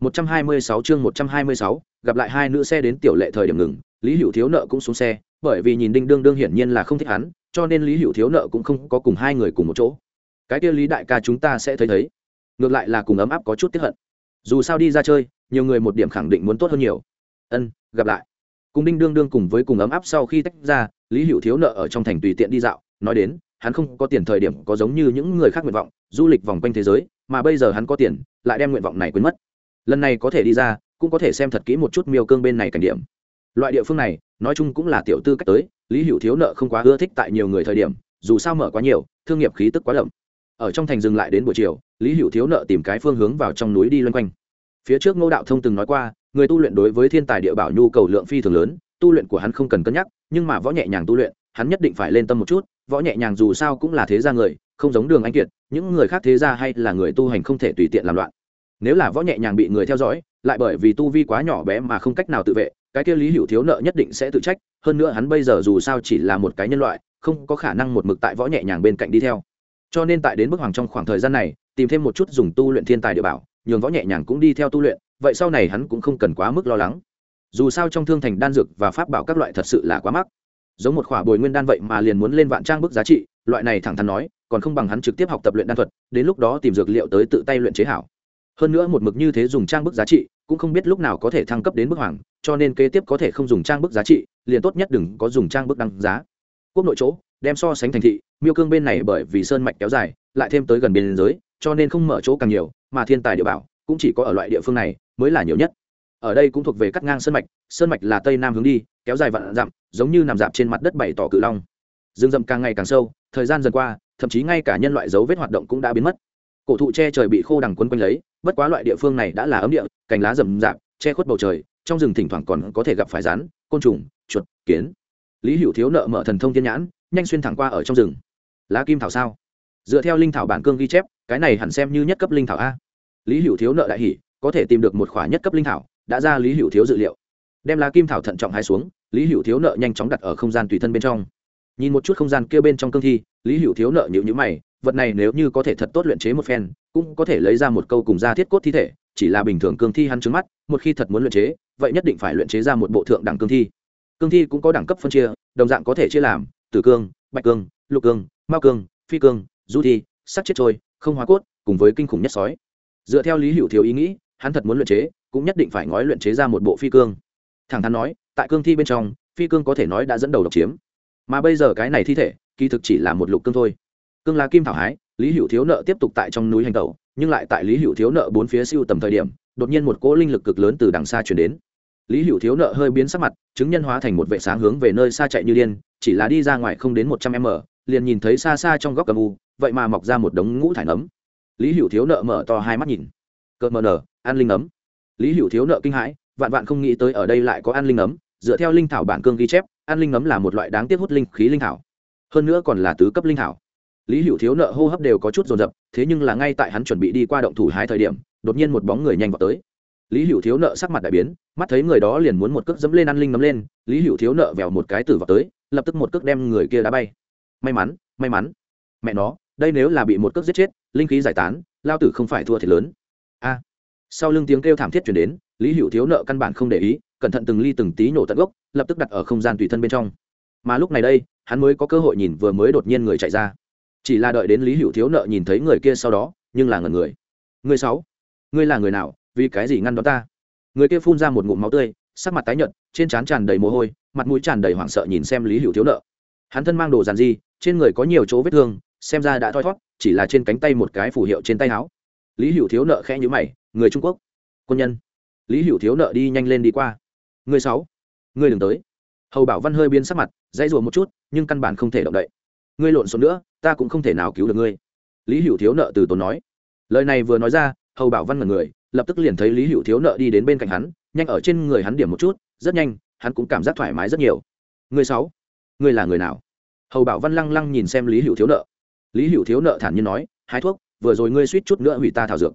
126 chương 126, gặp lại hai nữ xe đến tiểu lệ thời điểm ngừng, Lý Hữu Thiếu nợ cũng xuống xe, bởi vì nhìn Đinh Dương Dương hiển nhiên là không thích hắn, cho nên Lý Hữu Thiếu nợ cũng không có cùng hai người cùng một chỗ. Cái kia Lý đại ca chúng ta sẽ thấy thấy. Ngược lại là cùng ấm áp có chút tiếc hận. Dù sao đi ra chơi, nhiều người một điểm khẳng định muốn tốt hơn nhiều. Ân, gặp lại. Cùng Đinh Dương Dương cùng với cùng ấm áp sau khi tách ra, Lý Hữu Thiếu nợ ở trong thành tùy tiện đi dạo, nói đến, hắn không có tiền thời điểm có giống như những người khác nguyện vọng, du lịch vòng quanh thế giới, mà bây giờ hắn có tiền, lại đem nguyện vọng này quên mất lần này có thể đi ra, cũng có thể xem thật kỹ một chút miêu cương bên này cảnh điểm. Loại địa phương này, nói chung cũng là tiểu tư cách tới, lý hữu thiếu nợ không quá ưa thích tại nhiều người thời điểm, dù sao mở quá nhiều, thương nghiệp khí tức quá đậm. Ở trong thành dừng lại đến buổi chiều, lý hữu thiếu nợ tìm cái phương hướng vào trong núi đi loanh quanh. Phía trước ngô đạo thông từng nói qua, người tu luyện đối với thiên tài địa bảo nhu cầu lượng phi thường lớn, tu luyện của hắn không cần cân nhắc, nhưng mà võ nhẹ nhàng tu luyện, hắn nhất định phải lên tâm một chút, võ nhẹ nhàng dù sao cũng là thế gia người, không giống đường anh kiệt, những người khác thế gia hay là người tu hành không thể tùy tiện làm loạn nếu là võ nhẹ nhàng bị người theo dõi, lại bởi vì tu vi quá nhỏ bé mà không cách nào tự vệ, cái kia lý hữu thiếu nợ nhất định sẽ tự trách, hơn nữa hắn bây giờ dù sao chỉ là một cái nhân loại, không có khả năng một mực tại võ nhẹ nhàng bên cạnh đi theo. Cho nên tại đến bức hoàng trong khoảng thời gian này, tìm thêm một chút dùng tu luyện thiên tài địa bảo, nhường võ nhẹ nhàng cũng đi theo tu luyện, vậy sau này hắn cũng không cần quá mức lo lắng. Dù sao trong thương thành đan dược và pháp bảo các loại thật sự là quá mắc. Giống một khỏa bồi nguyên đan vậy mà liền muốn lên vạn trang bức giá trị, loại này thẳng thắn nói, còn không bằng hắn trực tiếp học tập luyện đan thuật, đến lúc đó tìm dược liệu tới tự tay luyện chế hảo hơn nữa một mực như thế dùng trang bức giá trị, cũng không biết lúc nào có thể thăng cấp đến bức hoàng, cho nên kế tiếp có thể không dùng trang bức giá trị, liền tốt nhất đừng có dùng trang bức đăng giá. Quốc nội chỗ, đem so sánh thành thị, miêu cương bên này bởi vì sơn mạch kéo dài, lại thêm tới gần biên giới, cho nên không mở chỗ càng nhiều, mà thiên tài địa bảo cũng chỉ có ở loại địa phương này mới là nhiều nhất. Ở đây cũng thuộc về cắt ngang sơn mạch sơn mạch là tây nam hướng đi, kéo dài vạn dặm, giống như nằm dạp trên mặt đất bảy tỏ cự long. Rừng rậm càng ngày càng sâu, thời gian dần qua, thậm chí ngay cả nhân loại dấu vết hoạt động cũng đã biến mất cổ thụ che trời bị khô đằng quấn quanh lấy, bất quá loại địa phương này đã là ấm địa, cành lá rậm rạp, che khuất bầu trời, trong rừng thỉnh thoảng còn có thể gặp phải rắn, côn trùng, chuột, kiến. Lý hữu thiếu nợ mở thần thông thiên nhãn, nhanh xuyên thẳng qua ở trong rừng. Lá kim thảo sao? Dựa theo linh thảo bản cương ghi chép, cái này hẳn xem như nhất cấp linh thảo a. Lý hữu thiếu nợ đại hỷ có thể tìm được một khoả nhất cấp linh thảo, đã ra lý hữu thiếu dự liệu. Đem lá kim thảo thận trọng hai xuống, lý hữu thiếu nợ nhanh chóng đặt ở không gian tùy thân bên trong. Nhìn một chút không gian kia bên trong cương thi, lý hữu thiếu nợ nhịu nhữ mày vật này nếu như có thể thật tốt luyện chế một phen, cũng có thể lấy ra một câu cùng ra thiết cốt thi thể, chỉ là bình thường cương thi hắn trứng mắt, một khi thật muốn luyện chế, vậy nhất định phải luyện chế ra một bộ thượng đẳng cương thi. Cương thi cũng có đẳng cấp phân chia, đồng dạng có thể chia làm, tử cương, bạch cương, lục cương, mao cương, phi cương, du thi, sắc chết trôi, không hóa cốt, cùng với kinh khủng nhất sói. Dựa theo lý hữu thiếu ý nghĩ, hắn thật muốn luyện chế, cũng nhất định phải ngói luyện chế ra một bộ phi cương. Thẳng thắn nói, tại cương thi bên trong, phi cương có thể nói đã dẫn đầu độc chiếm. Mà bây giờ cái này thi thể, kỳ thực chỉ là một lục cương thôi cương là kim thảo hái, lý hữu thiếu nợ tiếp tục tại trong núi hành tẩu, nhưng lại tại lý hữu thiếu nợ bốn phía siêu tầm thời điểm, đột nhiên một cỗ linh lực cực lớn từ đằng xa chuyển đến. Lý hữu thiếu nợ hơi biến sắc mặt, chứng nhân hóa thành một vệ sáng hướng về nơi xa chạy như điên, chỉ là đi ra ngoài không đến một trăm m, liền nhìn thấy xa xa trong góc cầm u, vậy mà mọc ra một đống ngũ thải nấm. Lý hữu thiếu nợ mở to hai mắt nhìn. Cợt mờ nở, ăn linh nấm. Lý hữu thiếu nợ kinh hãi, vạn vạn không nghĩ tới ở đây lại có ăn linh nấm, dựa theo linh thảo bản cương ghi chép, ăn linh nấm là một loại đáng tiếc hút linh khí linh thảo. Hơn nữa còn là tứ cấp linh thảo lý hữu thiếu nợ hô hấp đều có chút dồn dập, thế nhưng là ngay tại hắn chuẩn bị đi qua động thủ hái thời điểm, đột nhiên một bóng người nhanh vào tới. Lý hữu thiếu nợ sắc mặt đại biến, mắt thấy người đó liền muốn một cước dẫm lên ăn linh nấm lên, lý hữu thiếu nợ vèo một cái tử vào tới, lập tức một cước đem người kia đá bay. May mắn may mắn. Mẹ nó, đây nếu là bị một cước giết chết, linh khí giải tán, lao tử không phải thua thiệt lớn. A. À, sau lưng tiếng kêu thảm thiết chuyển đến, lý hữu thiếu nợ căn bản không để ý, cẩn thận từng ly từng tí nổ tận gốc, lập tức đặt ở không gian tùy thân bên trong. Mà lúc này đây, hắn mới có cơ hội nhìn vừa mới đột nhiên người chạy ra chỉ là đợi đến lý hữu thiếu nợ nhìn thấy người kia sau đó, nhưng là ngần người. Người sáu, ngươi là người nào, vì cái gì ngăn đó ta? Người kia phun ra một ngụm máu tươi, sắc mặt tái nhợt, trên trán tràn đầy mồ hôi, mặt mũi tràn đầy hoảng sợ nhìn xem lý hữu thiếu nợ. Hắn thân mang đồ giàn di trên người có nhiều chỗ vết thương, xem ra đã thoi thót, chỉ là trên cánh tay một cái phù hiệu trên tay áo. Lý hữu thiếu nợ khẽ nhữ mày, người trung quốc. Quân nhân. Lý hữu thiếu nợ đi nhanh lên đi qua. Người sáu người đừng tới. Hầu bảo văn hơi biến sắc mặt, dãy rùa một chút, nhưng căn bản không thể động đậy. Ngươi lộn xộn nữa ta cũng không thể nào cứu được ngươi. Lý hữu thiếu nợ từ tốn nói. Lời này vừa nói ra, hầu bảo văn là người, lập tức liền thấy lý hữu thiếu nợ đi đến bên cạnh hắn, nhanh ở trên người hắn điểm một chút, rất nhanh, hắn cũng cảm giác thoải mái rất nhiều. Người sáu, ngươi là người nào? Hầu bảo văn lăng lăng nhìn xem lý hữu thiếu nợ. Lý hữu thiếu nợ thản nhiên nói, hái thuốc, vừa rồi ngươi suýt chút nữa hủy ta thảo dược.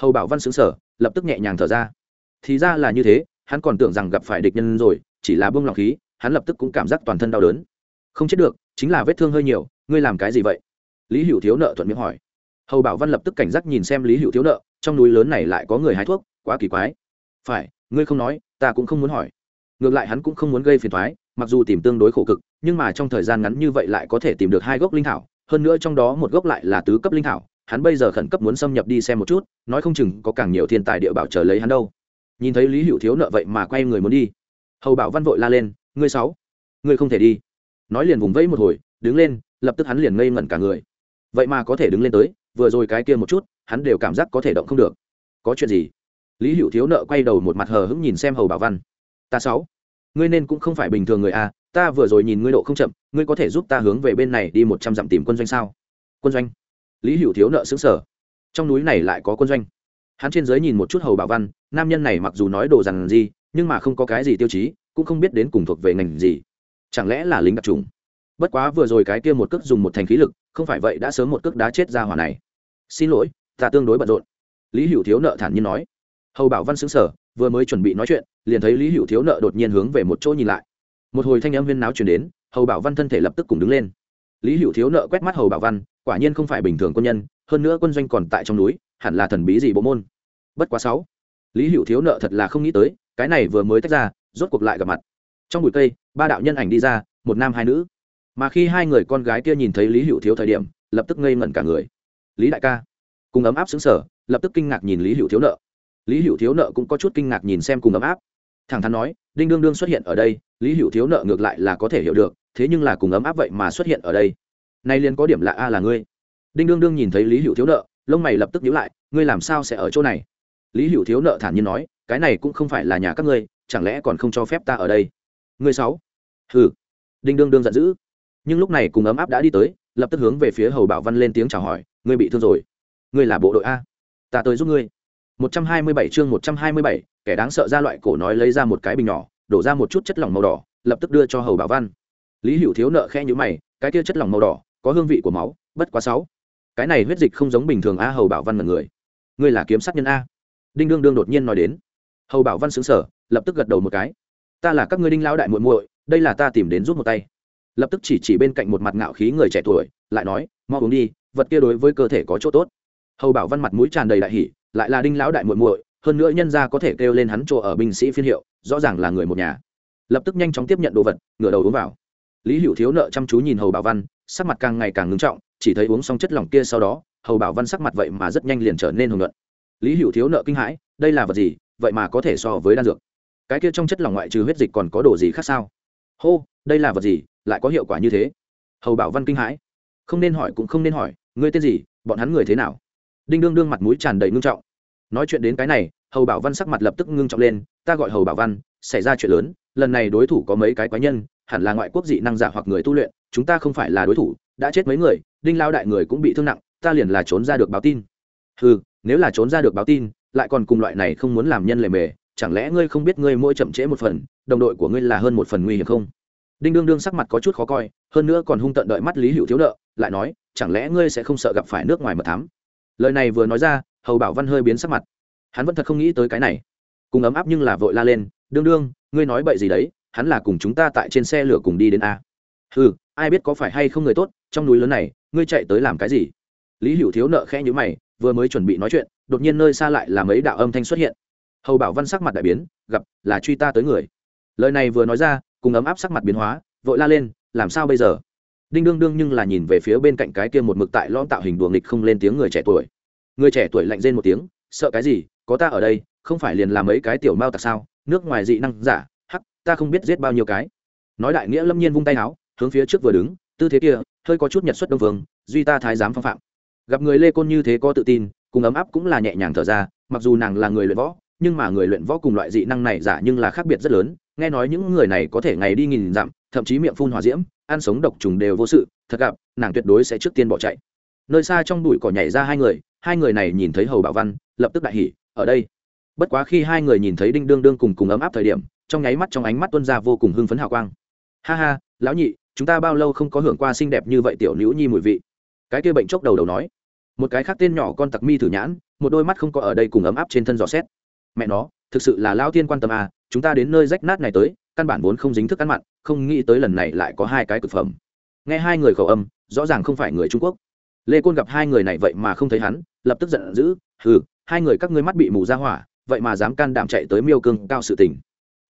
Hầu bảo văn xứng sở lập tức nhẹ nhàng thở ra. Thì ra là như thế, hắn còn tưởng rằng gặp phải địch nhân rồi, chỉ là bông lọc khí, hắn lập tức cũng cảm giác toàn thân đau đớn. Không chết được, chính là vết thương hơi nhiều ngươi làm cái gì vậy? Lý hữu thiếu nợ thuận miệng hỏi. Hầu bảo văn lập tức cảnh giác nhìn xem lý hữu thiếu nợ, trong núi lớn này lại có người hái thuốc, quá kỳ quái. Phải, ngươi không nói, ta cũng không muốn hỏi. Ngược lại hắn cũng không muốn gây phiền thoái mặc dù tìm tương đối khổ cực, nhưng mà trong thời gian ngắn như vậy lại có thể tìm được hai gốc linh thảo, hơn nữa trong đó một gốc lại là tứ cấp linh thảo, hắn bây giờ khẩn cấp muốn xâm nhập đi xem một chút, nói không chừng có càng nhiều thiên tài địa bảo chờ lấy hắn đâu. Nhìn thấy lý hữu thiếu nợ vậy mà quay người muốn đi. Hầu bảo văn vội la lên, ngươi sáu ngươi không thể đi. Nói liền vùng vẫy một hồi, đứng lên lập tức hắn liền ngây ngẩn cả người. Vậy mà có thể đứng lên tới, vừa rồi cái kia một chút, hắn đều cảm giác có thể động không được. Có chuyện gì? Lý hữu thiếu nợ quay đầu một mặt hờ hững nhìn xem hầu bảo văn. Ta sáu. Ngươi nên cũng không phải bình thường người a ta vừa rồi nhìn ngươi độ không chậm, ngươi có thể giúp ta hướng về bên này đi một trăm dặm tìm quân doanh sao? Quân doanh? Lý hữu thiếu nợ xứng sở trong núi này lại có quân doanh. Hắn trên giới nhìn một chút hầu bảo văn, nam nhân này mặc dù nói đồ rằng gì, nhưng mà không có cái gì tiêu chí, cũng không biết đến cùng thuộc về ngành gì. Chẳng lẽ là lính đặc trùng? Bất quá vừa rồi cái kia một cước dùng một thành khí lực, không phải vậy đã sớm một cước đá chết ra hỏa này. Xin lỗi, ta tương đối bận rộn. Lý hữu thiếu nợ thản nhiên nói. Hầu bảo văn xứng sở vừa mới chuẩn bị nói chuyện, liền thấy lý hữu thiếu nợ đột nhiên hướng về một chỗ nhìn lại. Một hồi thanh âm viên náo chuyển đến, hầu bảo văn thân thể lập tức cùng đứng lên. Lý hữu thiếu nợ quét mắt hầu bảo văn, quả nhiên không phải bình thường quân nhân, hơn nữa quân doanh còn tại trong núi, hẳn là thần bí gì bộ môn. Bất quá sáu, lý hữu thiếu nợ thật là không nghĩ tới, cái này vừa mới tách ra, rốt cuộc lại gặp mặt. Trong bụi cây, ba đạo nhân ảnh đi ra, một nam hai nữ mà khi hai người con gái kia nhìn thấy lý hữu thiếu thời điểm, lập tức ngây ngẩn cả người. Lý đại ca. Cùng ấm áp xứng sở lập tức kinh ngạc nhìn lý hữu thiếu nợ. Lý hữu thiếu nợ cũng có chút kinh ngạc nhìn xem cùng ấm áp. Thẳng thắn nói, đinh đương đương xuất hiện ở đây, lý hữu thiếu nợ ngược lại là có thể hiểu được, thế nhưng là cùng ấm áp vậy mà xuất hiện ở đây. Nay liền có điểm lạ a là ngươi. Đinh đương đương nhìn thấy lý hữu thiếu nợ, lông mày lập tức nhíu lại, ngươi làm sao sẽ ở chỗ này? Lý hữu thiếu nợ thản nhiên nói, cái này cũng không phải là nhà các ngươi, chẳng lẽ còn không cho phép ta ở đây? Ngươi sáu. Hừ. Đinh đương đương giận dữ nhưng lúc này cùng ấm áp đã đi tới lập tức hướng về phía hầu bảo văn lên tiếng chào hỏi ngươi bị thương rồi. Ngươi là bộ đội a. Ta tới giúp ngươi. 127 chương 127, kẻ đáng sợ ra loại cổ nói lấy ra một cái bình nhỏ đổ ra một chút chất lỏng màu đỏ lập tức đưa cho hầu bảo văn. Lý hữu thiếu nợ khẽ nhíu mày cái kia chất lỏng màu đỏ có hương vị của máu bất quá sáu. Cái này huyết dịch không giống bình thường a hầu bảo văn là người. Ngươi là kiếm sát nhân a. Đinh đương đương đột nhiên nói đến. Hầu bảo văn xứng sở lập tức gật đầu một cái. Ta là các ngươi đinh lão đại muội muội đây là ta tìm đến giúp một tay lập tức chỉ chỉ bên cạnh một mặt ngạo khí người trẻ tuổi, lại nói, mau uống đi, vật kia đối với cơ thể có chỗ tốt. Hầu bảo văn mặt mũi tràn đầy đại hỉ, lại là đinh lão đại muội muội, hơn nữa nhân gia có thể kêu lên hắn chỗ ở binh sĩ phiên hiệu, rõ ràng là người một nhà. Lập tức nhanh chóng tiếp nhận đồ vật, ngửa đầu uống vào. Lý hữu thiếu nợ chăm chú nhìn hầu bảo văn, sắc mặt càng ngày càng ngưng trọng, chỉ thấy uống xong chất lỏng kia sau đó, hầu bảo văn sắc mặt vậy mà rất nhanh liền trở nên hồng luận lý hữu thiếu nợ kinh hãi, đây là vật gì? Vậy mà có thể so với đan dược. Cái kia trong chất lỏng ngoại trừ huyết dịch còn có đồ gì khác sao? Hô, đây là vật gì? Lại có hiệu quả như thế. Hầu bảo văn kinh hãi. Không nên hỏi cũng không nên hỏi, ngươi tên gì, bọn hắn người thế nào? Đinh đương đương mặt mũi tràn đầy ngưng trọng. Nói chuyện đến cái này, hầu bảo văn sắc mặt lập tức ngưng trọng lên, ta gọi hầu bảo văn, xảy ra chuyện lớn, lần này đối thủ có mấy cái quái nhân, hẳn là ngoại quốc dị năng giả hoặc người tu luyện, chúng ta không phải là đối thủ, đã chết mấy người, đinh lao đại người cũng bị thương nặng, ta liền là trốn ra được báo tin. Ừ nếu là trốn ra được báo tin, lại còn cùng loại này không muốn làm nhân lề mề, chẳng lẽ ngươi không biết ngươi mỗi chậm trễ một phần, đồng đội của ngươi là hơn một phần nguy hiểm không? Đinh đương đương sắc mặt có chút khó coi, hơn nữa còn hung tận đợi mắt lý hữu thiếu nợ, lại nói, chẳng lẽ ngươi sẽ không sợ gặp phải nước ngoài mật thám? Lời này vừa nói ra, hầu bảo văn hơi biến sắc mặt. Hắn vẫn thật không nghĩ tới cái này. Cùng ấm áp nhưng là vội la lên, đương đương, ngươi nói bậy gì đấy, hắn là cùng chúng ta tại trên xe lửa cùng đi đến a. Ừ ai biết có phải hay không người tốt, trong núi lớn này, ngươi chạy tới làm cái gì? Lý hữu thiếu nợ khẽ nhữ mày, vừa mới chuẩn bị nói chuyện, đột nhiên nơi xa lại là mấy đạo âm thanh xuất hiện. Hầu bảo văn sắc mặt đại biến, gặp, là truy ta tới người. Lời này vừa nói ra cùng ấm áp sắc mặt biến hóa, vội la lên, làm sao bây giờ? Đinh đương đương nhưng là nhìn về phía bên cạnh cái kia một mực tại lõm tạo hình đùa nghịch không lên tiếng người trẻ tuổi. Người trẻ tuổi lạnh rên một tiếng, sợ cái gì? Có ta ở đây, không phải liền làm mấy cái tiểu mao tặc sao? Nước ngoài dị năng giả, hắc, ta không biết giết bao nhiêu cái. Nói đại nghĩa lâm nhiên vung tay áo, hướng phía trước vừa đứng, tư thế kia, hơi có chút nhật xuất đông vương, duy ta thái giám phong phạm. Gặp người lê côn như thế có tự tin, cùng ấm áp cũng là nhẹ nhàng thở ra, mặc dù nàng là người luyện võ, nhưng mà người luyện võ cùng loại dị năng này giả nhưng là khác biệt rất lớn nghe nói những người này có thể ngày đi nghìn dặm, thậm chí miệng phun hòa diễm, ăn sống độc trùng đều vô sự, thật gặp, nàng tuyệt đối sẽ trước tiên bỏ chạy. Nơi xa trong bụi cỏ nhảy ra hai người hai người này nhìn thấy hầu bảo văn, lập tức đại hỉ, ở đây. Bất quá khi hai người nhìn thấy đinh đương đương cùng cùng ấm áp thời điểm, trong nháy mắt trong ánh mắt tuân ra vô cùng hưng phấn hào quang. Ha ha, lão nhị, chúng ta bao lâu không có hưởng qua xinh đẹp như vậy tiểu nữ nhi mùi vị? Cái kia bệnh chốc đầu đầu nói. Một cái khác tên nhỏ con tặc mi thử nhãn, một đôi mắt không có ở đây cùng ấm áp trên thân giò xét. Mẹ nó thực sự là lao tiên quan tâm à chúng ta đến nơi rách nát này tới, căn bản vốn không dính thức ăn mặn, không nghĩ tới lần này lại có hai cái cực phẩm. Nghe hai người khẩu âm, rõ ràng không phải người trung quốc. Lê côn gặp hai người này vậy mà không thấy hắn, lập tức giận dữ, hừ, hai người các ngươi mắt bị mù ra hỏa, vậy mà dám can đảm chạy tới miêu cương cao sự tình.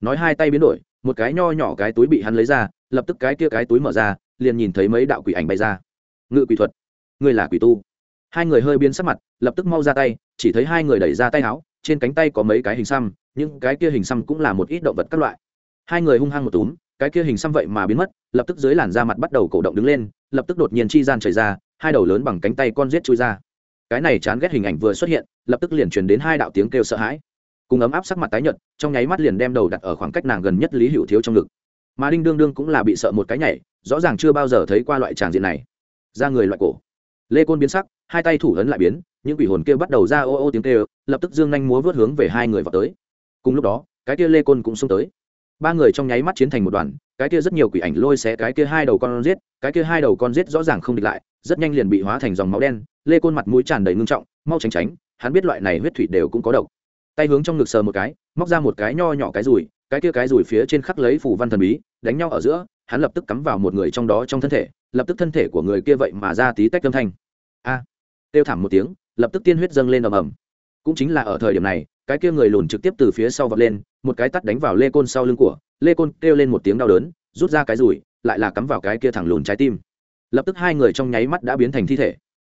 Nói hai tay biến đổi, một cái nho nhỏ cái túi bị hắn lấy ra, lập tức cái kia cái túi mở ra, liền nhìn thấy mấy đạo quỷ ảnh bay ra. Ngự quỷ thuật, ngươi là quỷ tu. Hai người hơi biến sắc mặt, lập tức mau ra tay, chỉ thấy hai người đẩy ra tay áo trên cánh tay có mấy cái hình xăm, những cái kia hình xăm cũng là một ít động vật các loại. Hai người hung hăng một túm, cái kia hình xăm vậy mà biến mất, lập tức dưới làn da mặt bắt đầu cổ động đứng lên, lập tức đột nhiên chi gian chảy ra, hai đầu lớn bằng cánh tay con rết chui ra. Cái này chán ghét hình ảnh vừa xuất hiện, lập tức liền truyền đến hai đạo tiếng kêu sợ hãi. Cùng ấm áp sắc mặt tái nhợt, trong nháy mắt liền đem đầu đặt ở khoảng cách nàng gần nhất lý hữu thiếu trong ngực. Mà đinh đương đương cũng là bị sợ một cái nhảy, rõ ràng chưa bao giờ thấy qua loại tràng diện này. Ra người loại cổ. Lê côn biến sắc, hai tay thủ ấn lại biến những quỷ hồn kia bắt đầu ra ô ô tiếng kêu lập tức dương nhanh múa vớt hướng về hai người vào tới. Cùng lúc đó cái kia lê côn cũng xông tới. Ba người trong nháy mắt chiến thành một đoàn cái kia rất nhiều quỷ ảnh lôi xé cái kia hai đầu con giết cái kia hai đầu con giết rõ ràng không địch lại rất nhanh liền bị hóa thành dòng máu đen lê côn mặt mũi tràn đầy ngưng trọng mau tránh tránh hắn biết loại này huyết thủy đều cũng có độc. Tay hướng trong ngực sờ một cái móc ra một cái nho nhỏ cái rùi cái kia cái rùi phía trên khắc lấy phủ văn thần bí đánh nhau ở giữa hắn lập tức cắm vào một người trong đó trong thân thể lập tức thân thể của người kia vậy mà ra tí tách âm thanh. A! À, kêu thảm một tiếng lập tức tiên huyết dâng lên ầm ầm. Cũng chính là ở thời điểm này, cái kia người lùn trực tiếp từ phía sau vọt lên, một cái tắt đánh vào lê côn sau lưng của, lê côn kêu lên một tiếng đau đớn, rút ra cái rùi, lại là cắm vào cái kia thẳng lùn trái tim. Lập tức hai người trong nháy mắt đã biến thành thi thể.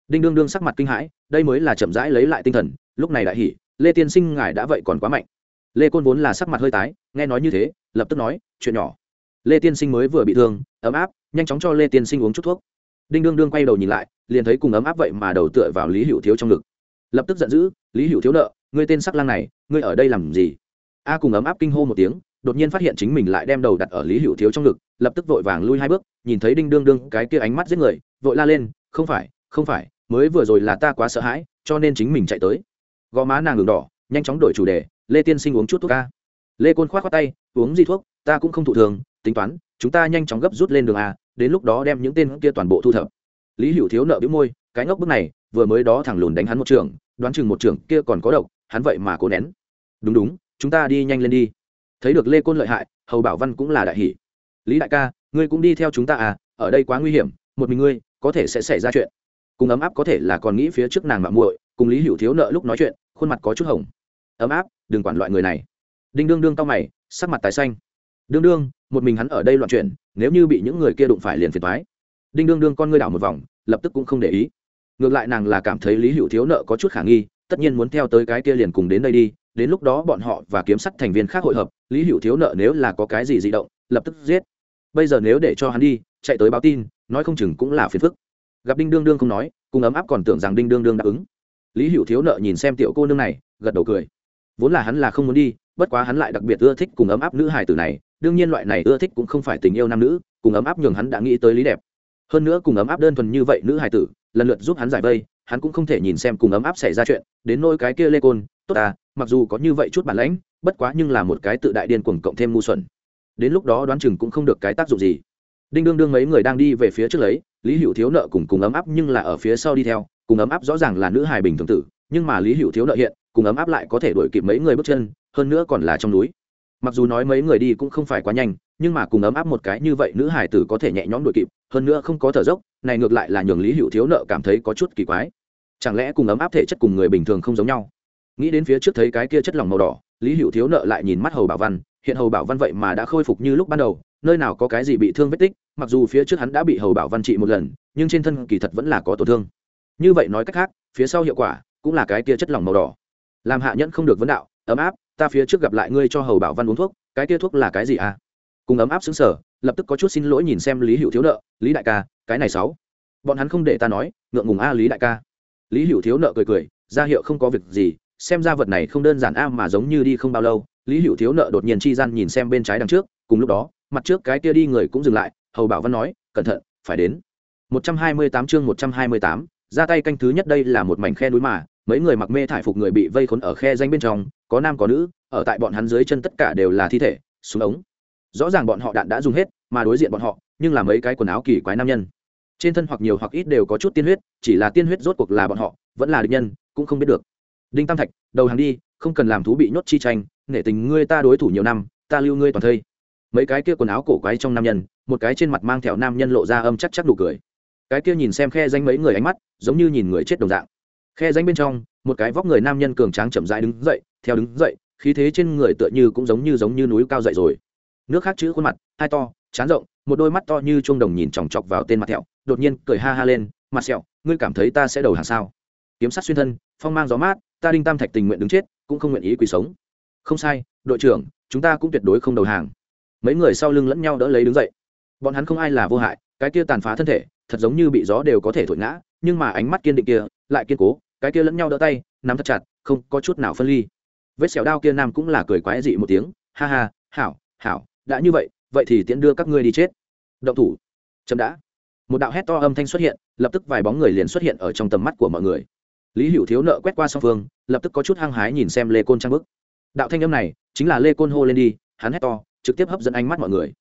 Đinh đương đương sắc mặt kinh hãi, đây mới là chậm rãi lấy lại tinh thần, lúc này đại hỉ, lê tiên sinh, ngài đã vậy còn quá mạnh. Lê côn vốn là sắc mặt hơi tái, nghe nói như thế, lập tức nói, chuyện nhỏ. Lê tiên sinh mới vừa bị thương, ấm áp, nhanh chóng cho lê tiên sinh uống chút thuốc. Đinh đương đương quay đầu nhìn lại liền thấy cùng ấm áp vậy mà đầu tựa vào lý hữu thiếu trong ngực. Lập tức giận dữ, lý hữu thiếu nợ, ngươi tên sắc lang này, ngươi ở đây làm gì? A cùng ấm áp kinh hô một tiếng, đột nhiên phát hiện chính mình lại đem đầu đặt ở lý hữu thiếu trong ngực, lập tức vội vàng lui hai bước, nhìn thấy đinh đương đương cái kia ánh mắt giết người, vội la lên, không phải không phải, mới vừa rồi là ta quá sợ hãi, cho nên chính mình chạy tới. Gò má nàng ngừng đỏ, nhanh chóng đổi chủ đề, lê tiên sinh uống chút thuốc ca. Lê côn k h o á t tay, uống gì thuốc, ta cũng không thụ thường, tính toán, chúng ta nhanh chóng gấp rút lên đường a, đến lúc đó đem những tên kia toàn bộ thu thập lý hữu thiếu nợ bĩu môi, cái ngốc bức này, vừa mới đó thẳng lùn đánh hắn một trường, đoán chừng một trường kia còn có độc, hắn vậy mà cố nén. Đúng đúng, chúng ta đi nhanh lên đi. Thấy được lê côn lợi hại, hầu bảo văn cũng là đại hỷ lý đại ca, ngươi cũng đi theo chúng ta à ở đây quá nguy hiểm, một mình ngươi, có thể sẽ xảy ra chuyện. Cùng ấm áp có thể là còn nghĩ phía trước nàng mạng muội, cùng lý hữu thiếu nợ lúc nói chuyện, khuôn mặt có chút hồng. Ấm áp, đừng quản loại người này. Đinh đương đương tao mày, sắc mặt tái xanh. Đương đương, một mình hắn ở đây loạn chuyện, nếu như bị những người kia đụng phải liền phiền thoái đinh đương đương con ngươi đảo một vòng, lập tức cũng không để ý. Ngược lại nàng là cảm thấy lý hữu thiếu nợ có chút khả nghi, tất nhiên muốn theo tới cái kia liền cùng đến đây đi, đến lúc đó bọn họ và kiếm sắt thành viên khác hội hợp, lý hữu thiếu nợ nếu là có cái gì di động, lập tức giết. Bây giờ nếu để cho hắn đi, chạy tới báo tin, nói không chừng cũng là phiền phức. Gặp đinh đương đương không nói, cùng ấm áp còn tưởng rằng đinh đương đương đáp ứng. Lý hữu thiếu nợ nhìn xem tiểu cô nương này, gật đầu cười. Vốn là hắn là không muốn đi, bất quá hắn lại đặc biệt ưa thích cùng ấm áp nữ hài tử này, đương nhiên loại này ưa thích cũng không phải tình yêu nam nữ, cùng ấm áp nhường hắn đã nghĩ tới lý đẹp hơn nữa cùng ấm áp đơn thuần như vậy nữ hài tử, lần lượt giúp hắn giải vây, hắn cũng không thể nhìn xem cùng ấm áp xảy ra chuyện, đến nôi cái kia lê côn, tốt à mặc dù có như vậy chút bản lãnh, bất quá nhưng là một cái tự đại điên cuồng cộng thêm ngu xuẩn. Đến lúc đó đoán chừng cũng không được cái tác dụng gì. Đinh đương đương mấy người đang đi về phía trước lấy, lý hữu thiếu nợ cùng cùng ấm áp nhưng là ở phía sau đi theo, cùng ấm áp rõ ràng là nữ hài bình thường tử, nhưng mà lý hữu thiếu nợ hiện, cùng ấm áp lại có thể đuổi kịp mấy người bước chân, hơn nữa còn là trong núi mặc dù nói mấy người đi cũng không phải quá nhanh, nhưng mà cùng ấm áp một cái như vậy nữ hải tử có thể nhẹ nhõm đuổi kịp, hơn nữa không có thở dốc, này ngược lại là nhường lý hữu thiếu nợ cảm thấy có chút kỳ quái. Chẳng lẽ cùng ấm áp thể chất cùng người bình thường không giống nhau? Nghĩ đến phía trước thấy cái kia chất lỏng màu đỏ, lý hữu thiếu nợ lại nhìn mắt hầu bảo văn, hiện hầu bảo văn vậy mà đã khôi phục như lúc ban đầu, nơi nào có cái gì bị thương vết tích, mặc dù phía trước hắn đã bị hầu bảo văn trị một lần, nhưng trên thân kỳ thật vẫn là có tổn thương. Như vậy nói cách khác, phía sau hiệu quả cũng là cái kia chất lỏng màu đỏ. Làm hạ nhẫn không được vấn đạo, ấm áp ta phía trước gặp lại ngươi cho hầu bảo văn uống thuốc cái kia thuốc là cái gì à? Cùng ấm áp xứng sở lập tức có chút xin lỗi nhìn xem lý hữu thiếu nợ lý đại ca cái này sáu. Bọn hắn không để ta nói ngượng ngùng a lý đại ca. Lý hữu thiếu nợ cười cười ra hiệu không có việc gì xem ra vật này không đơn giản a mà giống như đi không bao lâu. Lý hữu thiếu nợ đột nhiên chi gian nhìn xem bên trái đằng trước cùng lúc đó mặt trước cái kia đi người cũng dừng lại hầu bảo văn nói cẩn thận phải đến. 128 chương 128, ra tay canh thứ nhất đây là một mảnh khe núi mà mấy người mặc mê thải phục người bị vây khốn ở khe danh bên trong, có nam có nữ, ở tại bọn hắn dưới chân tất cả đều là thi thể, súng ống. Rõ ràng bọn họ đạn đã dùng hết, mà đối diện bọn họ, nhưng là mấy cái quần áo kỳ quái nam nhân. Trên thân hoặc nhiều hoặc ít đều có chút tiên huyết, chỉ là tiên huyết rốt cuộc là bọn họ, vẫn là địch nhân, cũng không biết được. Đinh tam thạch, đầu hàng đi, không cần làm thú bị nhốt chi tranh, nể tình ngươi ta đối thủ nhiều năm, ta lưu ngươi toàn thây. Mấy cái kia quần áo cổ quái trong nam nhân, một cái trên mặt mang theo nam nhân lộ ra âm chắc chắc đủ cười. Cái kia nhìn xem khe danh mấy người ánh mắt, giống như nhìn người chết đồng dạng khe danh bên trong, một cái vóc người nam nhân cường tráng chậm rãi đứng dậy, theo đứng dậy, khí thế trên người tựa như cũng giống như giống như núi cao dậy rồi. Nước khác chữ khuôn mặt, hai to chán rộng, một đôi mắt to như chuông đồng nhìn chòng chọc vào tên mặt thẹo, đột nhiên cười ha ha lên, mặt sẹo, ngươi cảm thấy ta sẽ đầu hàng sao? Kiếm sát xuyên thân, phong mang gió mát, ta đinh tam thạch tình nguyện đứng chết, cũng không nguyện ý quỳ sống. Không sai, đội trưởng, chúng ta cũng tuyệt đối không đầu hàng. Mấy người sau lưng lẫn nhau đỡ lấy đứng dậy. Bọn hắn không ai là vô hại, cái kia tàn phá thân thể, thật giống như bị gió đều có thể thổi ngã, nhưng mà ánh mắt kiên định kia, lại kiên cố cái kia lẫn nhau đỡ tay, nắm thật chặt, không có chút nào phân ly. Vết xẻo đao kia nam cũng là cười quái dị một tiếng, ha ha, hảo hảo, đã như vậy vậy thì tiễn đưa các ngươi đi chết. Động thủ. Chậm đã. Một đạo hét to âm thanh xuất hiện, lập tức vài bóng người liền xuất hiện ở trong tầm mắt của mọi người. Lý hữu thiếu nợ quét qua song phương, lập tức có chút hăng hái nhìn xem lê côn trang bức. Đạo thanh âm này chính là lê côn hô lên đi, hắn hét to, trực tiếp hấp dẫn ánh mắt mọi người.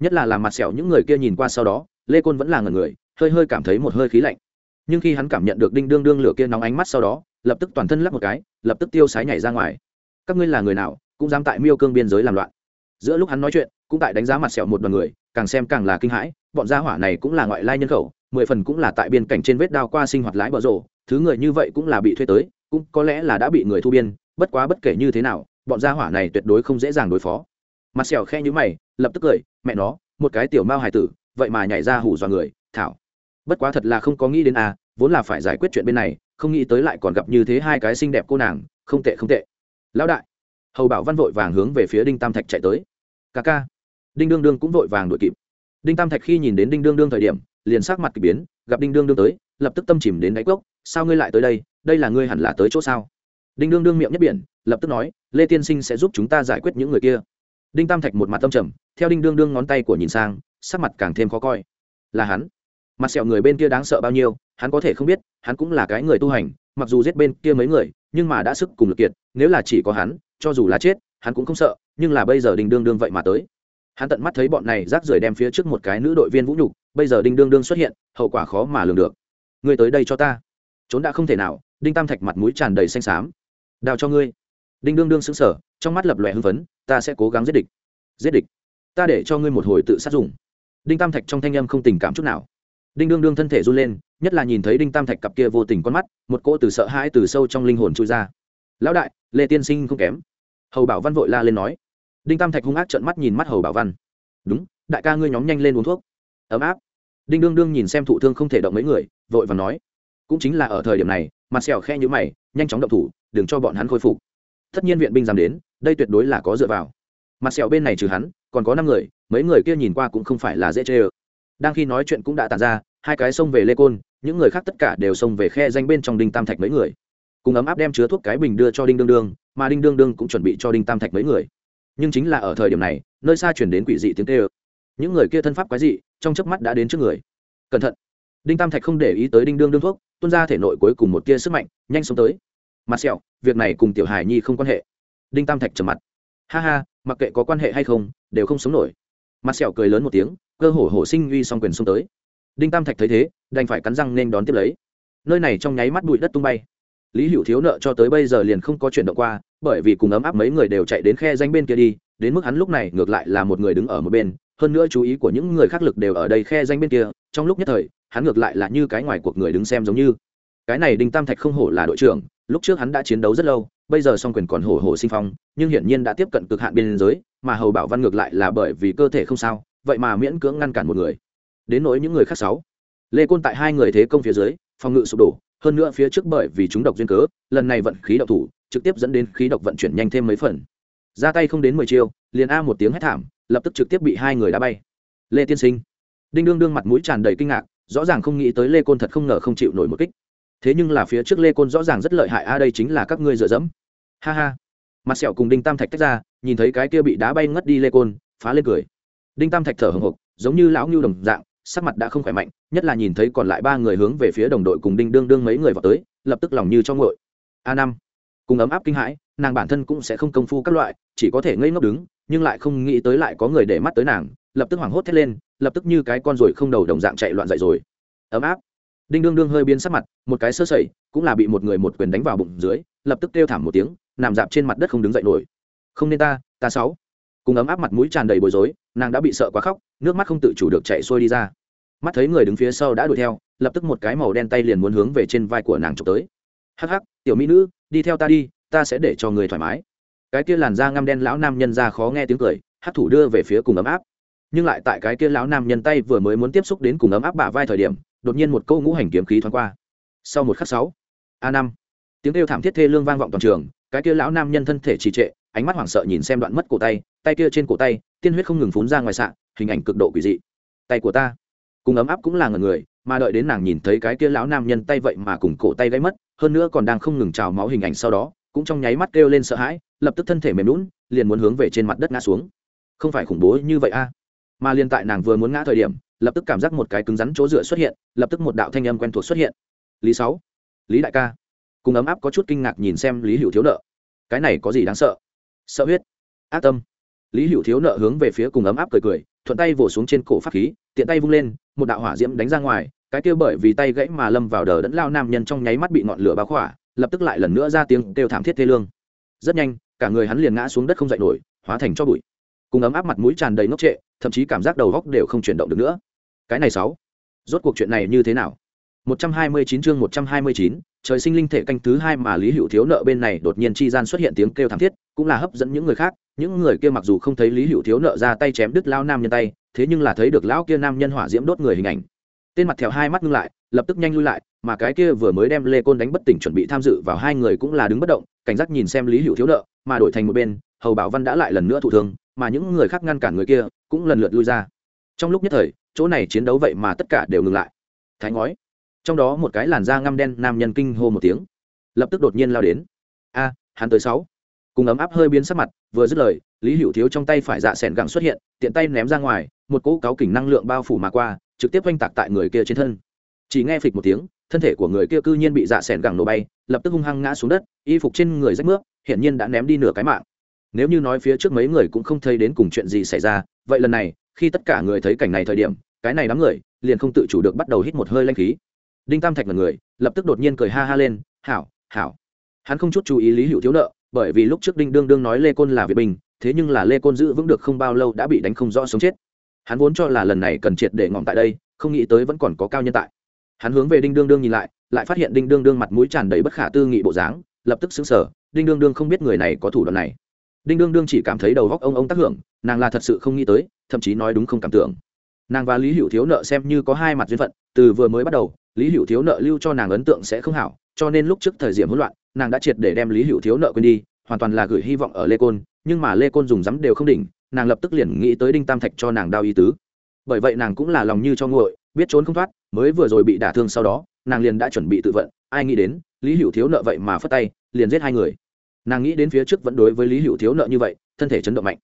Nhất là làm mặt sẹo những người kia nhìn qua sau đó, lê côn vẫn là ngần người, hơi hơi cảm thấy một hơi khí lạnh nhưng khi hắn cảm nhận được đinh đương đương lửa kia nóng ánh mắt sau đó, lập tức toàn thân lắp một cái, lập tức tiêu sái nhảy ra ngoài. Các ngươi là người nào, cũng dám tại miêu cương biên giới làm loạn? Giữa lúc hắn nói chuyện, cũng tại đánh giá mặt sẹo một đoàn người, càng xem càng là kinh hãi, bọn gia hỏa này cũng là ngoại lai nhân khẩu, mười phần cũng là tại biên cảnh trên vết đao qua sinh hoạt lái bờ rộ thứ người như vậy cũng là bị thuê tới, cũng có lẽ là đã bị người thu biên, bất quá bất kể như thế nào, bọn gia hỏa này tuyệt đối không dễ dàng đối phó. Mặt sẹo khe như mày, lập tức cười, mẹ nó, một cái tiểu mao hài tử, vậy mà nhảy ra hủ dọa người, thảo bất quá thật là không có nghĩ đến à vốn là phải giải quyết chuyện bên này, không nghĩ tới lại còn gặp như thế hai cái xinh đẹp cô nàng, không tệ không tệ. Lão đại. Hầu bảo văn vội vàng hướng về phía đinh tam thạch chạy tới. Ca ca. Đinh đương đương cũng vội vàng đuổi kịp. Đinh tam thạch khi nhìn đến đinh đương đương thời điểm, liền sắc mặt k ỳ biến, gặp đinh đương đương tới, lập tức tâm chìm đến đáy cốc, sao ngươi lại tới đây? Đây là ngươi hẳn là tới chỗ sao? Đinh đương đương miệng nhất biển, lập tức nói, lê tiên sinh sẽ giúp chúng ta giải quyết những người kia. Đinh tam thạch một mặt tâm trầm, theo đinh đương đương ngón tay của nhìn sang, sắc mặt càng thêm khó coi. Là hắn mặt sẹo người bên kia đáng sợ bao nhiêu hắn có thể không biết hắn cũng là cái người tu hành mặc dù giết bên kia mấy người nhưng mà đã sức cùng lực kiệt nếu là chỉ có hắn cho dù là chết hắn cũng không sợ nhưng là bây giờ đình đương đương vậy mà tới. Hắn tận mắt thấy bọn này rác rưởi đem phía trước một cái nữ đội viên vũ nhục bây giờ đinh đương đương xuất hiện hậu quả khó mà lường được. Ngươi tới đây cho ta. Trốn đã không thể nào đinh tam thạch mặt mũi tràn đầy xanh xám. Đào cho ngươi. Đinh đương đương sững sờ, trong mắt lập lòe hưng phấn ta sẽ cố gắng giết địch. Giết địch. Ta để cho ngươi một hồi tự sát dùng. Đinh tam thạch trong thanh âm không tình cảm chút nào đinh đương đương thân thể run lên, nhất là nhìn thấy đinh tam thạch cặp kia vô tình con mắt, một cỗ từ sợ hãi từ sâu trong linh hồn trôi ra. Lão đại, lê tiên sinh không kém. Hầu bảo văn vội la lên nói. Đinh tam thạch hung ác trợn mắt nhìn mắt hầu bảo văn. Đúng, đại ca ngươi nhóm nhanh lên uống thuốc. Ấm áp. Đinh đương đương nhìn xem thụ thương không thể động mấy người, vội và nói. Cũng chính là ở thời điểm này, mặt sẹo khe như mày, nhanh chóng động thủ, đừng cho bọn hắn khôi phục. Tất nhiên viện binh dám đến, đây tuyệt đối là có dựa vào. Mặt sẹo bên này trừ hắn, còn có năm người, mấy người kia nhìn qua cũng không phải là dễ chê ơ đang khi nói chuyện cũng đã tàn ra, hai cái xông về lê côn, những người khác tất cả đều xông về khe danh bên trong đinh tam thạch mấy người. Cùng ấm áp đem chứa thuốc cái bình đưa cho đinh đương đương, mà đinh đương đương cũng chuẩn bị cho đinh tam thạch mấy người. Nhưng chính là ở thời điểm này, nơi xa chuyển đến quỷ dị tiếng tê ơ những người kia thân pháp quái dị, trong chớp mắt đã đến trước người. Cẩn thận! Đinh tam thạch không để ý tới đinh đương đương thuốc, tuôn ra thể nội cuối cùng một tia sức mạnh, nhanh sống tới. Mặt sẹo, việc này cùng tiểu hải nhi không quan hệ. Đinh tam thạch trầm mặt. Ha ha, mặc kệ có quan hệ hay không, đều không sống nổi. Mặt sẹo cười lớn một tiếng cơ hổ hổ sinh uy song quyền xông tới. Đinh tam thạch thấy thế, đành phải cắn răng nên đón tiếp lấy. Nơi này trong nháy mắt bụi đất tung bay. Lý hữu thiếu nợ cho tới bây giờ liền không có chuyển động qua, bởi vì cùng ấm áp mấy người đều chạy đến khe danh bên kia đi, đến mức hắn lúc này ngược lại là một người đứng ở một bên, hơn nữa chú ý của những người khác lực đều ở đây khe danh bên kia, trong lúc nhất thời, hắn ngược lại là như cái ngoài cuộc người đứng xem giống như. Cái này đinh tam thạch không hổ là đội trưởng, lúc trước hắn đã chiến đấu rất lâu, bây giờ song quyền còn hổ hổ sinh phong, nhưng hiển nhiên đã tiếp cận cực hạn biên giới, mà hầu bảo văn ngược lại là bởi vì cơ thể không sao vậy mà miễn cưỡng ngăn cản một người. Đến nỗi những người khác sáu. Lê côn tại hai người thế công phía dưới, phòng ngự sụp đổ, hơn nữa phía trước bởi vì chúng độc duyên cớ, lần này vận khí độc thủ, trực tiếp dẫn đến khí độc vận chuyển nhanh thêm mấy phần. Ra tay không đến mười chiêu, liền a một tiếng hét thảm, lập tức trực tiếp bị hai người đá bay. Lê tiên sinh. Đinh đương đương mặt mũi tràn đầy kinh ngạc, rõ ràng không nghĩ tới lê côn thật không ngờ không chịu nổi một kích. Thế nhưng là phía trước lê côn rõ ràng rất lợi hại, a đây chính là các ngươi dựa dẫm. Ha ha. Mặt sẹo cùng đinh tam thạch tách ra, nhìn thấy cái kia bị đá bay ngất đi lê côn, phá lên cười đinh tam thạch thở hồng hộc, giống như lão ngưu đồng dạng, sắc mặt đã không khỏe mạnh, nhất là nhìn thấy còn lại ba người hướng về phía đồng đội cùng đinh đương đương mấy người vào tới, lập tức lòng như cho ngội a năm, cùng ấm áp kinh hãi, nàng bản thân cũng sẽ không công phu các loại, chỉ có thể ngây ngốc đứng, nhưng lại không nghĩ tới lại có người để mắt tới nàng, lập tức hoảng hốt thét lên, lập tức như cái con ruồi không đầu đồng dạng chạy loạn dậy rồi. Ấm áp. Đinh đương đương hơi biến sắc mặt, một cái sơ sẩy, cũng là bị một người một quyền đánh vào bụng dưới, lập tức kêu thảm một tiếng, nằm dạp trên mặt đất không đứng dậy nổi. Không nên ta ta sáu. Cùng ấm áp mặt mũi tràn đầy bối rối nàng đã bị sợ quá khóc, nước mắt không tự chủ được chạy xuôi đi ra. Mắt thấy người đứng phía sau đã đuổi theo, lập tức một cái màu đen tay liền muốn hướng về trên vai của nàng trộm tới. Hắc hắc, tiểu mỹ nữ, đi theo ta đi, ta sẽ để cho người thoải mái. Cái kia làn da ngăm đen lão nam nhân ra khó nghe tiếng cười hát thủ đưa về phía cùng ấm áp. Nhưng lại tại cái kia lão nam nhân tay vừa mới muốn tiếp xúc đến cùng ấm áp bả vai thời điểm, đột nhiên một câu ngũ hành kiếm khí thoáng qua. Sau một khắc sáu, a năm, tiếng kêu thảm thiết thê lương vang vọng toàn trường, cái kia lão nam nhân thân thể trì trệ, ánh mắt hoảng sợ nhìn xem đoạn mất cổ tay tay kia trên cổ tay, tiên huyết không ngừng phun ra ngoài sạn hình ảnh cực độ quỷ dị. Tay của ta. Cùng ấm áp cũng là ngần người, mà đợi đến nàng nhìn thấy cái kia lão nam nhân tay vậy mà cùng cổ tay gãy mất, hơn nữa còn đang không ngừng trào máu hình ảnh sau đó, cũng trong nháy mắt kêu lên sợ hãi, lập tức thân thể mềm lún liền muốn hướng về trên mặt đất ngã xuống. Không phải khủng bố như vậy a? Mà liền tại nàng vừa muốn ngã thời điểm, lập tức cảm giác một cái cứng rắn chỗ dựa xuất hiện, lập tức một đạo thanh âm quen thuộc xuất hiện. Lý sáu, lý đại ca. Cùng ấm áp có chút kinh ngạc nhìn xem lý hữu thiếu nợ. Cái này có gì đáng sợ? Sợ huyết. Ác tâm lý hữu thiếu nợ hướng về phía cùng ấm áp cười cười thuận tay vỗ xuống trên cổ pháp khí tiện tay vung lên một đạo hỏa diễm đánh ra ngoài cái kia bởi vì tay gãy mà lâm vào đờ đẫn lao nam nhân trong nháy mắt bị ngọn lửa báo khỏa lập tức lại lần nữa ra tiếng kêu thảm thiết thê lương. Rất nhanh cả người hắn liền ngã xuống đất không dậy nổi hóa thành cho bụi. Cùng ấm áp mặt mũi tràn đầy ngốc trệ thậm chí cảm giác đầu góc đều không chuyển động được nữa. Cái này sáu rốt cuộc chuyện này như thế nào? 129 chương 129, trời sinh linh thể canh thứ hai mà Lý Hữu Thiếu nợ bên này đột nhiên chi gian xuất hiện tiếng kêu thảm thiết, cũng là hấp dẫn những người khác, những người kia mặc dù không thấy Lý Hữu Thiếu nợ ra tay chém đứt lao nam nhân tay, thế nhưng là thấy được lão kia nam nhân hỏa diễm đốt người hình ảnh. Tên mặt theo hai mắt ngưng lại, lập tức nhanh lui lại, mà cái kia vừa mới đem Lê Côn đánh bất tỉnh chuẩn bị tham dự vào hai người cũng là đứng bất động, cảnh giác nhìn xem Lý Hữu Thiếu nợ, mà đổi thành một bên, Hầu Bảo Văn đã lại lần nữa thụ thương, mà những người khác ngăn cản người kia, cũng lần lượt lui ra. Trong lúc nhất thời, chỗ này chiến đấu vậy mà tất cả đều ngừng lại. Thái ngói trong đó một cái làn da ngăm đen nam nhân kinh hô một tiếng lập tức đột nhiên lao đến a hắn tới sáu cùng ấm áp hơi biến sắc mặt, vừa dứt lời, lý hữu thiếu trong tay phải dạ s ẻ n gẳng xuất hiện, tiện tay ném ra ngoài, một cỗ cáo kỉnh năng lượng bao phủ mà qua, trực tiếp oanh tạc tại người kia trên thân. Chỉ nghe phịch một tiếng, thân thể của người kia cư nhiên bị dạ s ẻ n gẳng nổ bay, lập tức hung hăng ngã xuống đất, y phục trên người rách nước hiển nhiên đã ném đi nửa cái mạng. Nếu như nói phía trước mấy người cũng không thấy đến cùng chuyện gì xảy ra, vậy lần này, khi tất cả người thấy cảnh này thời điểm, cái này đám người, liền không tự chủ được bắt đầu hít một hơi lanh khí. Đinh tam thạch là người, lập tức đột nhiên cười ha ha lên, hảo hảo. Hắn không chút chú ý lý hữu thiếu nợ bởi vì lúc trước đinh đương đương nói lê côn là việt bình, thế nhưng là lê côn giữ vững được không bao lâu đã bị đánh không rõ sống chết. Hắn vốn cho là lần này cần triệt để ngỏm tại đây, không nghĩ tới vẫn còn có cao nhân tại. Hắn hướng về đinh đương đương nhìn lại lại phát hiện đinh đương đương mặt mũi tràn đầy bất khả tư nghị bộ dáng, lập tức xứng sở đinh đương đương không biết người này có thủ đoạn này. Đinh đương đương chỉ cảm thấy đầu góc ông ông tác hưởng, nàng là thật sự không nghĩ tới, thậm chí nói đúng không cảm tưởng. Nàng và lý hữu thiếu nợ xem như có hai mặt duyên phận, từ vừa mới bắt đầu, lý hữu thiếu nợ lưu cho nàng ấn tượng sẽ không hảo cho nên lúc trước thời điểm hỗn loạn, nàng đã triệt để đem lý hữu thiếu nợ quên đi, hoàn toàn là gửi hy vọng ở lê côn, nhưng mà lê côn dùng rắm đều không đỉnh, nàng lập tức liền nghĩ tới đinh tam thạch cho nàng đau ý tứ. Bởi vậy nàng cũng là lòng như cho nguội, biết trốn không thoát, mới vừa rồi bị đả thương sau đó, nàng liền đã chuẩn bị tự vận, ai nghĩ đến, lý hữu thiếu nợ vậy mà phất tay, liền giết hai người. Nàng nghĩ đến phía trước vẫn đối với lý hữu thiếu nợ như vậy, thân thể chấn động mạnh.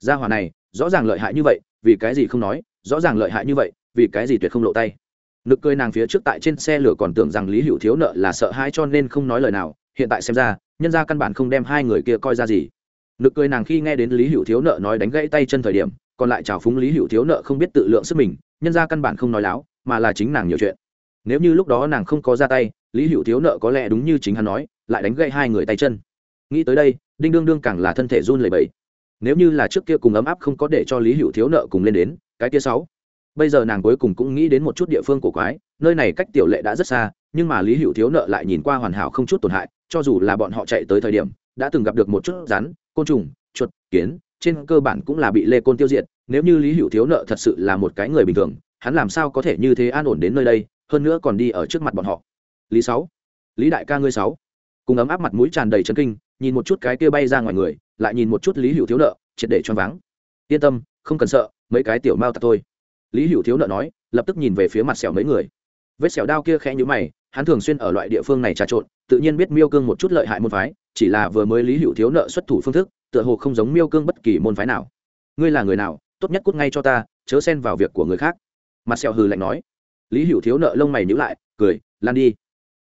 Gia hòa này, rõ ràng lợi hại như vậy, vì cái gì không nói, rõ ràng lợi hại như vậy, vì cái gì tuyệt không lộ tay nực cười nàng phía trước tại trên xe lửa còn tưởng rằng lý hữu thiếu nợ là sợ hãi cho nên không nói lời nào, hiện tại xem ra, nhân ra căn bản không đem hai người kia coi ra gì. Nực cười nàng khi nghe đến lý hữu thiếu nợ nói đánh gãy tay chân thời điểm, còn lại trào phúng lý hữu thiếu nợ không biết tự lượng sức mình, nhân ra căn bản không nói láo, mà là chính nàng nhiều chuyện. Nếu như lúc đó nàng không có ra tay, lý hữu thiếu nợ có lẽ đúng như chính hắn nói, lại đánh gãy hai người tay chân. Nghĩ tới đây, đinh đương đương càng là thân thể run lẩy bẩy. Nếu như là trước kia cùng ấm áp không có để cho lý hữu thiếu nợ cùng lên đến, cái kia sáu bây giờ nàng cuối cùng cũng nghĩ đến một chút địa phương cổ quái, nơi này cách tiểu lệ đã rất xa, nhưng mà lý hữu thiếu nợ lại nhìn qua hoàn hảo không chút tổn hại, cho dù là bọn họ chạy tới thời điểm, đã từng gặp được một chút rắn, côn trùng, chuột, kiến, trên cơ bản cũng là bị lê côn tiêu diệt, nếu như lý hữu thiếu nợ thật sự là một cái người bình thường, hắn làm sao có thể như thế an ổn đến nơi đây, hơn nữa còn đi ở trước mặt bọn họ. Lý sáu, lý đại ca ngươi sáu. Cùng ấm áp mặt mũi tràn đầy chân kinh, nhìn một chút cái kia bay ra ngoài người, lại nhìn một chút lý hữu thiếu nợ, triệt để choáng váng. Yên tâm, không cần sợ, mấy cái tiểu mao tặc thôi lý hữu thiếu nợ nói, lập tức nhìn về phía mặt sẹo mấy người. Vết sẹo đao kia khẽ nhữ mày, hắn thường xuyên ở loại địa phương này trà trộn, tự nhiên biết miêu cương một chút lợi hại môn phái, chỉ là vừa mới lý hữu thiếu nợ xuất thủ phương thức, tựa hồ không giống miêu cương bất kỳ môn phái nào. Ngươi là người nào, tốt nhất cút ngay cho ta, chớ xen vào việc của người khác. Mặt sẹo hừ lạnh nói. Lý hữu thiếu nợ lông mày nhữ lại, cười, lan đi.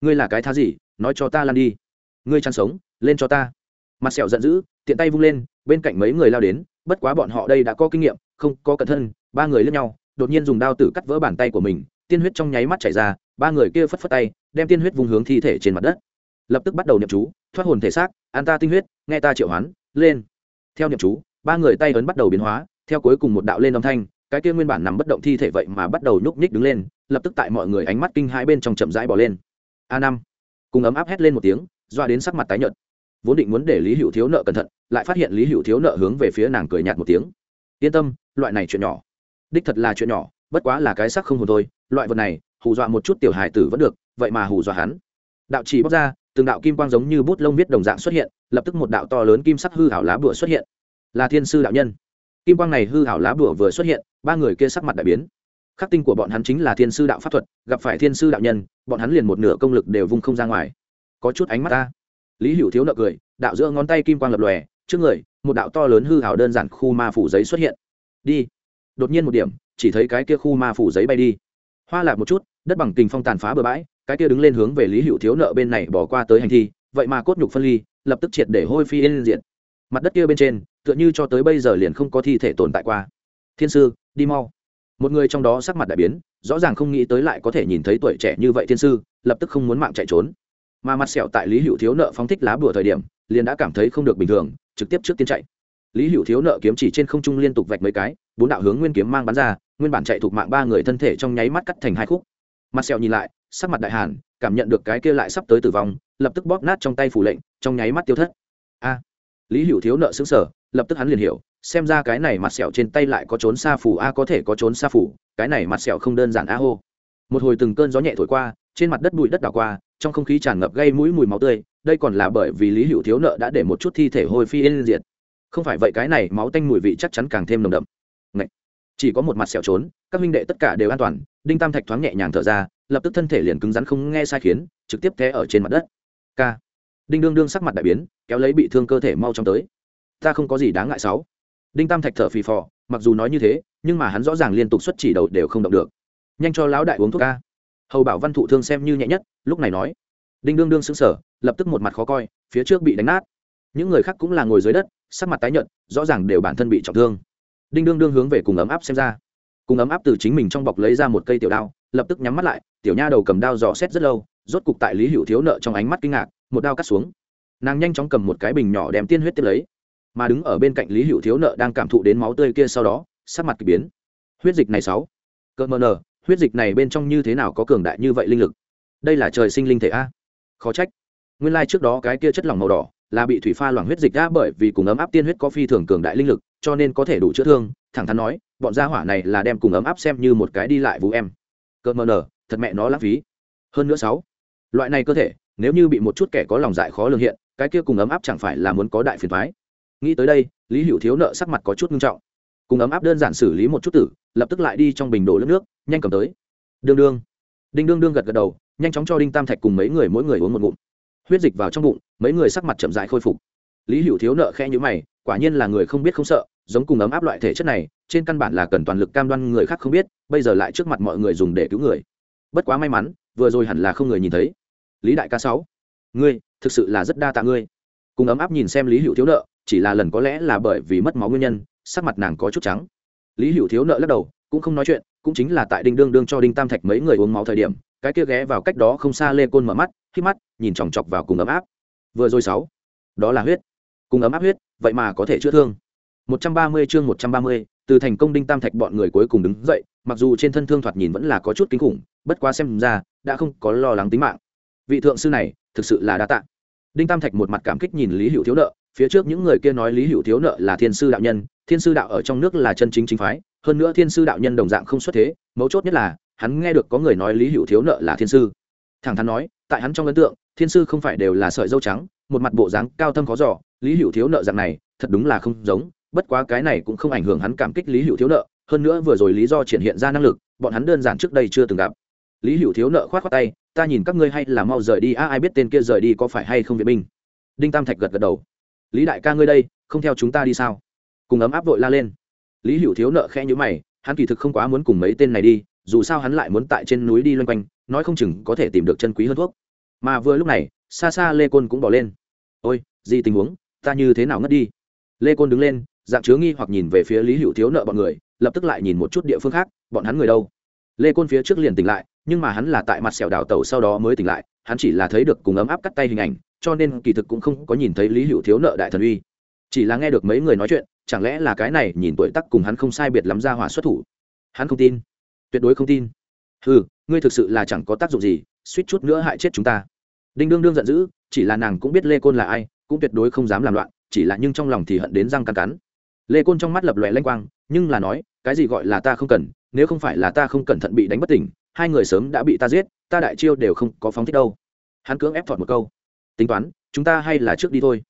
Ngươi là cái thá gì, nói cho ta lan đi. Ngươi chăn sống, lên cho ta. Mặt sẹo giận dữ, tiện tay vung lên, bên cạnh mấy người lao đến, bất quá bọn họ đây đã có kinh nghiệm, không có cẩn thân, ba người lướt nhau đột nhiên dùng đao tử cắt vỡ bàn tay của mình, tiên huyết trong nháy mắt chảy ra, ba người kia phất phất tay, đem tiên huyết vùng hướng thi thể trên mặt đất. Lập tức bắt đầu niệm chú, thoát hồn thể xác an ta tinh huyết, nghe ta triệu hoán, lên. Theo niệm chú, ba người tay ấn bắt đầu biến hóa, theo cuối cùng một đạo lên âm thanh, cái kia nguyên bản nằm bất động thi thể vậy mà bắt đầu nhúc nhích đứng lên, lập tức tại mọi người ánh mắt kinh hãi bên trong chậm rãi bỏ lên. A năm. Cùng ấm áp hét lên một tiếng, doa đến sắc mặt tái nhợt. Vốn định muốn để lý hữu thiếu nợ cẩn thận, lại phát hiện lý hữu thiếu nợ hướng về phía nàng cười nhạt một tiếng. Yên tâm, loại này chuyện nhỏ đích thật là chuyện nhỏ, bất quá là cái sắc không hồn thôi, loại vật này, hù dọa một chút tiểu hài tử vẫn được, vậy mà hù dọa hắn. Đạo chỉ bóc ra, từng đạo kim quang giống như bút lông viết đồng dạng xuất hiện, lập tức một đạo to lớn kim sắc hư hảo lá bùa xuất hiện. Là thiên sư đạo nhân. Kim quang này hư hảo lá bùa vừa xuất hiện, ba người kia sắc mặt đại biến. Khắc tinh của bọn hắn chính là thiên sư đạo pháp thuật, gặp phải thiên sư đạo nhân, bọn hắn liền một nửa công lực đều vung không ra ngoài. Có chút ánh mắt ta. Lý hữu thiếu nợ cười, đạo giữa ngón tay kim quang lập lòe, trước người, một đạo to lớn hư hảo đơn giản khu ma phủ giấy xuất hiện. Đi đột nhiên một điểm, chỉ thấy cái kia khu ma phủ giấy bay đi. Hoa lạc một chút, đất bằng tình phong tàn phá bừa bãi, cái kia đứng lên hướng về lý hữu thiếu nợ bên này bỏ qua tới hành thi, vậy mà cốt nhục phân ly, lập tức triệt để hôi phi yên diện mặt đất kia bên trên, tựa như cho tới bây giờ liền không có thi thể tồn tại qua. Thiên sư, đi mau. Một người trong đó sắc mặt đại biến, rõ ràng không nghĩ tới lại có thể nhìn thấy tuổi trẻ như vậy thiên sư, lập tức không muốn mạng chạy trốn. Mà mặt sẹo tại lý hữu thiếu nợ phóng thích lá bùa thời điểm, liền đã cảm thấy không được bình thường, trực tiếp trước tiên chạy. Lý hữu thiếu nợ kiếm chỉ trên không trung liên tục vạch mấy cái bốn đạo hướng nguyên kiếm mang bắn ra, nguyên bản chạy thuộc mạng ba người thân thể trong nháy mắt cắt thành hai khúc. Mặt sẹo nhìn lại, sắc mặt đại hàn, cảm nhận được cái kia lại sắp tới tử vong, lập tức bóp nát trong tay phủ lệnh, trong nháy mắt tiêu thất. A! Lý hữu thiếu nợ xứng sở lập tức hắn liền hiểu, xem ra cái này mặt sẹo trên tay lại có trốn xa phủ a, có thể có trốn xa phủ, cái này mặt sẹo không đơn giản a hô. Một hồi từng cơn gió nhẹ thổi qua, trên mặt đất bụi đất đảo qua, trong không khí tràn ngập gây mũi mùi máu tươi, đây còn là bởi vì lý hữu thiếu nợ đã để một chút thi thể hôi phi yên diệt. Không phải vậy cái này máu tanh mùi vị chắc chắn càng thêm nồng đậm. Ngậy. chỉ có một mặt sẹo trốn, các huynh đệ tất cả đều an toàn, đinh tam thạch thoáng nhẹ nhàng thở ra, lập tức thân thể liền cứng rắn không nghe sai khiến, trực tiếp té ở trên mặt đất. K đinh đương đương sắc mặt đại biến, kéo lấy bị thương cơ thể mau chóng tới. Ta không có gì đáng ngại sáu đinh tam thạch thở phì phò, mặc dù nói như thế, nhưng mà hắn rõ ràng liên tục xuất chỉ đầu đều không động được. Nhanh cho lão đại uống thuốc ca. Hầu bảo văn thụ thương xem như nhẹ nhất, lúc này nói. Đinh đương đương xứng sở lập tức một mặt khó coi, phía trước bị đánh nát. Những người khác cũng là ngồi dưới đất, sắc mặt tái nhợt, rõ ràng đều bản thân bị trọng thương đinh đương đương hướng về cùng ấm áp xem ra. Cùng ấm áp từ chính mình trong bọc lấy ra một cây tiểu đao, lập tức nhắm mắt lại, tiểu nha đầu cầm đao dò xét rất lâu, rốt cục tại lý hữu thiếu nợ trong ánh mắt kinh ngạc, một đao cắt xuống. Nàng nhanh chóng cầm một cái bình nhỏ đem tiên huyết tiếp lấy, mà đứng ở bên cạnh lý hữu thiếu nợ đang cảm thụ đến máu tươi kia sau đó, sắc mặt k ỳ biến. Huyết dịch này sáu. Cỡ mờ nờ, huyết dịch này bên trong như thế nào có cường đại như vậy linh lực? Đây là trời sinh linh thể a. Khó trách. Nguyên lai、like、trước đó cái kia chất lỏng màu đỏ là bị thủy pha loãng huyết dịch đã bởi vì cùng ấm áp tiên huyết có phi thường cường đại linh lực cho nên có thể đủ chữa thương, thẳng thắn nói, bọn gia hỏa này là đem cùng ấm áp xem như một cái đi lại vũ em. Cơ mờ nờ thật mẹ nó lãng phí. Hơn nữa sáu, loại này cơ thể, nếu như bị một chút kẻ có lòng dại khó lường hiện, cái kia cùng ấm áp chẳng phải là muốn có đại phiền thoái nghĩ tới đây, lý hữu thiếu nợ sắc mặt có chút nghiêm trọng. Cùng ấm áp đơn giản xử lý một chút tử, lập tức lại đi trong bình đổ nước nước, nhanh cầm tới. Đương đương. Đinh đương đương gật gật đầu, nhanh chóng cho đinh tam thạch cùng mấy người mỗi người uống một ngụm. Huyết dịch vào trong bụng, mấy người sắc mặt chậm dại khôi phục. Lý hữu thiếu nợ khe nhữ mày, quả nhiên là người không biết không sợ giống cùng ấm áp loại thể chất này, trên căn bản là cần toàn lực cam đoan người khác không biết, bây giờ lại trước mặt mọi người dùng để cứu người. Bất quá may mắn, vừa rồi hẳn là không người nhìn thấy. Lý đại ca sáu, ngươi, thực sự là rất đa tạ ngươi. Cùng ấm áp nhìn xem lý hữu thiếu nợ, chỉ là lần có lẽ là bởi vì mất máu nguyên nhân, sắc mặt nàng có chút trắng. Lý hữu thiếu nợ lắc đầu, cũng không nói chuyện, cũng chính là tại đinh đương đương cho đinh tam thạch mấy người uống máu thời điểm, cái kia ghé vào cách đó không xa lê côn mở mắt khi mắt, nhìn chòng chọc vào cùng ấm áp. Vừa rồi sáu, đó là huyết. Cùng ấm áp huyết, vậy mà có thể chữa thương. 130 chương 130, từ thành công đinh tam thạch bọn người cuối cùng đứng dậy mặc dù trên thân thương thoạt nhìn vẫn là có chút kinh khủng bất quá xem ra đã không có lo lắng tính mạng. Vị thượng sư này thực sự là đa tạ. Đinh tam thạch một mặt cảm kích nhìn lý hữu thiếu nợ phía trước những người kia nói lý hữu thiếu nợ là thiên sư đạo nhân thiên sư đạo ở trong nước là chân chính chính phái hơn nữa thiên sư đạo nhân đồng dạng không xuất thế mấu chốt nhất là hắn nghe được có người nói lý hữu thiếu nợ là thiên sư. Thẳng thắn nói tại hắn trong ấn tượng thiên sư không phải đều là sợi dâu trắng một mặt bộ dáng cao thâm khó dò, lý hữu thiếu nợ dạng này thật đúng là không giống bất quá cái này cũng không ảnh hưởng hắn cảm kích lý hữu thiếu nợ, hơn nữa vừa rồi lý do triển hiện ra năng lực, bọn hắn đơn giản trước đây chưa từng gặp. Lý hữu thiếu nợ khoát khoát tay, ta nhìn các ngươi hay là mau rời đi, a, ai biết tên kia rời đi có phải hay không vệ binh? Đinh tam thạch gật gật đầu. Lý đại ca ngươi đây, không theo chúng ta đi sao? Cùng ấm áp vội la lên. Lý hữu thiếu nợ khẽ nhữ mày, hắn kỳ thực không quá muốn cùng mấy tên này đi, dù sao hắn lại muốn tại trên núi đi loanh quanh, nói không chừng có thể tìm được chân quý hơn thuốc. Mà vừa lúc này, xa xa lê côn cũng bỏ lên. Ôi, gì tình huống, ta như thế nào ngất đi? Lê côn đứng lên dạng chứa nghi hoặc nhìn về phía lý hữu thiếu nợ bọn người, lập tức lại nhìn một chút địa phương khác, bọn hắn người đâu? Lê côn phía trước liền tỉnh lại, nhưng mà hắn là tại mặt sẹo đào tẩu sau đó mới tỉnh lại, hắn chỉ là thấy được cùng ấm áp cắt tay hình ảnh, cho nên kỳ thực cũng không có nhìn thấy lý hữu thiếu nợ đại thần uy. Chỉ là nghe được mấy người nói chuyện, chẳng lẽ là cái này nhìn tuổi tắc cùng hắn không sai biệt lắm ra hỏa xuất thủ? Hắn không tin. Tuyệt đối không tin. Ừ ngươi thực sự là chẳng có tác dụng gì, suýt chút nữa hại chết chúng ta. Đinh đương đương giận dữ, chỉ là nàng cũng biết lê côn là ai, cũng tuyệt đối không dám làm loạn, chỉ là nhưng trong lòng thì hận đến răng cắn cắn lê côn trong mắt lập lòe lanh quang, nhưng là nói, cái gì gọi là ta không cần, nếu không phải là ta không cẩn thận bị đánh bất tỉnh, hai người sớm đã bị ta giết, ta đại chiêu đều không có phóng thích đâu. Hắn cưỡng ép thọt một câu. Tính toán, chúng ta hay là trước đi thôi.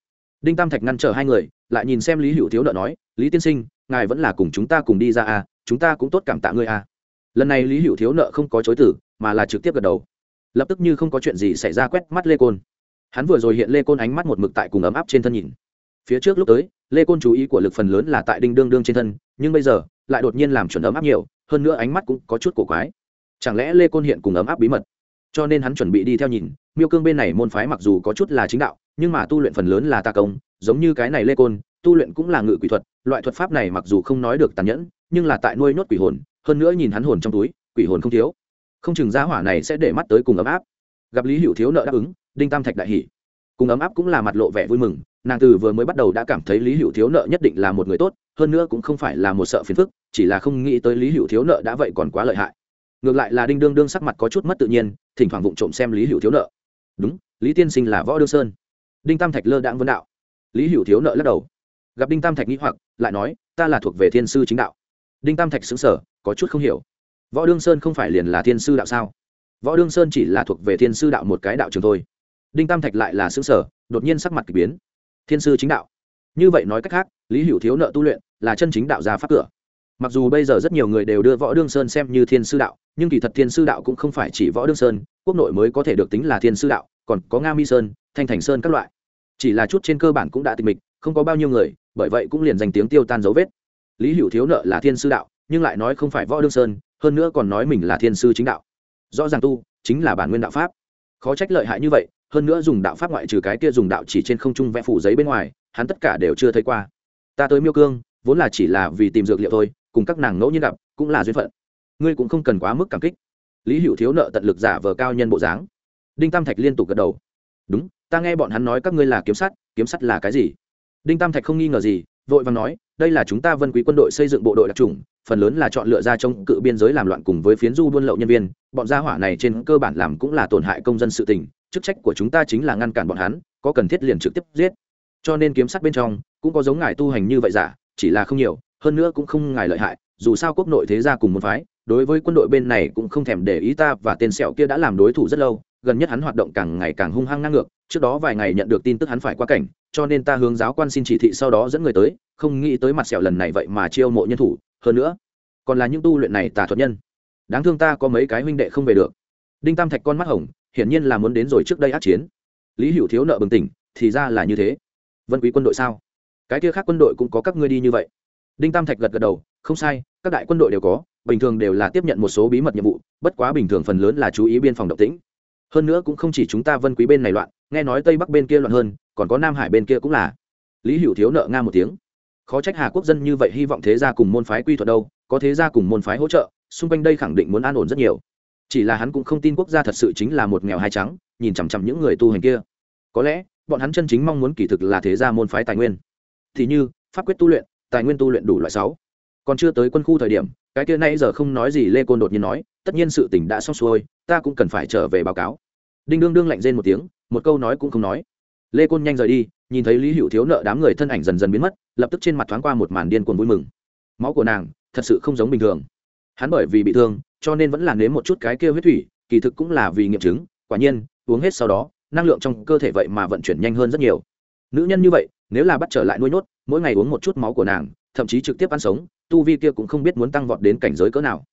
Đinh tam thạch ngăn trở hai người, lại nhìn xem lý hữu thiếu nợ nói, lý tiên sinh, ngài vẫn là cùng chúng ta cùng đi ra à chúng ta cũng tốt cảm tạ ngươi à. Lần này lý hữu thiếu nợ không có chối tử mà là trực tiếp gật đầu. Lập tức như không có chuyện gì xảy ra quét mắt lê côn. Hắn vừa rồi hiện lê côn ánh mắt một mực tại cùng ấm áp trên thân nhìn phía trước lúc tới, lê côn chú ý của lực phần lớn là tại đinh đương đương trên thân, nhưng bây giờ, lại đột nhiên làm chuẩn ấm áp nhiều, hơn nữa ánh mắt cũng có chút cổ quái. Chẳng lẽ lê côn hiện cùng ấm áp bí mật? Cho nên hắn chuẩn bị đi theo nhìn, miêu cương bên này môn phái mặc dù có chút là chính đạo, nhưng mà tu luyện phần lớn là tà công, giống như cái này lê côn, tu luyện cũng là ngự quỷ thuật, loại thuật pháp này mặc dù không nói được tàn nhẫn, nhưng là tại nuôi nhốt quỷ hồn, hơn nữa nhìn hắn hồn trong túi, quỷ hồn không thiếu. Không chừng giá hỏa này sẽ để mắt tới cùng ấm áp. Gặp lý hữu thiếu nợ đáp ứng, đinh tam thạch đại hỷ cùng ấm áp cũng là mặt lộ vẻ vui mừng nàng từ vừa mới bắt đầu đã cảm thấy lý hữu thiếu nợ nhất định là một người tốt, hơn nữa cũng không phải là một sợ phiền phức, chỉ là không nghĩ tới lý hữu thiếu nợ đã vậy còn quá lợi hại. Ngược lại là đinh đương đương sắc mặt có chút mất tự nhiên, thỉnh thoảng vụng trộm xem lý hữu thiếu nợ. Đúng, lý tiên sinh là võ đương sơn. Đinh tam thạch lơ đãng vấn đạo. Lý hữu thiếu nợ lắc đầu. Gặp đinh tam thạch nghĩ hoặc, lại nói, ta là thuộc về thiên sư chính đạo. Đinh tam thạch xứng sở có chút không hiểu. Võ đương sơn không phải liền là thiên sư đạo sao? Võ đương sơn chỉ là thuộc về thiên sư đạo một cái đạo trường thôi. Đinh tam thạch lại là xứng sở đột nhiên sắc mặt k ỳ biến thiên sư chính đạo. Như vậy nói cách khác, lý hữu thiếu nợ tu luyện là chân chính đạo ra pháp cửa. Mặc dù bây giờ rất nhiều người đều đưa võ đương sơn xem như thiên sư đạo, nhưng kỳ thật thiên sư đạo cũng không phải chỉ võ đương sơn, quốc nội mới có thể được tính là thiên sư đạo, còn có nga mi sơn, thanh thành sơn các loại. Chỉ là chút trên cơ bản cũng đã tịch mịch, không có bao nhiêu người, bởi vậy cũng liền danh tiếng tiêu tan dấu vết. Lý hữu thiếu nợ là thiên sư đạo, nhưng lại nói không phải võ đương sơn, hơn nữa còn nói mình là thiên sư chính đạo. Rõ ràng tu chính là bản nguyên đạo pháp. Khó trách lợi hại như vậy hơn nữa dùng đạo pháp ngoại trừ cái kia dùng đạo chỉ trên không trung vẽ phủ giấy bên ngoài, hắn tất cả đều chưa thấy qua. Ta tới miêu cương, vốn là chỉ là vì tìm dược liệu thôi, cùng các nàng ngẫu nhiên gặp, cũng là duyên phận. Ngươi cũng không cần quá mức cảm kích. Lý hữu thiếu nợ tận lực giả vờ cao nhân bộ dáng. Đinh tam thạch liên tục gật đầu. Đúng, ta nghe bọn hắn nói các ngươi là kiếm sắt kiếm sắt là cái gì? Đinh tam thạch không nghi ngờ gì, vội vàng nói, đây là chúng ta vân quý quân đội xây dựng bộ đội đặc trùng phần lớn là chọn lựa ra trong cự biên giới làm loạn cùng với phiến du buôn lậu nhân viên, bọn gia hỏa này trên cơ bản làm cũng là tổn hại công dân sự tình chức trách của chúng ta chính là ngăn cản bọn hắn, có cần thiết liền trực tiếp giết. Cho nên kiếm sắt bên trong cũng có giống ngài tu hành như vậy giả, chỉ là không nhiều, hơn nữa cũng không ngài lợi hại, dù sao quốc nội thế gia cùng một phái, đối với quân đội bên này cũng không thèm để ý ta và tên sẹo kia đã làm đối thủ rất lâu, gần nhất hắn hoạt động càng ngày càng hung hăng ngang ngược, trước đó vài ngày nhận được tin tức hắn phải qua cảnh, cho nên ta hướng giáo quan xin chỉ thị sau đó dẫn người tới, không nghĩ tới mặt sẹo lần này vậy mà chiêu mộ nhân thủ, hơn nữa còn là những tu luyện này tà thuật nhân. Đáng thương ta có mấy cái huynh đệ không về được. Đinh tam thạch con mắt hồng hiển nhiên là muốn đến rồi trước đây át chiến. Lý hữu thiếu nợ bừng tỉnh, thì ra là như thế. Vân quý quân đội sao? Cái kia khác quân đội cũng có các ngươi đi như vậy. Đinh tam thạch gật gật đầu, không sai, các đại quân đội đều có, bình thường đều là tiếp nhận một số bí mật nhiệm vụ, bất quá bình thường phần lớn là chú ý biên phòng động tĩnh. Hơn nữa cũng không chỉ chúng ta vân quý bên này loạn, nghe nói tây bắc bên kia loạn hơn, còn có nam hải bên kia cũng là. Lý hữu thiếu nợ nga một tiếng. Khó trách hà quốc dân như vậy hy vọng thế gia cùng môn phái quy thuật đâu, có thế gia cùng môn phái hỗ trợ, xung quanh đây khẳng định muốn an ổn rất nhiều chỉ là hắn cũng không tin quốc gia thật sự chính là một nghèo hai trắng, nhìn chằm chằm những người tu hành kia. Có lẽ, bọn hắn chân chính mong muốn kỳ thực là thế gia môn phái tài nguyên. Thì như, pháp quyết tu luyện, tài nguyên tu luyện đủ loại sáu. Còn chưa tới quân khu thời điểm, cái kia nay giờ không nói gì lê côn đột nhiên nói, tất nhiên sự tình đã xong xuôi, ta cũng cần phải trở về báo cáo. Đinh đương đương lạnh rên một tiếng, một câu nói cũng không nói. Lê côn nhanh rời đi, nhìn thấy lý hữu thiếu nợ đám người thân ảnh dần dần biến mất, lập tức trên mặt thoáng qua một màn điên cuồng vui mừng. Máu của nàng thật sự không giống bình thường hắn bởi vì bị thương, cho nên vẫn là nếm một chút cái kia huyết thủy, kỳ thực cũng là vì nghiệm chứng, quả nhiên, uống hết sau đó, năng lượng trong cơ thể vậy mà vận chuyển nhanh hơn rất nhiều. Nữ nhân như vậy, nếu là bắt trở lại nuôi nhốt, mỗi ngày uống một chút máu của nàng, thậm chí trực tiếp ăn sống, tu vi kia cũng không biết muốn tăng vọt đến cảnh giới cỡ nào.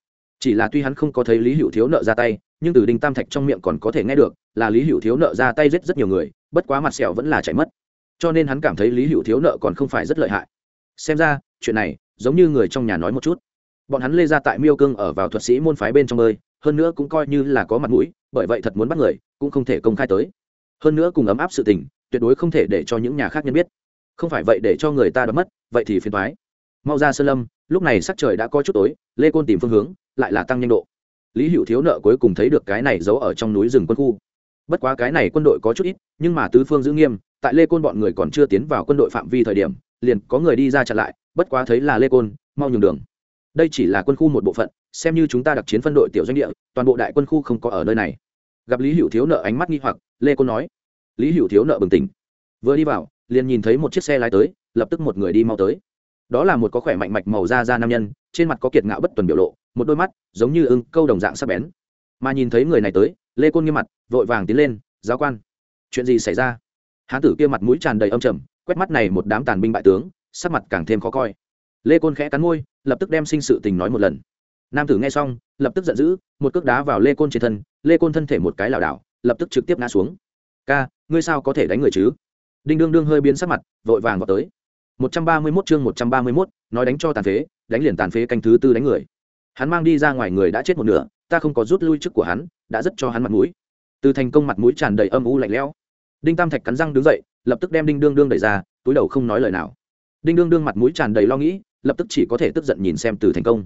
Chỉ là tuy hắn không có thấy lý hữu thiếu nợ ra tay, nhưng từ đinh tam thạch trong miệng còn có thể nghe được, là lý hữu thiếu nợ ra tay giết rất nhiều người, bất quá mặt sẹo vẫn là chảy mất. Cho nên hắn cảm thấy lý hữu thiếu nợ còn không phải rất lợi hại. Xem ra, chuyện này, giống như người trong nhà nói một chút bọn hắn lê ra tại miêu cương ở vào thuật sĩ môn phái bên trong ơi hơn nữa cũng coi như là có mặt mũi, bởi vậy thật muốn bắt người, cũng không thể công khai tới. Hơn nữa cùng ấm áp sự tình, tuyệt đối không thể để cho những nhà khác nhân biết. Không phải vậy để cho người ta đã mất, vậy thì phiền thoái mau ra sơn lâm, lúc này sắc trời đã có chút tối, lê côn tìm phương hướng, lại là tăng nhanh độ. Lý hữu thiếu nợ cuối cùng thấy được cái này giấu ở trong núi rừng quân khu. Bất quá cái này quân đội có chút ít, nhưng mà tứ phương giữ nghiêm, tại lê côn bọn người còn chưa tiến vào quân đội phạm vi thời điểm, liền có người đi ra chặn lại, bất quá thấy là lê côn, mau nhường đường đây chỉ là quân khu một bộ phận, xem như chúng ta đặc chiến phân đội tiểu doanh địa, toàn bộ đại quân khu không có ở nơi này. Gặp lý hữu thiếu nợ ánh mắt nghi hoặc, lê côn nói. Lý hữu thiếu nợ bừng tỉnh. Vừa đi vào, liền nhìn thấy một chiếc xe lái tới, lập tức một người đi mau tới. Đó là một có khỏe mạnh mạch màu da da nam nhân, trên mặt có kiệt ngạo bất tuần biểu lộ, một đôi mắt giống như ưng câu đồng dạng sắc bén. Mà nhìn thấy người này tới, lê côn nghiêm mặt, vội vàng tiến lên, giáo quan, chuyện gì xảy ra? Hán tử kia mặt mũi tràn đầy âm trầm, quét mắt này một đám tàn binh bại tướng, sắc mặt càng thêm khó coi. Lê côn khẽ cắn môi lập tức đem sinh sự tình nói một lần. Nam tử nghe xong lập tức giận dữ một cước đá vào lê côn trên thân lê côn thân thể một cái lảo đảo lập tức trực tiếp ngã xuống. Ca ngươi sao có thể đánh người chứ? Đinh đương đương hơi biến sắc mặt vội vàng vào tới. 131 chương 131, nói đánh cho tàn phế đánh liền tàn phế canh thứ tư đánh người. Hắn mang đi ra ngoài người đã chết một nửa ta không có rút lui chức của hắn đã rất cho hắn mặt mũi. Từ thành công mặt mũi tràn đầy âm u lạnh lẽo. Đinh tam thạch cắn răng đứng dậy lập tức đem đinh đương đương đẩy ra túi đầu không nói lời nào. Đinh đương đương mặt mũi tràn đầy lo nghĩ lập tức chỉ có thể tức giận nhìn xem từ thành công.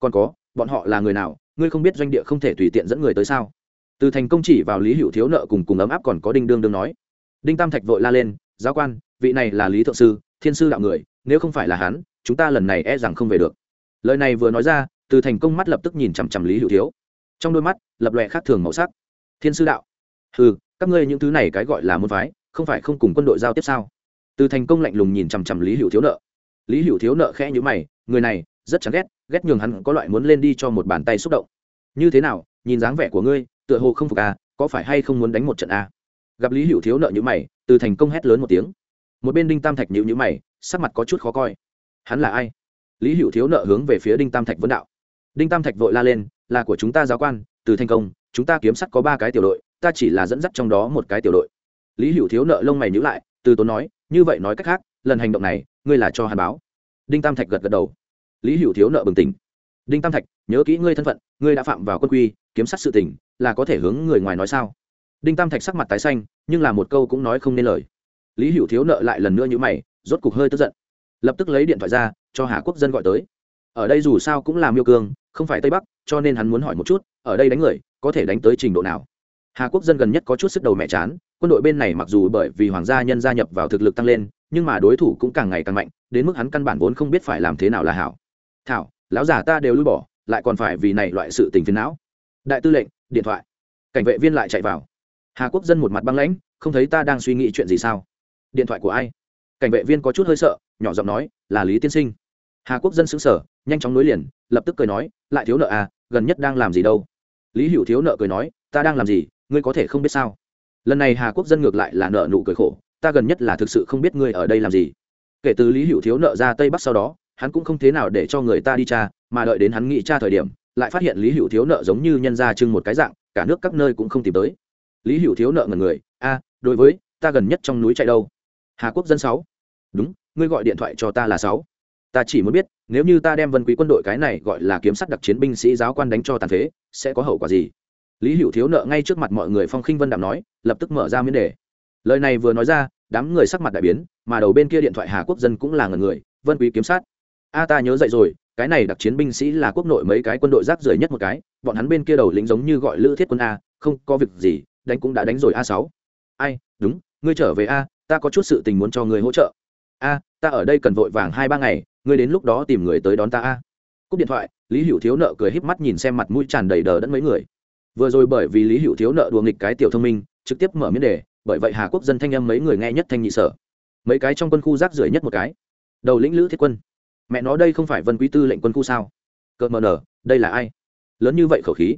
Còn có, bọn họ là người nào, ngươi không biết doanh địa không thể tùy tiện dẫn người tới sao? Từ thành công chỉ vào lý hữu thiếu nợ cùng cùng ấm áp còn có đinh đương đương nói. Đinh tam thạch vội la lên, giáo quan, vị này là lý thượng sư, thiên sư đạo người, nếu không phải là hắn, chúng ta lần này e rằng không về được. Lời này vừa nói ra, từ thành công mắt lập tức nhìn chằm chằm lý hữu thiếu. Trong đôi mắt, lập lòe khác thường màu sắc. Thiên sư đạo. Ừ các ngươi những thứ này cái gọi là môn phái, không phải không cùng quân đội giao tiếp sao? Từ thành công lạnh lùng nhìn chằm chằm lý hữu thiếu nợ lý hữu thiếu nợ khẽ nhữ mày, người này rất chán ghét ghét nhường hắn có loại muốn lên đi cho một bàn tay xúc động. Như thế nào, nhìn dáng vẻ của ngươi, tựa hồ không phục à có phải hay không muốn đánh một trận à? Gặp lý hữu thiếu nợ nhữ mày, từ thành công hét lớn một tiếng. Một bên đinh tam thạch nhữ nhữ mày, sắc mặt có chút khó coi. Hắn là ai? Lý hữu thiếu nợ hướng về phía đinh tam thạch vấn đạo. Đinh tam thạch vội la lên, là của chúng ta giáo quan, từ thành công, chúng ta kiếm sắt có ba cái tiểu đội, ta chỉ là dẫn dắt trong đó một cái tiểu đội. Lý hữu thiếu nợ lông mày nhữ lại, từ tốn nói, như vậy nói cách khác lần hành động này, ngươi là cho hàn báo. Đinh tam thạch gật gật đầu. Lý hữu thiếu nợ bừng tỉnh. Đinh tam thạch, nhớ kỹ ngươi thân phận, ngươi đã phạm vào quân quy, kiếm sát sự tình, là có thể hướng người ngoài nói sao? Đinh tam thạch sắc mặt tái xanh, nhưng là một câu cũng nói không nên lời. Lý hữu thiếu nợ lại lần nữa như mày, rốt cục hơi tức giận. Lập tức lấy điện thoại ra, cho hà quốc dân gọi tới. Ở đây dù sao cũng là miêu cương, không phải tây bắc, cho nên hắn muốn hỏi một chút, ở đây đánh người, có thể đánh tới trình độ nào? Hà quốc dân gần nhất có chút sức đầu mẹ chán, quân đội bên này mặc dù bởi vì hoàng gia nhân gia nhập vào thực lực tăng lên nhưng mà đối thủ cũng càng ngày càng mạnh, đến mức hắn căn bản vốn không biết phải làm thế nào là hảo. Thảo, lão già ta đều lui bỏ, lại còn phải vì này loại sự tình phiền não. Đại tư lệnh, điện thoại. Cảnh vệ viên lại chạy vào. Hà quốc dân một mặt băng lãnh, không thấy ta đang suy nghĩ chuyện gì sao? Điện thoại của ai? Cảnh vệ viên có chút hơi sợ, nhỏ giọng nói, là lý tiên sinh. Hà quốc dân xứng sở nhanh chóng nối liền, lập tức cười nói, lại thiếu nợ à gần nhất đang làm gì đâu? Lý hữu thiếu nợ cười nói, ta đang làm gì, ngươi có thể không biết sao? Lần này hà quốc dân ngược lại là nợ nụ cười khổ ta gần nhất là thực sự không biết ngươi ở đây làm gì. Kể từ lý hữu thiếu nợ ra tây bắc sau đó, hắn cũng không thế nào để cho người ta đi tra, mà đợi đến hắn nghị tra thời điểm, lại phát hiện lý hữu thiếu nợ giống như nhân ra trưng một cái dạng, cả nước các nơi cũng không tìm tới. Lý hữu thiếu nợ ngần người, a, đối với, ta gần nhất trong núi chạy đâu? Hà quốc dân sáu. Đúng, ngươi gọi điện thoại cho ta là sáu. Ta chỉ muốn biết, nếu như ta đem vân quý quân đội cái này gọi là kiếm sắt đặc chiến binh sĩ giáo quan đánh cho tàn phế, sẽ có hậu quả gì? Lý hữu thiếu nợ ngay trước mặt mọi người phong khinh vân đạm nói, lập tức mở ra miễn đề lời này vừa nói ra, đám người sắc mặt đại biến, mà đầu bên kia điện thoại hà quốc dân cũng là người, vân quý kiếm sát. A ta nhớ dậy rồi, cái này đặc chiến binh sĩ là quốc nội mấy cái quân đội rác rưởi nhất một cái, bọn hắn bên kia đầu lính giống như gọi lữ thiết quân a, không có việc gì, đánh cũng đã đánh rồi a sáu. Ai, đúng, ngươi trở về a, ta có chút sự tình muốn cho ngươi hỗ trợ. A, ta ở đây cần vội vàng hai ba ngày, ngươi đến lúc đó tìm người tới đón ta a. Cúp điện thoại, lý hữu thiếu nợ cười híp mắt nhìn xem mặt mũi tràn đầy đờ đẫn mấy người. Vừa rồi bởi vì lý hữu thiếu nợ đùa nghịch cái tiểu thông minh, trực tiếp mở miếng đề bởi vậy hà quốc dân thanh âm mấy người nghe nhất thanh nhị sở. Mấy cái trong quân khu rác rưởi nhất một cái. Đầu lĩnh lữ thiết quân. Mẹ nó đây không phải vân quý tư lệnh quân khu sao? Cợt mờ nở, đây là ai? Lớn như vậy khẩu khí.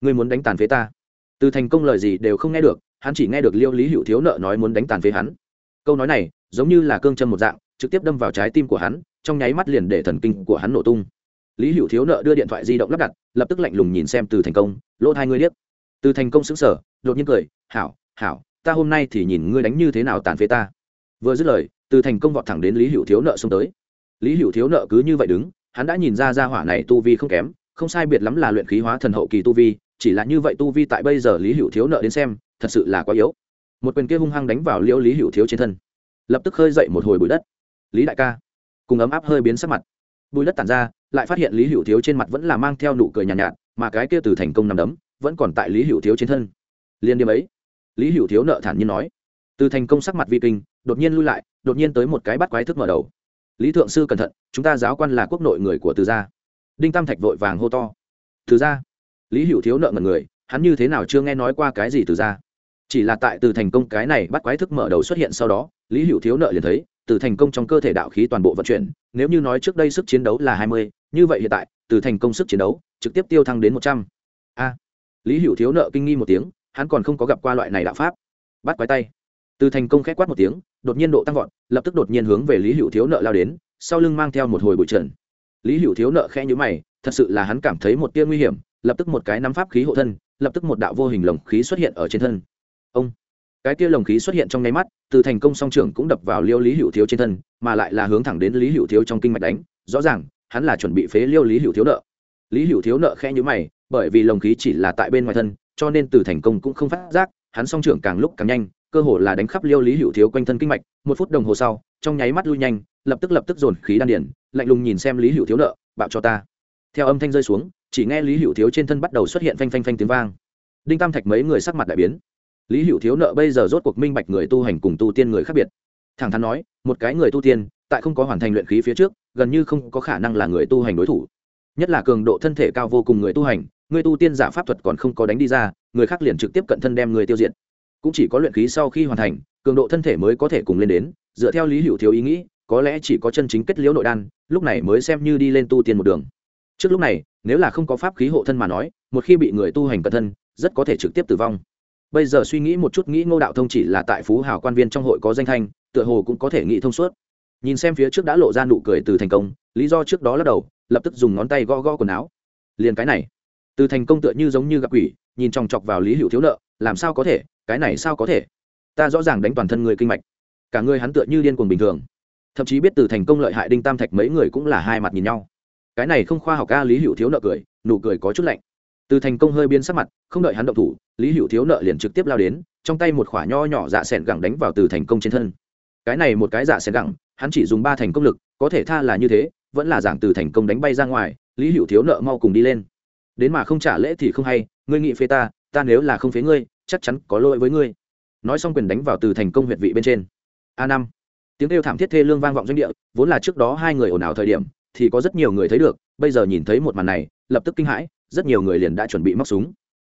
Ngươi muốn đánh tàn phế ta? Từ thành công lời gì đều không nghe được, hắn chỉ nghe được liêu lý hữu thiếu nợ nói muốn đánh tàn phế hắn. Câu nói này, giống như là cương châm một dạng, trực tiếp đâm vào trái tim của hắn, trong nháy mắt liền để thần kinh của hắn nổ tung. Lý hữu thiếu nợ đưa điện thoại di động lắp đặt, lập tức lạnh lùng nhìn xem từ thành công, lỗ hai ngươi liếc từ thành công xứng sở đột nhiên cười, hảo hảo ta hôm nay thì nhìn ngươi đánh như thế nào tàn phế ta. Vừa dứt lời từ thành công vọt thẳng đến lý hữu thiếu nợ xông tới. Lý hữu thiếu nợ cứ như vậy đứng hắn đã nhìn ra ra hỏa này tu vi không kém không sai biệt lắm là luyện khí hóa thần hậu kỳ tu vi chỉ là như vậy tu vi tại bây giờ lý hữu thiếu nợ đến xem thật sự là quá yếu. Một quyền kia hung hăng đánh vào liễu lý hữu thiếu trên thân. Lập tức khơi dậy một hồi bụi đất. Lý đại ca cùng ấm áp hơi biến sắc mặt. Bụi đất tản ra lại phát hiện lý hữu thiếu trên mặt vẫn là mang theo nụ cười nhàn nhạt, nhạt mà cái kia từ thành công nằm đấm vẫn còn tại lý hữu thiếu trên thân. Liên điểm ấy lý hữu thiếu nợ thản nhiên nói. Từ thành công sắc mặt vi kinh, đột nhiên lui lại, đột nhiên tới một cái bắt quái thức mở đầu. Lý thượng sư cẩn thận, chúng ta giáo quan là quốc nội người của từ gia. Đinh tam thạch vội vàng hô to. Từ gia? Lý hữu thiếu nợ ngần người, hắn như thế nào chưa nghe nói qua cái gì từ gia? chỉ là tại từ thành công cái này bắt quái thức mở đầu xuất hiện sau đó, lý hữu thiếu nợ liền thấy, từ thành công trong cơ thể đạo khí toàn bộ vận chuyển, nếu như nói trước đây sức chiến đấu là hai mươi, như vậy hiện tại, từ thành công sức chiến đấu trực tiếp tiêu thăng đến một trăm. A. Lý hữu thiếu nợ kinh nghi một tiếng hắn còn không có gặp qua loại này đạo pháp. Bắt quái tay. Từ thành công khét quát một tiếng, đột nhiên độ tăng vọt, lập tức đột nhiên hướng về lý hữu thiếu nợ lao đến, sau lưng mang theo một hồi bụi trần. Lý hữu thiếu nợ khẽ nhữ mày, thật sự là hắn cảm thấy một tia nguy hiểm, lập tức một cái nắm pháp khí hộ thân, lập tức một đạo vô hình lồng khí xuất hiện ở trên thân. Ông! Cái tia lồng khí xuất hiện trong nháy mắt, từ thành công song trưởng cũng đập vào liêu lý hữu thiếu trên thân, mà lại là hướng thẳng đến lý hữu thiếu trong kinh mạch đánh, rõ ràng, hắn là chuẩn bị phế liêu lý hữu thiếu nợ. Lý hữu thiếu nợ khẽ nhữ mày, bởi vì lồng khí chỉ là tại bên ngoài thân cho nên từ thành công cũng không phát giác, hắn song trưởng càng lúc càng nhanh, cơ hồ là đánh khắp liêu lý hữu thiếu quanh thân kinh mạch, một phút đồng hồ sau, trong nháy mắt lui nhanh, lập tức lập tức dồn khí đan điển lạnh lùng nhìn xem lý hữu thiếu nợ, bạo cho ta. Theo âm thanh rơi xuống, chỉ nghe lý hữu thiếu trên thân bắt đầu xuất hiện phanh phanh phanh tiếng vang. Đinh tam thạch mấy người sắc mặt đại biến. Lý hữu thiếu nợ bây giờ rốt cuộc minh bạch người tu hành cùng tu tiên người khác biệt. Thẳng thắn nói, một cái người tu tiên, tại không có hoàn thành luyện khí phía trước, gần như không có khả năng là người tu hành đối thủ. Nhất là cường độ thân thể cao vô cùng người tu hành Ngươi tu tiên giả pháp thuật còn không có đánh đi ra, người khác liền trực tiếp cận thân đem người tiêu diệt. Cũng chỉ có luyện khí sau khi hoàn thành, cường độ thân thể mới có thể cùng lên đến, dựa theo lý hữu thiếu ý nghĩ, có lẽ chỉ có chân chính kết liễu nội đan, lúc này mới xem như đi lên tu tiên một đường. Trước lúc này, nếu là không có pháp khí hộ thân mà nói, một khi bị người tu hành cận thân, rất có thể trực tiếp tử vong. Bây giờ suy nghĩ một chút nghĩ ngô đạo thông chỉ là tại phú hào quan viên trong hội có danh thanh, tựa hồ cũng có thể nghĩ thông suốt. Nhìn xem phía trước đã lộ ra nụ cười từ thành công, lý do trước đó lắc đầu, lập tức dùng ngón tay gõ gõ quần áo. Liền cái này từ thành công tựa như giống như gặp quỷ, nhìn chòng chọc vào lý hữu thiếu nợ, làm sao có thể? Cái này sao có thể? Ta rõ ràng đánh toàn thân người kinh mạch. Cả người hắn tựa như điên cuồng bình thường. Thậm chí biết từ thành công lợi hại đinh tam thạch mấy người cũng là hai mặt nhìn nhau. Cái này không khoa học ca lý hữu thiếu nợ cười, nụ cười có chút lạnh. Từ thành công hơi biên sắc mặt, không đợi hắn động thủ, lý hữu thiếu nợ liền trực tiếp lao đến, trong tay một khỏa nho nhỏ dạ s ẻ n gẳng đánh vào từ thành công trên thân. Cái này một cái dạ s ẻ n gẳng, hắn chỉ dùng ba thành công lực, có thể tha là như thế, vẫn là giảng từ thành công đánh bay ra ngoài, lý hữu thiếu nợ mau cùng đi lên đến mà không trả lễ thì không hay ngươi nghị phế ta ta nếu là không phế ngươi chắc chắn có lỗi với ngươi. Nói xong quyền đánh vào từ thành công huyệt vị bên trên. A năm. Tiếng kêu thảm thiết thê lương vang vọng doanh địa vốn là trước đó hai người ồn ào thời điểm thì có rất nhiều người thấy được bây giờ nhìn thấy một màn này lập tức kinh hãi rất nhiều người liền đã chuẩn bị móc súng.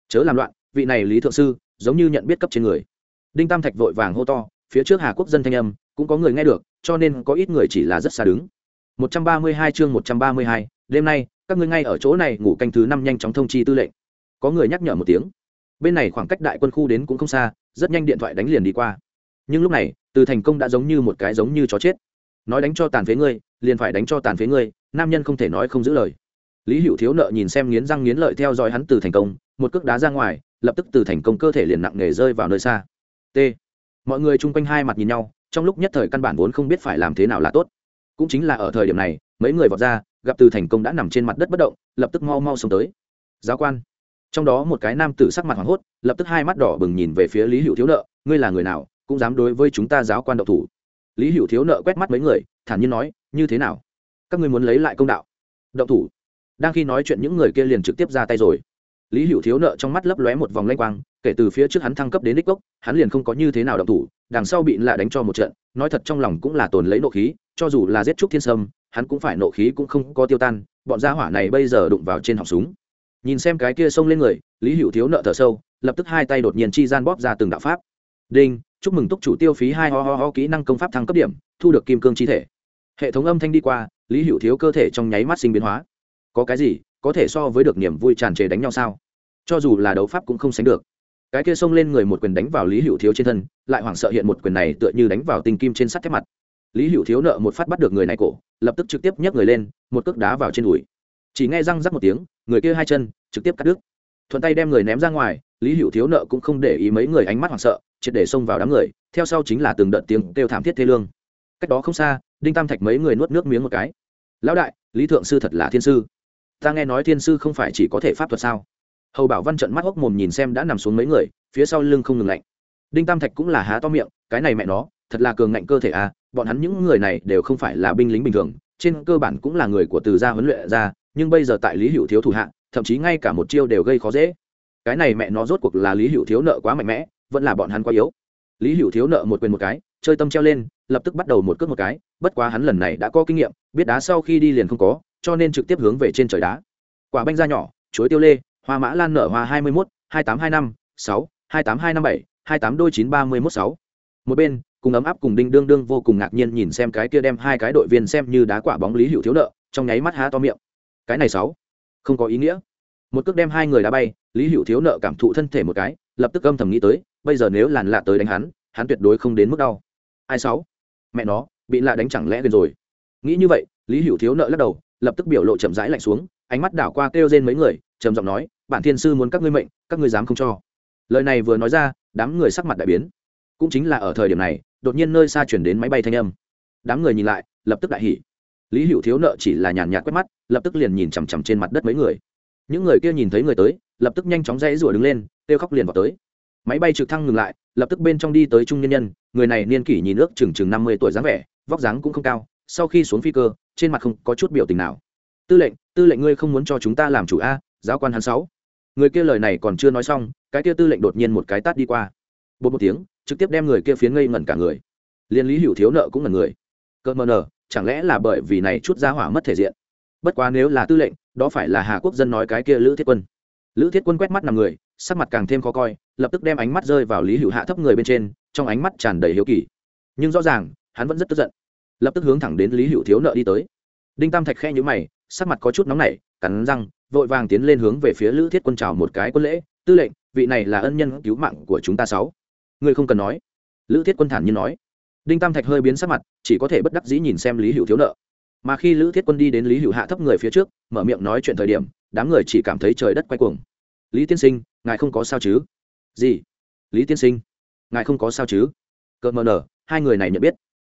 Chớ làm loạn vị này lý thượng sư giống như nhận biết cấp trên người. Đinh tam thạch vội vàng hô to phía trước hà quốc dân thanh âm cũng có người nghe được cho nên có ít người chỉ là rất xa đứng. 132 chương 132, đêm nay các ngươi ngay ở chỗ này ngủ canh thứ năm nhanh chóng thông chi tư lệnh. Có người nhắc nhở một tiếng. Bên này khoảng cách đại quân khu đến cũng không xa, rất nhanh điện thoại đánh liền đi qua. Nhưng lúc này, từ thành công đã giống như một cái giống như chó chết. Nói đánh cho tàn phế ngươi, liền phải đánh cho tàn phế ngươi, nam nhân không thể nói không giữ lời. Lý hữu thiếu nợ nhìn xem nghiến răng nghiến lợi theo dõi hắn từ thành công, một cước đá ra ngoài, lập tức từ thành công cơ thể liền nặng nề rơi vào nơi xa. T. Mọi người chung quanh hai mặt nhìn nhau, trong lúc nhất thời căn bản vốn không biết phải làm thế nào là tốt. Cũng chính là ở thời điểm này, mấy người vọt ra gặp từ thành công đã nằm trên mặt đất bất động, lập tức mau mau xông tới. Giáo quan. Trong đó một cái nam tử sắc mặt hoảng hốt, lập tức hai mắt đỏ bừng nhìn về phía lý hữu thiếu nợ, ngươi là người nào, cũng dám đối với chúng ta giáo quan độc thủ? Lý hữu thiếu nợ quét mắt mấy người, thản nhiên nói, như thế nào? Các ngươi muốn lấy lại công đạo, động thủ? Đang khi nói chuyện những người kia liền trực tiếp ra tay rồi. Lý hữu thiếu nợ trong mắt lấp lóe một vòng lanh quang, kể từ phía trước hắn thăng cấp đến đích cốc hắn liền không có như thế nào động thủ, đằng sau bị lạ đánh cho một trận, nói thật trong lòng cũng là tồn lấy nộ khí, cho dù là giết trúc thiên sâm hắn cũng phải nộ khí cũng không có tiêu tan, bọn gia hỏa này bây giờ đụng vào trên họng súng. Nhìn xem cái kia xông lên người, lý hữu thiếu nợ thở sâu, lập tức hai tay đột nhiên chi gian bóp ra từng đạo pháp. Đinh, chúc mừng túc chủ tiêu phí hai ho ho ho kỹ năng công pháp thăng cấp điểm, thu được kim cương chi thể. Hệ thống âm thanh đi qua, lý hữu thiếu cơ thể trong nháy mắt sinh biến hóa. Có cái gì, có thể so với được niềm vui tràn trề đánh nhau sao? Cho dù là đấu pháp cũng không sánh được. Cái kia xông lên người một quyền đánh vào lý hữu thiếu trên thân, lại hoảng sợ hiện một quyền này tựa như đánh vào tinh kim trên sắt thép mặt lý hữu thiếu nợ một phát bắt được người này cổ, lập tức trực tiếp nhấc người lên, một cước đá vào trên đùi. Chỉ nghe răng rắc một tiếng, người kia hai chân, trực tiếp cắt đứt. Thuận tay đem người ném ra ngoài, lý hữu thiếu nợ cũng không để ý mấy người ánh mắt hoảng sợ, triệt để xông vào đám người, theo sau chính là từng đợt tiếng kêu thảm thiết thê lương. Cách đó không xa, đinh tam thạch mấy người nuốt nước miếng một cái. Lão đại, lý thượng sư thật là thiên sư. Ta nghe nói thiên sư không phải chỉ có thể pháp thuật sao? Hầu bảo văn trận mắt hốc mồm nhìn xem đã nằm xuống mấy người, phía sau lưng không ngừng lạnh. Đinh tam thạch cũng là há to miệng, cái này mẹ nó, thật là cường ngạnh cơ thể à bọn hắn những người này đều không phải là binh lính bình thường, trên cơ bản cũng là người của từ gia huấn luyện ra, nhưng bây giờ tại lý hữu thiếu thủ hạ, thậm chí ngay cả một chiêu đều gây khó dễ. Cái này mẹ nó rốt cuộc là lý hữu thiếu nợ quá mạnh mẽ, vẫn là bọn hắn quá yếu. Lý hữu thiếu nợ một quyền một cái, chơi tâm treo lên, lập tức bắt đầu một cước một cái, bất quá hắn lần này đã có kinh nghiệm, biết đá sau khi đi liền không có, cho nên trực tiếp hướng về trên trời đá. Quả banh da nhỏ, chuối tiêu lê, hoa mã lan nở hoa hai mươi mốt, hai tám hai năm, sáu, hai tám hai năm bảy, hai tám đôi chín ba mươi mốt sáu. Một bên cùng ấm áp cùng đinh đương đương vô cùng ngạc nhiên nhìn xem cái kia đem hai cái đội viên xem như đá quả bóng lý hữu thiếu nợ, trong nháy mắt há to miệng. Cái này sáu, không có ý nghĩa. Một cước đem hai người đá bay, lý hữu thiếu nợ cảm thụ thân thể một cái, lập tức âm thầm nghĩ tới, bây giờ nếu làn lạ tới đánh hắn hắn tuyệt đối không đến mức đau. Ai sáu? Mẹ nó, bị lạ đánh chẳng lẽ gần rồi? Nghĩ như vậy, lý hữu thiếu nợ lắc đầu, lập tức biểu lộ chậm rãi lạnh xuống, ánh mắt đảo qua kêu trên mấy người, trầm giọng nói, bản thiên sư muốn các ngươi mệnh, các ngươi dám không cho. Lời này vừa nói ra, đám người sắc mặt đại biến cũng chính là ở thời điểm này, đột nhiên nơi xa chuyển đến máy bay thanh âm. Đám người nhìn lại, lập tức đại hỉ. Lý hữu thiếu nợ chỉ là nhàn nhạt quét mắt, lập tức liền nhìn chằm chằm trên mặt đất mấy người. Những người kia nhìn thấy người tới, lập tức nhanh chóng dãy rủa đứng lên, kêu khóc liền vào tới. Máy bay trực thăng ngừng lại, lập tức bên trong đi tới trung nhân nhân, người này niên kỷ nhìn ước chừng chừng năm mươi tuổi dáng vẻ, vóc dáng cũng không cao, sau khi xuống phi cơ, trên mặt không có chút biểu tình nào. Tư lệnh tư lệnh ngươi không muốn cho chúng ta làm chủ a, giáo quan hắn sáu. Người kia lời này còn chưa nói xong, cái kia tư lệnh đột nhiên một cái tát đi qua. Bột một tiếng trực tiếp đem người kia phiến ngây ngẩn cả người. Liên lý hữu thiếu nợ cũng ngẩn người. Cợt mờ nở chẳng lẽ là bởi vì này chút ra hỏa mất thể diện? Bất quá nếu là tư lệnh, đó phải là hà quốc dân nói cái kia lữ thiết quân. Lữ thiết quân quét mắt nằm người, sắc mặt càng thêm khó coi, lập tức đem ánh mắt rơi vào lý hữu hạ thấp người bên trên, trong ánh mắt tràn đầy hiếu kỳ. Nhưng rõ ràng, hắn vẫn rất tức giận. Lập tức hướng thẳng đến lý hữu thiếu nợ đi tới. Đinh tam thạch khe nhữ mày, sắc mặt có chút nóng nảy, cắn răng, vội vàng tiến lên hướng về phía lữ thiết quân chào một cái quân lễ, tư lệnh, vị này là ân nhân cứu mạng của chúng ta sáu ngươi không cần nói. Lữ thiết quân thản nhiên nói. Đinh tam thạch hơi biến sắc mặt, chỉ có thể bất đắc dĩ nhìn xem lý hữu thiếu nợ. Mà khi lữ thiết quân đi đến lý hữu hạ thấp người phía trước, mở miệng nói chuyện thời điểm, đám người chỉ cảm thấy trời đất quay cuồng. Lý tiên sinh, ngài không có sao chứ? Gì? Lý tiên sinh, ngài không có sao chứ? Cợt mờ nở, hai người này nhận biết.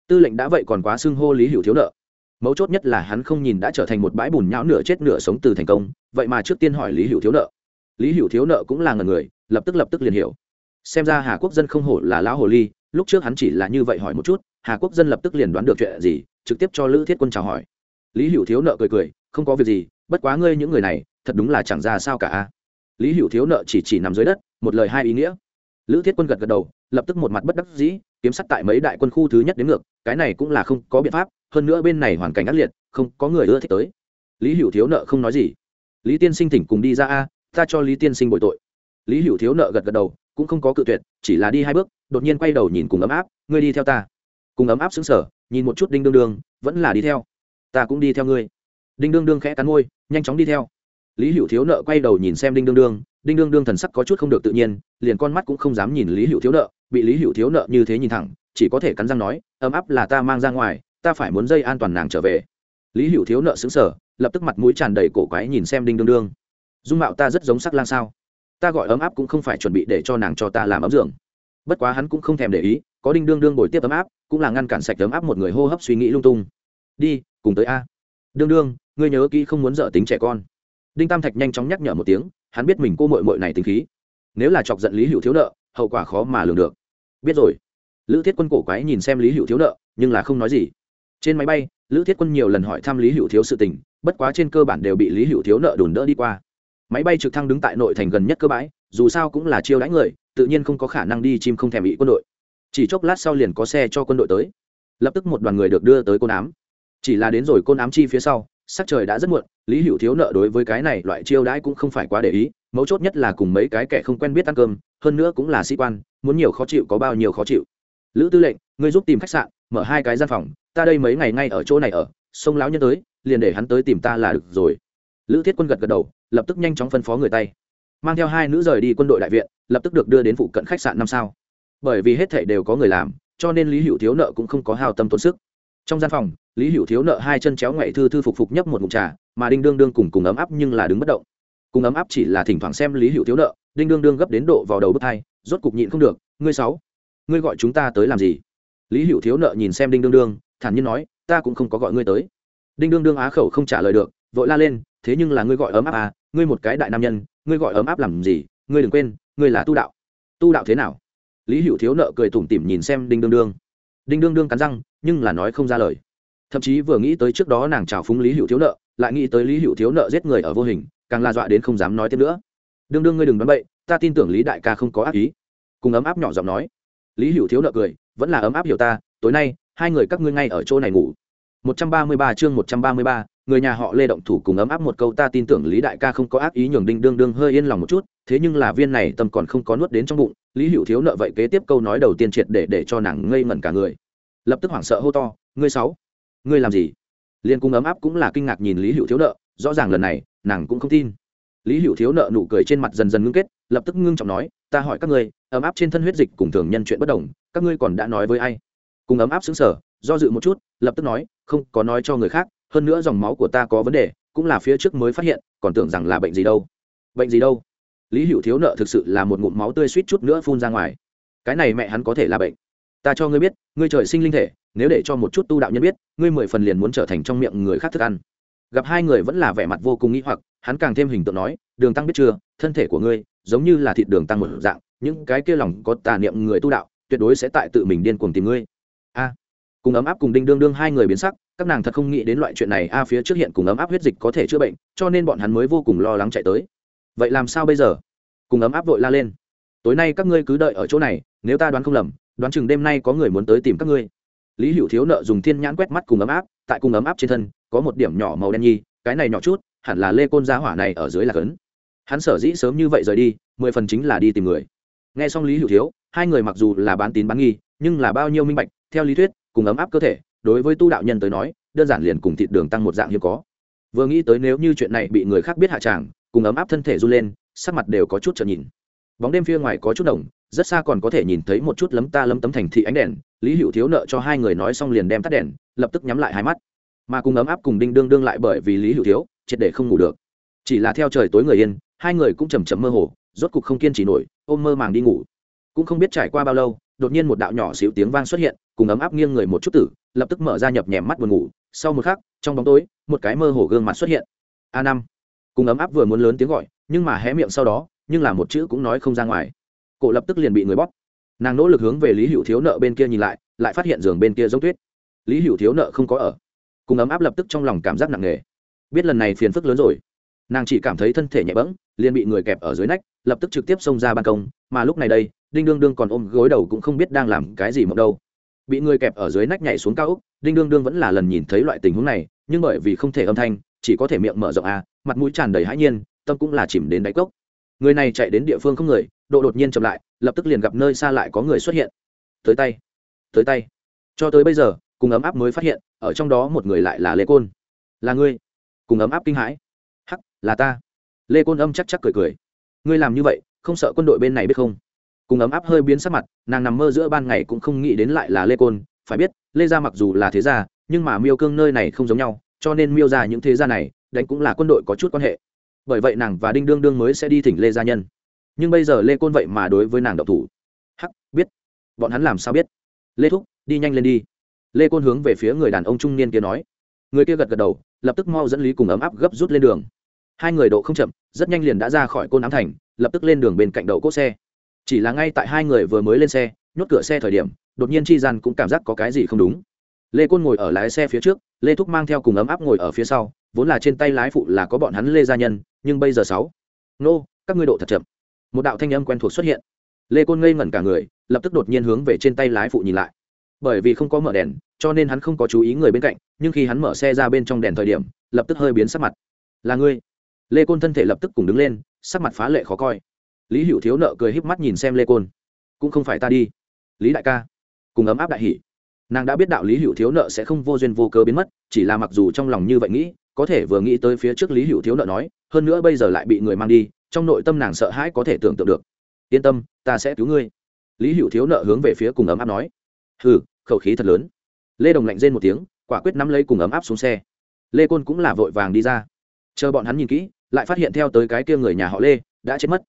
Tư lệnh đã vậy còn quá xưng hô lý hữu thiếu nợ. Mấu chốt nhất là hắn không nhìn đã trở thành một bãi bùn nhão nửa chết nửa sống từ thành công, vậy mà trước tiên hỏi lý hữu thiếu nợ. Lý hữu thiếu nợ cũng là ngần người, lập tức lập tức liền hiểu xem ra hà quốc dân không hổ là lão hồ ly, lúc trước hắn chỉ là như vậy hỏi một chút, hà quốc dân lập tức liền đoán được chuyện gì, trực tiếp cho lữ thiết quân chào hỏi. Lý hữu thiếu nợ cười cười, không có việc gì, bất quá ngươi những người này, thật đúng là chẳng ra sao cả lý hữu thiếu nợ chỉ chỉ nằm dưới đất, một lời hai ý nghĩa. Lữ thiết quân gật gật đầu, lập tức một mặt bất đắc dĩ, kiếm sắt tại mấy đại quân khu thứ nhất đến ngược, cái này cũng là không có biện pháp, hơn nữa bên này hoàn cảnh ác liệt, không có người ưa thích tới. Lý hữu thiếu nợ không nói gì. Lý tiên sinh thỉnh cùng đi ra a, ta cho lý tiên sinh bồi tội. Lý hữu thiếu nợ gật gật đầu cũng không có cự tuyệt, chỉ là đi hai bước, đột nhiên quay đầu nhìn cùng ấm áp, ngươi đi theo ta. Cùng ấm áp xứng sở nhìn một chút đinh đương đương, vẫn là đi theo, ta cũng đi theo ngươi. Đinh đương đương khẽ cắn môi, nhanh chóng đi theo. Lý hữu thiếu nợ quay đầu nhìn xem đinh đương đương, đinh đương đương thần sắc có chút không được tự nhiên, liền con mắt cũng không dám nhìn lý hữu thiếu nợ, bị lý hữu thiếu nợ như thế nhìn thẳng, chỉ có thể cắn răng nói, ấm áp là ta mang ra ngoài, ta phải muốn dây an toàn nàng trở về. Lý hữu thiếu nợ xứng sở lập tức mặt mũi tràn đầy cổ quái nhìn xem đinh đương đương. Dung mạo ta rất giống sắc lang sao? Ta gọi ấm áp cũng không phải chuẩn bị để cho nàng cho ta làm ấm giường. Bất quá hắn cũng không thèm để ý, có đinh đương đương bồi tiếp ấm áp, cũng là ngăn cản sạch ấm áp một người hô hấp suy nghĩ lung tung. Đi, cùng tới a. Đương đương, ngươi nhớ kỹ không muốn dở tính trẻ con. Đinh tam thạch nhanh chóng nhắc nhở một tiếng, hắn biết mình cô mội mội này tính khí. Nếu là chọc giận lý hữu thiếu nợ, hậu quả khó mà lường được. Biết rồi. Lữ thiết quân cổ quái nhìn xem lý hữu thiếu nợ, nhưng là không nói gì. Trên máy bay, lữ thiết quân nhiều lần hỏi thăm lý hữu thiếu sự tình, bất quá trên cơ bản đều bị lý hữu thiếu nợ đùn đỡ đi qua máy bay trực thăng đứng tại nội thành gần nhất cơ bãi, dù sao cũng là chiêu đãi người, tự nhiên không có khả năng đi chim không thèm bị quân đội. Chỉ chốc lát sau liền có xe cho quân đội tới. Lập tức một đoàn người được đưa tới côn ám. Chỉ là đến rồi côn ám chi phía sau, sắc trời đã rất muộn, lý hữu thiếu nợ đối với cái này loại chiêu đãi cũng không phải quá để ý, mấu chốt nhất là cùng mấy cái kẻ không quen biết ăn cơm, hơn nữa cũng là sĩ quan, muốn nhiều khó chịu có bao nhiêu khó chịu. Lữ tư lệnh, ngươi giúp tìm khách sạn, mở hai cái gian phòng, ta đây mấy ngày ngay ở chỗ này ở, sông lão nhân tới, liền để hắn tới tìm ta là được rồi. Lữ thiết quân gật gật đầu lập tức nhanh chóng phân phó người tay. Mang theo hai nữ rời đi quân đội đại viện, lập tức được đưa đến phụ cận khách sạn năm sao. Bởi vì hết thảy đều có người làm, cho nên lý hữu thiếu nợ cũng không có hào tâm tốn sức. Trong gian phòng, lý hữu thiếu nợ hai chân chéo ngoại thư thư phục phục nhấp một mụn trà, mà đinh đương đương cùng cùng ấm áp nhưng là đứng bất động. Cùng ấm áp chỉ là thỉnh thoảng xem lý hữu thiếu nợ, đinh đương đương gấp đến độ vào đầu bước hai, rốt cục nhịn không được, ngươi sáu, ngươi gọi chúng ta tới làm gì? Lý hữu thiếu nợ nhìn xem đinh đương đương, thản nhiên nói, ta cũng không có gọi ngươi tới. Đinh đương đương á khẩu không trả lời được, vội la lên, thế nhưng là ngươi gọi ấm áp à ngươi một cái đại nam nhân ngươi gọi ấm áp làm gì ngươi đừng quên ngươi là tu đạo. Tu đạo thế nào? Lý hữu thiếu nợ cười tủm tỉm nhìn xem đinh đương đương. Đinh đương đương cắn răng nhưng là nói không ra lời. Thậm chí vừa nghĩ tới trước đó nàng trào phúng lý hữu thiếu nợ lại nghĩ tới lý hữu thiếu nợ giết người ở vô hình càng la dọa đến không dám nói thêm nữa. Đương đương ngươi đừng đoán bậy ta tin tưởng lý đại ca không có ác ý. Cùng ấm áp nhỏ giọng nói. Lý hữu thiếu nợ cười vẫn là ấm áp hiểu ta tối nay hai người các ngươi ngay ở chỗ này ngủ. 133 chương 133, người nhà họ Lê động thủ cùng ấm áp một câu ta tin tưởng Lý đại ca không có ác ý nhường Đinh Đương Đương hơi yên lòng một chút, thế nhưng là viên này tâm còn không có nuốt đến trong bụng. Lý hữu thiếu nợ vậy kế tiếp câu nói đầu tiên triệt để để cho nàng ngây ngẩn cả người. Lập tức hoảng sợ hô to ngươi sáu ngươi làm gì? Liên cung ấm áp cũng là kinh ngạc nhìn lý hữu thiếu nợ rõ ràng lần này nàng cũng không tin. Lý hữu thiếu nợ nụ cười trên mặt dần dần ngưng kết lập tức ngưng trọng nói ta hỏi các ngươi ấm áp trên thân huyết dịch cùng thường nhân chuyện bất đồng các ngươi còn đã nói với ai? Cùng ấm áp xứng sở do dự một chút lập tức nói không có nói cho người khác hơn nữa dòng máu của ta có vấn đề, cũng là phía trước mới phát hiện, còn tưởng rằng là bệnh gì đâu. Bệnh gì đâu? Lý hữu thiếu nợ thực sự là một ngụm máu tươi suýt chút nữa phun ra ngoài. Cái này mẹ hắn có thể là bệnh. Ta cho ngươi biết, ngươi trời sinh linh thể, nếu để cho một chút tu đạo nhân biết, ngươi mười phần liền muốn trở thành trong miệng người khác thức ăn. Gặp hai người vẫn là vẻ mặt vô cùng nghĩ hoặc, hắn càng thêm hình tượng nói, đường tăng biết chưa, thân thể của ngươi giống như là thịt đường tăng một dạng, những cái kia lòng có tà niệm người tu đạo, tuyệt đối sẽ tại tự mình điên cuồng tìm ngươi. A. Cùng ấm áp cùng đinh đương đương hai người biến sắc các nàng thật không nghĩ đến loại chuyện này, a, phía trước hiện cùng ấm áp huyết dịch có thể chữa bệnh, cho nên bọn hắn mới vô cùng lo lắng chạy tới. Vậy làm sao bây giờ? Cùng ấm áp vội la lên. Tối nay các ngươi cứ đợi ở chỗ này, nếu ta đoán không lầm, đoán chừng đêm nay có người muốn tới tìm các ngươi. Lý hữu thiếu nợ dùng thiên nhãn quét mắt cùng ấm áp, tại cùng ấm áp trên thân, có một điểm nhỏ màu đen nhi, cái này nhỏ chút, hẳn là lê côn gia hỏa này ở dưới là cấn. Hắn sở dĩ sớm như vậy rời đi, mười phần chính là đi tìm người. Nghe xong lý hữu thiếu, hai người mặc dù là bán tín bán nghi, nhưng là bao nhiêu minh bạch, theo lý thuyết, cùng ấm áp cơ thể đối với tu đạo nhân tới nói, đơn giản liền cùng thịt đường tăng một dạng hiếm có. Vừa nghĩ tới nếu như chuyện này bị người khác biết hạ tràng, cùng ấm áp thân thể run lên, sắc mặt đều có chút trợn nhìn. Bóng đêm phía ngoài có chút đồng, rất xa còn có thể nhìn thấy một chút lấm ta lấm tấm thành thị ánh đèn, lý hữu thiếu nợ cho hai người nói xong liền đem tắt đèn, lập tức nhắm lại hai mắt. Mà cùng ấm áp cùng đinh đương đương lại bởi vì lý hữu thiếu, triệt để không ngủ được. Chỉ là theo trời tối người yên, hai người cũng chầm chầm mơ hồ, rốt cục không kiên trì nổi, ôm mơ màng đi ngủ. Cũng không biết trải qua bao lâu, đột nhiên một đạo nhỏ xíu tiếng vang xuất hiện, cùng ấm áp nghiêng người một chút tử lập tức mở ra nhập nhèm mắt buồn ngủ. Sau một khắc, trong bóng tối, một cái mơ hồ gương mặt xuất hiện. A năm. Cùng ấm áp vừa muốn lớn tiếng gọi, nhưng mà hé miệng sau đó, nhưng là một chữ cũng nói không ra ngoài. Cổ lập tức liền bị người bóp. Nàng nỗ lực hướng về lý hữu thiếu nợ bên kia nhìn lại lại phát hiện giường bên kia giống tuyết. Lý hữu thiếu nợ không có ở. Cùng ấm áp lập tức trong lòng cảm giác nặng nề. Biết lần này phiền phức lớn rồi. Nàng chỉ cảm thấy thân thể nhẹ bẫng, liền bị người kẹp ở dưới nách, lập tức trực tiếp xông ra ban công, mà lúc này đây, đinh đương đương còn ôm gối đầu cũng không biết đang làm cái gì mộng đâu bị người kẹp ở dưới nách nhảy xuống cao ốc đinh đương đương vẫn là lần nhìn thấy loại tình huống này, nhưng bởi vì không thể âm thanh, chỉ có thể miệng mở rộng à mặt mũi tràn đầy hãi nhiên, tâm cũng là chìm đến đáy cốc. Người này chạy đến địa phương không người, độ đột nhiên chậm lại, lập tức liền gặp nơi xa lại có người xuất hiện. Tới tay tới tay. Cho tới bây giờ, cùng ấm áp mới phát hiện, ở trong đó một người lại là lê côn. Là ngươi. Cùng ấm áp kinh hãi. Hắc, là ta. Lê côn âm chắc chắc cười cười. Ngươi làm như vậy, không sợ quân đội bên này biết không? Cùng ấm áp hơi biến sắc mặt, nàng nằm mơ giữa ban ngày cũng không nghĩ đến lại là lê côn. Phải biết, lê gia mặc dù là thế gia, nhưng mà miêu cương nơi này không giống nhau, cho nên miêu ra những thế gia này, đánh cũng là quân đội có chút quan hệ. Bởi vậy nàng và đinh đương đương mới sẽ đi thỉnh lê gia nhân. Nhưng bây giờ lê côn vậy mà đối với nàng độc thủ. Hắc, biết. Bọn hắn làm sao biết? Lê thúc, đi nhanh lên đi. Lê côn hướng về phía người đàn ông trung niên kia nói. Người kia gật gật đầu, lập tức mau dẫn lý cùng ấm áp gấp rút lên đường. Hai người độ không chậm, rất nhanh liền đã ra khỏi côn ám thành, lập tức lên đường bên cạnh đậu cốt xe chỉ là ngay tại hai người vừa mới lên xe, nhốt cửa xe thời điểm, đột nhiên chi gian cũng cảm giác có cái gì không đúng. Lê côn ngồi ở lái xe phía trước, lê thúc mang theo cùng ấm áp ngồi ở phía sau, vốn là trên tay lái phụ là có bọn hắn lê gia nhân, nhưng bây giờ sáu. Nô, các ngươi độ thật chậm. Một đạo thanh âm quen thuộc xuất hiện. Lê côn ngây ngẩn cả người, lập tức đột nhiên hướng về trên tay lái phụ nhìn lại. Bởi vì không có mở đèn, cho nên hắn không có chú ý người bên cạnh, nhưng khi hắn mở xe ra bên trong đèn thời điểm, lập tức hơi biến sắc mặt. Là ngươi. Lê côn thân thể lập tức cùng đứng lên, sắc mặt phá lệ khó coi lý hữu thiếu nợ cười híp mắt nhìn xem lê côn. Cũng không phải ta đi. Lý đại ca. Cùng ấm áp đại hỷ nàng đã biết đạo lý hữu thiếu nợ sẽ không vô duyên vô cớ biến mất, chỉ là mặc dù trong lòng như vậy nghĩ, có thể vừa nghĩ tới phía trước lý hữu thiếu nợ nói, hơn nữa bây giờ lại bị người mang đi, trong nội tâm nàng sợ hãi có thể tưởng tượng được. Yên tâm, ta sẽ cứu ngươi. Lý hữu thiếu nợ hướng về phía cùng ấm áp nói. Hừ, khẩu khí thật lớn. Lê đồng lạnh rên một tiếng, quả quyết nắm lấy cùng ấm áp xuống xe. Lê côn cũng là vội vàng đi ra. Chờ bọn hắn nhìn kỹ, lại phát hiện theo tới cái kia người nhà họ lê, đã chết mất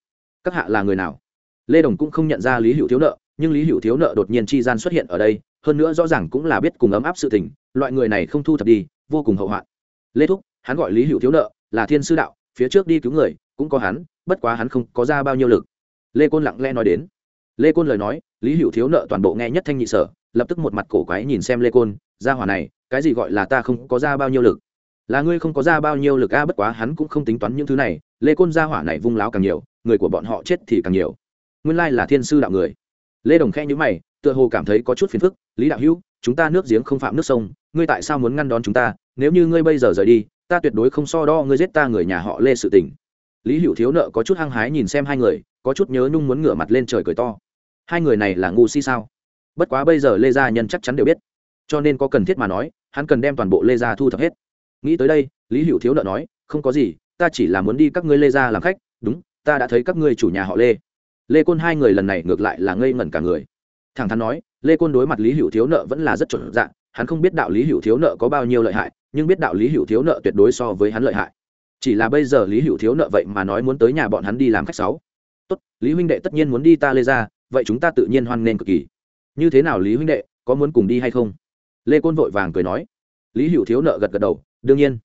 các hạ là người nào? Lê đồng cũng không nhận ra lý hữu thiếu nợ, nhưng lý hữu thiếu nợ đột nhiên chi gian xuất hiện ở đây, hơn nữa rõ ràng cũng là biết cùng ấm áp sự tình, loại người này không thu thập đi, vô cùng hậu hoạn. Lê thúc, hắn gọi lý hữu thiếu nợ, là thiên sư đạo, phía trước đi cứu người, cũng có hắn, bất quá hắn không có ra bao nhiêu lực. Lê côn lặng lẽ nói đến. Lê côn lời nói, lý hữu thiếu nợ toàn bộ nghe nhất thanh nhị sở, lập tức một mặt cổ quái nhìn xem lê côn ra hỏa này, cái gì gọi là ta không có ra bao nhiêu lực? Là ngươi không có ra bao nhiêu lực a, bất quá hắn cũng không tính toán những thứ này, lê côn ra hỏa này vung láo càng nhiều người của bọn họ chết thì càng nhiều. Nguyên lai là thiên sư đạo người. Lê đồng khẽ nhữ mày, tựa hồ cảm thấy có chút phiền phức. Lý đạo hữu, chúng ta nước giếng không phạm nước sông, ngươi tại sao muốn ngăn đón chúng ta? Nếu như ngươi bây giờ rời đi, ta tuyệt đối không so đo ngươi giết ta người nhà họ lê sự tình. Lý hữu thiếu nợ có chút hăng hái nhìn xem hai người, có chút nhớ nhung muốn ngửa mặt lên trời cười to. Hai người này là ngu si sao? Bất quá bây giờ lê gia nhân chắc chắn đều biết. Cho nên có cần thiết mà nói, hắn cần đem toàn bộ lê gia thu thập hết. Nghĩ tới đây, lý hữu thiếu nợ nói, không có gì, ta chỉ là muốn đi các ngươi lê gia làm khách, đúng ta đã thấy các ngươi chủ nhà họ lê. Lê côn hai người lần này ngược lại là ngây ngẩn cả người. Thẳng thắn nói, lê côn đối mặt lý hữu thiếu nợ vẫn là rất chuẩn dạng, hắn không biết đạo lý hữu thiếu nợ có bao nhiêu lợi hại, nhưng biết đạo lý hữu thiếu nợ tuyệt đối so với hắn lợi hại. Chỉ là bây giờ lý hữu thiếu nợ vậy mà nói muốn tới nhà bọn hắn đi làm khách sáu. Tốt, lý huynh đệ tất nhiên muốn đi ta lê ra, vậy chúng ta tự nhiên hoan nghênh cực kỳ. Như thế nào lý huynh đệ, có muốn cùng đi hay không? Lê côn vội vàng cười nói. Lý hữu thiếu nợ gật gật đầu, đương nhiên.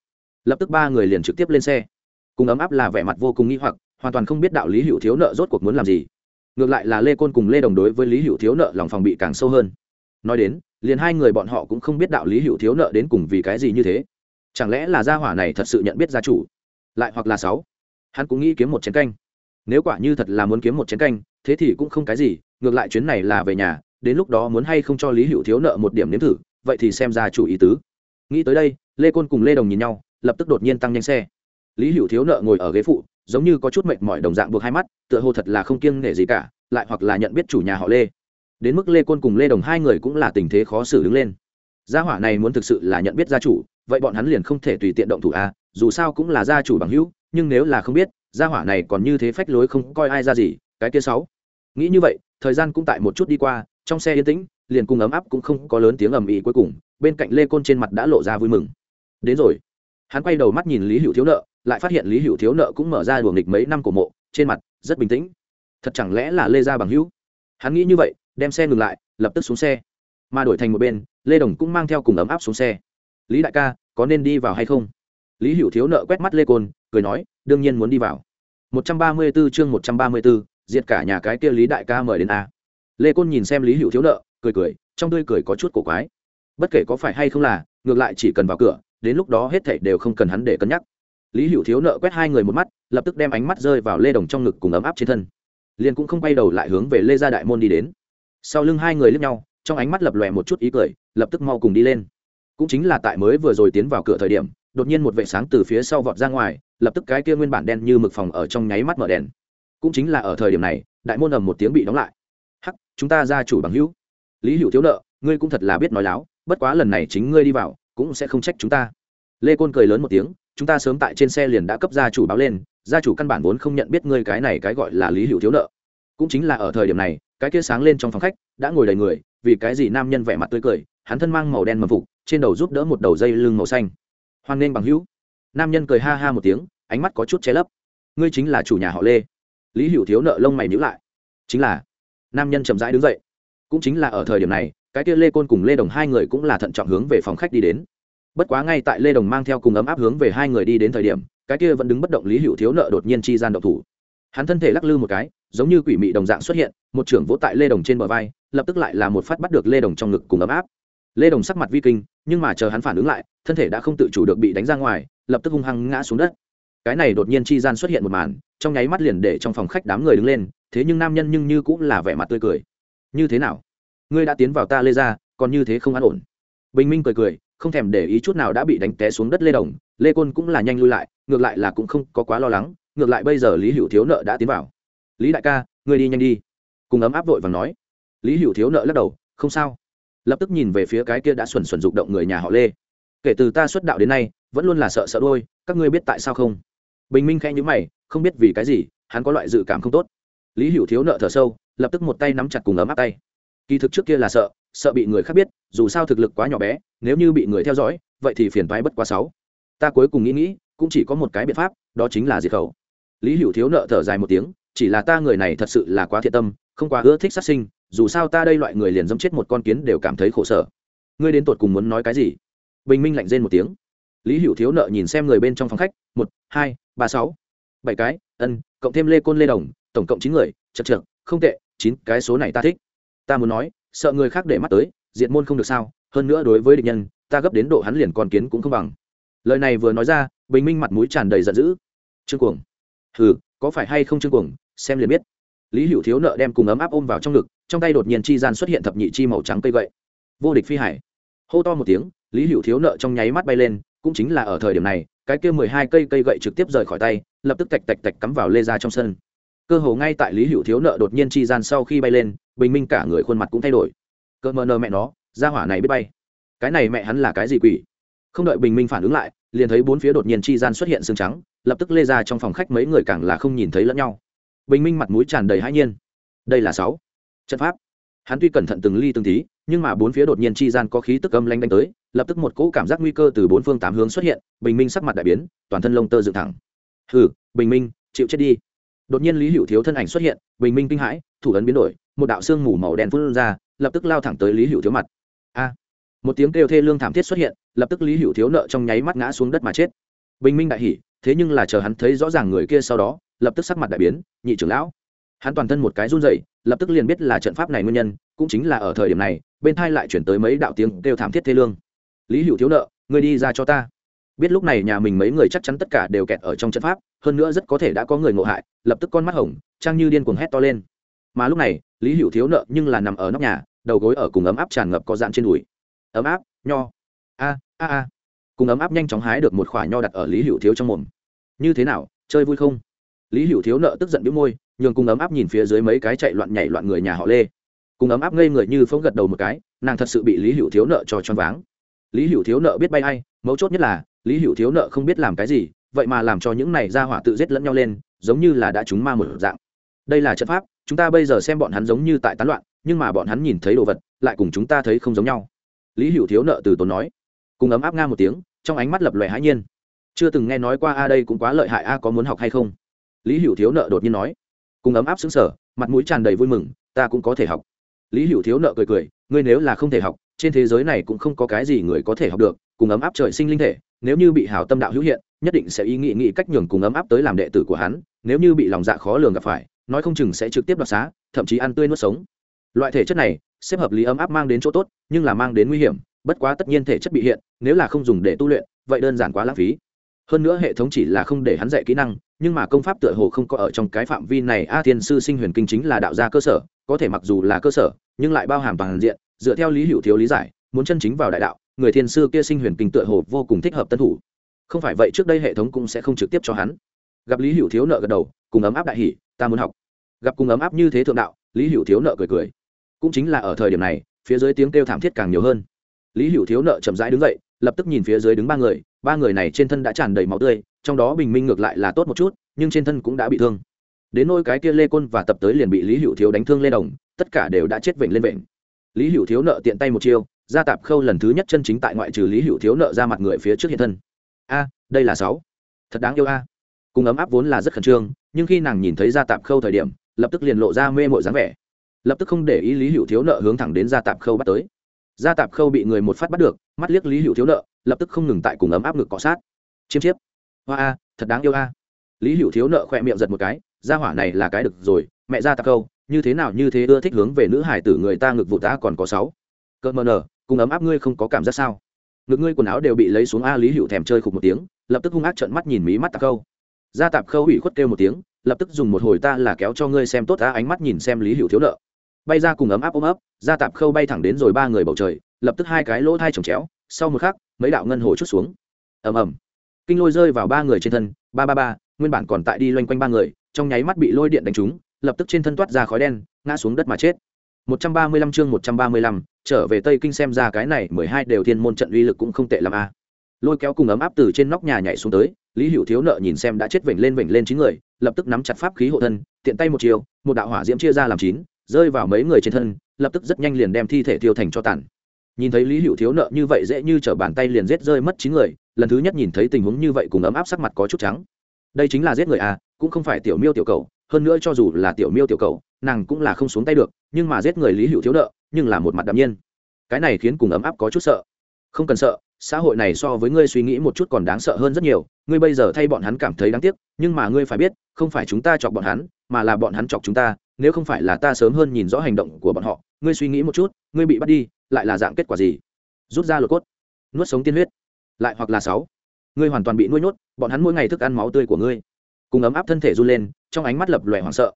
Lập tức ba người liền trực tiếp lên xe. Cùng ấm áp là vẻ mặt vô cùng nghi hoặc hoàn toàn không biết đạo lý hữu thiếu nợ rốt cuộc muốn làm gì. Ngược lại là lê côn cùng lê đồng đối với lý hữu thiếu nợ lòng phòng bị càng sâu hơn. Nói đến, liền hai người bọn họ cũng không biết đạo lý hữu thiếu nợ đến cùng vì cái gì như thế. Chẳng lẽ là gia hỏa này thật sự nhận biết gia chủ? Lại hoặc là sáu? Hắn cũng nghĩ kiếm một chén canh. Nếu quả như thật là muốn kiếm một chén canh, thế thì cũng không cái gì, ngược lại chuyến này là về nhà, đến lúc đó muốn hay không cho lý hữu thiếu nợ một điểm nếm thử, vậy thì xem ra chủ ý tứ. Nghĩ tới đây, lê côn cùng lê đồng nhìn nhau, lập tức đột nhiên tăng nhanh xe. Lý hữu thiếu nợ ngồi ở ghế phụ giống như có chút mệt mỏi đồng dạng buộc hai mắt tựa hồ thật là không kiêng nể gì cả lại hoặc là nhận biết chủ nhà họ lê. Đến mức lê côn cùng lê đồng hai người cũng là tình thế khó xử đứng lên. Gia hỏa này muốn thực sự là nhận biết gia chủ vậy bọn hắn liền không thể tùy tiện động thủ a à, dù sao cũng là gia chủ bằng hữu nhưng nếu là không biết gia hỏa này còn như thế phách lối không coi ai ra gì cái kia sáu. Nghĩ như vậy thời gian cũng tại một chút đi qua trong xe yên tĩnh liền cùng ấm áp cũng không có lớn tiếng ầm ĩ cuối cùng bên cạnh lê côn trên mặt đã lộ ra vui mừng. Đến rồi. Hắn quay đầu mắt nhìn lý hữu thiếu nợ lại phát hiện lý hữu thiếu nợ cũng mở ra đùa nghịch mấy năm của mộ trên mặt rất bình tĩnh. Thật chẳng lẽ là lê gia bằng hữu? Hắn nghĩ như vậy đem xe ngừng lại lập tức xuống xe. Mà đổi thành một bên lê đồng cũng mang theo cùng ấm áp xuống xe. Lý đại ca có nên đi vào hay không? Lý hữu thiếu nợ quét mắt lê côn cười nói đương nhiên muốn đi vào. Một trăm ba mươi 134 chương một trăm ba mươi 134, diệt cả nhà cái kia lý đại ca mời đến a. Lê côn nhìn xem lý hữu thiếu nợ cười cười trong tươi cười có chút cổ quái. Bất kể có phải hay không là ngược lại chỉ cần vào cửa đến lúc đó hết thảy đều không cần hắn để cân nhắc lý hữu thiếu nợ quét hai người một mắt lập tức đem ánh mắt rơi vào lê đồng trong ngực cùng ấm áp trên thân liền cũng không quay đầu lại hướng về lê gia đại môn đi đến sau lưng hai người lướt nhau trong ánh mắt lập lòe một chút ý cười lập tức mau cùng đi lên cũng chính là tại mới vừa rồi tiến vào cửa thời điểm đột nhiên một vệ sáng từ phía sau vọt ra ngoài lập tức cái kia nguyên bản đen như mực phòng ở trong nháy mắt mở đèn cũng chính là ở thời điểm này đại môn ầm một tiếng bị đóng lại hắc chúng ta ra chủ bằng hữu lý hữu thiếu nợ ngươi cũng thật là biết nói láo bất quá lần này chính ngươi đi vào cũng sẽ không trách chúng ta lê côn cười lớn một tiếng chúng ta sớm tại trên xe liền đã cấp gia chủ báo lên, gia chủ căn bản vốn không nhận biết ngươi cái này cái gọi là lý hữu thiếu nợ. Cũng chính là ở thời điểm này, cái kia sáng lên trong phòng khách, đã ngồi đầy người, vì cái gì nam nhân vẻ mặt tươi cười, hắn thân mang màu đen mầm phục, trên đầu giúp đỡ một đầu dây lưng màu xanh. Hoan nghênh bằng hữu. Nam nhân cười ha ha một tiếng, ánh mắt có chút che lấp. Ngươi chính là chủ nhà họ lê. Lý hữu thiếu nợ lông mày nhữ lại. Chính là. Nam nhân chậm rãi đứng dậy. Cũng chính là ở thời điểm này, cái kia lê côn cùng lê đồng hai người cũng là thận trọng hướng về phòng khách đi đến bất quá ngay tại lê đồng mang theo cùng ấm áp hướng về hai người đi đến thời điểm, cái kia vẫn đứng bất động lý hữu thiếu nợ đột nhiên chi gian độc thủ. Hắn thân thể lắc lư một cái, giống như quỷ mị đồng dạng xuất hiện, một trưởng vỗ tại lê đồng trên bờ vai, lập tức lại là một phát bắt được lê đồng trong ngực cùng ấm áp. Lê đồng sắc mặt vi kinh, nhưng mà chờ hắn phản ứng lại, thân thể đã không tự chủ được bị đánh ra ngoài, lập tức hung hăng ngã xuống đất. Cái này đột nhiên chi gian xuất hiện một màn, trong nháy mắt liền để trong phòng khách đám người đứng lên, thế nhưng nam nhân nhưng như cũng là vẻ mặt tươi cười. Như thế nào? Ngươi đã tiến vào ta lê ra còn như thế không an ổn. Bình minh cười cười không thèm để ý chút nào đã bị đánh té xuống đất lê đồng. Lê côn cũng là nhanh lui lại, ngược lại là cũng không có quá lo lắng, ngược lại bây giờ lý hữu thiếu nợ đã tiến vào. Lý đại ca, ngươi đi nhanh đi. Cùng ấm áp vội và nói. Lý hữu thiếu nợ lắc đầu, không sao. Lập tức nhìn về phía cái kia đã xuẩn xuẩn rụng động người nhà họ lê. Kể từ ta xuất đạo đến nay, vẫn luôn là sợ sợ đôi các ngươi biết tại sao không? Bình minh khẽ nhữ mày, không biết vì cái gì, hắn có loại dự cảm không tốt. Lý hữu thiếu nợ thở sâu, lập tức một tay nắm chặt cùng ấm áp tay. Kỳ thực trước kia là sợ sợ bị người khác biết, dù sao thực lực quá nhỏ bé, nếu như bị người theo dõi, vậy thì phiền toái bất quá sáu. Ta cuối cùng nghĩ nghĩ, cũng chỉ có một cái biện pháp, đó chính là diệt khẩu. Lý hữu thiếu nợ thở dài một tiếng, chỉ là ta người này thật sự là quá thiện tâm, không quá ưa thích sát sinh, dù sao ta đây loại người liền dẫm chết một con kiến đều cảm thấy khổ sở. Ngươi đến tột cùng muốn nói cái gì? Bình minh lạnh rên một tiếng. Lý hữu thiếu nợ nhìn xem người bên trong phòng khách, một, hai, ba, sáu. Bảy cái, ân, cộng thêm lê côn lê đồng, tổng cộng chín người, chật chật không tệ, chín cái số này ta thích. Ta muốn nói sợ người khác để mắt tới diện môn không được sao? Hơn nữa đối với địch nhân, ta gấp đến độ hắn liền con kiến cũng không bằng. Lời này vừa nói ra, bình minh mặt mũi tràn đầy giận dữ. Trương cuồng. Hừ, có phải hay không trương cuồng? Xem liền biết. Lý hữu thiếu nợ đem cùng ấm áp ôm vào trong ngực, trong tay đột nhiên chi gian xuất hiện thập nhị chi màu trắng cây gậy. Vô địch phi hải. Hô to một tiếng, lý hữu thiếu nợ trong nháy mắt bay lên, cũng chính là ở thời điểm này, cái kia mười hai cây cây gậy trực tiếp rời khỏi tay, lập tức tạch tạch tạch cắm vào lê ra trong sân cơ hồ ngay tại lý hữu thiếu nợ đột nhiên chi gian sau khi bay lên bình minh cả người khuôn mặt cũng thay đổi cơ mờ nờ mẹ nó ra hỏa này biết bay cái này mẹ hắn là cái gì quỷ không đợi bình minh phản ứng lại liền thấy bốn phía đột nhiên chi gian xuất hiện xương trắng lập tức lê ra trong phòng khách mấy người càng là không nhìn thấy lẫn nhau bình minh mặt mũi tràn đầy hãi nhiên đây là sáu trận pháp hắn tuy cẩn thận từng ly từng tí nhưng mà bốn phía đột nhiên chi gian có khí tức âm lanh đánh tới lập tức một cỗ cảm giác nguy cơ từ bốn phương tám hướng xuất hiện bình minh sắc mặt đại biến toàn thân lông tơ dựng thẳng hừ bình minh chịu chết đi đột nhiên lý hữu thiếu thân ảnh xuất hiện bình minh kinh hãi thủ ấn biến đổi một đạo xương mù màu đen phun ra lập tức lao thẳng tới lý hữu thiếu mặt a một tiếng kêu thê lương thảm thiết xuất hiện lập tức lý hữu thiếu nợ trong nháy mắt ngã xuống đất mà chết bình minh đại hỉ thế nhưng là chờ hắn thấy rõ ràng người kia sau đó lập tức sắc mặt đại biến nhị trưởng lão hắn toàn thân một cái run rẩy lập tức liền biết là trận pháp này nguyên nhân cũng chính là ở thời điểm này bên thai lại chuyển tới mấy đạo tiếng kêu thảm thiết thê lương lý hữu thiếu nợ người đi ra cho ta biết lúc này nhà mình mấy người chắc chắn tất cả đều kẹt ở trong trận pháp, hơn nữa rất có thể đã có người ngộ hại, lập tức con mắt hồng, trang như điên cuồng hét to lên. Mà lúc này, lý hữu thiếu nợ nhưng là nằm ở nóc nhà, đầu gối ở cùng ấm áp tràn ngập có dạn trên đùi. Ấm áp, nho. A a a. Cùng ấm áp nhanh chóng hái được một khoả nho đặt ở lý hữu thiếu trong mồm. Như thế nào, chơi vui không? Lý hữu thiếu nợ tức giận bĩu môi, nhường cùng ấm áp nhìn phía dưới mấy cái chạy loạn nhảy loạn người nhà họ lê. Cùng ấm áp ngây người như phóng gật đầu một cái, nàng thật sự bị lý hữu thiếu nợ cho choáng váng lý hữu thiếu nợ biết bay hay mấu chốt nhất là, lý hữu thiếu nợ không biết làm cái gì, vậy mà làm cho những này ra hỏa tự giết lẫn nhau lên, giống như là đã chúng ma một dạng. Đây là trận pháp, chúng ta bây giờ xem bọn hắn giống như tại tán loạn, nhưng mà bọn hắn nhìn thấy đồ vật, lại cùng chúng ta thấy không giống nhau. Lý hữu thiếu nợ từ tốn nói, cùng ấm áp nga một tiếng, trong ánh mắt lập lòe hãi nhiên. Chưa từng nghe nói qua a đây cũng quá lợi hại, a có muốn học hay không? Lý hữu thiếu nợ đột nhiên nói, cùng ấm áp xứng sở mặt mũi tràn đầy vui mừng, ta cũng có thể học. Lý hữu thiếu nợ cười cười, ngươi nếu là không thể học trên thế giới này cũng không có cái gì người có thể học được, cùng ấm áp trời sinh linh thể, nếu như bị hảo tâm đạo hữu hiện, nhất định sẽ ý nghĩ nghĩ cách nhường cùng ấm áp tới làm đệ tử của hắn, nếu như bị lòng dạ khó lường gặp phải, nói không chừng sẽ trực tiếp đoạt xá, thậm chí ăn tươi nuốt sống. Loại thể chất này, xếp hợp lý ấm áp mang đến chỗ tốt, nhưng là mang đến nguy hiểm, bất quá tất nhiên thể chất bị hiện, nếu là không dùng để tu luyện, vậy đơn giản quá lãng phí. Hơn nữa hệ thống chỉ là không để hắn dạy kỹ năng, nhưng mà công pháp tựa hồ không có ở trong cái phạm vi này. A thiên sư sinh huyền kinh chính là đạo gia cơ sở, có thể mặc dù là cơ sở, nhưng lại bao hàm toàn diện dựa theo lý hữu thiếu lý giải, muốn chân chính vào đại đạo, người thiên sư kia sinh huyền kinh tựa hồ vô cùng thích hợp tân thủ. Không phải vậy trước đây hệ thống cũng sẽ không trực tiếp cho hắn. Gặp lý hữu thiếu nợ gật đầu, cùng ấm áp đại hỷ ta muốn học. Gặp cùng ấm áp như thế thượng đạo, lý hữu thiếu nợ cười cười. Cũng chính là ở thời điểm này, phía dưới tiếng kêu thảm thiết càng nhiều hơn. Lý hữu thiếu nợ chậm rãi đứng dậy, lập tức nhìn phía dưới đứng ba người ba người này trên thân đã tràn đầy máu tươi, trong đó bình minh ngược lại là tốt một chút, nhưng trên thân cũng đã bị thương. Đến nôi cái kia lê côn và tập tới liền bị lý hữu thiếu đánh thương lê đồng, tất cả đều đã chết vệnh lên vệnh lý hữu thiếu nợ tiện tay một chiêu, gia tạp khâu lần thứ nhất chân chính tại ngoại trừ lý hữu thiếu nợ ra mặt người phía trước hiện thân. A, đây là sáu. Thật đáng yêu a. Cùng ấm áp vốn là rất khẩn trương, nhưng khi nàng nhìn thấy gia tạp khâu thời điểm, lập tức liền lộ ra mê mội dáng vẻ. Lập tức không để ý lý hữu thiếu nợ hướng thẳng đến gia tạp khâu bắt tới. Gia tạp khâu bị người một phát bắt được, mắt liếc lý hữu thiếu nợ, lập tức không ngừng tại cùng ấm áp ngực cọ sát. Chiêm chiếp. Hoa a, thật đáng yêu a. Lý hữu thiếu nợ khỏe miệng giật một cái gia hỏa này là cái được rồi mẹ gia tạp câu, như thế nào như thế ưa thích hướng về nữ hải tử người ta ngực vụ ta còn có sáu. Cỡ mờ nở cùng ấm áp ngươi không có cảm giác sao? Ngực ngươi quần áo đều bị lấy xuống a lý hữu thèm chơi khục một tiếng lập tức hung ác trợn mắt nhìn mí mắt tạp khâu gia tạp khâu ủy khuất kêu một tiếng lập tức dùng một hồi ta là kéo cho ngươi xem tốt ta ánh mắt nhìn xem lý hữu thiếu nợ. Bay ra cùng ấm áp ôm ấp gia tạp khâu bay thẳng đến rồi ba người bầu trời lập tức hai cái lỗ thai trồng chéo sau một khắc mấy đạo ngân hồ chút xuống. Ầm ầm. Kinh lôi rơi vào ba người trên thân ba ba ba nguyên bản còn tại đi loanh quanh ba người trong nháy mắt bị lôi điện đánh trúng lập tức trên thân toát ra khói đen ngã xuống đất mà chết 135 chương 135, trở về Tây Kinh xem ra cái này 12 đều thiên môn trận uy lực cũng không tệ lắm a. Lôi kéo cùng ấm áp từ trên nóc nhà nhảy xuống tới, Lý Hữu Thiếu nợ nhìn xem đã chết vểnh lên vểnh lên chín người, lập tức nắm chặt pháp khí hộ thân, tiện tay một chiều, một đạo hỏa diễm chia ra làm chín, rơi vào mấy người trên thân, lập tức rất nhanh liền đem thi thể tiêu thành cho tàn. Nhìn thấy Lý Hữu Thiếu nợ như vậy dễ như trở bàn tay liền giết rơi mất chín người, lần thứ nhất nhìn thấy tình huống như vậy cùng ấm áp sắc mặt có chút trắng. Đây chính là giết người à, cũng không phải tiểu miêu tiểu cầu, hơn nữa cho dù là tiểu miêu tiểu cầu nàng cũng là không xuống tay được nhưng mà giết người lý hữu thiếu nợ nhưng là một mặt đạm nhiên. Cái này khiến cùng ấm áp có chút sợ. Không cần sợ xã hội này so với ngươi suy nghĩ một chút còn đáng sợ hơn rất nhiều ngươi bây giờ thay bọn hắn cảm thấy đáng tiếc nhưng mà ngươi phải biết không phải chúng ta chọc bọn hắn mà là bọn hắn chọc chúng ta nếu không phải là ta sớm hơn nhìn rõ hành động của bọn họ ngươi suy nghĩ một chút ngươi bị bắt đi lại là dạng kết quả gì? Rút ra lột cốt. Nuốt sống tiên huyết. Lại hoặc là sáu ngươi hoàn toàn bị nuôi nhốt, bọn hắn mỗi ngày thức ăn máu tươi của ngươi. Cùng ấm áp thân thể run lên, trong ánh mắt lập lòe hoảng sợ.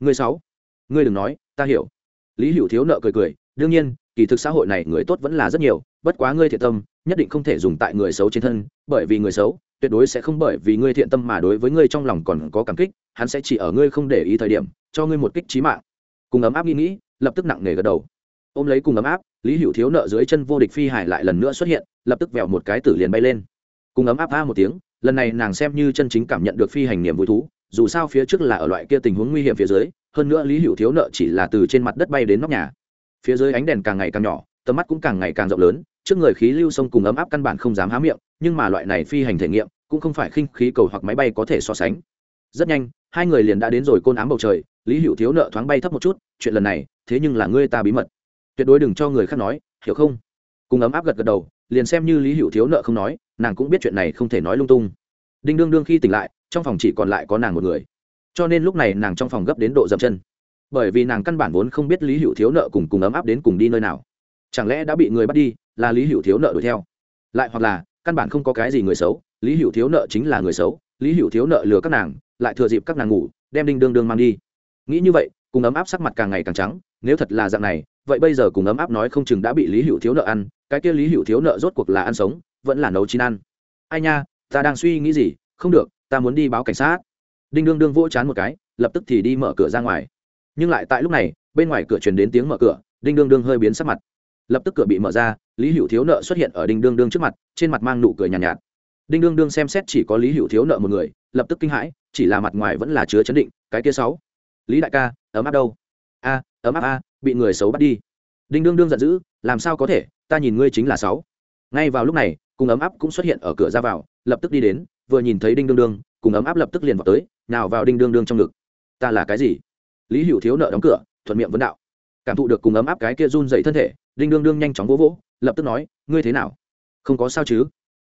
Ngươi sáu, ngươi đừng nói, ta hiểu. Lý hữu thiếu nợ cười cười, đương nhiên, kỳ thực xã hội này người tốt vẫn là rất nhiều, bất quá ngươi thiệt tâm, nhất định không thể dùng tại người xấu trên thân, bởi vì người xấu tuyệt đối sẽ không bởi vì ngươi thiện tâm mà đối với ngươi trong lòng còn có cảm kích, hắn sẽ chỉ ở ngươi không để ý thời điểm, cho ngươi một kích trí mạng. Cùng ấm áp nghĩ nghĩ, lập tức nặng nề gật đầu. Ôm lấy cùng ấm áp, lý hữu thiếu nợ dưới chân vô địch phi hải lại lần nữa xuất hiện, lập tức vẹo một cái tử liền bay lên cùng ấm áp a một tiếng, lần này nàng xem như chân chính cảm nhận được phi hành niềm vui thú, dù sao phía trước là ở loại kia tình huống nguy hiểm phía dưới, hơn nữa lý hữu thiếu nợ chỉ là từ trên mặt đất bay đến nóc nhà. Phía dưới ánh đèn càng ngày càng nhỏ, tầm mắt cũng càng ngày càng rộng lớn, trước người khí lưu sông cùng ấm áp căn bản không dám há miệng, nhưng mà loại này phi hành thể nghiệm, cũng không phải khinh khí cầu hoặc máy bay có thể so sánh. Rất nhanh, hai người liền đã đến rồi côn ám bầu trời, lý hữu thiếu nợ thoáng bay thấp một chút, chuyện lần này, thế nhưng là ngươi ta bí mật. Tuyệt đối đừng cho người khác nói, hiểu không? Cùng ấm áp gật gật đầu, liền xem như lý hữu thiếu nợ không nói nàng cũng biết chuyện này không thể nói lung tung. Đinh đương đương khi tỉnh lại, trong phòng chỉ còn lại có nàng một người. Cho nên lúc này nàng trong phòng gấp đến độ dậm chân. Bởi vì nàng căn bản vốn không biết lý hữu thiếu nợ cùng cùng ấm áp đến cùng đi nơi nào. Chẳng lẽ đã bị người bắt đi, là lý hữu thiếu nợ đuổi theo? Lại hoặc là, căn bản không có cái gì người xấu, lý hữu thiếu nợ chính là người xấu, lý hữu thiếu nợ lừa các nàng, lại thừa dịp các nàng ngủ, đem đinh đương đương mang đi. Nghĩ như vậy, cùng ấm áp sắc mặt càng ngày càng trắng, nếu thật là dạng này, vậy bây giờ cùng ấm áp nói không chừng đã bị lý hữu thiếu nợ ăn, cái kia lý hữu thiếu nợ rốt cuộc là ăn sống vẫn là nấu chín ăn. Ai nha ta đang suy nghĩ gì? Không được ta muốn đi báo cảnh sát. Đinh đương đương vỗ chán một cái lập tức thì đi mở cửa ra ngoài. Nhưng lại tại lúc này bên ngoài cửa truyền đến tiếng mở cửa đinh đương đương hơi biến sắc mặt. Lập tức cửa bị mở ra lý hữu thiếu nợ xuất hiện ở đinh đương đương trước mặt trên mặt mang nụ cười nhàn nhạt, nhạt. Đinh đương đương xem xét chỉ có lý hữu thiếu nợ một người lập tức kinh hãi chỉ là mặt ngoài vẫn là chứa chấn định cái kia sáu. Lý đại ca ấm áp đâu? A ấm áp a bị người xấu bắt đi. Đinh đương đương giận dữ làm sao có thể ta nhìn ngươi chính là sáu. Ngay vào lúc này cùng ấm áp cũng xuất hiện ở cửa ra vào, lập tức đi đến, vừa nhìn thấy đinh đương đương, cùng ấm áp lập tức liền vào tới, nào vào đinh đương đương trong ngực. Ta là cái gì? Lý hữu thiếu nợ đóng cửa, thuận miệng vấn đạo. Cảm thụ được cùng ấm áp cái kia run dậy thân thể, đinh đương đương nhanh chóng vỗ vỗ, lập tức nói, ngươi thế nào? Không có sao chứ?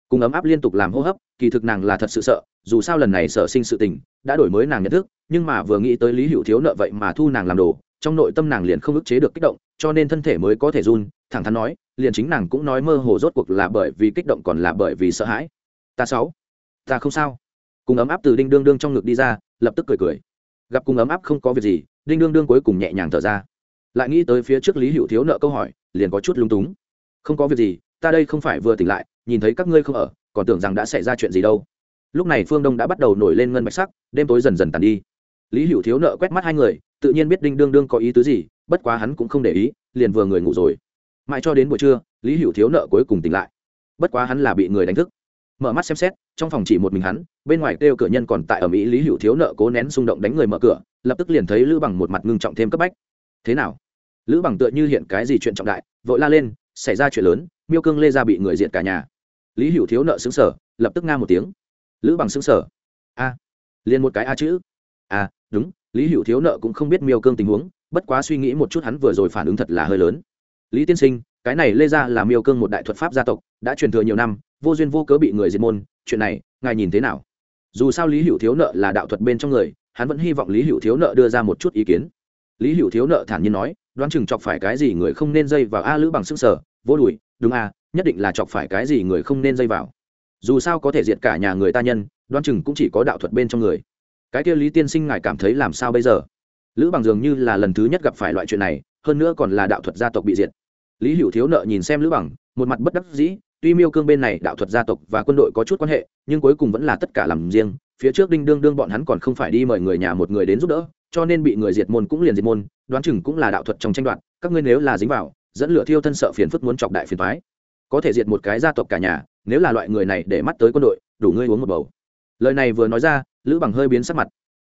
Cùng ấm áp liên tục làm hô hấp, kỳ thực nàng là thật sự sợ, dù sao lần này sở sinh sự tình, đã đổi mới nàng nhận thức, nhưng mà vừa nghĩ tới lý hữu thiếu nợ vậy mà thu nàng làm đồ, trong nội tâm nàng liền không ức chế được kích động, cho nên thân thể mới có thể run, thẳng thắn nói liền chính nàng cũng nói mơ hồ rốt cuộc là bởi vì kích động còn là bởi vì sợ hãi. Ta sáu ta không sao. Cùng ấm áp từ đinh đương đương trong ngực đi ra, lập tức cười cười. Gặp cùng ấm áp không có việc gì, đinh đương đương cuối cùng nhẹ nhàng thở ra. Lại nghĩ tới phía trước lý hữu thiếu nợ câu hỏi, liền có chút lung túng. Không có việc gì, ta đây không phải vừa tỉnh lại, nhìn thấy các ngươi không ở, còn tưởng rằng đã xảy ra chuyện gì đâu. Lúc này phương đông đã bắt đầu nổi lên ngân bạch sắc, đêm tối dần dần tàn đi. Lý hữu thiếu nợ quét mắt hai người, tự nhiên biết đinh đương đương có ý tứ gì, bất quá hắn cũng không để ý, liền vừa người ngủ rồi mãi cho đến buổi trưa lý hữu thiếu nợ cuối cùng tỉnh lại. Bất quá hắn là bị người đánh thức. Mở mắt xem xét trong phòng chỉ một mình hắn bên ngoài kêu cửa nhân còn tại ở mỹ lý hữu thiếu nợ cố nén xung động đánh người mở cửa lập tức liền thấy lữ bằng một mặt ngưng trọng thêm cấp bách. Thế nào? Lữ bằng tựa như hiện cái gì chuyện trọng đại vội la lên xảy ra chuyện lớn miêu cương lê ra bị người diện cả nhà. Lý hữu thiếu nợ xứng sở lập tức nga một tiếng. Lữ bằng xứng sở a liền một cái a chữ. A à, đúng lý hữu thiếu nợ cũng không biết miêu cương tình huống bất quá suy nghĩ một chút hắn vừa rồi phản ứng thật là hơi lớn lý tiên sinh, cái này lê ra là miêu cương một đại thuật pháp gia tộc, đã truyền thừa nhiều năm, vô duyên vô cớ bị người diệt môn, chuyện này, ngài nhìn thế nào? Dù sao lý hữu thiếu nợ là đạo thuật bên trong người, hắn vẫn hy vọng lý hữu thiếu nợ đưa ra một chút ý kiến. Lý hữu thiếu nợ thản nhiên nói, đoán chừng chọc phải cái gì người không nên dây vào a lữ bằng sức sở, vô đùi, đúng a nhất định là chọc phải cái gì người không nên dây vào. Dù sao có thể diệt cả nhà người ta nhân, đoán chừng cũng chỉ có đạo thuật bên trong người. Cái kia lý tiên sinh ngài cảm thấy làm sao bây giờ? Lữ bằng dường như là lần thứ nhất gặp phải loại chuyện này, hơn nữa còn là đạo thuật gia tộc bị diệt lý hữu thiếu nợ nhìn xem lữ bằng, một mặt bất đắc dĩ, tuy miêu cương bên này đạo thuật gia tộc và quân đội có chút quan hệ, nhưng cuối cùng vẫn là tất cả làm riêng. Phía trước đinh đương đương bọn hắn còn không phải đi mời người nhà một người đến giúp đỡ, cho nên bị người diệt môn cũng liền diệt môn, đoán chừng cũng là đạo thuật trong tranh đoạt, các ngươi nếu là dính vào, dẫn lửa thiêu thân sợ phiền phức muốn chọc đại phiền thoái có thể diệt một cái gia tộc cả nhà, nếu là loại người này để mắt tới quân đội, đủ ngươi uống một bầu. Lời này vừa nói ra, lữ bằng hơi biến sắc mặt.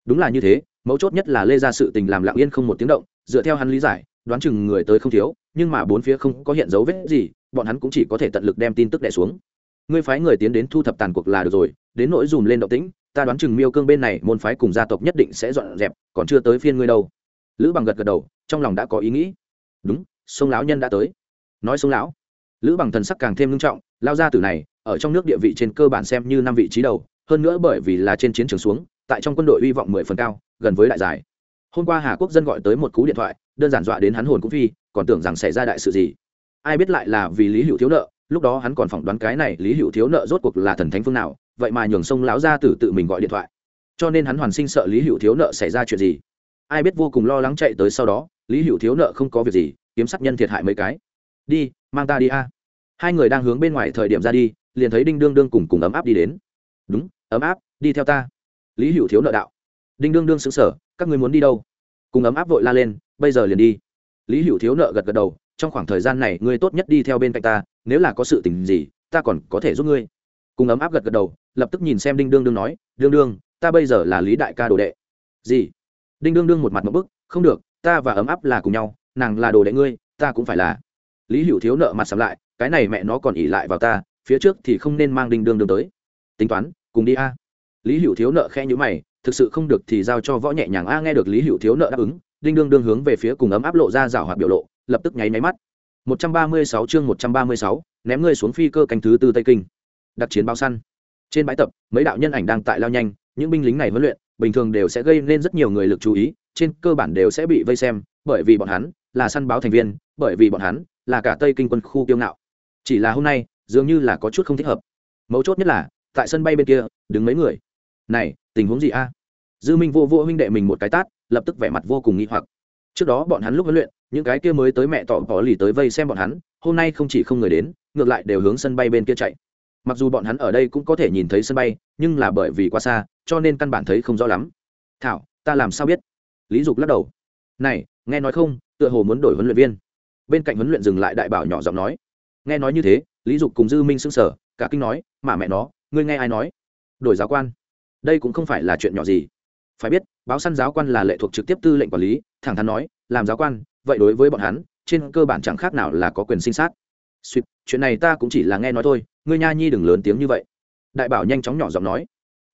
Đúng là như thế, mấu chốt nhất là lê ra sự tình làm lặng yên không một tiếng động, dựa theo hắn lý giải, đoán chừng người tới không thiếu nhưng mà bốn phía không có hiện dấu vết gì, bọn hắn cũng chỉ có thể tận lực đem tin tức đẻ xuống. Ngươi phái người tiến đến thu thập tàn cuộc là được rồi, đến nỗi dùm lên động tĩnh, ta đoán chừng miêu cương bên này môn phái cùng gia tộc nhất định sẽ dọn dẹp, còn chưa tới phiên ngươi đâu. Lữ bằng gật gật đầu, trong lòng đã có ý nghĩ. Đúng, sông lão nhân đã tới. Nói sông lão. Lữ bằng thần sắc càng thêm nghiêm trọng, lao ra từ này, ở trong nước địa vị trên cơ bản xem như năm vị trí đầu, hơn nữa bởi vì là trên chiến trường xuống, tại trong quân đội hy vọng mười phần cao, gần với đại giải. Hôm qua hà quốc dân gọi tới một cú điện thoại, đơn giản dọa đến hắn hồn cũng phi còn tưởng rằng xảy ra đại sự gì. Ai biết lại là vì lý hữu thiếu nợ, lúc đó hắn còn phỏng đoán cái này lý hữu thiếu nợ rốt cuộc là thần thánh phương nào, vậy mà nhường sông lão gia tử tự mình gọi điện thoại. Cho nên hắn hoàn sinh sợ lý hữu thiếu nợ xảy ra chuyện gì. Ai biết vô cùng lo lắng chạy tới sau đó, lý hữu thiếu nợ không có việc gì, kiếm sát nhân thiệt hại mấy cái. Đi, mang ta đi a. Hai người đang hướng bên ngoài thời điểm ra đi, liền thấy đinh đương đương cùng cùng ấm áp đi đến. Đúng, ấm áp, đi theo ta. Lý hữu thiếu nợ đạo. Đinh đương đương xứng sở các ngươi muốn đi đâu? Cùng ấm áp vội la lên, bây giờ liền đi lý hữu thiếu nợ gật gật đầu, trong khoảng thời gian này, ngươi tốt nhất đi theo bên cạnh ta, nếu là có sự tình gì, ta còn có thể giúp ngươi. Cùng ấm áp gật gật đầu, lập tức nhìn xem đinh đương đương nói, đương đương, ta bây giờ là lý đại ca đồ đệ. Gì? Đinh đương đương một mặt một bức, không được, ta và ấm áp là cùng nhau, nàng là đồ đệ ngươi, ta cũng phải là. Lý hữu thiếu nợ mặt sắm lại, cái này mẹ nó còn ỉ lại vào ta, phía trước thì không nên mang đinh đương đương tới. Tính toán, cùng đi a. Lý hữu thiếu nợ khe nhữ mày, thực sự không được thì giao cho võ nhẹ nhàng a, nghe được lý hữu thiếu nợ đáp ứng đinh đương đương hướng về phía cùng ấm áp lộ ra rào hoạt biểu lộ lập tức nháy máy mắt. 136 chương 136, ném ngươi xuống phi cơ canh thứ tư tây kinh. Đặc chiến bao săn. Trên bãi tập mấy đạo nhân ảnh đang tại lao nhanh những binh lính này huấn luyện bình thường đều sẽ gây nên rất nhiều người lực chú ý trên cơ bản đều sẽ bị vây xem bởi vì bọn hắn là săn báo thành viên bởi vì bọn hắn là cả tây kinh quân khu kiêu ngạo. Chỉ là hôm nay dường như là có chút không thích hợp. Mấu chốt nhất là tại sân bay bên kia đứng mấy người. Này tình huống gì a? Dư minh vô vô huynh đệ mình một cái tát lập tức vẻ mặt vô cùng nghi hoặc. Trước đó bọn hắn lúc huấn luyện, những cái kia mới tới mẹ tỏ bỏ lì tới vây xem bọn hắn, hôm nay không chỉ không người đến, ngược lại đều hướng sân bay bên kia chạy. Mặc dù bọn hắn ở đây cũng có thể nhìn thấy sân bay, nhưng là bởi vì quá xa, cho nên căn bản thấy không rõ lắm. Thảo, ta làm sao biết? Lý dục lắc đầu. Này, nghe nói không, tựa hồ muốn đổi huấn luyện viên. Bên cạnh huấn luyện dừng lại đại bảo nhỏ giọng nói. Nghe nói như thế, lý dục cùng dư minh s ư n g sở cả kinh nói, mà mẹ nó, ngươi nghe ai nói? Đổi giáo quan. Đây cũng không phải là chuyện nhỏ gì phải biết, báo săn giáo quan là lệ thuộc trực tiếp tư lệnh quản lý, thẳng thắn nói, làm giáo quan, vậy đối với bọn hắn, trên cơ bản chẳng khác nào là có quyền sinh sát. Suýt, chuyện này ta cũng chỉ là nghe nói thôi, ngươi nha nhi đừng lớn tiếng như vậy. Đại bảo nhanh chóng nhỏ giọng nói.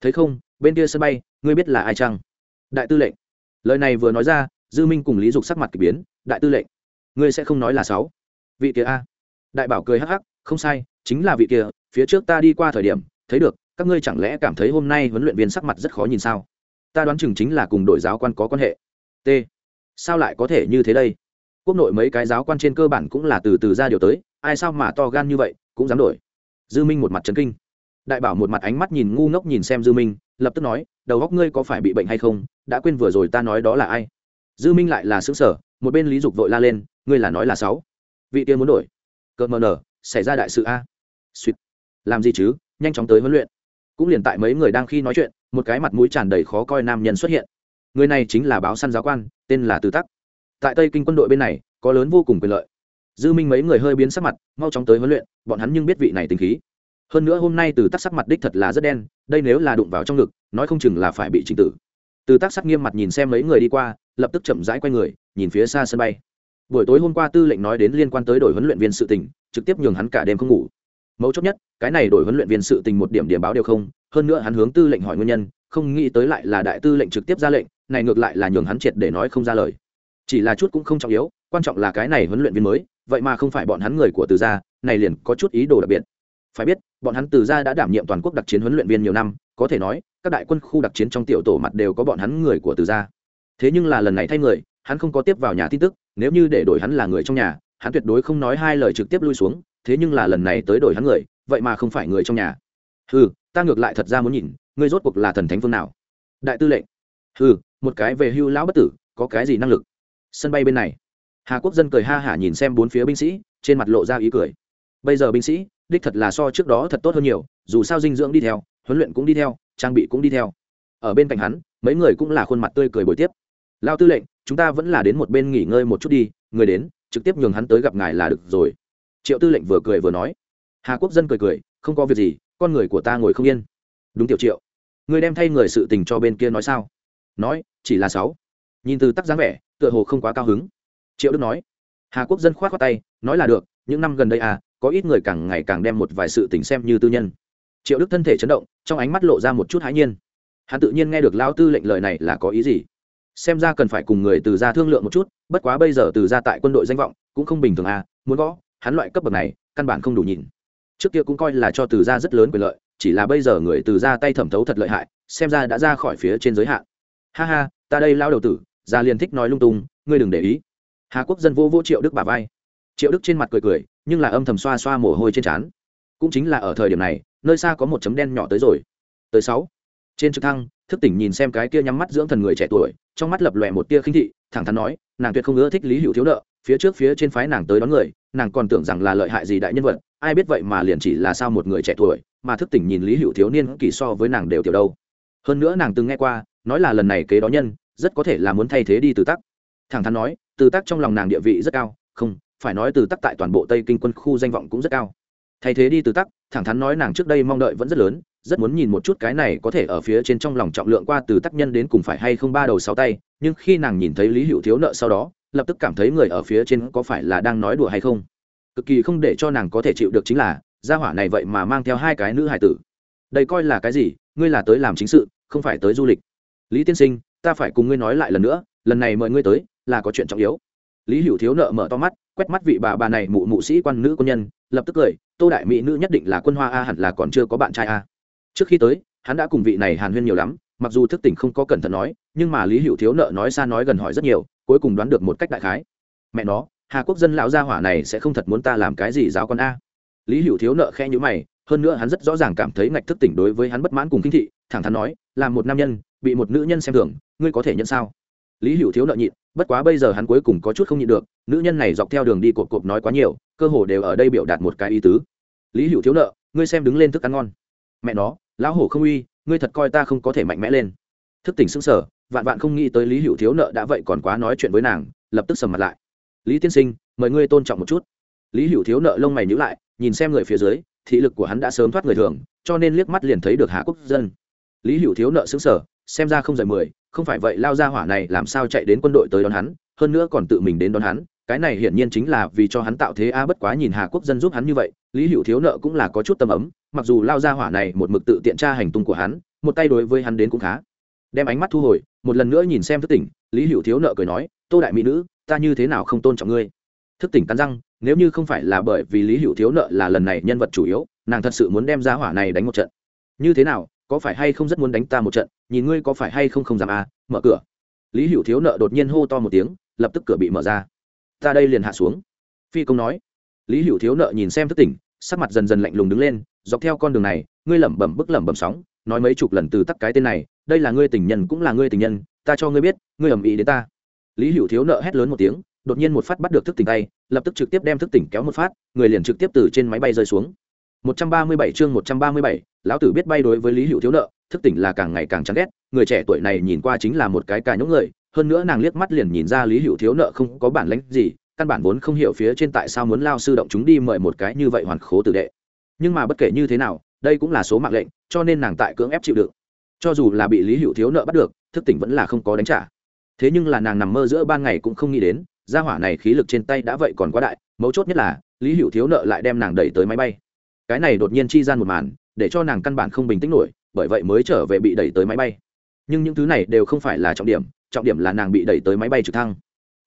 Thấy không, bên kia sân bay, ngươi biết là ai chăng? Đại tư lệnh. Lời này vừa nói ra, dư minh cùng lý dục sắc mặt k ỳ biến, đại tư lệnh. Ngươi sẽ không nói là sáu. Vị kia a. Đại bảo cười hắc hắc, không sai, chính là vị kia, phía trước ta đi qua thời điểm, thấy được, các ngươi chẳng lẽ cảm thấy hôm nay huấn luyện viên sắc mặt rất khó nhìn sao? Ta đoán chừng chính là cùng đội giáo quan có quan hệ. T. Sao lại có thể như thế đây? Quốc nội mấy cái giáo quan trên cơ bản cũng là từ từ ra điều tới, ai sao mà to gan như vậy, cũng dám đổi. Dư minh một mặt trấn kinh. Đại bảo một mặt ánh mắt nhìn ngu ngốc nhìn xem dư minh, lập tức nói, đầu góc ngươi có phải bị bệnh hay không? Đã quên vừa rồi ta nói đó là ai? Dư minh lại là xứng sở một bên lý dục vội la lên, ngươi là nói là sáu. Vị tiên muốn đổi. Cợt mờ nở, xảy ra đại sự a. Suýt. Làm gì chứ? Nhanh chóng tới huấn luyện cũng liền tại mấy người đang khi nói chuyện, một cái mặt mũi tràn đầy khó coi nam nhân xuất hiện. Người này chính là báo săn giáo quan, tên là từ tắc. Tại tây kinh quân đội bên này, có lớn vô cùng quyền lợi. Dư minh mấy người hơi biến sắc mặt, mau chóng tới huấn luyện, bọn hắn nhưng biết vị này tình khí. Hơn nữa hôm nay từ tắc sắc mặt đích thật là rất đen, đây nếu là đụng vào trong ngực, nói không chừng là phải bị trình tử. Từ tắc sắc nghiêm mặt nhìn xem mấy người đi qua, lập tức chậm rãi quay người, nhìn phía xa sân bay. Buổi tối hôm qua tư lệnh nói đến liên quan tới đổi huấn luyện viên sự tình, trực tiếp nhường hắn cả đêm không ngủ. Mấu chốt nhất cái này đổi huấn luyện viên sự tình một điểm điểm báo đều không, hơn nữa hắn hướng tư lệnh hỏi nguyên nhân, không nghĩ tới lại là đại tư lệnh trực tiếp ra lệnh, này ngược lại là nhường hắn triệt để nói không ra lời. Chỉ là chút cũng không trọng yếu, quan trọng là cái này huấn luyện viên mới, vậy mà không phải bọn hắn người của từ gia, này liền có chút ý đồ đặc biệt. Phải biết, bọn hắn từ gia đã đảm nhiệm toàn quốc đặc chiến huấn luyện viên nhiều năm, có thể nói, các đại quân khu đặc chiến trong tiểu tổ mặt đều có bọn hắn người của từ gia. Thế nhưng là lần này thay người, hắn không có tiếp vào nhà tin tức, nếu như để đổi hắn là người trong nhà, hắn tuyệt đối không nói hai lời trực tiếp lui xuống, thế nhưng là lần này tới đổi hắn người vậy mà không phải người trong nhà. Ừ ta ngược lại thật ra muốn nhìn, ngươi rốt cuộc là thần thánh phương nào? Đại tư lệnh. Ừ một cái về hưu lão bất tử, có cái gì năng lực? Sân bay bên này. Hà quốc dân cười ha hả nhìn xem bốn phía binh sĩ, trên mặt lộ ra ý cười. Bây giờ binh sĩ, đích thật là so trước đó thật tốt hơn nhiều, dù sao dinh dưỡng đi theo, huấn luyện cũng đi theo, trang bị cũng đi theo. Ở bên cạnh hắn, mấy người cũng là khuôn mặt tươi cười bồi tiếp. Lao tư lệnh, chúng ta vẫn là đến một bên nghỉ ngơi một chút đi, người đến, trực tiếp nhường hắn tới gặp ngài là được rồi. Triệu tư lệnh vừa cười vừa nói hà quốc dân cười cười, không có việc gì, con người của ta ngồi không yên. Đúng tiểu triệu. Người đem thay người sự tình cho bên kia nói sao? Nói, chỉ là sáu. Nhìn từ tắc dáng vẻ, tựa hồ không quá cao hứng. Triệu đức nói. Hà quốc dân k h o á t tay, nói là được, những năm gần đây à có ít người càng ngày càng đem một vài sự tình xem như tư nhân. Triệu đức thân thể chấn động, trong ánh mắt lộ ra một chút hãi nhiên. Hắn tự nhiên nghe được lao tư lệnh lời này là có ý gì? Xem ra cần phải cùng người từ ra thương lượng một chút, bất quá bây giờ từ ra tại quân đội danh vọng cũng không bình thường à muốn gõ, hắn loại cấp bậc này, căn bản không đủ nhìn trước kia cũng coi là cho từ gia rất lớn quyền lợi, chỉ là bây giờ người từ gia tay thẩm thấu thật lợi hại, xem ra đã ra khỏi phía trên giới hạn. Ha ha, ta đây lao đầu tử, gia liền thích nói lung tung, ngươi đừng để ý. Hà quốc dân vô vô triệu đức bà vai. Triệu đức trên mặt cười cười, nhưng là âm thầm xoa xoa mồ hôi trên trán. Cũng chính là ở thời điểm này, nơi xa có một chấm đen nhỏ tới rồi. Tới sáu. Trên trực thăng, thức tỉnh nhìn xem cái kia nhắm mắt dưỡng thần người trẻ tuổi, trong mắt lập lòe một tia khinh thị, thẳng thắn nói, nàng tuyệt không ưa thích lý hữu thiếu nợ, phía trước phía trên phái nàng tới đón người, nàng còn tưởng rằng là lợi hại gì đại nhân vật ai biết vậy mà liền chỉ là sao một người trẻ tuổi, mà thức tỉnh nhìn lý hữu thiếu niên kỳ so với nàng đều tiểu đâu. Hơn nữa nàng từng nghe qua, nói là lần này kế đó nhân, rất có thể là muốn thay thế đi từ tắc. Thẳng thắn nói, từ tắc trong lòng nàng địa vị rất cao, không, phải nói từ tắc tại toàn bộ tây kinh quân khu danh vọng cũng rất cao. Thay thế đi từ tắc, thẳng thắn nói nàng trước đây mong đợi vẫn rất lớn, rất muốn nhìn một chút cái này có thể ở phía trên trong lòng trọng lượng qua từ tác nhân đến cùng phải hay không ba đầu sáu tay, nhưng khi nàng nhìn thấy lý hữu thiếu nợ sau đó, lập tức cảm thấy người ở phía trên có phải là đang nói đùa hay không cực kỳ không để cho nàng có thể chịu được chính là, gia hỏa này vậy mà mang theo hai cái nữ hải tử. Đây coi là cái gì? Ngươi là tới làm chính sự, không phải tới du lịch. Lý tiên sinh, ta phải cùng ngươi nói lại lần nữa, lần này mời ngươi tới, là có chuyện trọng yếu. Lý hữu thiếu nợ mở to mắt, quét mắt vị bà bà này mụ mụ sĩ quan nữ quân nhân, lập tức cười, tô đại mỹ nữ nhất định là quân hoa a, hẳn là còn chưa có bạn trai a. Trước khi tới, hắn đã cùng vị này hàn huyên nhiều lắm, mặc dù thức tỉnh không có cẩn thận nói, nhưng mà lý hữu thiếu nợ nói xa nói gần hỏi rất nhiều, cuối cùng đoán được một cách đại khái. Mẹ nó hà quốc dân lão gia hỏa này sẽ không thật muốn ta làm cái gì giáo con a. Lý hữu thiếu nợ khe nhữ mày, hơn nữa hắn rất rõ ràng cảm thấy ngạch thức tỉnh đối với hắn bất mãn cùng kinh thị, thẳng thắn nói, là một nam nhân, bị một nữ nhân xem thường, ngươi có thể nhận sao? Lý hữu thiếu nợ nhịn, bất quá bây giờ hắn cuối cùng có chút không nhịn được, nữ nhân này dọc theo đường đi cộp cộp nói quá nhiều, cơ hồ đều ở đây biểu đạt một cái ý tứ. Lý hữu thiếu nợ, ngươi xem đứng lên thức ăn ngon. Mẹ nó, lão hổ không uy, ngươi thật coi ta không có thể mạnh mẽ lên. Thức tỉnh xứng sở vạn vạn không nghĩ tới lý hữu thiếu nợ đã vậy còn quá nói chuyện với nàng, lập tức sầm mặt lại lý tiên sinh, mời ngươi tôn trọng một chút. Lý hữu thiếu nợ lông mày nhữ lại, nhìn xem người phía dưới, thị lực của hắn đã sớm thoát người thường, cho nên liếc mắt liền thấy được Hạ quốc dân. Lý hữu thiếu nợ xứng sở xem ra không rời mười, không phải vậy lao ra hỏa này làm sao chạy đến quân đội tới đón hắn, hơn nữa còn tự mình đến đón hắn, cái này hiển nhiên chính là vì cho hắn tạo thế a, bất quá nhìn hà quốc dân giúp hắn như vậy, lý hữu thiếu nợ cũng là có chút tâm ấm, mặc dù lao ra hỏa này một mực tự tiện tra hành tung của hắn, một tay đối với hắn đến cũng khá. Đem ánh mắt thu hồi, một lần nữa nhìn xem thức tỉnh, lý hữu thiếu nợ cười nói, tô đại mỹ nữ ta như thế nào không tôn trọng ngươi? Thức tỉnh cắn răng, nếu như không phải là bởi vì lý hữu thiếu nợ là lần này nhân vật chủ yếu, nàng thật sự muốn đem ra hỏa này đánh một trận. Như thế nào, có phải hay không rất muốn đánh ta một trận? Nhìn ngươi có phải hay không không dám à mở cửa. Lý hữu thiếu nợ đột nhiên hô to một tiếng, lập tức cửa bị mở ra. Ta đây liền hạ xuống. Phi công nói. Lý hữu thiếu nợ nhìn xem thức tỉnh, sắc mặt dần dần lạnh lùng đứng lên, dọc theo con đường này, ngươi lẩm bẩm bức lẩm bẩm sóng, nói mấy chục lần từ tắt cái tên này, đây là ngươi tình nhân cũng là ngươi tình nhân, ta cho ngươi biết, ngươi ầm ĩ đến ta lý hữu thiếu nợ hét lớn một tiếng đột nhiên một phát bắt được thức tỉnh tay lập tức trực tiếp đem thức tỉnh kéo một phát người liền trực tiếp từ trên máy bay rơi xuống 137 chương 137, lão tử biết bay đối với Lý Hữu thiếu nợ, thức tỉnh là càng ngày càng chán ghét, người trẻ tuổi này nhìn qua chính là một cái cà nhũng người, hơn nữa nàng liếc mắt liền nhìn ra Lý Hữu thiếu nợ không có bản lĩnh gì, căn bản vốn không hiểu phía trên tại sao muốn lao sư động chúng đi mời một cái như vậy hoàn khố tử đệ. Nhưng mà bất kể như thế nào, đây cũng là số mạng lệnh, cho nên nàng tại cưỡng ép chịu đựng. Cho dù là bị Lý Hữu thiếu nợ bắt được, thức tỉnh vẫn là không có đánh trả. Thế nhưng là nàng nằm mơ giữa ban ngày cũng không nghĩ đến, gia hỏa này khí lực trên tay đã vậy còn quá đại, mấu chốt nhất là, Lý Hữu thiếu nợ lại đem nàng đẩy tới máy bay. Cái này đột nhiên chi gian một màn để cho nàng căn bản không bình tĩnh nổi bởi vậy mới trở về bị đẩy tới máy bay. Nhưng những thứ này đều không phải là trọng điểm trọng điểm là nàng bị đẩy tới máy bay trực thăng.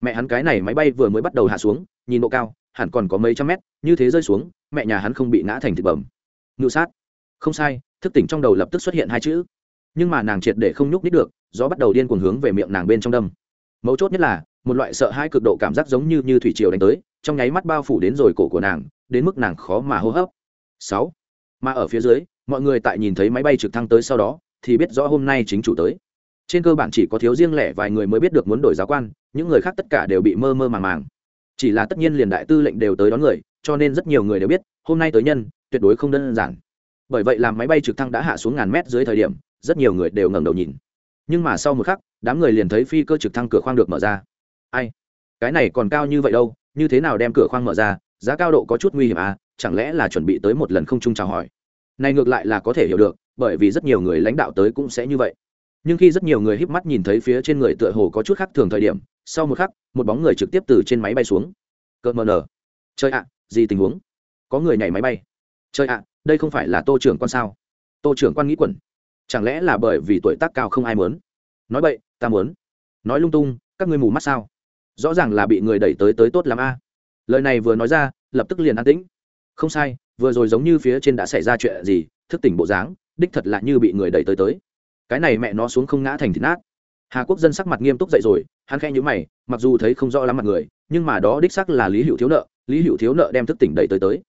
Mẹ hắn cái này máy bay vừa mới bắt đầu hạ xuống nhìn độ cao hẳn còn có mấy trăm mét như thế rơi xuống mẹ nhà hắn không bị ngã thành thịt bẩm ngự sát. Không sai thức tỉnh trong đầu lập tức xuất hiện hai chữ. Nhưng mà nàng triệt để không nhúc nít được gió bắt đầu điên cuồng hướng về miệng nàng bên trong đâm. Mấu chốt nhất là, một loại sợ hai cực độ cảm giác giống như như thủy triều đánh tới, trong nháy mắt bao phủ đến rồi cổ của nàng, đến mức nàng khó mà hô hấp. Sáu. Mà ở phía dưới, mọi người tại nhìn thấy máy bay trực thăng tới sau đó, thì biết rõ hôm nay chính chủ tới. Trên cơ bản chỉ có thiếu riêng lẻ vài người mới biết được muốn đổi giáo quan, những người khác tất cả đều bị mơ mơ màng màng. Chỉ là tất nhiên liền đại tư lệnh đều tới đón người, cho nên rất nhiều người đều biết, hôm nay tới nhân, tuyệt đối không đơn giản. Bởi vậy làm máy bay trực thăng đã hạ xuống ngàn mét dưới thời điểm, rất nhiều người đều ngẩng đầu nhìn nhưng mà sau một khắc, đám người liền thấy phi cơ trực thăng cửa khoang được mở ra. Ai? Cái này còn cao như vậy đâu, như thế nào đem cửa khoang mở ra? Giá cao độ có chút nguy hiểm à chẳng lẽ là chuẩn bị tới một lần không chung chào hỏi? Này ngược lại là có thể hiểu được, bởi vì rất nhiều người lãnh đạo tới cũng sẽ như vậy. Nhưng khi rất nhiều người híp mắt nhìn thấy phía trên người tựa hồ có chút khác thường thời điểm, sau một khắc, một bóng người trực tiếp từ trên máy bay xuống. Cợt mờ nở. Chơi ạ, gì tình huống? Có người nhảy máy bay. Chơi ạ, đây không phải là tô trưởng quan sao? Tô trưởng quan nghĩ quẩn chẳng lẽ là bởi vì tuổi tác cao không ai muốn? Nói vậy ta muốn. Nói lung tung, các ngươi mù mắt sao? Rõ ràng là bị người đẩy tới tới tốt lắm a. Lời này vừa nói ra, lập tức liền an tĩnh. Không sai, vừa rồi giống như phía trên đã xảy ra chuyện gì, thức tỉnh bộ dáng, đích thật là như bị người đẩy tới tới. Cái này mẹ nó xuống không ngã thành thịt nát. Hà quốc dân sắc mặt nghiêm túc dậy rồi, hắn khen nhữ mày, mặc dù thấy không rõ lắm mặt người, nhưng mà đó đích sắc là lý hữu thiếu nợ, lý hữu thiếu nợ đem thức tỉnh đẩy tới tới.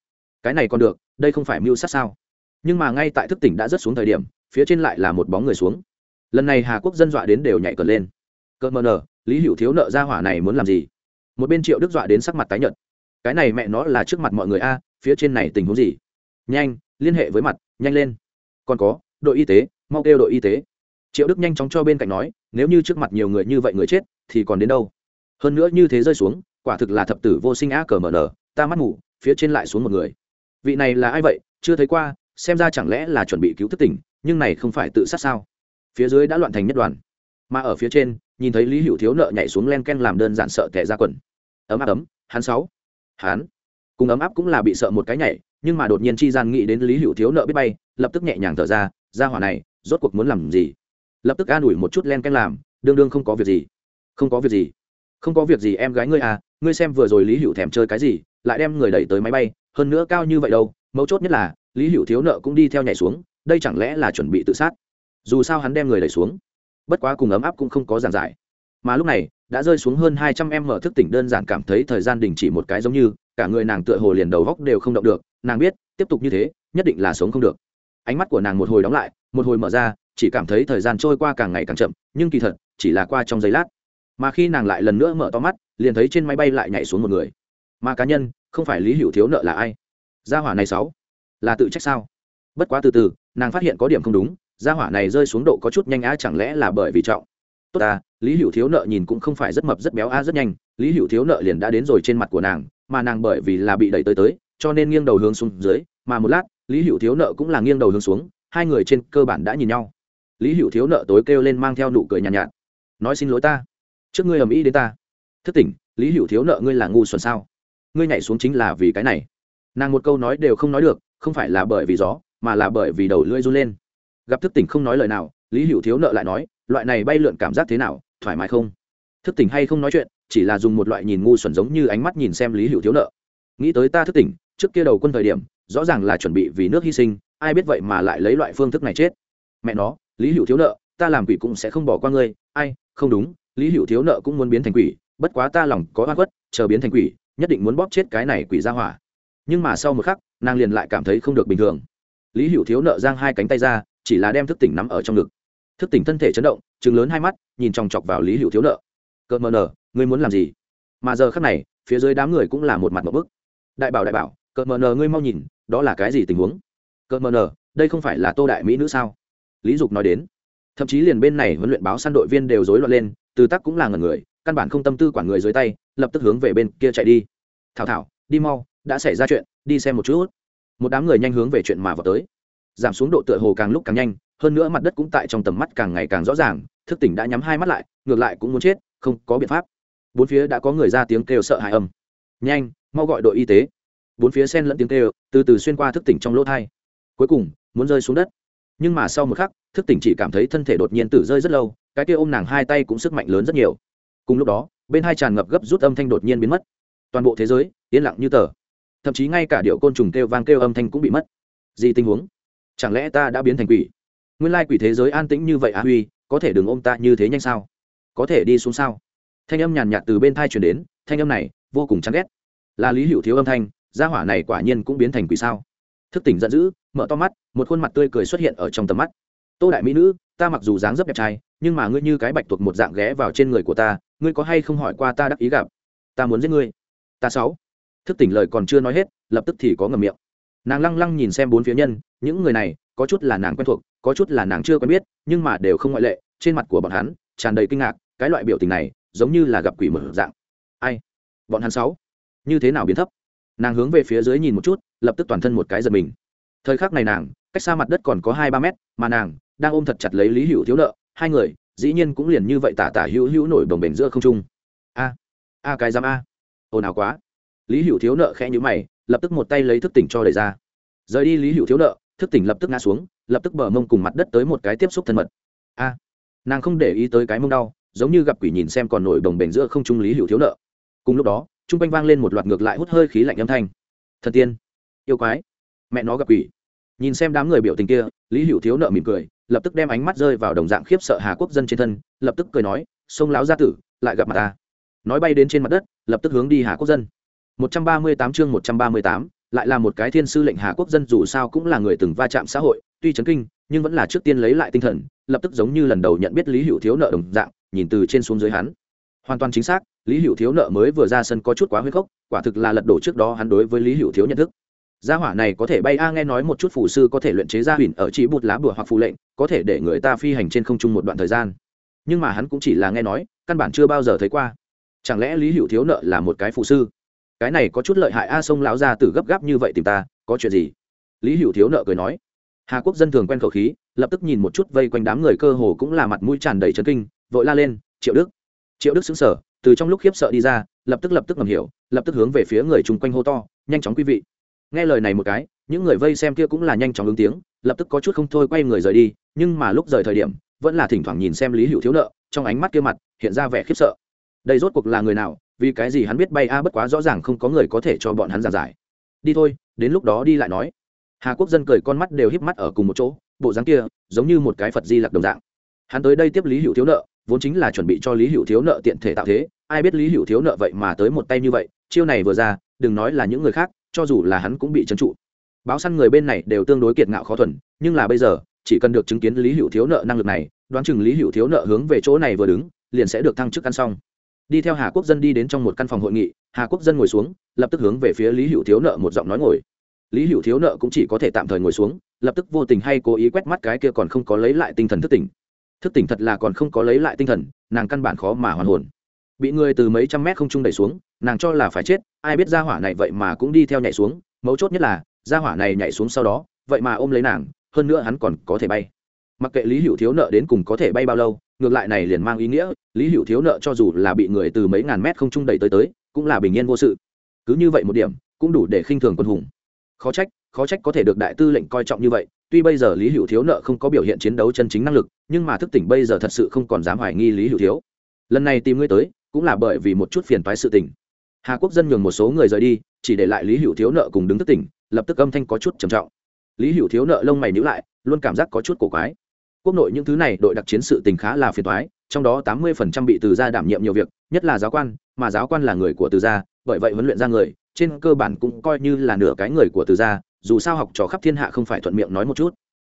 Cái này còn được, đây không phải mưu sát sao? Nhưng mà ngay tại thức tỉnh đã rớt xuống thời điểm phía trên lại là một bóng người xuống. Lần này hà quốc dân dọa đến đều nhảy cờ lên. Cợt mờ nờ, lý hữu thiếu nợ ra hỏa này muốn làm gì? Một bên triệu đức dọa đến sắc mặt tái nhợt. Cái này mẹ nó là trước mặt mọi người a, phía trên này tình huống gì? Nhanh, liên hệ với mặt, nhanh lên. Còn có, đội y tế, mau kêu đội y tế. Triệu đức nhanh chóng cho bên cạnh nói, nếu như trước mặt nhiều người như vậy người chết, thì còn đến đâu? Hơn nữa như thế rơi xuống, quả thực là thập tử vô sinh a cờ mờ nờ, ta mắt ngủ, phía trên lại xuống một người. Vị này là ai vậy? Chưa thấy qua xem ra chẳng lẽ là chuẩn bị cứu thức tỉnh, nhưng này không phải tự sát sao? Phía dưới đã loạn thành nhất đoàn. Mà ở phía trên, nhìn thấy lý hữu thiếu nợ nhảy xuống len ken làm đơn giản sợ tẻ ra quần. Ấm áp ấm, hắn sáu. Hắn. Cùng ấm áp cũng là bị sợ một cái nhảy, nhưng mà đột nhiên chi gian nghĩ đến lý hữu thiếu nợ biết bay, lập tức nhẹ nhàng thở ra ra hỏa này, rốt cuộc muốn làm gì? Lập tức an ủi một chút len ken làm, đương đương không có việc gì. Không có việc gì. Không có việc gì em gái ngươi à ngươi xem vừa rồi lý hữu thèm chơi cái gì, lại đem người đẩy tới máy bay, hơn nữa cao như vậy đâu, mấu chốt nhất là lý hữu thiếu nợ cũng đi theo nhảy xuống, đây chẳng lẽ là chuẩn bị tự sát? Dù sao hắn đem người đẩy xuống, bất quá cùng ấm áp cũng không có giảng giải. Mà lúc này, đã rơi xuống hơn hai trăm em mở thức tỉnh đơn giản cảm thấy thời gian đình chỉ một cái giống như, cả người nàng tựa hồ liền đầu góc đều không động được, nàng biết, tiếp tục như thế, nhất định là sống không được. Ánh mắt của nàng một hồi đóng lại, một hồi mở ra, chỉ cảm thấy thời gian trôi qua càng ngày càng chậm, nhưng kỳ thật, chỉ là qua trong giây lát. Mà khi nàng lại lần nữa mở to mắt, liền thấy trên máy bay lại nhảy xuống một người. Mà cá nhân, không phải lý hữu thiếu nợ là ai? Gia hỏa này sáu là tự trách sao? Bất quá từ từ nàng phát hiện có điểm không đúng gia hỏa này rơi xuống độ có chút nhanh á chẳng lẽ là bởi vì trọng? Tốt ta lý hữu thiếu nợ nhìn cũng không phải rất mập rất béo a rất nhanh. Lý hữu thiếu nợ liền đã đến rồi trên mặt của nàng mà nàng bởi vì là bị đẩy tới tới cho nên nghiêng đầu hướng xuống dưới mà một lát lý hữu thiếu nợ cũng là nghiêng đầu hướng xuống hai người trên cơ bản đã nhìn nhau. Lý hữu thiếu nợ tối kêu lên mang theo nụ cười nhàn nhạt, nhạt. Nói xin lỗi ta trước ngươi ầm ĩ đến ta. Thức tỉnh lý hữu thiếu nợ ngươi là ngu xuẩn sao? Ngươi nhảy xuống chính là vì cái này nàng một câu nói đều không nói được, không phải là bởi vì gió, mà là bởi vì đầu lưỡi run lên. Gặp thức tỉnh không nói lời nào, lý hữu thiếu nợ lại nói, loại này bay lượn cảm giác thế nào, thoải mái không? Thức tỉnh hay không nói chuyện, chỉ là dùng một loại nhìn ngu xuẩn giống như ánh mắt nhìn xem lý hữu thiếu nợ. Nghĩ tới ta thức tỉnh, trước kia đầu quân thời điểm, rõ ràng là chuẩn bị vì nước hy sinh, ai biết vậy mà lại lấy loại phương thức này chết. Mẹ nó, lý hữu thiếu nợ, ta làm quỷ cũng sẽ không bỏ qua ngươi. Ai, không đúng, lý hữu thiếu nợ cũng muốn biến thành quỷ, bất quá ta lòng có oan khuất, chờ biến thành quỷ, nhất định muốn bóp chết cái này quỷ ra hỏa nhưng mà sau một khắc, nàng liền lại cảm thấy không được bình thường. Lý hữu thiếu nợ giang hai cánh tay ra, chỉ là đem thức tỉnh nắm ở trong ngực. Thức tỉnh thân thể chấn động chừng lớn hai mắt, nhìn chòng chọc vào lý hữu thiếu nợ. Cợt mờ nở, ngươi muốn làm gì? Mà giờ khắc này, phía dưới đám người cũng là một mặt một bức. Đại bảo đại bảo cợt mờ nở, ngươi mau nhìn, đó là cái gì tình huống? Cợt mờ nở, đây không phải là tô đại mỹ nữ sao? Lý dục nói đến. Thậm chí liền bên này huấn luyện báo săn đội viên đều rối loạn lên, từ tắc cũng là ngần người, căn bản không tâm tư quản người dưới tay, lập tức hướng về bên kia chạy đi. Thảo thảo, đi mau đã xảy ra chuyện, đi xem một chút. Một đám người nhanh hướng về chuyện mà vào tới. Giảm xuống độ tựa hồ càng lúc càng nhanh, hơn nữa mặt đất cũng tại trong tầm mắt càng ngày càng rõ ràng, thức tỉnh đã nhắm hai mắt lại, ngược lại cũng muốn chết, không có biện pháp. Bốn phía đã có người ra tiếng kêu sợ hãi âm. Nhanh, mau gọi đội y tế. Bốn phía sen lẫn tiếng kêu, từ từ xuyên qua thức tỉnh trong lỗ thai. Cuối cùng, muốn rơi xuống đất. Nhưng mà sau một khắc, thức tỉnh chỉ cảm thấy thân thể đột nhiên tử rơi rất lâu, cái kia ôm nàng hai tay cũng sức mạnh lớn rất nhiều. Cùng lúc đó, bên hai tràn ngập gấp rút âm thanh đột nhiên biến mất. Toàn bộ thế giới, yên lặng như tờ thậm chí ngay cả điệu côn trùng kêu vang kêu âm thanh cũng bị mất. Gì tình huống? Chẳng lẽ ta đã biến thành quỷ? Nguyên lai quỷ thế giới an tĩnh như vậy á huy? Có thể đừng ôm ta như thế nhanh sao? Có thể đi xuống sao? Thanh âm nhàn nhạt từ bên thai chuyển đến, thanh âm này vô cùng chán ghét. Là lý hữu thiếu âm thanh, gia hỏa này quả nhiên cũng biến thành quỷ sao? Thức tỉnh giận dữ, mở to mắt, một khuôn mặt tươi cười xuất hiện ở trong tầm mắt. Tô đại mỹ nữ, ta mặc dù dáng dấp đẹp trai, nhưng mà ngươi như cái bạch tuộc một dạng ghé vào trên người của ta, ngươi có hay không hỏi qua ta đắc ý gặp? Ta muốn giết ngươi. Ta sáu thức tỉnh lời còn chưa nói hết, lập tức thì có ngầm miệng. Nàng lăng lăng nhìn xem bốn phía nhân, những người này, có chút là nàng quen thuộc, có chút là nàng chưa quen biết, nhưng mà đều không ngoại lệ, trên mặt của bọn hắn, tràn đầy kinh ngạc, cái loại biểu tình này, giống như là gặp quỷ mở dạng. Ai? Bọn hắn sáu. Như thế nào biến thấp? Nàng hướng về phía dưới nhìn một chút, lập tức toàn thân một cái giật mình. Thời khắc này nàng, cách xa mặt đất còn có hai ba mét, mà nàng đang ôm thật chặt lấy lý hữu thiếu nợ, hai người, dĩ nhiên cũng liền như vậy tả tả hữu hữu nổi đồng bền giữa không trung. A a cái giam a. Ồn ào quá lý hữu thiếu nợ khẽ nhữ mày, lập tức một tay lấy thức tỉnh cho đẩy ra. Rời đi lý hữu thiếu nợ, thức tỉnh lập tức ngã xuống, lập tức bờ mông cùng mặt đất tới một cái tiếp xúc thân mật. A! Nàng không để ý tới cái mông đau, giống như gặp quỷ nhìn xem còn nổi đồng bền giữa không trung lý hữu thiếu nợ. Cùng lúc đó t r u n g quanh vang lên một loạt ngược lại hút hơi khí lạnh âm thanh. Thần tiên! Yêu quái! Mẹ nó gặp quỷ! Nhìn xem đám người biểu tình kia, lý hữu thiếu nợ mỉm cười, lập tức đem ánh mắt rơi vào đồng dạng khiếp sợ hà quốc dân trên thân, lập tức cười nói, sông láo gia tử, lại gặp mặt ta. Nói bay đến trên mặt đất, lập tức hướng đi hà quốc dân. 138 chương 138, lại là một cái thiên sư lệnh Hà Quốc dân dù sao cũng là người từng va chạm xã hội, tuy chấn kinh, nhưng vẫn là trước tiên lấy lại tinh thần, lập tức giống như lần đầu nhận biết Lý Hữu Thiếu nợ đồng dạng, nhìn từ trên xuống dưới hắn. Hoàn toàn chính xác, Lý Hữu Thiếu nợ mới vừa ra sân có chút quá huyết khốc, quả thực là lật đổ trước đó hắn đối với Lý Hữu Thiếu nhận thức. gia hỏa này có thể bay a nghe nói một chút phù sư có thể luyện chế ra huyền ở chỉ bụt lá bùa hoặc phù lệnh có thể để người ta phi hành trên không trung một đoạn thời gian nhưng mà hắn cũng chỉ là nghe nói căn bản chưa bao giờ thấy qua chẳng lẽ lý hữu thiếu nợ là một cái phù sư cái này có chút lợi hại a sông lão gia từ gấp gáp như vậy tìm ta, có chuyện gì? Lý hữu thiếu nợ cười nói. Hà quốc dân thường quen khẩu khí, lập tức nhìn một chút vây quanh đám người cơ hồ cũng là mặt mũi tràn đầy trấn kinh, vội la lên, triệu đức. Triệu đức xứng sở từ trong lúc khiếp sợ đi ra, lập tức lập tức ngầm hiểu, lập tức hướng về phía người chung quanh hô to, nhanh chóng quý vị. Nghe lời này một cái, những người vây xem kia cũng là nhanh chóng ứng tiếng, lập tức có chút không thôi quay người rời đi, nhưng mà lúc rời thời điểm, vẫn là thỉnh thoảng nhìn xem lý hữu thiếu nợ, trong ánh mắt kia mặt hiện ra vẻ khiếp sợ. Đây rốt cuộc là người nào vì cái gì hắn biết bay a bất quá rõ ràng không có người có thể cho bọn hắn giảng giải. Đi thôi, đến lúc đó đi lại nói. Hà quốc dân cười con mắt đều híp mắt ở cùng một chỗ, bộ dáng kia, giống như một cái phật di lặc đồng dạng. Hắn tới đây tiếp lý hữu thiếu nợ, vốn chính là chuẩn bị cho lý hữu thiếu nợ tiện thể tạo thế, ai biết lý hữu thiếu nợ vậy mà tới một tay như vậy, chiêu này vừa ra, đừng nói là những người khác, cho dù là hắn cũng bị trấn trụ. Báo săn người bên này đều tương đối kiệt ngạo khó thuần, nhưng là bây giờ, chỉ cần được chứng kiến lý hữu thiếu nợ năng lực này, đoán chừng lý hữu thiếu nợ hướng về chỗ này vừa đứng, liền sẽ được thăng chức ăn xong đi theo hà quốc dân đi đến trong một căn phòng hội nghị, hà quốc dân ngồi xuống, lập tức hướng về phía lý hữu thiếu nợ một giọng nói ngồi. Lý hữu thiếu nợ cũng chỉ có thể tạm thời ngồi xuống, lập tức vô tình hay cố ý quét mắt cái kia còn không có lấy lại tinh thần thức tỉnh. Thức tỉnh thật là còn không có lấy lại tinh thần, nàng căn bản khó mà hoàn hồn. Bị người từ mấy trăm mét không trung đẩy xuống, nàng cho là phải chết, ai biết ra hỏa này vậy mà cũng đi theo nhảy xuống, mấu chốt nhất là ra hỏa này nhảy xuống sau đó, vậy mà ôm lấy nàng, hơn nữa hắn còn có thể bay. Mặc kệ lý hữu thiếu nợ đến cùng có thể bay bao lâu ngược lại này liền mang ý nghĩa, lý hữu thiếu nợ cho dù là bị người từ mấy ngàn mét không trung đẩy tới tới, cũng là bình yên vô sự. Cứ như vậy một điểm, cũng đủ để khinh thường quân hùng. Khó trách khó trách có thể được đại tư lệnh coi trọng như vậy, tuy bây giờ lý hữu thiếu nợ không có biểu hiện chiến đấu chân chính năng lực, nhưng mà thức tỉnh bây giờ thật sự không còn dám hoài nghi lý hữu thiếu. Lần này tìm ngươi tới, cũng là bởi vì một chút phiền toái sự tình. Hà quốc dân nhường một số người rời đi, chỉ để lại lý hữu thiếu nợ cùng đứng thức tỉnh, lập tức âm thanh có chút trầm trọng. Lý hữu thiếu nợ lông mày nhữ lại, luôn cảm giác có chút cổ quái quốc nội những thứ này đội đặc chiến sự tình khá là phiền toái, trong đó tám mươi phần trăm bị từ gia đảm nhiệm nhiều việc, nhất là giáo quan, mà giáo quan là người của từ gia, bởi vậy huấn luyện ra người, trên cơ bản cũng coi như là nửa cái người của từ gia, dù sao học trò khắp thiên hạ không phải thuận miệng nói một chút.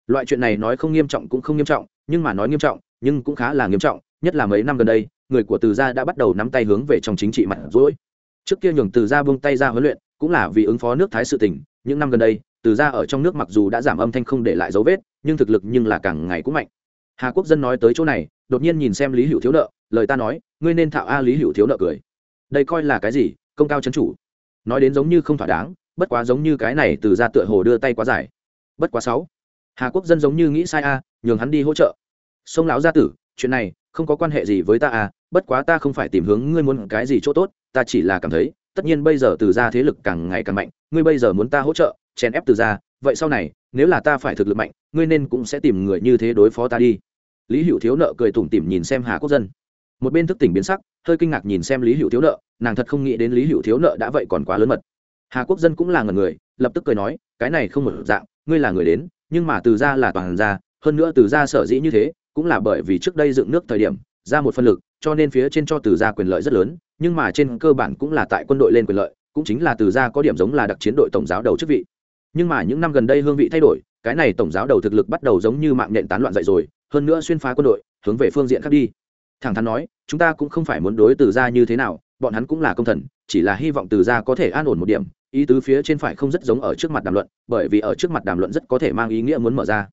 Loại chuyện này nói không nghiêm trọng cũng không nghiêm trọng, nhưng mà nói nghiêm trọng, nhưng cũng khá là nghiêm trọng, nhất là mấy năm gần đây, người của từ gia đã bắt đầu nắm tay hướng về trong chính trị mặt rối. Trước kia nhường từ gia buông tay ra huấn luyện, cũng là vì ứng phó nước thái sự tỉnh những năm gần đây, từ gia ở trong nước mặc dù đã giảm âm thanh không để lại dấu vết nhưng thực lực nhưng là càng ngày cũng mạnh. Hà quốc dân nói tới chỗ này, đột nhiên nhìn xem lý hữu thiếu nợ, lời ta nói, ngươi nên thạo a lý hữu thiếu nợ cười. Đây coi là cái gì? Công cao chấn chủ. Nói đến giống như không thỏa đáng, bất quá giống như cái này từ ra tựa hồ đưa tay quá dài. Bất quá sáu. Hà quốc dân giống như nghĩ sai a, nhường hắn đi hỗ trợ. Sông lão gia tử, chuyện này không có quan hệ gì với ta à bất quá ta không phải tìm hướng ngươi muốn cái gì chỗ tốt, ta chỉ là cảm thấy, tất nhiên bây giờ từ ra thế lực càng ngày càng mạnh, ngươi bây giờ muốn ta hỗ trợ, chèn ép từ ra, vậy sau này, nếu là ta phải thực lực mạnh ngươi nên cũng sẽ tìm người như thế đối phó ta đi. Lý hữu thiếu nợ cười tủm tỉm nhìn xem hà quốc dân. Một bên thức tỉnh biến sắc, hơi kinh ngạc nhìn xem lý hữu thiếu nợ, nàng thật không nghĩ đến lý hữu thiếu nợ đã vậy còn quá lớn mật. Hà quốc dân cũng là ngần người, lập tức cười nói, cái này không một dạng, ngươi là người đến, nhưng mà từ ra là toàn ra hơn nữa từ ra sở dĩ như thế, cũng là bởi vì trước đây dựng nước thời điểm ra một phân lực, cho nên phía trên cho từ ra quyền lợi rất lớn, nhưng mà trên cơ bản cũng là tại quân đội lên quyền lợi, cũng chính là từ ra có điểm giống là đặc chiến đội tổng giáo đầu chức vị. Nhưng mà những năm gần đây hương vị thay đổi cái này tổng giáo đầu thực lực bắt đầu giống như mạng nhện tán loạn dậy rồi, hơn nữa xuyên phá quân đội, hướng về phương diện khác đi. Thẳng thắn nói, chúng ta cũng không phải muốn đối từ ra như thế nào, bọn hắn cũng là công thần, chỉ là hy vọng từ ra có thể an ổn một điểm, ý tứ phía trên phải không rất giống ở trước mặt đàm luận, bởi vì ở trước mặt đàm luận rất có thể mang ý nghĩa muốn mở ra.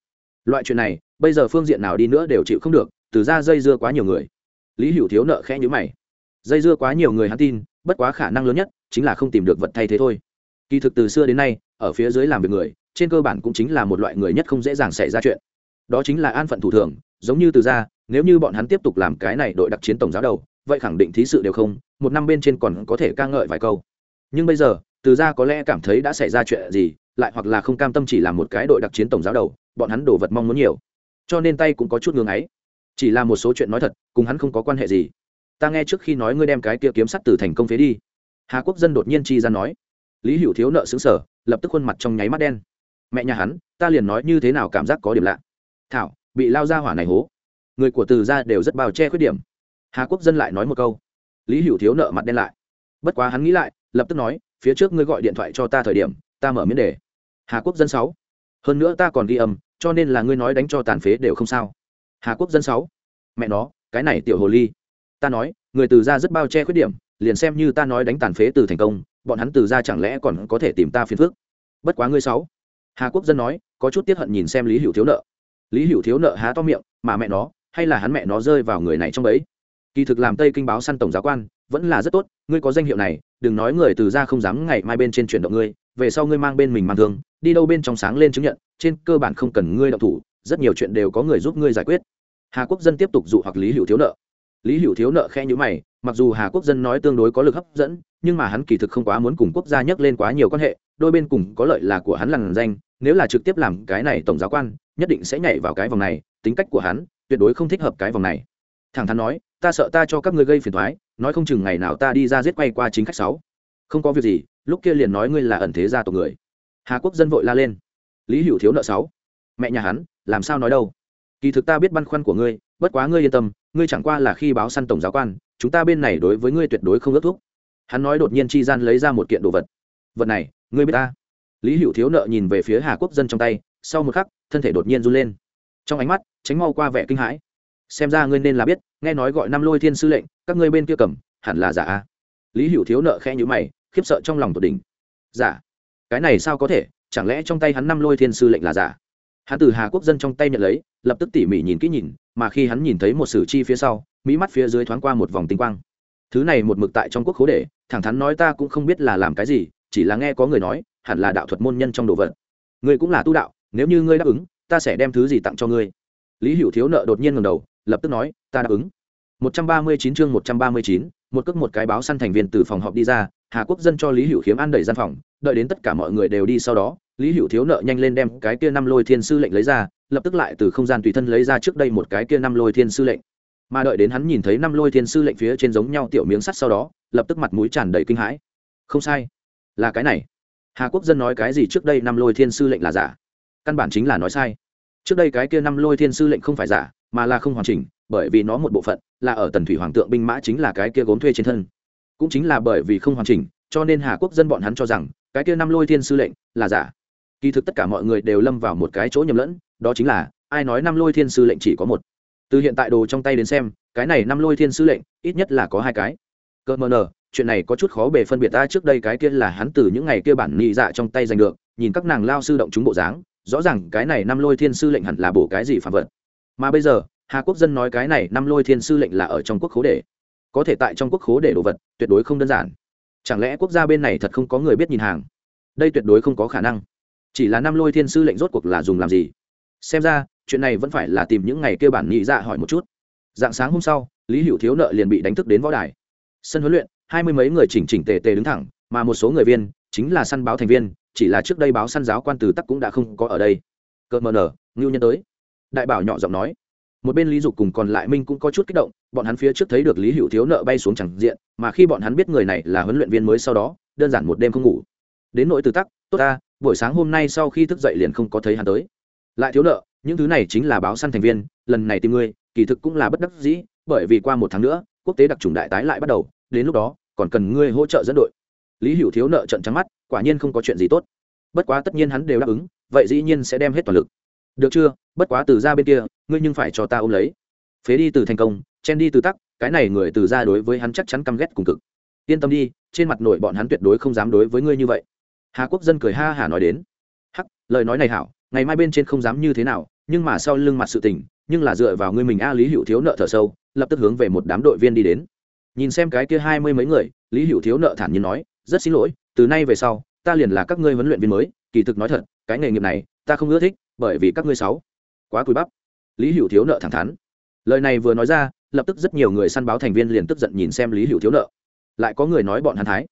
Loại chuyện này, bây giờ phương diện nào đi nữa đều chịu không được, từ ra dây dưa quá nhiều người. Lý hữu thiếu nợ khẽ nhữ mày. Dây dưa quá nhiều người hắn tin, bất quá khả năng lớn nhất chính là không tìm được vật thay thế thôi. Kỳ thực từ xưa đến nay, ở phía dưới làm việc người trên cơ bản cũng chính là một loại người nhất không dễ dàng xảy ra chuyện. Đó chính là an phận thủ thường, giống như từ ra nếu như bọn hắn tiếp tục làm cái này đội đặc chiến tổng giáo đầu, vậy khẳng định thí sự đều không, một năm bên trên còn có thể ca ngợi vài câu. Nhưng bây giờ, từ ra có lẽ cảm thấy đã xảy ra chuyện gì, lại hoặc là không cam tâm chỉ là một cái đội đặc chiến tổng giáo đầu, bọn hắn đổ vật mong muốn nhiều. Cho nên tay cũng có chút ngưng ấy. Chỉ là một số chuyện nói thật, cùng hắn không có quan hệ gì. Ta nghe trước khi nói ngươi đem cái kia kiếm sắt từ thành công phế đi. Hà quốc dân đột nhiên chi ra nói. Lý hữu thiếu nợ xứng sở lập tức khuôn mặt trong nháy mắt đen mẹ nhà hắn, ta liền nói như thế nào cảm giác có điểm lạ. Thảo, bị lao ra hỏa này hố. Người của từ gia đều rất bao che khuyết điểm. Hà quốc dân lại nói một câu. Lý hữu thiếu nợ mặt đen lại. Bất quá hắn nghĩ lại, lập tức nói, phía trước ngươi gọi điện thoại cho ta thời điểm, ta mở miễn đề. Hà quốc dân sáu. Hơn nữa ta còn ghi âm, cho nên là ngươi nói đánh cho tàn phế đều không sao. Hà quốc dân sáu. Mẹ nó, cái này tiểu hồ ly. Ta nói, người từ gia rất bao che khuyết điểm, liền xem như ta nói đánh tàn phế từ thành công, bọn hắn từ gia chẳng lẽ còn có thể tìm ta phiền phức? Bất quá ngươi sáu hà quốc dân nói, có chút tiếp hận nhìn xem lý hữu thiếu nợ. Lý hữu thiếu nợ há to miệng, mà mẹ nó, hay là hắn mẹ nó rơi vào người này trong đấy kỳ thực làm tây kinh báo săn tổng giáo quan, vẫn là rất tốt, ngươi có danh hiệu này, đừng nói người từ ra không dám ngày mai bên trên chuyển động ngươi, về sau ngươi mang bên mình mang thương, đi đâu bên trong sáng lên chứng nhận, trên cơ bản không cần ngươi động thủ, rất nhiều chuyện đều có người giúp ngươi giải quyết. Hà quốc dân tiếp tục dụ hoặc lý hữu thiếu nợ. Lý hữu thiếu nợ khe nhữ mày, mặc dù hà quốc dân nói tương đối có lực hấp dẫn, nhưng mà hắn kỳ thực không quá muốn cùng quốc gia nhắc lên quá nhiều quan hệ đôi bên cùng có lợi là của hắn lằn danh, nếu là trực tiếp làm cái này tổng giáo quan, nhất định sẽ nhảy vào cái vòng này, tính cách của hắn tuyệt đối không thích hợp cái vòng này. Thẳng thắn nói, ta sợ ta cho các ngươi gây phiền thoái nói không chừng ngày nào ta đi ra giết quay qua chính khách sáu. Không có việc gì, lúc kia liền nói ngươi là ẩn thế gia tộc người. Hà quốc dân vội la lên. Lý hữu thiếu nợ sáu. Mẹ nhà hắn, làm sao nói đâu? Kỳ thực ta biết băn khoăn của ngươi, bất quá ngươi yên tâm, ngươi chẳng qua là khi báo săn tổng giáo quan, chúng ta bên này đối với ngươi tuyệt đối không ước thúc. Hắn nói đột nhiên chi gian lấy ra một kiện đồ vật. Vật này ngươi biết ta? Lý hữu thiếu nợ nhìn về phía hà quốc dân trong tay, sau một khắc, thân thể đột nhiên run lên. Trong ánh mắt, tránh mau qua vẻ kinh hãi. Xem ra ngươi nên là biết, nghe nói gọi năm lôi thiên sư lệnh, các ngươi bên kia cầm, hẳn là giả a. Lý hữu thiếu nợ khẽ nhữ mày, khiếp sợ trong lòng tột đỉnh. Giả? Cái này sao có thể? Chẳng lẽ trong tay hắn năm lôi thiên sư lệnh là giả? Hắn từ hà quốc dân trong tay nhận lấy, lập tức tỉ mỉ nhìn kỹ nhìn, mà khi hắn nhìn thấy một sử chi phía sau mỹ mắt phía dưới thoáng qua một vòng tinh quang. Thứ này một mực tại trong quốc khố để, thẳng thắn nói ta cũng không biết là làm cái gì chỉ là nghe có người nói hẳn là đạo thuật môn nhân trong đồ vật. Ngươi cũng là tu đạo nếu như ngươi đáp ứng ta sẽ đem thứ gì tặng cho ngươi. Lý hữu thiếu nợ đột nhiên ngầm đầu lập tức nói ta đáp ứng. 139 chương 139, một cước một cái báo săn thành viên từ phòng họp đi ra hà quốc dân cho lý hữu khiếm ăn đẩy gian phòng đợi đến tất cả mọi người đều đi sau đó lý hữu thiếu nợ nhanh lên đem cái kia năm lôi thiên sư lệnh lấy ra lập tức lại từ không gian tùy thân lấy ra trước đây một cái kia năm lôi thiên sư lệnh. Mà đợi đến hắn nhìn thấy năm lôi thiên sư lệnh phía trên giống nhau tiểu miếng sắt sau đó lập tức mặt mũi tràn đầy kinh hãi. Không sai là cái này. Hà quốc dân nói cái gì trước đây năm lôi thiên sư lệnh là giả? Căn bản chính là nói sai. Trước đây cái kia năm lôi thiên sư lệnh không phải giả, mà là không hoàn chỉnh, bởi vì nó một bộ phận là ở tần thủy hoàng tượng binh mã chính là cái kia gốm thuê trên thân. Cũng chính là bởi vì không hoàn chỉnh, cho nên hà quốc dân bọn hắn cho rằng cái kia năm lôi thiên sư lệnh là giả. Kỳ thực tất cả mọi người đều lâm vào một cái chỗ nhầm lẫn, đó chính là ai nói năm lôi thiên sư lệnh chỉ có một? Từ hiện tại đồ trong tay đến xem, cái này năm lôi thiên sư lệnh ít nhất là có hai cái. Cơ mờ nờ chuyện này có chút khó bề phân biệt ta trước đây cái kia là hắn từ những ngày kia bản nhị dạ trong tay giành được, nhìn các nàng lao sư động chúng bộ dáng, rõ ràng cái này năm lôi thiên sư lệnh hẳn là bổ cái gì phạm vật. Mà bây giờ, hà quốc dân nói cái này năm lôi thiên sư lệnh là ở trong quốc khố để, có thể tại trong quốc khố để đồ vật, tuyệt đối không đơn giản. Chẳng lẽ quốc gia bên này thật không có người biết nhìn hàng? Đây tuyệt đối không có khả năng. Chỉ là năm lôi thiên sư lệnh rốt cuộc là dùng làm gì? Xem ra, chuyện này vẫn phải là tìm những ngày kêu bản nhị dạ hỏi một chút. Dạng sáng hôm sau, lý hữu thiếu nợ liền bị đánh thức đến võ đài. Sân huấn luyện hai mươi mấy người chỉnh chỉnh tề tề đứng thẳng, mà một số người viên chính là săn báo thành viên, chỉ là trước đây báo săn giáo quan từ tắc cũng đã không có ở đây. Cợt mờ nở, ngưu nhân tới. Đại bảo nhỏ giọng nói. Một bên lý dục cùng còn lại minh cũng có chút kích động, bọn hắn phía trước thấy được lý hữu thiếu nợ bay xuống chẳng diện, mà khi bọn hắn biết người này là huấn luyện viên mới sau đó, đơn giản một đêm không ngủ. Đến nỗi từ tắc, tốt ta, buổi sáng hôm nay sau khi thức dậy liền không có thấy hắn tới. Lại thiếu nợ, những thứ này chính là báo săn thành viên, lần này tìm ngươi, kỳ thực cũng là bất đắc dĩ, bởi vì qua một tháng nữa, quốc tế đặc trùng đại tái lại bắt đầu đến lúc đó, còn cần ngươi hỗ trợ dẫn đội. Lý hữu thiếu nợ trận trắng mắt, quả nhiên không có chuyện gì tốt. Bất quá tất nhiên hắn đều đáp ứng, vậy dĩ nhiên sẽ đem hết toàn lực. Được chưa? Bất quá từ ra bên kia, ngươi nhưng phải cho ta ôm lấy. Phế đi từ thành công, chen đi từ tắc, cái này người từ ra đối với hắn chắc chắn căm ghét cùng cực. Yên tâm đi, trên mặt nội bọn hắn tuyệt đối không dám đối với ngươi như vậy. Hà quốc dân cười ha hả nói đến. Hắc, lời nói này hảo, ngày mai bên trên không dám như thế nào, nhưng mà sau lưng mặt sự tình, nhưng là dựa vào ngươi mình a lý hữu thiếu nợ thở sâu, lập tức hướng về một đám đội viên đi đến nhìn xem cái kia hai mươi mấy người, lý hữu thiếu nợ thản nhiên nói, rất xin lỗi, từ nay về sau, ta liền là các ngươi huấn luyện viên mới, kỳ thực nói thật, cái nghề nghiệp này, ta không ưa thích, bởi vì các ngươi sáu, quá cùi bắp. Lý hữu thiếu nợ thẳng thắn. Lời này vừa nói ra, lập tức rất nhiều người săn báo thành viên liền tức giận nhìn xem lý hữu thiếu nợ. Lại có người nói bọn hắn thái.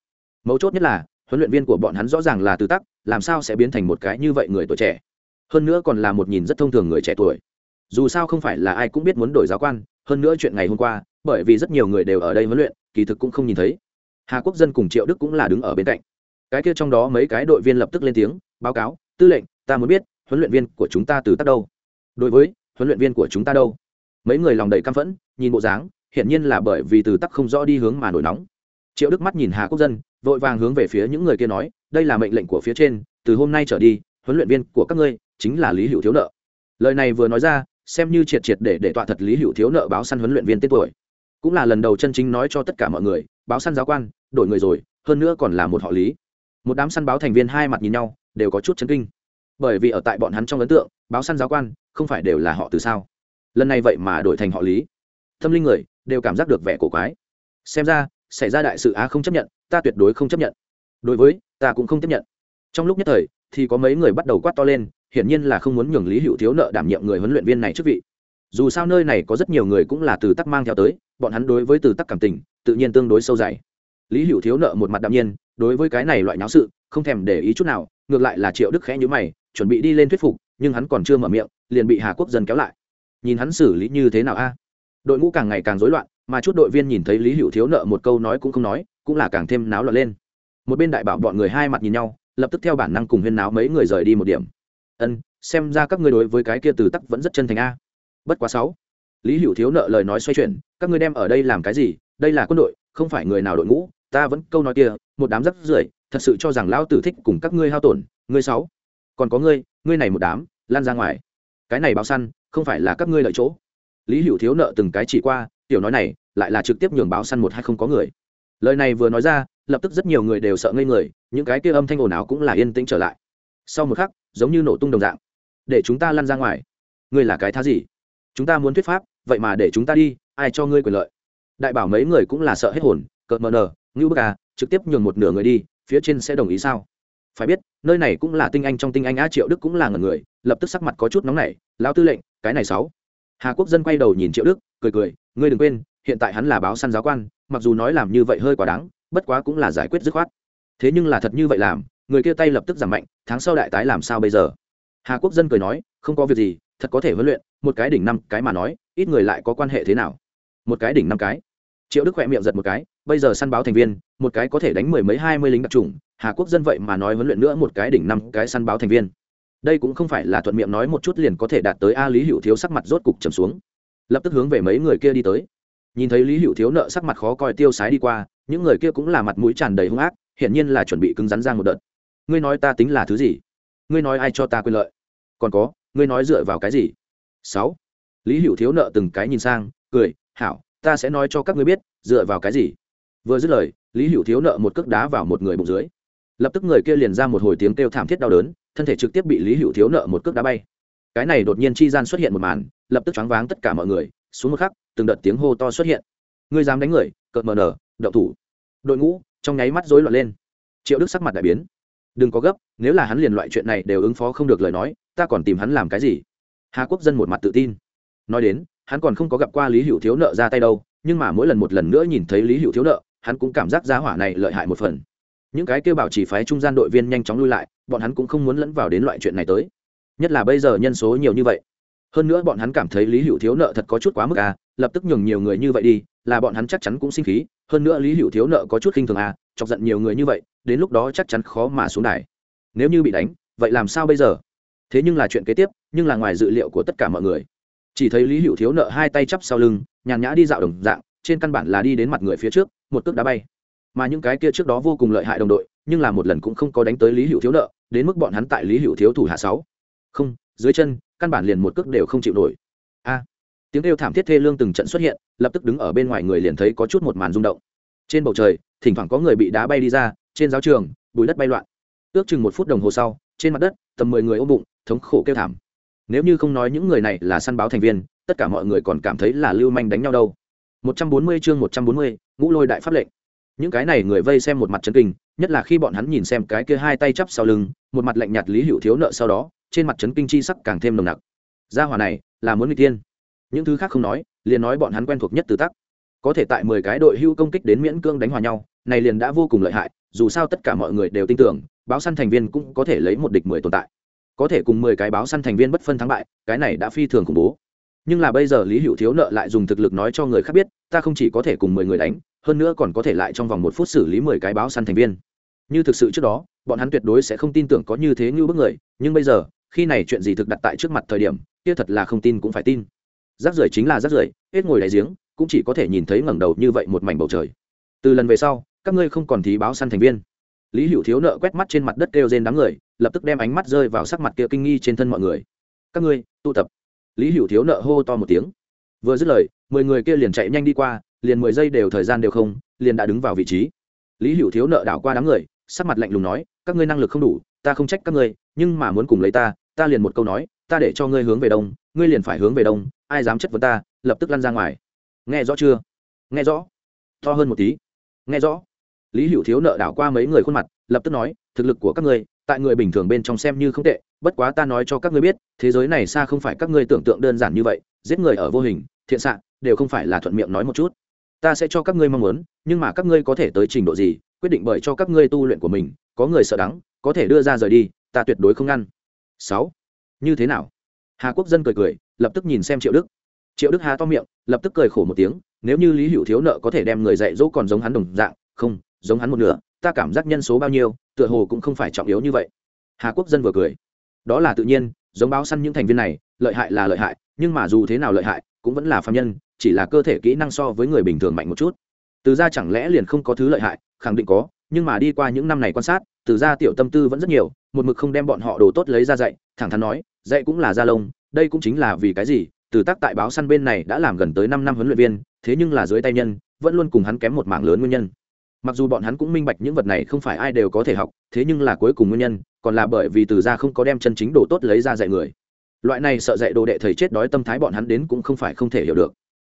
Mấu chốt nhất là, huấn luyện viên của bọn hắn rõ ràng là từ tắc, làm sao sẽ biến thành một cái như vậy người tuổi trẻ? Hơn nữa còn là một nhìn rất thông thường người trẻ tuổi. Dù sao không phải là ai cũng biết muốn đổi giáo quan, hơn nữa chuyện ngày hôm qua bởi vì rất nhiều người đều ở đây huấn luyện, kỳ thực cũng không nhìn thấy. Hà quốc dân cùng triệu đức cũng là đứng ở bên cạnh. Cái kia trong đó mấy cái đội viên lập tức lên tiếng, báo cáo, tư lệnh, ta muốn biết, huấn luyện viên của chúng ta từ tắc đâu? Đối với, huấn luyện viên của chúng ta đâu? Mấy người lòng đầy căm phẫn, nhìn bộ dáng, hiển nhiên là bởi vì từ tắc không rõ đi hướng mà nổi nóng. Triệu đức mắt nhìn hà quốc dân, vội vàng hướng về phía những người kia nói, đây là mệnh lệnh của phía trên, từ hôm nay trở đi, huấn luyện viên của các ngươi chính là lý hữu thiếu nợ. Lời này vừa nói ra, xem như triệt triệt để để tọa thật lý hữu thiếu nợ báo săn huấn luyện viên tên tuổi cũng là lần đầu chân chính nói cho tất cả mọi người, báo săn giáo quan, đổi người rồi, hơn nữa còn là một họ lý. Một đám săn báo thành viên hai mặt nhìn nhau, đều có chút chấn kinh. Bởi vì ở tại bọn hắn trong ấn tượng, báo săn giáo quan không phải đều là họ từ sao? Lần này vậy mà đổi thành họ lý. Tâm linh người đều cảm giác được vẻ cổ quái. Xem ra, xảy ra đại sự á không chấp nhận, ta tuyệt đối không chấp nhận. Đối với, ta cũng không tiếp nhận. Trong lúc nhất thời, thì có mấy người bắt đầu quát to lên, hiển nhiên là không muốn nhường lý hữu thiếu nợ đảm nhiệm người huấn luyện viên này trước vị dù sao nơi này có rất nhiều người cũng là từ tắc mang theo tới, bọn hắn đối với từ tắc cảm tình, tự nhiên tương đối sâu dày. Lý hữu thiếu nợ một mặt đạm nhiên, đối với cái này loại nháo sự, không thèm để ý chút nào, ngược lại là triệu đức khẽ nhữ mày, chuẩn bị đi lên thuyết phục, nhưng hắn còn chưa mở miệng, liền bị hà quốc dân kéo lại. Nhìn hắn xử lý như thế nào a? Đội ngũ càng ngày càng rối loạn, mà chút đội viên nhìn thấy lý hữu thiếu nợ một câu nói cũng không nói, cũng là càng thêm náo loạn lên. Một bên đại bảo bọn người hai mặt nhìn nhau, lập tức theo bản năng cùng huyên náo mấy người rời đi một điểm. Ân, xem ra các ngươi đối với cái kia từ tắc vẫn rất chân thành a bất quá sáu. Lý hữu thiếu nợ lời nói xoay chuyển, các ngươi đem ở đây làm cái gì? Đây là quân đội, không phải người nào đội ngũ, ta vẫn câu nói kia, một đám rất rưởi, thật sự cho rằng lão tử thích cùng các ngươi hao tổn, ngươi sáu. Còn có ngươi ngươi này một đám, lan ra ngoài. Cái này báo săn, không phải là các ngươi lợi chỗ. Lý hữu thiếu nợ từng cái chỉ qua, tiểu nói này, lại là trực tiếp nhường báo săn một hay không có người. Lời này vừa nói ra, lập tức rất nhiều người đều sợ ngây người, những cái kia âm thanh ồn ào cũng là yên tĩnh trở lại. Sau một khắc, giống như nổ tung đồng dạng. Để chúng ta lăn ra ngoài. Ngươi là cái thá gì? Chúng ta muốn thuyết pháp, vậy mà để chúng ta đi, ai cho ngươi quyền lợi? Đại bảo mấy người cũng là sợ hết hồn, cợt mờ nờ ngưu bức à trực tiếp nhường một nửa người đi, phía trên sẽ đồng ý sao? Phải biết, nơi này cũng là tinh anh trong tinh anh á triệu đức cũng là ngần người, lập tức sắc mặt có chút nóng nảy, lão tư lệnh, cái này sáu. Hà quốc dân quay đầu nhìn triệu đức, cười cười, ngươi đừng quên, hiện tại hắn là báo săn giáo quan, mặc dù nói làm như vậy hơi quá đáng, bất quá cũng là giải quyết dứt khoát. Thế nhưng là thật như vậy làm, người kia tay lập tức giảm mạnh, tháng sau đại tái làm sao bây giờ? Hà quốc dân cười nói, không có việc gì thật có thể huấn luyện, một cái đỉnh năm cái mà nói, ít người lại có quan hệ thế nào? Một cái đỉnh năm cái. Triệu đức khỏe miệng giật một cái, bây giờ săn báo thành viên, một cái có thể đánh mười mấy, hai mươi lính đặc trùng hà quốc dân vậy mà nói huấn luyện nữa một cái đỉnh năm cái săn báo thành viên. Đây cũng không phải là thuận miệng nói một chút liền có thể đạt tới a lý hữu thiếu sắc mặt rốt cục trầm xuống. Lập tức hướng về mấy người kia đi tới. Nhìn thấy lý hữu thiếu nợ sắc mặt khó coi tiêu sái đi qua, những người kia cũng là mặt mũi tràn đầy hung ác, hiển nhiên là chuẩn bị cứng rắn ra một đợt. Ngươi nói ta tính là thứ gì? Ngươi nói ai cho ta quyền lợi? Còn có ngươi nói dựa vào cái gì? Sáu. Lý hữu thiếu nợ từng cái nhìn sang, cười, hảo, ta sẽ nói cho các ngươi biết, dựa vào cái gì? Vừa dứt lời, lý hữu thiếu nợ một cước đá vào một người bụng dưới. Lập tức người kia liền ra một hồi tiếng kêu thảm thiết đau đớn, thân thể trực tiếp bị lý hữu thiếu nợ một cước đá bay. Cái này đột nhiên chi gian xuất hiện một màn, lập tức choáng váng tất cả mọi người, xuống một khắc, từng đợt tiếng hô to xuất hiện. Ngươi dám đánh người, cợt mờ nở đậu thủ. Đội ngũ trong nháy mắt rối loạn lên. Triệu đức sắc mặt đại biến đừng có gấp, nếu là hắn liền loại chuyện này đều ứng phó không được lời nói, ta còn tìm hắn làm cái gì? Hà quốc dân một mặt tự tin. Nói đến, hắn còn không có gặp qua lý hữu thiếu nợ ra tay đâu, nhưng mà mỗi lần một lần nữa nhìn thấy lý hữu thiếu nợ, hắn cũng cảm giác giá hỏa này lợi hại một phần. Những cái kêu bảo chỉ phái trung gian đội viên nhanh chóng lui lại, bọn hắn cũng không muốn lẫn vào đến loại chuyện này tới. Nhất là bây giờ nhân số nhiều như vậy hơn nữa bọn hắn cảm thấy lý hữu thiếu nợ thật có chút quá mức à lập tức nhường nhiều người như vậy đi, là bọn hắn chắc chắn cũng sinh khí. Hơn nữa lý hữu thiếu nợ có chút khinh thường à chọc giận nhiều người như vậy, đến lúc đó chắc chắn khó mà xuống đài. Nếu như bị đánh, vậy làm sao bây giờ? Thế nhưng là chuyện kế tiếp, nhưng là ngoài dự liệu của tất cả mọi người. Chỉ thấy lý hữu thiếu nợ hai tay chắp sau lưng, nhàn nhã đi dạo đồng dạng, trên căn bản là đi đến mặt người phía trước, một cước đá bay. Mà những cái kia trước đó vô cùng lợi hại đồng đội, nhưng là một lần cũng không có đánh tới lý hữu thiếu nợ, đến mức bọn hắn tại lý hữu thiếu thủ hạ sáu. Không, dưới chân căn bản liền một cước đều không chịu nổi. A tiếng kêu thảm thiết thê lương từng trận xuất hiện lập tức đứng ở bên ngoài người liền thấy có chút một màn rung động. Trên bầu trời thỉnh thoảng có người bị đá bay đi ra trên giáo trường bùi đất bay loạn. Ước chừng một phút đồng hồ sau trên mặt đất tầm mười người ôm bụng thống khổ kêu thảm. Nếu như không nói những người này là săn báo thành viên tất cả mọi người còn cảm thấy là lưu manh đánh nhau đâu. 140 chương 140, ngũ lôi đại pháp lệnh. Những cái này người vây xem một mặt chấn kinh nhất là khi bọn hắn nhìn xem cái kia hai tay chắp sau lưng một mặt lạnh nhạt lý hữu thiếu nợ sau đó trên mặt chấn kinh chi sắc càng thêm nồng nặc. Gia hỏa này, là muốn người tiên những thứ khác không nói, liền nói bọn hắn quen thuộc nhất từ tắc. Có thể tại mười cái đội hưu công kích đến miễn cương đánh hòa nhau, này liền đã vô cùng lợi hại, dù sao tất cả mọi người đều tin tưởng, báo săn thành viên cũng có thể lấy một địch mười tồn tại. Có thể cùng mười cái báo săn thành viên bất phân thắng bại, cái này đã phi thường khủng bố. Nhưng là bây giờ lý hữu thiếu nợ lại dùng thực lực nói cho người khác biết, ta không chỉ có thể cùng mười người đánh, hơn nữa còn có thể lại trong vòng một phút xử lý mười cái báo săn thành viên. Như thực sự trước đó, bọn hắn tuyệt đối sẽ không tin tưởng có như thế như bức người, nhưng bây giờ khi này chuyện gì thực đặt tại trước mặt thời điểm, kia thật là không tin cũng phải tin. Rác rưởi chính là rác rưởi, hết ngồi đáy giếng, cũng chỉ có thể nhìn thấy ngẩng đầu như vậy một mảnh bầu trời. Từ lần về sau, các ngươi không còn thí báo săn thành viên. Lý hữu thiếu nợ quét mắt trên mặt đất kêu rên đám người, lập tức đem ánh mắt rơi vào sắc mặt kia kinh nghi trên thân mọi người. Các ngươi, tụ tập. Lý hữu thiếu nợ hô to một tiếng. Vừa dứt lời, mười người kia liền chạy nhanh đi qua, liền mười giây đều thời gian đều không, liền đã đứng vào vị trí. Lý hữu thiếu nợ đảo qua đám người, sắc mặt lạnh lùng nói, các ngươi năng lực không đủ, ta không trách các ngươi, nhưng mà muốn cùng lấy ta ta liền một câu nói, ta để cho ngươi hướng về đông, ngươi liền phải hướng về đông, ai dám chất vấn ta, lập tức lăn ra ngoài. Nghe rõ chưa? Nghe rõ. To hơn một tí. Nghe rõ. Lý hữu thiếu nợ đảo qua mấy người khuôn mặt, lập tức nói, thực lực của các ngươi, tại người bình thường bên trong xem như không tệ, bất quá ta nói cho các ngươi biết, thế giới này xa không phải các ngươi tưởng tượng đơn giản như vậy, giết người ở vô hình, thiện xạ, đều không phải là thuận miệng nói một chút. Ta sẽ cho các ngươi mong muốn, nhưng mà các ngươi có thể tới trình độ gì, quyết định bởi cho các ngươi tu luyện của mình, có người sợ đắng, có thể đưa ra rời đi, ta tuyệt đối không ngăn sáu. Như thế nào? Hà quốc dân cười cười, lập tức nhìn xem triệu đức. Triệu đức hà to miệng, lập tức cười khổ một tiếng, nếu như lý hữu thiếu nợ có thể đem người dạy dỗ còn giống hắn đồng dạng, không, giống hắn một nửa, ta cảm giác nhân số bao nhiêu, tựa hồ cũng không phải trọng yếu như vậy. Hà quốc dân vừa cười. Đó là tự nhiên, giống báo săn những thành viên này, lợi hại là lợi hại, nhưng mà dù thế nào lợi hại, cũng vẫn là phạm nhân, chỉ là cơ thể kỹ năng so với người bình thường mạnh một chút. Từ ra chẳng lẽ liền không có thứ lợi hại, khẳng định có, nhưng mà đi qua những năm này quan sát từ ra tiểu tâm tư vẫn rất nhiều, một mực không đem bọn họ đồ tốt lấy ra dạy, thẳng thắn nói, dạy cũng là da lông, đây cũng chính là vì cái gì, từ tác tại báo săn bên này đã làm gần tới năm năm huấn luyện viên, thế nhưng là dưới tay nhân, vẫn luôn cùng hắn kém một mảng lớn nguyên nhân. Mặc dù bọn hắn cũng minh bạch những vật này không phải ai đều có thể học, thế nhưng là cuối cùng nguyên nhân, còn là bởi vì từ ra không có đem chân chính đồ tốt lấy ra dạy người. Loại này sợ dạy đồ đệ thầy chết đói tâm thái bọn hắn đến cũng không phải không thể hiểu được.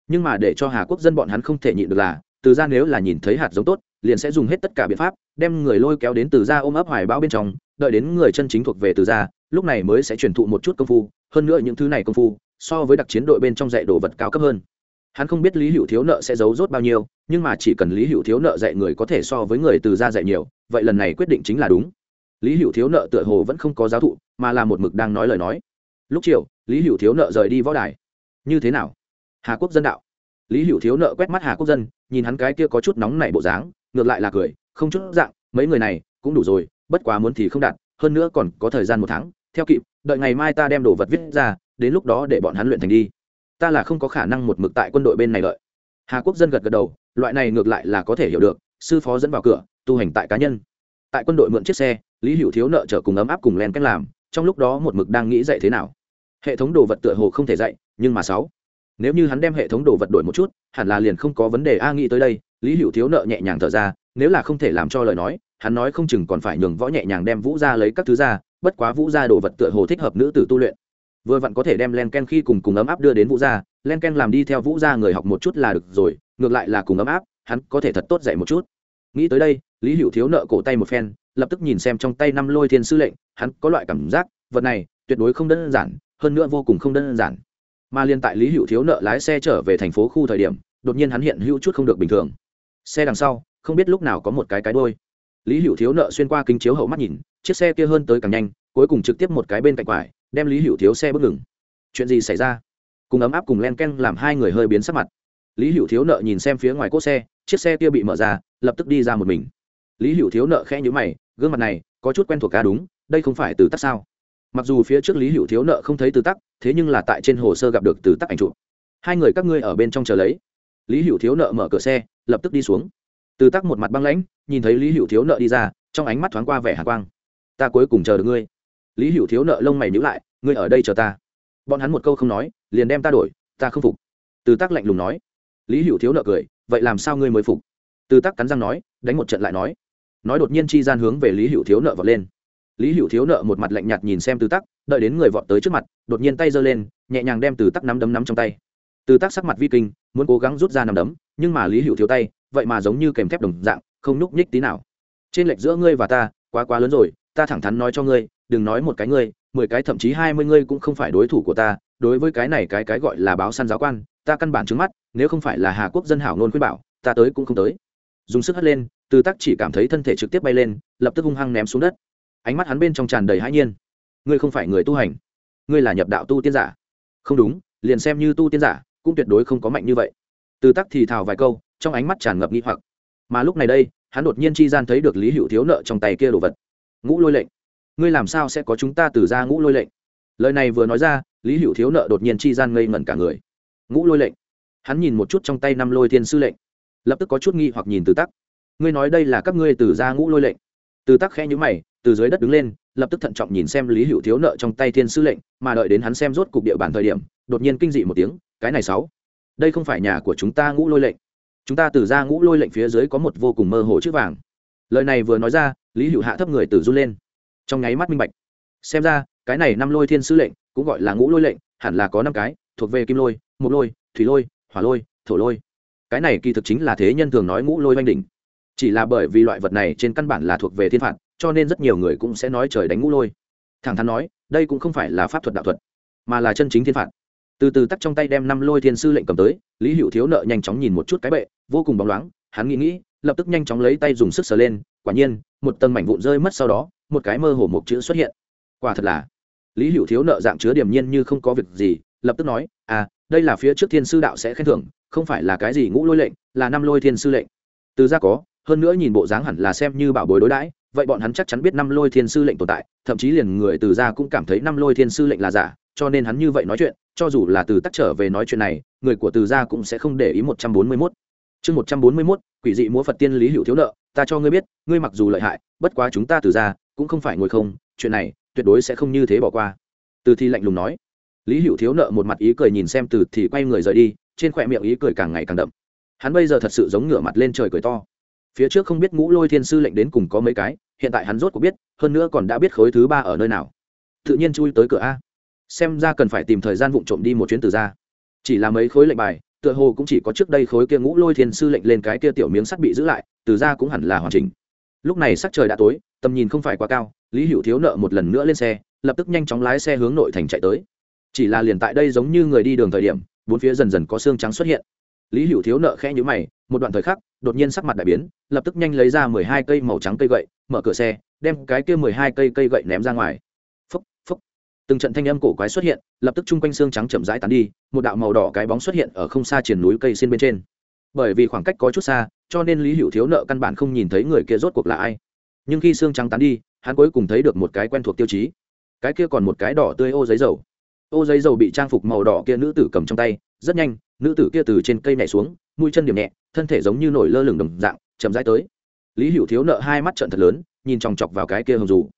Nhưng mà để cho hà quốc dân bọn hắn không thể nhịn được là từ ra nếu là nhìn thấy hạt giống tốt, liền sẽ dùng hết tất cả biện pháp, đem người lôi kéo đến từ ra ôm ấp hoài bão bên trong, đợi đến người chân chính thuộc về từ ra, lúc này mới sẽ truyền thụ một chút công phu, hơn nữa những thứ này công phu, so với đặc chiến đội bên trong dạy đồ vật cao cấp hơn. Hắn không biết lý hữu thiếu nợ sẽ giấu rốt bao nhiêu, nhưng mà chỉ cần lý hữu thiếu nợ dạy người có thể so với người từ ra dạy nhiều, vậy lần này quyết định chính là đúng. Lý hữu thiếu nợ tựa hồ vẫn không có giáo thụ, mà là một mực đang nói lời nói. Lúc chiều, lý hữu thiếu nợ rời đi võ đài. Như thế nào? Hà quốc dân đạo. Lý hữu thiếu nợ quét mắt hà quốc dân nhìn hắn cái kia có chút nóng nảy bộ dáng, ngược lại là cười, không chút dạng, mấy người này cũng đủ rồi, bất quá muốn thì không đạt, hơn nữa còn có thời gian một tháng, theo kịp, đợi ngày mai ta đem đồ vật viết ra, đến lúc đó để bọn hắn luyện thành đi. Ta là không có khả năng một mực tại quân đội bên này đợi. Hà quốc dân gật gật đầu, loại này ngược lại là có thể hiểu được, sư phó dẫn vào cửa, tu hành tại cá nhân. Tại quân đội mượn chiếc xe, lý hữu thiếu nợ chở cùng ấm áp cùng len cách làm, trong lúc đó một mực đang nghĩ dạy thế nào. Hệ thống đồ vật tựa hồ không thể dạy, nhưng mà sáu. Nếu như hắn đem hệ thống đồ vật đổi một chút hẳn là liền không có vấn đề a nghĩ tới đây, lý hữu thiếu nợ nhẹ nhàng thở ra, nếu là không thể làm cho lời nói, hắn nói không chừng còn phải nhường võ nhẹ nhàng đem vũ ra lấy các thứ ra, bất quá vũ ra đồ vật tựa hồ thích hợp nữ tử tu luyện. Vừa vặn có thể đem len ken khi cùng cùng ấm áp đưa đến vũ gia, len ken làm đi theo vũ gia người học một chút là được rồi, ngược lại là cùng ấm áp, hắn có thể thật tốt dạy một chút. Nghĩ tới đây, lý hữu thiếu nợ cổ tay một phen, lập tức nhìn xem trong tay năm lôi thiên sư lệnh, hắn có loại cảm giác, vật này tuyệt đối không đơn giản, hơn nữa vô cùng không đơn giản mà liên tại lý hữu thiếu nợ lái xe trở về thành phố khu thời điểm, đột nhiên hắn hiện hữu chút không được bình thường. Xe đằng sau, không biết lúc nào có một cái cái đôi lý hữu thiếu nợ xuyên qua kính chiếu hậu mắt nhìn, chiếc xe kia hơn tới càng nhanh, cuối cùng trực tiếp một cái bên cạnh quải, đem lý hữu thiếu xe bước ngừng. Chuyện gì xảy ra? Cùng ấm áp cùng len ken làm hai người hơi biến sắc mặt. Lý hữu thiếu nợ nhìn xem phía ngoài cốt xe, chiếc xe kia bị mở ra, lập tức đi ra một mình. Lý hữu thiếu nợ khẽ nhữ mày, gương mặt này có chút quen thuộc ca đúng, đây không phải từ tắc sao? Mặc dù phía trước lý hữu thiếu nợ không thấy từ tắc, thế nhưng là tại trên hồ sơ gặp được từ tắc ảnh chụp. Hai người các ngươi ở bên trong chờ lấy. Lý hữu thiếu nợ mở cửa xe, lập tức đi xuống. Từ tắc một mặt băng lãnh, nhìn thấy lý hữu thiếu nợ đi ra, trong ánh mắt thoáng qua vẻ hạ quang. Ta cuối cùng chờ được ngươi. Lý hữu thiếu nợ lông mày nhữ lại, ngươi ở đây chờ ta. Bọn hắn một câu không nói, liền đem ta đổi, ta không phục. Từ Tắc lạnh lùng nói. Lý hữu thiếu nợ cười, vậy làm sao ngươi mới phục? Từ Tắc cắn răng nói, đánh một trận lại nói. Nói đột nhiên chi gian hướng về lý hữu thiếu nợ vọt lên lý hữu thiếu nợ một mặt lạnh nhạt nhìn xem từ tắc, đợi đến người vọt tới trước mặt, đột nhiên tay giơ lên, nhẹ nhàng đem từ tắc nắm đấm nắm trong tay. Từ tắc sắc mặt vi kinh, muốn cố gắng rút ra nắm đấm, nhưng mà lý hữu thiếu tay, vậy mà giống như kèm thép đồng dạng, không nhúc nhích tí nào. Trên lệch giữa ngươi và ta, quá quá lớn rồi, ta thẳng thắn nói cho ngươi, đừng nói một cái ngươi, mười cái thậm chí hai mươi ngươi cũng không phải đối thủ của ta, đối với cái này cái cái gọi là báo săn giáo quan, ta căn bản trứng mắt, nếu không phải là hà quốc dân hảo nôn khuyên bảo, ta tới cũng không tới. Dùng sức hất lên từ tắc chỉ cảm thấy thân thể trực tiếp bay lên, lập tức hung hăng ném xuống đất ánh mắt hắn bên trong tràn đầy hãi nhiên. Ngươi không phải người tu hành, ngươi là nhập đạo tu tiên giả. Không đúng, liền xem như tu tiên giả, cũng tuyệt đối không có mạnh như vậy. Từ tắc thì thào vài câu, trong ánh mắt tràn ngập nghi hoặc. Mà lúc này đây, hắn đột nhiên chi gian thấy được lý hữu thiếu nợ trong tay kia đồ vật. Ngũ lôi lệnh. Ngươi làm sao sẽ có chúng ta từ ra ngũ lôi lệnh? Lời này vừa nói ra, lý hữu thiếu nợ đột nhiên chi gian ngây ngẩn cả người. Ngũ lôi lệnh. Hắn nhìn một chút trong tay năm lôi thiên sư lệnh. Lập tức có chút nghi hoặc nhìn từ tắc. Ngươi nói đây là các ngươi từ ra ngũ lôi lệnh từ tắc khẽ nhíu mày, từ dưới đất đứng lên, lập tức thận trọng nhìn xem lý hữu thiếu nợ trong tay thiên sư lệnh, mà đợi đến hắn xem rốt cục địa bàn thời điểm, đột nhiên kinh dị một tiếng, cái này sáu, đây không phải nhà của chúng ta ngũ lôi lệnh. Chúng ta từ ra ngũ lôi lệnh phía dưới có một vô cùng mơ hồ chữ vàng. Lời này vừa nói ra, lý hữu hạ thấp người từ run lên. Trong nháy mắt minh bạch. Xem ra, cái này năm lôi thiên sư lệnh, cũng gọi là ngũ lôi lệnh, hẳn là có năm cái, thuộc về kim lôi, mộc lôi, thủy lôi, hỏa lôi, thổ lôi. Cái này kỳ thực chính là thế nhân thường nói ngũ lôi oanh đỉnh chỉ là bởi vì loại vật này trên căn bản là thuộc về thiên phạt, cho nên rất nhiều người cũng sẽ nói trời đánh ngũ lôi. Thẳng thắn nói, đây cũng không phải là pháp thuật đạo thuật, mà là chân chính thiên phạt. Từ từ tắt trong tay đem năm lôi thiên sư lệnh cầm tới, lý hữu thiếu nợ nhanh chóng nhìn một chút cái bệ, vô cùng bóng loáng, hắn nghĩ nghĩ, lập tức nhanh chóng lấy tay dùng sức sờ lên, quả nhiên, một tầng mảnh vụn rơi mất sau đó, một cái mơ hồ một chữ xuất hiện. Quả thật là, lý hữu thiếu nợ dạng chứa điểm nhiên như không có việc gì, lập tức nói à đây là phía trước thiên sư đạo sẽ khen thưởng, không phải là cái gì ngũ lôi lệnh, là năm lôi thiên sư lệnh. Từ ra có hơn nữa nhìn bộ dáng hẳn là xem như bảo bối đối đãi, vậy bọn hắn chắc chắn biết năm lôi thiên sư lệnh tồn tại, thậm chí liền người từ ra cũng cảm thấy năm lôi thiên sư lệnh là giả, cho nên hắn như vậy nói chuyện, cho dù là từ tắc trở về nói chuyện này, người của từ gia cũng sẽ không để ý một trăm bốn mươi mốt. Chương một trăm bốn mươi mốt, quỷ dị múa phật tiên lý hữu thiếu nợ, ta cho ngươi biết, ngươi mặc dù lợi hại, bất quá chúng ta từ gia cũng không phải ngồi không, chuyện này tuyệt đối sẽ không như thế bỏ qua. Từ thi lạnh lùng nói. Lý hữu thiếu nợ một mặt ý cười nhìn xem từ thì quay người rời đi, trên khỏe miệng ý cười càng ngày càng đậm. Hắn bây giờ thật sự giống ngửa mặt lên trời cười to phía trước không biết ngũ lôi thiên sư lệnh đến cùng có mấy cái, hiện tại hắn rốt cũng biết, hơn nữa còn đã biết khối thứ ba ở nơi nào. Tự nhiên chui tới cửa a. Xem ra cần phải tìm thời gian vụng trộm đi một chuyến từ ra. Chỉ là mấy khối lệnh bài, tựa hồ cũng chỉ có trước đây khối kia ngũ lôi thiên sư lệnh lên cái kia tiểu miếng sắt bị giữ lại, từ ra cũng hẳn là hoàn chỉnh. Lúc này sắc trời đã tối, tầm nhìn không phải quá cao, lý hữu thiếu nợ một lần nữa lên xe, lập tức nhanh chóng lái xe hướng nội thành chạy tới. Chỉ là liền tại đây giống như người đi đường thời điểm, bốn phía dần dần có xương trắng xuất hiện lý hữu thiếu nợ khẽ nhữ mày, một đoạn thời khắc, đột nhiên sắc mặt đại biến, lập tức nhanh lấy ra mười hai cây màu trắng cây gậy, mở cửa xe, đem cái kia mười hai cây cây gậy ném ra ngoài. Phúc phúc. Từng trận thanh âm cổ quái xuất hiện, lập tức chung quanh xương trắng chậm rãi tán đi, một đạo màu đỏ cái bóng xuất hiện ở không xa triển núi cây xin bên trên. Bởi vì khoảng cách có chút xa, cho nên lý hữu thiếu nợ căn bản không nhìn thấy người kia rốt cuộc là ai. Nhưng khi xương trắng tán đi, hắn cuối cùng thấy được một cái quen thuộc tiêu chí. Cái kia còn một cái đỏ tươi ô giấy dầu. Ô giấy dầu bị trang phục màu đỏ kia nữ tử cầm trong tay, rất nhanh nữ tử kia từ trên cây nhảy xuống, mũi chân điểm nhẹ, thân thể giống như nổi lơ lửng đồng dạng, chậm rãi tới. Lý hữu thiếu nợ hai mắt trận thật lớn, nhìn chòng chọc vào cái kia hồng dù.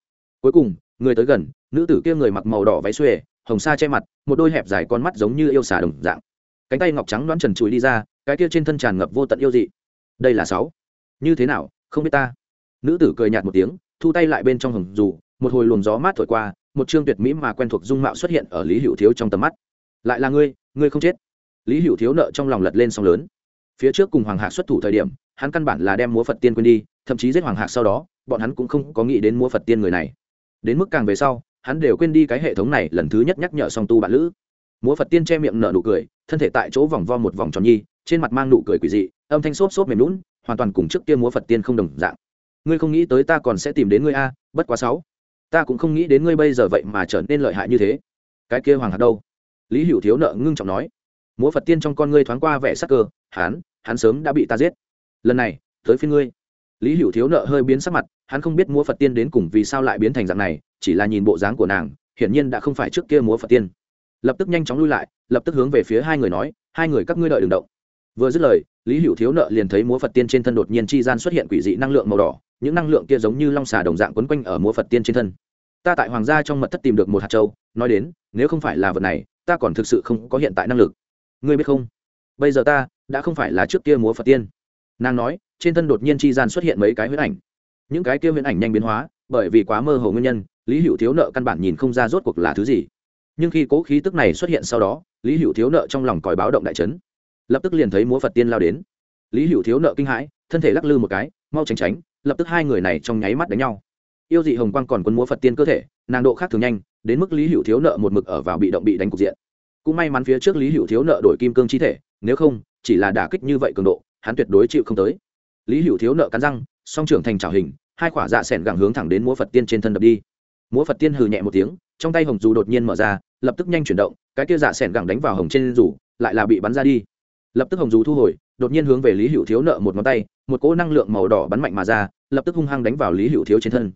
Cuối cùng, người tới gần, nữ tử kia người mặc màu đỏ váy xuề, hồng sa che mặt, một đôi hẹp dài con mắt giống như yêu xà đồng dạng. Cánh tay ngọc trắng đoán trần chùi đi ra, cái kia trên thân tràn ngập vô tận yêu dị. Đây là sáu. Như thế nào, không biết ta. Nữ tử cười nhạt một tiếng, thu tay lại bên trong hồng dù, một hồi luồng gió mát thổi qua, một chương tuyệt mỹ mà quen thuộc dung mạo xuất hiện ở lý hữu thiếu trong tầm mắt. Lại là ngươi ngươi không chết lý hữu thiếu nợ trong lòng lật lên song lớn. Phía trước cùng hoàng hạc xuất thủ thời điểm, hắn căn bản là đem múa phật tiên quên đi, thậm chí giết hoàng hạc sau đó, bọn hắn cũng không có nghĩ đến múa phật tiên người này. Đến mức càng về sau, hắn đều quên đi cái hệ thống này, lần thứ nhất nhắc nhở song tu bạn lữ. Múa phật tiên che miệng nở nụ cười, thân thể tại chỗ vòng vo một vòng tròn nhi, trên mặt mang nụ cười quỷ dị, âm thanh xốp xốp mềm lún hoàn toàn cùng trước kia múa phật tiên không đồng dạng. Ngươi không nghĩ tới ta còn sẽ tìm đến ngươi a, bất quá sáu. Ta cũng không nghĩ đến ngươi bây giờ vậy mà trở nên lợi hại như thế. Cái kia hoàng Hạc đâu? Lý hữu thiếu nợ ngưng trọng nói múa phật tiên trong con ngươi thoáng qua vẻ sắc cơ hắn hắn sớm đã bị ta giết lần này tới phía ngươi lý hữu thiếu nợ hơi biến sắc mặt hắn không biết múa phật tiên đến cùng vì sao lại biến thành dạng này chỉ là nhìn bộ dáng của nàng hiển nhiên đã không phải trước kia múa phật tiên lập tức nhanh chóng lui lại lập tức hướng về phía hai người nói hai người các ngươi đợi đừng động vừa dứt lời lý hữu thiếu nợ liền thấy múa phật tiên trên thân đột nhiên chi gian xuất hiện quỷ dị năng lượng màu đỏ những năng lượng kia giống như long xà đồng dạng quấn quanh ở múa phật tiên trên thân ta tại hoàng gia trong mật thất tìm được một hạt châu nói đến nếu không phải là vật này ta còn thực sự không có hiện tại năng lực ngươi biết không? Bây giờ ta, đã không phải là trước kia múa phật tiên. Nàng nói, trên thân đột nhiên chi gian xuất hiện mấy cái huyễn ảnh. Những cái kia huyễn ảnh nhanh biến hóa, bởi vì quá mơ hồ nguyên nhân, lý hữu thiếu nợ căn bản nhìn không ra rốt cuộc là thứ gì. Nhưng khi cố khí tức này xuất hiện sau đó, lý hữu thiếu nợ trong lòng còi báo động đại trấn lập tức liền thấy múa phật tiên lao đến. Lý hữu thiếu nợ kinh hãi, thân thể lắc lư một cái, mau tránh tránh, lập tức hai người này trong nháy mắt đánh nhau. Yêu dị hồng quang còn quân múa phật tiên cơ thể, nàng độ khác thường nhanh, đến mức lý hữu thiếu nợ một mực ở vào bị động bị đánh cục diện cũng may mắn phía trước lý hữu thiếu nợ đổi kim cương chi thể, nếu không, chỉ là đả kích như vậy cường độ, hắn tuyệt đối chịu không tới. Lý hữu thiếu nợ cắn răng, song trưởng thành trào hình, hai quả dạ s ẻ n gẳng hướng thẳng đến múa phật tiên trên thân đập đi. Múa phật tiên hừ nhẹ một tiếng, trong tay hồng dù đột nhiên mở ra, lập tức nhanh chuyển động, cái kia dạ s ẻ n gẳng đánh vào hồng trên rủ lại là bị bắn ra đi. Lập tức hồng dù thu hồi, đột nhiên hướng về lý hữu thiếu nợ một ngón tay, một cỗ năng lượng màu đỏ bắn mạnh mà ra, lập tức hung hăng đánh vào lý hữu thiếu trên thân.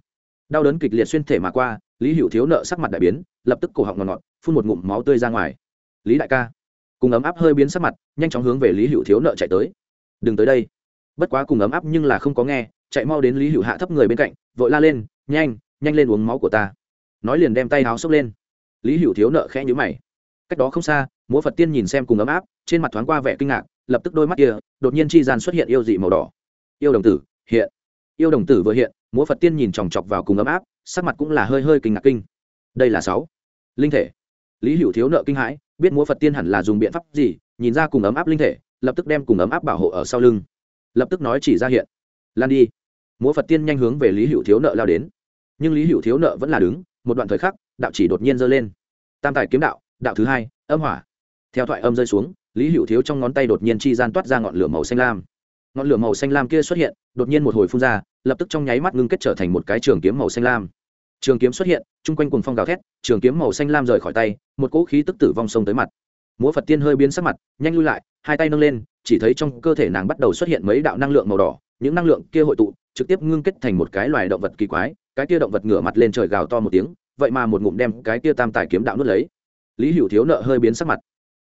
Đau đớn kịch liệt xuyên thể mà qua, lý hữu thiếu nợ sắc mặt đại biến, lập tức cổ họng ngọt ngọt, phun một ngụm máu tươi ra ngoài lý đại ca. Cùng ấm áp hơi biến sắc mặt, nhanh chóng hướng về lý hữu thiếu nợ chạy tới. Đừng tới đây. Bất quá cùng ấm áp nhưng là không có nghe, chạy mau đến lý hữu hạ thấp người bên cạnh, vội la lên, nhanh nhanh lên uống máu của ta. Nói liền đem tay áo xốc lên. Lý hữu thiếu nợ khẽ nhữ mày. Cách đó không xa, múa phật tiên nhìn xem cùng ấm áp, trên mặt thoáng qua vẻ kinh ngạc, lập tức đôi mắt kia, đột nhiên chi gian xuất hiện yêu dị màu đỏ. Yêu đồng tử, hiện. Yêu đồng tử vừa hiện, múa phật tiên nhìn chòng chọc vào cùng ấm áp, sắc mặt cũng là hơi hơi kinh ngạc kinh. Đây là sáu linh thể. Lý hữu thiếu nợ kinh hãi biết múa phật tiên hẳn là dùng biện pháp gì nhìn ra cùng ấm áp linh thể lập tức đem cùng ấm áp bảo hộ ở sau lưng lập tức nói chỉ ra hiện lan đi múa phật tiên nhanh hướng về lý hữu thiếu nợ lao đến nhưng lý hữu thiếu nợ vẫn là đứng một đoạn thời khắc đạo chỉ đột nhiên giơ lên tam tài kiếm đạo đạo thứ hai âm hỏa theo thoại âm rơi xuống lý hữu thiếu trong ngón tay đột nhiên chi gian toát ra ngọn lửa màu xanh lam ngọn lửa màu xanh lam kia xuất hiện đột nhiên một hồi phun ra lập tức trong nháy mắt ngưng kết trở thành một cái trường kiếm màu xanh lam trường kiếm xuất hiện, chung quanh cùng phong gào thét, trường kiếm màu xanh lam rời khỏi tay, một cỗ khí tức tử vong sông tới mặt. Múa phật tiên hơi biến sắc mặt, nhanh lui lại, hai tay nâng lên, chỉ thấy trong cơ thể nàng bắt đầu xuất hiện mấy đạo năng lượng màu đỏ, những năng lượng kia hội tụ, trực tiếp ngưng kết thành một cái loài động vật kỳ quái, cái kia động vật ngửa mặt lên trời gào to một tiếng, vậy mà một ngụm đem cái kia tam tài kiếm đạo nuốt lấy. Lý hữu thiếu nợ hơi biến sắc mặt,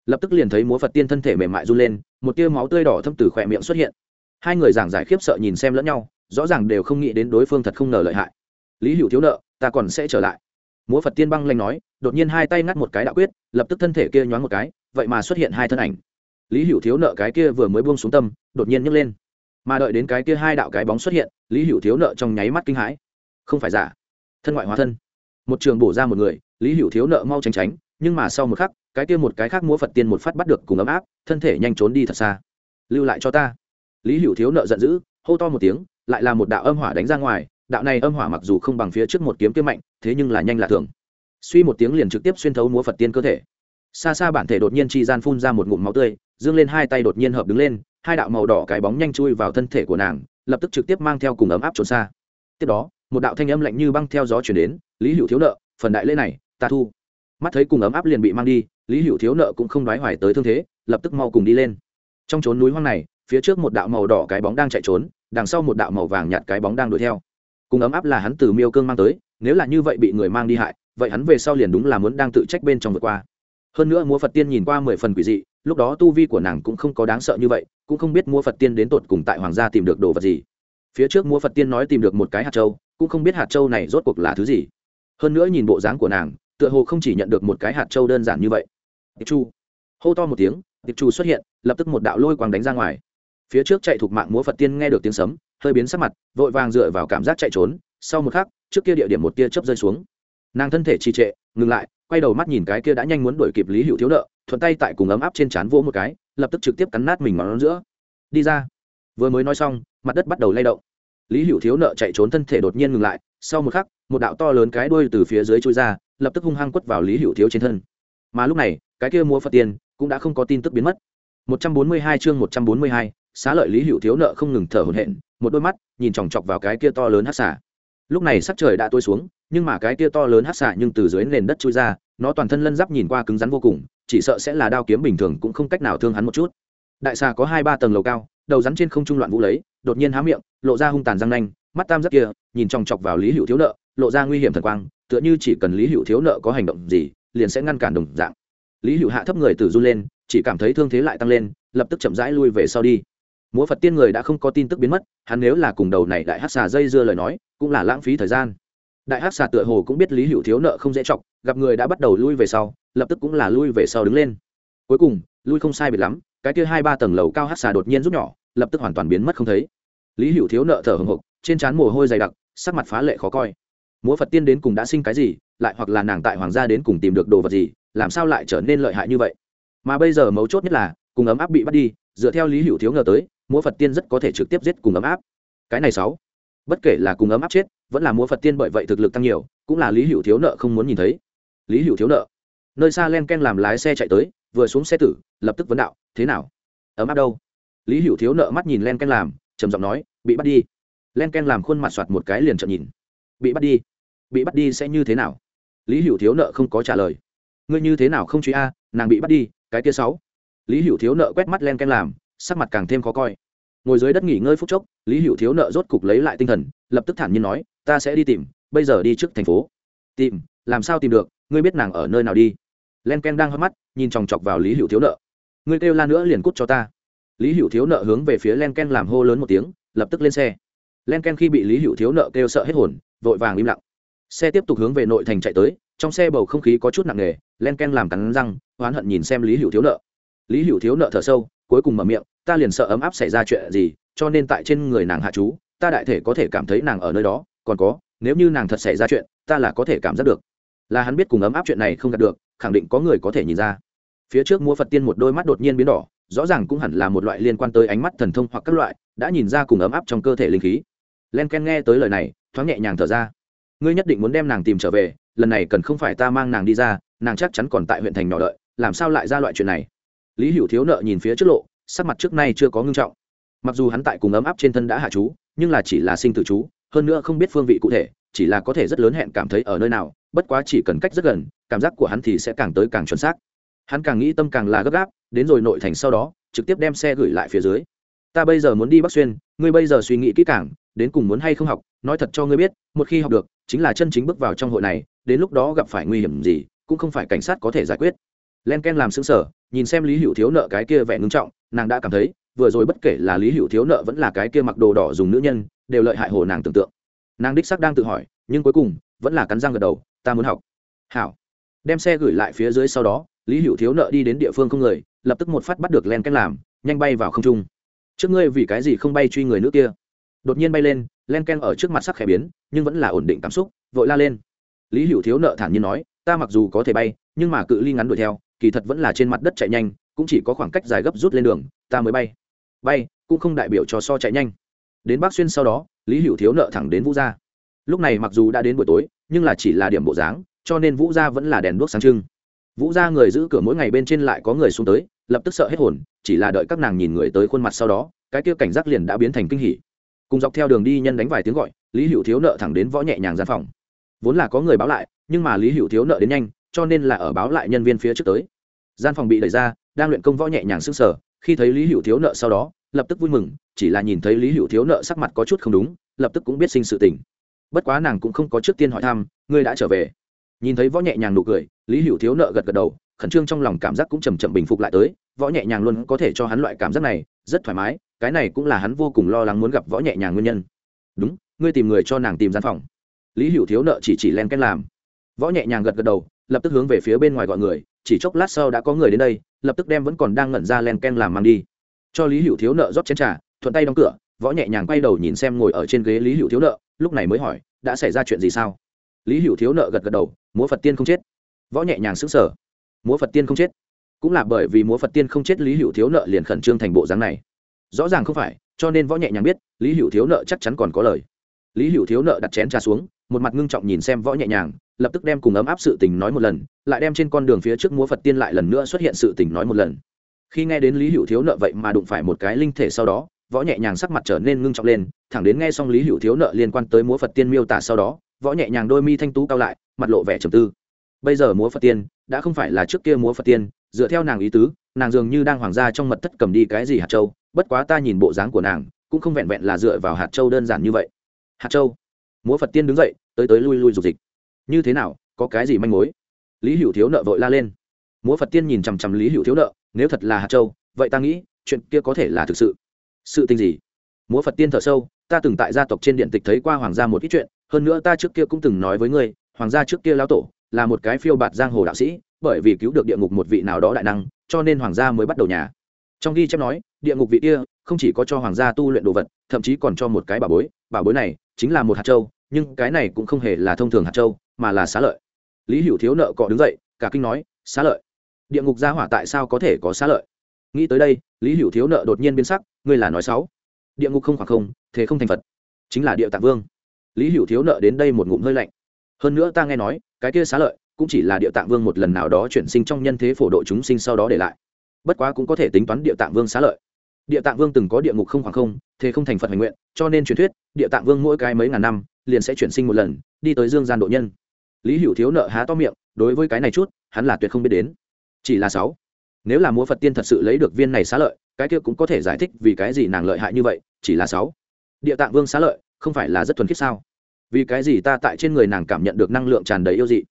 lập tức liền thấy múa phật tiên thân thể mềm mại run lên, một tia máu tươi đỏ thâm từ khỏe miệng xuất hiện. Hai người giảng giải khiếp sợ nhìn xem lẫn nhau, rõ ràng đều không nghĩ đến đối phương thật không ngờ lợi hại lý hữu thiếu nợ, ta còn sẽ trở lại. Múa phật tiên băng lanh nói, đột nhiên hai tay ngắt một cái đạo quyết, lập tức thân thể kia nhoáng một cái, vậy mà xuất hiện hai thân ảnh. Lý hữu thiếu nợ cái kia vừa mới buông xuống tâm, đột nhiên nhấc lên. Mà đợi đến cái kia hai đạo cái bóng xuất hiện, lý hữu thiếu nợ trong nháy mắt kinh hãi. Không phải giả. Thân ngoại hóa thân. Một trường bổ ra một người, lý hữu thiếu nợ mau tránh tránh, nhưng mà sau một khắc, cái kia một cái khác múa phật tiên một phát bắt được cùng ấm áp, thân thể nhanh trốn đi thật xa. Lưu lại cho ta. Lý hữu thiếu nợ giận dữ, hô to một tiếng, lại là một đạo âm hỏa đánh ra ngoài đạo này âm hỏa mặc dù không bằng phía trước một kiếm kiếm mạnh, thế nhưng là nhanh là thường. Suy một tiếng liền trực tiếp xuyên thấu múa phật tiên cơ thể. Xa xa bản thể đột nhiên chi gian phun ra một ngụm máu tươi, dương lên hai tay đột nhiên hợp đứng lên, hai đạo màu đỏ cái bóng nhanh chui vào thân thể của nàng, lập tức trực tiếp mang theo cùng ấm áp trốn xa. Tiếp đó, một đạo thanh âm lạnh như băng theo gió chuyển đến, lý hữu thiếu nợ, phần đại lễ này, ta thu. Mắt thấy cùng ấm áp liền bị mang đi, lý hữu thiếu nợ cũng không đoái hoài tới thương thế, lập tức mau cùng đi lên. Trong trốn núi hoang này, phía trước một đạo màu đỏ cái bóng đang chạy trốn, đằng sau một đạo màu vàng nhạt cái bóng đang đuổi theo cùng ấm áp là hắn từ miêu cương mang tới, nếu là như vậy bị người mang đi hại, vậy hắn về sau liền đúng là muốn đang tự trách bên trong vượt qua. Hơn nữa múa phật tiên nhìn qua mười phần quỷ dị, lúc đó tu vi của nàng cũng không có đáng sợ như vậy, cũng không biết múa phật tiên đến tột cùng tại hoàng gia tìm được đồ vật gì. Phía trước múa phật tiên nói tìm được một cái hạt châu, cũng không biết hạt châu này rốt cuộc là thứ gì. Hơn nữa nhìn bộ dáng của nàng, tựa hồ không chỉ nhận được một cái hạt châu đơn giản như vậy. Tiệp chu. Hô to một tiếng, tiệp chu xuất hiện, lập tức một đạo lôi quang đánh ra ngoài. Phía trước chạy thuộc mạng múa phật tiên nghe được tiếng sấm hơi biến sắc mặt vội vàng dựa vào cảm giác chạy trốn sau một khắc trước kia địa điểm một tia chớp rơi xuống. Nàng thân thể trì trệ ngừng lại quay đầu mắt nhìn cái kia đã nhanh muốn đuổi kịp lý hữu thiếu nợ thuận tay tại cùng ấm áp trên trán vỗ một cái lập tức trực tiếp cắn nát mình ngón giữa. Đi ra. Vừa mới nói xong mặt đất bắt đầu lay động. Lý hữu thiếu nợ chạy trốn thân thể đột nhiên ngừng lại sau một khắc một đạo to lớn cái đuôi từ phía dưới chui ra lập tức hung hăng quất vào lý hữu thiếu trên thân. Mà lúc này cái kia mua phật tiền cũng đã không có tin tức biến mất. 142 chương 142, xá lợi lý hữu thiếu nợ không ngừng thở hổn hển một đôi mắt, nhìn chòng chọc vào cái kia to lớn hát xả lúc này sắc trời đã tối xuống, nhưng mà cái kia to lớn hát xả nhưng từ dưới nền đất chui ra, nó toàn thân lân giáp nhìn qua cứng rắn vô cùng, chỉ sợ sẽ là đao kiếm bình thường cũng không cách nào thương hắn một chút. Đại xà có hai ba tầng lầu cao, đầu rắn trên không trung loạn vũ lấy, đột nhiên há miệng, lộ ra hung tàn răng nanh, mắt tam giác kia, nhìn chòng chọc vào lý hữu thiếu nợ, lộ ra nguy hiểm thần quang, tựa như chỉ cần lý hữu thiếu nợ có hành động gì, liền sẽ ngăn cản đồng dạng. Lý hữu hạ thấp người từ run lên, chỉ cảm thấy thương thế lại tăng lên, lập tức chậm rãi lui về sau đi múa phật tiên người đã không có tin tức biến mất, hắn nếu là cùng đầu này đại hát xà dây dưa lời nói, cũng là lãng phí thời gian. Đại hát xà tựa hồ cũng biết lý hữu thiếu nợ không dễ chọc, gặp người đã bắt đầu lui về sau, lập tức cũng là lui về sau đứng lên. Cuối cùng, lui không sai biệt lắm, cái kia hai ba tầng lầu cao hát xà đột nhiên rút nhỏ, lập tức hoàn toàn biến mất không thấy. Lý hữu thiếu nợ thở hồng hộc, trên trán mồ hôi dày đặc, sắc mặt phá lệ khó coi. Múa phật tiên đến cùng đã sinh cái gì, lại hoặc là nàng tại hoàng gia đến cùng tìm được đồ vật gì, làm sao lại trở nên lợi hại như vậy? Mà bây giờ mấu chốt nhất là, cùng ấm áp bị bắt đi, dựa theo lý hữu thiếu ngờ tới múa phật tiên rất có thể trực tiếp giết cùng ấm áp. Cái này sáu. Bất kể là cùng ấm áp chết, vẫn là múa phật tiên bởi vậy thực lực tăng nhiều, cũng là lý hữu thiếu nợ không muốn nhìn thấy. Lý hữu thiếu nợ. Nơi xa len ken làm lái xe chạy tới, vừa xuống xe tử, lập tức vấn đạo, thế nào? Ấm áp đâu? Lý hữu thiếu nợ mắt nhìn len ken làm, trầm giọng nói, bị bắt đi. Len ken làm khuôn mặt soạt một cái liền chậm nhìn. Bị bắt đi? Bị bắt đi sẽ như thế nào? Lý hữu thiếu nợ không có trả lời. Ngươi như thế nào không truy a, nàng bị bắt đi, cái kia sáu. Lý hữu thiếu nợ quét mắt len ken làm sắc mặt càng thêm khó coi. Ngồi dưới đất nghỉ ngơi phút chốc, lý hữu thiếu nợ rốt cục lấy lại tinh thần, lập tức thản nhiên nói, ta sẽ đi tìm, bây giờ đi trước thành phố. Tìm? Làm sao tìm được? Ngươi biết nàng ở nơi nào đi? Len ken đang hớt mắt, nhìn chòng chọc vào lý hữu thiếu nợ. Ngươi kêu la nữa liền cút cho ta. Lý hữu thiếu nợ hướng về phía len ken làm hô lớn một tiếng, lập tức lên xe. Len ken khi bị lý hữu thiếu nợ kêu sợ hết hồn, vội vàng im lặng. Xe tiếp tục hướng về nội thành chạy tới, trong xe bầu không khí có chút nặng nề, len ken làm cắn răng, oán hận nhìn xem lý hữu thiếu nợ. Lý hữu thiếu nợ thở sâu cuối cùng mở miệng, ta liền sợ ấm áp xảy ra chuyện gì, cho nên tại trên người nàng hạ chú, ta đại thể có thể cảm thấy nàng ở nơi đó, còn có, nếu như nàng thật xảy ra chuyện, ta là có thể cảm giác được. Là hắn biết cùng ấm áp chuyện này không đạt được, khẳng định có người có thể nhìn ra. Phía trước mua phật tiên một đôi mắt đột nhiên biến đỏ, rõ ràng cũng hẳn là một loại liên quan tới ánh mắt thần thông hoặc các loại, đã nhìn ra cùng ấm áp trong cơ thể linh khí. Len ken nghe tới lời này, thoáng nhẹ nhàng thở ra. Ngươi nhất định muốn đem nàng tìm trở về, lần này cần không phải ta mang nàng đi ra, nàng chắc chắn còn tại huyện thành nhỏ đợi, làm sao lại ra loại chuyện này? Lý hữu thiếu nợ nhìn phía trước lộ, sắc mặt trước nay chưa có ngưng trọng. Mặc dù hắn tại cùng ấm áp trên thân đã hạ chú, nhưng là chỉ là sinh tử chú, hơn nữa không biết phương vị cụ thể, chỉ là có thể rất lớn hẹn cảm thấy ở nơi nào, bất quá chỉ cần cách rất gần, cảm giác của hắn thì sẽ càng tới càng chuẩn xác. Hắn càng nghĩ tâm càng là gấp gáp, đến rồi nội thành sau đó, trực tiếp đem xe gửi lại phía dưới. Ta bây giờ muốn đi bắc xuyên, ngươi bây giờ suy nghĩ kỹ càng, đến cùng muốn hay không học, nói thật cho ngươi biết, một khi học được, chính là chân chính bước vào trong hội này, đến lúc đó gặp phải nguy hiểm gì, cũng không phải cảnh sát có thể giải quyết len ken làm xứng sở nhìn xem lý hữu thiếu nợ cái kia vẻ ngưng trọng, nàng đã cảm thấy, vừa rồi bất kể là lý hữu thiếu nợ vẫn là cái kia mặc đồ đỏ dùng nữ nhân, đều lợi hại hồ nàng tưởng tượng. Nàng đích sắc đang tự hỏi, nhưng cuối cùng, vẫn là cắn răng gật đầu, ta muốn học. Hảo. Đem xe gửi lại phía dưới sau đó, lý hữu thiếu nợ đi đến địa phương không người, lập tức một phát bắt được len ken làm, nhanh bay vào không trung. Trước ngươi vì cái gì không bay truy người nữ kia? Đột nhiên bay lên, len ken ở trước mặt sắc khẽ biến, nhưng vẫn là ổn định cảm xúc, vội la lên. Lý hữu thiếu nợ thản nhiên nói, ta mặc dù có thể bay, nhưng mà cự ly ngắn đuổi theo kỳ thật vẫn là trên mặt đất chạy nhanh, cũng chỉ có khoảng cách dài gấp rút lên đường, ta mới bay. Bay, cũng không đại biểu cho so chạy nhanh. Đến bắc xuyên sau đó, lý hữu thiếu nợ thẳng đến vũ gia. Lúc này mặc dù đã đến buổi tối, nhưng là chỉ là điểm bộ dáng, cho nên vũ gia vẫn là đèn đuốc sáng trưng. Vũ gia người giữ cửa mỗi ngày bên trên lại có người xuống tới, lập tức sợ hết hồn, chỉ là đợi các nàng nhìn người tới khuôn mặt sau đó, cái kia cảnh giác liền đã biến thành kinh hỉ. Cùng dọc theo đường đi nhân đánh vài tiếng gọi, lý hữu thiếu nợ thẳng đến võ nhẹ nhàng gian phòng. Vốn là có người báo lại, nhưng mà lý hữu thiếu nợ đến nhanh, cho nên là ở báo lại nhân viên phía trước tới gian phòng bị đẩy ra, đang luyện công võ nhẹ nhàng sưng sở khi thấy lý hữu thiếu nợ sau đó, lập tức vui mừng, chỉ là nhìn thấy lý hữu thiếu nợ sắc mặt có chút không đúng, lập tức cũng biết sinh sự tình. Bất quá nàng cũng không có trước tiên hỏi thăm, ngươi đã trở về? Nhìn thấy võ nhẹ nhàng nụ cười, lý hữu thiếu nợ gật gật đầu, khẩn trương trong lòng cảm giác cũng chầm chậm bình phục lại tới, võ nhẹ nhàng luôn có thể cho hắn loại cảm giác này, rất thoải mái, cái này cũng là hắn vô cùng lo lắng muốn gặp võ nhẹ nhàng nguyên nhân. Đúng, ngươi tìm người cho nàng tìm gian phòng. Lý hữu thiếu nợ chỉ chỉ len ken làm. Võ nhẹ nhàng gật gật đầu, lập tức hướng về phía bên ngoài gọi người chỉ chốc lát sau đã có người đến đây, lập tức đem vẫn còn đang ngẩn ra len ken làm mang đi. Cho lý hữu thiếu nợ rót chén trà, thuận tay đóng cửa, võ nhẹ nhàng quay đầu nhìn xem ngồi ở trên ghế lý hữu thiếu nợ, lúc này mới hỏi, đã xảy ra chuyện gì sao? Lý hữu thiếu nợ gật gật đầu, múa phật tiên không chết. Võ nhẹ nhàng sững sờ. Múa phật tiên không chết? Cũng là bởi vì múa phật tiên không chết lý hữu thiếu nợ liền khẩn trương thành bộ dáng này. Rõ ràng không phải, cho nên võ nhẹ nhàng biết, lý hữu thiếu nợ chắc chắn còn có lời. Lý hữu thiếu nợ đặt chén trà xuống một mặt ngưng trọng nhìn xem võ nhẹ nhàng, lập tức đem cùng ấm áp sự tình nói một lần, lại đem trên con đường phía trước múa phật tiên lại lần nữa xuất hiện sự tình nói một lần. Khi nghe đến lý hữu thiếu nợ vậy mà đụng phải một cái linh thể sau đó, võ nhẹ nhàng sắc mặt trở nên ngưng trọng lên, thẳng đến nghe xong lý hữu thiếu nợ liên quan tới múa phật tiên miêu tả sau đó, võ nhẹ nhàng đôi mi thanh tú cao lại, mặt lộ vẻ trầm tư. Bây giờ múa phật tiên, đã không phải là trước kia múa phật tiên, dựa theo nàng ý tứ, nàng dường như đang hoàng gia trong mật thất cầm đi cái gì hạt châu, bất quá ta nhìn bộ dáng của nàng, cũng không vẹn vẹn là dựa vào hạt châu đơn giản như vậy. Hạt châu. Múa phật tiên đứng dậy tới tới lui lui dục dịch. Như thế nào, có cái gì manh mối? Lý hữu thiếu nợ vội la lên. Múa phật tiên nhìn chằm chằm lý hữu thiếu nợ, nếu thật là hạt châu, vậy ta nghĩ, chuyện kia có thể là thực sự. Sự tình gì? Múa phật tiên thở sâu, ta từng tại gia tộc trên điện tịch thấy qua hoàng gia một ít chuyện, hơn nữa ta trước kia cũng từng nói với ngươi, hoàng gia trước kia lão tổ là một cái phiêu bạt giang hồ đạo sĩ, bởi vì cứu được địa ngục một vị nào đó đại năng, cho nên hoàng gia mới bắt đầu nhà. Trong ghi chép nói, địa ngục vị kia không chỉ có cho hoàng gia tu luyện đồ vật, thậm chí còn cho một cái bảo bối. Bảo bối này chính là một hạt châu nhưng cái này cũng không hề là thông thường hạt châu, mà là xá lợi. Lý hữu thiếu nợ cọ đứng dậy, cả kinh nói, xá lợi? Địa ngục gia hỏa tại sao có thể có xá lợi? Nghĩ tới đây, lý hữu thiếu nợ đột nhiên biến sắc, ngươi là nói sáu địa ngục không khoảng không, thế không thành phật. Chính là địa tạng vương. Lý hữu thiếu nợ đến đây một ngụm hơi lạnh. Hơn nữa ta nghe nói, cái kia xá lợi cũng chỉ là địa tạng vương một lần nào đó chuyển sinh trong nhân thế phổ độ chúng sinh sau đó để lại. Bất quá cũng có thể tính toán địa tạng vương xá lợi. Địa tạng vương từng có địa ngục không khoảng không, thế không thành phật hành nguyện, cho nên truyền thuyết, địa tạng vương mỗi cái mấy ngàn năm liền sẽ chuyển sinh một lần, đi tới dương gian độ nhân. Lý hữu thiếu nợ há to miệng, đối với cái này chút, hắn là tuyệt không biết đến. Chỉ là sáu. Nếu là múa phật tiên thật sự lấy được viên này xá lợi, cái kia cũng có thể giải thích vì cái gì nàng lợi hại như vậy, chỉ là sáu. Địa tạng vương xá lợi, không phải là rất thuần khiết sao? Vì cái gì ta tại trên người nàng cảm nhận được năng lượng tràn đầy yêu dị?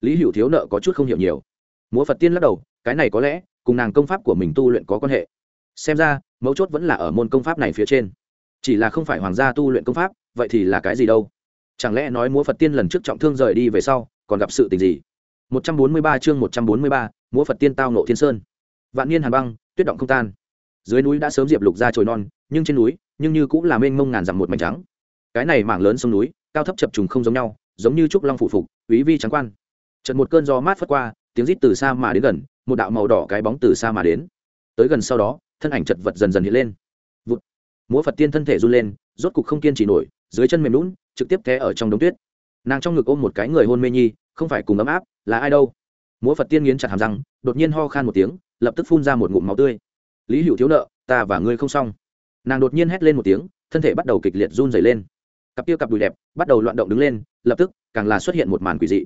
Lý hữu thiếu nợ có chút không hiểu nhiều. Múa phật tiên lắc đầu, cái này có lẽ, cùng nàng công pháp của mình tu luyện có quan hệ. Xem ra, mấu chốt vẫn là ở môn công pháp này phía trên. Chỉ là không phải hoàng gia tu luyện công pháp, vậy thì là cái gì đâu? Chẳng lẽ nói múa phật tiên lần trước trọng thương rời đi về sau còn gặp sự tình gì? 143 chương 143, múa phật tiên tao nộ thiên sơn. Vạn niên hàn băng tuyết động không tan. Dưới núi đã sớm diệp lục ra trồi non nhưng trên núi nhưng như cũng là mênh mông ngàn dặm một mảnh trắng. Cái này mảng lớn sông núi cao thấp chập trùng không giống nhau giống như trúc long phụ phục quý vi trắng quan. Trận một cơn gió mát phất qua tiếng rít từ xa mà đến gần một đạo màu đỏ cái bóng từ xa mà đến. Tới gần sau đó thân ảnh chật vật dần dần hiện lên. Vụt. múa phật tiên thân thể run lên rốt cục không kiên trì nổi dưới chân mềm lún, trực tiếp té ở trong đống tuyết. Nàng trong ngực ôm một cái người hôn mê nhi, không phải cùng ấm áp, là ai đâu? Múa phật tiên nghiến chặt hàm răng, đột nhiên ho khan một tiếng, lập tức phun ra một ngụm máu tươi. Lý hữu thiếu nợ, ta và ngươi không xong. Nàng đột nhiên hét lên một tiếng, thân thể bắt đầu kịch liệt run dày lên. Cặp kia cặp đùi đẹp, bắt đầu loạn động đứng lên, lập tức, càng là xuất hiện một màn quỷ dị.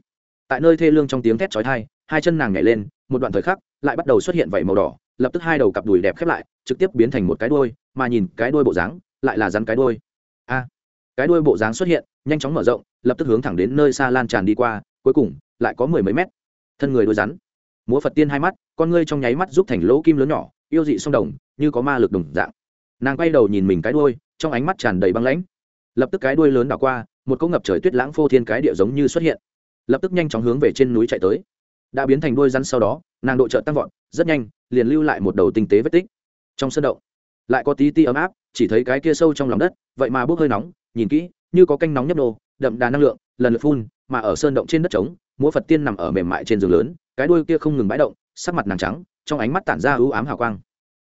Tại nơi thê lương trong tiếng thét chói thai hai chân nàng nhảy lên, một đoạn thời khắc, lại bắt đầu xuất hiện vảy màu đỏ, lập tức hai đầu cặp đùi đẹp khép lại, trực tiếp biến thành một cái đuôi, mà nhìn cái đuôi bộ dáng, lại là rắn cái đuôi. A! Cái đuôi bộ dáng xuất hiện, nhanh chóng mở rộng, lập tức hướng thẳng đến nơi xa lan tràn đi qua, cuối cùng, lại có mười mấy mét. Thân người đuôi rắn. Múa phật tiên hai mắt, con ngươi trong nháy mắt giúp thành lỗ kim lớn nhỏ, yêu dị sông đồng, như có ma lực đồng dạng. Nàng quay đầu nhìn mình cái đuôi, trong ánh mắt tràn đầy băng lãnh. Lập tức cái đuôi lớn đảo qua, một cỗ ngập trời tuyết lãng phô thiên cái địa giống như xuất hiện. Lập tức nhanh chóng hướng về trên núi chạy tới. Đã biến thành đuôi rắn sau đó, nàng độ trợ tăng vọt, rất nhanh, liền lưu lại một đầu tinh tế vết tích. Trong sân động, lại có tí ti ấm áp, chỉ thấy cái kia sâu trong lòng đất, vậy mà bốc hơi nóng nhìn kỹ, như có canh nóng nhấp nô, đậm đà năng lượng, lần lượt phun, mà ở sơn động trên đất trống, múa phật tiên nằm ở mềm mại trên giường lớn, cái đuôi kia không ngừng bãi động, sắc mặt nàng trắng, trong ánh mắt tản ra ưu ám hào quang.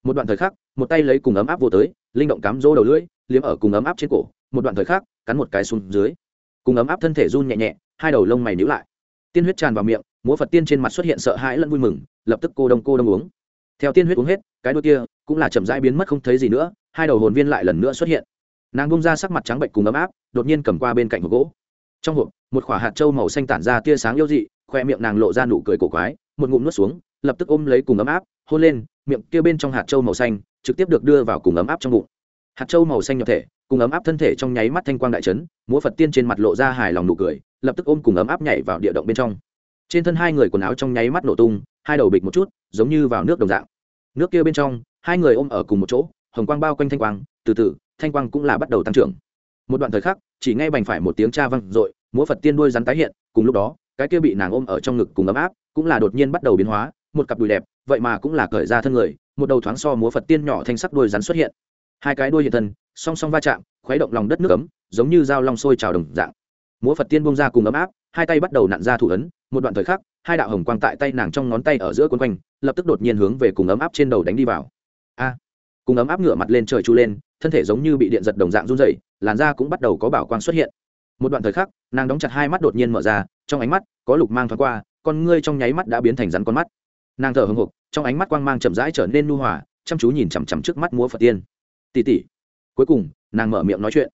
Một đoạn thời khắc, một tay lấy cùng ấm áp vô tới, linh động cám rỗ đầu lưỡi, liếm ở cùng ấm áp trên cổ, một đoạn thời khắc, cắn một cái xuống dưới. Cùng ấm áp thân thể run nhẹ nhẹ, hai đầu lông mày nhíu lại. Tiên huyết tràn vào miệng, múa phật tiên trên mặt xuất hiện sợ hãi lẫn vui mừng, lập tức cô đông cô đông uống. Theo tiên huyết uống hết, cái đôi kia cũng là chậm rãi biến mất không thấy gì nữa, hai đầu hồn viên lại lần nữa xuất hiện nàng bông ra sắc mặt trắng bệnh cùng ấm áp, đột nhiên cầm qua bên cạnh hộp gỗ. Trong hộp, một khoả hạt trâu màu xanh tản ra tia sáng yêu dị, khoe miệng nàng lộ ra nụ cười cổ quái, một ngụm nuốt xuống, lập tức ôm lấy cùng ấm áp, hôn lên, miệng kia bên trong hạt trâu màu xanh, trực tiếp được đưa vào cùng ấm áp trong bụng. Hạt trâu màu xanh nhập thể, cùng ấm áp thân thể trong nháy mắt thanh quang đại trấn múa phật tiên trên mặt lộ ra hài lòng nụ cười, lập tức ôm cùng ấm áp nhảy vào địa động bên trong. Trên thân hai người quần áo trong nháy mắt nổ tung, hai đầu bịch một chút, giống như vào nước đồng dạng. Nước kia bên trong, hai người ôm ở cùng một chỗ, hồng quang bao quanh thanh quang từ từ, thanh quang cũng là bắt đầu tăng trưởng. Một đoạn thời khắc, chỉ nghe bành phải một tiếng cha văng r ộ i múa phật tiên đuôi rắn tái hiện, cùng lúc đó, cái kia bị nàng ôm ở trong ngực cùng ấm áp, cũng là đột nhiên bắt đầu biến hóa, một cặp đùi đẹp, vậy mà cũng là cởi ra thân người, một đầu thoáng so múa phật tiên nhỏ thanh sắc đuôi rắn xuất hiện. Hai cái đuôi hiện thân, song song va chạm, khuấy động lòng đất nước ấm, giống như dao long sôi trào đồng dạng. Múa phật tiên bông ra cùng ấm áp, hai tay bắt đầu nặn ra thủ ấn, một đoạn thời khắc, hai đạo hồng quang tại tay nàng trong ngón tay ở giữa quân quanh, lập tức đột nhiên hướng về cùng ấm áp trên đầu đánh đi vào. A! Cùng ấm áp ngửa mặt lên trời chu lên thân thể giống như bị điện giật đồng dạng run rẩy, làn da cũng bắt đầu có bảo quang xuất hiện. Một đoạn thời khắc nàng đóng chặt hai mắt đột nhiên mở ra trong ánh mắt có lục mang thoáng qua con ngươi trong nháy mắt đã biến thành rắn con mắt. Nàng thở hưng hục trong ánh mắt quang mang chậm rãi trở nên nu hòa chăm chú nhìn chằm chằm trước mắt múa phật tiên. Tỉ tỉ cuối cùng nàng mở miệng nói chuyện.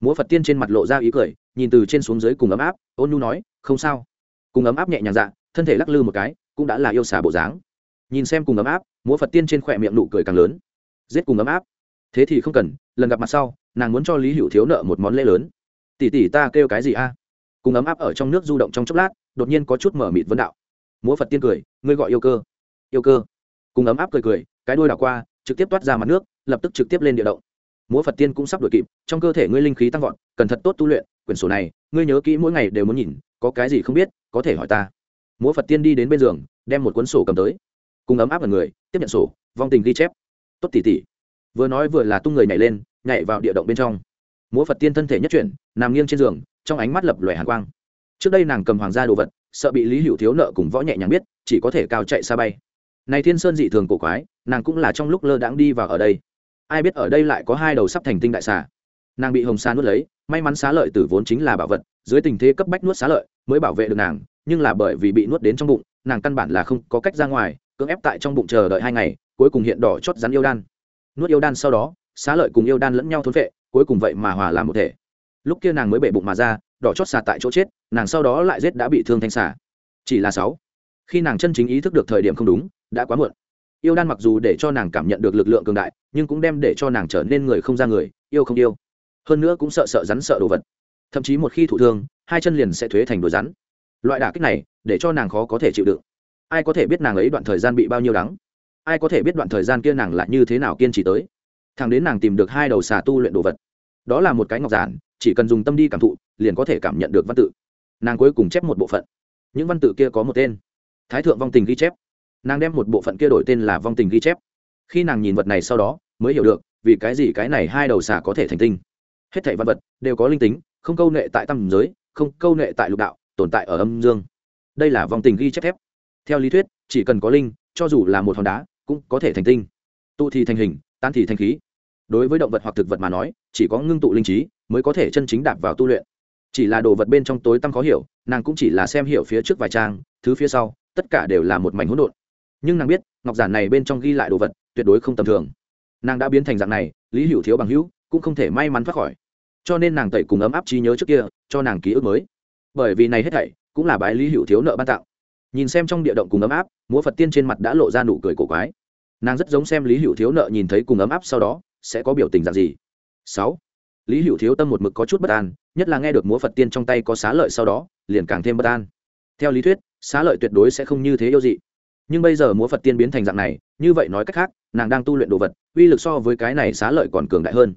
Múa phật tiên trên mặt lộ ra ý cười nhìn từ trên xuống dưới cùng ấm áp ôn nu nói không sao. Cùng ấm áp nhẹ nhàng dạ thân thể lắc lư một cái cũng đã là yêu xà bộ dáng. Nhìn xem cùng ấm áp múa phật tiên trên khỏe miệng nụ cười càng lớn. Giết cùng ấm áp thế thì không cần, lần gặp mặt sau, nàng muốn cho lý hữu thiếu nợ một món lễ lớn. Tỷ tỷ ta kêu cái gì a? Cùng ấm áp ở trong nước du động trong chốc lát, đột nhiên có chút mở mịt vấn đạo. Múa phật tiên cười, ngươi gọi yêu cơ. Yêu cơ. Cùng ấm áp cười cười, cái đuôi đảo qua, trực tiếp toát ra mặt nước, lập tức trực tiếp lên địa động. Múa phật tiên cũng sắp đuổi kịp, trong cơ thể ngươi linh khí tăng vọt, cần thật tốt tu luyện, quyển sổ này, ngươi nhớ kỹ mỗi ngày đều muốn nhìn, có cái gì không biết, có thể hỏi ta. Múa phật tiên đi đến bên giường, đem một cuốn sổ cầm tới. Cùng ấm áp vào người, tiếp nhận sổ, vong tình ghi chép. Tốt tỉ tỉ vừa nói vừa là tung người nhảy lên, nhảy vào địa động bên trong. Múa phật tiên thân thể nhất chuyển, nằm nghiêng trên giường, trong ánh mắt lập lòe hàn quang. Trước đây nàng cầm hoàng gia đồ vật, sợ bị lý hữu thiếu nợ cùng võ nhẹ nhàng biết, chỉ có thể cao chạy xa bay. Này thiên sơn dị thường cổ quái, nàng cũng là trong lúc lơ đãng đi vào ở đây. Ai biết ở đây lại có hai đầu sắp thành tinh đại xà. Nàng bị hồng sa nuốt lấy, may mắn xá lợi tử vốn chính là bảo vật, dưới tình thế cấp bách nuốt xá lợi mới bảo vệ được nàng, nhưng là bởi vì bị nuốt đến trong bụng, nàng căn bản là không có cách ra ngoài, cưỡng ép tại trong bụng chờ đợi hai ngày, cuối cùng hiện đỏ chót rắn yêu đan nuốt yêu đan sau đó, xá lợi cùng yêu đan lẫn nhau thốn vệ cuối cùng vậy mà hòa làm một thể. Lúc kia nàng mới bể bụng mà ra, đỏ chót xà tại chỗ chết, nàng sau đó lại giết đã bị thương thanh xà. Chỉ là sáu. Khi nàng chân chính ý thức được thời điểm không đúng, đã quá muộn. Yêu đan mặc dù để cho nàng cảm nhận được lực lượng cường đại, nhưng cũng đem để cho nàng trở nên người không ra người, yêu không yêu. Hơn nữa cũng sợ sợ rắn sợ đồ vật. Thậm chí một khi thụ thương, hai chân liền sẽ thuế thành đồ rắn. Loại đả kích này, để cho nàng khó có thể chịu đựng. Ai có thể biết nàng ấy đoạn thời gian bị bao nhiêu đắng? Ai có thể biết đoạn thời gian kia nàng là như thế nào kiên trì tới. Thằng đến nàng tìm được hai đầu xà tu luyện đồ vật. Đó là một cái ngọc giản, chỉ cần dùng tâm đi cảm thụ, liền có thể cảm nhận được văn tự. Nàng cuối cùng chép một bộ phận. Những văn tự kia có một tên. Thái thượng vong tình ghi chép. Nàng đem một bộ phận kia đổi tên là vong tình ghi chép. Khi nàng nhìn vật này sau đó, mới hiểu được, vì cái gì cái này hai đầu xà có thể thành tinh. Hết thảy văn vật đều có linh tính, không câu nệ tại tâm giới, không câu nệ tại lục đạo, tồn tại ở âm dương. Đây là vong tình ghi chép thép. Theo lý thuyết, chỉ cần có linh, cho dù là một hòn đá cũng có thể thành tinh. Tụ thì thành hình tan thì thành khí. Đối với động vật hoặc thực vật mà nói, chỉ có ngưng tụ linh trí mới có thể chân chính đạp vào tu luyện. Chỉ là đồ vật bên trong tối tăm khó hiểu, nàng cũng chỉ là xem hiểu phía trước vài trang, thứ phía sau, tất cả đều là một mảnh hỗn độn. Nhưng nàng biết, ngọc giản này bên trong ghi lại đồ vật tuyệt đối không tầm thường. Nàng đã biến thành dạng này, lý hữu thiếu bằng hữu, cũng không thể may mắn thoát khỏi. Cho nên nàng tẩy cùng ấm áp trí nhớ trước kia, cho nàng ký ức mới. Bởi vì này hết thảy, cũng là bái lý hữu thiếu nợ ban tặng nhìn xem trong địa động cùng ấm áp, múa phật tiên trên mặt đã lộ ra nụ cười cổ quái. Nàng rất giống xem lý hữu thiếu nợ nhìn thấy cùng ấm áp sau đó, sẽ có biểu tình dạng gì. Sáu. Lý hữu thiếu tâm một mực có chút bất an, nhất là nghe được múa phật tiên trong tay có xá lợi sau đó, liền càng thêm bất an. Theo lý thuyết, xá lợi tuyệt đối sẽ không như thế yêu dị. Nhưng bây giờ múa phật tiên biến thành dạng này, như vậy nói cách khác, nàng đang tu luyện đồ vật, uy lực so với cái này xá lợi còn cường đại hơn.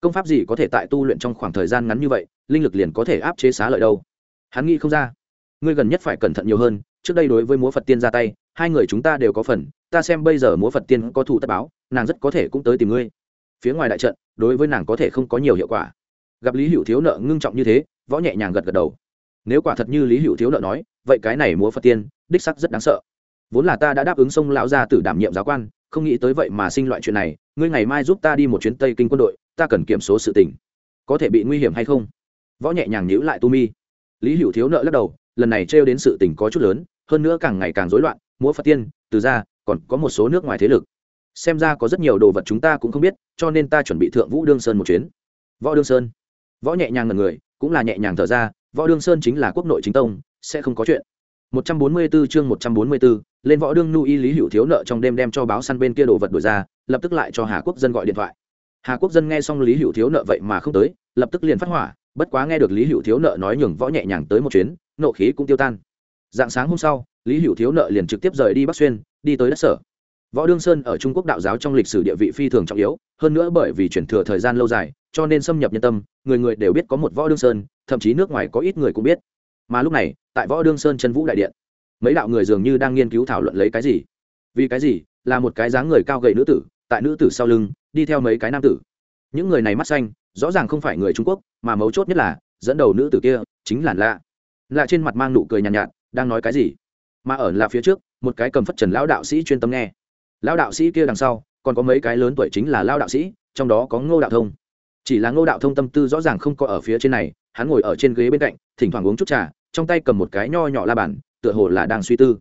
Công pháp gì có thể tại tu luyện trong khoảng thời gian ngắn như vậy, linh lực liền có thể áp chế xá lợi đâu? Hắn nghĩ không ra. Ngươi gần nhất phải cẩn thận nhiều hơn trước đây đối với múa phật tiên ra tay hai người chúng ta đều có phần ta xem bây giờ múa phật tiên có thủ tất báo nàng rất có thể cũng tới tìm ngươi phía ngoài đại trận đối với nàng có thể không có nhiều hiệu quả gặp lý hữu thiếu nợ ngưng trọng như thế võ nhẹ nhàng gật gật đầu nếu quả thật như lý hữu thiếu nợ nói vậy cái này múa phật tiên đích sắc rất đáng sợ vốn là ta đã đáp ứng sông lão gia tử đảm nhiệm giáo quan không nghĩ tới vậy mà sinh loại chuyện này ngươi ngày mai giúp ta đi một chuyến tây kinh quân đội ta cần kiểm số sự tình có thể bị nguy hiểm hay không võ nhẹ nhàng nhíu lại tu mi lý hữu thiếu nợ lắc đầu lần này trêu đến sự tình có chút lớn hơn nữa càng ngày càng rối loạn múa phật tiên từ ra còn có một số nước ngoài thế lực. Xem ra có rất nhiều đồ vật chúng ta cũng không biết cho nên ta chuẩn bị thượng vũ đương sơn một chuyến. Võ đương sơn. Võ nhẹ nhàng ngần người cũng là nhẹ nhàng thở ra võ đương sơn chính là quốc nội chính tông sẽ không có chuyện. 144 chương 144, lên võ đương nu y lý hữu thiếu nợ trong đêm đem cho báo săn bên kia đồ vật đổi ra lập tức lại cho hà quốc dân gọi điện thoại. Hà quốc dân nghe xong lý hữu thiếu nợ vậy mà không tới lập tức liền phát hỏa bất quá nghe được lý hữu thiếu nợ nói nhường võ nhẹ nhàng tới một chuyến nộ khí cũng tiêu tan dạng sáng hôm sau lý hữu thiếu nợ liền trực tiếp rời đi bắc xuyên đi tới đất sở. Võ đương sơn ở trung quốc đạo giáo trong lịch sử địa vị phi thường trọng yếu hơn nữa bởi vì chuyển thừa thời gian lâu dài cho nên xâm nhập nhân tâm người người đều biết có một võ đương sơn thậm chí nước ngoài có ít người cũng biết. Mà lúc này tại võ đương sơn chân vũ đại điện mấy đạo người dường như đang nghiên cứu thảo luận lấy cái gì. Vì cái gì? Là một cái dáng người cao gầy nữ tử tại nữ tử sau lưng đi theo mấy cái nam tử. Những người này mắt xanh rõ ràng không phải người trung quốc mà mấu chốt nhất là dẫn đầu nữ tử kia chính là lạ. Lạ trên mặt mang nụ cười nhàn nhạt, nhạt đang nói cái gì? Mà ở là phía trước, một cái cầm phất trần lão đạo sĩ chuyên tâm nghe. Lão đạo sĩ kia đằng sau, còn có mấy cái lớn tuổi chính là lão đạo sĩ, trong đó có ngô đạo thông. Chỉ là ngô đạo thông tâm tư rõ ràng không có ở phía trên này, hắn ngồi ở trên ghế bên cạnh, thỉnh thoảng uống chút trà, trong tay cầm một cái nho nhỏ la bàn, tựa hồ là đang suy tư.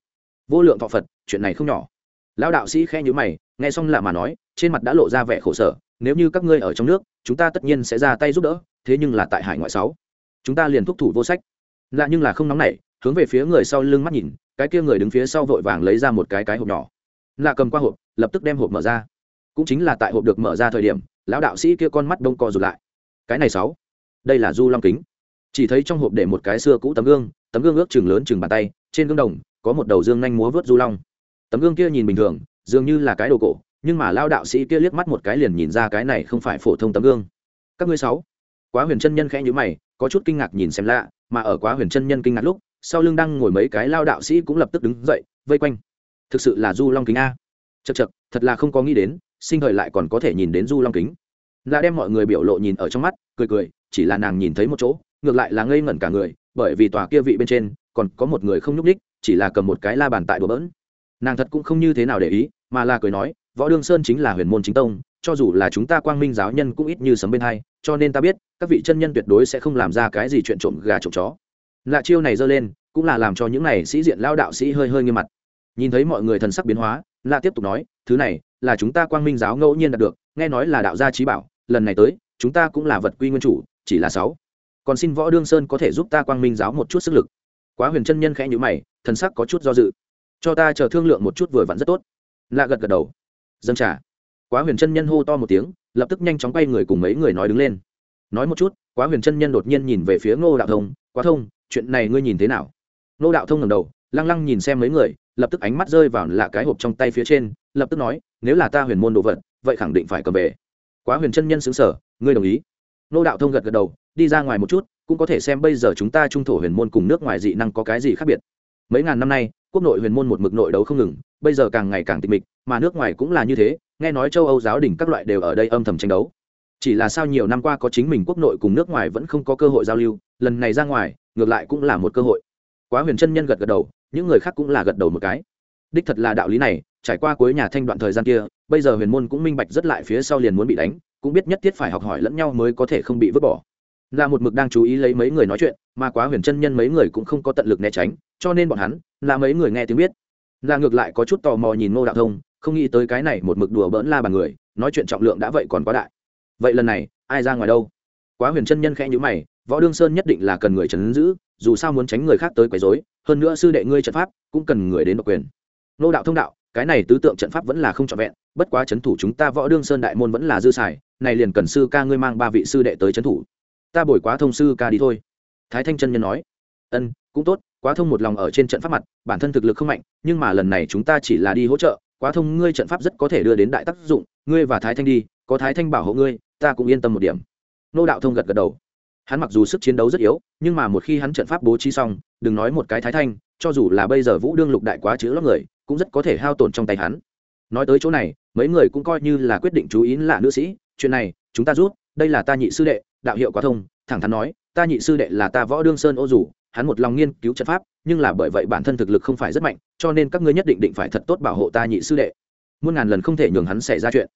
Vô lượng thọ phật, chuyện này không nhỏ. Lão đạo sĩ khe nhữ mày, nghe xong lạ mà nói, trên mặt đã lộ ra vẻ khổ sở, nếu như các ngươi ở trong nước, chúng ta tất nhiên sẽ ra tay giúp đỡ, thế nhưng là tại hải ngoại sáu, chúng ta liền thúc thủ vô sách. Lạ nhưng là không nóng nảy hướng về phía người sau lưng mắt nhìn, cái kia người đứng phía sau vội vàng lấy ra một cái cái hộp nhỏ. Lạ cầm qua hộp, lập tức đem hộp mở ra. Cũng chính là tại hộp được mở ra thời điểm, lão đạo sĩ kia con mắt đông co rụt lại. Cái này sáu. Đây là du long kính. Chỉ thấy trong hộp để một cái xưa cũ tấm gương tấm gương ước chừng lớn chừng bàn tay, trên gương đồng, có một đầu dương nhanh múa vớt du long. Tấm gương kia nhìn bình thường, dường như là cái đồ cổ, nhưng mà lao đạo sĩ kia liếc mắt một cái liền nhìn ra cái này không phải phổ thông tấm gương. Các ngươi sáu. Quá huyền chân nhân khẽ nhíu mày, có chút kinh ngạc nhìn xem lạ mà ở quá huyền chân nhân kinh ngạc lúc, sau lưng đang ngồi mấy cái lao đạo sĩ cũng lập tức đứng dậy, vây quanh. Thực sự là du long kính a. Chật chật thật là không có nghĩ đến, sinh thời lại còn có thể nhìn đến du long kính. Là đem mọi người biểu lộ nhìn ở trong mắt, cười cười, chỉ là nàng nhìn thấy một chỗ, ngược lại là ngây ngẩn cả người, bởi vì tòa kia vị bên trên, còn có một người không nhúc ních chỉ là cầm một cái la bàn tại đùa bỡn. Nàng thật cũng không như thế nào để ý, mà là cười nói, võ đương sơn chính là huyền môn chính tông, cho dù là chúng ta quang minh giáo nhân cũng ít như sấm bên hai cho nên ta biết, các vị chân nhân tuyệt đối sẽ không làm ra cái gì chuyện trộm gà trộm chó. Lạ chiêu này giơ lên, cũng là làm cho những này sĩ diện lao đạo sĩ hơi hơi nghiêm mặt. Nhìn thấy mọi người thần sắc biến hóa, lạ tiếp tục nói, thứ này là chúng ta quang minh giáo ngẫu nhiên đạt được, nghe nói là đạo gia trí bảo, lần này tới, chúng ta cũng là vật quy nguyên chủ, chỉ là sáu. Còn xin võ đương sơn có thể giúp ta quang minh giáo một chút sức lực. Quá huyền chân nhân khẽ nhữ mày, thần sắc có chút do dự. Cho ta chờ thương lượng một chút vừa vặn rất tốt. Lạ gật gật đầu. Dâng trả quá huyền chân nhân hô to một tiếng, lập tức nhanh chóng quay người cùng mấy người nói đứng lên. Nói một chút, quá huyền chân nhân đột nhiên nhìn về phía ngô đạo thông, quá thông, chuyện này ngươi nhìn thế nào? Ngô đạo thông ngầm đầu, lăng lăng nhìn xem mấy người, lập tức ánh mắt rơi vào lạ cái hộp trong tay phía trên, lập tức nói, nếu là ta huyền môn đồ vật, vậy khẳng định phải cầm về. Quá huyền chân nhân xứng sở ngươi đồng ý? Ngô đạo thông gật gật đầu, đi ra ngoài một chút, cũng có thể xem bây giờ chúng ta trung thổ huyền môn cùng nước ngoài dị năng có cái gì khác biệt. Mấy ngàn năm nay, quốc nội huyền môn một mực nội đấu không ngừng, bây giờ càng ngày càng tịch mịch, mà nước ngoài cũng là như thế nghe nói châu âu giáo đình các loại đều ở đây âm thầm tranh đấu. Chỉ là sao nhiều năm qua có chính mình quốc nội cùng nước ngoài vẫn không có cơ hội giao lưu, lần này ra ngoài, ngược lại cũng là một cơ hội. Quá huyền chân nhân gật gật đầu, những người khác cũng là gật đầu một cái. Đích thật là đạo lý này, trải qua cuối nhà thanh đoạn thời gian kia, bây giờ huyền môn cũng minh bạch rất lại phía sau liền muốn bị đánh, cũng biết nhất thiết phải học hỏi lẫn nhau mới có thể không bị vứt bỏ. Là một mực đang chú ý lấy mấy người nói chuyện, mà quá huyền chân nhân mấy người cũng không có tận lực né tránh, cho nên bọn hắn, là mấy người nghe tiếng biết. Là ngược lại có chút tò mò nhìn ngô đạo thông không nghĩ tới cái này một mực đùa bỡn la bàn người, nói chuyện trọng lượng đã vậy còn quá đại. Vậy lần này, ai ra ngoài đâu? Quá huyền chân nhân khẽ nhữ mày, võ đương sơn nhất định là cần người trấn giữ, dù sao muốn tránh người khác tới quấy rối, hơn nữa sư đệ ngươi trận pháp cũng cần người đến độc quyền. Nô đạo thông đạo, cái này tứ tượng trận pháp vẫn là không trọn vẹn, bất quá trấn thủ chúng ta võ đương sơn đại môn vẫn là dư xài, này liền cần sư ca ngươi mang ba vị sư đệ tới trấn thủ. Ta bồi quá thông sư ca đi thôi. Thái thanh chân nhân nói. Ân, cũng tốt, quá thông một lòng ở trên trận pháp mặt, bản thân thực lực không mạnh, nhưng mà lần này chúng ta chỉ là đi hỗ trợ quá thông ngươi trận pháp rất có thể đưa đến đại tác dụng, ngươi và thái thanh đi, có thái thanh bảo hộ ngươi, ta cũng yên tâm một điểm. Nô đạo thông gật gật đầu. Hắn mặc dù sức chiến đấu rất yếu, nhưng mà một khi hắn trận pháp bố trí xong, đừng nói một cái thái thanh, cho dù là bây giờ vũ đương lục đại quá chữ lắm người, cũng rất có thể hao tổn trong tay hắn. Nói tới chỗ này, mấy người cũng coi như là quyết định chú ý là nữ sĩ, chuyện này, chúng ta rút, đây là ta nhị sư đệ, đạo hiệu quá thông, thẳng thắn nói, ta nhị sư đệ là ta võ đương sơn ô rủ hắn một lòng nghiên cứu trận pháp, nhưng là bởi vậy bản thân thực lực không phải rất mạnh, cho nên các ngươi nhất định định phải thật tốt bảo hộ ta nhị sư đệ. Muôn ngàn lần không thể nhường hắn xảy ra chuyện.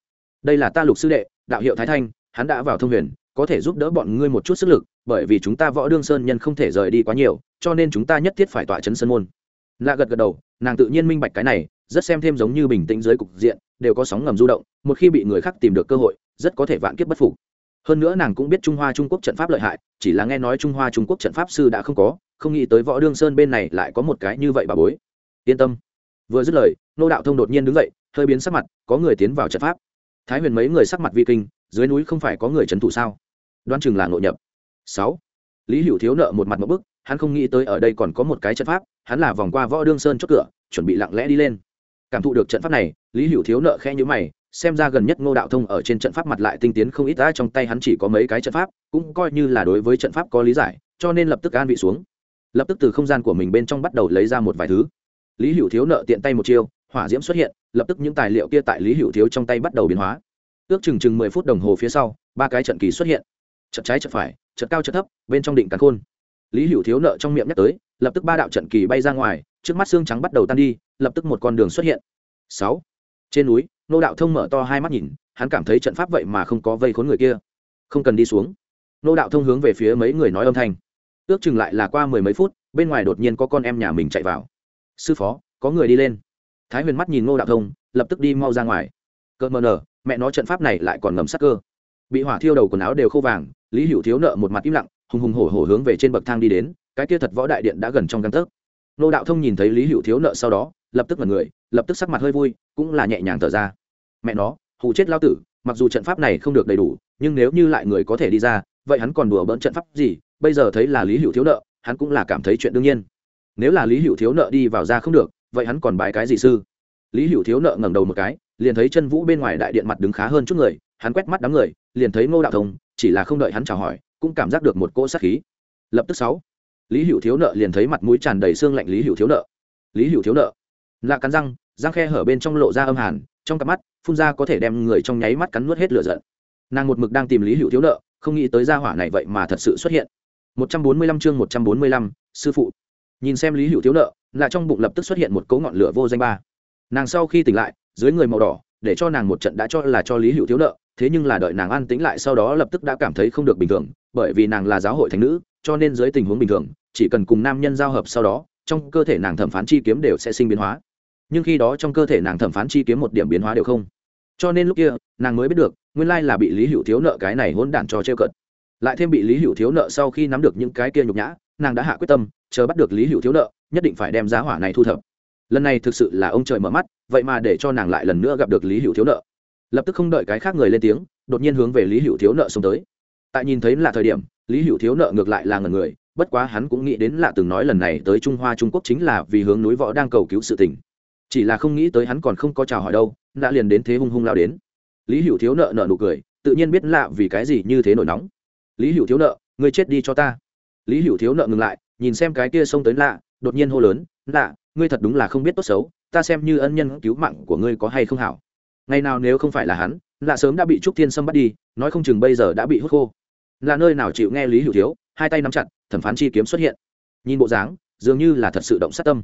Đây là ta lục sư đệ, đạo hiệu thái thanh, hắn đã vào thông huyền, có thể giúp đỡ bọn ngươi một chút sức lực, bởi vì chúng ta võ đương sơn nhân không thể rời đi quá nhiều, cho nên chúng ta nhất thiết phải tỏa chấn sơn môn. Lạ gật gật đầu, nàng tự nhiên minh bạch cái này, rất xem thêm giống như bình tĩnh dưới cục diện, đều có sóng ngầm du động, một khi bị người khác tìm được cơ hội, rất có thể vạn kiếp bất phục. Hơn nữa nàng cũng biết trung hoa trung quốc trận pháp lợi hại, chỉ là nghe nói trung hoa trung quốc trận pháp sư đã không có không nghĩ tới võ đương sơn bên này lại có một cái như vậy bà bối. Yên tâm. Vừa dứt lời, nô đạo thông đột nhiên đứng dậy, hơi biến sắc mặt, có người tiến vào trận pháp. Thái huyền mấy người sắc mặt vi kinh, dưới núi không phải có người trấn thủ sao? Đoan chừng là nội nhập. Sáu. Lý hữu thiếu nợ một mặt một bức, hắn không nghĩ tới ở đây còn có một cái trận pháp, hắn là vòng qua võ đương sơn chốt cửa, chuẩn bị lặng lẽ đi lên. Cảm thụ được trận pháp này, lý hữu thiếu nợ khe nhữ mày, xem ra gần nhất ngô đạo thông ở trên trận pháp mặt lại tinh tiến không ít đã trong tay hắn chỉ có mấy cái trận pháp, cũng coi như là đối với trận pháp có lý giải, cho nên lập tức an vị xuống lập tức từ không gian của mình bên trong bắt đầu lấy ra một vài thứ. Lý hữu thiếu nợ tiện tay một chiêu, hỏa diễm xuất hiện, lập tức những tài liệu kia tại lý hữu thiếu trong tay bắt đầu biến hóa. Ước chừng chừng mười phút đồng hồ phía sau, ba cái trận kỳ xuất hiện. Trận trái trận phải, trận cao trận thấp, bên trong định cắn khôn. Lý hữu thiếu nợ trong miệng nhắc tới, lập tức ba đạo trận kỳ bay ra ngoài, trước mắt xương trắng bắt đầu tan đi, lập tức một con đường xuất hiện. Sáu. Trên núi, nô đạo thông mở to hai mắt nhìn, hắn cảm thấy trận pháp vậy mà không có vây khốn người kia. Không cần đi xuống. Nô đạo thông hướng về phía mấy người nói âm thanh ước chừng lại là qua mười mấy phút, bên ngoài đột nhiên có con em nhà mình chạy vào. Sư phó, có người đi lên. Thái huyền mắt nhìn nô đạo thông, lập tức đi mau ra ngoài. Cợt mờ nở, mẹ nó trận pháp này lại còn ngầm sắc cơ. Bị hỏa thiêu đầu quần áo đều khô vàng, lý hữu thiếu nợ một mặt im lặng, hùng hùng hổ hổ hướng về trên bậc thang đi đến, cái kia thật võ đại điện đã gần trong căn tấc. Nô đạo thông nhìn thấy lý hữu thiếu nợ sau đó, lập tức mật người, lập tức sắc mặt hơi vui, cũng là nhẹ nhàng thở ra. Mẹ nó, hù chết lao tử, mặc dù trận pháp này không được đầy đủ, nhưng nếu như lại người có thể đi ra, vậy hắn còn đùa bỡn trận pháp gì bây giờ thấy là lý hữu thiếu nợ, hắn cũng là cảm thấy chuyện đương nhiên. Nếu là lý hữu thiếu nợ đi vào ra không được, vậy hắn còn bái cái gì sư? Lý hữu thiếu nợ ngẩng đầu một cái, liền thấy chân vũ bên ngoài đại điện mặt đứng khá hơn chút người, hắn quét mắt đám người, liền thấy ngô đạo thông, chỉ là không đợi hắn chào hỏi, cũng cảm giác được một cỗ sát khí. Lập tức sáu, lý hữu thiếu nợ liền thấy mặt mũi tràn đầy xương lạnh lý hữu thiếu nợ. Lý hữu thiếu nợ. Lạ cắn răng răng khe hở bên trong lộ ra âm hàn, trong cặp mắt, phun ra có thể đem người trong nháy mắt cắn nuốt hết lửa giận. Nàng một mực đang tìm lý hữu thiếu nợ, không nghĩ tới gia hỏa này vậy mà thật sự xuất hiện. 145 chương 145, sư phụ. Nhìn xem lý hữu thiếu nợ là trong bụng lập tức xuất hiện một cấu ngọn lửa vô danh ba. Nàng sau khi tỉnh lại dưới người màu đỏ để cho nàng một trận đã cho là cho lý hữu thiếu nợ thế nhưng là đợi nàng an tĩnh lại sau đó lập tức đã cảm thấy không được bình thường bởi vì nàng là giáo hội thánh nữ cho nên dưới tình huống bình thường chỉ cần cùng nam nhân giao hợp sau đó trong cơ thể nàng thẩm phán chi kiếm đều sẽ sinh biến hóa. Nhưng khi đó trong cơ thể nàng thẩm phán chi kiếm một điểm biến hóa đều không. Cho nên lúc kia nàng mới biết được nguyên lai là bị lý hữu thiếu nợ cái này hỗn đản cho trêu cợt lại thêm bị lý hữu thiếu nợ sau khi nắm được những cái kia nhục nhã, nàng đã hạ quyết tâm, chờ bắt được lý hữu thiếu nợ, nhất định phải đem giá hỏa này thu thập. Lần này thực sự là ông trời mở mắt, vậy mà để cho nàng lại lần nữa gặp được lý hữu thiếu nợ. Lập tức không đợi cái khác người lên tiếng, đột nhiên hướng về lý hữu thiếu nợ xông tới. Tại nhìn thấy là thời điểm, lý hữu thiếu nợ ngược lại là ngần người, bất quá hắn cũng nghĩ đến là từng nói lần này tới trung hoa trung quốc chính là vì hướng núi võ đang cầu cứu sự tình. Chỉ là không nghĩ tới hắn còn không có chào hỏi đâu, đã liền đến thế hung hung lao đến. Lý hữu thiếu nợ nợ nụ cười, tự nhiên biết lạ vì cái gì như thế nổi nóng lý hữu thiếu nợ người chết đi cho ta. Lý hữu thiếu nợ ngừng lại, nhìn xem cái kia xông tới lạ, đột nhiên hô lớn, lạ, ngươi thật đúng là không biết tốt xấu, ta xem như ân nhân cứu mạng của ngươi có hay không hảo. Ngày nào nếu không phải là hắn, lạ sớm đã bị trúc thiên sâm bắt đi, nói không chừng bây giờ đã bị hút khô. Là nơi nào chịu nghe lý hữu thiếu, hai tay nắm chặt, thẩm phán chi kiếm xuất hiện. Nhìn bộ dáng, dường như là thật sự động sát tâm.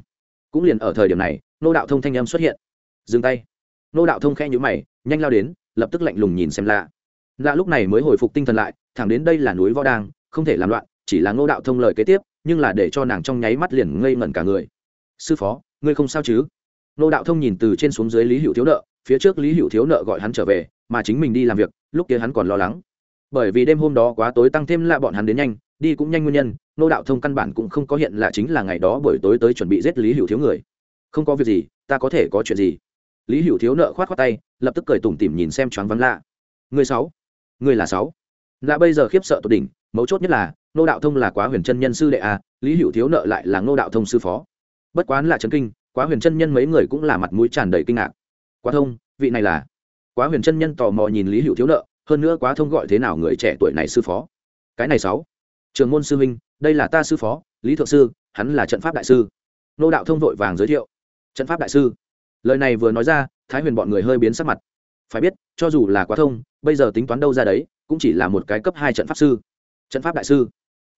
Cũng liền ở thời điểm này, nô đạo thông thanh âm xuất hiện. Dừng tay. Nô đạo thông khe nhữ mày, nhanh lao đến, lập tức lạnh lùng nhìn xem lạ lạ lúc này mới hồi phục tinh thần lại, thẳng đến đây là núi võ đang, không thể làm loạn, chỉ là ngô đạo thông lời kế tiếp, nhưng là để cho nàng trong nháy mắt liền ngây ngẩn cả người. Sư phó, ngươi không sao chứ? Ngô đạo thông nhìn từ trên xuống dưới lý hữu thiếu nợ, phía trước lý hữu thiếu nợ gọi hắn trở về, mà chính mình đi làm việc, lúc kia hắn còn lo lắng. Bởi vì đêm hôm đó quá tối tăng thêm là bọn hắn đến nhanh, đi cũng nhanh nguyên nhân nô đạo thông căn bản cũng không có hiện là chính là ngày đó buổi tối tới chuẩn bị giết lý hữu thiếu người. Không có việc gì, ta có thể có chuyện gì? Lý hữu thiếu nợ khoát khoát tay, lập tức cười tủm tỉm nhìn xem choáng vắng lạ. Người sáu người là sáu. Lạ bây giờ khiếp sợ tột đỉnh, mấu chốt nhất là nô đạo thông là quá huyền chân nhân sư đệ a lý hữu thiếu nợ lại là nô đạo thông sư phó. Bất quán là trấn kinh, quá huyền chân nhân mấy người cũng là mặt mũi tràn đầy kinh ngạc. Quá thông, vị này là? Quá huyền chân nhân tò mò nhìn lý hữu thiếu nợ, hơn nữa quá thông gọi thế nào người trẻ tuổi này sư phó? Cái này sáu. Trường môn sư huynh, đây là ta sư phó, lý thượng sư, hắn là trận pháp đại sư. Nô đạo thông vội vàng giới thiệu. Trận pháp đại sư. Lời này vừa nói ra, thái huyền bọn người hơi biến sắc mặt phải biết, cho dù là quá thông, bây giờ tính toán đâu ra đấy, cũng chỉ là một cái cấp hai trận pháp sư. Trận pháp đại sư.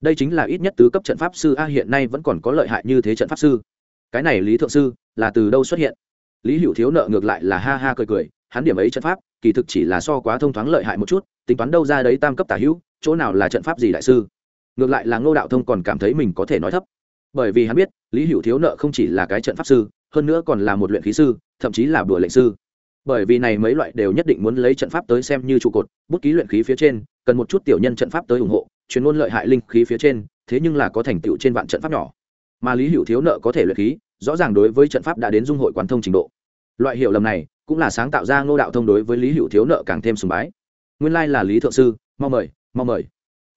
Đây chính là ít nhất tứ cấp trận pháp sư a hiện nay vẫn còn có lợi hại như thế trận pháp sư. Cái này lý thượng sư, là từ đâu xuất hiện? Lý hữu thiếu nợ ngược lại là ha ha cười cười, hắn điểm ấy trận pháp, kỳ thực chỉ là so quá thông thoáng lợi hại một chút, tính toán đâu ra đấy tam cấp tả hữu, chỗ nào là trận pháp gì đại sư? Ngược lại là ngô đạo thông còn cảm thấy mình có thể nói thấp. Bởi vì hắn biết, lý hữu thiếu nợ không chỉ là cái trận pháp sư, hơn nữa còn là một luyện khí sư, thậm chí là bừa lệnh sư bởi vì này mấy loại đều nhất định muốn lấy trận pháp tới xem như trụ cột, bút ký luyện khí phía trên, cần một chút tiểu nhân trận pháp tới ủng hộ chuyên môn lợi hại linh khí phía trên, thế nhưng là có thành tựu trên vạn trận pháp nhỏ. Mà lý hữu thiếu nợ có thể luyện khí, rõ ràng đối với trận pháp đã đến dung hội quán thông trình độ. Loại hiểu lầm này, cũng là sáng tạo ra ngô đạo thông đối với lý hữu thiếu nợ càng thêm sùng bái. Nguyên lai là lý thượng sư, mau mời mau mời.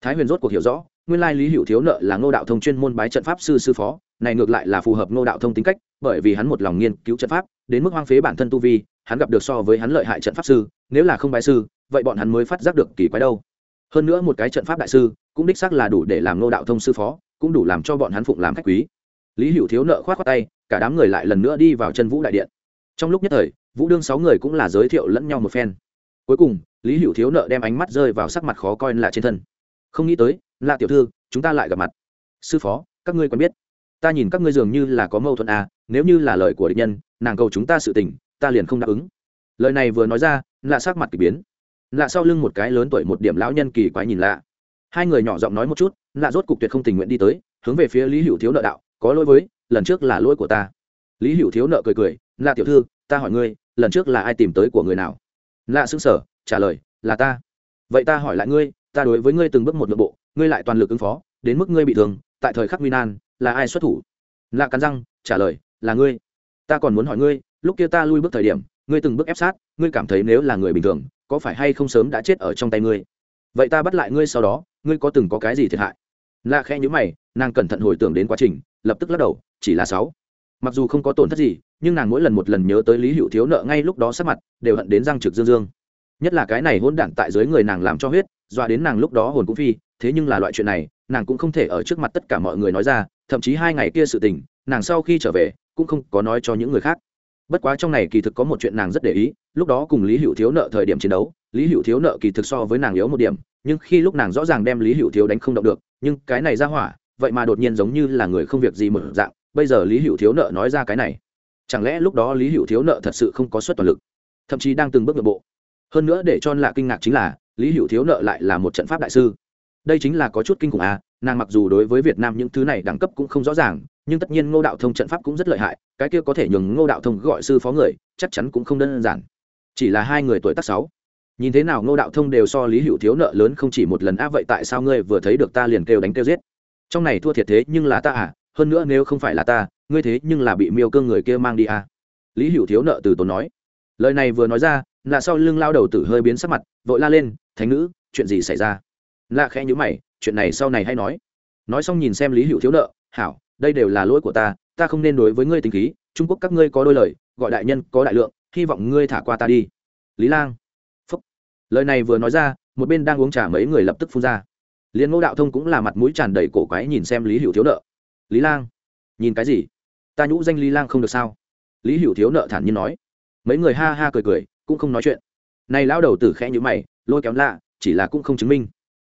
Thái huyền rốt cuộc hiểu rõ, nguyên lai lý hữu thiếu nợ là ngô đạo thông chuyên môn bái trận pháp sư sư phó, này ngược lại là phù hợp ngô đạo thông tính cách, bởi vì hắn một lòng nghiên cứu trận pháp, đến mức hoang phế bản thân tu vi hắn gặp được so với hắn lợi hại trận pháp sư, nếu là không bái sư, vậy bọn hắn mới phát giác được kỳ quái đâu. Hơn nữa một cái trận pháp đại sư, cũng đích xác là đủ để làm ngô đạo thông sư phó, cũng đủ làm cho bọn hắn phụng làm khách quý. Lý hữu thiếu nợ khoát khoát tay, cả đám người lại lần nữa đi vào chân vũ đại điện. Trong lúc nhất thời, vũ đương sáu người cũng là giới thiệu lẫn nhau một phen. Cuối cùng, lý hữu thiếu nợ đem ánh mắt rơi vào sắc mặt khó coi là trên thân. Không nghĩ tới là tiểu thư, chúng ta lại gặp mặt. Sư phó, các ngươi quen biết. Ta nhìn các ngươi dường như là có mâu thuẫn à nếu như là lời của địch nhân, nàng cầu chúng ta sự tình ta liền không đáp ứng. Lời này vừa nói ra lạ sắc mặt k ỳ biến. Lạ sau lưng một cái lớn tuổi một điểm lão nhân kỳ quái nhìn lạ. Hai người nhỏ giọng nói một chút lạ rốt cục tuyệt không tình nguyện đi tới, hướng về phía lý hữu thiếu nợ đạo, có lỗi với, lần trước là lỗi của ta. Lý hữu thiếu nợ cười cười lạ tiểu thư, ta hỏi ngươi, lần trước là ai tìm tới của người nào? Lạ xứng sở trả lời, là ta. Vậy ta hỏi lại ngươi, ta đối với ngươi từng bước một nội bộ, ngươi lại toàn lực ứng phó, đến mức ngươi bị thương, tại thời khắc nguy nan, là ai xuất thủ? Lạ cắn răng, trả lời, là ngươi. Ta còn muốn hỏi ngươi lúc kia ta lui bước thời điểm, ngươi từng bước ép sát, ngươi cảm thấy nếu là người bình thường, có phải hay không sớm đã chết ở trong tay ngươi? Vậy ta bắt lại ngươi sau đó, ngươi có từng có cái gì thiệt hại? Lạ khẽ nhữ mày, nàng cẩn thận hồi tưởng đến quá trình, lập tức lắc đầu, chỉ là sáu. Mặc dù không có tổn thất gì, nhưng nàng mỗi lần một lần nhớ tới lý hữu thiếu nợ ngay lúc đó sát mặt, đều hận đến răng trực dương dương. Nhất là cái này hôn đản tại dưới người nàng làm cho huyết, dọa đến nàng lúc đó hồn cũng phi, thế nhưng là loại chuyện này, nàng cũng không thể ở trước mặt tất cả mọi người nói ra, thậm chí hai ngày kia sự tình, nàng sau khi trở về, cũng không có nói cho những người khác bất quá trong này kỳ thực có một chuyện nàng rất để ý, lúc đó cùng lý hữu thiếu nợ thời điểm chiến đấu, lý hữu thiếu nợ kỳ thực so với nàng yếu một điểm, nhưng khi lúc nàng rõ ràng đem lý hữu thiếu đánh không động được, nhưng cái này ra hỏa, vậy mà đột nhiên giống như là người không việc gì một dạng, bây giờ lý hữu thiếu nợ nói ra cái này. Chẳng lẽ lúc đó lý hữu thiếu nợ thật sự không có suất toàn lực? Thậm chí đang từng bước nội bộ. Hơn nữa để cho lạ kinh ngạc chính là, lý hữu thiếu nợ lại là một trận pháp đại sư. Đây chính là có chút kinh khủng à nàng mặc dù đối với việt nam những thứ này đẳng cấp cũng không rõ ràng nhưng tất nhiên ngô đạo thông trận pháp cũng rất lợi hại, cái kia có thể nhường ngô đạo thông gọi sư phó người, chắc chắn cũng không đơn giản. Chỉ là hai người tuổi tác sáu. Nhìn thế nào ngô đạo thông đều so lý hữu thiếu nợ lớn không chỉ một lần á vậy tại sao ngươi vừa thấy được ta liền kêu đánh kêu giết? Trong này thua thiệt thế nhưng là ta à hơn nữa nếu không phải là ta, ngươi thế nhưng là bị miêu cương người kia mang đi à? Lý hữu thiếu nợ từ tốn nói. Lời này vừa nói ra, là sau lưng lao đầu tử hơi biến sắc mặt, vội la lên, thánh nữ, chuyện gì xảy ra? Lạ khẽ nhữ mày, chuyện này sau này hay nói. Nói xong nhìn xem lý hữu thiếu nợ, hảo đây đều là lỗi của ta ta không nên đối với ngươi tình khí, trung quốc các ngươi có đôi lời, gọi đại nhân, có đại lượng, hy vọng ngươi thả qua ta đi. Lý lang. Phúc. Lời này vừa nói ra, một bên đang uống trà mấy người lập tức phun ra. Liên ngô đạo thông cũng là mặt mũi tràn đầy cổ quái nhìn xem lý hữu thiếu nợ. Lý lang, nhìn cái gì? Ta nhũ danh lý lang không được sao? Lý hữu thiếu nợ thản nhiên nói. Mấy người ha ha cười cười, cũng không nói chuyện. Này lão đầu tử khẽ nhữ mày, lôi kéo lạ, chỉ là cũng không chứng minh.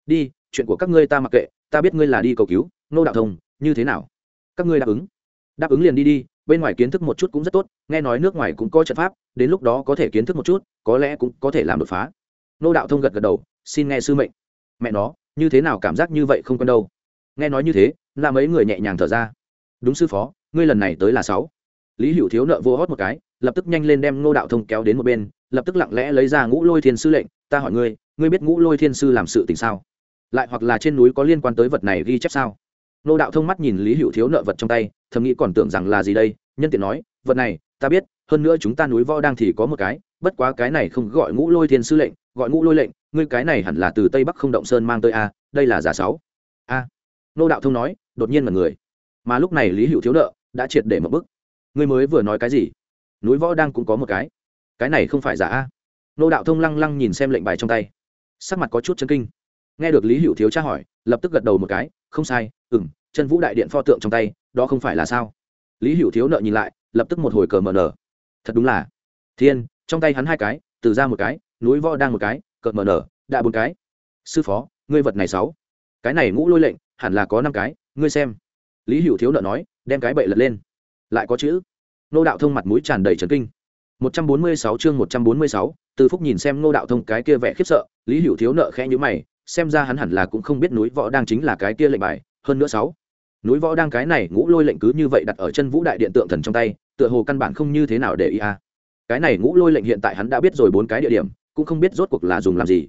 Đi, chuyện của các ngươi ta mặc kệ, ta biết ngươi là đi cầu cứu nô đạo thông, như thế nào? Các ngươi đáp ứng. Đáp ứng liền đi đi, bên ngoài kiến thức một chút cũng rất tốt, nghe nói nước ngoài cũng có trận pháp, đến lúc đó có thể kiến thức một chút, có lẽ cũng có thể làm đột phá. Nô đạo thông gật gật đầu, xin nghe sư mệnh. Mẹ nó, như thế nào cảm giác như vậy không quen đâu. Nghe nói như thế, là mấy người nhẹ nhàng thở ra. Đúng sư phó, ngươi lần này tới là sáu. Lý hữu thiếu nợ vô hót một cái, lập tức nhanh lên đem nô đạo thông kéo đến một bên, lập tức lặng lẽ lấy ra ngũ lôi thiên sư lệnh, ta hỏi ngươi ngươi biết ngũ lôi thiên sư làm sự tình sao? Lại hoặc là trên núi có liên quan tới vật này ghi chép sao? Nô đạo thông mắt nhìn lý hữu thiếu nợ vật trong tay, thầm nghĩ còn tưởng rằng là gì đây, nhân tiện nói, vật này, ta biết, hơn nữa chúng ta núi võ đang thì có một cái, bất quá cái này không gọi ngũ lôi thiên sư lệnh, gọi ngũ lôi lệnh, ngươi cái này hẳn là từ tây bắc không động sơn mang tới a, đây là giả sáu. A. Nô đạo thông nói, đột nhiên là người. Mà lúc này lý hữu thiếu nợ đã triệt để một bức. Ngươi mới vừa nói cái gì? Núi võ đang cũng có một cái. Cái này không phải giả a? Nô đạo thông lăng lăng nhìn xem lệnh bài trong tay. Sắc mặt có chút chân kinh. Nghe được lý hữu thiếu tra hỏi, lập tức gật đầu một cái không sai ừ m chân vũ đại điện pho tượng trong tay, đó không phải là sao? Lý hữu thiếu nợ nhìn lại, lập tức một hồi cờ mờ nở. Thật đúng là. Thiên, trong tay hắn hai cái, từ ra một cái, núi võ đang một cái, cờ mờ nở, đã bốn cái. Sư phó, ngươi vật này sáu. Cái này ngũ lôi lệnh, hẳn là có năm cái, ngươi xem. Lý hữu thiếu nợ nói, đem cái bậy lật lên. Lại có chữ. Nô đạo thông mặt mũi tràn đầy trấn kinh. Một trăm bốn mươi sáu chương một trăm bốn mươi sáu, từ phúc nhìn xem nô đạo thông cái kia vẻ khiếp sợ, lý hữu thiếu nợ khẽ nhữ mày xem ra hắn hẳn là cũng không biết núi võ đang chính là cái kia lệnh bài, hơn nữa sáu. Núi võ đang cái này ngũ lôi lệnh cứ như vậy đặt ở chân vũ đại điện tượng thần trong tay, tựa hồ căn bản không như thế nào để ý a cái này ngũ lôi lệnh hiện tại hắn đã biết rồi bốn cái địa điểm, cũng không biết rốt cuộc là dùng làm gì.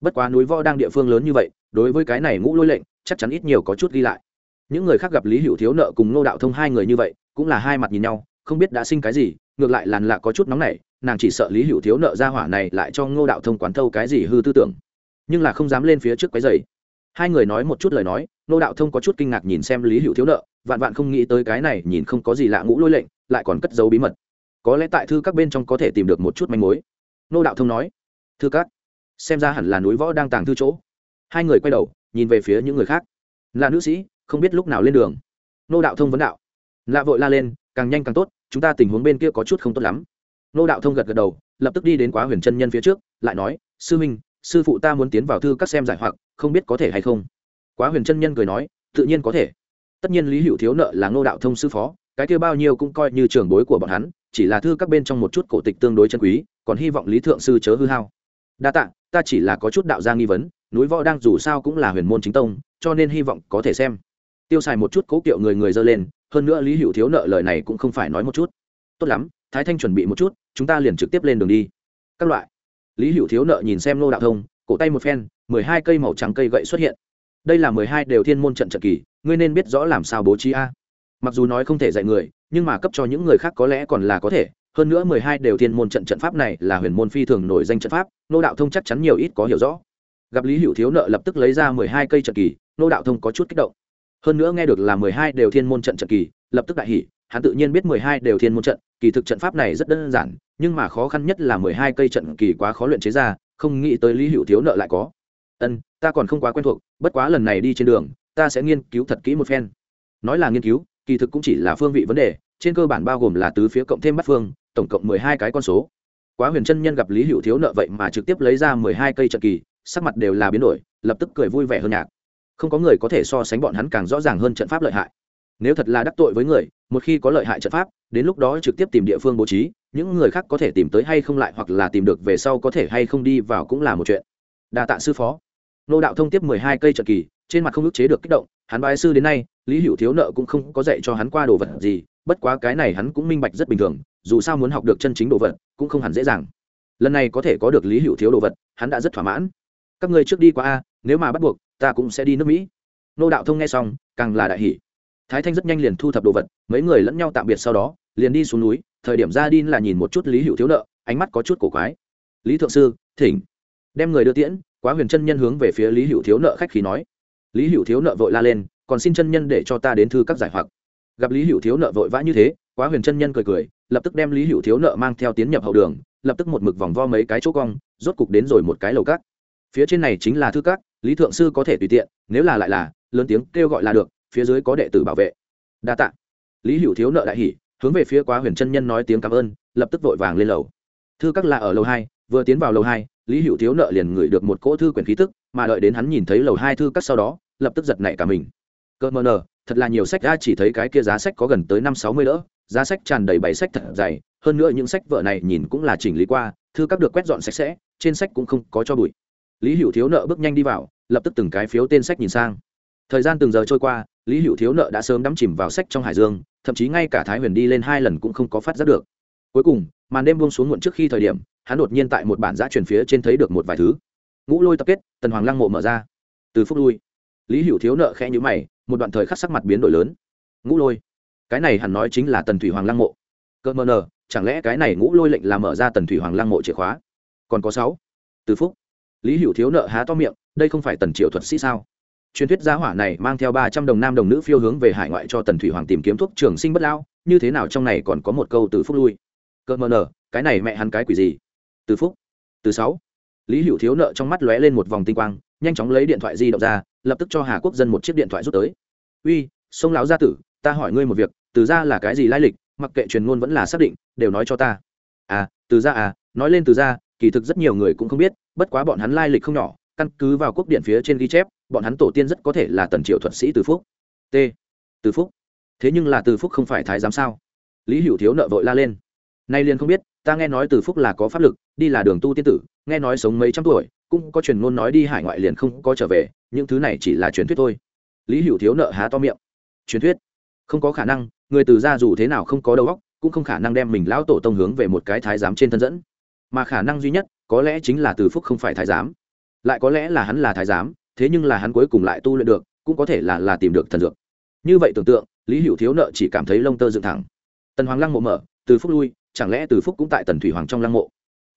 Bất quá núi võ đang địa phương lớn như vậy, đối với cái này ngũ lôi lệnh, chắc chắn ít nhiều có chút ghi lại. Những người khác gặp lý hữu thiếu nợ cùng nô đạo thông hai người như vậy, cũng là hai mặt nhìn nhau, không biết đã sinh cái gì, ngược lại làn lạ có chút nóng nảy, nàng chỉ sợ lý hữu thiếu nợ ra hỏa này lại cho ngô đạo thông quán thâu cái gì hư tư tưởng nhưng là không dám lên phía trước cái giày hai người nói một chút lời nói, Nô đạo thông có chút kinh ngạc nhìn xem lý hữu thiếu nợ, vạn vạn không nghĩ tới cái này nhìn không có gì lạ ngũ lôi lệnh, lại còn cất giấu bí mật. Có lẽ tại thư các bên trong có thể tìm được một chút manh mối. Nô đạo thông nói, thư các, xem ra hẳn là núi võ đang tàng thư chỗ. Hai người quay đầu, nhìn về phía những người khác. Là nữ sĩ, không biết lúc nào lên đường. Nô đạo thông vấn đạo. Lạ vội la lên, càng nhanh càng tốt, chúng ta tình huống bên kia có chút không tốt lắm. Nô đạo thông gật gật đầu, lập tức đi đến quá huyền chân nhân phía trước, lại nói, sư minh sư phụ ta muốn tiến vào thư các xem giải hoặc, không biết có thể hay không. Quá huyền chân nhân cười nói, tự nhiên có thể. Tất nhiên lý hữu thiếu nợ là ngô đạo thông sư phó, cái kia bao nhiêu cũng coi như trường bối của bọn hắn, chỉ là thư các bên trong một chút cổ tịch tương đối chân quý, còn hy vọng lý thượng sư chớ hư hao. Đa tạ, ta chỉ là có chút đạo gia nghi vấn, núi võ đang dù sao cũng là huyền môn chính tông, cho nên hy vọng có thể xem. Tiêu xài một chút cố kiệu người người dơ lên, hơn nữa lý hữu thiếu nợ lời này cũng không phải nói một chút. Tốt lắm, thái thanh chuẩn bị một chút, chúng ta liền trực tiếp lên đường đi. Các loại lý hữu thiếu nợ nhìn xem lô đạo thông, cổ tay một phen, mười hai cây màu trắng cây gậy xuất hiện. Đây là mười hai đều thiên môn trận trận kỳ, ngươi nên biết rõ làm sao bố trí a. Mặc dù nói không thể dạy người, nhưng mà cấp cho những người khác có lẽ còn là có thể, hơn nữa mười hai đều thiên môn trận trận pháp này là huyền môn phi thường nổi danh trận pháp nô đạo thông chắc chắn nhiều ít có hiểu rõ. Gặp lý hữu thiếu nợ lập tức lấy ra mười hai cây trận kỳ nô đạo thông có chút kích động. Hơn nữa nghe được là mười hai đều thiên môn trận trận kỳ, lập tức đại hỉ, hắn tự nhiên biết mười hai đều thiên môn trận, kỳ thực trận pháp này rất đơn giản nhưng mà khó khăn nhất là mười hai cây trận kỳ quá khó luyện chế ra, không nghĩ tới lý hữu thiếu nợ lại có. Ân, ta còn không quá quen thuộc, bất quá lần này đi trên đường, ta sẽ nghiên cứu thật kỹ một phen. Nói là nghiên cứu, kỳ thực cũng chỉ là phương vị vấn đề, trên cơ bản bao gồm là tứ phía cộng thêm bắt phương, tổng cộng mười hai cái con số. Quá huyền chân nhân gặp lý hữu thiếu nợ vậy mà trực tiếp lấy ra mười hai cây trận kỳ, sắc mặt đều là biến đổi, lập tức cười vui vẻ hơn nhạc. Không có người có thể so sánh bọn hắn càng rõ ràng hơn trận pháp lợi hại. Nếu thật là đắc tội với người một khi có lợi hại trận pháp, đến lúc đó trực tiếp tìm địa phương bố trí, những người khác có thể tìm tới hay không lại hoặc là tìm được về sau có thể hay không đi vào cũng là một chuyện. Đa tạ sư phó. Nô đạo thông tiếp mười hai cây trận kỳ, trên mặt không ức chế được kích động, hắn bái sư đến nay, lý hữu thiếu nợ cũng không có dạy cho hắn qua đồ vật gì, bất quá cái này hắn cũng minh bạch rất bình thường, dù sao muốn học được chân chính đồ vật, cũng không hẳn dễ dàng. Lần này có thể có được lý hữu thiếu đồ vật, hắn đã rất thỏa mãn. Các người trước đi qua a, nếu mà bắt buộc, ta cũng sẽ đi nước mỹ. Nô đạo thông nghe xong, càng là đại hỷ thái thanh rất nhanh liền thu thập đồ vật, mấy người lẫn nhau tạm biệt sau đó, liền đi xuống núi, thời điểm ra đi là nhìn một chút lý hữu thiếu nợ, ánh mắt có chút cổ quái. Lý thượng sư, thỉnh. Đem người đưa tiễn, quá huyền chân nhân hướng về phía lý hữu thiếu nợ khách khí nói. Lý hữu thiếu nợ vội la lên, còn xin chân nhân để cho ta đến thư các giải hoặc. Gặp lý hữu thiếu nợ vội vã như thế, quá huyền chân nhân cười cười, lập tức đem lý hữu thiếu nợ mang theo tiến nhập hậu đường, lập tức một mực vòng vo mấy cái chỗ cong, rốt cục đến rồi một cái lầu cát phía trên này chính là thư các, lý thượng sư có thể tùy tiện, nếu là lại là, lớn tiếng kêu gọi là được phía dưới có đệ tử bảo vệ. Đa t ạ lý hữu thiếu nợ đại hỉ, hướng về phía quá huyền chân nhân nói tiếng cảm ơn, lập tức vội vàng lên lầu. Thư các là ở lầu hai, vừa tiến vào lầu hai, lý hữu thiếu nợ liền ngửi được một cỗ thư quyển khí tức, mà đợi đến hắn nhìn thấy lầu hai thư các sau đó, lập tức giật nảy cả mình. Cơ mờ nờ, thật là nhiều sách đã chỉ thấy cái kia giá sách có gần tới năm sáu mươi đỡ giá sách tràn đầy bảy sách thật dày, hơn nữa những sách vợ này nhìn cũng là chỉnh lý qua, thư các được quét dọn sạch sẽ, trên sách cũng không có cho bụi. Lý hữu thiếu nợ bước nhanh đi vào, lập tức từng cái phiếu tên sách nhìn sang. Thời gian từng giờ trôi qua lý hữu thiếu nợ đã sớm đắm chìm vào sách trong hải dương, thậm chí ngay cả thái huyền đi lên hai lần cũng không có phát giác được. Cuối cùng, màn đêm buông xuống muộn trước khi thời điểm, hắn đột nhiên tại một bản giã truyền phía trên thấy được một vài thứ. Ngũ lôi tập kết, tần hoàng lăng mộ mở ra. Từ phúc lui. Lý hữu thiếu nợ khẽ nhữ mày, một đoạn thời khắc sắc mặt biến đổi lớn. Ngũ lôi. Cái này hẳn nói chính là tần thủy hoàng lăng mộ. Cơ mờ nờ, chẳng lẽ cái này ngũ lôi lệnh là mở ra tần thủy hoàng lăng mộ chìa khóa? Còn có sáu. Từ phúc. Lý hữu thiếu nợ há to miệng, đây không phải tần triệu thuật sĩ sao? Truyền thuyết gia hỏa này mang theo ba trăm đồng nam đồng nữ phiêu hướng về hải ngoại cho tần thủy hoàng tìm kiếm thuốc trường sinh bất lão. như thế nào trong này còn có một câu từ phúc lui? Cơ mờ nở, cái này mẹ hắn cái quỷ gì? Từ phúc từ sáu. Lý hữu thiếu nợ trong mắt lóe lên một vòng tinh quang nhanh chóng lấy điện thoại di động ra lập tức cho hà quốc dân một chiếc điện thoại rút tới. Uy sông lão gia tử ta hỏi ngươi một việc từ ra là cái gì lai lịch mặc kệ truyền ngôn vẫn là xác định đều nói cho ta. À từ ra à nói lên từ ra kỳ thực rất nhiều người cũng không biết bất quá bọn hắn lai lịch không nhỏ căn cứ vào quốc điện phía trên ghi chép bọn hắn tổ tiên rất có thể là tần triệu thuật sĩ từ phúc. T. Từ phúc. Thế nhưng là từ phúc không phải thái giám sao? Lý hữu thiếu nợ vội la lên. Nay liền không biết, ta nghe nói từ phúc là có pháp lực, đi là đường tu tiên tử, nghe nói sống mấy trăm tuổi, cũng có truyền ngôn nói đi hải ngoại liền không có trở về, những thứ này chỉ là truyền thuyết thôi. Lý hữu thiếu nợ há to miệng. Truyền thuyết? Không có khả năng, người từ gia dù thế nào không có đầu óc, cũng không khả năng đem mình lão tổ tông hướng về một cái thái giám trên thân dẫn. Mà khả năng duy nhất, có lẽ chính là từ phúc không phải thái giám. Lại có lẽ là hắn là thái giám thế nhưng là hắn cuối cùng lại tu luyện được, cũng có thể là là tìm được thần dược. Như vậy tưởng tượng, lý hữu thiếu nợ chỉ cảm thấy lông tơ dựng thẳng. Tần hoàng lăng mộ mở, từ phúc lui, chẳng lẽ từ phúc cũng tại tần thủy hoàng trong lăng mộ?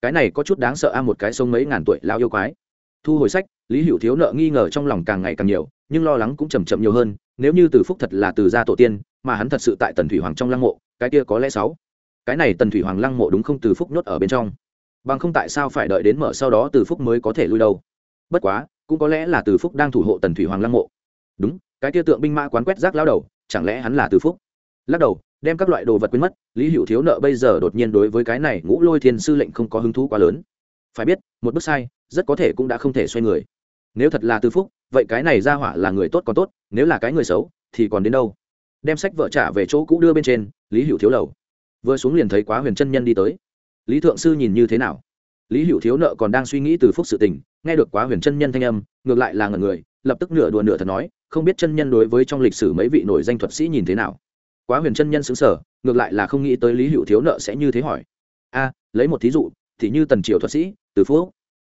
Cái này có chút đáng sợ a, một cái sông mấy ngàn tuổi lao yêu quái. Thu hồi sách, lý hữu thiếu nợ nghi ngờ trong lòng càng ngày càng nhiều, nhưng lo lắng cũng chầm chậm nhiều hơn, nếu như từ phúc thật là từ gia tổ tiên, mà hắn thật sự tại tần thủy hoàng trong lăng mộ, cái kia có lẽ sáu. Cái này tần thủy hoàng lăng mộ đúng không từ phúc nhốt ở bên trong? Bằng không tại sao phải đợi đến mở sau đó từ phúc mới có thể lui đâu? Bất quá cũng có lẽ là từ phúc đang thủ hộ tần thủy hoàng lăng mộ. Đúng, cái kia tượng binh mã quán quét rác lao đầu, chẳng lẽ hắn là từ phúc? Lắc đầu, đem các loại đồ vật quên mất, lý hữu thiếu nợ bây giờ đột nhiên đối với cái này ngũ lôi thiên sư lệnh không có hứng thú quá lớn. Phải biết, một bước sai, rất có thể cũng đã không thể xoay người. Nếu thật là từ phúc, vậy cái này ra hỏa là người tốt còn tốt, nếu là cái người xấu, thì còn đến đâu? Đem sách vợ trả về chỗ cũ đưa bên trên, lý hữu thiếu lầu. Vừa xuống liền thấy quá huyền chân nhân đi tới. Lý thượng sư nhìn như thế nào? Lý hữu thiếu nợ còn đang suy nghĩ từ phúc sự tình, nghe được quá huyền chân nhân thanh âm, ngược lại là ngần người, lập tức nửa đùa nửa thật nói, không biết chân nhân đối với trong lịch sử mấy vị nổi danh thuật sĩ nhìn thế nào. Quá huyền chân nhân xứng sở ngược lại là không nghĩ tới lý hữu thiếu nợ sẽ như thế hỏi. A, lấy một thí dụ, thì như tần triều thuật sĩ, từ phúc.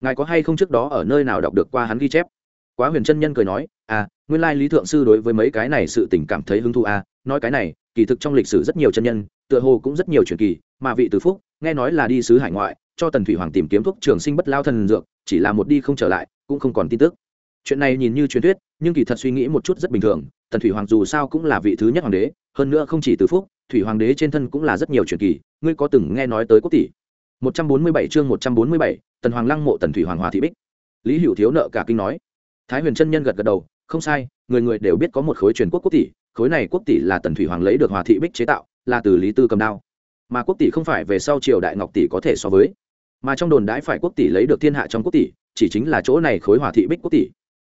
Ngài có hay không trước đó ở nơi nào đọc được qua hắn ghi chép? Quá huyền chân nhân cười nói à nguyên lai lý thượng sư đối với mấy cái này sự tình cảm thấy hứng thú à? Nói cái này kỳ thực trong lịch sử rất nhiều chân nhân tựa hồ cũng rất nhiều truyền kỳ mà vị từ phúc nghe nói là đi sứ hải ngoại cho tần thủy hoàng tìm kiếm thuốc trường sinh bất lao thần dược chỉ là một đi không trở lại cũng không còn tin tức. Chuyện này nhìn như truyền thuyết nhưng kỳ thật suy nghĩ một chút rất bình thường tần thủy hoàng dù sao cũng là vị thứ nhất hoàng đế hơn nữa không chỉ từ phúc thủy hoàng đế trên thân cũng là rất nhiều truyền kỳ ngươi có từng nghe nói tới quốc tỷ? 147 chương 147, tần hoàng lăng mộ tần thủy hoàng hòa thị bích. Lý hữu thiếu nợ cả kinh nói. Thái huyền chân nhân gật gật đầu không sai, người người đều biết có một khối truyền quốc quốc tỷ, khối này quốc tỷ là tần thủy hoàng lấy được hòa thị bích chế tạo, là từ lý tư cầm đao. Mà quốc tỷ không phải về sau triều đại ngọc tỷ có thể so với, mà trong đồn đãi phải quốc tỷ lấy được thiên hạ trong quốc tỷ, chỉ chính là chỗ này khối hòa thị bích quốc tỷ.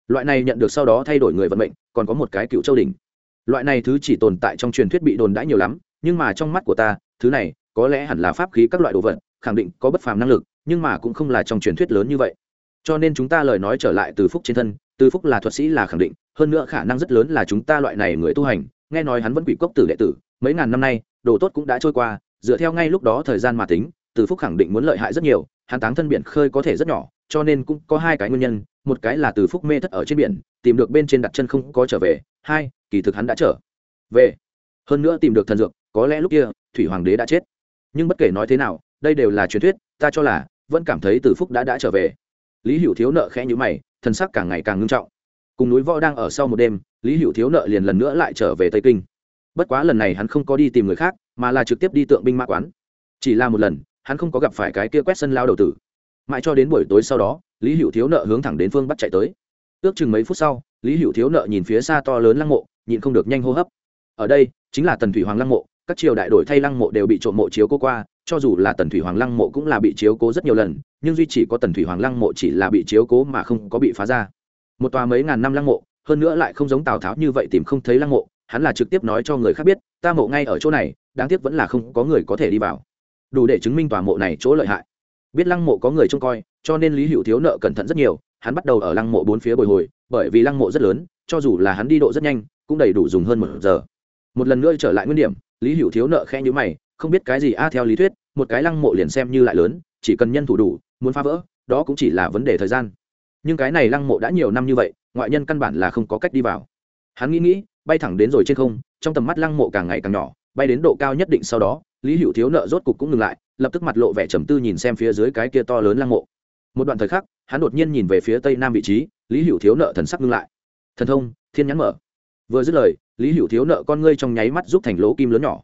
Loại này nhận được sau đó thay đổi người vận mệnh, còn có một cái cựu châu đình loại này thứ chỉ tồn tại trong truyền thuyết bị đồn đãi nhiều lắm, nhưng mà trong mắt của ta, thứ này có lẽ hẳn là pháp khí các loại đồ vật, khẳng định có bất phàm năng lực, nhưng mà cũng không là trong truyền thuyết lớn như vậy cho nên chúng ta lời nói trở lại từ phúc trên thân, từ phúc là thuật sĩ là khẳng định, hơn nữa khả năng rất lớn là chúng ta loại này người tu hành, nghe nói hắn vẫn bị cốc tử đệ tử, mấy ngàn năm nay, đồ tốt cũng đã trôi qua, dựa theo ngay lúc đó thời gian mà tính, từ phúc khẳng định muốn lợi hại rất nhiều, hắn táng thân biển khơi có thể rất nhỏ, cho nên cũng có hai cái nguyên nhân, một cái là từ phúc mê thất ở trên biển, tìm được bên trên đặt chân không có trở về, hai, kỳ thực hắn đã trở về. Hơn nữa tìm được thần dược, có lẽ lúc kia, thủy hoàng đế đã chết. Nhưng bất kể nói thế nào, đây đều là truyền thuyết, ta cho là, vẫn cảm thấy từ phúc đã đã trở về lý hữu thiếu nợ khẽ nhữ mày thân sắc càng ngày càng ngưng trọng. Cùng núi võ đang ở sau một đêm, lý hữu thiếu nợ liền lần nữa lại trở về tây kinh. Bất quá lần này hắn không có đi tìm người khác, mà là trực tiếp đi tượng binh mã quán. Chỉ là một lần, hắn không có gặp phải cái kia quét sân lao đầu tử. Mãi cho đến buổi tối sau đó, lý hữu thiếu nợ hướng thẳng đến phương bắt chạy tới. Ước chừng mấy phút sau, lý hữu thiếu nợ nhìn phía xa to lớn lăng mộ nhìn không được nhanh hô hấp. Ở đây, chính là tần thủy hoàng lăng mộ các triều đại đổi thay lăng mộ đều bị trộm mộ chiếu cố qua, cho dù là tần thủy hoàng lăng mộ cũng là bị chiếu cố rất nhiều lần, nhưng duy chỉ có tần thủy hoàng lăng mộ chỉ là bị chiếu cố mà không có bị phá ra. Một tòa mấy ngàn năm lăng mộ, hơn nữa lại không giống tào tháo như vậy tìm không thấy lăng mộ, hắn là trực tiếp nói cho người khác biết, ta mộ ngay ở chỗ này, đáng tiếc vẫn là không có người có thể đi vào. Đủ để chứng minh tòa mộ này chỗ lợi hại. Biết lăng mộ có người trông coi, cho nên lý hữu thiếu nợ cẩn thận rất nhiều, hắn bắt đầu ở lăng mộ bốn phía bồi hồi, bởi vì lăng mộ rất lớn, cho dù là hắn đi độ rất nhanh, cũng đầy đủ dùng hơn một giờ. Một lần nữa trở lại nguyên điểm lý hữu thiếu nợ khe nhữ mày, không biết cái gì, a, theo lý thuyết, một cái lăng mộ liền xem như lại lớn, chỉ cần nhân thủ đủ, muốn phá vỡ, đó cũng chỉ là vấn đề thời gian. Nhưng cái này lăng mộ đã nhiều năm như vậy, ngoại nhân căn bản là không có cách đi vào. Hắn nghĩ nghĩ, bay thẳng đến rồi trên không, trong tầm mắt lăng mộ càng ngày càng nhỏ, bay đến độ cao nhất định sau đó, lý hữu thiếu nợ rốt cục cũng ngừng lại, lập tức mặt lộ vẻ trầm tư nhìn xem phía dưới cái kia to lớn lăng mộ. Một đoạn thời khắc, hắn đột nhiên nhìn về phía tây nam vị trí, lý hữu thiếu nợ thần sắc ngưng lại. Thần thông, thiên nhãn mở vừa dứt lời, lý hữu thiếu nợ con ngươi trong nháy mắt giúp thành lỗ kim lớn nhỏ.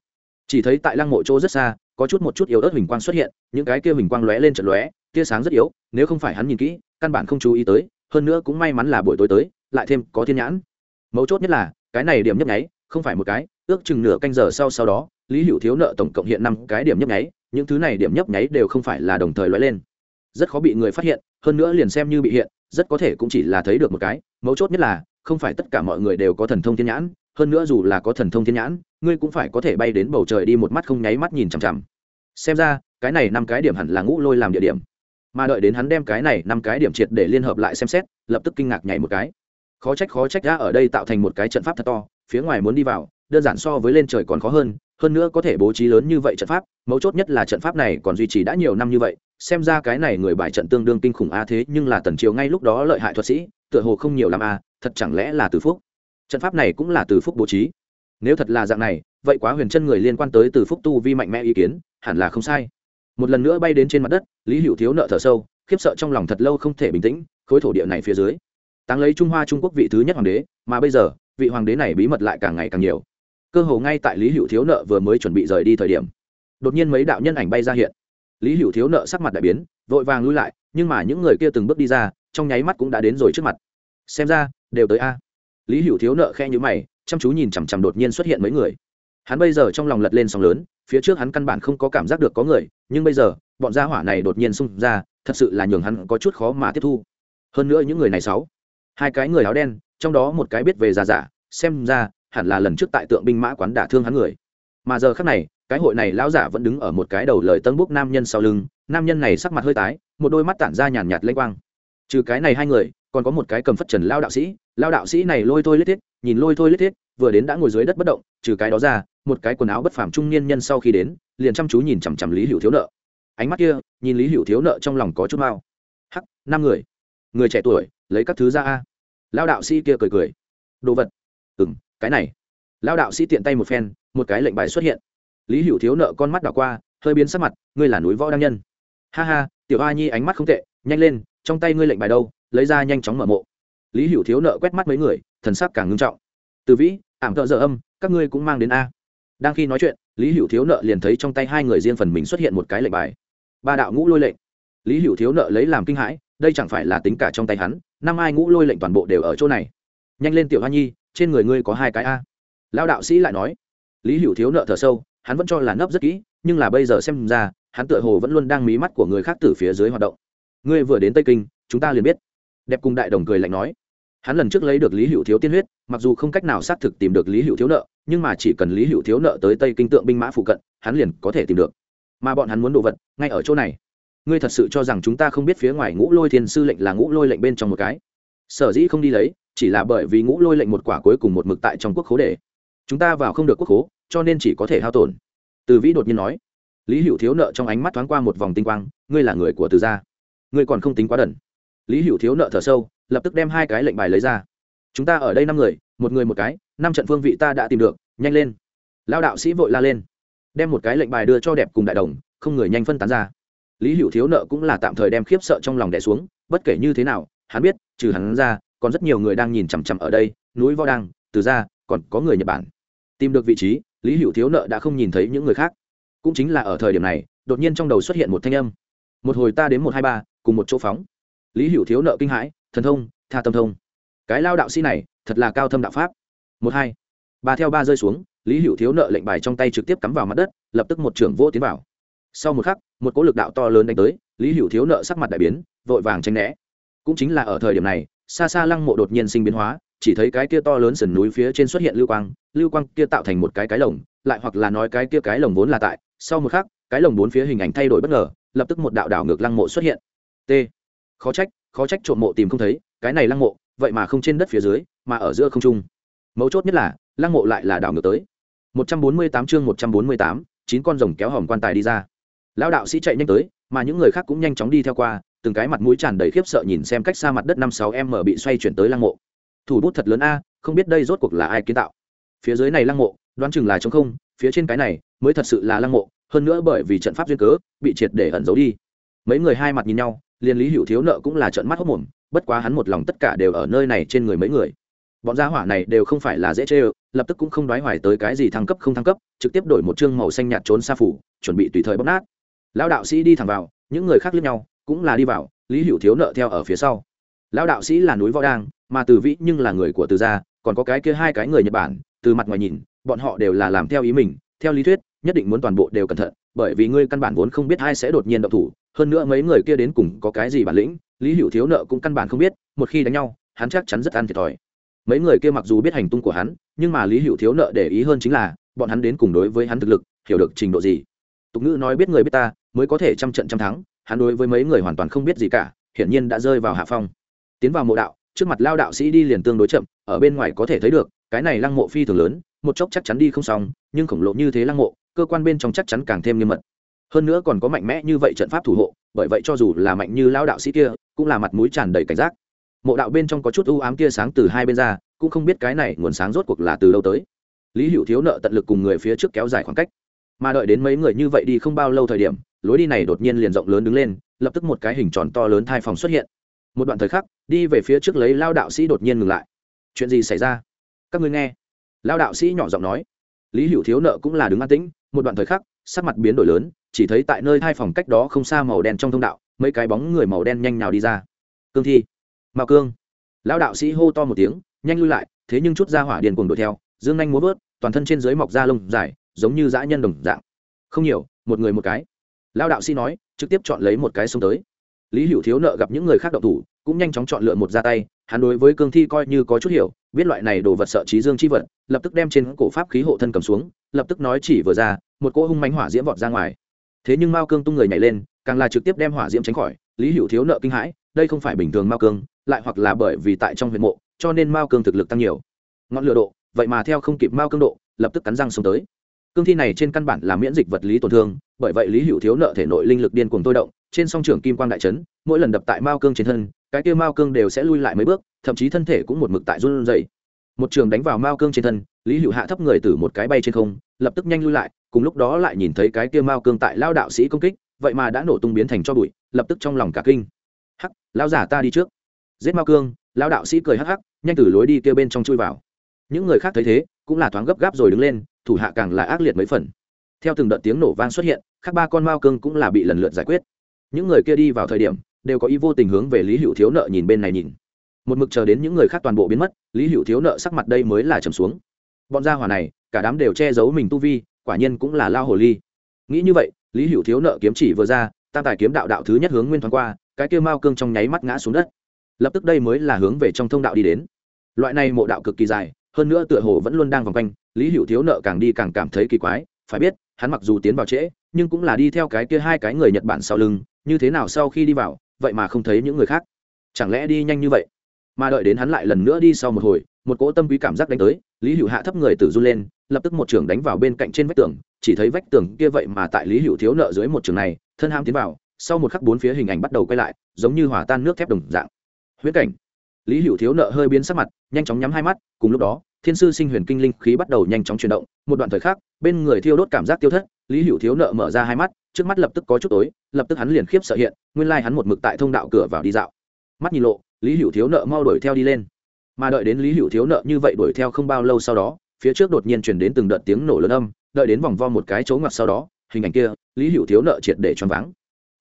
Chỉ thấy tại lăng mộ chỗ rất xa, có chút một chút yếu ớt hình quang xuất hiện, những cái kia hình quang lóe lên trận lóe, tia sáng rất yếu, nếu không phải hắn nhìn kỹ, căn bản không chú ý tới, hơn nữa cũng may mắn là buổi tối tới, lại thêm có thiên nhãn. Mấu chốt nhất là, cái này điểm nhấp nháy, không phải một cái, ước chừng nửa canh giờ sau sau đó, lý hữu thiếu nợ tổng cộng hiện năm cái điểm nhấp nháy, những thứ này điểm nhấp nháy đều không phải là đồng thời lóe lên. Rất khó bị người phát hiện, hơn nữa liền xem như bị hiện, rất có thể cũng chỉ là thấy được một cái. Mấu chốt nhất là không phải tất cả mọi người đều có thần thông thiên nhãn, hơn nữa dù là có thần thông thiên nhãn, ngươi cũng phải có thể bay đến bầu trời đi một mắt không nháy mắt nhìn chằm chằm. Xem ra, cái này năm cái điểm hẳn là ngũ lôi làm địa điểm. Mà đợi đến hắn đem cái này năm cái điểm triệt để liên hợp lại xem xét, lập tức kinh ngạc nhảy một cái. Khó trách khó trách ra ở đây tạo thành một cái trận pháp thật to, phía ngoài muốn đi vào, đơn giản so với lên trời còn khó hơn hơn nữa có thể bố trí lớn như vậy trận pháp, mấu chốt nhất là trận pháp này còn duy trì đã nhiều năm như vậy, xem ra cái này người bài trận tương đương kinh khủng a thế, nhưng là tần triều ngay lúc đó lợi hại thuật sĩ tựa hồ không nhiều l à, thật chẳng lẽ là từ phúc? Trận pháp này cũng là từ phúc bố trí. Nếu thật là dạng này vậy quá huyền chân người liên quan tới từ phúc tu vi mạnh mẽ ý kiến hẳn là không sai. Một lần nữa bay đến trên mặt đất lý hữu thiếu nợ thở sâu khiếp sợ trong lòng thật lâu không thể bình tĩnh khối thổ địa này phía dưới. Táng lấy trung hoa trung quốc vị thứ nhất hoàng đế mà bây giờ vị hoàng đế này bí mật lại càng ngày càng nhiều. Cơ hồ ngay tại lý hữu thiếu nợ vừa mới chuẩn bị rời đi thời điểm đột nhiên mấy đạo nhân ảnh bay ra hiện. Lý hữu thiếu nợ sắc mặt đại biến vội vàng lui lại nhưng mà những người kia từng bước đi ra trong nháy mắt cũng đã đến rồi trước mặt. Xem ra, đều tới a. Lý hữu thiếu nợ khe nhữ mày, chăm chú nhìn chằm chằm đột nhiên xuất hiện mấy người. Hắn bây giờ trong lòng lật lên sóng lớn, phía trước hắn căn bản không có cảm giác được có người, nhưng bây giờ, bọn gia hỏa này đột nhiên xung ra, thật sự là nhường hắn có chút khó mà tiếp thu. Hơn nữa những người này sáu, hai cái người áo đen, trong đó một cái biết về già giả xem ra, hẳn là lần trước tại tượng binh mã quán đả thương hắn người. Mà giờ khác này, cái hội này lão giả vẫn đứng ở một cái đầu lời tân búc nam nhân sau lưng, nam nhân này sắc mặt hơi tái, một đôi mắt tản ra nhàn nhạt lênh quang trừ cái này hai người, còn có một cái cầm phất trần lao đạo sĩ. Lao đạo sĩ này lôi thôi lết thiết, nhìn lôi thôi lết thiết, vừa đến đã ngồi dưới đất bất động, trừ cái đó ra, một cái quần áo bất phàm trung niên nhân sau khi đến, liền chăm chú nhìn chằm chằm lý hữu thiếu nợ. Ánh mắt kia, nhìn lý hữu thiếu nợ trong lòng có chút mau. Hắc, năm người. Người trẻ tuổi, lấy các thứ ra a. Lao đạo sĩ kia cười cười. Đồ vật. Ừ m cái này. Lao đạo sĩ tiện tay một phen, một cái lệnh bài xuất hiện. Lý hữu thiếu nợ con mắt đảo qua, hơi biến sắc mặt, ngươi là núi võ đăng nhân. Ha ha, tiểu a nhi ánh mắt không tệ, nhanh lên trong tay ngươi lệnh bài đâu, lấy ra nhanh chóng mở mộ. Lý hữu thiếu nợ quét mắt mấy người, thần sắc càng ngưng trọng. Từ vĩ, ảm thợ dở âm, các ngươi cũng mang đến a. Đang khi nói chuyện, lý hữu thiếu nợ liền thấy trong tay hai người riêng phần mình xuất hiện một cái lệnh bài. Ba đạo ngũ lôi lệnh. Lý hữu thiếu nợ lấy làm kinh hãi, đây chẳng phải là tính cả trong tay hắn, năm ai ngũ lôi lệnh toàn bộ đều ở chỗ này. Nhanh lên tiểu hoa nhi, trên người ngươi có hai cái a. Lao đạo sĩ lại nói. Lý hữu thiếu nợ thở sâu, hắn vẫn cho là nấp rất kỹ, nhưng là bây giờ xem ra, hắn tựa hồ vẫn luôn đang mí mắt của người khác từ phía dưới hoạt động ngươi vừa đến tây kinh, chúng ta liền biết. Đẹp cùng đại đồng cười lạnh nói. Hắn lần trước lấy được lý hữu thiếu tiên huyết, mặc dù không cách nào xác thực tìm được lý hữu thiếu nợ, nhưng mà chỉ cần lý hữu thiếu nợ tới tây kinh tượng binh mã phụ cận, hắn liền có thể tìm được. Mà bọn hắn muốn đồ vật, ngay ở chỗ này. Ngươi thật sự cho rằng chúng ta không biết phía ngoài ngũ lôi thiên sư lệnh là ngũ lôi lệnh bên trong một cái? Sở dĩ không đi lấy, chỉ là bởi vì ngũ lôi lệnh một quả cuối cùng một mực tại trong quốc khố để. Chúng ta vào không được quốc khố, cho nên chỉ có thể hao tổn. Từ vĩ đột nhiên nói. Lý hữu thiếu nợ trong ánh mắt thoáng qua một vòng tinh quang, ngươi là người của từ gia ngươi còn không tính quá đần. Lý hữu thiếu nợ thở sâu, lập tức đem hai cái lệnh bài lấy ra. Chúng ta ở đây năm người, một người một cái, năm trận phương vị ta đã tìm được, nhanh lên. Lao đạo sĩ vội la lên. Đem một cái lệnh bài đưa cho đẹp cùng đại đồng, không người nhanh phân tán ra. Lý hữu thiếu nợ cũng là tạm thời đem khiếp sợ trong lòng đẻ xuống, bất kể như thế nào, hắn biết, trừ hắn ra, còn rất nhiều người đang nhìn chằm chằm ở đây, núi võ đăng, từ ra, còn có người nhật bản. Tìm được vị trí, lý hữu thiếu nợ đã không nhìn thấy những người khác. Cũng chính là ở thời điểm này, đột nhiên trong đầu xuất hiện một thanh âm. Một hồi ta đến một hai ba cùng một chỗ phóng. Lý hữu thiếu nợ kinh hãi, thần thông, tha tâm thông. Cái lao đạo sĩ này, thật là cao thâm đạo pháp. Một hai. Ba theo ba rơi xuống, lý hữu thiếu nợ lệnh bài trong tay trực tiếp cắm vào mặt đất, lập tức một trưởng vô tiến vào. Sau một khắc, một cỗ lực đạo to lớn đánh tới, lý hữu thiếu nợ sắc mặt đại biến, vội vàng tranh né. Cũng chính là ở thời điểm này, xa xa lăng mộ đột nhiên sinh biến hóa, chỉ thấy cái kia to lớn sườn núi phía trên xuất hiện lưu quang lưu quang kia tạo thành một cái cái lồng, lại hoặc là nói cái kia cái lồng vốn là tại. Sau một khắc, cái lồng bốn phía hình ảnh thay đổi bất ngờ, lập tức một đạo đảo ngược lăng mộ xuất hiện t. Khó trách khó trách trộm mộ tìm không thấy cái này lăng mộ vậy mà không trên đất phía dưới mà ở giữa không trung. Mấu chốt nhất là lăng mộ lại là đảo ngược tới. 148 chương 148, chín con rồng kéo hòm quan tài đi ra. Lão đạo sĩ chạy nhanh tới mà những người khác cũng nhanh chóng đi theo qua từng cái mặt mũi tràn đầy khiếp sợ nhìn xem cách xa mặt đất năm sáu m bị xoay chuyển tới lăng mộ. Thủ bút thật lớn a không biết đây rốt cuộc là ai kiến tạo. Phía dưới này lăng mộ đoán chừng là trống không phía trên cái này mới thật sự là lăng mộ hơn nữa bởi vì trận pháp duyên cớ bị triệt để ẩn giấu đi. Mấy người hai mặt nhìn nhau liền lý hữu thiếu nợ cũng là trận mắt hốc mồm, bất quá hắn một lòng tất cả đều ở nơi này trên người mấy người. Bọn gia hỏa này đều không phải là dễ chê ơ, lập tức cũng không đoái hoài tới cái gì thăng cấp không thăng cấp, trực tiếp đổi một chương màu xanh nhạt trốn xa phủ, chuẩn bị tùy thời bóc nát. Lão đạo sĩ đi thẳng vào, những người khác lướt nhau, cũng là đi vào, lý hữu thiếu nợ theo ở phía sau. Lão đạo sĩ là núi võ đang, mà từ vĩ nhưng là người của từ gia, còn có cái kia hai cái người nhật bản, từ mặt ngoài nhìn, bọn họ đều là làm theo ý mình, theo lý thuyết, nhất định muốn toàn bộ đều cẩn thận, bởi vì ngươi căn bản vốn không biết ai sẽ đột nhiên động thủ hơn nữa mấy người kia đến cùng có cái gì bản lĩnh, lý hữu thiếu nợ cũng căn bản không biết, một khi đánh nhau, hắn chắc chắn rất ăn thiệt thòi. Mấy người kia mặc dù biết hành tung của hắn, nhưng mà lý hữu thiếu nợ để ý hơn chính là, bọn hắn đến cùng đối với hắn thực lực, hiểu được trình độ gì. Tục ngữ nói biết người biết ta, mới có thể trăm trận trăm thắng, hắn đối với mấy người hoàn toàn không biết gì cả, hiển nhiên đã rơi vào hạ phong. Tiến vào mộ đạo, trước mặt lao đạo sĩ đi liền tương đối chậm, ở bên ngoài có thể thấy được, cái này lăng mộ phi thường lớn, một chốc chắc chắn đi không xong, nhưng khổng lồ như thế lăng mộ, cơ quan bên trong chắc chắn càng thêm nghiêm mật hơn nữa còn có mạnh mẽ như vậy trận pháp thủ hộ, bởi vậy cho dù là mạnh như lao đạo sĩ kia, cũng là mặt mũi tràn đầy cảnh giác. Mộ đạo bên trong có chút ưu ám tia sáng từ hai bên ra, cũng không biết cái này nguồn sáng rốt cuộc là từ đâu tới. Lý hữu thiếu nợ tận lực cùng người phía trước kéo dài khoảng cách. Mà đợi đến mấy người như vậy đi không bao lâu thời điểm, lối đi này đột nhiên liền rộng lớn đứng lên, lập tức một cái hình tròn to lớn thai phòng xuất hiện. Một đoạn thời khắc, đi về phía trước lấy lao đạo sĩ đột nhiên ngừng lại. Chuyện gì xảy ra? Các ngươi nghe. Lao đạo sĩ nhỏ giọng nói. Lý hữu thiếu nợ cũng là đứng an tĩnh, một đoạn thời khắc, sắc mặt biến đổi lớn chỉ thấy tại nơi hai phòng cách đó không xa màu đen trong thông đạo, mấy cái bóng người màu đen nhanh nào đi ra. Cương thi mao cương. Lão đạo sĩ hô to một tiếng, nhanh lui lại, thế nhưng chút ra hỏa điền cùng đuổi theo, dương nhanh muốn vớt, toàn thân trên dưới mọc da lông dài, giống như dã nhân đồng dạng. Không nhiều, một người một cái. Lão đạo sĩ nói, trực tiếp chọn lấy một cái xông tới. Lý hữu thiếu nợ gặp những người khác động thủ, cũng nhanh chóng chọn lựa một ra tay, hắn đối với cương thi coi như có chút hiểu, biết loại này đồ vật sợ trí dương chi vật, lập tức đem trên cổ pháp khí hộ thân cầm xuống, lập tức nói chỉ vừa ra, một cỗ hung mánh hỏa diễm vọt ra ngoài thế nhưng mao cương tung người nhảy lên, càng là trực tiếp đem hỏa diễm tránh khỏi, lý hữu thiếu nợ kinh hãi, đây không phải bình thường mao cương, lại hoặc là bởi vì tại trong huyện mộ, cho nên mao cương thực lực tăng nhiều. Ngọn lửa độ, vậy mà theo không kịp mao cương độ, lập tức cắn răng xông tới. Cương thi này trên căn bản là miễn dịch vật lý tổn thương, bởi vậy lý hữu thiếu nợ thể nội linh lực điên cuồng tôi động, trên song trưởng kim quang đại trấn mỗi lần đập tại mao cương trên thân, cái kia mao cương đều sẽ lui lại mấy bước, thậm chí thân thể cũng một mực tại run dày một trường đánh vào mao cương trên thân, lý hữu hạ thấp người từ một cái bay trên không, lập tức nhanh lui lại cùng lúc đó lại nhìn thấy cái kia mao cương tại lao đạo sĩ công kích, vậy mà đã nổ tung biến thành cho bụi, lập tức trong lòng cả kinh. Hắc, lao giả ta đi trước. Giết mao cương, lao đạo sĩ cười hắc hắc, nhanh từ lối đi kia bên trong chui vào. Những người khác thấy thế, cũng là thoáng gấp gáp rồi đứng lên, thủ hạ càng là ác liệt mấy phần. Theo từng đợt tiếng nổ vang xuất hiện các ba con mao cương cũng là bị lần lượt giải quyết. Những người kia đi vào thời điểm, đều có ý vô tình hướng về lý hữu thiếu nợ nhìn bên này nhìn. Một mực chờ đến những người khác toàn bộ biến mất, lý hữu thiếu nợ sắc mặt đây mới là trầm xuống. Bọn gia hỏa này, cả đám đều che giấu mình tu vi quả nhiên cũng là lao hồ ly. Nghĩ như vậy, lý hữu thiếu nợ kiếm chỉ vừa ra, tam tài kiếm đạo đạo thứ nhất hướng nguyên thoáng qua, cái kêu mao cương trong nháy mắt ngã xuống đất. Lập tức đây mới là hướng về trong thông đạo đi đến. Loại này mộ đạo cực kỳ dài, hơn nữa tựa hồ vẫn luôn đang vòng quanh, lý hữu thiếu nợ càng đi càng cảm thấy kỳ quái, phải biết, hắn mặc dù tiến vào trễ, nhưng cũng là đi theo cái kia hai cái người nhật bản sau lưng, như thế nào sau khi đi vào, vậy mà không thấy những người khác. Chẳng lẽ đi nhanh như vậy? Mà đợi đến hắn lại lần nữa đi sau một hồi một cỗ tâm quý cảm giác đánh tới, lý hữu hạ thấp người tử run lên, lập tức một trường đánh vào bên cạnh trên vách tường, chỉ thấy vách tường kia vậy mà tại lý hữu thiếu nợ dưới một trường này, thân ham tiến vào, sau một khắc bốn phía hình ảnh bắt đầu quay lại, giống như hòa tan nước thép đồng dạng. Huyễn cảnh. Lý hữu thiếu nợ hơi biến sắc mặt, nhanh chóng nhắm hai mắt, cùng lúc đó, thiên sư sinh huyền kinh linh khí bắt đầu nhanh chóng chuyển động, một đoạn thời khắc, bên người thiêu đốt cảm giác tiêu thất, lý hữu thiếu nợ mở ra hai mắt, trước mắt lập tức có chút tối, lập tức hắn liền khiếp sợ hiện, nguyên lai hắn một mực tại thông đạo cửa vào đi dạo. Mắt nhìn lộ, lý hữu thiếu nợ mau đuổi theo đi lên mà đợi đến lý hữu thiếu nợ như vậy đuổi theo không bao lâu sau đó, phía trước đột nhiên chuyển đến từng đợt tiếng nổ lớn âm, đợi đến vòng vo một cái chỗ ngoặt sau đó, hình ảnh kia, lý hữu thiếu nợ triệt để choáng váng.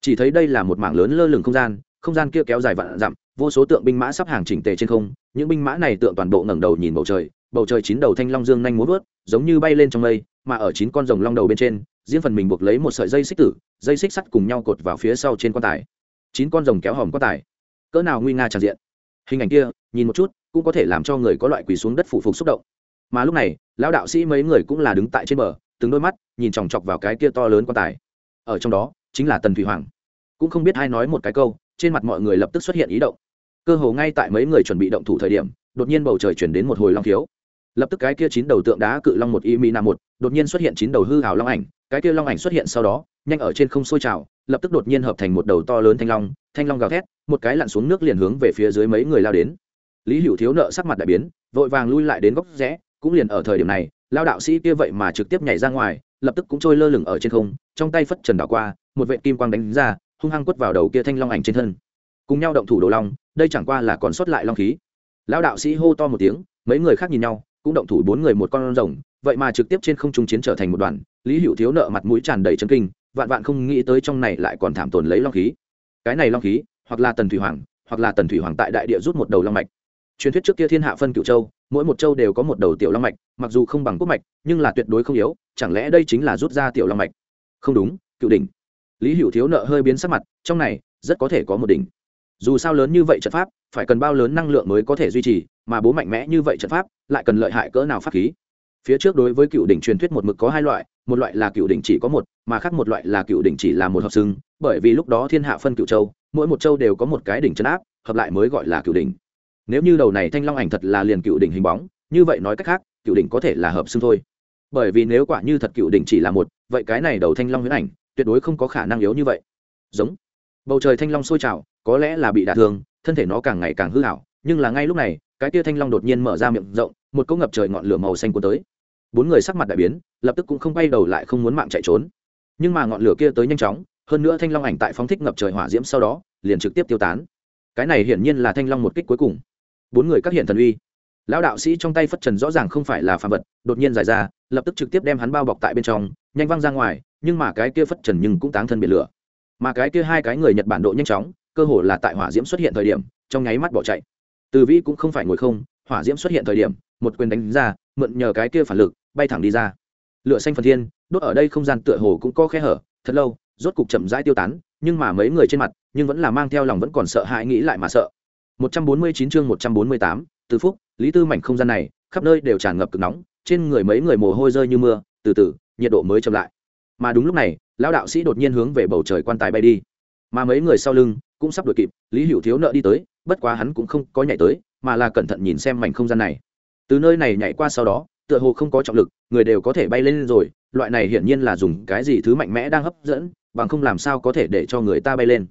Chỉ thấy đây là một mảng lớn lơ lửng không gian không gian kia kéo dài vạn dặm, vô số tượng binh mã sắp hàng chỉnh tề trên không, những binh mã này tượng toàn bộ ngẩng đầu nhìn bầu trời bầu trời chín đầu thanh long dương nhanh muốn vớt, giống như bay lên trong mây, mà ở chín con rồng long đầu bên trên, riêng phần mình buộc lấy một sợi dây xích tử, dây xích sắt cùng nhau cột vào phía sau trên quan tài. Chín con rồng kéo hòm quan tài. Cỡ nào nguy nga tràn diện. Hình ảnh kia, nhìn một chút cũng có thể làm cho người có loại quỳ xuống đất phụ phục xúc động. Mà lúc này, lão đạo sĩ mấy người cũng là đứng tại trên bờ, từng đôi mắt nhìn chòng chọc vào cái kia to lớn quan tài. Ở trong đó, chính là tần thủy hoàng. Cũng không biết ai nói một cái câu, trên mặt mọi người lập tức xuất hiện ý động. Cơ hồ ngay tại mấy người chuẩn bị động thủ thời điểm, đột nhiên bầu trời chuyển đến một hồi long thiếu. Lập tức cái kia chín đầu tượng đá cự long một y mi nam một, đột nhiên xuất hiện chín đầu hư hào long ảnh. Cái kia long ảnh xuất hiện sau đó, nhanh ở trên không sôi trào, lập tức đột nhiên hợp thành một đầu to lớn thanh long thanh long gào thét, một cái lặn xuống nước liền hướng về phía dưới mấy người lao đến lý hữu thiếu nợ sắc mặt đại biến, vội vàng lui lại đến góc rẽ, cũng liền ở thời điểm này, lao đạo sĩ kia vậy mà trực tiếp nhảy ra ngoài, lập tức cũng trôi lơ lửng ở trên không, trong tay phất trần đảo qua, một vệ kim quang đánh ra, hung hăng quất vào đầu kia thanh long ảnh trên thân. Cùng nhau động thủ đồ long, đây chẳng qua là còn sót lại long khí. Lao đạo sĩ hô to một tiếng, mấy người khác nhìn nhau, cũng động thủ bốn người một con rồng, vậy mà trực tiếp trên không trung chiến trở thành một đoàn, lý hữu thiếu nợ mặt mũi tràn đầy chân kinh, vạn vạn không nghĩ tới trong này lại còn thảm tồn lấy long khí. Cái này long khí, hoặc là tần thủy hoàng, hoặc là tần thủy hoàng tại đại địa rút một đầu long mạch truyền thuyết trước kia thiên hạ phân cựu châu, mỗi một châu đều có một đầu tiểu long mạch, mặc dù không bằng quốc mạch, nhưng là tuyệt đối không yếu, chẳng lẽ đây chính là rút ra tiểu long mạch? Không đúng, cựu đỉnh. Lý hữu thiếu nợ hơi biến sắc mặt, trong này, rất có thể có một đỉnh. Dù sao lớn như vậy trận pháp, phải cần bao lớn năng lượng mới có thể duy trì, mà bố mạnh mẽ như vậy trận pháp, lại cần lợi hại cỡ nào pháp khí? Phía trước đối với cựu đỉnh truyền thuyết một mực có hai loại, một loại là cựu đỉnh chỉ có một, mà khác một loại là cựu đỉnh chỉ là một hợp xưng, bởi vì lúc đó thiên hạ phân cựu châu, mỗi một châu đều có một cái đỉnh chấn áp, hợp lại mới gọi là cựu đỉnh nếu như đầu này thanh long ảnh thật là liền cựu đỉnh hình bóng, như vậy nói cách khác, cựu đỉnh có thể là hợp xưng thôi. Bởi vì nếu quả như thật cựu đỉnh chỉ là một, vậy cái này đầu thanh long huyễn ảnh, tuyệt đối không có khả năng yếu như vậy. Giống. Bầu trời thanh long sôi trào, có lẽ là bị đả thương, thân thể nó càng ngày càng hư hảo, nhưng là ngay lúc này, cái tia thanh long đột nhiên mở ra miệng rộng, một cỗ ngập trời ngọn lửa màu xanh cuốn tới. Bốn người sắc mặt đại biến, lập tức cũng không bay đầu lại không muốn mạng chạy trốn. Nhưng mà ngọn lửa kia tới nhanh chóng, hơn nữa thanh long ảnh tại phóng thích ngập trời hỏa diễm sau đó, liền trực tiếp tiêu tán. Cái này hiển nhiên là thanh long một kích cuối cùng bốn người các hiện thần uy. Lão đạo sĩ trong tay phất trần rõ ràng không phải là phàm vật, đột nhiên giải ra, lập tức trực tiếp đem hắn bao bọc tại bên trong, nhanh văng ra ngoài, nhưng mà cái kia phất trần nhưng cũng táng thân biệt lửa. Mà cái kia hai cái người nhật bản độ nhanh chóng, cơ hồ là tại hỏa diễm xuất hiện thời điểm, trong nháy mắt bỏ chạy. Từ vĩ cũng không phải ngồi không, hỏa diễm xuất hiện thời điểm, một quyền đánh ra, mượn nhờ cái kia phản lực, bay thẳng đi ra. Lửa xanh phần thiên, đốt ở đây không gian tựa hồ cũng có khe hở, thật lâu, rốt cục chậm rãi tiêu tán, nhưng mà mấy người trên mặt, nhưng vẫn là mang theo lòng vẫn còn sợ hãi nghĩ lại mà sợ. 149 chương 148, từ phúc lý tư mảnh không gian này khắp nơi đều tràn ngập cực nóng trên người mấy người mồ hôi rơi như mưa từ từ nhiệt độ mới chậm lại. Mà đúng lúc này lão đạo sĩ đột nhiên hướng về bầu trời quan tài bay đi. Mà mấy người sau lưng cũng sắp đuổi kịp lý hữu thiếu nợ đi tới bất quá hắn cũng không có nhảy tới mà là cẩn thận nhìn xem mảnh không gian này. Từ nơi này nhảy qua sau đó tựa hồ không có trọng lực người đều có thể bay lên rồi loại này hiển nhiên là dùng cái gì thứ mạnh mẽ đang hấp dẫn bằng không làm sao có thể để cho người ta bay lên.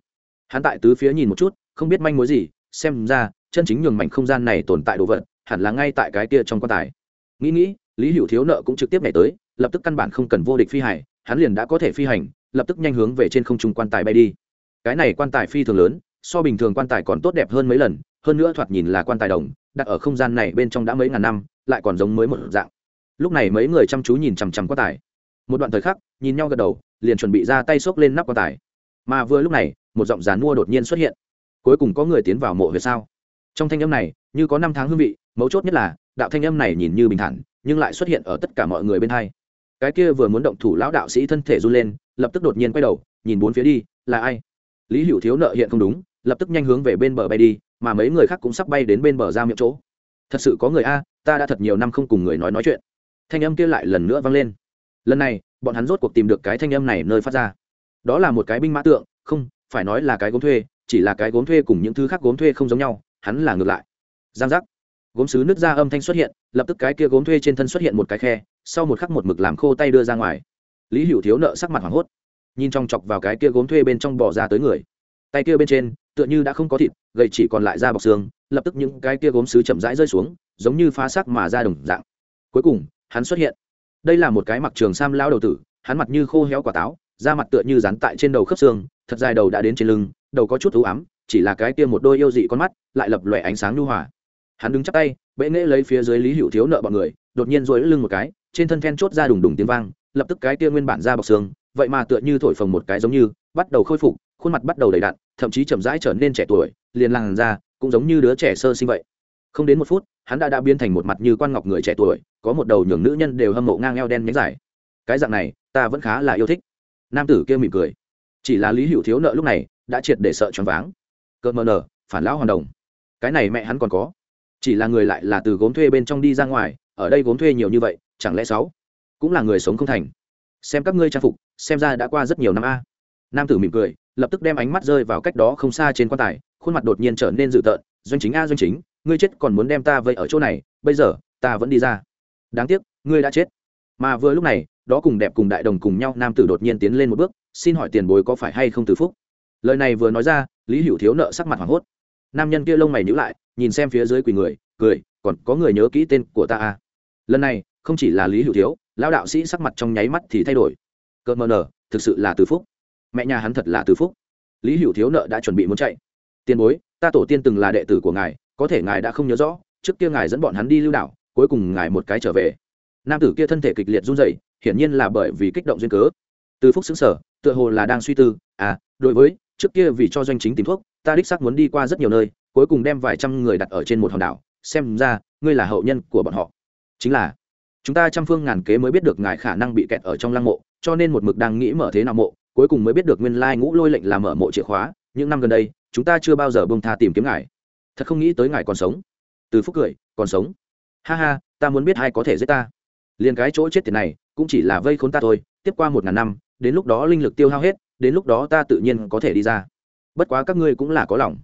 Hắn tại tứ phía nhìn một chút không biết manh mối gì xem ra, chân chính nhường mảnh không gian này tồn tại đồ vật, hẳn là ngay tại cái kia trong quan tài. Nghĩ nghĩ, lý hữu thiếu nợ cũng trực tiếp nhảy tới, lập tức căn bản không cần vô địch phi hải, hắn liền đã có thể phi hành, lập tức nhanh hướng về trên không trung quan tài bay đi. Cái này quan tài phi thường lớn, so bình thường quan tài còn tốt đẹp hơn mấy lần, hơn nữa thoạt nhìn là quan tài đồng, đặt ở không gian này bên trong đã mấy ngàn năm, lại còn giống mới một dạng. Lúc này mấy người chăm chú nhìn chằm chằm quan tài. Một đoạn thời khắc, nhìn nhau gật đầu, liền chuẩn bị ra tay xốc lên nắp quan tài. Mà vừa lúc này, một giọng dàn mua đột nhiên xuất hiện cuối cùng có người tiến vào mộ huyệt sao? Trong thanh âm này, như có năm tháng hương vị, mấu chốt nhất là, đạo thanh âm này nhìn như bình thản, nhưng lại xuất hiện ở tất cả mọi người bên hai. Cái kia vừa muốn động thủ lão đạo sĩ thân thể run lên, lập tức đột nhiên quay đầu, nhìn bốn phía đi, là ai? Lý hữu thiếu nợ hiện không đúng, lập tức nhanh hướng về bên bờ bay đi, mà mấy người khác cũng sắp bay đến bên bờ ra miệng chỗ. Thật sự có người a, ta đã thật nhiều năm không cùng người nói nói chuyện. Thanh âm kia lại lần nữa vang lên. Lần này, bọn hắn rốt cuộc tìm được cái thanh âm này nơi phát ra. Đó là một cái binh mã tượng, không, phải nói là cái gốm thuê chỉ là cái gốm thuê cùng những thứ khác gốm thuê không giống nhau, hắn là ngược lại. Giang giác. Gốm sứ nứt ra âm thanh xuất hiện, lập tức cái kia gốm thuê trên thân xuất hiện một cái khe, sau một khắc một mực làm khô tay đưa ra ngoài. Lý hữu thiếu nợ sắc mặt hoảng hốt, nhìn trong chọc vào cái kia gốm thuê bên trong bỏ ra tới người. Tay kia bên trên, tựa như đã không có thịt gầy chỉ còn lại da bọc xương, lập tức những cái kia gốm sứ chậm rãi rơi xuống, giống như phá sắc mà ra đồng dạng. Cuối cùng, hắn xuất hiện. Đây là một cái mặc trường sam lao đầu tử, hắn mặt như khô héo quả táo, da mặt tựa như dán tại trên đầu khớp xương, thật dài đầu đã đến trên lưng đầu có chút ưu ám, chỉ là cái kia một đôi yêu dị con mắt, lại lập lòe ánh sáng nhu hòa. Hắn đứng chắp tay, bệ nghễ lấy phía dưới lý hữu thiếu nợ bọn người, đột nhiên rồi lưng một cái, trên thân then chốt ra đùng đùng tiếng vang, lập tức cái kia nguyên bản ra bọc xương, vậy mà tựa như thổi phồng một cái giống như, bắt đầu khôi phục, khuôn mặt bắt đầu đầy đặn, thậm chí chậm rãi trở nên trẻ tuổi, liền làn ra cũng giống như đứa trẻ sơ sinh vậy. Không đến một phút, hắn đã đã biến thành một mặt như quan ngọc người trẻ tuổi, có một đầu nhường nữ nhân đều hâm mộ ngang eo đen nhánh dài. Cái dạng này, ta vẫn khá là yêu thích. Nam tử kia mỉm cười. Chỉ là lý hữu thiếu nợ lúc này đã triệt để sợ choáng váng. Cợt mờ nở, phản lão hoàn đồng. Cái này mẹ hắn còn có. Chỉ là người lại là từ gốm thuê bên trong đi ra ngoài, ở đây gốm thuê nhiều như vậy, chẳng lẽ sáu cũng là người sống không thành? Xem các ngươi trang phục, xem ra đã qua rất nhiều năm a. Nam tử mỉm cười, lập tức đem ánh mắt rơi vào cách đó không xa trên quan tài, khuôn mặt đột nhiên trở nên dữ tợn, doanh chính a, doanh chính, ngươi chết còn muốn đem ta vây ở chỗ này, bây giờ, ta vẫn đi ra. Đáng tiếc, ngươi đã chết. Mà vừa lúc này, đó cùng đẹp cùng đại đồng cùng nhau, nam tử đột nhiên tiến lên một bước, xin hỏi tiền bối có phải hay không từ phúc? Lời này vừa nói ra, lý hữu thiếu nợ sắc mặt hoảng hốt. Nam nhân kia lông mày nhữ lại, nhìn xem phía dưới quỳ người, cười, còn có người nhớ kỹ tên của ta à. lần này, không chỉ là lý hữu thiếu, lão đạo sĩ sắc mặt trong nháy mắt thì thay đổi. Cợt mờ nở, thực sự là từ phúc. Mẹ nhà hắn thật là từ phúc. Lý hữu thiếu nợ đã chuẩn bị muốn chạy. Tiền bối, ta tổ tiên từng là đệ tử của ngài, có thể ngài đã không nhớ rõ, trước kia ngài dẫn bọn hắn đi lưu đảo cuối cùng ngài một cái trở về. Nam tử kia thân thể kịch liệt run rẩy, hiển nhiên là bởi vì kích động duyên cớ. Từ phúc xứng sở tựa hồ là đang suy tư à đối với trước kia vì cho doanh chính tìm thuốc, ta đích xác muốn đi qua rất nhiều nơi, cuối cùng đem vài trăm người đặt ở trên một hòn đảo, xem ra, ngươi là hậu nhân của bọn họ. Chính là, chúng ta trăm phương ngàn kế mới biết được ngài khả năng bị kẹt ở trong lăng mộ, cho nên một mực đang nghĩ mở thế nào mộ, cuối cùng mới biết được nguyên lai ngũ lôi lệnh là mở mộ chìa khóa, những năm gần đây, chúng ta chưa bao giờ bông tha tìm kiếm ngài. Thật không nghĩ tới ngài còn sống. Từ phúc cười, còn sống. Ha ha, ta muốn biết ai có thể giết ta. Liền cái chỗ chết tiền này, cũng chỉ là vây khốn ta thôi, tiếp qua một ngàn năm, đến lúc đó linh lực tiêu hao hết đến lúc đó ta tự nhiên có thể đi ra. Bất quá các ngươi cũng là có lòng.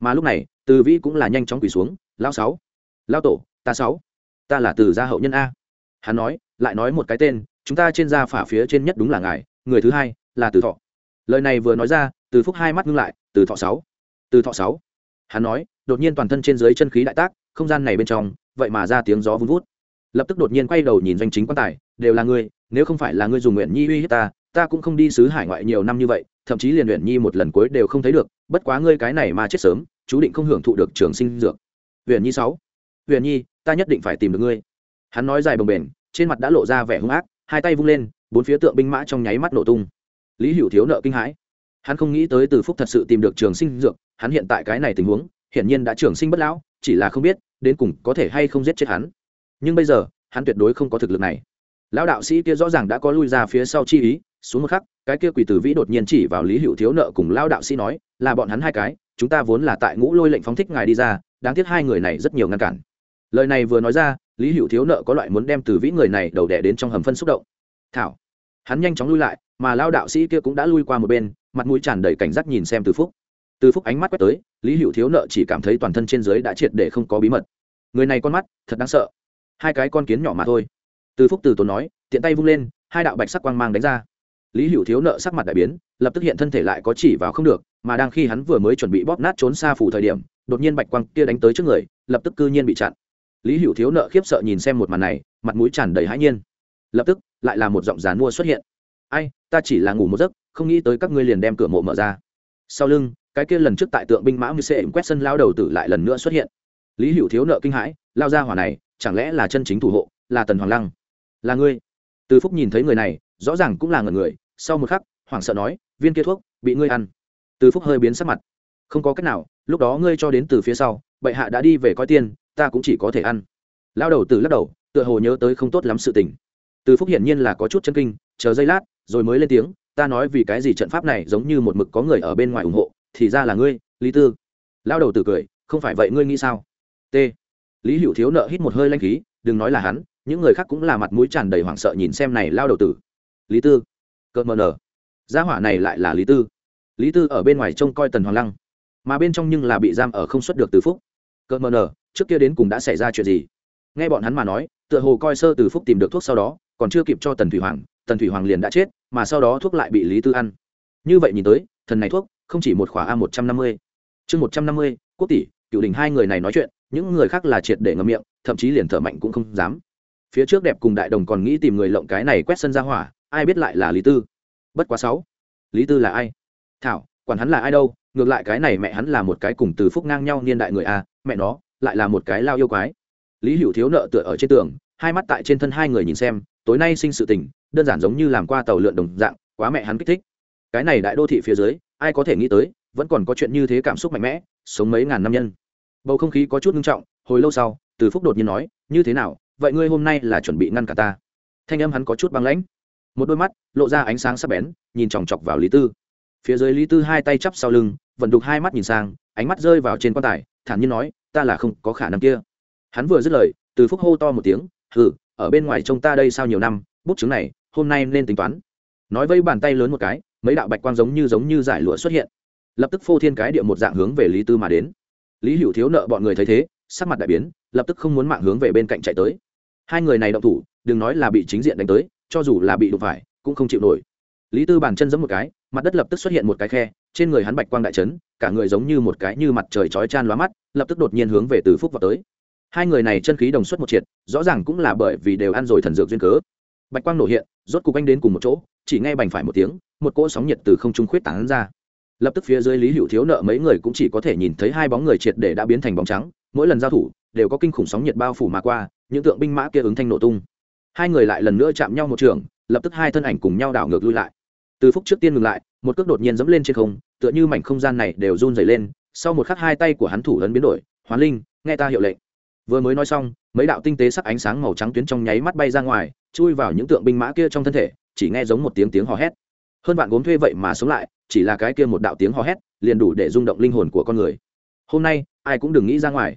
Mà lúc này, từ vĩ cũng là nhanh chóng quỳ xuống lao sáu lao tổ, ta sáu, ta là từ gia hậu nhân a. Hắn nói, lại nói một cái tên, chúng ta trên da phả phía trên nhất đúng là ngài, người thứ hai là từ thọ. Lời này vừa nói ra, từ phúc hai mắt ngưng lại, từ thọ sáu, từ thọ sáu. Hắn nói, đột nhiên toàn thân trên dưới chân khí đại tác, không gian này bên trong, vậy mà ra tiếng gió vun vút. Lập tức đột nhiên quay đầu nhìn doanh chính quan tài, đều là ngươi, nếu không phải là ngươi dùng nguyện nhi uy hiếp ta ta cũng không đi xứ hải ngoại nhiều năm như vậy, thậm chí liền luyện nhi một lần cuối đều không thấy được, bất quá ngươi cái này mà chết sớm, chú định không hưởng thụ được trường sinh dược. Huyền nhi sáu huyền nhi, ta nhất định phải tìm được ngươi. Hắn nói dài bồng bềnh, trên mặt đã lộ ra vẻ hung ác, hai tay vung lên, bốn phía tượng binh mã trong nháy mắt nổ tung. Lý hữu thiếu nợ kinh hãi. Hắn không nghĩ tới từ phúc thật sự tìm được trường sinh dược, hắn hiện tại cái này tình huống, hiển nhiên đã trường sinh bất lão, chỉ là không biết, đến cùng có thể hay không giết chết hắn. Nhưng bây giờ, hắn tuyệt đối không có thực lực này. Lão đạo sĩ kia rõ ràng đã có lui ra phía sau chi ý xuống một khắc, cái kia quỷ tử vĩ đột nhiên chỉ vào lý hữu thiếu nợ cùng lão đạo sĩ nói, là bọn hắn hai cái, chúng ta vốn là tại ngũ lôi lệnh phóng thích ngài đi ra, đáng tiếc hai người này rất nhiều ngăn cản. Lời này vừa nói ra, lý hữu thiếu nợ có loại muốn đem từ vĩ người này đầu đẻ đến trong hầm phân xúc động. Thảo. Hắn nhanh chóng lui lại, mà lao đạo sĩ kia cũng đã lui qua một bên, mặt mũi tràn đầy cảnh giác nhìn xem từ phúc. Từ phúc ánh mắt quét tới, lý hữu thiếu nợ chỉ cảm thấy toàn thân trên dưới đã triệt để không có bí mật. Người này con mắt, thật đáng sợ. Hai cái con kiến nhỏ mà thôi. Từ phúc từ tốn nói, tiện tay vung lên, hai đạo bạch sắc quang mang đánh ra lý hữu thiếu nợ sắc mặt đại biến, lập tức hiện thân thể lại có chỉ vào không được, mà đang khi hắn vừa mới chuẩn bị bóp nát trốn xa phủ thời điểm, đột nhiên bạch quang kia đánh tới trước người, lập tức cư nhiên bị chặn. Lý hữu thiếu nợ khiếp sợ nhìn xem một màn này, mặt mũi tràn đầy hãi nhiên. Lập tức, lại là một giọng dàn mua xuất hiện. Ai, ta chỉ là ngủ một giấc, không nghĩ tới các ngươi liền đem cửa mộ mở ra. Sau lưng, cái kia lần trước tại tượng binh mã mưu sệ quét sân lao đầu tử lại lần nữa xuất hiện. Lý hữu thiếu nợ kinh hãi, lao ra hỏa này, chẳng lẽ là chân chính thủ hộ, là tần hoàng lăng? Là ngươi. Từ phúc nhìn thấy người này, rõ ràng cũng là ngần người sau một khắc, hoảng sợ nói, viên kia thuốc, bị ngươi ăn. Từ phúc hơi biến sắc mặt. Không có cách nào, lúc đó ngươi cho đến từ phía sau, bệ hạ đã đi về coi tiên, ta cũng chỉ có thể ăn. Lao đầu từ lắc đầu, tựa hồ nhớ tới không tốt lắm sự tình. Từ phúc hiển nhiên là có chút chân kinh, chờ giây lát, rồi mới lên tiếng, ta nói vì cái gì trận pháp này giống như một mực có người ở bên ngoài ủng hộ, thì ra là ngươi, lý tư. Lao đầu từ cười, không phải vậy ngươi nghĩ sao? T. Lý hữu thiếu nợ hít một hơi lanh khí, đừng nói là hắn, những người khác cũng là mặt mũi tràn đầy hoảng sợ nhìn xem này lao đầu tử. Lý tư cợt mờ nở gia hỏa này lại là lý tư. Lý tư ở bên ngoài trông coi tần hoàng lăng, mà bên trong nhưng là bị giam ở không xuất được từ phúc. Cợt mờ nở trước kia đến cùng đã xảy ra chuyện gì? Nghe bọn hắn mà nói, tựa hồ coi sơ từ phúc tìm được thuốc sau đó, còn chưa kịp cho tần thủy hoàng, tần thủy hoàng liền đã chết, mà sau đó thuốc lại bị lý tư ăn. Như vậy nhìn tới, thần này thuốc, không chỉ một khỏa a một trăm năm mươi. Chương một trăm năm mươi, quốc tỷ, cựu đình hai người này nói chuyện, những người khác là triệt để ngậm miệng, thậm chí liền thở mạnh cũng không dám. Phía trước đẹp cùng đại đồng còn nghĩ tìm người lộng cái này quét sân ra hỏa ai biết lại là lý tư bất quá sáu lý tư là ai thảo quản hắn là ai đâu ngược lại cái này mẹ hắn là một cái cùng từ phúc ngang nhau niên đại người a mẹ nó lại là một cái lao yêu quái lý hữu thiếu nợ tựa ở trên tường hai mắt tại trên thân hai người nhìn xem tối nay sinh sự tình đơn giản giống như làm qua tàu lượn đồng dạng quá mẹ hắn kích thích cái này đại đô thị phía dưới ai có thể nghĩ tới vẫn còn có chuyện như thế cảm xúc mạnh mẽ sống mấy ngàn năm nhân bầu không khí có chút nghiêm trọng hồi lâu sau từ phúc đột nhiên nói như thế nào vậy ngươi hôm nay là chuẩn bị ngăn cả ta thanh âm hắn có chút băng lãnh một đôi mắt lộ ra ánh sáng sắc bén, nhìn chòng chọc vào lý tư. Phía dưới lý tư hai tay chắp sau lưng, vận đục hai mắt nhìn sang, ánh mắt rơi vào trên quan tài, thản nhiên nói, ta là không có khả năng kia. Hắn vừa dứt lời, từ phúc hô to một tiếng, hừ, ở bên ngoài trông ta đây sao nhiều năm, bút chứng này, hôm nay nên tính toán. Nói với bàn tay lớn một cái, mấy đạo bạch quang giống như giống như giải lụa xuất hiện. Lập tức phô thiên cái địa một dạng hướng về lý tư mà đến. Lý hữu thiếu nợ bọn người thấy thế, sắc mặt đại biến, lập tức không muốn mạng hướng về bên cạnh chạy tới. Hai người này động thủ, đừng nói là bị chính diện đánh tới cho dù là bị đụng phải, cũng không chịu nổi. Lý tư bàn chân giẫm một cái, mặt đất lập tức xuất hiện một cái khe, trên người hắn bạch quang đại trấn cả người giống như một cái như mặt trời chói chan lóa mắt, lập tức đột nhiên hướng về từ phúc vào tới. Hai người này chân khí đồng xuất một triệt, rõ ràng cũng là bởi vì đều ăn rồi thần dược duyên cớ. Bạch quang nổ hiện, rốt cục anh đến cùng một chỗ, chỉ nghe bành phải một tiếng, một cỗ sóng nhiệt từ không trung khuyết tán ra. Lập tức phía dưới lý hữu thiếu nợ mấy người cũng chỉ có thể nhìn thấy hai bóng người triệt để đã biến thành bóng trắng, mỗi lần giao thủ, đều có kinh khủng sóng nhiệt bao phủ mà qua, những tượng binh mã kia ứng thanh nổ tung hai người lại lần nữa chạm nhau một trường, lập tức hai thân ảnh cùng nhau đảo ngược lui lại. Từ phúc trước tiên ngừng lại, một cước đột nhiên dẫm lên trên không, tựa như mảnh không gian này đều run dày lên, sau một khắc hai tay của hắn thủ lớn biến đổi, hoán linh, nghe ta hiệu lệnh. Vừa mới nói xong, mấy đạo tinh tế sắc ánh sáng màu trắng tuyến trong nháy mắt bay ra ngoài, chui vào những tượng binh mã kia trong thân thể, chỉ nghe giống một tiếng tiếng hò hét. Hơn bạn gốm thuê vậy mà sống lại, chỉ là cái kia một đạo tiếng hò hét, liền đủ để rung động linh hồn của con người. Hôm nay, ai cũng đừng nghĩ ra ngoài.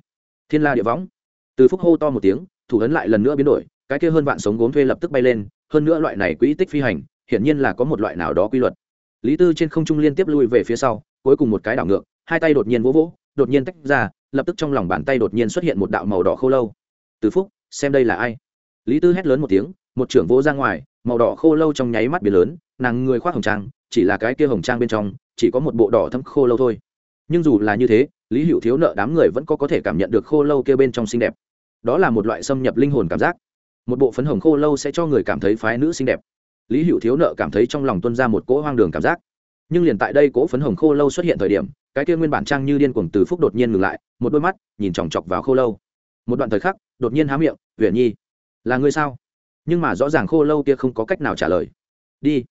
Thiên la địa võng. Từ phúc hô to một tiếng, thủ ấn lại lần nữa biến đổi cái kia hơn vạn sống gốm thuê lập tức bay lên, hơn nữa loại này quỹ tích phi hành, hiển nhiên là có một loại nào đó quy luật. Lý tư trên không trung liên tiếp lui về phía sau, cuối cùng một cái đảo ngược, hai tay đột nhiên vỗ vỗ, đột nhiên tách ra, lập tức trong lòng bàn tay đột nhiên xuất hiện một đạo màu đỏ khô lâu. Từ phúc, xem đây là ai? Lý tư hét lớn một tiếng, một trưởng vỗ ra ngoài, màu đỏ khô lâu trong nháy mắt biến lớn, nàng người khoác hồng trang, chỉ là cái kia hồng trang bên trong, chỉ có một bộ đỏ thâm khô lâu thôi. Nhưng dù là như thế, lý hữu thiếu nợ đám người vẫn có có thể cảm nhận được khô lâu kia bên trong xinh đẹp. Đó là một loại xâm nhập linh hồn cảm giác một bộ phấn hồng khô lâu sẽ cho người cảm thấy phái nữ xinh đẹp. Lý hữu thiếu nợ cảm thấy trong lòng tuân ra một cỗ hoang đường cảm giác. Nhưng liền tại đây cỗ phấn hồng khô lâu xuất hiện thời điểm, cái kia nguyên bản trang như điên cuồng từ phúc đột nhiên ngừng lại, một đôi mắt nhìn chòng chọc vào khô lâu. Một đoạn thời khắc, đột nhiên há miệng huyền nhi, là người sao? Nhưng mà rõ ràng khô lâu kia không có cách nào trả lời. Đi.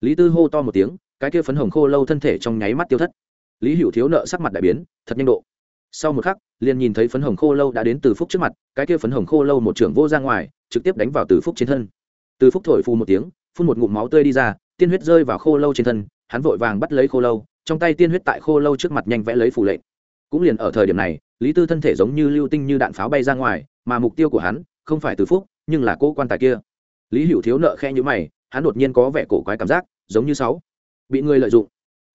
Lý tư hô to một tiếng, cái kia phấn hồng khô lâu thân thể trong nháy mắt tiêu thất. Lý hữu thiếu nợ sắc mặt đại biến, thật nhanh độ. Sau một khắc, liền nhìn thấy phấn hồng khô lâu đã đến từ phúc trước mặt, cái kia phấn hồng khô lâu một trưởng vô ra ngoài trực tiếp đánh vào từ phúc trên thân. Từ phúc thổi phù một tiếng, phun một ngụm máu tươi đi ra, tiên huyết rơi vào khô lâu trên thân, hắn vội vàng bắt lấy khô lâu, trong tay tiên huyết tại khô lâu trước mặt nhanh vẽ lấy phù lệnh. Cũng liền ở thời điểm này, lý tư thân thể giống như lưu tinh như đạn pháo bay ra ngoài, mà mục tiêu của hắn không phải từ phúc, nhưng là cô quan tài kia. Lý hữu thiếu nợ khe nhữ mày, hắn đột nhiên có vẻ cổ quái cảm giác, giống như sáu. Bị người lợi dụng.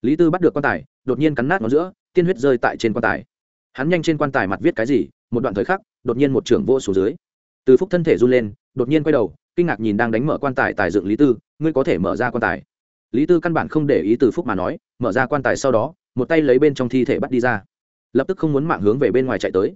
Lý tư bắt được quan tài, đột nhiên cắn nát nó giữa, tiên huyết rơi tại trên quan tài. Hắn nhanh trên quan tài mặt viết cái gì, một đoạn thời khắc, đột nhiên một trưởng vô xuống dưới từ phúc thân thể run lên, đột nhiên quay đầu, kinh ngạc nhìn đang đánh mở quan tài tài dựng lý tư, ngươi có thể mở ra quan tài. Lý tư căn bản không để ý từ phúc mà nói, mở ra quan tài sau đó, một tay lấy bên trong thi thể bắt đi ra. Lập tức không muốn mạng hướng về bên ngoài chạy tới.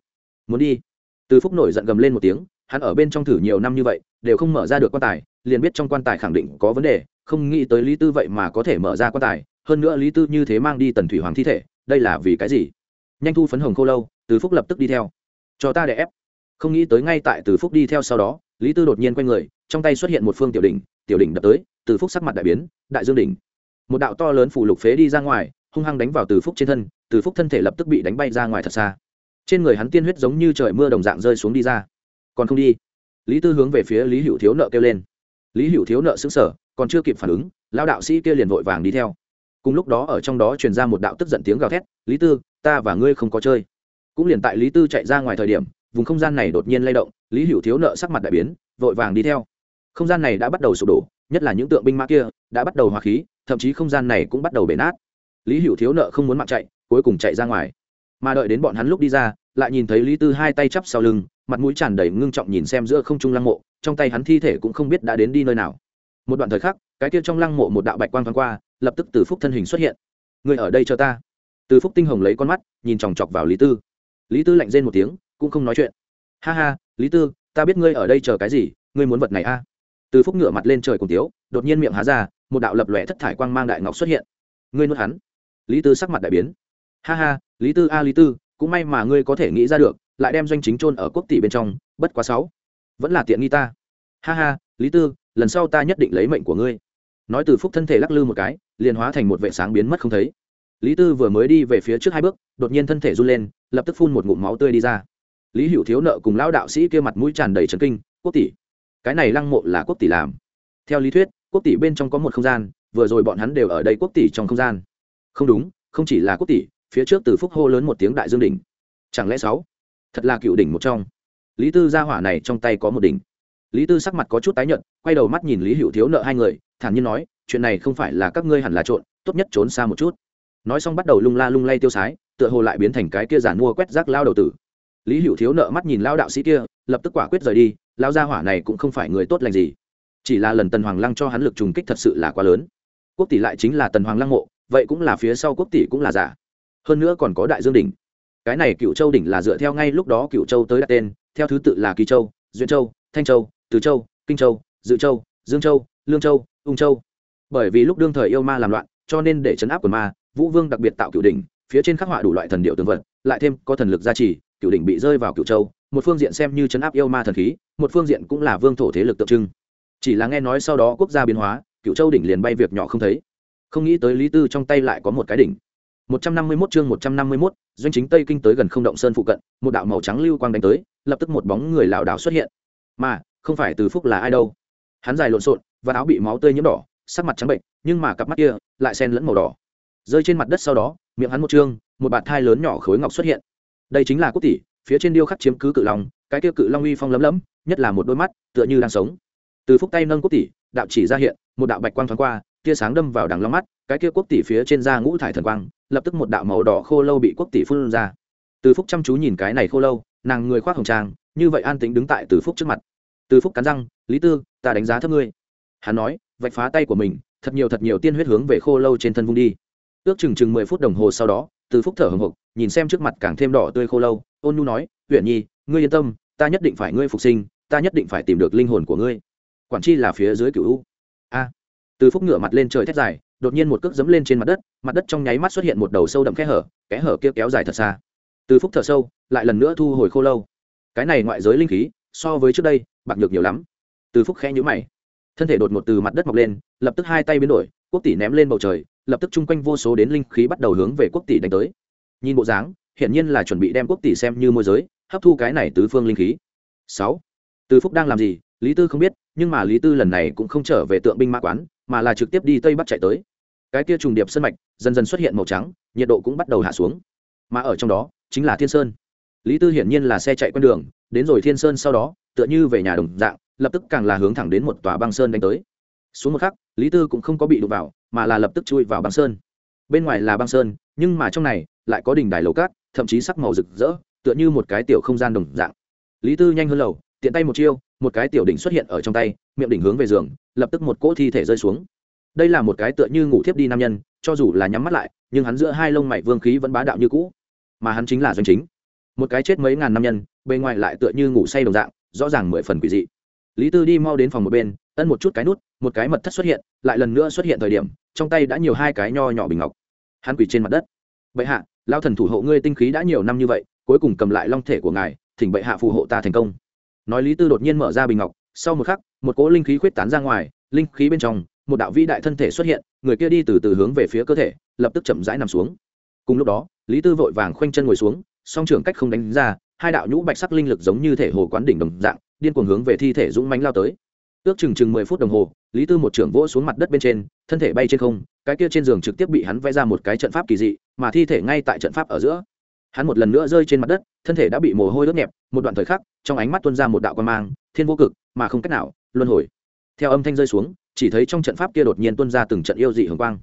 Muốn đi. Từ phúc nổi giận gầm lên một tiếng, hắn ở bên trong thử nhiều năm như vậy, đều không mở ra được quan tài, liền biết trong quan tài khẳng định có vấn đề, không nghĩ tới lý tư vậy mà có thể mở ra quan tài, hơn nữa lý tư như thế mang đi tần thủy hoàng thi thể, đây là vì cái gì? Nhanh thu phấn hồng khô lâu, từ phúc lập tức đi theo. Cho ta để ép không nghĩ tới ngay tại từ phúc đi theo sau đó, lý tư đột nhiên quay người, trong tay xuất hiện một phương tiểu đỉnh tiểu đỉnh đập tới, từ phúc sắc mặt đại biến, đại dương đỉnh. Một đạo to lớn phủ lục phế đi ra ngoài, hung hăng đánh vào từ phúc trên thân, từ phúc thân thể lập tức bị đánh bay ra ngoài thật xa. Trên người hắn tiên huyết giống như trời mưa đồng dạng rơi xuống đi ra. Còn không đi? Lý tư hướng về phía lý hữu thiếu nợ kêu lên. Lý hữu thiếu nợ xứng sở còn chưa kịp phản ứng lao đạo sĩ kia liền vội vàng đi theo. Cùng lúc đó ở trong đó truyền ra một đạo tức giận tiếng gào thét, lý tư, ta và ngươi không có chơi. Cũng liền tại lý tư chạy ra ngoài thời điểm vùng không gian này đột nhiên lay động, lý hữu thiếu nợ sắc mặt đại biến, vội vàng đi theo. Không gian này đã bắt đầu sụp đổ, nhất là những tượng binh mã kia đã bắt đầu hòa khí, thậm chí không gian này cũng bắt đầu bể nát. Lý hữu thiếu nợ không muốn mạng chạy, cuối cùng chạy ra ngoài. Mà đợi đến bọn hắn lúc đi ra, lại nhìn thấy lý tư hai tay chắp sau lưng, mặt mũi tràn đầy ngưng trọng nhìn xem giữa không trung lăng mộ, trong tay hắn thi thể cũng không biết đã đến đi nơi nào. Một đoạn thời khắc, cái kia trong lăng mộ một đạo bạch quang thoáng qua, lập tức từ phúc thân hình xuất hiện. Người ở đây cho ta. Từ phúc tinh hồng lấy con mắt, nhìn chòng chọc vào lý tư. Lý tư lạnh rên một tiếng cũng không nói chuyện. Ha ha, lý tư, ta biết ngươi ở đây chờ cái gì, ngươi muốn vật này a? À? từ phúc ngựa mặt lên trời cùng tiếu, đột nhiên miệng há ra, một đạo lập lòe thất thải quang mang đại ngọc xuất hiện. Ngươi nuốt hắn. Lý tư sắc mặt đại biến. Ha ha, lý tư a, lý tư, cũng may mà ngươi có thể nghĩ ra được, lại đem doanh chính trôn ở quốc tỷ bên trong, bất quá sáu. Vẫn là tiện nghi ta. Ha ha, lý tư, lần sau ta nhất định lấy mệnh của ngươi. Nói từ phúc thân thể lắc lư một cái, liền hóa thành một vệ sáng biến mất không thấy. Lý tư vừa mới đi về phía trước hai bước, đột nhiên thân thể run lên, lập tức phun một ngụm máu tươi đi ra lý hữu thiếu nợ cùng lão đạo sĩ kia mặt mũi tràn đầy trấn kinh, quốc tỷ, cái này lăng mộ là quốc tỷ làm. Theo lý thuyết, quốc tỷ bên trong có một không gian, vừa rồi bọn hắn đều ở đây quốc tỷ trong không gian. Không đúng, không chỉ là quốc tỷ, phía trước từ phúc hô lớn một tiếng đại dương đỉnh. Chẳng lẽ sáu? Thật là cựu đỉnh một trong. Lý tư gia hỏa này trong tay có một đỉnh. Lý tư sắc mặt có chút tái nhợt, quay đầu mắt nhìn lý hữu thiếu nợ hai người, thản nhiên nói, chuyện này không phải là các ngươi hẳn là trộn, tốt nhất trốn xa một chút. Nói xong bắt đầu lung la lung lay tiêu sái, tựa hồ lại biến thành cái kia giản mua quét rác lao đầu tử lý hữu thiếu nợ mắt nhìn lao đạo sĩ kia, lập tức quả quyết rời đi lao gia hỏa này cũng không phải người tốt lành gì. Chỉ là lần tần hoàng lăng cho hắn lực trùng kích thật sự là quá lớn. Quốc tỷ lại chính là tần hoàng lăng mộ, vậy cũng là phía sau quốc tỷ cũng là giả. Hơn nữa còn có đại dương đỉnh. Cái này cựu châu đỉnh là dựa theo ngay lúc đó cựu châu tới đặt tên, theo thứ tự là kỳ châu, duyên châu, thanh châu, từ châu, kinh châu, dự châu, dương châu, lương châu, ung châu. Bởi vì lúc đương thời yêu ma làm loạn, cho nên để chấn áp quần ma, vũ vương đặc biệt tạo cựu đỉnh, phía trên khắc họa đủ loại thần điệu tương vật, lại thêm có thần lực gia trì cựu đỉnh bị rơi vào cựu châu một phương diện xem như chấn áp yêu ma thần khí một phương diện cũng là vương thổ thế lực tượng trưng. Chỉ là nghe nói sau đó quốc gia biến hóa cựu châu đỉnh liền bay việc nhỏ không thấy. Không nghĩ tới lý tư trong tay lại có một cái đỉnh. 151 chương 151, doanh chính tây kinh tới gần không động sơn phụ cận một đạo màu trắng lưu quang đánh tới lập tức một bóng người lảo đảo xuất hiện. Mà không phải từ phúc là ai đâu. Hắn dài lộn xộn và áo bị máu tươi nhiễm đỏ sắc mặt trắng bệnh nhưng mà cặp mắt kia lại xen lẫn màu đỏ. Rơi trên mặt đất sau đó miệng hắn một trương, một bạt thai lớn nhỏ khối ngọc xuất hiện đây chính là quốc tỷ, phía trên điêu khắc chiếm cứ cự long, cái kia cự long uy phong lấm lấm, nhất là một đôi mắt, tựa như đang sống. Từ phúc tay nâng quốc tỷ, đạo chỉ ra hiện, một đạo bạch quang thoáng qua, tia sáng đâm vào đằng long mắt, cái kia quốc tỷ phía trên da ngũ thải thần quang, lập tức một đạo màu đỏ khô lâu bị quốc tỷ phun ra. Từ phúc chăm chú nhìn cái này khô lâu, nàng người khoác hồng trang, như vậy an tính đứng tại từ phúc trước mặt. Từ phúc cắn răng, lý tư, ta đánh giá thấp ngươi. Hắn nói, vạch phá tay của mình, thật nhiều thật nhiều tiên huyết hướng về khô lâu trên thân vung đi ước chừng chừng mười phút đồng hồ sau đó, từ phúc thở hồng hộc, nhìn xem trước mặt càng thêm đỏ tươi khô lâu, ôn nhu nói huyện nhi, ngươi yên tâm, ta nhất định phải ngươi phục sinh, ta nhất định phải tìm được linh hồn của ngươi. Quản chi là phía dưới cựu u. A. Từ phúc ngửa mặt lên trời thét dài, đột nhiên một cước dẫm lên trên mặt đất mặt đất trong nháy mắt xuất hiện một đầu sâu đậm kẽ hở kẽ hở kia kéo dài thật xa. Từ phúc thở sâu, lại lần nữa thu hồi khô lâu. Cái này ngoại giới linh khí, so với trước đây, bạc được nhiều lắm. Từ phúc khẽ nhũ mày. Thân thể đột ngột từ mặt đất mọc lên, lập tức hai tay biến đổi, quốc tỷ ném lên bầu trời lập tức chung quanh vô số đến linh khí bắt đầu hướng về quốc tỷ đánh tới. Nhìn bộ dáng, hiển nhiên là chuẩn bị đem quốc tỷ xem như môi giới, hấp thu cái này tứ phương linh khí. Sáu, từ phúc đang làm gì? Lý tư không biết, nhưng mà lý tư lần này cũng không trở về tượng binh mã quán, mà là trực tiếp đi tây bắc chạy tới. Cái kia trùng điệp sân mạch, dần dần xuất hiện màu trắng, nhiệt độ cũng bắt đầu hạ xuống. Mà ở trong đó, chính là thiên sơn. Lý tư hiển nhiên là xe chạy quen đường, đến rồi thiên sơn sau đó, tựa như về nhà đồng dạng, lập tức càng là hướng thẳng đến một tòa băng sơn đánh tới. Xuống một khắc, lý tư cũng không có bị đụng vào mà là lập tức chui vào băng sơn. Bên ngoài là băng sơn, nhưng mà trong này lại có đỉnh đài lầu cát, thậm chí sắc màu rực rỡ, tựa như một cái tiểu không gian đồng dạng. Lý tư nhanh hơn lầu, tiện tay một chiêu, một cái tiểu đỉnh xuất hiện ở trong tay, miệng đỉnh hướng về giường, lập tức một cỗ thi thể rơi xuống. Đây là một cái tựa như ngủ thiếp đi nam nhân, cho dù là nhắm mắt lại, nhưng hắn giữa hai lông mày vương khí vẫn bá đạo như cũ. Mà hắn chính là doanh chính. Một cái chết mấy ngàn năm nhân bên ngoài lại tựa như ngủ say đồng dạng, rõ ràng mười phần quỷ dị. Lý tư đi mau đến phòng một bên, ân một chút cái nút một cái mật thất xuất hiện, lại lần nữa xuất hiện thời điểm, trong tay đã nhiều hai cái nho nhỏ bình ngọc. Hắn quỳ trên mặt đất. Bệ hạ, lao thần thủ hộ ngươi tinh khí đã nhiều năm như vậy, cuối cùng cầm lại long thể của ngài, thỉnh bệ hạ phù hộ ta thành công. Nói lý tư đột nhiên mở ra bình ngọc, sau một khắc, một cỗ linh khí khuyết tán ra ngoài, linh khí bên trong, một đạo vĩ đại thân thể xuất hiện, người kia đi từ từ hướng về phía cơ thể, lập tức chậm rãi nằm xuống. Cùng lúc đó, lý tư vội vàng khoanh chân ngồi xuống, song trưởng cách không đánh ra, hai đạo nhũ bạch sắc linh lực giống như thể hồ quán đỉnh đồng dạng, điên cuồng hướng về thi thể dũng mánh lao tới. Ước chừng chừng mười phút đồng hồ lý tư một trưởng vỗ xuống mặt đất bên trên, thân thể bay trên không, cái kia trên giường trực tiếp bị hắn vẽ ra một cái trận pháp kỳ dị, mà thi thể ngay tại trận pháp ở giữa. Hắn một lần nữa rơi trên mặt đất, thân thể đã bị mồ hôi ướt nhẹp, một đoạn thời khắc, trong ánh mắt tuân ra một đạo quan mang, thiên vô cực, mà không cách nào, luân hồi. Theo âm thanh rơi xuống, chỉ thấy trong trận pháp kia đột nhiên tuân ra từng trận yêu dị hồng quang.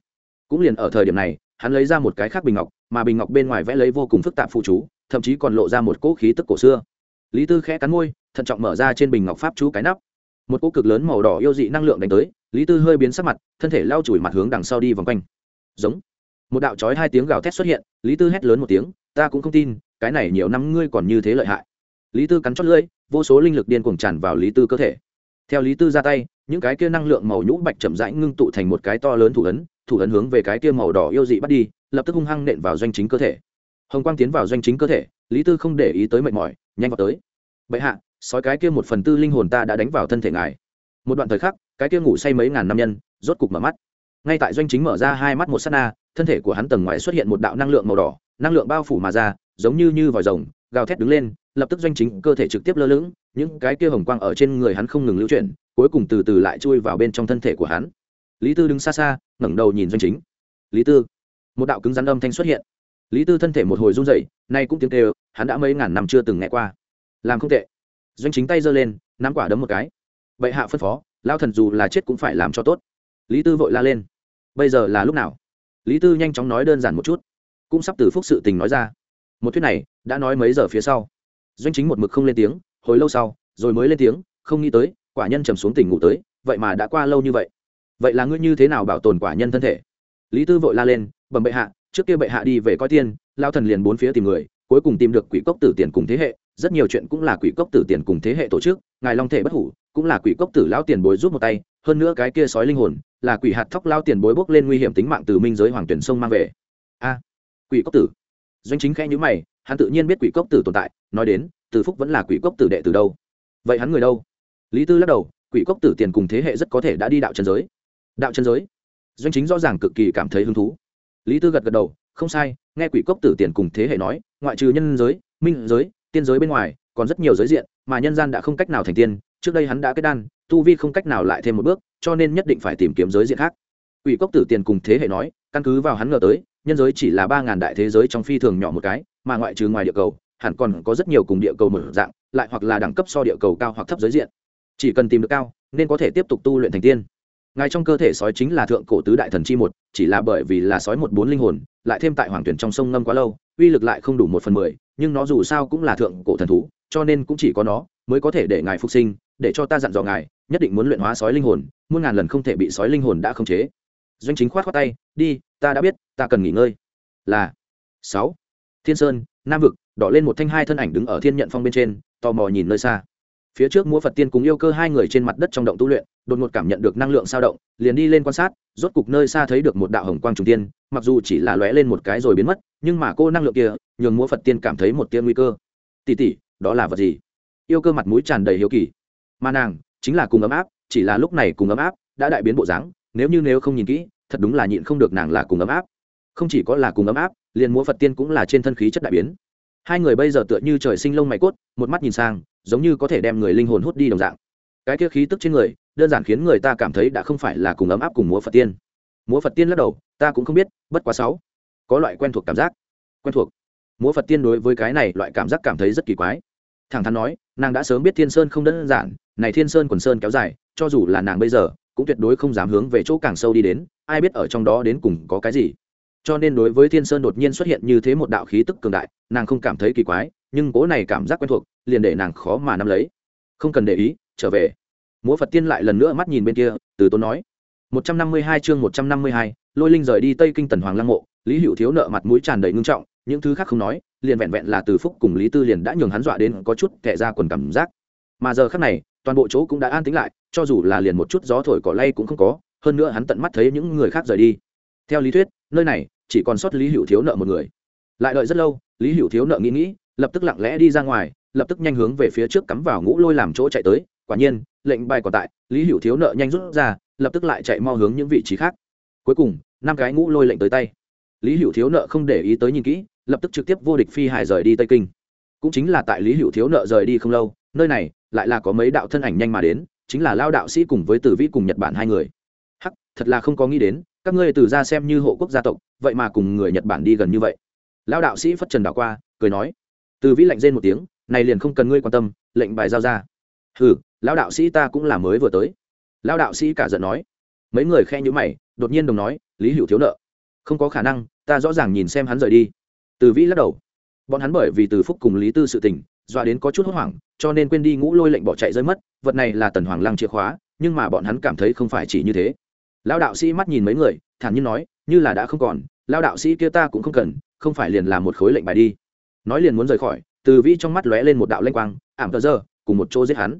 Cũng liền ở thời điểm này, hắn lấy ra một cái khác bình ngọc, mà bình ngọc bên ngoài vẽ lấy vô cùng phức tạp phụ chú, thậm chí còn lộ ra một cỗ khí tức cổ xưa. Lý tư khẽ cắn môi, thận trọng mở ra trên bình ngọc pháp chú cái nắp một cỗ cực lớn màu đỏ yêu dị năng lượng đánh tới, lý tư hơi biến sắc mặt, thân thể lao chùi mặt hướng đằng sau đi vòng quanh. Giống. Một đạo trói hai tiếng gào thét xuất hiện, lý tư hét lớn một tiếng, ta cũng không tin, cái này nhiều năm ngươi còn như thế lợi hại. Lý tư cắn chót lưỡi, vô số linh lực điên cuồng tràn vào lý tư cơ thể. Theo lý tư ra tay, những cái kia năng lượng màu nhũ bạch chậm rãi ngưng tụ thành một cái to lớn thủ ấn thủ ấn hướng về cái kia màu đỏ yêu dị bắt đi, lập tức hung hăng nện vào doanh chính cơ thể. Hồng quang tiến vào doanh chính cơ thể, lý tư không để ý tới mệt mỏi, nhanh vào tới. Bệ hạ sói cái kia một phần tư linh hồn ta đã đánh vào thân thể ngài. Một đoạn thời khắc, cái kia ngủ say mấy ngàn năm nhân, rốt cục mở mắt. Ngay tại doanh chính mở ra hai mắt một s á t na, thân thể của hắn tầng ngoài xuất hiện một đạo năng lượng màu đỏ, năng lượng bao phủ mà ra, giống như như vòi rồng, gào thét đứng lên, lập tức doanh chính cơ thể trực tiếp lơ lửng, những cái kia hồng quang ở trên người hắn không ngừng lưu chuyển, cuối cùng từ từ lại chui vào bên trong thân thể của hắn. Lý tư đứng xa xa, ngẩng đầu nhìn doanh chính. Lý tư. Một đạo cứng rắn âm thanh xuất hiện. Lý tư thân thể một hồi run rẩy, nay cũng tiếng kêu, hắn đã mấy ngàn năm chưa từng nghe qua. Làm không tệ doanh chính tay giơ lên, nắm quả đấm một cái. Bệ hạ phân phó, lao thần dù là chết cũng phải làm cho tốt. Lý tư vội la lên. Bây giờ là lúc nào? Lý tư nhanh chóng nói đơn giản một chút. Cũng sắp từ phúc sự tình nói ra. Một thuyết này, đã nói mấy giờ phía sau. Doanh chính một mực không lên tiếng, hồi lâu sau, rồi mới lên tiếng, không nghĩ tới, quả nhân trầm xuống tỉnh ngủ tới, vậy mà đã qua lâu như vậy. Vậy là ngươi như thế nào bảo tồn quả nhân thân thể? Lý tư vội la lên, bẩm bệ hạ, trước kia bệ hạ đi về coi tiên, lao thần liền bốn phía tìm người, cuối cùng tìm được quỷ cốc tử tiền cùng thế hệ rất nhiều chuyện cũng là quỷ cốc tử tiền cùng thế hệ tổ chức, ngài long thể bất hủ cũng là quỷ cốc tử lao tiền bối giúp một tay, hơn nữa cái kia sói linh hồn là quỷ hạt thóc lao tiền bối bốc lên nguy hiểm tính mạng từ minh giới hoàng tuyển sông mang về. A, quỷ cốc tử. Doanh chính khẽ nhữ mày, hắn tự nhiên biết quỷ cốc tử tồn tại, nói đến, từ phúc vẫn là quỷ cốc tử đệ từ đâu. Vậy hắn người đâu? Lý tư lắc đầu, quỷ cốc tử tiền cùng thế hệ rất có thể đã đi đạo trần giới. Đạo trần giới? Doanh chính rõ ràng cực kỳ cảm thấy hứng thú. Lý tư gật gật đầu, không sai, nghe quỷ cốc tử tiền cùng thế hệ nói, ngoại trừ nhân giới, minh giới tiên giới bên ngoài, còn rất nhiều giới diện, mà nhân gian đã không cách nào thành tiên, trước đây hắn đã kết đan, tu vi không cách nào lại thêm một bước, cho nên nhất định phải tìm kiếm giới diện khác. Ủy cốc tử tiền cùng thế hệ nói, căn cứ vào hắn ngờ tới, nhân giới chỉ là ba ngàn đại thế giới trong phi thường nhỏ một cái, mà ngoại trừ ngoài địa cầu, hẳn còn có rất nhiều cùng địa cầu mở dạng, lại hoặc là đẳng cấp so địa cầu cao hoặc thấp giới diện. Chỉ cần tìm được cao, nên có thể tiếp tục tu luyện thành tiên. Ngài trong cơ thể sói chính là thượng cổ tứ đại thần chi một, chỉ là bởi vì là sói một bốn linh hồn, lại thêm tại hoàng tuyển trong sông ngâm quá lâu, uy lực lại không đủ một phần mười nhưng nó dù sao cũng là thượng cổ thần thú, cho nên cũng chỉ có nó mới có thể để ngài phục sinh, để cho ta dặn dò ngài, nhất định muốn luyện hóa sói linh hồn, muôn ngàn lần không thể bị sói linh hồn đã khống chế. Doanh chính khoát khoát tay, đi, ta đã biết, ta cần nghỉ ngơi. Là sáu. Thiên sơn, nam vực, đỏ lên một thanh hai thân ảnh đứng ở thiên nhận phong bên trên, tò mò nhìn nơi xa. Phía trước múa phật tiên cùng yêu cơ hai người trên mặt đất trong động tu luyện, đột ngột cảm nhận được năng lượng sao động, liền đi lên quan sát, rốt cục nơi xa thấy được một đạo hồng quang trùng tiên, mặc dù chỉ là lóe lên một cái rồi biến mất, nhưng mà cô năng lượng kia nhường múa phật tiên cảm thấy một tiên nguy cơ. Tỉ tỉ đó là vật gì? Yêu cơ mặt mũi tràn đầy hiếu kỳ. Mà nàng, chính là cùng ấm áp, chỉ là lúc này cùng ấm áp đã đại biến bộ dáng, nếu như nếu không nhìn kỹ, thật đúng là nhịn không được nàng là cùng ấm áp. Không chỉ có là cùng ấm áp, liền múa phật tiên cũng là trên thân khí chất đại biến. Hai người bây giờ tựa như trời sinh lông mày cốt, một mắt nhìn sang, giống như có thể đem người linh hồn hút đi đồng dạng. Cái kia khí tức trên người, đơn giản khiến người ta cảm thấy đã không phải là cùng ấm áp cùng múa phật tiên. Múa phật tiên lắc đầu, ta cũng không biết, bất quá sáu. Có loại quen thuộc cảm giác. Quen thuộc? Múa phật tiên đối với cái này loại cảm giác cảm thấy rất kỳ quái thẳng thắn nói nàng đã sớm biết thiên sơn không đơn giản này thiên sơn quần sơn kéo dài cho dù là nàng bây giờ cũng tuyệt đối không dám hướng về chỗ càng sâu đi đến ai biết ở trong đó đến cùng có cái gì cho nên đối với thiên sơn đột nhiên xuất hiện như thế một đạo khí tức cường đại nàng không cảm thấy kỳ quái nhưng cố này cảm giác quen thuộc liền để nàng khó mà nắm lấy không cần để ý trở về múa phật tiên lại lần nữa mắt nhìn bên kia từ tốn nói một trăm năm mươi hai chương một trăm năm mươi hai lôi linh rời đi tây kinh tần hoàng lăng mộ lý hữu thiếu nợ mặt mũi tràn đầy ngưng trọng những thứ khác không nói, liền vẹn vẹn là từ phúc cùng lý tư liền đã nhường hắn dọa đến có chút kẻ ra quần cảm giác. Mà giờ khác này, toàn bộ chỗ cũng đã an tính lại, cho dù là liền một chút gió thổi cỏ lay cũng không có, hơn nữa hắn tận mắt thấy những người khác rời đi. Theo lý thuyết, nơi này chỉ còn sót lý hữu thiếu nợ một người. Lại đợi rất lâu, lý hữu thiếu nợ nghĩ nghĩ, lập tức lặng lẽ đi ra ngoài, lập tức nhanh hướng về phía trước cắm vào ngũ lôi làm chỗ chạy tới, quả nhiên, lệnh bài còn tại, lý hữu thiếu nợ nhanh rút ra, lập tức lại chạy mau hướng những vị trí khác. Cuối cùng, năm cái ngũ lôi lệnh tới tay. Lý hữu thiếu nợ không để ý tới nhìn kỹ lập tức trực tiếp vô địch phi hải rời đi tây kinh. Cũng chính là tại lý hữu thiếu nợ rời đi không lâu, nơi này lại là có mấy đạo thân ảnh nhanh mà đến, chính là lao đạo sĩ cùng với tử vĩ cùng nhật bản hai người. Hắc, thật là không có nghĩ đến, các ngươi từ ra xem như hộ quốc gia tộc, vậy mà cùng người nhật bản đi gần như vậy. Lao đạo sĩ phất trần đảo qua, cười nói. Từ vĩ lạnh rên một tiếng, này liền không cần ngươi quan tâm, lệnh bài giao ra. Hừ, lao đạo sĩ ta cũng là mới vừa tới. Lao đạo sĩ cả giận nói. Mấy người khe nhữ mày, đột nhiên đồng nói, lý hữu thiếu nợ. Không có khả năng, ta rõ ràng nhìn xem hắn rời đi từ vĩ lắc đầu. Bọn hắn bởi vì từ phúc cùng lý tư sự tình, dọa đến có chút hốt hoảng, cho nên quên đi ngũ lôi lệnh bỏ chạy rơi mất, vật này là tần hoàng lăng chìa khóa, nhưng mà bọn hắn cảm thấy không phải chỉ như thế. Lao đạo sĩ mắt nhìn mấy người, thản nhiên nói, như là đã không còn lao đạo sĩ kia ta cũng không cần, không phải liền làm một khối lệnh bài đi. Nói liền muốn rời khỏi, từ vĩ trong mắt lóe lên một đạo lanh quang, ảm tờ giờ, cùng một chỗ giết hắn.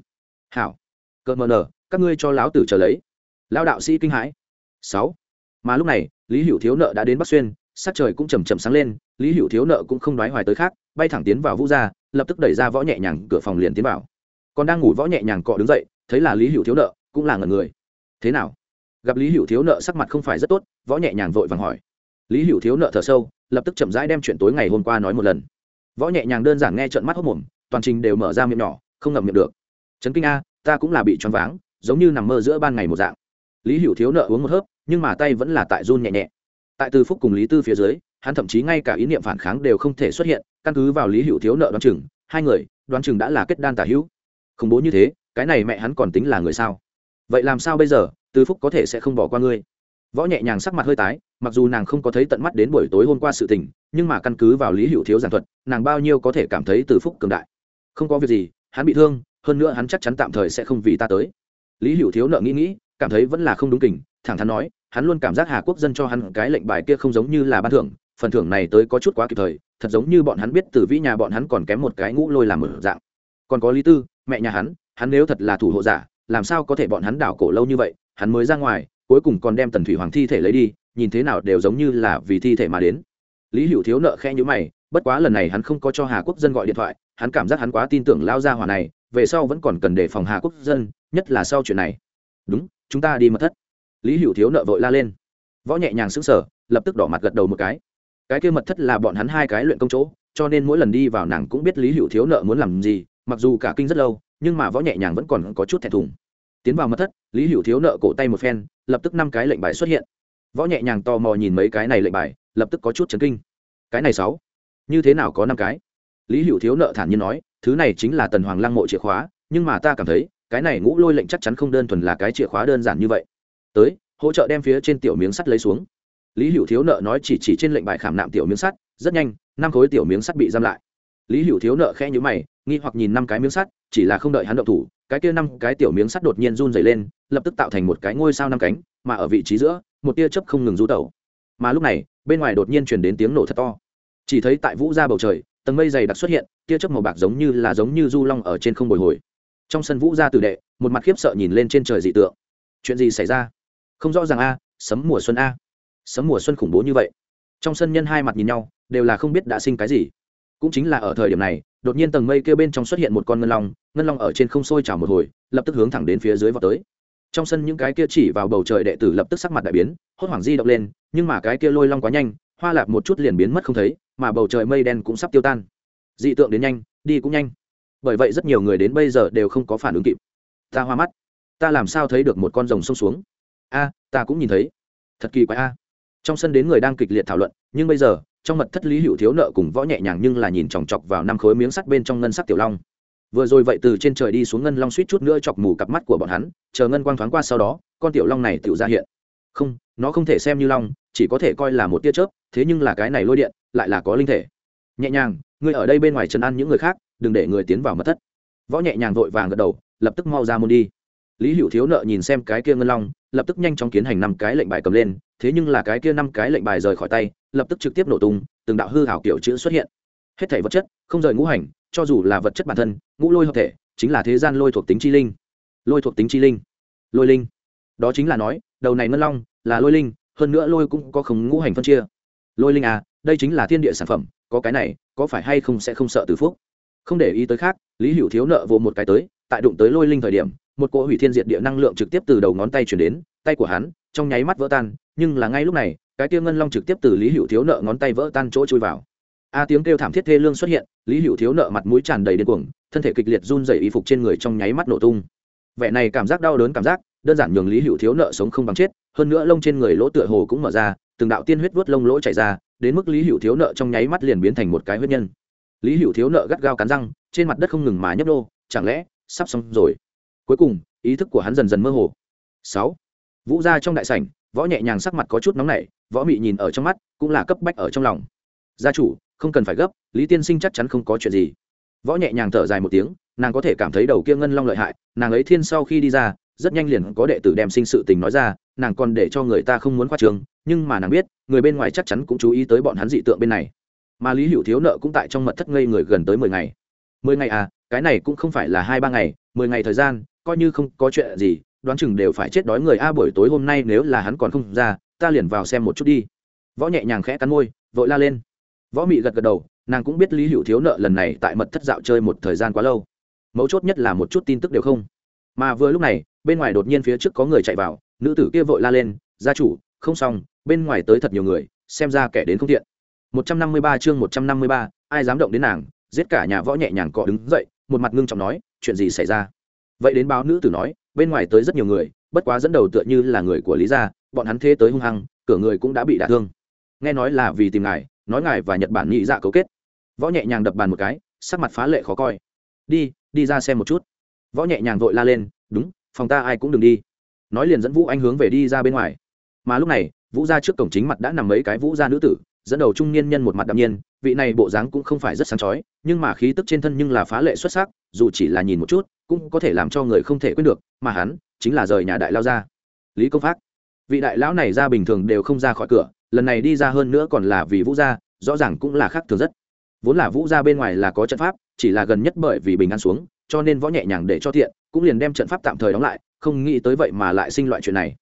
Hảo. Cợt mờ nở, các ngươi cho lão tử trở lấy. Lao đạo sĩ kinh hãi. Sáu. Mà lúc này, lý hữu thiếu nợ đã đến bắc xuyên sắc trời cũng chầm chậm sáng lên, lý hữu thiếu nợ cũng không đoái hoài tới khác, bay thẳng tiến vào vũ gia, lập tức đẩy ra võ nhẹ nhàng cửa phòng liền tiến vào. Còn đang ngủ võ nhẹ nhàng cọ đứng dậy, thấy là lý hữu thiếu nợ, cũng là ngần người. Thế nào? Gặp lý hữu thiếu nợ sắc mặt không phải rất tốt, võ nhẹ nhàng vội vàng hỏi. Lý hữu thiếu nợ thở sâu, lập tức chậm rãi đem chuyện tối ngày hôm qua nói một lần. Võ nhẹ nhàng đơn giản nghe trận mắt hốc mồm, toàn trình đều mở ra miệng nhỏ, không ngậm miệng được. Trấn kinh a, ta cũng là bị choáng váng, giống như nằm mơ giữa ban ngày một dạng. Lý hữu thiếu nợ uống một hớp, nhưng mà tay vẫn là tại run nhẹ nhẹ tại tư phúc cùng lý tư phía dưới, hắn thậm chí ngay cả ý niệm phản kháng đều không thể xuất hiện, căn cứ vào lý hữu thiếu nợ đoán chừng, hai người, đoán chừng đã là kết đan tả hữu. Khủng bố như thế, cái này mẹ hắn còn tính là người sao? Vậy làm sao bây giờ tư phúc có thể sẽ không bỏ qua ngươi? Võ nhẹ nhàng sắc mặt hơi tái, mặc dù nàng không có thấy tận mắt đến buổi tối hôm qua sự tình, nhưng mà căn cứ vào lý hữu thiếu giảng thuật, nàng bao nhiêu có thể cảm thấy từ phúc cường đại. Không có việc gì, hắn bị thương, hơn nữa hắn chắc chắn tạm thời sẽ không vì ta tới. Lý hữu thiếu nợ nghĩ nghĩ, cảm thấy vẫn là không đúng kình, thẳng thắn nói hắn luôn cảm giác hà quốc dân cho hắn cái lệnh bài kia không giống như là ban thưởng, phần thưởng này tới có chút quá kịp thời, thật giống như bọn hắn biết từ vĩ nhà bọn hắn còn kém một cái ngũ lôi làm mở dạng. Còn có lý tư, mẹ nhà hắn hắn nếu thật là thủ hộ giả, làm sao có thể bọn hắn đảo cổ lâu như vậy, hắn mới ra ngoài, cuối cùng còn đem tần thủy hoàng thi thể lấy đi, nhìn thế nào đều giống như là vì thi thể mà đến. Lý hữu thiếu nợ khẽ như mày, bất quá lần này hắn không có cho hà quốc dân gọi điện thoại, hắn cảm giác hắn quá tin tưởng lao gia hỏa này, về sau vẫn còn cần đề phòng hà quốc dân, nhất là sau chuyện này. Đúng, chúng ta đi mật thất lý hữu thiếu nợ vội la lên võ nhẹ nhàng sững sờ, lập tức đỏ mặt gật đầu một cái. cái kia mật thất là bọn hắn hai cái luyện công chỗ, cho nên mỗi lần đi vào nàng cũng biết lý hữu thiếu nợ muốn làm gì, mặc dù cả kinh rất lâu, nhưng mà võ nhẹ nhàng vẫn còn có chút thẹn thùng. tiến vào mật thất, lý hữu thiếu nợ cổ tay một phen, lập tức năm cái lệnh bài xuất hiện. võ nhẹ nhàng tò mò nhìn mấy cái này lệnh bài, lập tức có chút chấn kinh. cái này sáu, như thế nào có năm cái? lý hữu thiếu nợ thản nhiên nói, thứ này chính là tần hoàng lăng mộ chìa khóa, nhưng mà ta cảm thấy, cái này ngũ lôi lệnh chắc chắn không đơn thuần là cái chìa khóa đơn giản như vậy tới, hỗ trợ đem phía trên tiểu miếng sắt lấy xuống. Lý hữu thiếu nợ nói chỉ chỉ trên lệnh bài khảm nạm tiểu miếng sắt, rất nhanh, năm khối tiểu miếng sắt bị giam lại. Lý hữu thiếu nợ khẽ nhữ mày, nghi hoặc nhìn năm cái miếng sắt, chỉ là không đợi hắn động thủ, cái kia năm cái tiểu miếng sắt đột nhiên run dày lên, lập tức tạo thành một cái ngôi sao năm cánh, mà ở vị trí giữa, một tia chớp không ngừng rú tẩu. Mà lúc này, bên ngoài đột nhiên chuyển đến tiếng nổ thật to. Chỉ thấy tại vũ ra bầu trời, tầng mây dày đặc xuất hiện, tia chớp màu bạc giống như là giống như du long ở trên không bồi hồi. Trong sân vũ ra tử đệ, một mặt khiếp sợ nhìn lên trên trời dị tượng. Chuyện gì xảy ra? Không rõ ràng a, sấm mùa xuân a. Sấm mùa xuân khủng bố như vậy. Trong sân nhân hai mặt nhìn nhau, đều là không biết đã sinh cái gì. Cũng chính là ở thời điểm này, đột nhiên tầng mây kêu bên trong xuất hiện một con ngân long ngân long ở trên không sôi trào một hồi, lập tức hướng thẳng đến phía dưới vào tới. Trong sân những cái kia chỉ vào bầu trời đệ tử lập tức sắc mặt đại biến, hốt hoảng di động lên, nhưng mà cái kia lôi long quá nhanh, hoa lạp một chút liền biến mất không thấy, mà bầu trời mây đen cũng sắp tiêu tan. Dị tượng đến nhanh, đi cũng nhanh. Bởi vậy rất nhiều người đến bây giờ đều không có phản ứng kịp. Ta hoa mắt. Ta làm sao thấy được một con rồng xông xuống? A, ta cũng nhìn thấy. Thật kỳ quái a. Trong sân đến người đang kịch liệt thảo luận, nhưng bây giờ, trong mật thất lý hữu thiếu nợ cùng võ nhẹ nhàng nhưng là nhìn chòng chọc vào năm khối miếng sắt bên trong ngân sắc tiểu long. Vừa rồi vậy từ trên trời đi xuống ngân long suýt chút nữa chọc mù cặp mắt của bọn hắn, chờ ngân quang thoáng qua sau đó, con tiểu long này tự ra hiện. Không, nó không thể xem như long, chỉ có thể coi là một tia chớp, thế nhưng là cái này lôi điện, lại là có linh thể. Nhẹ nhàng, ngươi ở đây bên ngoài trấn an những người khác, đừng để người tiến vào mật thất. Võ nhẹ nhàng vội vàng gật đầu, lập tức mau ra môn đi. Lý hữu thiếu nợ nhìn xem cái kia ngân long lập tức nhanh chóng kiến hành năm cái lệnh bài cầm lên, thế nhưng là cái kia năm cái lệnh bài rời khỏi tay, lập tức trực tiếp nổ tung, từng đạo hư hảo kiểu chữ xuất hiện. Hết thể vật chất, không rời ngũ hành, cho dù là vật chất bản thân, ngũ lôi hợp thể, chính là thế gian lôi thuộc tính chi linh. Lôi thuộc tính chi linh. Lôi linh. Đó chính là nói, đầu này ngân long, là lôi linh, hơn nữa lôi cũng có không ngũ hành phân chia. Lôi linh à đây chính là thiên địa sản phẩm, có cái này, có phải hay không sẽ không sợ từ phúc? Không để ý tới khác, lý hữu thiếu nợ vô một cái tới, tại đụng tới lôi linh thời điểm một cỗ hủy thiên diệt địa năng lượng trực tiếp từ đầu ngón tay chuyển đến, tay của hắn, trong nháy mắt vỡ tan, nhưng là ngay lúc này, cái tia ngân long trực tiếp từ lý hữu thiếu nợ ngón tay vỡ tan chỗ chui vào. A tiếng kêu thảm thiết thê lương xuất hiện, lý hữu thiếu nợ mặt mũi tràn đầy điên cuồng, thân thể kịch liệt run dày y phục trên người trong nháy mắt nổ tung. Vẻ này cảm giác đau đớn cảm giác, đơn giản nhường lý hữu thiếu nợ sống không bằng chết, hơn nữa lông trên người lỗ tựa hồ cũng mở ra, từng đạo tiên huyết vuốt lông lỗ chảy ra, đến mức lý hữu thiếu nợ trong nháy mắt liền biến thành một cái huyết nhân. Lý hữu thiếu nợ gắt gao cắn răng, trên mặt đất không ngừng mà nhấp đô chẳng lẽ sắp xong rồi? Cuối cùng, ý thức của hắn dần dần mơ hồ. Sáu. Vũ ra trong đại sảnh, võ nhẹ nhàng sắc mặt có chút nóng nảy, võ mị nhìn ở trong mắt, cũng là cấp bách ở trong lòng. Gia chủ, không cần phải gấp, lý tiên sinh chắc chắn không có chuyện gì. Võ nhẹ nhàng thở dài một tiếng, nàng có thể cảm thấy đầu kia ngân long lợi hại, nàng ấy thiên sau khi đi ra, rất nhanh liền có đệ tử đem sinh sự tình nói ra, nàng còn để cho người ta không muốn khoa trường, nhưng mà nàng biết, người bên ngoài chắc chắn cũng chú ý tới bọn hắn dị tượng bên này. Mà lý hữu thiếu nợ cũng tại trong mật thất ngây người gần tới mười ngày. Mười ngày à cái này cũng không phải là hai ba ngày, mười ngày thời gian coi như không có chuyện gì đoán chừng đều phải chết đói người a buổi tối hôm nay nếu là hắn còn không ra ta liền vào xem một chút đi. Võ nhẹ nhàng khẽ cắn môi vội la lên. Võ mị gật gật đầu nàng cũng biết lý hữu thiếu nợ lần này tại mật thất dạo chơi một thời gian quá lâu. Mấu chốt nhất là một chút tin tức đều không. Mà vừa lúc này bên ngoài đột nhiên phía trước có người chạy vào nữ tử kia vội la lên gia chủ không xong bên ngoài tới thật nhiều người xem ra kẻ đến không thiện 153 chương 153, ai dám động đến nàng? Giết cả nhà võ nhẹ nhàng cọ đứng dậy một mặt ngưng trọng nói chuyện gì xảy ra? Vậy đến báo nữ tử nói, bên ngoài tới rất nhiều người, bất quá dẫn đầu tựa như là người của lý gia, bọn hắn thế tới hung hăng, cửa người cũng đã bị đả thương. Nghe nói là vì tìm ngài, nói ngài và nhật bản nhị dạ cấu kết. Võ nhẹ nhàng đập bàn một cái, sắc mặt phá lệ khó coi. Đi đi ra xem một chút. Võ nhẹ nhàng vội la lên, đúng, phòng ta ai cũng đừng đi. Nói liền dẫn vũ anh hướng về đi ra bên ngoài. Mà lúc này, vũ ra trước cổng chính mặt đã nằm mấy cái vũ gia nữ tử, dẫn đầu trung niên nhân một mặt đạm nhiên, vị này bộ dáng cũng không phải rất sáng chói, nhưng mà khí tức trên thân nhưng là phá lệ xuất sắc, dù chỉ là nhìn một chút cũng có thể làm cho người không thể quên được, mà hắn chính là rời nhà đại lao ra. Lý công phác. Vị đại lão này ra bình thường đều không ra khỏi cửa, lần này đi ra hơn nữa còn là vì vũ gia, rõ ràng cũng là khác thường rất. Vốn là vũ gia bên ngoài là có trận pháp, chỉ là gần nhất bởi vì bình an xuống, cho nên võ nhẹ nhàng để cho thiện, cũng liền đem trận pháp tạm thời đóng lại, không nghĩ tới vậy mà lại sinh loại chuyện này.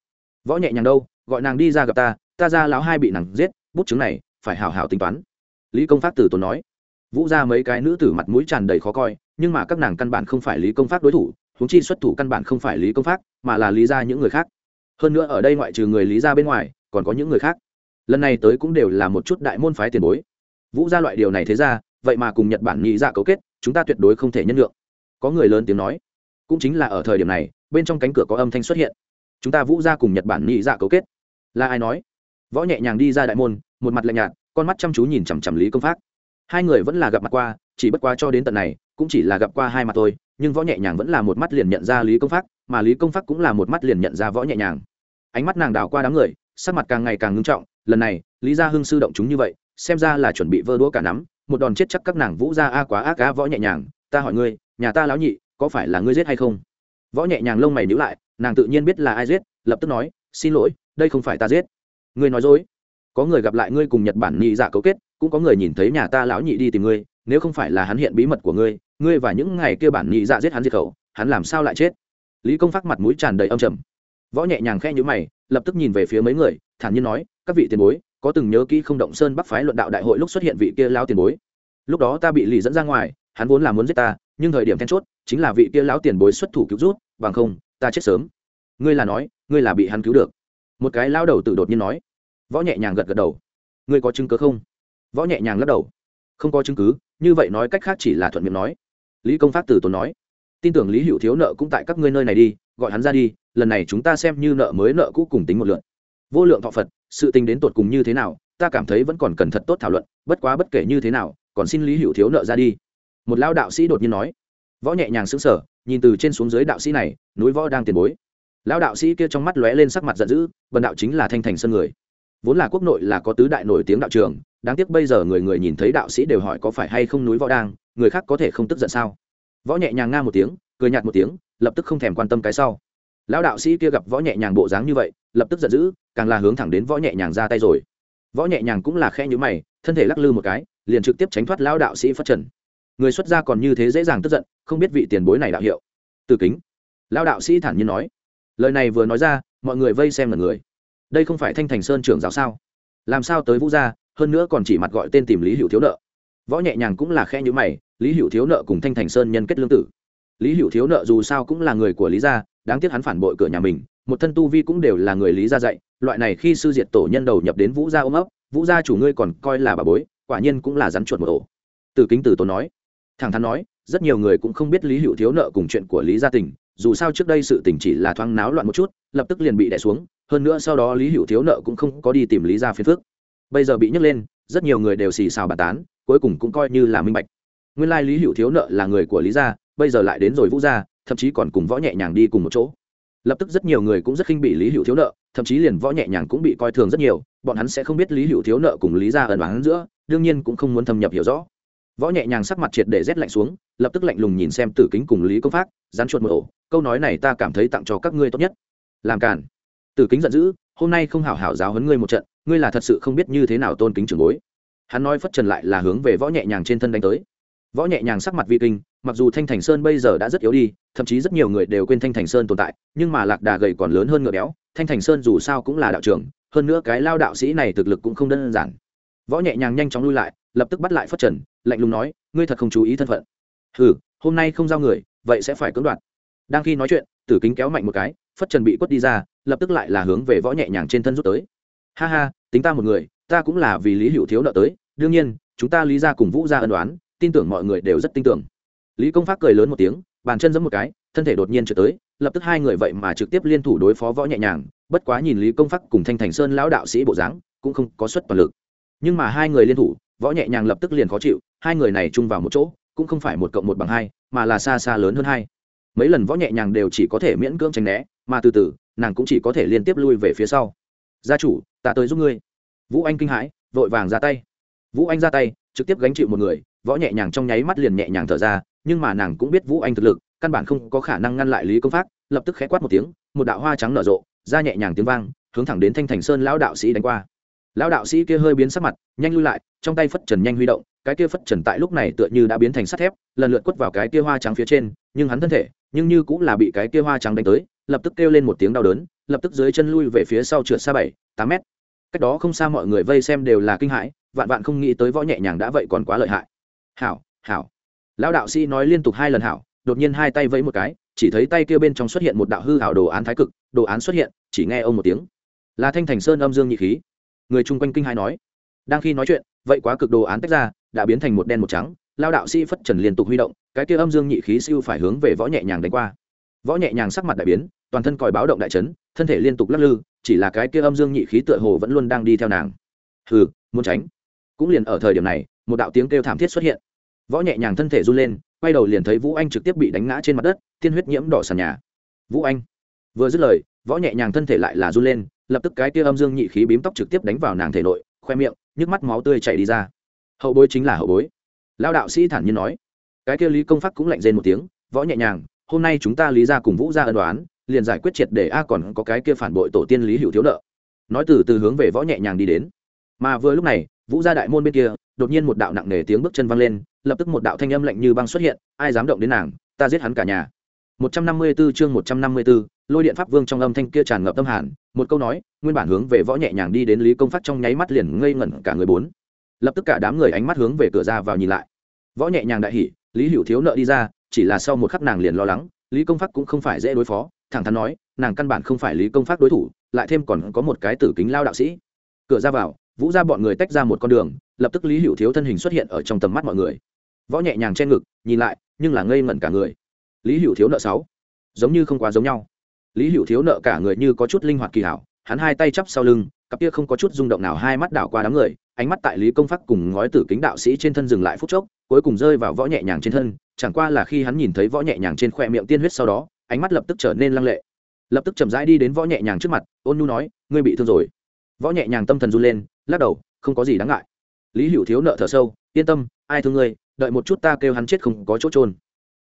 Võ nhẹ nhàng đâu, gọi nàng đi ra gặp ta ta ra lão hai bị nàng giết, bút chứng này phải hào hào tính toán. Lý công phát tử tốn nói vũ ra mấy cái nữ tử mặt mũi tràn đầy khó coi, nhưng mà các nàng căn bản không phải lý công pháp đối thủ húng chi xuất thủ căn bản không phải lý công pháp, mà là lý ra những người khác. Hơn nữa ở đây ngoại trừ người lý ra bên ngoài, còn có những người khác. Lần này tới cũng đều là một chút đại môn phái tiền bối. Vũ ra loại điều này thế ra, vậy mà cùng nhật bản nghĩ ra dạ cấu kết, chúng ta tuyệt đối không thể nhân lượng có người lớn tiếng nói. Cũng chính là ở thời điểm này, bên trong cánh cửa có âm thanh xuất hiện. Chúng ta vũ ra cùng nhật bản nghĩ ra dạ cấu kết. Là ai nói? Võ nhẹ nhàng đi ra đại môn, một mặt lạnh nhạt, con mắt chăm chú nhìn chằm chằm lý công pháp hai người vẫn là gặp mặt qua, chỉ bất quá cho đến tận này, cũng chỉ là gặp qua hai mặt thôi, nhưng võ nhẹ nhàng vẫn là một mắt liền nhận ra lý công pháp mà lý công pháp cũng là một mắt liền nhận ra võ nhẹ nhàng. Ánh mắt nàng đào qua đám người, sắc mặt càng ngày càng ngưng trọng, lần này, lý gia hưng sư động chúng như vậy, xem ra là chuẩn bị vơ đũa cả nắm, một đòn chết chắc các nàng vũ ra a quá ác á võ nhẹ nhàng, ta hỏi ngươi, nhà ta lão nhị, có phải là ngươi giết hay không? Võ nhẹ nhàng lông mày nhíu lại, nàng tự nhiên biết là ai giết, lập tức nói, xin lỗi, đây không phải ta giết. Ngươi nói dối. Có người gặp lại ngươi cùng nhật bản nhị dạ cấu kết cũng có người nhìn thấy nhà ta lão nhị đi tìm ngươi, nếu không phải là hắn hiện bí mật của ngươi ngươi và những ngày kia bản nhị dạ giết hắn diệt khẩu, hắn làm sao lại chết? Lý công phát mặt mũi tràn đầy âm trầm. Võ nhẹ nhàng khe nhữ mày, lập tức nhìn về phía mấy người, thản nhiên nói, các vị tiền bối, có từng nhớ kỹ không động sơn bắc phái luận đạo đại hội lúc xuất hiện vị kia lao tiền bối? Lúc đó ta bị lì dẫn ra ngoài, hắn vốn là muốn giết ta, nhưng thời điểm then chốt, chính là vị kia lão tiền bối xuất thủ cứu rút, bằng không, ta chết sớm. Ngươi là nói, ngươi là bị hắn cứu được. Một cái lao đầu tự đột nhiên nói. Võ nhẹ nhàng gật gật đầu. Ngươi có chứng cứ không? Võ nhẹ nhàng lắc đầu. Không có chứng cứ, như vậy nói cách khác chỉ là thuận miệng nói. Lý công phát từ tốn nói. Tin tưởng lý hữu thiếu nợ cũng tại các ngươi nơi này đi, gọi hắn ra đi, lần này chúng ta xem như nợ mới nợ cũ cùng tính một lượn vô lượng thọ phật, sự tình đến tột cùng như thế nào, ta cảm thấy vẫn còn cần thật tốt thảo luận, bất quá bất kể như thế nào, còn xin lý hữu thiếu nợ ra đi. Một lao đạo sĩ đột nhiên nói. Võ nhẹ nhàng xứng sở nhìn từ trên xuống dưới đạo sĩ này, núi võ đang tiền bối. Lao đạo sĩ kia trong mắt lóe lên sắc mặt giận dữ, bần đạo chính là thanh thành sân người. Vốn là quốc nội là có tứ đại nổi tiếng đạo trường đáng tiếc bây giờ người người nhìn thấy đạo sĩ đều hỏi có phải hay không núi võ đang, người khác có thể không tức giận sao? Võ nhẹ nhàng nga một tiếng, cười nhạt một tiếng, lập tức không thèm quan tâm cái sau. Lão đạo sĩ kia gặp võ nhẹ nhàng bộ dáng như vậy, lập tức giận dữ, càng là hướng thẳng đến võ nhẹ nhàng ra tay rồi. Võ nhẹ nhàng cũng là khe nhữ mày, thân thể lắc lư một cái, liền trực tiếp tránh thoát lão đạo sĩ phát trần. Người xuất gia còn như thế dễ dàng tức giận, không biết vị tiền bối này đạo hiệu. Từ kính. Lão đạo sĩ thản nhiên nói. Lời này vừa nói ra, mọi người vây xem là người. Đây không phải thanh thành sơn trưởng giáo sao? Làm sao tới vũ gia hơn nữa còn chỉ mặt gọi tên tìm lý hữu thiếu nợ. Võ nhẹ nhàng cũng là khe nhữ mày, lý hữu thiếu nợ cùng thanh thành sơn nhân kết lương tử. Lý hữu thiếu nợ dù sao cũng là người của lý gia, đáng tiếc hắn phản bội cửa nhà mình, một thân tu vi cũng đều là người lý gia dạy, loại này khi sư diệt tổ nhân đầu nhập đến vũ gia ôm ấp, vũ gia chủ ngươi còn coi là bà bối, quả nhiên cũng là rắn chuột một ổ. Từ kính từ tốn nói, thẳng thắn nói, rất nhiều người cũng không biết lý hữu thiếu nợ cùng chuyện của lý gia tình, dù sao trước đây sự tình chỉ là thoáng náo loạn một chút, lập tức liền bị đẻ xuống, hơn nữa sau đó lý hữu thiếu nợ cũng không có đi tìm lý gia phiền phước bây giờ bị nhấc lên, rất nhiều người đều xì xào bàn tán, cuối cùng cũng coi như là minh bạch. Nguyên lai lý hữu thiếu nợ là người của lý gia, bây giờ lại đến rồi vũ gia, thậm chí còn cùng võ nhẹ nhàng đi cùng một chỗ. Lập tức rất nhiều người cũng rất khinh bị lý hữu thiếu nợ, thậm chí liền võ nhẹ nhàng cũng bị coi thường rất nhiều, bọn hắn sẽ không biết lý hữu thiếu nợ cùng lý gia ẩn bán giữa, đương nhiên cũng không muốn thâm nhập hiểu rõ. Võ nhẹ nhàng sắc mặt triệt để rét lạnh xuống, lập tức lạnh lùng nhìn xem tử kính cùng lý công pháp rán chuột một ổ, câu nói này ta cảm thấy tặng cho các ngươi tốt nhất. Làm cản tử kính giận dữ, hôm nay không hảo hảo giáo huấn ngươi một trận ngươi là thật sự không biết như thế nào tôn kính trưởng bối. Hắn nói phất trần lại là hướng về võ nhẹ nhàng trên thân đánh tới. Võ nhẹ nhàng sắc mặt vi kinh, mặc dù thanh thành sơn bây giờ đã rất yếu đi, thậm chí rất nhiều người đều quên thanh thành sơn tồn tại, nhưng mà lạc đà gầy còn lớn hơn ngựa béo, thanh thành sơn dù sao cũng là đạo trưởng, hơn nữa cái lao đạo sĩ này thực lực cũng không đơn giản. Võ nhẹ nhàng nhanh chóng lui lại, lập tức bắt lại phất trần, lạnh lùng nói, ngươi thật không chú ý thân phận. Ừ hôm nay không giao người, vậy sẽ phải cưỡng đoạt. Đang khi nói chuyện, tử kính kéo mạnh một cái, phất trần bị quất đi ra, lập tức lại là hướng về võ nhẹ nhàng trên thân rút tới ha ha, tính ta một người, ta cũng là vì lý hữu thiếu nợ tới, đương nhiên, chúng ta lý ra cùng vũ ra ân đoán tin tưởng mọi người đều rất tin tưởng. Lý công phát cười lớn một tiếng, bàn chân giẫm một cái, thân thể đột nhiên trở tới, lập tức hai người vậy mà trực tiếp liên thủ đối phó võ nhẹ nhàng, bất quá nhìn lý công phát cùng thanh thành sơn lão đạo sĩ bộ dáng, cũng không có suất toàn lực. Nhưng mà hai người liên thủ, võ nhẹ nhàng lập tức liền khó chịu, hai người này chung vào một chỗ, cũng không phải một cộng một bằng hai, mà là xa xa lớn hơn hai. Mấy lần võ nhẹ nhàng đều chỉ có thể miễn cưỡng tránh né, mà từ từ, nàng cũng chỉ có thể liên tiếp lui về phía sau gia chủ, ta tới giúp ngươi. Vũ anh kinh hãi, vội vàng ra tay. Vũ anh ra tay, trực tiếp gánh chịu một người, võ nhẹ nhàng trong nháy mắt liền nhẹ nhàng thở ra, nhưng mà nàng cũng biết vũ anh thực lực, căn bản không có khả năng ngăn lại lý công pháp lập tức khẽ quát một tiếng, một đạo hoa trắng nở rộ, ra nhẹ nhàng tiếng vang, hướng thẳng đến thanh thành sơn lão đạo sĩ đánh qua. Lão đạo sĩ kia hơi biến sắc mặt, nhanh lui lại, trong tay phất trần nhanh huy động, cái kia phất trần tại lúc này tựa như đã biến thành sắt thép, lần lượt quất vào cái kia hoa trắng phía trên, nhưng hắn thân thể, nhưng như cũng là bị cái kia hoa trắng đánh tới, lập tức kêu lên một tiếng đau đớn lập tức dưới chân lui về phía sau trượt xa bảy, tám mét. Cách đó không xa mọi người vây xem đều là kinh hãi, vạn vạn không nghĩ tới võ nhẹ nhàng đã vậy còn quá lợi hại. Hảo hảo. Lão đạo sĩ nói liên tục hai lần hảo, đột nhiên hai tay vẫy một cái, chỉ thấy tay kia bên trong xuất hiện một đạo hư hảo đồ án thái cực, đồ án xuất hiện, chỉ nghe ông một tiếng. Là thanh thành sơn âm dương nhị khí. Người chung quanh kinh hai nói. Đang khi nói chuyện, vậy quá cực đồ án tách ra, đã biến thành một đen một trắng lao đạo sĩ phất trần liên tục huy động, cái kia âm dương nhị khí siêu phải hướng về võ nhẹ nhàng đánh qua. Võ nhẹ nhàng sắc mặt đại biến toàn thân còi báo động đại chấn, thân thể liên tục lắc lư, chỉ là cái kia âm dương nhị khí tựa hồ vẫn luôn đang đi theo nàng. Hừ, muốn tránh. Cũng liền ở thời điểm này, một đạo tiếng kêu thảm thiết xuất hiện. Võ nhẹ nhàng thân thể run lên, quay đầu liền thấy vũ anh trực tiếp bị đánh ngã trên mặt đất, tiên huyết nhiễm đỏ sàn nhà. Vũ anh. Vừa dứt lời, võ nhẹ nhàng thân thể lại là run lên, lập tức cái kia âm dương nhị khí bím tóc trực tiếp đánh vào nàng thể nội, khoe miệng, nhức mắt máu tươi chảy đi ra. Hậu bối chính là hậu bối. Lao đạo sĩ thản nhiên nói. Cái kia lý công pháp cũng lạnh rên một tiếng, võ nhẹ nhàng, hôm nay chúng ta lý ra cùng vũ ra ân đoán liền giải quyết triệt để a còn có cái kia phản bội tổ tiên lý hữu thiếu nợ. Nói từ từ hướng về võ nhẹ nhàng đi đến. Mà vừa lúc này vũ gia đại môn bên kia đột nhiên một đạo nặng nề tiếng bước chân văng lên lập tức một đạo thanh âm lạnh như băng xuất hiện ai dám động đến nàng ta giết hắn cả nhà. 154 chương 154, lôi điện pháp vương trong âm thanh kia tràn ngập tâm hàn một câu nói nguyên bản hướng về võ nhẹ nhàng đi đến lý công phát trong nháy mắt liền ngây ngẩn cả người bốn. Lập tức cả đám người ánh mắt hướng về cửa ra vào nhìn lại. Võ nhẹ nhàng đại hỉ lý hữu thiếu nợ đi ra chỉ là sau một khắc nàng liền lo lắng lý công phát cũng không phải dễ đối phó thẳng thắn nói, nàng căn bản không phải lý công pháp đối thủ, lại thêm còn có một cái tử kính lao đạo sĩ. Cửa ra vào, vũ ra bọn người tách ra một con đường, lập tức lý hữu thiếu thân hình xuất hiện ở trong tầm mắt mọi người. Võ nhẹ nhàng trên ngực, nhìn lại, nhưng là ngây ngẩn cả người. Lý hữu thiếu nợ sáu, giống như không quá giống nhau. Lý hữu thiếu nợ cả người như có chút linh hoạt kỳ hảo, hắn hai tay chắp sau lưng, cặp kia không có chút rung động nào hai mắt đảo qua đám người, ánh mắt tại lý công pháp cùng ngói tử kính đạo sĩ trên thân dừng lại phút chốc, cuối cùng rơi vào võ nhẹ nhàng trên thân, chẳng qua là khi hắn nhìn thấy võ nhẹ nhàng trên khoe miệng tiên huyết sau đó ánh mắt lập tức trở nên lăng lệ. Lập tức chậm rãi đi đến võ nhẹ nhàng trước mặt, ôn nhu nói, ngươi bị thương rồi. Võ nhẹ nhàng tâm thần run lên, lắc đầu, không có gì đáng ngại. Lý hữu thiếu nợ thở sâu, yên tâm, ai thương ngươi, đợi một chút ta kêu hắn chết không có chỗ trôn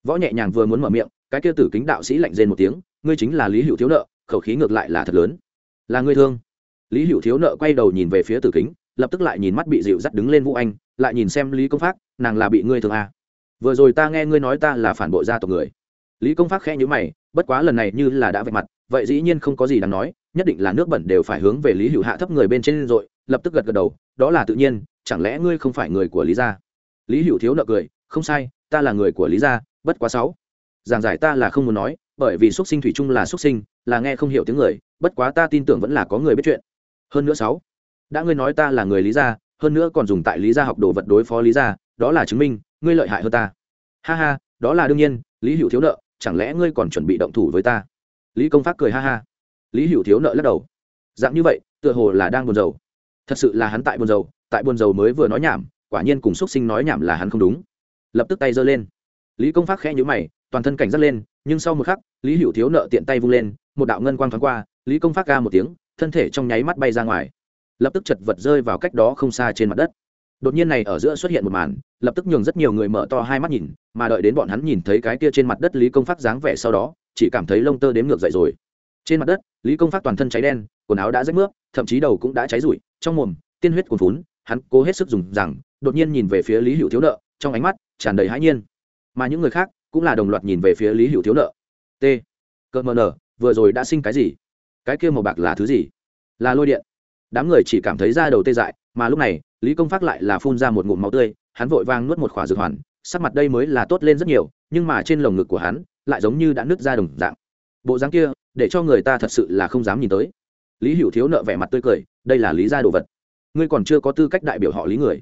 võ nhẹ nhàng vừa muốn mở miệng, cái kêu tử kính đạo sĩ lạnh rên một tiếng, ngươi chính là lý hữu thiếu nợ, khẩu khí ngược lại là thật lớn. Là ngươi thương. Lý hữu thiếu nợ quay đầu nhìn về phía tử kính, lập tức lại nhìn mắt bị dịu dắt đứng lên vũ anh, lại nhìn xem lý công pháp nàng là bị ngươi thương à. vừa rồi ta nghe ngươi nói ta là phản bội gia tộc người lý công pháp khẽ nhữ mày, bất quá lần này như là đã vạch mặt, vậy dĩ nhiên không có gì đáng nói, nhất định là nước bẩn đều phải hướng về lý hữu hạ thấp người bên trên rồi, lập tức gật gật đầu, đó là tự nhiên, chẳng lẽ ngươi không phải người của lý gia? Lý hữu thiếu nợ cười, không sai, ta là người của lý gia, bất quá sáu. Giảng giải ta là không muốn nói, bởi vì xuất sinh thủy chung là xuất sinh, là nghe không hiểu tiếng người, bất quá ta tin tưởng vẫn là có người biết chuyện. Hơn nữa sáu. Đã ngươi nói ta là người lý gia, hơn nữa còn dùng tại lý gia học đồ vật đối phó lý gia, đó là chứng minh, ngươi lợi hại hơn ta. Ha ha, đó là đương nhiên, lý hữu thiếu nợ chẳng lẽ ngươi còn chuẩn bị động thủ với ta? Lý công pháp cười ha ha. Lý hữu thiếu nợ lắc đầu. Dạng như vậy, tựa hồ là đang buồn rầu. Thật sự là hắn tại buồn rầu, tại buồn rầu mới vừa nói nhảm, quả nhiên cùng x sinh nói nhảm là hắn không đúng. Lập tức tay giơ lên. Lý công pháp khẽ nhữ mày, toàn thân cảnh giác lên, nhưng sau một khắc, lý hữu thiếu nợ tiện tay vung lên, một đạo ngân quang thoáng qua, lý công phát ga một tiếng, thân thể trong nháy mắt bay ra ngoài. Lập tức chật vật rơi vào cách đó không xa trên mặt đất đột nhiên này ở giữa xuất hiện một màn, lập tức nhường rất nhiều người mở to hai mắt nhìn, mà đợi đến bọn hắn nhìn thấy cái kia trên mặt đất lý công phát dáng vẻ sau đó, chỉ cảm thấy lông tơ đếm ngược dậy rồi. Trên mặt đất, lý công phát toàn thân cháy đen, quần áo đã rách nước thậm chí đầu cũng đã cháy rụi, trong mồm, tiên huyết cuồn phún hắn cố hết sức dùng rằng, đột nhiên nhìn về phía lý hữu thiếu nợ, trong ánh mắt tràn đầy hãi nhiên. Mà những người khác cũng là đồng loạt nhìn về phía lý hữu thiếu nợ. T, cơ mờ nở vừa rồi đã sinh cái gì? Cái kia màu bạc là thứ gì? Là lôi điện. Đám người chỉ cảm thấy da đầu tê dại, mà lúc này lý công phát lại là phun ra một ngụm máu tươi, hắn vội vang nuốt một khỏa dược hoàn, sắc mặt đây mới là tốt lên rất nhiều, nhưng mà trên lồng ngực của hắn lại giống như đã nứt ra đồng dạng. Bộ dáng kia, để cho người ta thật sự là không dám nhìn tới. Lý hữu thiếu nợ vẻ mặt tươi cười, đây là lý gia đồ vật. Ngươi còn chưa có tư cách đại biểu họ lý người.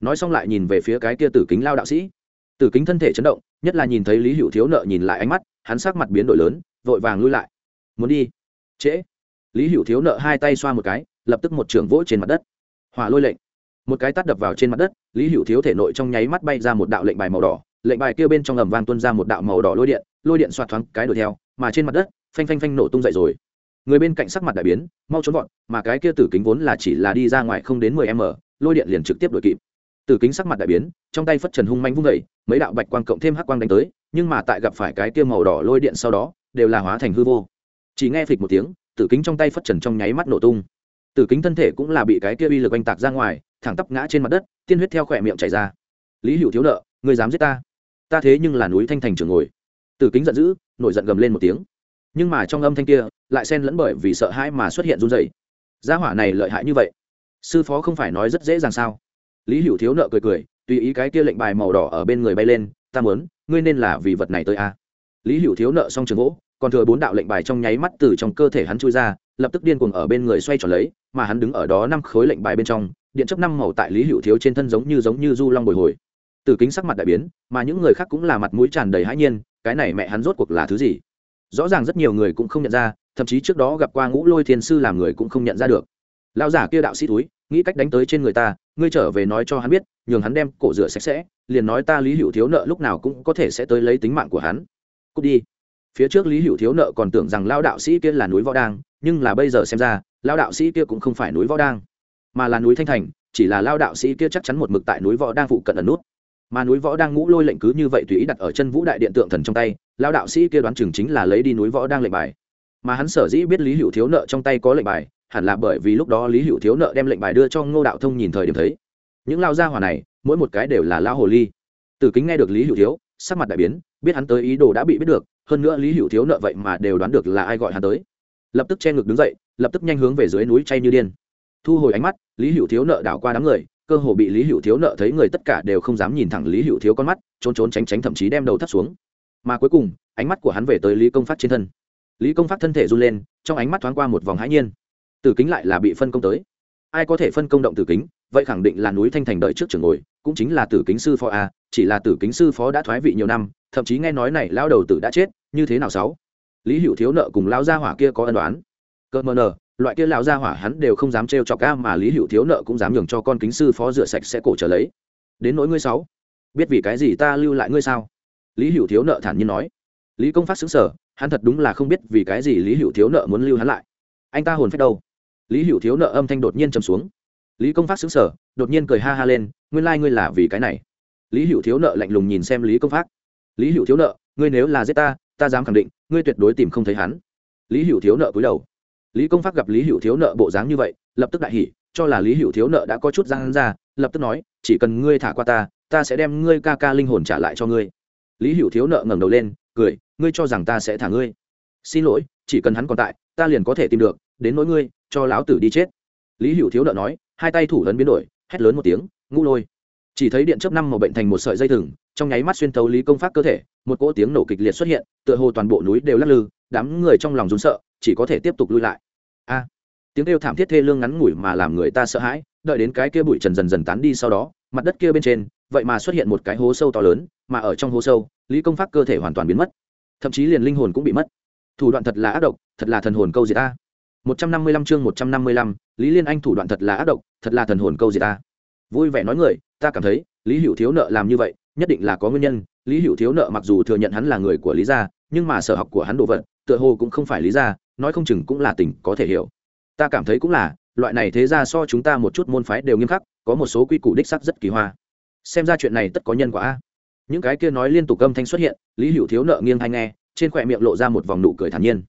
Nói xong lại nhìn về phía cái kia tử kính lao đạo sĩ. Tử kính thân thể chấn động, nhất là nhìn thấy lý hữu thiếu nợ nhìn lại ánh mắt, hắn sắc mặt biến đổi lớn, vội vàng lui lại. Muốn đi? Trễ. Lý hữu thiếu nợ hai tay xoa một cái, lập tức một trưởng vỗ trên mặt đất. Hỏa lôi lệnh một cái tát đập vào trên mặt đất, lý hữu thiếu thể nội trong nháy mắt bay ra một đạo lệnh bài màu đỏ, lệnh bài kia bên trong ầm vang tuôn ra một đạo màu đỏ lôi điện lôi điện xoạt thoáng cái đuổi theo, mà trên mặt đất, phanh phanh phanh nổ tung dậy rồi. Người bên cạnh sắc mặt đại biến, mau trốn gọn mà cái kia tử kính vốn là chỉ là đi ra ngoài không đến mười m lôi điện liền trực tiếp đuổi kịp. Tử kính sắc mặt đại biến, trong tay phất trần hung manh vung vẩy mấy đạo bạch quang cộng thêm hắc quang đánh tới, nhưng mà tại gặp phải cái kia màu đỏ lôi điện sau đó, đều là hóa thành hư vô. Chỉ nghe phịch một tiếng, tử kính trong tay phất trần trong nháy mắt nổ tung. Tử kính thân thể cũng là bị cái kia uy lực oanh tạc ra ngoài thẳng tắp ngã trên mặt đất, tiên huyết theo khỏe miệng chảy ra. Lý hữu thiếu nợ, người dám giết ta? Ta thế nhưng là núi thanh thành trường ngồi. Tử kính giận dữ, nổi giận gầm lên một tiếng. Nhưng mà trong âm thanh kia, lại xen lẫn bởi vì sợ hãi mà xuất hiện run dày gia hỏa này lợi hại như vậy, sư phó không phải nói rất dễ dàng sao? Lý hữu thiếu nợ cười cười, tùy ý cái kia lệnh bài màu đỏ ở bên người bay lên, ta muốn, ngươi nên là vì vật này tới a. Lý hữu thiếu nợ xong trường gỗ, còn thừa bốn đạo lệnh bài trong nháy mắt từ trong cơ thể hắn chui ra lập tức điên cuồng ở bên người xoay tròn lấy, mà hắn đứng ở đó năm khối lệnh bài bên trong, điện chấp năm màu tại lý hữu thiếu trên thân giống như giống như du long bồi hồi. Từ kính sắc mặt đại biến, mà những người khác cũng là mặt mũi tràn đầy hãi nhiên, cái này mẹ hắn rốt cuộc là thứ gì? Rõ ràng rất nhiều người cũng không nhận ra, thậm chí trước đó gặp qua ngũ lôi thiên sư làm người cũng không nhận ra được. Lão giả kia đạo sĩ túi, nghĩ cách đánh tới trên người ta, ngươi trở về nói cho hắn biết, nhường hắn đem cổ rửa sạch sẽ, liền nói ta lý hữu thiếu nợ lúc nào cũng có thể sẽ tới lấy tính mạng của hắn. Cút đi. Phía trước lý hữu thiếu nợ còn tưởng rằng lao đạo sĩ kia là núi võ đang nhưng là bây giờ xem ra lao đạo sĩ kia cũng không phải núi võ đang, mà là núi thanh thành, chỉ là lao đạo sĩ kia chắc chắn một mực tại núi võ đang phụ cận ẩn nút. Mà núi võ đang ngũ lôi lệnh cứ như vậy tùy ý đặt ở chân vũ đại điện tượng thần trong tay lao đạo sĩ kia đoán chừng chính là lấy đi núi võ đang lệnh bài. Mà hắn sở dĩ biết lý hữu thiếu nợ trong tay có lệnh bài, hẳn là bởi vì lúc đó lý hữu thiếu nợ đem lệnh bài đưa cho ngô đạo thông nhìn thời điểm thấy. Những lao gia hỏa này, mỗi một cái đều là lao hồ ly. Từ kính nghe được lý hữu thiếu, sắc mặt đại biến, biết hắn tới ý đồ đã bị biết được, hơn nữa lý hữu thiếu nợ vậy mà đều đoán được là ai gọi hắn tới lập tức che ngực đứng dậy, lập tức nhanh hướng về dưới núi chay như điên. Thu hồi ánh mắt, lý hữu thiếu nợ đảo qua đám người, cơ hồ bị lý hữu thiếu nợ thấy người tất cả đều không dám nhìn thẳng lý hữu thiếu con mắt, trốn trốn tránh tránh thậm chí đem đầu thắt xuống. Mà cuối cùng, ánh mắt của hắn về tới lý công phát trên thân. Lý công phát thân thể run lên, trong ánh mắt thoáng qua một vòng hãi nhiên. Tử kính lại là bị phân công tới. Ai có thể phân công động tử kính, vậy khẳng định là núi thanh thành đợi trước trường ngồi, cũng chính là tử kính sư phó a, chỉ là tử kính sư phó đã thoái vị nhiều năm, thậm chí nghe nói này lao đầu tử đã chết, như thế nào sáu? Lý hữu thiếu nợ cùng lao gia hỏa kia có ân đoán cơ mờ nờ, loại kia lão gia hỏa hắn đều không dám trêu chọc ca mà lý hữu thiếu nợ cũng dám nhường cho con kính sư phó rửa sạch sẽ cổ trở lấy. Đến nỗi ngươi sáu, biết vì cái gì ta lưu lại ngươi sao? Lý hữu thiếu nợ thản nhiên nói. Lý công phát xứng sở, hắn thật đúng là không biết vì cái gì lý hữu thiếu nợ muốn lưu hắn lại. Anh ta hồn phách đâu? Lý hữu thiếu nợ âm thanh đột nhiên trầm xuống. Lý công phát xứng sở, đột nhiên cười ha ha lên, nguyên lai、like、ngươi là vì cái này. Lý hữu thiếu nợ lạnh lùng nhìn xem lý công phát. Lý hữu thiếu nợ, ngươi nếu là giết ta ta dám khẳng định, ngươi tuyệt đối tìm không thấy hắn. Lý hữu thiếu nợ cúi đầu. Lý công pháp gặp lý hữu thiếu nợ bộ dáng như vậy, lập tức đại hỉ, cho là lý hữu thiếu nợ đã có chút giang ra, lập tức nói, chỉ cần ngươi thả qua ta ta sẽ đem ngươi ca ca linh hồn trả lại cho ngươi. Lý hữu thiếu nợ ngẩng đầu lên, cười, ngươi cho rằng ta sẽ thả ngươi. Xin lỗi, chỉ cần hắn còn tại, ta liền có thể tìm được, đến nỗi ngươi, cho lão tử đi chết. Lý hữu thiếu nợ nói, hai tay thủ lớn biến đổi, hét lớn một tiếng, ngũ lôi. Chỉ thấy điện chớp năm màu bệnh thành một sợi dây thừng trong nháy mắt xuyên thấu lý công pháp cơ thể, một cỗ tiếng nổ kịch liệt xuất hiện, tựa hồ toàn bộ núi đều lắc lư, đám người trong lòng rún sợ, chỉ có thể tiếp tục lui lại. A! Tiếng kêu thảm thiết thê lương ngắn ngủi mà làm người ta sợ hãi, đợi đến cái kia bụi trần dần dần tán đi sau đó, mặt đất kia bên trên, vậy mà xuất hiện một cái hố sâu to lớn, mà ở trong hố sâu, lý công pháp cơ thể hoàn toàn biến mất. Thậm chí liền linh hồn cũng bị mất. Thủ đoạn thật là ác độc, thật là thần hồn câu diệt ta. Một trăm năm mươi lăm chương một trăm năm mươi lăm, lý liên anh thủ đoạn thật là ác độc, thật là thần hồn câu diệt ta. Vui vẻ nói người, ta cảm thấy, lý hữu thiếu nợ làm như vậy nhất định là có nguyên nhân, lý hữu thiếu nợ mặc dù thừa nhận hắn là người của lý gia, nhưng mà sở học của hắn đồ vật, tựa hồ cũng không phải lý gia, nói không chừng cũng là tình có thể hiểu. Ta cảm thấy cũng là, loại này thế ra so chúng ta một chút môn phái đều nghiêm khắc, có một số quy củ đích sắc rất kỳ hoa. Xem ra chuyện này tất có nhân quả. A những cái kia nói liên tục âm thanh xuất hiện, lý hữu thiếu nợ nghiêng hay nghe, trên khỏe miệng lộ ra một vòng nụ cười thản nhiên.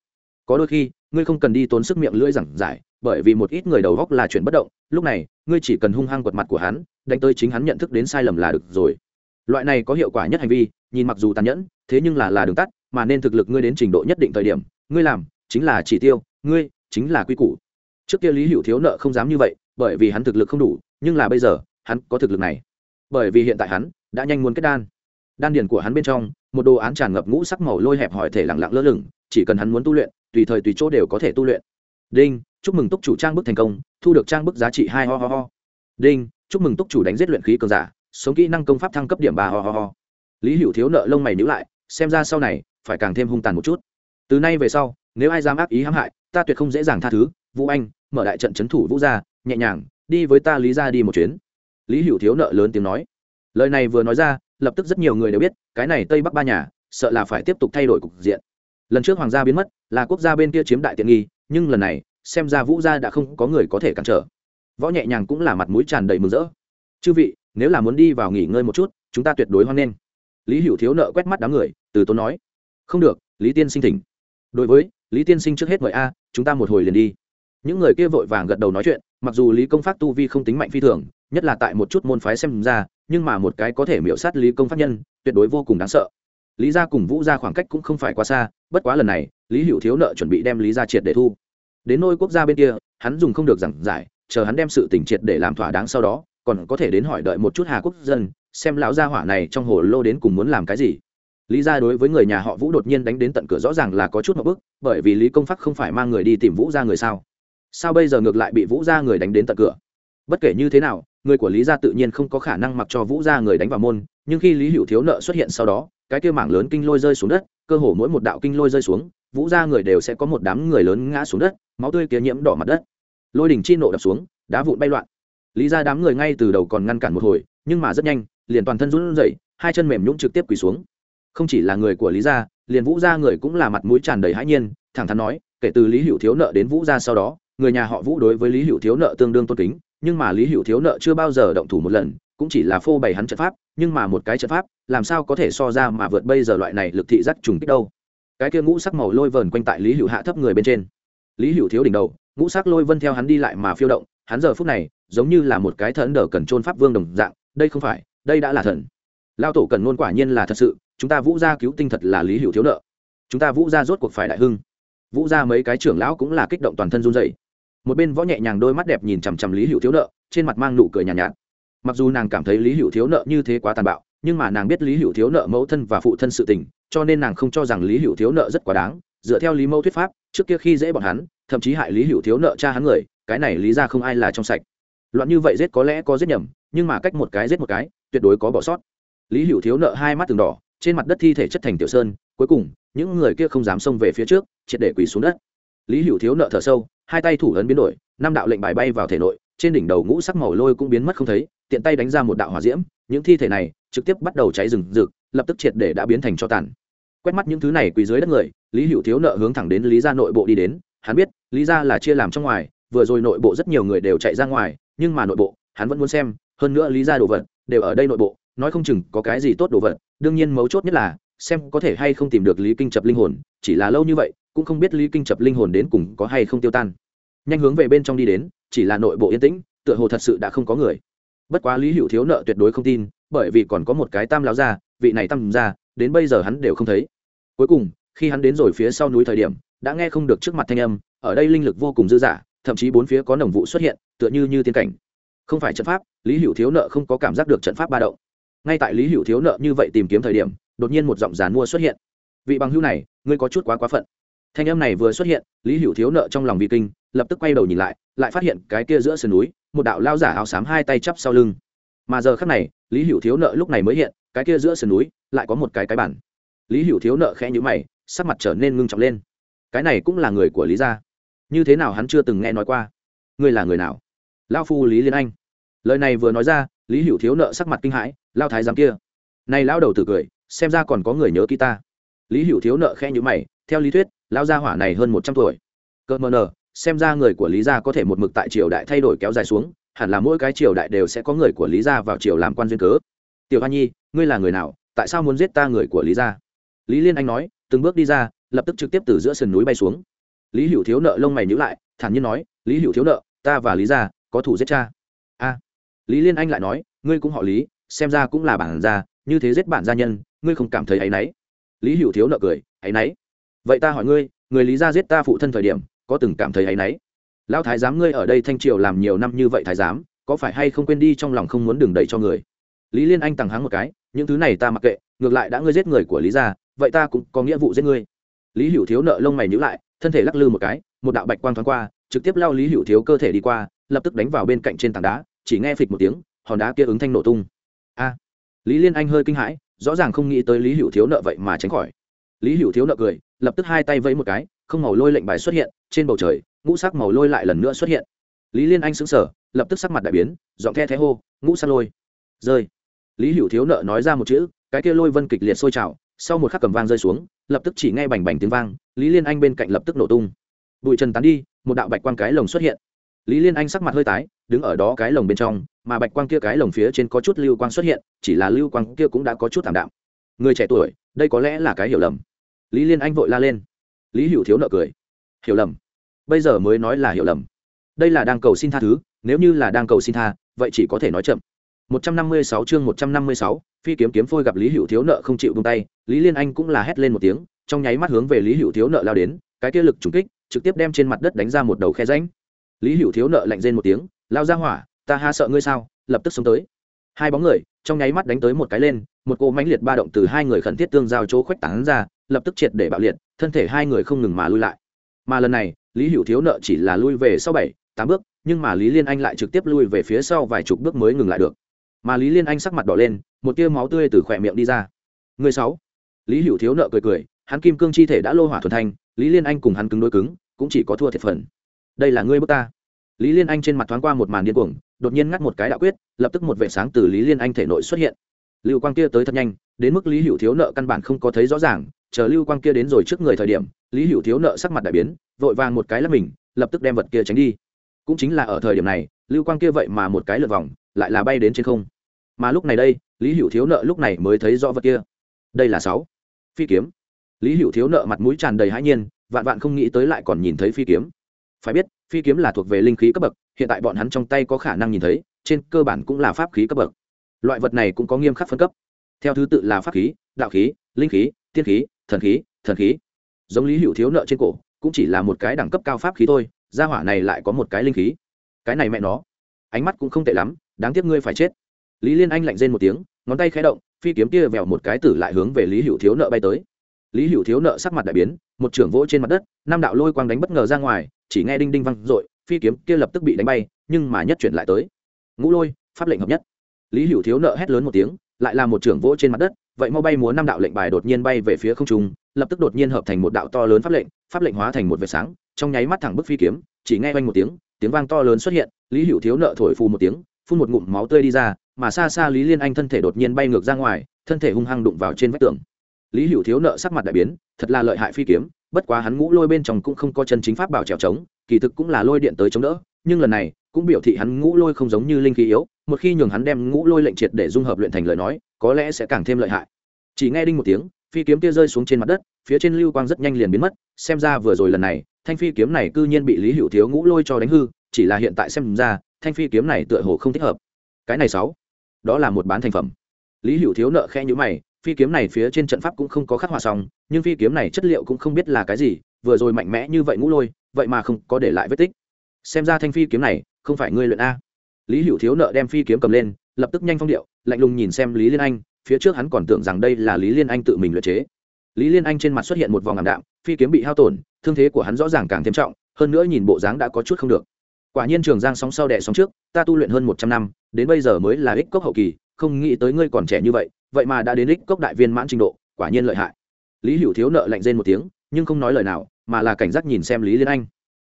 Có đôi khi, ngươi không cần đi tốn sức miệng lưỡi giảng giải, bởi vì một ít người đầu góc là chuyện bất động, lúc này, ngươi chỉ cần hung hăng quật mặt của hắn, đánh tới chính hắn nhận thức đến sai lầm là được rồi loại này có hiệu quả nhất hành vi, nhìn mặc dù tàn nhẫn, thế nhưng là là đường tắt, mà nên thực lực ngươi đến trình độ nhất định thời điểm, ngươi làm chính là chỉ tiêu, ngươi chính là quy củ. Trước kia lý hữu thiếu nợ không dám như vậy, bởi vì hắn thực lực không đủ, nhưng là bây giờ, hắn có thực lực này. Bởi vì hiện tại hắn đã nhanh muốn kết đan. Đan điền của hắn bên trong, một đồ án tràn ngập ngũ sắc màu lôi hẹp hỏi thể lặng lặng lơ lửng, chỉ cần hắn muốn tu luyện, tùy thời tùy chỗ đều có thể tu luyện. Đinh, chúc mừng túc chủ trang bức thành công, thu được trang bức giá trị hai ho ho ho. Đinh, chúc mừng túc chủ đánh giết luyện khí cường giả sống kỹ năng công pháp thăng cấp điểm ba ho ho ho. Lý hữu thiếu nợ lông mày nhữ lại, xem ra sau này, phải càng thêm hung tàn một chút. Từ nay về sau, nếu ai dám ác ý hãm hại, ta tuyệt không dễ dàng tha thứ. Vũ anh, mở đại trận c h ấ n thủ vũ gia, nhẹ nhàng, đi với ta lý ra đi một chuyến. Lý hữu thiếu nợ lớn tiếng nói. Lời này vừa nói ra, lập tức rất nhiều người đều biết, cái này tây bắc ba nhà, sợ là phải tiếp tục thay đổi cục diện. Lần trước hoàng gia biến mất, là quốc gia bên kia chiếm đại tiện nghi, nhưng lần này, xem ra vũ gia đã không có người có thể cản trở. Võ nhẹ nhàng cũng là mặt mũi tràn đầy mừng rỡ. Chư vị nếu là muốn đi vào nghỉ ngơi một chút, chúng ta tuyệt đối hoan nghênh. Lý hữu thiếu nợ quét mắt đám người, từ tốn nói. Không được, lý tiên sinh thỉnh. Đối với, lý tiên sinh trước hết mời a, chúng ta một hồi liền đi. Những người kia vội vàng gật đầu nói chuyện, mặc dù lý công pháp tu vi không tính mạnh phi thường, nhất là tại một chút môn phái xem ra, nhưng mà một cái có thể miễu sát lý công pháp nhân, tuyệt đối vô cùng đáng sợ. Lý gia cùng vũ gia khoảng cách cũng không phải quá xa, bất quá lần này, lý hữu thiếu nợ chuẩn bị đem lý gia triệt để thu. Đến nôi quốc gia bên kia, hắn dùng không được giảng giải, chờ hắn đem sự tỉnh triệt để làm thỏa đáng sau đó còn có thể đến hỏi đợi một chút hà quốc dân, xem lão gia hỏa này trong hồ lô đến cùng muốn làm cái gì. Lý gia đối với người nhà họ vũ đột nhiên đánh đến tận cửa rõ ràng là có chút một bức, bởi vì lý công phắc không phải mang người đi tìm vũ gia người sao? Sao bây giờ ngược lại bị vũ gia người đánh đến tận cửa? Bất kể như thế nào, người của lý gia tự nhiên không có khả năng mặc cho vũ gia người đánh vào môn, nhưng khi lý hữu thiếu nợ xuất hiện sau đó, cái kia mảng lớn kinh lôi rơi xuống đất, cơ hồ mỗi một đạo kinh lôi rơi xuống, vũ gia người đều sẽ có một đám người lớn ngã xuống đất, máu tươi kia nhiễm đỏ mặt đất. Lôi đỉnh chi nộ đập xuống, đá vụn bay loạn lý ra đám người ngay từ đầu còn ngăn cản một hồi, nhưng mà rất nhanh, liền toàn thân run rẩy, hai chân mềm nhũng trực tiếp quỳ xuống. Không chỉ là người của lý gia liền vũ gia người cũng là mặt mũi tràn đầy hãi nhiên, thẳng thắn nói, kể từ lý hữu thiếu nợ đến vũ gia sau đó, người nhà họ vũ đối với lý hữu thiếu nợ tương đương tôn kính, nhưng mà lý hữu thiếu nợ chưa bao giờ động thủ một lần, cũng chỉ là phô bày hắn trận pháp, nhưng mà một cái trận pháp, làm sao có thể so ra mà vượt bây giờ loại này lực thị giác trùng kích đâu. Cái kia ngũ sắc màu lôi vờn quanh tại lý hữu hạ thấp người bên trên. Lý hữu thiếu đỉnh đầu, ngũ sắc lôi vân theo hắn đi lại mà phiêu động, hắn giờ phút này giống như là một cái thần đờ cần trôn pháp vương đồng dạng đây không phải đây đã là thần. Lao tổ cần ngôn quả nhiên là thật sự chúng ta vũ gia cứu tinh thật là lý hữu thiếu nợ. Chúng ta vũ gia rốt cuộc phải đại hưng. Vũ gia mấy cái trưởng lão cũng là kích động toàn thân run rẩy. một bên võ nhẹ nhàng đôi mắt đẹp nhìn chằm chằm lý hữu thiếu nợ trên mặt mang nụ cười nhàn nhạt, nhạt. Mặc dù nàng cảm thấy lý hữu thiếu nợ như thế quá tàn bạo nhưng mà nàng biết lý hữu thiếu nợ mẫu thân và phụ thân sự tình cho nên nàng không cho rằng lý hữu thiếu nợ rất quá đáng. Dựa theo lý mẫu thuyết pháp trước kia khi dễ bọn hắn thậm chí hại lý hữu thiếu nợ cha hắn người cái này lý ra không ai là trong sạch loạn như vậy giết có lẽ có giết nhầm, nhưng mà cách một cái giết một cái, tuyệt đối có bỏ sót. Lý hữu thiếu nợ hai mắt từng đỏ, trên mặt đất thi thể chất thành tiểu sơn, cuối cùng, những người kia không dám xông về phía trước, triệt để quỳ xuống đất. Lý hữu thiếu nợ thở sâu, hai tay thủ ấn biến đổi, năm đạo lệnh bài bay vào thể nội, trên đỉnh đầu ngũ sắc màu lôi cũng biến mất không thấy, tiện tay đánh ra một đạo hỏa diễm, những thi thể này trực tiếp bắt đầu cháy rừng rực, lập tức triệt để đã biến thành cho tàn. Quét mắt những thứ này quỳ dưới đất người, lý hữu thiếu nợ hướng thẳng đến lý gia nội bộ đi đến, hắn biết, lý gia là chia làm trong ngoài, vừa rồi nội bộ rất nhiều người đều chạy ra ngoài nhưng mà nội bộ, hắn vẫn muốn xem, hơn nữa lý gia đồ vật đều ở đây nội bộ, nói không chừng có cái gì tốt đồ vật, đương nhiên mấu chốt nhất là, xem có thể hay không tìm được lý kinh chập linh hồn, chỉ là lâu như vậy, cũng không biết lý kinh chập linh hồn đến cùng có hay không tiêu tan. Nhanh hướng về bên trong đi đến, chỉ là nội bộ yên tĩnh, tựa hồ thật sự đã không có người. Bất quá lý hữu thiếu nợ tuyệt đối không tin, bởi vì còn có một cái tam láo ra vị này tam ra đến bây giờ hắn đều không thấy. Cuối cùng, khi hắn đến rồi phía sau núi thời điểm, đã nghe không được trước mặt thanh âm, ở đây linh lực vô cùng dư dả, thậm chí bốn phía có nồng vụ xuất hiện tựa như như tiên cảnh. Không phải trận pháp, lý hữu thiếu nợ không có cảm giác được trận pháp ba động. Ngay tại lý hữu thiếu nợ như vậy tìm kiếm thời điểm, đột nhiên một giọng giàn mua xuất hiện. Vị bằng hữu này, ngươi có chút quá quá phận. Thanh âm này vừa xuất hiện, lý hữu thiếu nợ trong lòng vi kinh, lập tức quay đầu nhìn lại lại phát hiện cái kia giữa sườn núi, một đạo lao giả áo xám hai tay chắp sau lưng. Mà giờ khắc này, lý hữu thiếu nợ lúc này mới hiện, cái kia giữa sườn núi, lại có một cái cái bản lý hữu thiếu nợ khẽ nhữ mày, sắc mặt trở nên ngưng trọng lên. Cái này cũng là người của lý gia. Như thế nào hắn chưa từng nghe nói qua? Ngươi là người nào? Lao phu lý liên anh. Lời này vừa nói ra, lý hữu thiếu nợ sắc mặt kinh hãi, lao thái giám kia. Này lao đầu tử cười, xem ra còn có người nhớ ký ta. Lý hữu thiếu nợ khe nhữ mày, theo lý thuyết lao gia hỏa này hơn một trăm tuổi. Cơ mờ nờ, xem ra người của lý gia có thể một mực tại triều đại thay đổi kéo dài xuống, hẳn là mỗi cái triều đại đều sẽ có người của lý gia vào triều làm quan duyên cớ. Tiểu hoa nhi, ngươi là người nào? Tại sao muốn giết ta người của lý gia? Lý liên anh nói, từng bước đi ra, lập tức trực tiếp từ giữa sườn núi bay xuống. Lý hữu thiếu nợ lông mày nhữ lại, thản nhiên nói, lý hữu thiếu nợ, ta và lý gia có thủ giết cha. A. Lý liên anh lại nói, ngươi cũng họ lý, xem ra cũng là bản gia, như thế giết bản gia nhân, ngươi không cảm thấy áy náy. Lý hữu thiếu nợ cười, áy náy. Vậy ta hỏi ngươi, người lý gia giết ta phụ thân thời điểm, có từng cảm thấy áy náy? Lão thái giám ngươi ở đây thanh triều làm nhiều năm như vậy thái giám, có phải hay không quên đi trong lòng không muốn đừng đẩy cho người? Lý liên anh tằng hắng một cái, những thứ này ta mặc kệ, ngược lại đã ngươi giết người của lý gia, vậy ta cũng có nghĩa vụ giết ngươi. Lý hữu thiếu nợ lông mày nhữ lại, thân thể lắc lư một cái, một đạo bạch quang thoáng qua, trực tiếp lao lý hữu thiếu cơ thể đi qua lập tức đánh vào bên cạnh trên tảng đá, chỉ nghe phịch một tiếng, hòn đá kia ứng thanh nổ tung. A! Lý liên anh hơi kinh hãi, rõ ràng không nghĩ tới lý hữu thiếu nợ vậy mà tránh khỏi. Lý hữu thiếu nợ cười, lập tức hai tay vẫy một cái, không màu lôi lệnh bài xuất hiện, trên bầu trời, ngũ sắc màu lôi lại lần nữa xuất hiện. Lý liên anh xứng sở lập tức sắc mặt đại biến, giọng the thé hô, ngũ sắc lôi! Rơi. Lý hữu thiếu nợ nói ra một chữ, cái kia lôi vân kịch liệt sôi trào, sau một khắc cầm vang rơi xuống, lập tức chỉ nghe bành bành tiếng vang, lý liên anh bên cạnh lập tức nổ tung. Bụi trần tán đi, một đạo bạch quang cái lồng xuất hiện lý liên anh sắc mặt hơi tái đứng ở đó cái lồng bên trong mà bạch quang kia cái lồng phía trên có chút lưu quang xuất hiện chỉ là lưu quang kia cũng đã có chút thảm đạm. Người trẻ tuổi đây có lẽ là cái hiểu lầm. Lý liên anh vội la lên. Lý hữu thiếu nợ cười. Hiểu lầm. Bây giờ mới nói là hiểu lầm. Đây là đang cầu xin tha thứ nếu như là đang cầu xin tha vậy chỉ có thể nói chậm. 156 chương 156, phi kiếm kiếm phôi gặp lý hữu thiếu nợ không chịu buông tay lý liên anh cũng là hét lên một tiếng trong nháy mắt hướng về lý hữu thiếu nợ lao đến cái kia lực trùng kích trực tiếp đem trên mặt đất đánh ra một đầu khe rãnh lý hữu thiếu nợ lạnh rên một tiếng, lao ra hỏa, ta ha sợ ngươi sao? Lập tức sống tới. Hai bóng người, trong nháy mắt đánh tới một cái lên, một cô mãnh liệt ba động từ hai người khẩn thiết tương giao chỗ khuếch tán ra, lập tức triệt để bạo liệt, thân thể hai người không ngừng mà lui lại. Mà lần này, lý hữu thiếu nợ chỉ là lui về sau bảy, tám bước, nhưng mà lý liên anh lại trực tiếp lui về phía sau vài chục bước mới ngừng lại được. Mà lý liên anh sắc mặt đỏ lên, một tia máu tươi từ khỏe miệng đi ra. Người sáu. Lý hữu thiếu nợ cười cười, hắn kim cương chi thể đã lô hỏa thuần thanh, lý liên anh cùng hắn cứng đối cứng, cũng chỉ có thua thiệt phần đây là ngươi bước ta. Lý liên anh trên mặt thoáng qua một màn điên cuồng, đột nhiên ngắt một cái đạo quyết, lập tức một vệ sáng từ lý liên anh thể nội xuất hiện. Lưu quang kia tới thật nhanh, đến mức lý hữu thiếu nợ căn bản không có thấy rõ ràng, chờ lưu quang kia đến rồi trước người thời điểm, lý hữu thiếu nợ sắc mặt đại biến, vội vàng một cái là mình, lập tức đem vật kia tránh đi. Cũng chính là ở thời điểm này, lưu quang kia vậy mà một cái lượt vòng, lại là bay đến trên không. Mà lúc này đây, lý hữu thiếu nợ lúc này mới thấy rõ vật kia. Đây là sáu. Phi kiếm. Lý hữu thiếu nợ mặt mũi tràn đầy hãi nhiên, vạn vạn không nghĩ tới lại còn nhìn thấy phi kiếm phải biết, phi kiếm là thuộc về linh khí cấp bậc, hiện tại bọn hắn trong tay có khả năng nhìn thấy, trên cơ bản cũng là pháp khí cấp bậc. Loại vật này cũng có nghiêm khắc phân cấp. Theo thứ tự là pháp khí, đạo khí, linh khí, tiên khí, thần khí thần khí. Giống lý hữu thiếu nợ trên cổ, cũng chỉ là một cái đẳng cấp cao pháp khí thôi, gia hỏa này lại có một cái linh khí. Cái này mẹ nó, ánh mắt cũng không tệ lắm, đáng tiếc ngươi phải chết. Lý liên anh lạnh rên một tiếng, ngón tay khé động, phi kiếm kia vèo một cái tử lại hướng về lý hữu thiếu nợ bay tới. Lý hữu thiếu nợ sắc mặt đại biến, một trưởng vỗ trên mặt đất, năm đạo lôi quang đánh bất ngờ ra ngoài chỉ nghe đinh đinh văng r ộ i phi kiếm kia lập tức bị đánh bay, nhưng mà nhất chuyển lại tới. Ngũ lôi, pháp lệnh hợp nhất. Lý hữu thiếu nợ hét lớn một tiếng, lại là một trưởng vỗ trên mặt đất, vậy mau bay múa năm đạo lệnh bài đột nhiên bay về phía không trung, lập tức đột nhiên hợp thành một đạo to lớn pháp lệnh pháp lệnh hóa thành một vệt sáng, trong nháy mắt thẳng bức phi kiếm, chỉ nghe oanh một tiếng tiếng vang to lớn xuất hiện, lý hữu thiếu nợ thổi phù một tiếng, phun một ngụm máu tươi đi ra, mà xa xa lý liên anh thân thể đột nhiên bay ngược ra ngoài, thân thể hung hăng đụng vào trên vách tường. Lý hữu thiếu nợ sắc mặt đại biến, thật là lợi hại phi kiếm bất quá hắn ngũ lôi bên trong cũng không có chân chính pháp bảo trèo trống, kỳ thực cũng là lôi điện tới chống đỡ, nhưng lần này, cũng biểu thị hắn ngũ lôi không giống như linh khí yếu, một khi nhường hắn đem ngũ lôi lệnh triệt để dung hợp luyện thành lời nói, có lẽ sẽ càng thêm lợi hại. Chỉ nghe đinh một tiếng, phi kiếm kia rơi xuống trên mặt đất, phía trên lưu quang rất nhanh liền biến mất, xem ra vừa rồi lần này, thanh phi kiếm này cư nhiên bị lý hữu thiếu ngũ lôi cho đánh hư, chỉ là hiện tại xem ra, thanh phi kiếm này tựa hồ không thích hợp. Cái này sáu, đó là một bán thành phẩm. Lý hữu thiếu nợ khe nhữ mày phi kiếm này phía trên trận pháp cũng không có khắc họa xong, nhưng phi kiếm này chất liệu cũng không biết là cái gì, vừa rồi mạnh mẽ như vậy ngũ lôi, vậy mà không có để lại vết tích. Xem ra thanh phi kiếm này không phải ngươi luyện a. Lý hữu thiếu nợ đem phi kiếm cầm lên, lập tức nhanh phong điệu, lạnh lùng nhìn xem lý liên anh, phía trước hắn còn tưởng rằng đây là lý liên anh tự mình luyện chế. Lý liên anh trên mặt xuất hiện một vòng ảm đạm, phi kiếm bị hao tổn, thương thế của hắn rõ ràng càng thêm trọng, hơn nữa nhìn bộ dáng đã có chút không được. Quả nhiên trường giang sóng sau đẻ sóng trước, ta tu luyện hơn một trăm năm, đến bây giờ mới là ích cốc hậu kỳ, không nghĩ tới ngươi còn trẻ như vậy vậy mà đã đến ích cốc đại viên mãn trình độ, quả nhiên lợi hại. Lý hữu thiếu nợ lạnh rên một tiếng, nhưng không nói lời nào, mà là cảnh giác nhìn xem lý liên anh.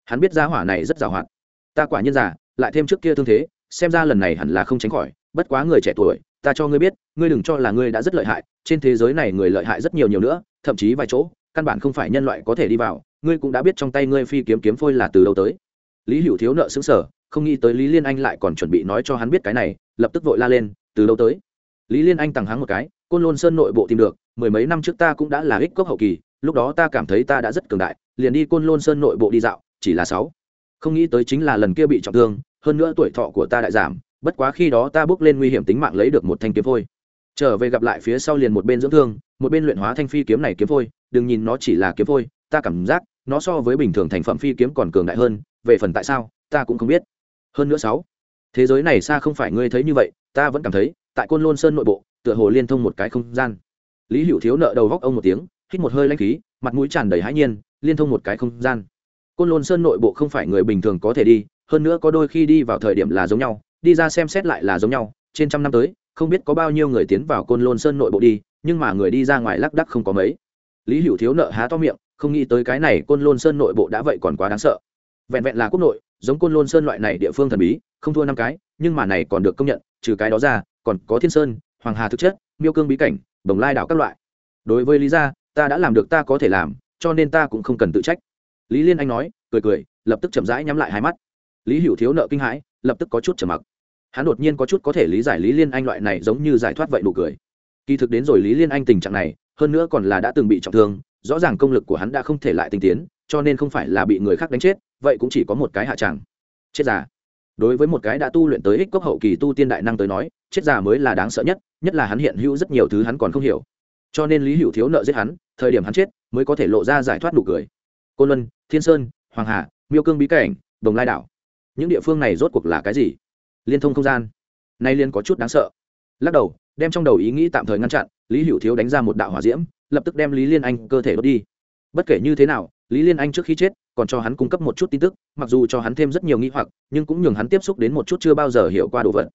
Hắn biết giá hỏa này rất giàu hoạt. Ta quả nhiên giả lại thêm trước kia thương thế, xem ra lần này hẳn là không tránh khỏi, bất quá người trẻ tuổi, ta cho ngươi biết, ngươi đừng cho là ngươi đã rất lợi hại, trên thế giới này người lợi hại rất nhiều nhiều nữa, thậm chí vài chỗ, căn bản không phải nhân loại có thể đi vào, ngươi cũng đã biết trong tay ngươi phi kiếm kiếm phôi là từ đâu tới. Lý hữu thiếu nợ xứng sở không nghĩ tới lý liên anh lại còn chuẩn bị nói cho hắn biết cái này, lập tức vội la lên, từ đâu tới? Lý liên anh tằng hắng một cái, côn lôn sơn nội bộ tìm được, mười mấy năm trước ta cũng đã là ích cốc hậu kỳ, lúc đó ta cảm thấy ta đã rất cường đại, liền đi côn lôn sơn nội bộ đi dạo, chỉ là sáu. Không nghĩ tới chính là lần kia bị trọng thương, hơn nữa tuổi thọ của ta đại giảm, bất quá khi đó ta bước lên nguy hiểm tính mạng lấy được một thanh kiếm phôi. Trở về gặp lại phía sau liền một bên dưỡng thương, một bên luyện hóa thanh phi kiếm này kiếm phôi, đừng nhìn nó chỉ là kiếm phôi, ta cảm giác nó so với bình thường thành phẩm phi kiếm còn cường đại hơn, về phần tại sao, ta cũng không biết. Hơn nữa sáu, thế giới này xa không phải ngươi thấy như vậy, ta vẫn cảm thấy tại côn lôn sơn nội bộ, tựa hồ liên thông một cái không gian. Lý hữu thiếu nợ đầu góc ông một tiếng, hít một hơi lanh khí, mặt mũi tràn đầy hãi nhiên, liên thông một cái không gian. Côn lôn sơn nội bộ không phải người bình thường có thể đi, hơn nữa có đôi khi đi vào thời điểm là giống nhau, đi ra xem xét lại là giống nhau, trên trăm năm tới, không biết có bao nhiêu người tiến vào côn lôn sơn nội bộ đi, nhưng mà người đi ra ngoài lác đắc không có mấy. Lý hữu thiếu nợ há to miệng, không nghĩ tới cái này côn lôn sơn nội bộ đã vậy còn quá đáng sợ. Vẹn vẹn là quốc nội, giống côn lôn sơn loại này địa phương thần bí, không thua năm cái, nhưng mà này còn được công nhận, trừ cái đó ra còn có thiên sơn, hoàng hà thực chất, miêu cương bí cảnh đồng lai đảo các loại. Đối với lý gia, ta đã làm được ta có thể làm, cho nên ta cũng không cần tự trách. Lý liên anh nói, cười cười, lập tức chậm rãi nhắm lại hai mắt. Lý hữu thiếu nợ kinh hãi, lập tức có chút trầm mặc. Hắn đột nhiên có chút có thể lý giải lý liên anh loại này giống như giải thoát vậy nụ cười. Kỳ thực đến rồi lý liên anh tình trạng này, hơn nữa còn là đã từng bị trọng thương, rõ ràng công lực của hắn đã không thể lại tinh tiến, cho nên không phải là bị người khác đánh chết, vậy cũng chỉ có một cái hạ tràng chết già đối với một cái đã tu luyện tới ích cốc hậu kỳ tu tiên đại năng tới nói, chết già mới là đáng sợ nhất nhất là hắn hiện hữu rất nhiều thứ hắn còn không hiểu. Cho nên lý hữu thiếu nợ giết hắn, thời điểm hắn chết, mới có thể lộ ra giải thoát nụ cười. Côn luân, thiên sơn, hoàng hà, miêu cương bí cảnh, đồng lai đảo. Những địa phương này rốt cuộc là cái gì? Liên thông không gian. Nay liên có chút đáng sợ. Lắc đầu, đem trong đầu ý nghĩ tạm thời ngăn chặn, lý hữu thiếu đánh ra một đạo hỏa diễm, lập tức đem lý liên anh cơ thể đốt đi. Bất kể như thế nào lý liên anh trước khi chết, còn cho hắn cung cấp một chút tin tức, mặc dù cho hắn thêm rất nhiều nghi hoặc, nhưng cũng nhường hắn tiếp xúc đến một chút chưa bao giờ hiểu qua đồ vật.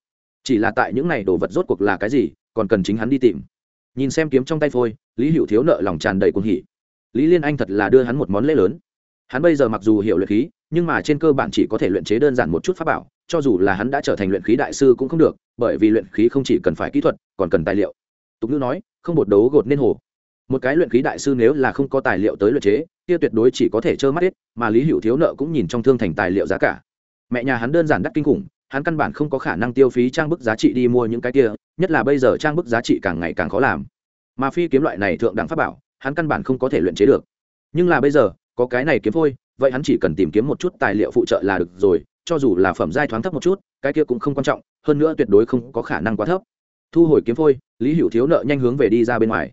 Chỉ là tại những này đồ vật rốt cuộc là cái gì, còn cần chính hắn đi tìm. Nhìn xem kiếm trong tay phôi, lý hữu thiếu nợ lòng tràn đầy cuồng hỉ. Lý liên anh thật là đưa hắn một món lễ lớn. Hắn bây giờ mặc dù hiểu luyện khí, nhưng mà trên cơ bản chỉ có thể luyện chế đơn giản một chút pháp bảo, cho dù là hắn đã trở thành luyện khí đại sư cũng không được, bởi vì luyện khí không chỉ cần phải kỹ thuật, còn cần tài liệu. Tục ngữ nói, không bột đấu gột nên hồ. Một cái luyện khí đại sư nếu là không có tài liệu tới luyện chế kia tuyệt đối chỉ có thể trơ mắt hết, mà lý hữu thiếu nợ cũng nhìn trong thương thành tài liệu giá cả. Mẹ nhà hắn đơn giản đắt kinh khủng, hắn căn bản không có khả năng tiêu phí trang bức giá trị đi mua những cái kia, nhất là bây giờ trang bức giá trị càng ngày càng khó làm. Mà phi kiếm loại này thượng đẳng pháp bảo, hắn căn bản không có thể luyện chế được. Nhưng là bây giờ, có cái này kiếm phôi, vậy hắn chỉ cần tìm kiếm một chút tài liệu phụ trợ là được rồi, cho dù là phẩm giai thoáng thấp một chút, cái kia cũng không quan trọng, hơn nữa tuyệt đối không có khả năng quá thấp. Thu hồi kiếm phôi, lý hữu thiếu nợ nhanh hướng về đi ra bên ngoài.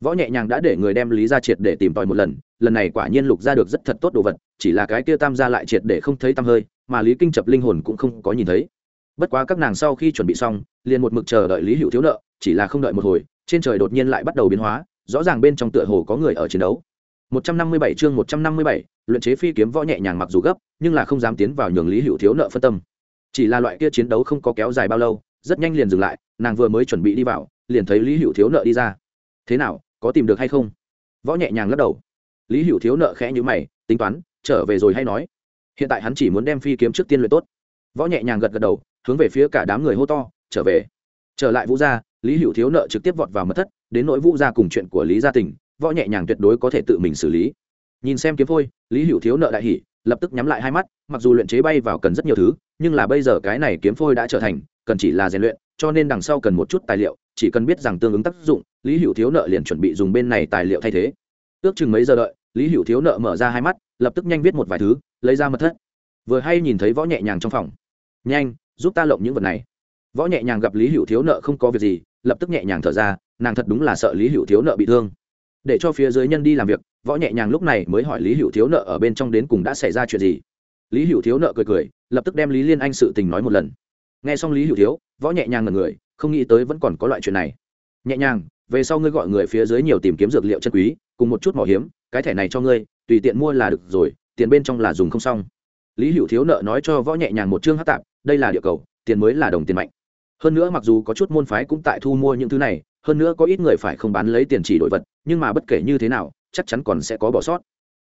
Võ nhẹ nhàng đã để người đem lý ra triệt để tìm tòi một lần lần này quả nhiên lục ra được rất thật tốt đồ vật chỉ là cái kia tam gia lại triệt để không thấy tăm hơi mà lý kinh chập linh hồn cũng không có nhìn thấy. Bất quá các nàng sau khi chuẩn bị xong liền một mực chờ đợi lý hữu thiếu nợ chỉ là không đợi một hồi trên trời đột nhiên lại bắt đầu biến hóa rõ ràng bên trong tựa hồ có người ở chiến đấu. 157 chương 157, luyện chế phi kiếm võ nhẹ nhàng mặc dù gấp nhưng là không dám tiến vào nhường lý hữu thiếu nợ phân tâm. Chỉ là loại kia chiến đấu không có kéo dài bao lâu rất nhanh liền dừng lại nàng vừa mới chuẩn bị đi vào liền thấy lý hữu thiếu nợ đi ra. Thế nào có tìm được hay không? Võ nhẹ nhàng lắc đầu lý hữu thiếu nợ khẽ như mày, tính toán, trở về rồi hay nói. Hiện tại hắn chỉ muốn đem phi kiếm trước tiên luyện tốt. Võ nhẹ nhàng gật gật đầu, hướng về phía cả đám người hô to, trở về. Trở lại vũ gia, lý hữu thiếu nợ trực tiếp vọt vào mật thất, đến nỗi vũ gia cùng chuyện của lý gia tình, võ nhẹ nhàng tuyệt đối có thể tự mình xử lý. Nhìn xem kiếm phôi, lý hữu thiếu nợ đại hỉ, lập tức nhắm lại hai mắt, mặc dù luyện chế bay vào cần rất nhiều thứ, nhưng là bây giờ cái này kiếm phôi đã trở thành, cần chỉ là rèn luyện, cho nên đằng sau cần một chút tài liệu, chỉ cần biết rằng tương ứng tác dụng, lý hữu thiếu nợ liền chuẩn bị dùng bên này tài liệu thay thế ước chừng mấy giờ đợi, lý hữu thiếu nợ mở ra hai mắt, lập tức nhanh viết một vài thứ, lấy ra mật thất. Vừa hay nhìn thấy võ nhẹ nhàng trong phòng. Nhanh, giúp ta lộng những vật này. Võ nhẹ nhàng gặp lý hữu thiếu nợ không có việc gì, lập tức nhẹ nhàng thở ra, nàng thật đúng là sợ lý hữu thiếu nợ bị thương. Để cho phía dưới nhân đi làm việc, võ nhẹ nhàng lúc này mới hỏi lý hữu thiếu nợ ở bên trong đến cùng đã xảy ra chuyện gì. Lý hữu thiếu nợ cười cười, lập tức đem lý liên anh sự tình nói một lần. N g h e xong lý hữu thiếu, võ nhẹ nhàng ngần người, không nghĩ tới vẫn còn có loại chuyện này. Nhẹ nhàng, về sau ngươi gọi người phía dưới nhiều tìm kiếm dược liệu chân quý cùng một chút mỏ hiếm, cái thẻ này cho ngươi, tùy tiện mua là được rồi, tiền bên trong là dùng không xong. Lý hữu thiếu nợ nói cho võ nhẹ nhàng một chương hát tạp, đây là địa cầu, tiền mới là đồng tiền mạnh. Hơn nữa mặc dù có chút môn phái cũng tại thu mua những thứ này, hơn nữa có ít người phải không bán lấy tiền chỉ đổi vật, nhưng mà bất kể như thế nào, chắc chắn còn sẽ có bỏ sót.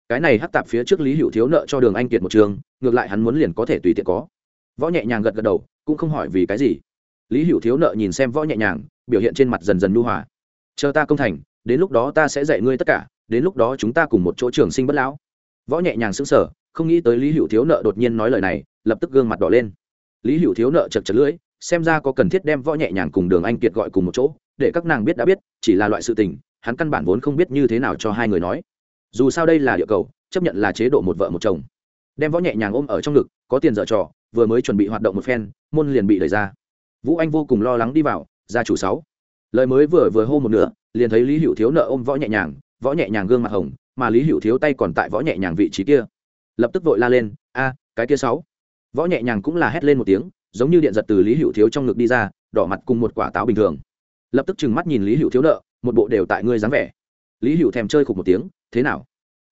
Cái này hắc tạp phía trước lý hữu thiếu nợ cho đường anh kiệt một trường ngược lại hắn muốn liền có thể tùy tiện có. Võ nhẹ nhàng gật gật đầu, cũng không hỏi vì cái gì. Lý hữu thiếu nợ nhìn xem võ nhẹ nhàng, biểu hiện trên mặt dần dần nhu hòa. Chờ ta công thành đến lúc đó ta sẽ dạy ngươi tất cả, đến lúc đó chúng ta cùng một chỗ trường sinh bất lão. Võ nhẹ nhàng sững sờ, không nghĩ tới lý hữu thiếu nợ đột nhiên nói lời này, lập tức gương mặt đỏ lên. Lý hữu thiếu nợ chật chật lưỡi, xem ra có cần thiết đem võ nhẹ nhàng cùng đường anh kiệt gọi cùng một chỗ, để các nàng biết đã biết, chỉ là loại sự tình, hắn căn bản vốn không biết như thế nào cho hai người nói. Dù sao đây là địa cầu, chấp nhận là chế độ một vợ một chồng. Đem võ nhẹ nhàng ôm ở trong ngực, có tiền dở trò, vừa mới chuẩn bị hoạt động một phen, môn liền bị đẩy ra. Vũ anh vô cùng lo lắng đi vào, gia chủ sáu. Lời mới vừa vừa hô một nửa liền thấy lý hữu thiếu nợ ôm võ nhẹ nhàng, võ nhẹ nhàng gương mặt hồng, mà lý hữu thiếu tay còn tại võ nhẹ nhàng vị trí kia. Lập tức vội la lên, a, cái kia sáu. Võ nhẹ nhàng cũng là hét lên một tiếng, giống như điện giật từ lý hữu thiếu trong ngực đi ra, đỏ mặt cùng một quả táo bình thường. Lập tức trừng mắt nhìn lý hữu thiếu nợ, một bộ đều tại ngươi dáng vẻ. Lý hữu thèm chơi khục một tiếng, thế nào?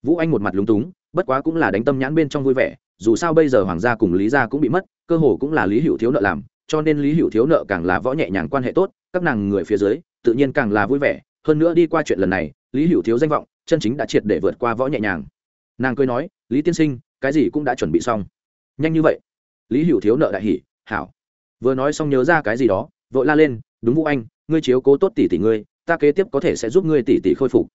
Vũ anh một mặt lúng túng, bất quá cũng là đánh tâm nhãn bên trong vui vẻ, dù sao bây giờ hoàng gia cùng lý gia cũng bị mất, cơ hồ cũng là lý hữu thiếu nợ làm, cho nên lý hữu thiếu nợ càng là võ nhẹ nhàng quan hệ tốt, các nàng người phía dưới, tự nhiên càng là vui vẻ hơn nữa đi qua chuyện lần này, lý hữu thiếu danh vọng, chân chính đã triệt để vượt qua võ nhẹ nhàng. Nàng cười nói, lý tiên sinh, cái gì cũng đã chuẩn bị xong. Nhanh như vậy? Lý hữu thiếu nợ đại hỉ, hảo. Vừa nói xong nhớ ra cái gì đó, vội la lên, đúng vũ anh, ngươi chiếu cố tốt tỷ tỷ ngươi, ta kế tiếp có thể sẽ giúp ngươi tỷ tỷ khôi phục.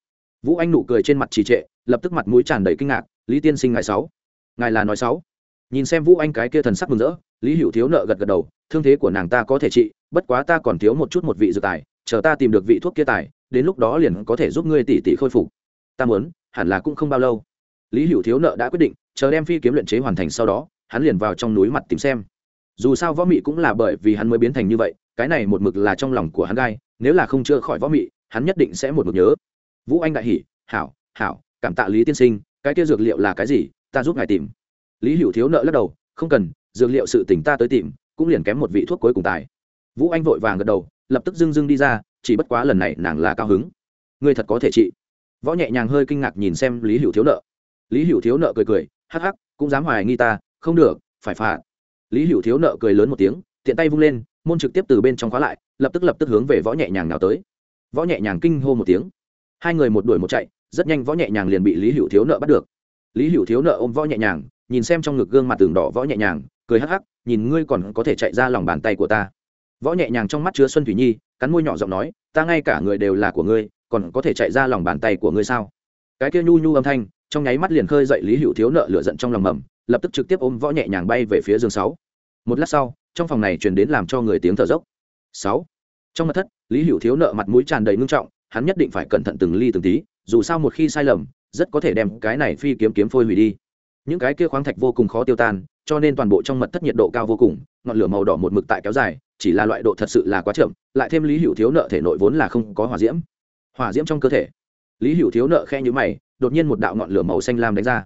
Vũ anh nụ cười trên mặt trì trệ, lập tức mặt mũi tràn đầy kinh ngạc, lý tiên sinh ngài sáu, ngài là nói sáu. Nhìn xem vũ anh cái kia thần sắc mừng rỡ, lý hữu thiếu nợ gật gật đầu, thương thế của nàng ta có thể trị, bất quá ta còn thiếu một chút một vị dự tài, chờ ta tìm được vị thuốc kia tài đến lúc đó liền có thể giúp ngươi tỷ tỷ khôi phục. Ta muốn, hẳn là cũng không bao lâu. Lý hữu thiếu nợ đã quyết định, chờ đem phi kiếm luyện chế hoàn thành sau đó, hắn liền vào trong núi mặt tìm xem. Dù sao võ mị cũng là bởi vì hắn mới biến thành như vậy, cái này một mực là trong lòng của hắn gai, nếu là không chữa khỏi võ mị, hắn nhất định sẽ một mực nhớ. Vũ anh đại hỉ, hảo hảo, cảm tạ lý tiên sinh, cái kia dược liệu là cái gì, ta giúp ngài tìm. Lý hữu thiếu nợ lắc đầu, không cần, dược liệu sự tỉnh ta tới tìm, cũng liền kém một vị thuốc cuối cùng tài. Vũ anh vội vàng gật đầu, lập tức dưng dưng đi ra chỉ bất quá lần này nàng là cao hứng. Ngươi thật có thể trị. Võ nhẹ nhàng hơi kinh ngạc nhìn xem lý hữu thiếu nợ. Lý hữu thiếu nợ cười cười, hắc hắc, cũng dám hoài nghi ta, không được, phải phạt. Lý hữu thiếu nợ cười lớn một tiếng, tiện tay vung lên, môn trực tiếp từ bên trong khóa lại, lập tức lập tức hướng về võ nhẹ nhàng nào tới. Võ nhẹ nhàng kinh hô một tiếng. Hai người một đuổi một chạy, rất nhanh võ nhẹ nhàng liền bị lý hữu thiếu nợ bắt được. Lý hữu thiếu nợ ôm võ nhẹ nhàng, nhìn xem trong ngực gương mặt tường đỏ võ nhẹ nhàng, cười hắc hắc, nhìn ngươi còn có thể chạy ra lòng bàn tay của ta võ nhẹ nhàng trong mắt chứa xuân thủy nhi, cắn môi nhỏ giọng nói, ta ngay cả người đều là của ngươi, còn có thể chạy ra lòng bàn tay của ngươi sao? Cái kia nhu nhu âm thanh, trong nháy mắt liền khơi dậy lý hữu thiếu nợ lửa giận trong lòng mầm, lập tức trực tiếp ôm võ nhẹ nhàng bay về phía giường sáu. Một lát sau, trong phòng này truyền đến làm cho người tiếng thở dốc. Sáu. Trong mặt thất, lý hữu thiếu nợ mặt mũi tràn đầy ngưng trọng, hắn nhất định phải cẩn thận từng ly từng tí, dù sao một khi sai lầm, rất có thể đem cái này phi kiếm kiếm phôi hủy đi. Những cái kia khoáng thạch vô cùng khó tiêu tan, cho nên toàn bộ trong mật thất nhiệt độ cao vô cùng, ngọn lửa màu đỏ một mực tại kéo dài chỉ là loại độ thật sự là quá chậm, lại thêm lý hữu thiếu nợ thể nội vốn là không có hỏa diễm. Hỏa diễm trong cơ thể. Lý hữu thiếu nợ khe nhữ mày, đột nhiên một đạo ngọn lửa màu xanh lam đánh ra.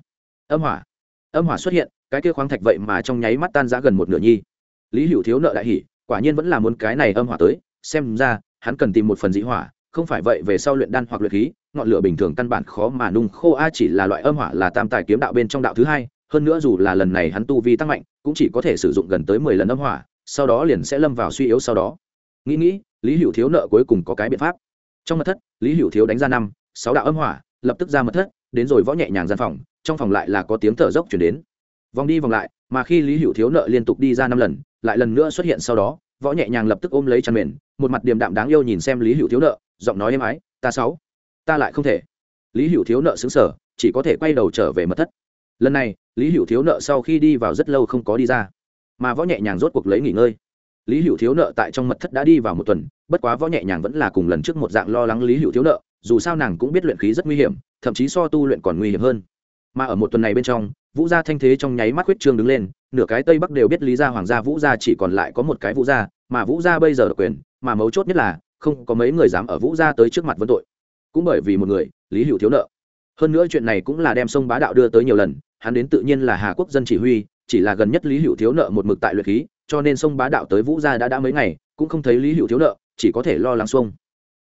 Âm hỏa. Âm hỏa xuất hiện, cái kia khoáng thạch vậy mà trong nháy mắt tan ra gần một nửa nhi. Lý hữu thiếu nợ đại hỉ, quả nhiên vẫn là muốn cái này âm hỏa tới, xem ra, hắn cần tìm một phần dị hỏa, không phải vậy về sau luyện đan hoặc luyện khí, ngọn lửa bình thường căn bản khó mà nung khô, a chỉ là loại âm hỏa là tam tài kiếm đạo bên trong đạo thứ hai, hơn nữa dù là lần này hắn tu vi tăng mạnh, cũng chỉ có thể sử dụng gần tới mười lần âm hỏa sau đó liền sẽ lâm vào suy yếu sau đó. Nghĩ nghĩ, lý hữu thiếu nợ cuối cùng có cái biện pháp. Trong mật thất, lý hữu thiếu đánh ra năm, sáu đạo âm hỏa, lập tức ra mật thất, đến rồi võ nhẹ nhàng gian phòng, trong phòng lại là có tiếng thở dốc chuyển đến. Vòng đi vòng lại, mà khi lý hữu thiếu nợ liên tục đi ra năm lần, lại lần nữa xuất hiện sau đó, võ nhẹ nhàng lập tức ôm lấy chăn mền, một mặt điềm đạm đáng yêu nhìn xem lý hữu thiếu nợ, giọng nói êm ái, ta sáu, ta lại không thể. Lý hữu thiếu nợ xứng sở chỉ có thể quay đầu trở về mật thất. Lần này, lý hữu thiếu nợ sau khi đi vào rất lâu không có đi ra mà võ nhẹ nhàng rốt cuộc lấy nghỉ ngơi. Lý hữu thiếu nợ tại trong mật thất đã đi vào một tuần, bất quá võ nhẹ nhàng vẫn là cùng lần trước một dạng lo lắng lý hữu thiếu nợ, dù sao nàng cũng biết luyện khí rất nguy hiểm, thậm chí so tu luyện còn nguy hiểm hơn. Mà ở một tuần này bên trong, vũ gia thanh thế trong nháy mắt huyết trương đứng lên, nửa cái tây bắc đều biết lý gia hoàng gia vũ gia chỉ còn lại có một cái vũ gia, mà vũ gia bây giờ độc quyền, mà mấu chốt nhất là, không có mấy người dám ở vũ gia tới trước mặt vấn tội. Cũng bởi vì một người, lý hữu thiếu nợ. Hơn nữa chuyện này cũng là đem sông bá đạo đưa tới nhiều lần, hắn đến tự nhiên là hà quốc dân chỉ huy chỉ là gần nhất lý hữu thiếu nợ một mực tại luyện khí, cho nên sông bá đạo tới vũ gia đã đã mấy ngày, cũng không thấy lý hữu thiếu nợ, chỉ có thể lo lắng xuông.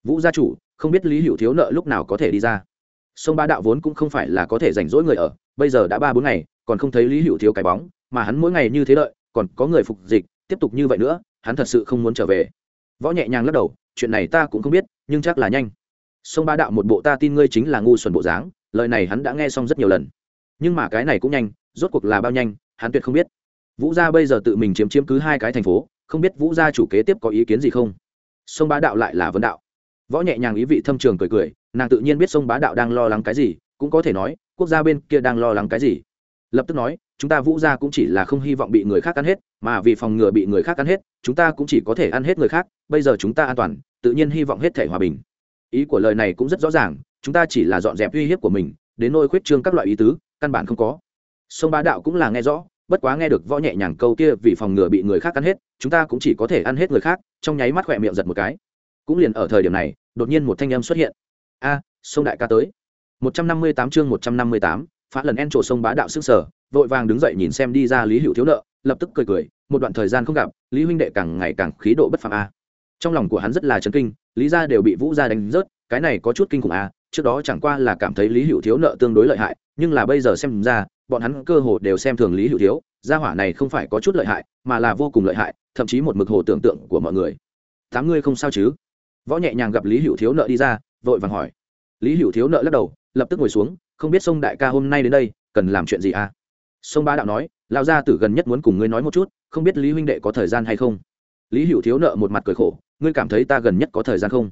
Vũ gia chủ, không biết lý hữu thiếu nợ lúc nào có thể đi ra. Sông bá đạo vốn cũng không phải là có thể rảnh rỗi người ở, bây giờ đã ba bốn ngày, còn không thấy lý hữu thiếu cái bóng, mà hắn mỗi ngày như thế đợi, còn có người phục dịch, tiếp tục như vậy nữa, hắn thật sự không muốn trở về. Võ nhẹ nhàng lắc đầu, chuyện này ta cũng không biết, nhưng chắc là nhanh. Sông Bá đạo một bộ ta tin ngươi chính là ngu xuẩn bộ dáng, lời này hắn đã nghe xong rất nhiều lần. Nhưng mà cái này cũng nhanh, rốt cuộc là bao nhanh hắn tuyệt không biết. Vũ gia bây giờ tự mình chiếm chiếm cứ hai cái thành phố, không biết vũ gia chủ kế tiếp có ý kiến gì không? Sông bá đạo lại là vấn đạo. Võ nhẹ nhàng ý vị thâm trường cười cười, nàng tự nhiên biết sông bá đạo đang lo lắng cái gì, cũng có thể nói, quốc gia bên kia đang lo lắng cái gì. Lập tức nói, chúng ta vũ gia cũng chỉ là không hy vọng bị người khác ăn hết, mà vì phòng ngừa bị người khác ăn hết, chúng ta cũng chỉ có thể ăn hết người khác, bây giờ chúng ta an toàn, tự nhiên hy vọng hết thể hòa bình. Ý của lời này cũng rất rõ ràng, chúng ta chỉ là dọn dẹp uy hiếp của mình, đến nôi khuyết trương các loại ý tứ, căn bản không có sông bá đạo cũng là nghe rõ, bất quá nghe được võ nhẹ nhàng câu kia vì phòng ngừa bị người khác ăn hết, chúng ta cũng chỉ có thể ăn hết người khác, trong nháy mắt khỏe miệng giật một cái. Cũng liền ở thời điểm này, đột nhiên một thanh âm xuất hiện. A, sông đại ca tới. Một trăm năm mươi tám chương một trăm năm mươi tám, phá lần en trổ sông bá đạo sức sở vội vàng đứng dậy nhìn xem đi ra lý hữu thiếu nợ, lập tức cười cười, một đoạn thời gian không gặp, lý huynh đệ càng ngày càng khí độ bất phạm a. Trong lòng của hắn rất là chấn kinh, lý gia đều bị vũ gia đánh rớt, cái này có chút kinh khủng a trước đó chẳng qua là cảm thấy lý hữu thiếu nợ tương đối lợi hại, nhưng là bây giờ xem ra, bọn hắn cơ hồ đều xem thường lý hữu thiếu, gia hỏa này không phải có chút lợi hại, mà là vô cùng lợi hại, thậm chí một mực hồ tưởng tượng của mọi người. Tám ngươi không sao chứ? Võ nhẹ nhàng gặp lý hữu thiếu nợ đi ra, vội vàng hỏi. Lý hữu thiếu nợ lắc đầu, lập tức ngồi xuống, không biết sông đại ca hôm nay đến đây, cần làm chuyện gì à? Sông ba đạo nói lao gia tử gần nhất muốn cùng ngươi nói một chút, không biết lý huynh đệ có thời gian hay không? Lý hữu thiếu nợ một mặt cười khổ, ngươi cảm thấy ta gần nhất có thời gian không?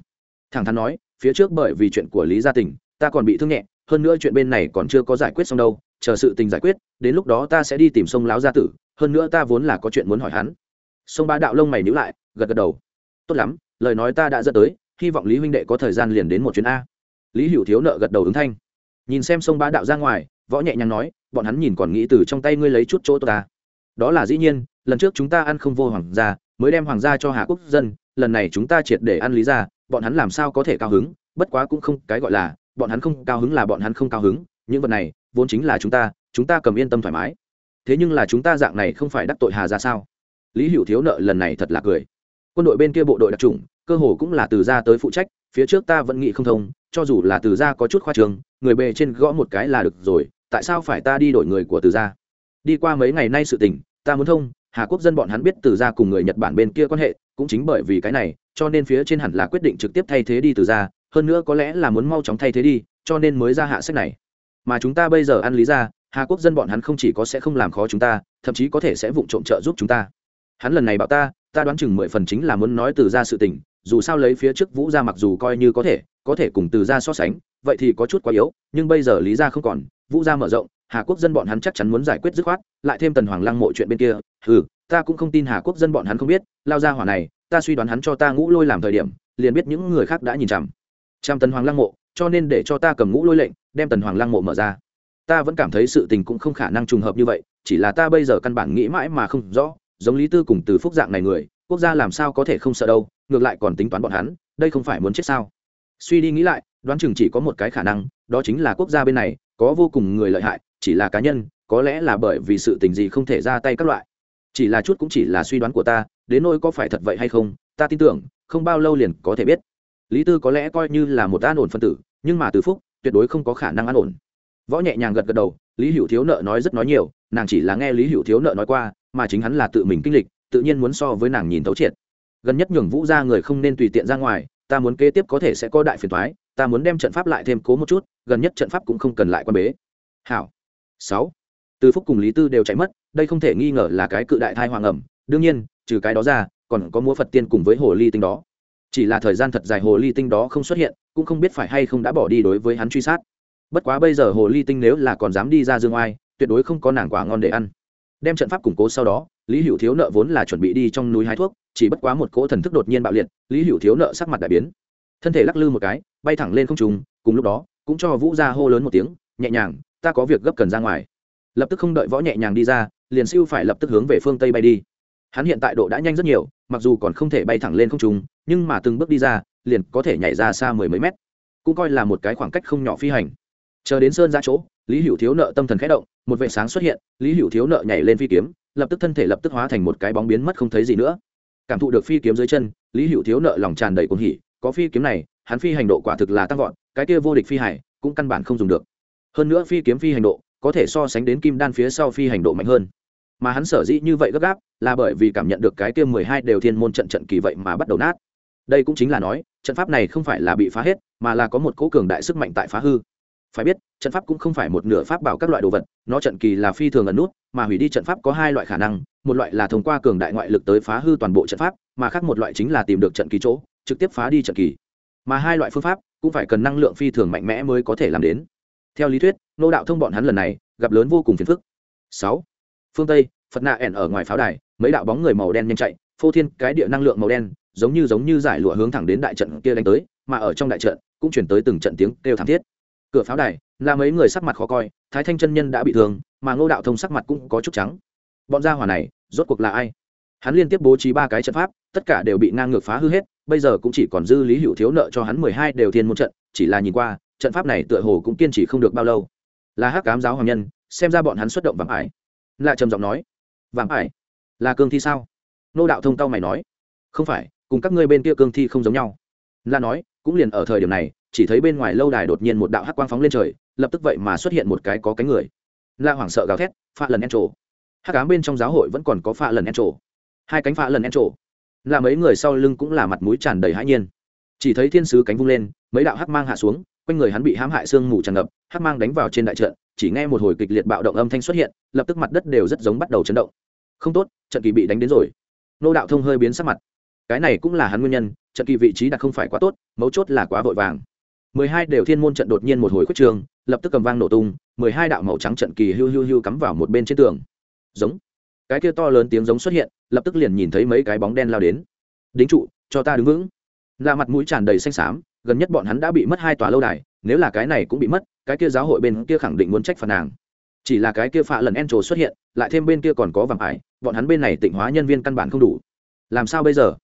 Thẳng thắn nói phía trước bởi vì chuyện của lý gia tình, ta còn bị thương nhẹ, hơn nữa chuyện bên này còn chưa có giải quyết xong đâu, chờ sự tình giải quyết, đến lúc đó ta sẽ đi tìm sông lão gia tử, hơn nữa ta vốn là có chuyện muốn hỏi hắn. Sông ba đạo lông mày nhíu lại, gật gật đầu. Tốt lắm, lời nói ta đã dẫn tới, hy vọng lý huynh đệ có thời gian liền đến một chuyến a. Lý hữu thiếu nợ gật đầu ứng thanh. Nhìn xem sông ba đạo ra ngoài, võ nhẹ nhàng nói, bọn hắn nhìn còn nghĩ từ trong tay ngươi lấy chút chỗ ta. Đó là dĩ nhiên, lần trước chúng ta ăn không vô hoàng gia, mới đem hoàng gia cho hạ quốc dân, lần này chúng ta triệt để ăn lý Gia bọn hắn làm sao có thể cao hứng, bất quá cũng không cái gọi là, bọn hắn không cao hứng là bọn hắn không cao hứng, những vật này, vốn chính là chúng ta chúng ta cầm yên tâm thoải mái. Thế nhưng là chúng ta dạng này không phải đắc tội hà ra sao? Lý hữu thiếu nợ lần này thật là cười. Quân đội bên kia bộ đội đặc trùng cơ hồ cũng là từ ra tới phụ trách, phía trước ta vẫn nghĩ không thông, cho dù là từ ra có chút khoa trường, người bề trên gõ một cái là được rồi, tại sao phải ta đi đổi người của từ ra đi qua mấy ngày nay sự tình, ta muốn thông, hà quốc dân bọn hắn biết từ ra cùng người nhật bản bên kia quan hệ, cũng chính bởi vì cái này cho nên phía trên hẳn là quyết định trực tiếp thay thế đi từ ra, hơn nữa có lẽ là muốn mau chóng thay thế đi, cho nên mới ra hạ sách này. Mà chúng ta bây giờ ăn lý ra, hà quốc dân bọn hắn không chỉ có sẽ không làm khó chúng ta, thậm chí có thể sẽ vụng trộm trợ giúp chúng ta. Hắn lần này bảo ta ta đoán chừng mười phần chính là muốn nói từ ra sự tình, dù sao lấy phía trước vũ ra mặc dù coi như có thể có thể cùng từ ra so sánh, vậy thì có chút quá yếu, nhưng bây giờ lý ra không còn, vũ ra mở rộng, hà quốc dân bọn hắn chắc chắn muốn giải quyết dứt khoát, lại thêm tần hoàng lăng mộ chuyện bên kia ừ ta cũng không tin hà quốc dân bọn hắn không biết, lao ra hỏa này ta suy đoán hắn cho ta ngũ lôi làm thời điểm, liền biết những người khác đã nhìn chằm. Chằm tần hoàng lăng mộ, cho nên để cho ta cầm ngũ lôi lệnh, đem tần hoàng lăng mộ mở ra. Ta vẫn cảm thấy sự tình cũng không khả năng trùng hợp như vậy, chỉ là ta bây giờ căn bản nghĩ mãi mà không rõ, giống lý tư cùng từ phúc dạng này người, quốc gia làm sao có thể không sợ đâu, ngược lại còn tính toán bọn hắn, đây không phải muốn chết sao? Suy đi nghĩ lại, đoán chừng chỉ có một cái khả năng, đó chính là quốc gia bên này, có vô cùng người lợi hại, chỉ là cá nhân, có lẽ là bởi vì sự tình gì không thể ra tay các loại chỉ là chút cũng chỉ là suy đoán của ta, đến nỗi có phải thật vậy hay không, ta tin tưởng, không bao lâu liền có thể biết. Lý tư có lẽ coi như là một an ổn phân tử, nhưng mà từ phúc tuyệt đối không có khả năng an ổn. Võ nhẹ nhàng gật gật đầu, lý hữu thiếu nợ nói rất nói nhiều, nàng chỉ là nghe lý hữu thiếu nợ nói qua, mà chính hắn là tự mình kinh lịch, tự nhiên muốn so với nàng nhìn thấu triệt. Gần nhất nhường vũ ra người không nên tùy tiện ra ngoài, ta muốn kế tiếp có thể sẽ có đại phiền thoái ta muốn đem trận pháp lại thêm cố một chút, gần nhất trận pháp cũng không cần lại quan bế. Hảo. Sáu từ phúc cùng lý tư đều chạy mất, đây không thể nghi ngờ là cái cự đại thai hoàng ẩm. Đương nhiên, trừ cái đó ra, còn có múa phật tiên cùng với hồ ly tinh đó. Chỉ là thời gian thật dài hồ ly tinh đó không xuất hiện, cũng không biết phải hay không đã bỏ đi đối với hắn truy sát. Bất quá bây giờ hồ ly tinh nếu là còn dám đi ra dương oai, tuyệt đối không có nàng quả ngon để ăn. Đem trận pháp củng cố sau đó, lý hữu thiếu nợ vốn là chuẩn bị đi trong núi hái thuốc, chỉ bất quá một cỗ thần thức đột nhiên bạo liệt, lý hữu thiếu nợ sắc mặt đại biến. Thân thể lắc lư một cái, bay thẳng lên không trùng cùng lúc đó, cũng cho vũ ra hô lớn một tiếng, nhẹ nhàng, ta có việc gấp cần ra ngoài lập tức không đợi võ nhẹ nhàng đi ra, liền siêu phải lập tức hướng về phương tây bay đi. Hắn hiện tại độ đã nhanh rất nhiều, mặc dù còn không thể bay thẳng lên không trùng nhưng mà từng bước đi ra, liền có thể nhảy ra xa mười mấy mét. Cũng coi là một cái khoảng cách không nhỏ phi hành. Chờ đến sơn ra chỗ, lý hữu thiếu nợ tâm thần khẽ động, một vệ sáng xuất hiện, lý hữu thiếu nợ nhảy lên phi kiếm, lập tức thân thể lập tức hóa thành một cái bóng biến mất không thấy gì nữa. Cảm thụ được phi kiếm dưới chân, lý hữu thiếu nợ lòng tràn đầy cuồng hỉ, có phi kiếm này, hắn phi hành độ quả thực là tăng vọt, cái kia vô địch phi hải, cũng căn bản không dùng được. Hơn nữa phi kiếm phi hành độ có thể so sánh đến kim đan phía sau phi hành độ mạnh hơn. Mà hắn sở dĩ như vậy gấp gáp là bởi vì cảm nhận được cái kia mười hai đều thiên môn trận trận kỳ vậy mà bắt đầu nát. Đây cũng chính là nói, trận pháp này không phải là bị phá hết, mà là có một cố cường đại sức mạnh tại phá hư. Phải biết, trận pháp cũng không phải một nửa pháp bảo các loại đồ vật, nó trận kỳ là phi thường ẩn nút, mà hủy đi trận pháp có hai loại khả năng, một loại là thông qua cường đại ngoại lực tới phá hư toàn bộ trận pháp, mà khác một loại chính là tìm được trận kỳ chỗ, trực tiếp phá đi trận kỳ. Mà hai loại phương pháp cũng phải cần năng lượng phi thường mạnh mẽ mới có thể làm đến theo lý thuyết nô đạo thông bọn hắn lần này gặp lớn vô cùng phiền phức. Sáu. Phương tây, phật nạ ẻn ở ngoài pháo đài, mấy đạo bóng người màu đen nhanh chạy, phô thiên cái địa năng lượng màu đen, giống như giống như giải lụa hướng thẳng đến đại trận kia đánh tới, mà ở trong đại trận cũng chuyển tới từng trận tiếng kêu thảm thiết. Cửa pháo đài, là mấy người sắc mặt khó coi, thái thanh chân nhân đã bị thương, mà ngô đạo thông sắc mặt cũng có chút trắng. Bọn gia hỏa này, rốt cuộc là ai? Hắn liên tiếp bố trí ba cái trận pháp, tất cả đều bị ngang ngược phá hư hết, bây giờ cũng chỉ còn dư lý hữu thiếu nợ cho hắn mười hai đều thiên một trận, chỉ là nhìn qua trận pháp này tựa hồ cũng kiên trì không được bao lâu. Là hắc cám giáo hoàng nhân, xem ra bọn hắn xuất động vàng ải. Lạ trầm giọng nói vàng ải? Là cương thi sao? Nô đạo thông tao mày nói, không phải, cùng các ngươi bên kia cương thi không giống nhau. La nói, cũng liền ở thời điểm này, chỉ thấy bên ngoài lâu đài đột nhiên một đạo hắc quang phóng lên trời, lập tức vậy mà xuất hiện một cái có cánh người. La hoảng sợ gào thét pha lần en trổ hắc cám bên trong giáo hội vẫn còn có pha lần en trổ hai cánh pha lần en trổ là mấy người sau lưng cũng là mặt mũi tràn đầy hãi nhiên. Chỉ thấy thiên sứ cánh vung lên, mấy đạo hắc mang hạ xuống quanh người hắn bị hãm hại sương mù tràn ngập, hắc mang đánh vào trên đại trận, chỉ nghe một hồi kịch liệt bạo động âm thanh xuất hiện, lập tức mặt đất đều rất giống bắt đầu chấn động. Không tốt, trận kỳ bị đánh đến rồi. Nô đạo thông hơi biến sắc mặt. Cái này cũng là hắn nguyên nhân, trận kỳ vị trí đặt không phải quá tốt, mấu chốt là quá vội vàng. Mười hai đều thiên môn trận đột nhiên một hồi khuất trường, lập tức cầm vang nổ tung, mười hai đạo màu trắng trận kỳ hưu hưu hưu cắm vào một bên trên tường. Giống. Cái kia to lớn tiếng giống xuất hiện, lập tức liền nhìn thấy mấy cái bóng đen lao đến. Đính trụ, cho ta đứng vững. Là mặt mũi tràn đầy xanh xám gần nhất bọn hắn đã bị mất hai tòa lâu đài, nếu là cái này cũng bị mất, cái kia giáo hội bên kia khẳng định muốn trách phạt nàng. Chỉ là cái kia phạ lần en trồ xuất hiện, lại thêm bên kia còn có vàng ải, bọn hắn bên này tịnh hóa nhân viên căn bản không đủ. Làm sao bây giờ?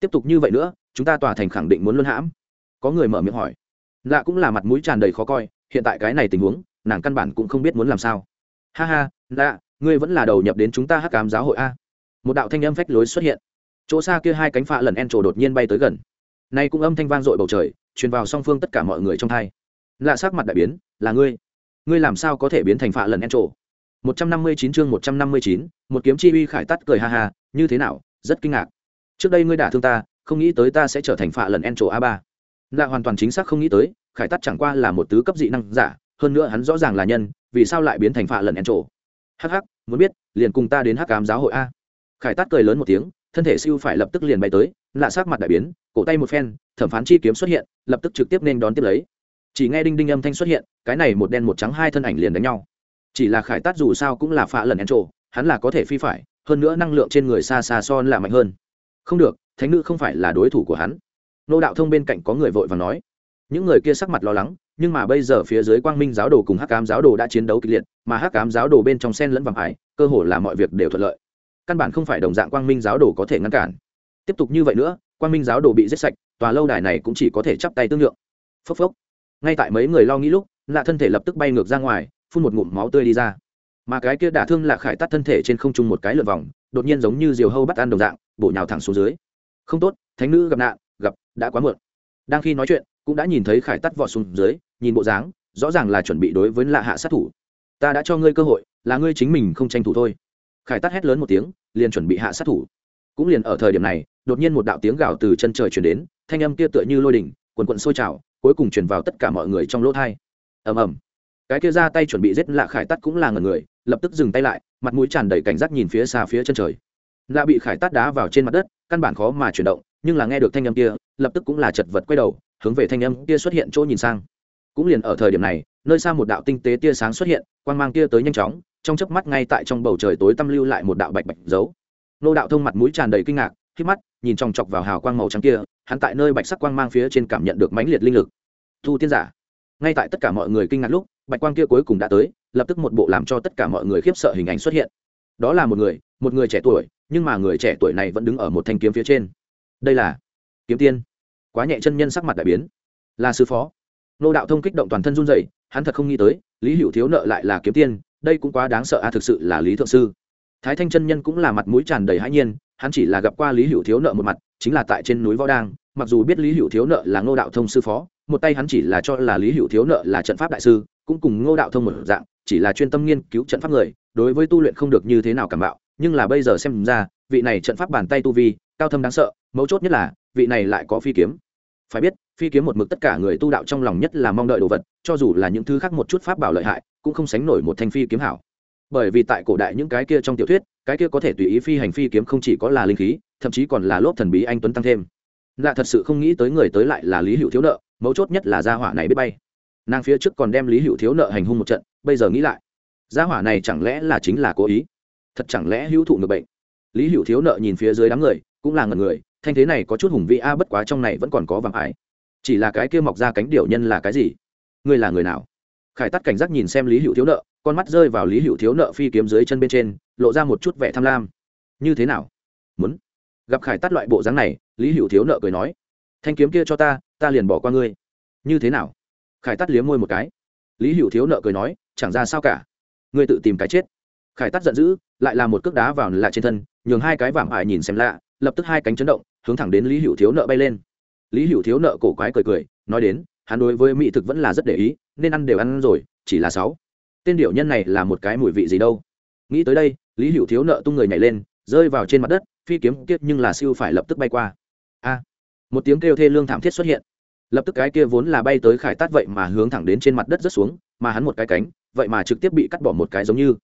Tiếp tục như vậy nữa, chúng ta tòa thành khẳng định muốn luân hãm. Có người mở miệng hỏi. Lạ cũng là mặt mũi tràn đầy khó coi, hiện tại cái này tình huống, nàng căn bản cũng không biết muốn làm sao. Ha ha, lạ, ngươi vẫn là đầu nhập đến chúng ta hắc cám giáo hội a. Một đạo thanh âm phách lối xuất hiện. Chỗ xa kia hai cánh phạ lần en trồ đột nhiên bay tới gần. Nay cũng âm thanh vang dội bầu trời truyền vào song phương tất cả mọi người trong thai. Lạ sắc mặt đại biến, là ngươi? Ngươi làm sao có thể biến thành phạ lần en trổ? một trăm năm mươi chín chương một trăm năm mươi chín, một kiếm chi uy khải tắt cười ha ha, như thế nào? Rất kinh ngạc. Trước đây ngươi đả thương ta, không nghĩ tới ta sẽ trở thành phạ lần en trổ a ba. Lạ hoàn toàn chính xác không nghĩ tới, khải tắt chẳng qua là một tứ cấp dị năng giả, hơn nữa hắn rõ ràng là nhân, vì sao lại biến thành phạ lần en trổ? Hh muốn biết, liền cùng ta đến hắc cám giáo hội a. Khải tắt cười lớn một tiếng thân thể siêu phải lập tức liền bay tới, lạ sát mặt đại biến, cổ tay một phen, thẩm phán chi kiếm xuất hiện, lập tức trực tiếp nên đón tiếp lấy. Chỉ nghe đinh đinh âm thanh xuất hiện, cái này một đen một trắng hai thân ảnh liền đánh nhau. Chỉ là khải tát dù sao cũng là phạ lần ăn trộ hắn là có thể phi phải, hơn nữa năng lượng trên người xa xa son là mạnh hơn. Không được, thánh nữ không phải là đối thủ của hắn. Nô đạo thông bên cạnh có người vội và nói. Những người kia sắc mặt lo lắng, nhưng mà bây giờ phía dưới quang minh giáo đồ cùng hắc cám giáo đồ đã chiến đấu kịch liệt, mà hắc cám giáo đồ bên trong sen lẫn vàng ải, cơ hồ là mọi việc đều thuận lợi căn bản không phải đồng dạng quang minh giáo đồ có thể ngăn cản. Tiếp tục như vậy nữa, quang minh giáo đồ bị giết sạch, tòa lâu đài này cũng chỉ có thể chắp tay tương lượng. Phốc phốc. Ngay tại mấy người lo nghĩ lúc, lạ thân thể lập tức bay ngược ra ngoài, phun một ngụm máu tươi đi ra. Mà cái kia đả thương lạ khải tắt thân thể trên không trung một cái lượt vòng, đột nhiên giống như diều hâu bắt ăn đồng dạng, bổ nhào thẳng xuống dưới. Không tốt, thánh nữ gặp nạn, gặp, đã quá muộn. Đang khi nói chuyện, cũng đã nhìn thấy khải tắt vọt xuống dưới, nhìn bộ dáng, rõ ràng là chuẩn bị đối với lạ hạ sát thủ. Ta đã cho ngươi cơ hội, là ngươi chính mình không tranh thủ thôi khải tắt hét lớn một tiếng, liền chuẩn bị hạ sát thủ. Cũng liền ở thời điểm này, đột nhiên một đạo tiếng gào từ chân trời chuyển đến, thanh âm kia tựa như lôi đỉnh, quần quận sôi trào, cuối cùng chuyển vào tất cả mọi người trong lỗ thai ầm ầm. Cái kia ra tay chuẩn bị giết lạ khải tắt cũng là ngần người, lập tức dừng tay lại, mặt mũi tràn đầy cảnh giác nhìn phía xa phía chân trời. Lạ bị khải tắt đá vào trên mặt đất, căn bản khó mà chuyển động, nhưng là nghe được thanh âm kia, lập tức cũng là chật vật quay đầu, hướng về thanh âm kia xuất hiện chỗ nhìn sang. Cũng liền ở thời điểm này, nơi xa một đạo tinh tế tia sáng xuất hiện, quang mang kia tới nhanh chóng trong chớp mắt ngay tại trong bầu trời tối tăm lưu lại một đạo bạch bạch dấu. Nô đạo thông mặt mũi tràn đầy kinh ngạc, khi mắt, nhìn chòng chọc vào hào quang màu trắng kia, hắn tại nơi bạch sắc quang mang phía trên cảm nhận được mãnh liệt linh lực. Thu tiên giả, ngay tại tất cả mọi người kinh ngạc lúc, bạch quang kia cuối cùng đã tới, lập tức một bộ làm cho tất cả mọi người khiếp sợ hình ảnh xuất hiện. Đó là một người một người trẻ tuổi, nhưng mà người trẻ tuổi này vẫn đứng ở một thanh kiếm phía trên. Đây là kiếm tiên. Quá nhẹ chân nhân sắc mặt đại biến. Là sư phó. Nô đạo thông kích động toàn thân run rẩy, hắn thật không nghĩ tới, lý hữu thiếu nợ lại là kiếm tiên đây cũng quá đáng sợ a, thực sự là lý thượng sư. Thái thanh chân nhân cũng là mặt mũi tràn đầy hãi nhiên, hắn chỉ là gặp qua lý hữu thiếu nợ một mặt, chính là tại trên núi võ đang, mặc dù biết lý hữu thiếu nợ là ngô đạo thông sư phó, một tay hắn chỉ là cho là lý hữu thiếu nợ là trận pháp đại sư, cũng cùng ngô đạo thông một dạng, chỉ là chuyên tâm nghiên cứu trận pháp người, đối với tu luyện không được như thế nào cảm bạo, nhưng là bây giờ xem ra, vị này trận pháp bàn tay tu vi, cao thâm đáng sợ, mấu chốt nhất là, vị này lại có phi kiếm. Phải biết phi kiếm một mực tất cả người tu đạo trong lòng nhất là mong đợi đồ vật, cho dù là những thứ khác một chút pháp bảo lợi hại, cũng không sánh nổi một thanh phi kiếm hảo. Bởi vì tại cổ đại những cái kia trong tiểu thuyết, cái kia có thể tùy ý phi hành phi kiếm không chỉ có là linh khí, thậm chí còn là lốp thần bí anh tuấn tăng thêm. Lạ thật sự không nghĩ tới người tới lại là lý hữu thiếu nợ, mấu chốt nhất là gia hỏa này biết bay. Nàng phía trước còn đem lý hữu thiếu nợ hành hung một trận, bây giờ nghĩ lại, gia hỏa này chẳng lẽ là chính là cố ý? Thật chẳng lẽ hữu thụ ngược bệnh? Lý hữu thiếu nợ nhìn phía dưới đám người, cũng là ngần người, thanh thế này có chút hùng vị a, bất quá trong này vẫn còn có vàng ải chỉ là cái kia mọc ra cánh điểu nhân là cái gì? Ngươi là người nào? Khải tắt cảnh giác nhìn xem lý hữu thiếu nợ, con mắt rơi vào lý hữu thiếu nợ phi kiếm dưới chân bên trên, lộ ra một chút vẻ tham lam. Như thế nào? Muốn gặp khải tắt loại bộ dáng này, lý hữu thiếu nợ cười nói, thanh kiếm kia cho ta ta liền bỏ qua ngươi. Như thế nào? Khải tắt liếm môi một cái. Lý hữu thiếu nợ cười nói, chẳng ra sao cả. Ngươi tự tìm cái chết. Khải tắt giận dữ, lại là một cước đá vào lạ trên thân, nhường hai cái vảm ải nhìn xem lạ, lập tức hai cánh chấn động, hướng thẳng đến lý hữu thiếu nợ bay lên lý hữu thiếu nợ cổ quái cười cười, nói đến, hắn đối với mỹ thực vẫn là rất để ý, nên ăn đều ăn rồi, chỉ là sáu. Tên điệu nhân này là một cái mùi vị gì đâu? Nghĩ tới đây, lý hữu thiếu nợ tung người nhảy lên, rơi vào trên mặt đất, phi kiếm kiếp nhưng là siêu phải lập tức bay qua. A! Một tiếng kêu thê lương thảm thiết xuất hiện. Lập tức cái kia vốn là bay tới khải tát vậy mà hướng thẳng đến trên mặt đất rất xuống, mà hắn một cái cánh, vậy mà trực tiếp bị cắt bỏ một cái giống như.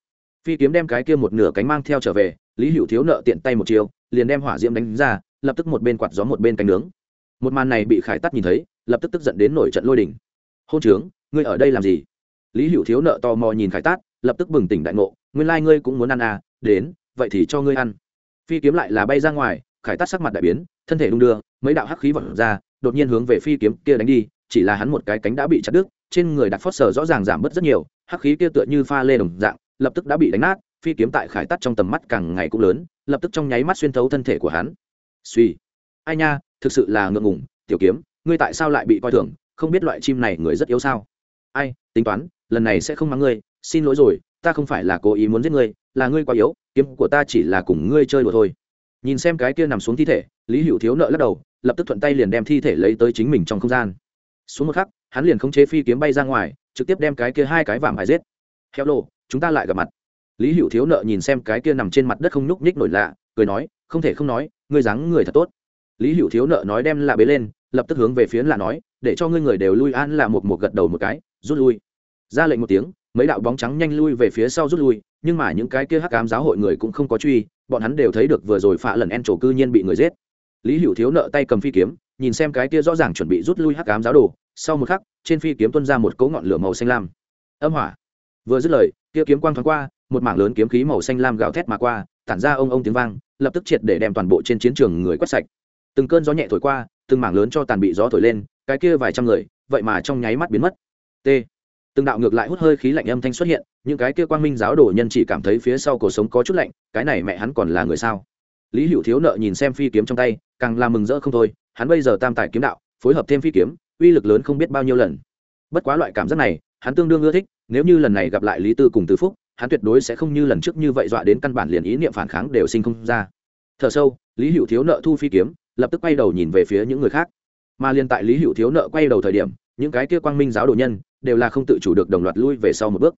Phi kiếm đem cái kia một nửa cánh mang theo trở về, lý hữu thiếu nợ tiện tay một chiều, liền đem hỏa diễm đánh ra, lập tức một bên quạt gió một bên cánh nướng một màn này bị khải tắt nhìn thấy, lập tức tức giận đến nổi trận lôi đình. hôn trướng, ngươi ở đây làm gì? Lý hữu thiếu nợ tò mò nhìn khải tát lập tức bừng tỉnh đại ngộ, nguyên lai、like、ngươi cũng muốn ăn à đến, vậy thì cho ngươi ăn. Phi kiếm lại là bay ra ngoài, khải tát sắc mặt đại biến, thân thể đung đưa, mấy đạo hắc khí vật ra, đột nhiên hướng về phi kiếm kia đánh đi, chỉ là hắn một cái cánh đã bị chặt đứt, trên người đặt phót sờ rõ ràng giảm bớt rất nhiều, hắc khí kia tựa như pha lê đồng dạng, lập tức đã bị đánh nát, phi kiếm tại khải tắt trong tầm mắt càng ngày cũng lớn, lập tức trong nháy mắt xuyên thấu thân thể của hắn. Suy ai nha thực sự là ngượng ngùng, tiểu kiếm, ngươi tại sao lại bị coi thường? Không biết loại chim này người rất yếu sao? Ai, tính toán, lần này sẽ không mắng ngươi, xin lỗi rồi, ta không phải là cố ý muốn giết ngươi, là ngươi quá yếu, kiếm của ta chỉ là cùng ngươi chơi đùa thôi. Nhìn xem cái kia nằm xuống thi thể, lý hữu thiếu nợ lắc đầu, lập tức thuận tay liền đem thi thể lấy tới chính mình trong không gian. Xuống một khắc, hắn liền khống chế phi kiếm bay ra ngoài, trực tiếp đem cái kia hai cái vảm hải giết. Heo lô, chúng ta lại gặp mặt. Lý hữu thiếu nợ nhìn xem cái kia nằm trên mặt đất không nhúc nhích nổi lạ, cười nói, không thể không nói, ngươi dáng người thật tốt lý hữu thiếu nợ nói đem lạ bế lên, lập tức hướng về phía lạ nói, để cho ngươi người đều lui. An là một một gật đầu một cái, rút lui. Ra lệnh một tiếng, mấy đạo bóng trắng nhanh lui về phía sau rút lui, nhưng mà những cái kia hắc cám giáo hội người cũng không có truy, bọn hắn đều thấy được vừa rồi phạ lần en trổ cư nhiên bị người giết. Lý hữu thiếu nợ tay cầm phi kiếm, nhìn xem cái kia rõ ràng chuẩn bị rút lui hắc cám giáo đồ, sau một khắc, trên phi kiếm tuân ra một cấu ngọn lửa màu xanh lam. Âm hỏa. Vừa dứt lời, kia kiếm quang thoáng qua, một mảng lớn kiếm khí màu xanh lam gào thét mà qua, tản ra ông ông tiếng vang, lập tức triệt để đem toàn bộ trên chiến trường người quét sạch từng cơn gió nhẹ thổi qua, từng mảng lớn cho tàn bị gió thổi lên, cái kia vài trăm người, vậy mà trong nháy mắt biến mất. T. Từng đạo ngược lại hút hơi khí lạnh âm thanh xuất hiện, những cái kia quang minh giáo đồ nhân chỉ cảm thấy phía sau cuộc sống có chút lạnh, cái này mẹ hắn còn là người sao? Lý hữu thiếu nợ nhìn xem phi kiếm trong tay, càng làm mừng rỡ không thôi, hắn bây giờ tam tài kiếm đạo, phối hợp thêm phi kiếm, uy lực lớn không biết bao nhiêu lần. Bất quá loại cảm giác này, hắn tương đương ưa thích, nếu như lần này gặp lại lý tư cùng tứ phúc, hắn tuyệt đối sẽ không như lần trước như vậy dọa đến căn bản liền ý niệm phản kháng đều sinh không ra. Thở sâu, lý hữu thiếu nợ thu phi kiếm lập tức quay đầu nhìn về phía những người khác. Mà liên tại lý hữu thiếu nợ quay đầu thời điểm, những cái kia quang minh giáo đồ nhân đều là không tự chủ được đồng loạt lui về sau một bước.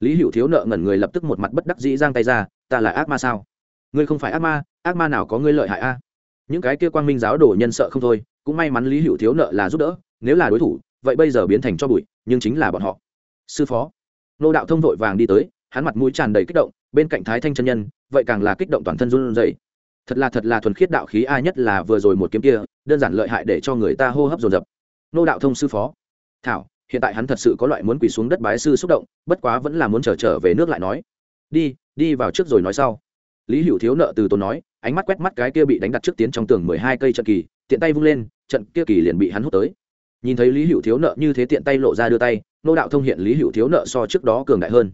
Lý hữu thiếu nợ ngẩn người lập tức một mặt bất đắc dĩ giang tay ra, ta là ác ma sao? Ngươi không phải ác ma ác ma nào có ngươi lợi hại a? Những cái kia quang minh giáo đồ nhân sợ không thôi, cũng may mắn lý hữu thiếu nợ là giúp đỡ, nếu là đối thủ, vậy bây giờ biến thành cho bụi, nhưng chính là bọn họ. Sư phó. Nô đạo thông vội vàng đi tới, hắn mặt mũi tràn đầy kích động, bên cạnh thái thanh chân nhân, vậy càng là kích động toàn thân run rẩy thật là thật là thuần khiết đạo khí ai nhất là vừa rồi một kiếm kia đơn giản lợi hại để cho người ta hô hấp dồn dập. Nô đạo thông sư phó. Thảo hiện tại hắn thật sự có loại muốn quỳ xuống đất bái sư xúc động bất quá vẫn là muốn trở trở về nước lại nói. Đi đi vào trước rồi nói sau. Lý hữu thiếu nợ từ tốn nói ánh mắt quét mắt cái kia bị đánh đặt trước tiến trong tường mười hai cây trận kỳ tiện tay vung lên trận kia kỳ liền bị hắn hút tới. Nhìn thấy lý hữu thiếu nợ như thế tiện tay lộ ra đưa tay nô đạo thông hiện lý hữu thiếu nợ so trước đó cường đại hơn.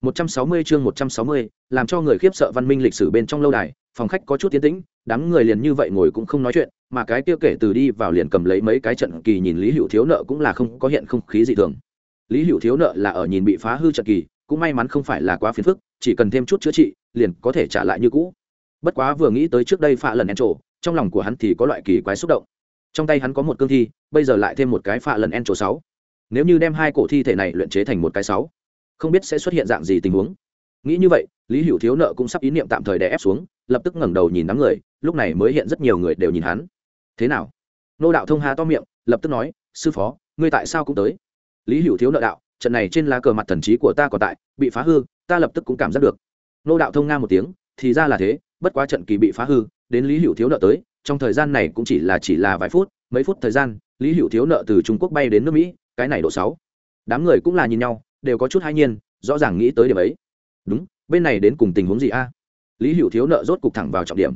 160 chương 160, làm cho người khiếp sợ văn minh lịch sử bên trong lâu đài, phòng khách có chút tiến tĩnh, đám người liền như vậy ngồi cũng không nói chuyện, mà cái kia kể từ đi vào liền cầm lấy mấy cái trận kỳ nhìn Lý Hữu Thiếu nợ cũng là không có hiện không khí gì thường. Lý Hữu Thiếu nợ là ở nhìn bị phá hư trận kỳ, cũng may mắn không phải là quá phiền phức, chỉ cần thêm chút chữa trị, liền có thể trả lại như cũ. Bất quá vừa nghĩ tới trước đây phạ lần en trổ, trong lòng của hắn thì có loại kỳ quái xúc động. Trong tay hắn có một cương thi, bây giờ lại thêm một cái phạ lần en trổ sáu, Nếu như đem hai cổ thi thể này luyện chế thành một cái sáu, không biết sẽ xuất hiện dạng gì tình huống nghĩ như vậy lý hữu thiếu nợ cũng sắp ý niệm tạm thời đè ép xuống lập tức ngẩng đầu nhìn đám người, lúc này mới hiện rất nhiều người đều nhìn hắn. Thế nào? Nô đạo thông hà to miệng, lập tức nói, sư phó, ngươi tại sao cũng tới? Lý hữu thiếu nợ đạo, trận này trên lá cờ mặt thần trí của ta còn tại, bị phá hư, ta lập tức cũng cảm giác được. Nô đạo thông nga một tiếng, thì ra là thế, bất quá trận kỳ bị phá hư, đến lý hữu thiếu nợ tới, trong thời gian này cũng chỉ là chỉ là vài phút, mấy phút thời gian, lý hữu thiếu nợ từ trung quốc bay đến nước mỹ, cái này độ sáu. Đám người cũng là nhìn nhau, đều có chút hai nhiên, rõ ràng nghĩ tới điểm ấy. Đúng, bên này đến cùng tình huống gì a? Lý hữu thiếu nợ rốt cục thẳng vào trọng điểm.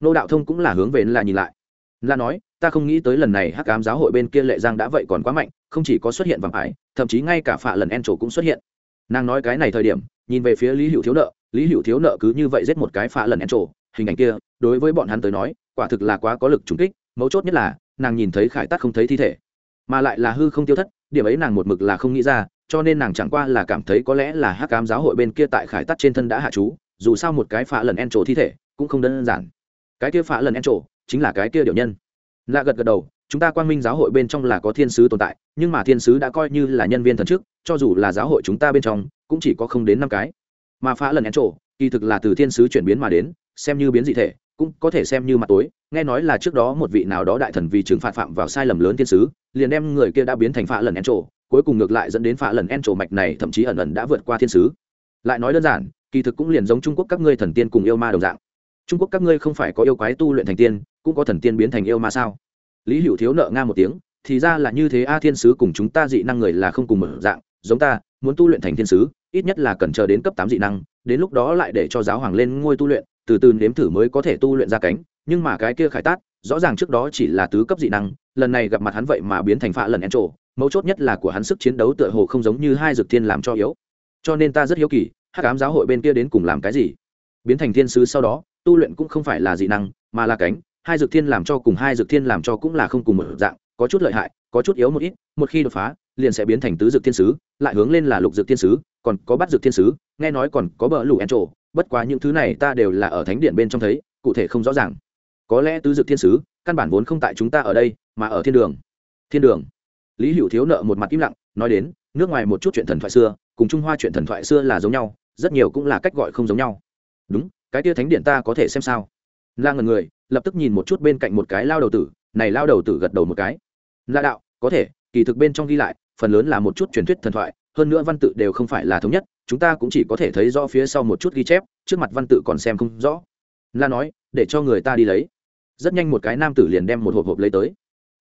Nô đạo thông cũng là hướng về là nhìn lại. Là nói, ta không nghĩ tới lần này hắc cám giáo hội bên kia lệ giang đã vậy còn quá mạnh, không chỉ có xuất hiện vàng ải, thậm chí ngay cả phạ lần en trổ cũng xuất hiện. Nàng nói cái này thời điểm, nhìn về phía lý hữu thiếu nợ, lý hữu thiếu nợ cứ như vậy giết một cái phạ lần en trổ, hình ảnh kia, đối với bọn hắn tới nói, quả thực là quá có lực trùng kích, mấu chốt nhất là, nàng nhìn thấy khải tắt không thấy thi thể, mà lại là hư không tiêu thất, điểm ấy nàng một mực là không nghĩ ra, cho nên nàng chẳng qua là cảm thấy có lẽ là hắc cám giáo hội bên kia tại khải tắt trên thân đã hạ chú dù sao một cái phá lần en trổ thi thể cũng không đơn giản. Cái kia phá lần en trổ chính là cái kia điều nhân. Lạ gật gật đầu, chúng ta quang minh giáo hội bên trong là có thiên sứ tồn tại, nhưng mà thiên sứ đã coi như là nhân viên thần chức, cho dù là giáo hội chúng ta bên trong, cũng chỉ có không đến năm cái. Mà phá lần én trổ kỳ thực là từ thiên sứ chuyển biến mà đến, xem như biến dị thể, cũng có thể xem như mặt tối. Nghe nói là trước đó một vị nào đó đại thần vì trừng phạt phạm vào sai lầm lớn thiên sứ, liền đem người kia đã biến thành phá lần én trổ cuối cùng ngược lại dẫn đến phá lần én trổ mạch này thậm chí ẩn ẩn đã vượt qua thiên sứ. Lại nói đơn giản kỳ thực cũng liền giống trung quốc các ngươi thần tiên cùng yêu ma đồng dạng. Trung quốc các ngươi không phải có yêu quái tu luyện thành tiên, cũng có thần tiên biến thành yêu ma sao? Lý hữu thiếu nợ nga một tiếng, thì ra là như thế a, thiên sứ cùng chúng ta dị năng người là không cùng một dạng, giống ta, muốn tu luyện thành thiên sứ, ít nhất là cần chờ đến cấp tám dị năng, đến lúc đó lại để cho giáo hoàng lên ngôi tu luyện, từ từ nếm thử mới có thể tu luyện ra cánh, nhưng mà cái kia khải tát, rõ ràng trước đó chỉ là tứ cấp dị năng, lần này gặp mặt hắn vậy mà biến thành phạ lần en trộ mấu chốt nhất là của hắn sức chiến đấu tựa hồ không giống như hai dược thiên làm cho yếu. Cho nên ta rất hiếu kỳ hắc ám giáo hội bên kia đến cùng làm cái gì? Biến thành thiên sứ sau đó, tu luyện cũng không phải là dị năng, mà là cánh. Hai dược thiên làm cho cùng hai dược thiên làm cho cũng là không cùng một dạng, có chút lợi hại, có chút yếu một ít, một khi đột phá, liền sẽ biến thành tứ dược thiên sứ, lại hướng lên là lục dược thiên sứ, còn có bắt dược thiên sứ, nghe nói còn có bờ lũ en trộ bất quá những thứ này ta đều là ở thánh điện bên trong thấy, cụ thể không rõ ràng. Có lẽ tứ dược thiên sứ, căn bản vốn không tại chúng ta ở đây, mà ở thiên đường. Thiên đường. Lý hữu thiếu nợ một mặt im lặng, nói đến, nước ngoài một chút chuyện thần thoại xưa, cùng trung hoa chuyện thần thoại xưa là giống nhau rất nhiều cũng là cách gọi không giống nhau. Đúng, cái tia thánh điện ta có thể xem sao? La ngần người, lập tức nhìn một chút bên cạnh một cái lao đầu tử, này lao đầu tử gật đầu một cái. La đạo, có thể, kỳ thực bên trong ghi lại, phần lớn là một chút truyền thuyết thần thoại, hơn nữa văn tự đều không phải là thống nhất, chúng ta cũng chỉ có thể thấy rõ phía sau một chút ghi chép, trước mặt văn tự còn xem không rõ. La nói, để cho người ta đi lấy. Rất nhanh một cái nam tử liền đem một hộp hộp lấy tới.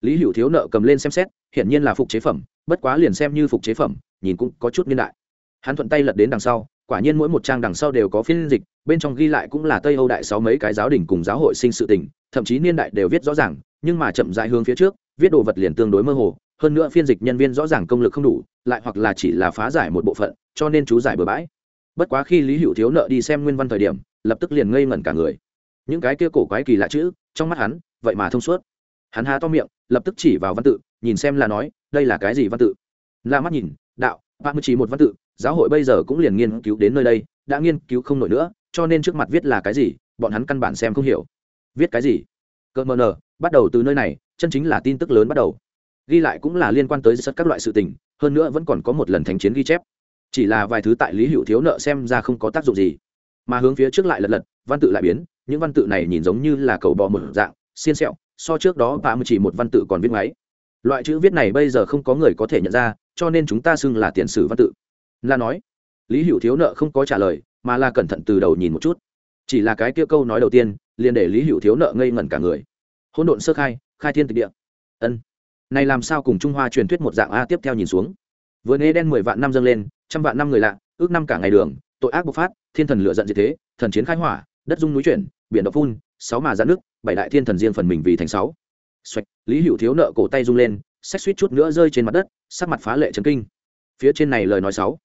Lý hữu thiếu nợ cầm lên xem xét, hiển nhiên là phục chế phẩm, bất quá liền xem như phục chế phẩm, nhìn cũng có chút niên đại. Hắn thuận tay lật đến đằng sau quả nhiên mỗi một trang đằng sau đều có phiên dịch, bên trong ghi lại cũng là tây âu đại sáu mấy cái giáo đình cùng giáo hội sinh sự tình, thậm chí niên đại đều viết rõ ràng, nhưng mà chậm dại hướng phía trước, viết đồ vật liền tương đối mơ hồ, hơn nữa phiên dịch nhân viên rõ ràng công lực không đủ, lại hoặc là chỉ là phá giải một bộ phận, cho nên chú giải bừa bãi. Bất quá khi lý hữu thiếu nợ đi xem nguyên văn thời điểm, lập tức liền ngây ngẩn cả người. Những cái kia cổ quái kỳ lạ chữ, trong mắt hắn, vậy mà thông suốt. Hắn há to miệng, lập tức chỉ vào văn tự, nhìn xem là nói, đây là cái gì văn tự? La mắt nhìn, đạo ba mươi chỉ một văn tự, giáo hội bây giờ cũng liền nghiên cứu đến nơi đây, đã nghiên cứu không nổi nữa, cho nên trước mặt viết là cái gì, bọn hắn căn bản xem không hiểu. Viết cái gì? Cỡ mờ nờ, bắt đầu từ nơi này, chân chính là tin tức lớn bắt đầu. Ghi lại cũng là liên quan tới rất các loại sự tình, hơn nữa vẫn còn có một lần thánh chiến ghi chép. Chỉ là vài thứ tại lý hữu thiếu nợ xem ra không có tác dụng gì. Mà hướng phía trước lại lật lật, văn tự lại biến, những văn tự này nhìn giống như là cầu bò một dạng, xiên xẹo, so trước đó bà mới chỉ một văn tự còn viết máy loại chữ viết này bây giờ không có người có thể nhận ra cho nên chúng ta xưng là tiền sử văn tự. Là nói, lý hữu thiếu nợ không có trả lời, mà là cẩn thận từ đầu nhìn một chút. Chỉ là cái kia câu nói đầu tiên, liền để lý hữu thiếu nợ ngây ngẩn cả người. Hỗn độn sơ khai khai thiên tịch địa. Ân. Này làm sao cùng trung hoa truyền thuyết một dạng a tiếp theo nhìn xuống. Vừa nê đen mười vạn năm dâng lên, trăm vạn năm người lạ, ước năm cả ngày đường, tội ác bộc phát, thiên thần lựa giận gì thế, thần chiến khai hỏa, đất dung núi chuyển, biển độc phun, sáu mà giãn nước, bảy đại thiên thần riêng phần mình vì thành sáu. Xoạch, lý hữu thiếu nợ cổ tay rung lên sách suýt chút nữa rơi trên mặt đất sắc mặt phá lệ trấn kinh. Phía trên này lời nói sáu.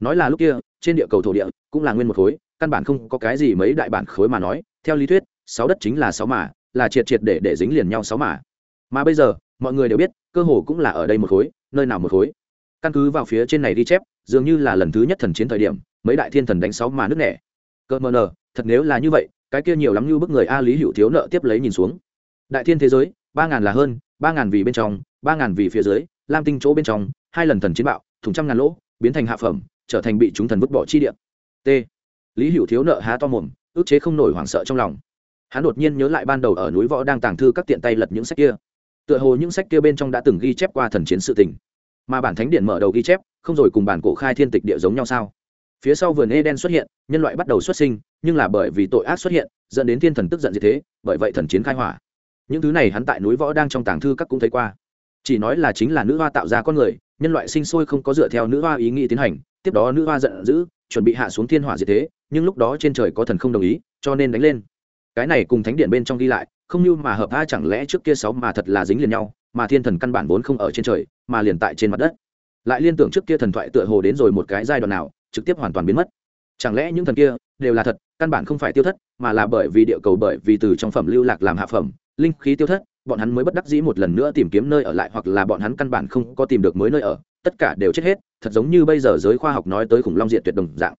Nói là lúc kia, trên địa cầu thổ địa cũng là nguyên một khối, căn bản không có cái gì mấy đại bản khối mà nói. Theo lý thuyết, sáu đất chính là sáu mà, là triệt triệt để để dính liền nhau sáu mà. Mà bây giờ, mọi người đều biết, cơ hồ cũng là ở đây một khối, nơi nào một khối. Căn cứ vào phía trên này ghi chép, dường như là lần thứ nhất thần chiến thời điểm, mấy đại thiên thần đánh sáu mà nước nẻ. Cơ mờ nờ, thật nếu là như vậy, cái kia nhiều lắm như bức người a lý hữu thiếu nợ tiếp lấy nhìn xuống. Đại thiên thế giới, ba ngàn là hơn, ba ngàn vì bên trong ba ngàn vì phía dưới, lam tinh chỗ bên trong, hai lần thần chiến bạo thùng trăm ngàn lỗ, biến thành hạ phẩm, trở thành bị chúng thần vứt bỏ chi địa. T. Lý hữu thiếu nợ há to mồm, ước chế không nổi hoảng sợ trong lòng. Hắn đột nhiên nhớ lại ban đầu ở núi võ đang tàng thư các tiện tay lật những sách kia. Tựa hồ những sách kia bên trong đã từng ghi chép qua thần chiến sự tình. Mà bản thánh điện mở đầu ghi chép, không rồi cùng bản cổ khai thiên tịch địa giống nhau sao? Phía sau vườn Eden xuất hiện, nhân loại bắt đầu xuất sinh, nhưng là bởi vì tội ác xuất hiện, dẫn đến thiên thần tức giận như thế, bởi vậy thần chiến khai hỏa. Những thứ này hắn tại núi võ đang trong tàng thư các cũng thấy qua chỉ nói là chính là nữ hoa tạo ra con người nhân loại sinh sôi không có dựa theo nữ hoa ý nghĩ tiến hành tiếp đó nữ hoa giận dữ chuẩn bị hạ xuống thiên hỏa diệt thế nhưng lúc đó trên trời có thần không đồng ý cho nên đánh lên. Cái này cùng thánh điện bên trong ghi lại không như mà hợp tha, chẳng lẽ trước kia sáu mà thật là dính liền nhau mà thiên thần căn bản vốn không ở trên trời mà liền tại trên mặt đất. Lại liên tưởng trước kia thần thoại tựa hồ đến rồi một cái giai đoạn nào trực tiếp hoàn toàn biến mất. Chẳng lẽ những thần kia đều là thật căn bản không phải tiêu thất mà là bởi vì địa cầu bởi vì từ trong phẩm lưu lạc làm hạ phẩm linh khí tiêu thất bọn hắn mới bất đắc dĩ một lần nữa tìm kiếm nơi ở lại hoặc là bọn hắn căn bản không có tìm được mới nơi ở, tất cả đều chết hết, thật giống như bây giờ giới khoa học nói tới khủng long diện tuyệt đồng dạng.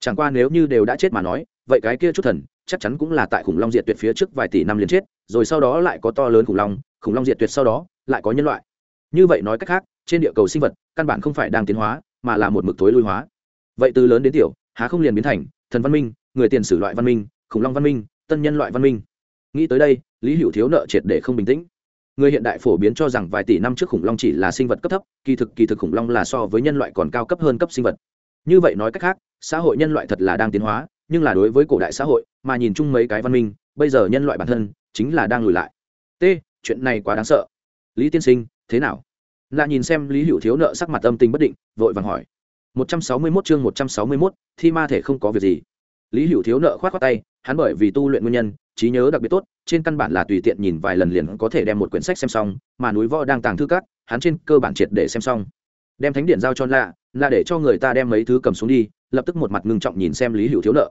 Chẳng qua nếu như đều đã chết mà nói, vậy cái kia chút thần, chắc chắn cũng là tại khủng long diệt tuyệt phía trước vài tỷ năm liền chết, rồi sau đó lại có to lớn khủng long khủng long diệt tuyệt sau đó, lại có nhân loại. Như vậy nói cách khác, trên địa cầu sinh vật, căn bản không phải đang tiến hóa, mà là một mực tối lui hóa. Vậy từ lớn đến tiểu, há không liền biến thành thần văn minh, người tiền sử loại văn minh, khủng long văn minh, tân nhân loại văn minh nghĩ tới đây lý hữu thiếu nợ triệt để không bình tĩnh. Người hiện đại phổ biến cho rằng vài tỷ năm trước khủng long chỉ là sinh vật cấp thấp kỳ thực kỳ thực khủng long là so với nhân loại còn cao cấp hơn cấp sinh vật. Như vậy nói cách khác xã hội nhân loại thật là đang tiến hóa nhưng là đối với cổ đại xã hội mà nhìn chung mấy cái văn minh bây giờ nhân loại bản thân chính là đang lùi lại. T chuyện này quá đáng sợ. Lý tiên sinh thế nào? Lạ nhìn xem lý hữu thiếu nợ sắc mặt âm tình bất định vội vàng hỏi. 161 chương 161, thi ma thể không có việc gì. Lý hữu thiếu nợ khoát khoát tay hắn bởi vì tu luyện nguyên nhân trí nhớ đặc biệt tốt, trên căn bản là tùy tiện nhìn vài lần liền có thể đem một quyển sách xem xong, mà núi võ đang tàng thư cát hắn trên cơ bản triệt để xem xong. Đem thánh điện giao cho lạ là để cho người ta đem mấy thứ cầm xuống đi, lập tức một mặt ngưng trọng nhìn xem lý hữu thiếu nợ.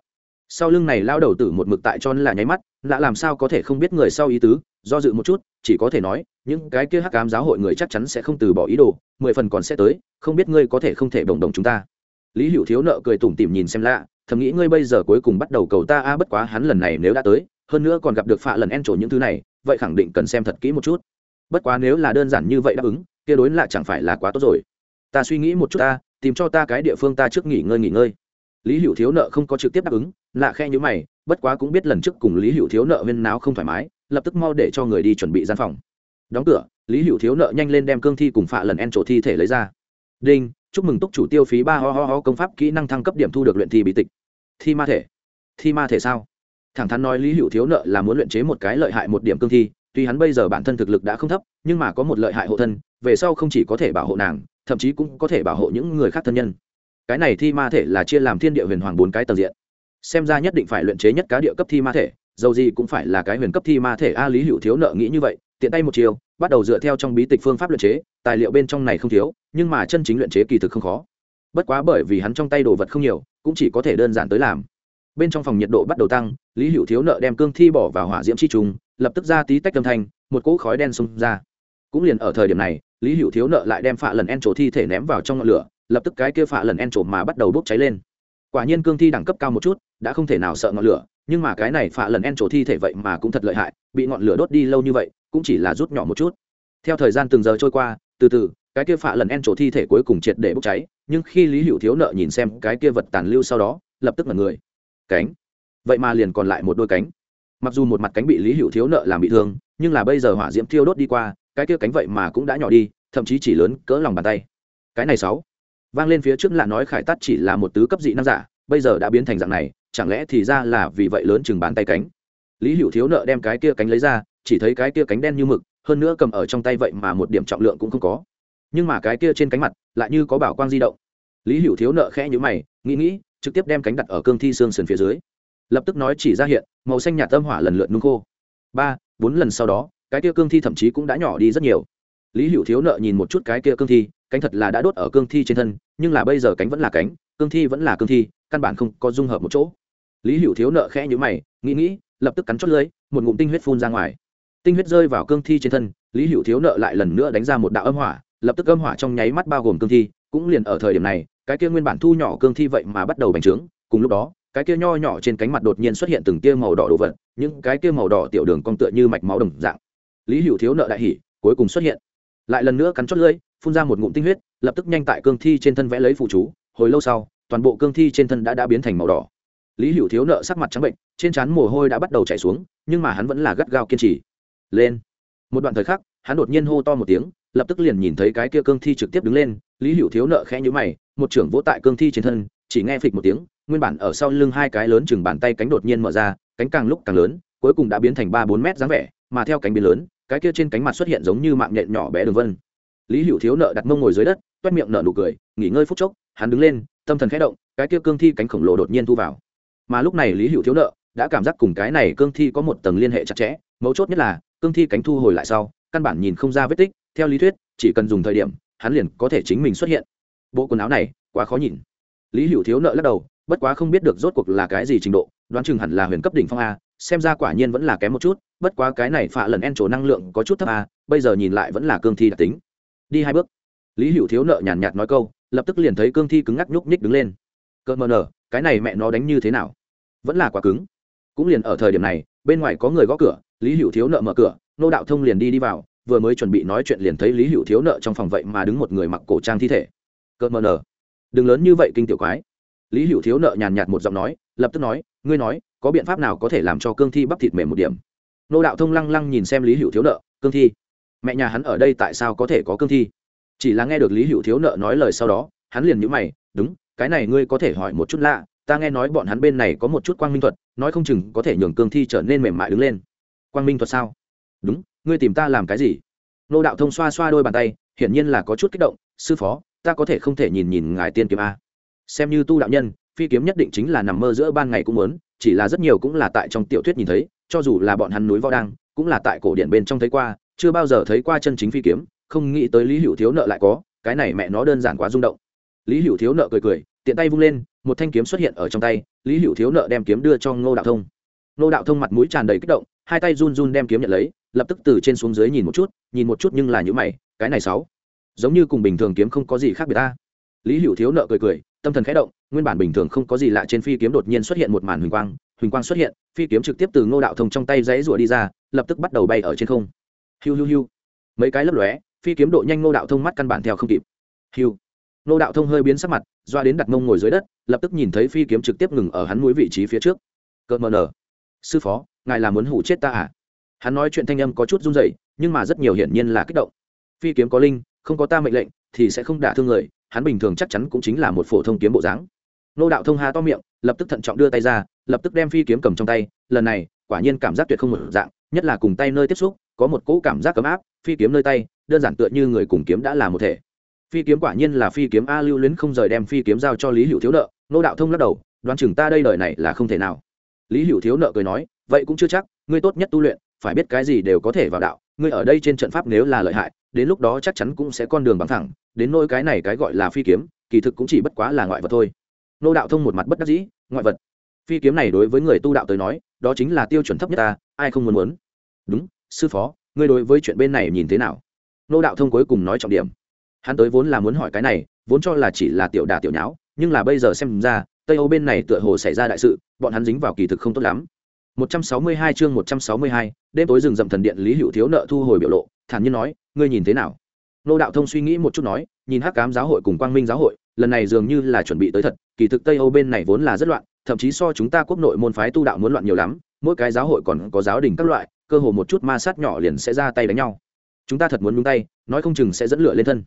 Sau lưng này lao đầu tử một mực tại cho là nháy mắt, lạ làm sao có thể không biết người sau ý tứ, do dự một chút, chỉ có thể nói, những cái kia hắc cám giáo hội người chắc chắn sẽ không từ bỏ ý đồ, mười phần còn sẽ tới, không biết ngươi có thể không thể đồng đồng chúng ta. Lý hữu thiếu nợ cười tủm tỉm nhìn xem lạ, thầm nghĩ ngươi bây giờ cuối cùng bắt đầu cầu ta, a, bất quá hắn lần này nếu đã tới hơn nữa còn gặp được phạ lần en trổ những thứ này, vậy khẳng định cần xem thật kỹ một chút. Bất quá nếu là đơn giản như vậy đáp ứng, kia đối lại chẳng phải là quá tốt rồi. Ta suy nghĩ một chút ta, tìm cho ta cái địa phương ta trước nghỉ ngơi nghỉ ngơi. Lý hữu thiếu nợ không có trực tiếp đáp ứng, lạ khe như mày, bất quá cũng biết lần trước cùng lý hữu thiếu nợ viên náo không thoải mái, lập tức mau để cho người đi chuẩn bị gian phòng. Đóng cửa, lý hữu thiếu nợ nhanh lên đem cương thi cùng phạ lần en trổ thi thể lấy ra. Đinh, chúc mừng túc chủ tiêu phí ba ho ho ho công pháp kỹ năng thăng cấp điểm thu được luyện thi bí tịch. Thi ma thể. Thi ma thể sao? Thẳng thắn nói lý hữu thiếu nợ là muốn luyện chế một cái lợi hại một điểm cương thi, tuy hắn bây giờ bản thân thực lực đã không thấp, nhưng mà có một lợi hại hộ thân, về sau không chỉ có thể bảo hộ nàng, thậm chí cũng có thể bảo hộ những người khác thân nhân. Cái này thi ma thể là chia làm thiên địa huyền hoàng bốn cái tầng diện. Xem ra nhất định phải luyện chế nhất cá địa cấp thi ma thể, dầu gì cũng phải là cái huyền cấp thi ma thể, a lý hữu thiếu nợ nghĩ như vậy, tiện tay một chiều, bắt đầu dựa theo trong bí tịch phương pháp luyện chế, tài liệu bên trong này không thiếu, nhưng mà chân chính luyện chế kỳ thực không khó. Bất quá bởi vì hắn trong tay đồ vật không nhiều, cũng chỉ có thể đơn giản tới làm bên trong phòng nhiệt độ bắt đầu tăng, lý hữu thiếu nợ đem cương thi bỏ vào hỏa diễm chi trùng, lập tức ra tí tách âm thanh, một cỗ khói đen xông ra. Cũng liền ở thời điểm này, lý hữu thiếu nợ lại đem phạ lần en trổ thi thể ném vào trong ngọn lửa, lập tức cái kia phạ lần en trổ mà bắt đầu bốc cháy lên. Quả nhiên cương thi đẳng cấp cao một chút, đã không thể nào sợ ngọn lửa, nhưng mà cái này phạ lần en trổ thi thể vậy mà cũng thật lợi hại, bị ngọn lửa đốt đi lâu như vậy, cũng chỉ là rút nhỏ một chút. Theo thời gian từng giờ trôi qua, từ từ, cái kia phạ lần en trổ thi thể cuối cùng triệt để bốc cháy, nhưng khi lý hữu thiếu nợ nhìn xem cái kia vật tàn lưu sau đó, lập tức là người cánh. Vậy mà liền còn lại một đôi cánh. Mặc dù một mặt cánh bị lý hữu thiếu nợ làm bị thương, nhưng là bây giờ hỏa diễm thiêu đốt đi qua, cái kia cánh vậy mà cũng đã nhỏ đi, thậm chí chỉ lớn cỡ lòng bàn tay. Cái này sáu. Vang lên phía trước là nói khải tắt chỉ là một tứ cấp dị năng giả, bây giờ đã biến thành dạng này, chẳng lẽ thì ra là vì vậy lớn chừng bàn tay cánh? Lý hữu thiếu nợ đem cái kia cánh lấy ra, chỉ thấy cái kia cánh đen như mực, hơn nữa cầm ở trong tay vậy mà một điểm trọng lượng cũng không có. Nhưng mà cái kia trên cánh mặt lại như có bảo quang di động. Lý hữu thiếu nợ khẽ nhữ mày, nghĩ nghĩ trực tiếp đem cánh đặt ở cương thi xương sườn phía dưới. Lập tức nói chỉ ra hiện, màu xanh nhạt tâm hỏa lần lượt nung khô. Ba, bốn lần sau đó, cái kia cương thi thậm chí cũng đã nhỏ đi rất nhiều. Lý hữu thiếu nợ nhìn một chút cái kia cương thi, cánh thật là đã đốt ở cương thi trên thân, nhưng là bây giờ cánh vẫn là cánh, cương thi vẫn là cương thi, căn bản không có dung hợp một chỗ. Lý hữu thiếu nợ khẽ nhữ mày, nghĩ nghĩ, lập tức cắn chót lưới, một ngụm tinh huyết phun ra ngoài. Tinh huyết rơi vào cương thi trên thân, lý hữu thiếu nợ lại lần nữa đánh ra một đạo âm hỏa, lập tức âm hỏa trong nháy mắt bao gồm cương thi, cũng liền ở thời điểm này cái kia nguyên bản thu nhỏ cương thi vậy mà bắt đầu bành trướng, cùng lúc đó, cái kia nho nhỏ trên cánh mặt đột nhiên xuất hiện từng tia màu đỏ đồ vật, những cái kia màu đỏ tiểu đường cong tựa như mạch máu đồng dạng. Lý hữu thiếu nợ đại hỉ, cuối cùng xuất hiện. Lại lần nữa cắn chót lưỡi, phun ra một ngụm tinh huyết, lập tức nhanh tại cương thi trên thân vẽ lấy phụ chú, hồi lâu sau, toàn bộ cương thi trên thân đã đã biến thành màu đỏ. Lý hữu thiếu nợ sắc mặt trắng bệnh, trên trán mồ hôi đã bắt đầu chảy xuống, nhưng mà hắn vẫn là gắt gao kiên trì. Lên. Một đoạn thời khắc, hắn đột nhiên hô to một tiếng lập tức liền nhìn thấy cái kia cương thi trực tiếp đứng lên, lý hữu thiếu nợ khẽ nhữ mày, một trưởng vỗ tại cương thi trên thân, chỉ nghe phịch một tiếng, nguyên bản ở sau lưng hai cái lớn chừng bàn tay cánh đột nhiên mở ra, cánh càng lúc càng lớn, cuối cùng đã biến thành ba bốn mét dáng vẻ, mà theo cánh biến lớn, cái kia trên cánh mặt xuất hiện giống như mạng nhện nhỏ bé đường vân. Lý hữu thiếu nợ đặt mông ngồi dưới đất, toét miệng nợ nụ cười, nghỉ ngơi phút chốc, hắn đứng lên, tâm thần khẽ động, cái kia cương thi cánh khổng lồ đột nhiên thu vào. Mà lúc này lý hữu thiếu nợ đã cảm giác cùng cái này cương thi có một tầng liên hệ chặt chẽ, mấu chốt nhất là, cương thi cánh thu hồi lại sau, căn bản nhìn không ra vết tích theo lý thuyết, chỉ cần dùng thời điểm, hắn liền có thể chính mình xuất hiện. Bộ quần áo này, quá khó nhìn. Lý hữu thiếu nợ lắc đầu, bất quá không biết được rốt cuộc là cái gì trình độ, đoán chừng hẳn là huyền cấp đỉnh phong a, xem ra quả nhiên vẫn là kém một chút, bất quá cái này phạ lần en trổ năng lượng có chút thấp a, bây giờ nhìn lại vẫn là cương thi đặc tính. Đi hai bước. Lý hữu thiếu nợ nhàn nhạt nói câu, lập tức liền thấy cương thi cứng ngắc nhúc nhích đứng lên. Cợt mờ nở, cái này mẹ nó đánh như thế nào? Vẫn là quá cứng. Cũng liền ở thời điểm này, bên ngoài có người gõ cửa, lý hữu thiếu nợ mở cửa, nô đạo thông liền đi đi vào vừa mới chuẩn bị nói chuyện liền thấy lý hữu thiếu nợ trong phòng vậy mà đứng một người mặc cổ trang thi thể. Cợt mờ nờ. Đừng lớn như vậy kinh tiểu quái. Lý hữu thiếu nợ nhàn nhạt một giọng nói, lập tức nói, ngươi nói, có biện pháp nào có thể làm cho cương thi bắp thịt mềm một điểm? Nô đạo thông lăng lăng nhìn xem lý hữu thiếu nợ, cương thi? Mẹ nhà hắn ở đây tại sao có thể có cương thi? Chỉ là nghe được lý hữu thiếu nợ nói lời sau đó, hắn liền nhữ mày, đúng, cái này ngươi có thể hỏi một chút lạ, ta nghe nói bọn hắn bên này có một chút quang minh thuật, nói không chừng có thể nhường cương thi trở nên mềm mại đứng lên. Quang minh thuật sao? Đúng ngươi tìm ta làm cái gì? Nô đạo thông xoa xoa đôi bàn tay, hiển nhiên là có chút kích động, sư phó, ta có thể không thể nhìn nhìn ngài tiên kiếm a. Xem như tu đạo nhân, phi kiếm nhất định chính là nằm mơ giữa ban ngày cũng muốn, chỉ là rất nhiều cũng là tại trong tiểu thuyết nhìn thấy, cho dù là bọn hắn núi võ đăng, cũng là tại cổ điển bên trong thấy qua, chưa bao giờ thấy qua chân chính phi kiếm, không nghĩ tới lý hữu thiếu nợ lại có, cái này mẹ nó đơn giản quá rung động. Lý hữu thiếu nợ cười cười, tiện tay vung lên, một thanh kiếm xuất hiện ở trong tay, lý hữu thiếu nợ đem kiếm đưa cho ngô đạo thông. Ngô đạo thông mặt mũi tràn đầy kích động, hai tay run run đem kiếm nhận lấy lập tức từ trên xuống dưới nhìn một chút, nhìn một chút nhưng là những mày, cái này sáu. Giống như cùng bình thường kiếm không có gì khác biệt ta. Lý hữu thiếu nợ cười cười, tâm thần khẽ động, nguyên bản bình thường không có gì lạ trên phi kiếm đột nhiên xuất hiện một màn huỳnh quang huỳnh quang xuất hiện, phi kiếm trực tiếp từ ngô đạo thông trong tay dãy rủa đi ra, lập tức bắt đầu bay ở trên không. Hiu hiu hiu. Mấy cái lấp lóe, phi kiếm độ nhanh ngô đạo thông mắt căn bản theo không kịp. Hiu. Ngô đạo thông hơi biến sắc mặt, doa đến đặt mông ngồi dưới đất, lập tức nhìn thấy phi kiếm trực tiếp ngừng ở hắn mũi vị trí phía trước. Cợt mờ nở. Sư phó, ngài là muốn hủ chết ta à? Hắn nói chuyện thanh âm có chút run rẩy, nhưng mà rất nhiều hiển nhiên là kích động. Phi kiếm có linh, không có ta mệnh lệnh, thì sẽ không đả thương người, hắn bình thường chắc chắn cũng chính là một phổ thông kiếm bộ dáng. Nô đạo thông ha to miệng, lập tức thận trọng đưa tay ra, lập tức đem phi kiếm cầm trong tay, lần này, quả nhiên cảm giác tuyệt không một dạng, nhất là cùng tay nơi tiếp xúc, có một cỗ cảm giác cấm áp, phi kiếm nơi tay, đơn giản tựa như người cùng kiếm đã là một thể. Phi kiếm quả nhiên là phi kiếm a lưu luyến không rời đem phi kiếm giao cho lý hữu thiếu nợ, nô đạo thông lắc đầu, đoán chừng ta đây đời này là không thể nào. Lý hữu thiếu nợ cười nói, vậy cũng chưa chắc, ngươi tốt nhất tu luyện phải biết cái gì đều có thể vào đạo, ngươi ở đây trên trận pháp nếu là lợi hại, đến lúc đó chắc chắn cũng sẽ con đường bằng thẳng, đến nỗi cái này cái gọi là phi kiếm, kỳ thực cũng chỉ bất quá là ngoại vật thôi. Nô đạo thông một mặt bất đắc dĩ, ngoại vật. Phi kiếm này đối với người tu đạo tới nói, đó chính là tiêu chuẩn thấp nhất ta, ai không muốn muốn? Đúng, sư phó, ngươi đối với chuyện bên này nhìn thế nào? Nô đạo thông cuối cùng nói trọng điểm. Hắn tới vốn là muốn hỏi cái này, vốn cho là chỉ là tiểu đà tiểu nháo, nhưng là bây giờ xem ra, tây âu bên này tựa hồ xảy ra đại sự, bọn hắn dính vào kỳ thực không tốt lắm. 162 chương 162, đêm tối rừng rậm thần điện Lý Hữu Thiếu nợ thu hồi biểu lộ, thản nhiên nói, ngươi nhìn thế nào? Nô đạo thông suy nghĩ một chút nói, nhìn Hắc Ám giáo hội cùng Quang Minh giáo hội, lần này dường như là chuẩn bị tới thật, kỳ thực Tây Âu bên này vốn là rất loạn, thậm chí so chúng ta quốc nội môn phái tu đạo muốn loạn nhiều lắm, mỗi cái giáo hội còn có giáo đình các loại, cơ hồ một chút ma sát nhỏ liền sẽ ra tay đánh nhau. Chúng ta thật muốn nhúng tay, nói không chừng sẽ dẫn lửa lên thân.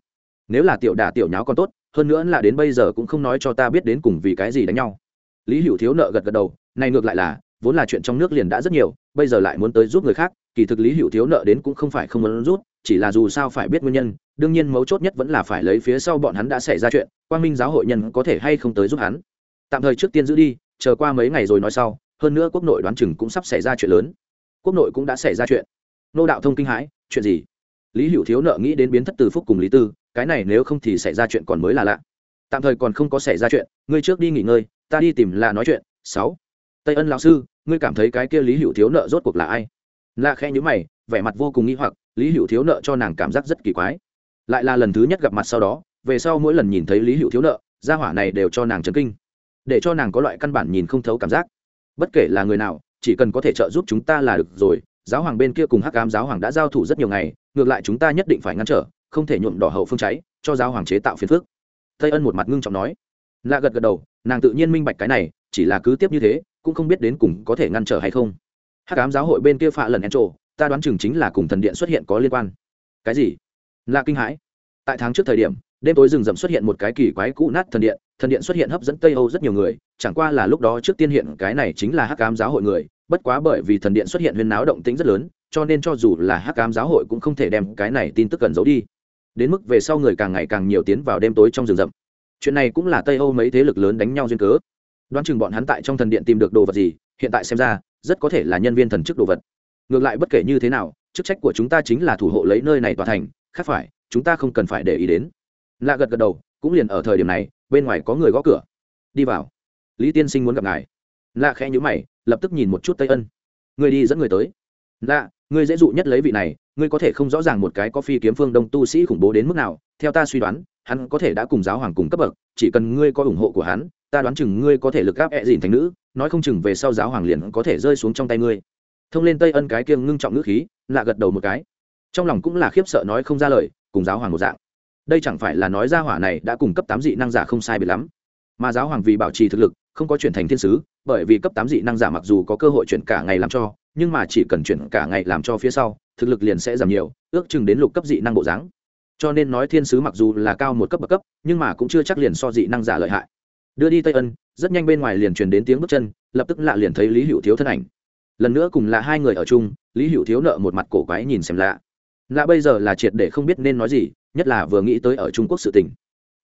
Nếu là tiểu đả tiểu nháo còn tốt, hơn nữa là đến bây giờ cũng không nói cho ta biết đến cùng vì cái gì đánh nhau. Lý Hữu Thiếu nợ gật gật đầu, này ngược lại là, vốn là chuyện trong nước liền đã rất nhiều, bây giờ lại muốn tới giúp người khác, kỳ thực lý hữu thiếu nợ đến cũng không phải không muốn rút chỉ là dù sao phải biết nguyên nhân, đương nhiên mấu chốt nhất vẫn là phải lấy phía sau bọn hắn đã xảy ra chuyện, quang minh giáo hội nhân có thể hay không tới giúp hắn. Tạm thời trước tiên giữ đi, chờ qua mấy ngày rồi nói sau, hơn nữa quốc nội đoán chừng cũng sắp xảy ra chuyện lớn. Quốc nội cũng đã xảy ra chuyện. Nô đạo thông kinh hãi, chuyện gì? Lý hữu thiếu nợ nghĩ đến biến thất từ phúc cùng lý tư, cái này nếu không thì xảy ra chuyện còn mới là lạ. Tạm thời còn không có xảy ra chuyện, ngươi trước đi nghỉ ngơi, ta đi tìm là nói chuyện. Sáu. Tây ân lão sư ngươi cảm thấy cái kia lý hữu thiếu nợ rốt cuộc là ai? Lạ khe nhữ mày, vẻ mặt vô cùng nghi hoặc, lý hữu thiếu nợ cho nàng cảm giác rất kỳ quái. Lại là lần thứ nhất gặp mặt sau đó, về sau mỗi lần nhìn thấy lý hữu thiếu nợ, gia hỏa này đều cho nàng chấn kinh. Để cho nàng có loại căn bản nhìn không thấu cảm giác. Bất kể là người nào, chỉ cần có thể trợ giúp chúng ta là được rồi, giáo hoàng bên kia cùng hắc cám giáo hoàng đã giao thủ rất nhiều ngày, ngược lại chúng ta nhất định phải ngăn trở, không thể nhuộm đỏ hậu phương cháy, cho giáo hoàng chế tạo phiền phức. Tây ân một mặt ngưng trọng nói. Lạ gật gật đầu, nàng tự nhiên minh bạch cái này, chỉ là cứ tiếp như thế cũng không biết đến cùng có thể ngăn trở hay không. Hắc ám giáo hội bên kia phạ lần en trộ ta đoán chừng chính là cùng thần điện xuất hiện có liên quan. Cái gì? Là kinh hãi. Tại tháng trước thời điểm, đêm tối rừng rậm xuất hiện một cái kỳ quái cũ nát thần điện thần điện xuất hiện hấp dẫn tây âu rất nhiều người, chẳng qua là lúc đó trước tiên hiện cái này chính là hắc ám giáo hội người, bất quá bởi vì thần điện xuất hiện huyên náo động tĩnh rất lớn, cho nên cho dù là hắc ám giáo hội cũng không thể đem cái này tin tức cần giấu đi. Đến mức về sau người càng ngày càng nhiều tiến vào đêm tối trong rừng rậm. Chuyện này cũng là tây âu mấy thế lực lớn đánh nhau duyên cớ đoán chừng bọn hắn tại trong thần điện tìm được đồ vật gì, hiện tại xem ra, rất có thể là nhân viên thần chức đồ vật. Ngược lại bất kể như thế nào, chức trách của chúng ta chính là thủ hộ lấy nơi này tòa thành, khác phải, chúng ta không cần phải để ý đến. Lạ gật gật đầu, cũng liền ở thời điểm này, bên ngoài có người gõ cửa. Đi vào. Lý tiên sinh muốn gặp ngài. Lạ khẽ nhữ mày, lập tức nhìn một chút tây ân. Người đi dẫn người tới. Lạ ngươi dễ dụ nhất lấy vị này, ngươi có thể không rõ ràng một cái có phi kiếm phương đông tu sĩ khủng bố đến mức nào, theo ta suy đoán hắn có thể đã cùng giáo hoàng cùng cấp bậc, chỉ cần ngươi có ủng hộ của hắn, ta đoán chừng ngươi có thể lực gáp ẹ dìn thành nữ, nói không chừng về sau giáo hoàng liền có thể rơi xuống trong tay ngươi. Thông lên tây ân cái kiêng ngưng trọng ngữ khí, lạ gật đầu một cái. Trong lòng cũng là khiếp sợ nói không ra lời, cùng giáo hoàng một dạng. Đây chẳng phải là nói ra hỏa này đã cùng cấp tám dị năng giả không sai biệt lắm. Mà giáo hoàng vì bảo trì thực lực, không có chuyển thành thiên sứ, bởi vì cấp tám dị năng giả mặc dù có cơ hội chuyển cả ngày làm cho, nhưng mà chỉ cần chuyển cả ngày làm cho phía sau, thực lực liền sẽ giảm nhiều, ước chừng đến lục cấp dị năng bộ dáng cho nên nói thiên sứ mặc dù là cao một cấp bậc cấp, nhưng mà cũng chưa chắc liền so dị năng giả lợi hại. Đưa đi tây ân, rất nhanh bên ngoài liền truyền đến tiếng bước chân, lập tức lạ liền thấy lý hữu thiếu thân ảnh. Lần nữa cùng là hai người ở chung, lý hữu thiếu nợ một mặt cổ quái nhìn xem lạ. Lạ bây giờ là triệt để không biết nên nói gì, nhất là vừa nghĩ tới ở trung quốc sự tình.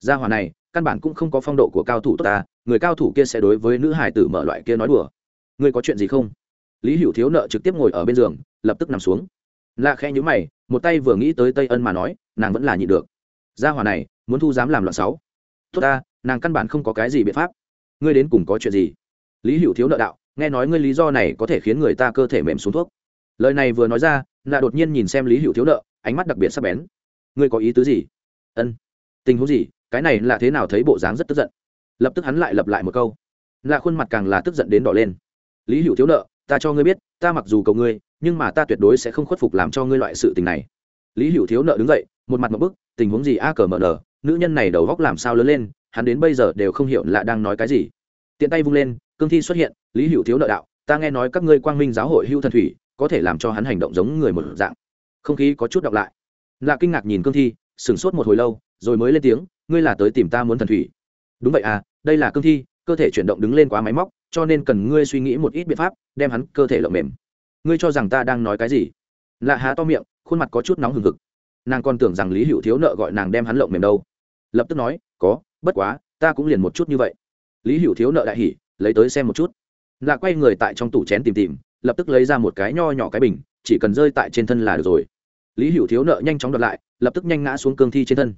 Gia hòa này, căn bản cũng không có phong độ của cao thủ tốt ta, người cao thủ kia sẽ đối với nữ hải tử mở loại kia nói đùa. Ngươi có chuyện gì không? Lý hữu thiếu nợ trực tiếp ngồi ở bên giường, lập tức nằm xuống. Lạ khe nhữ mày, một tay vừa nghĩ tới tây ân mà nói nàng vẫn là nhịn được. Gia hòa này, muốn thu dám làm loạn sáu. Tốt ta, nàng căn bản không có cái gì biện pháp. Ngươi đến cùng có chuyện gì? Lý hữu thiếu nợ đạo, nghe nói ngươi lý do này có thể khiến người ta cơ thể mềm xuống thuốc. Lời này vừa nói ra, là đột nhiên nhìn xem lý hữu thiếu nợ, ánh mắt đặc biệt sắc bén. Ngươi có ý tứ gì? Ân. Tình huống gì? Cái này là thế nào thấy bộ dáng rất tức giận? Lập tức hắn lại lập lại một câu. Là khuôn mặt càng là tức giận đến đỏ lên. Lý hữu thiếu nợ, ta cho ngươi biết, ta mặc dù cầu ngươi, nhưng mà ta tuyệt đối sẽ không khuất phục làm cho ngươi loại sự tình này lý hữu thiếu nợ đứng dậy, một mặt một bức, tình huống gì a cờ mờ nờ nữ nhân này đầu góc làm sao lớn lên, hắn đến bây giờ đều không hiểu là đang nói cái gì. Tiện tay vung lên, cương thi xuất hiện, lý hữu thiếu nợ đạo, ta nghe nói các ngươi quang minh giáo hội hưu thần thủy, có thể làm cho hắn hành động giống người một dạng. Không khí có chút đọc lại. Lạ kinh ngạc nhìn cương thi, sửng sốt một hồi lâu, rồi mới lên tiếng, ngươi là tới tìm ta muốn thần thủy. Đúng vậy à đây là cương thi, cơ thể chuyển động đứng lên quá máy móc, cho nên cần ngươi suy nghĩ một ít biện pháp, đem hắn cơ thể lộng mềm. Ngươi cho rằng ta đang nói cái gì? Lạ há to miệng khuôn mặt có chút nóng hừng hực. Nàng còn tưởng rằng lý hữu thiếu nợ gọi nàng đem hắn lộng mềm đâu. Lập tức nói, có, bất quá, ta cũng liền một chút như vậy. Lý hữu thiếu nợ đại hỉ, lấy tới xem một chút. Là quay người tại trong tủ chén tìm tìm, lập tức lấy ra một cái nho nhỏ cái bình, chỉ cần rơi tại trên thân là được rồi. Lý hữu thiếu nợ nhanh chóng đợt lại, lập tức nhanh ngã xuống cương thi trên thân.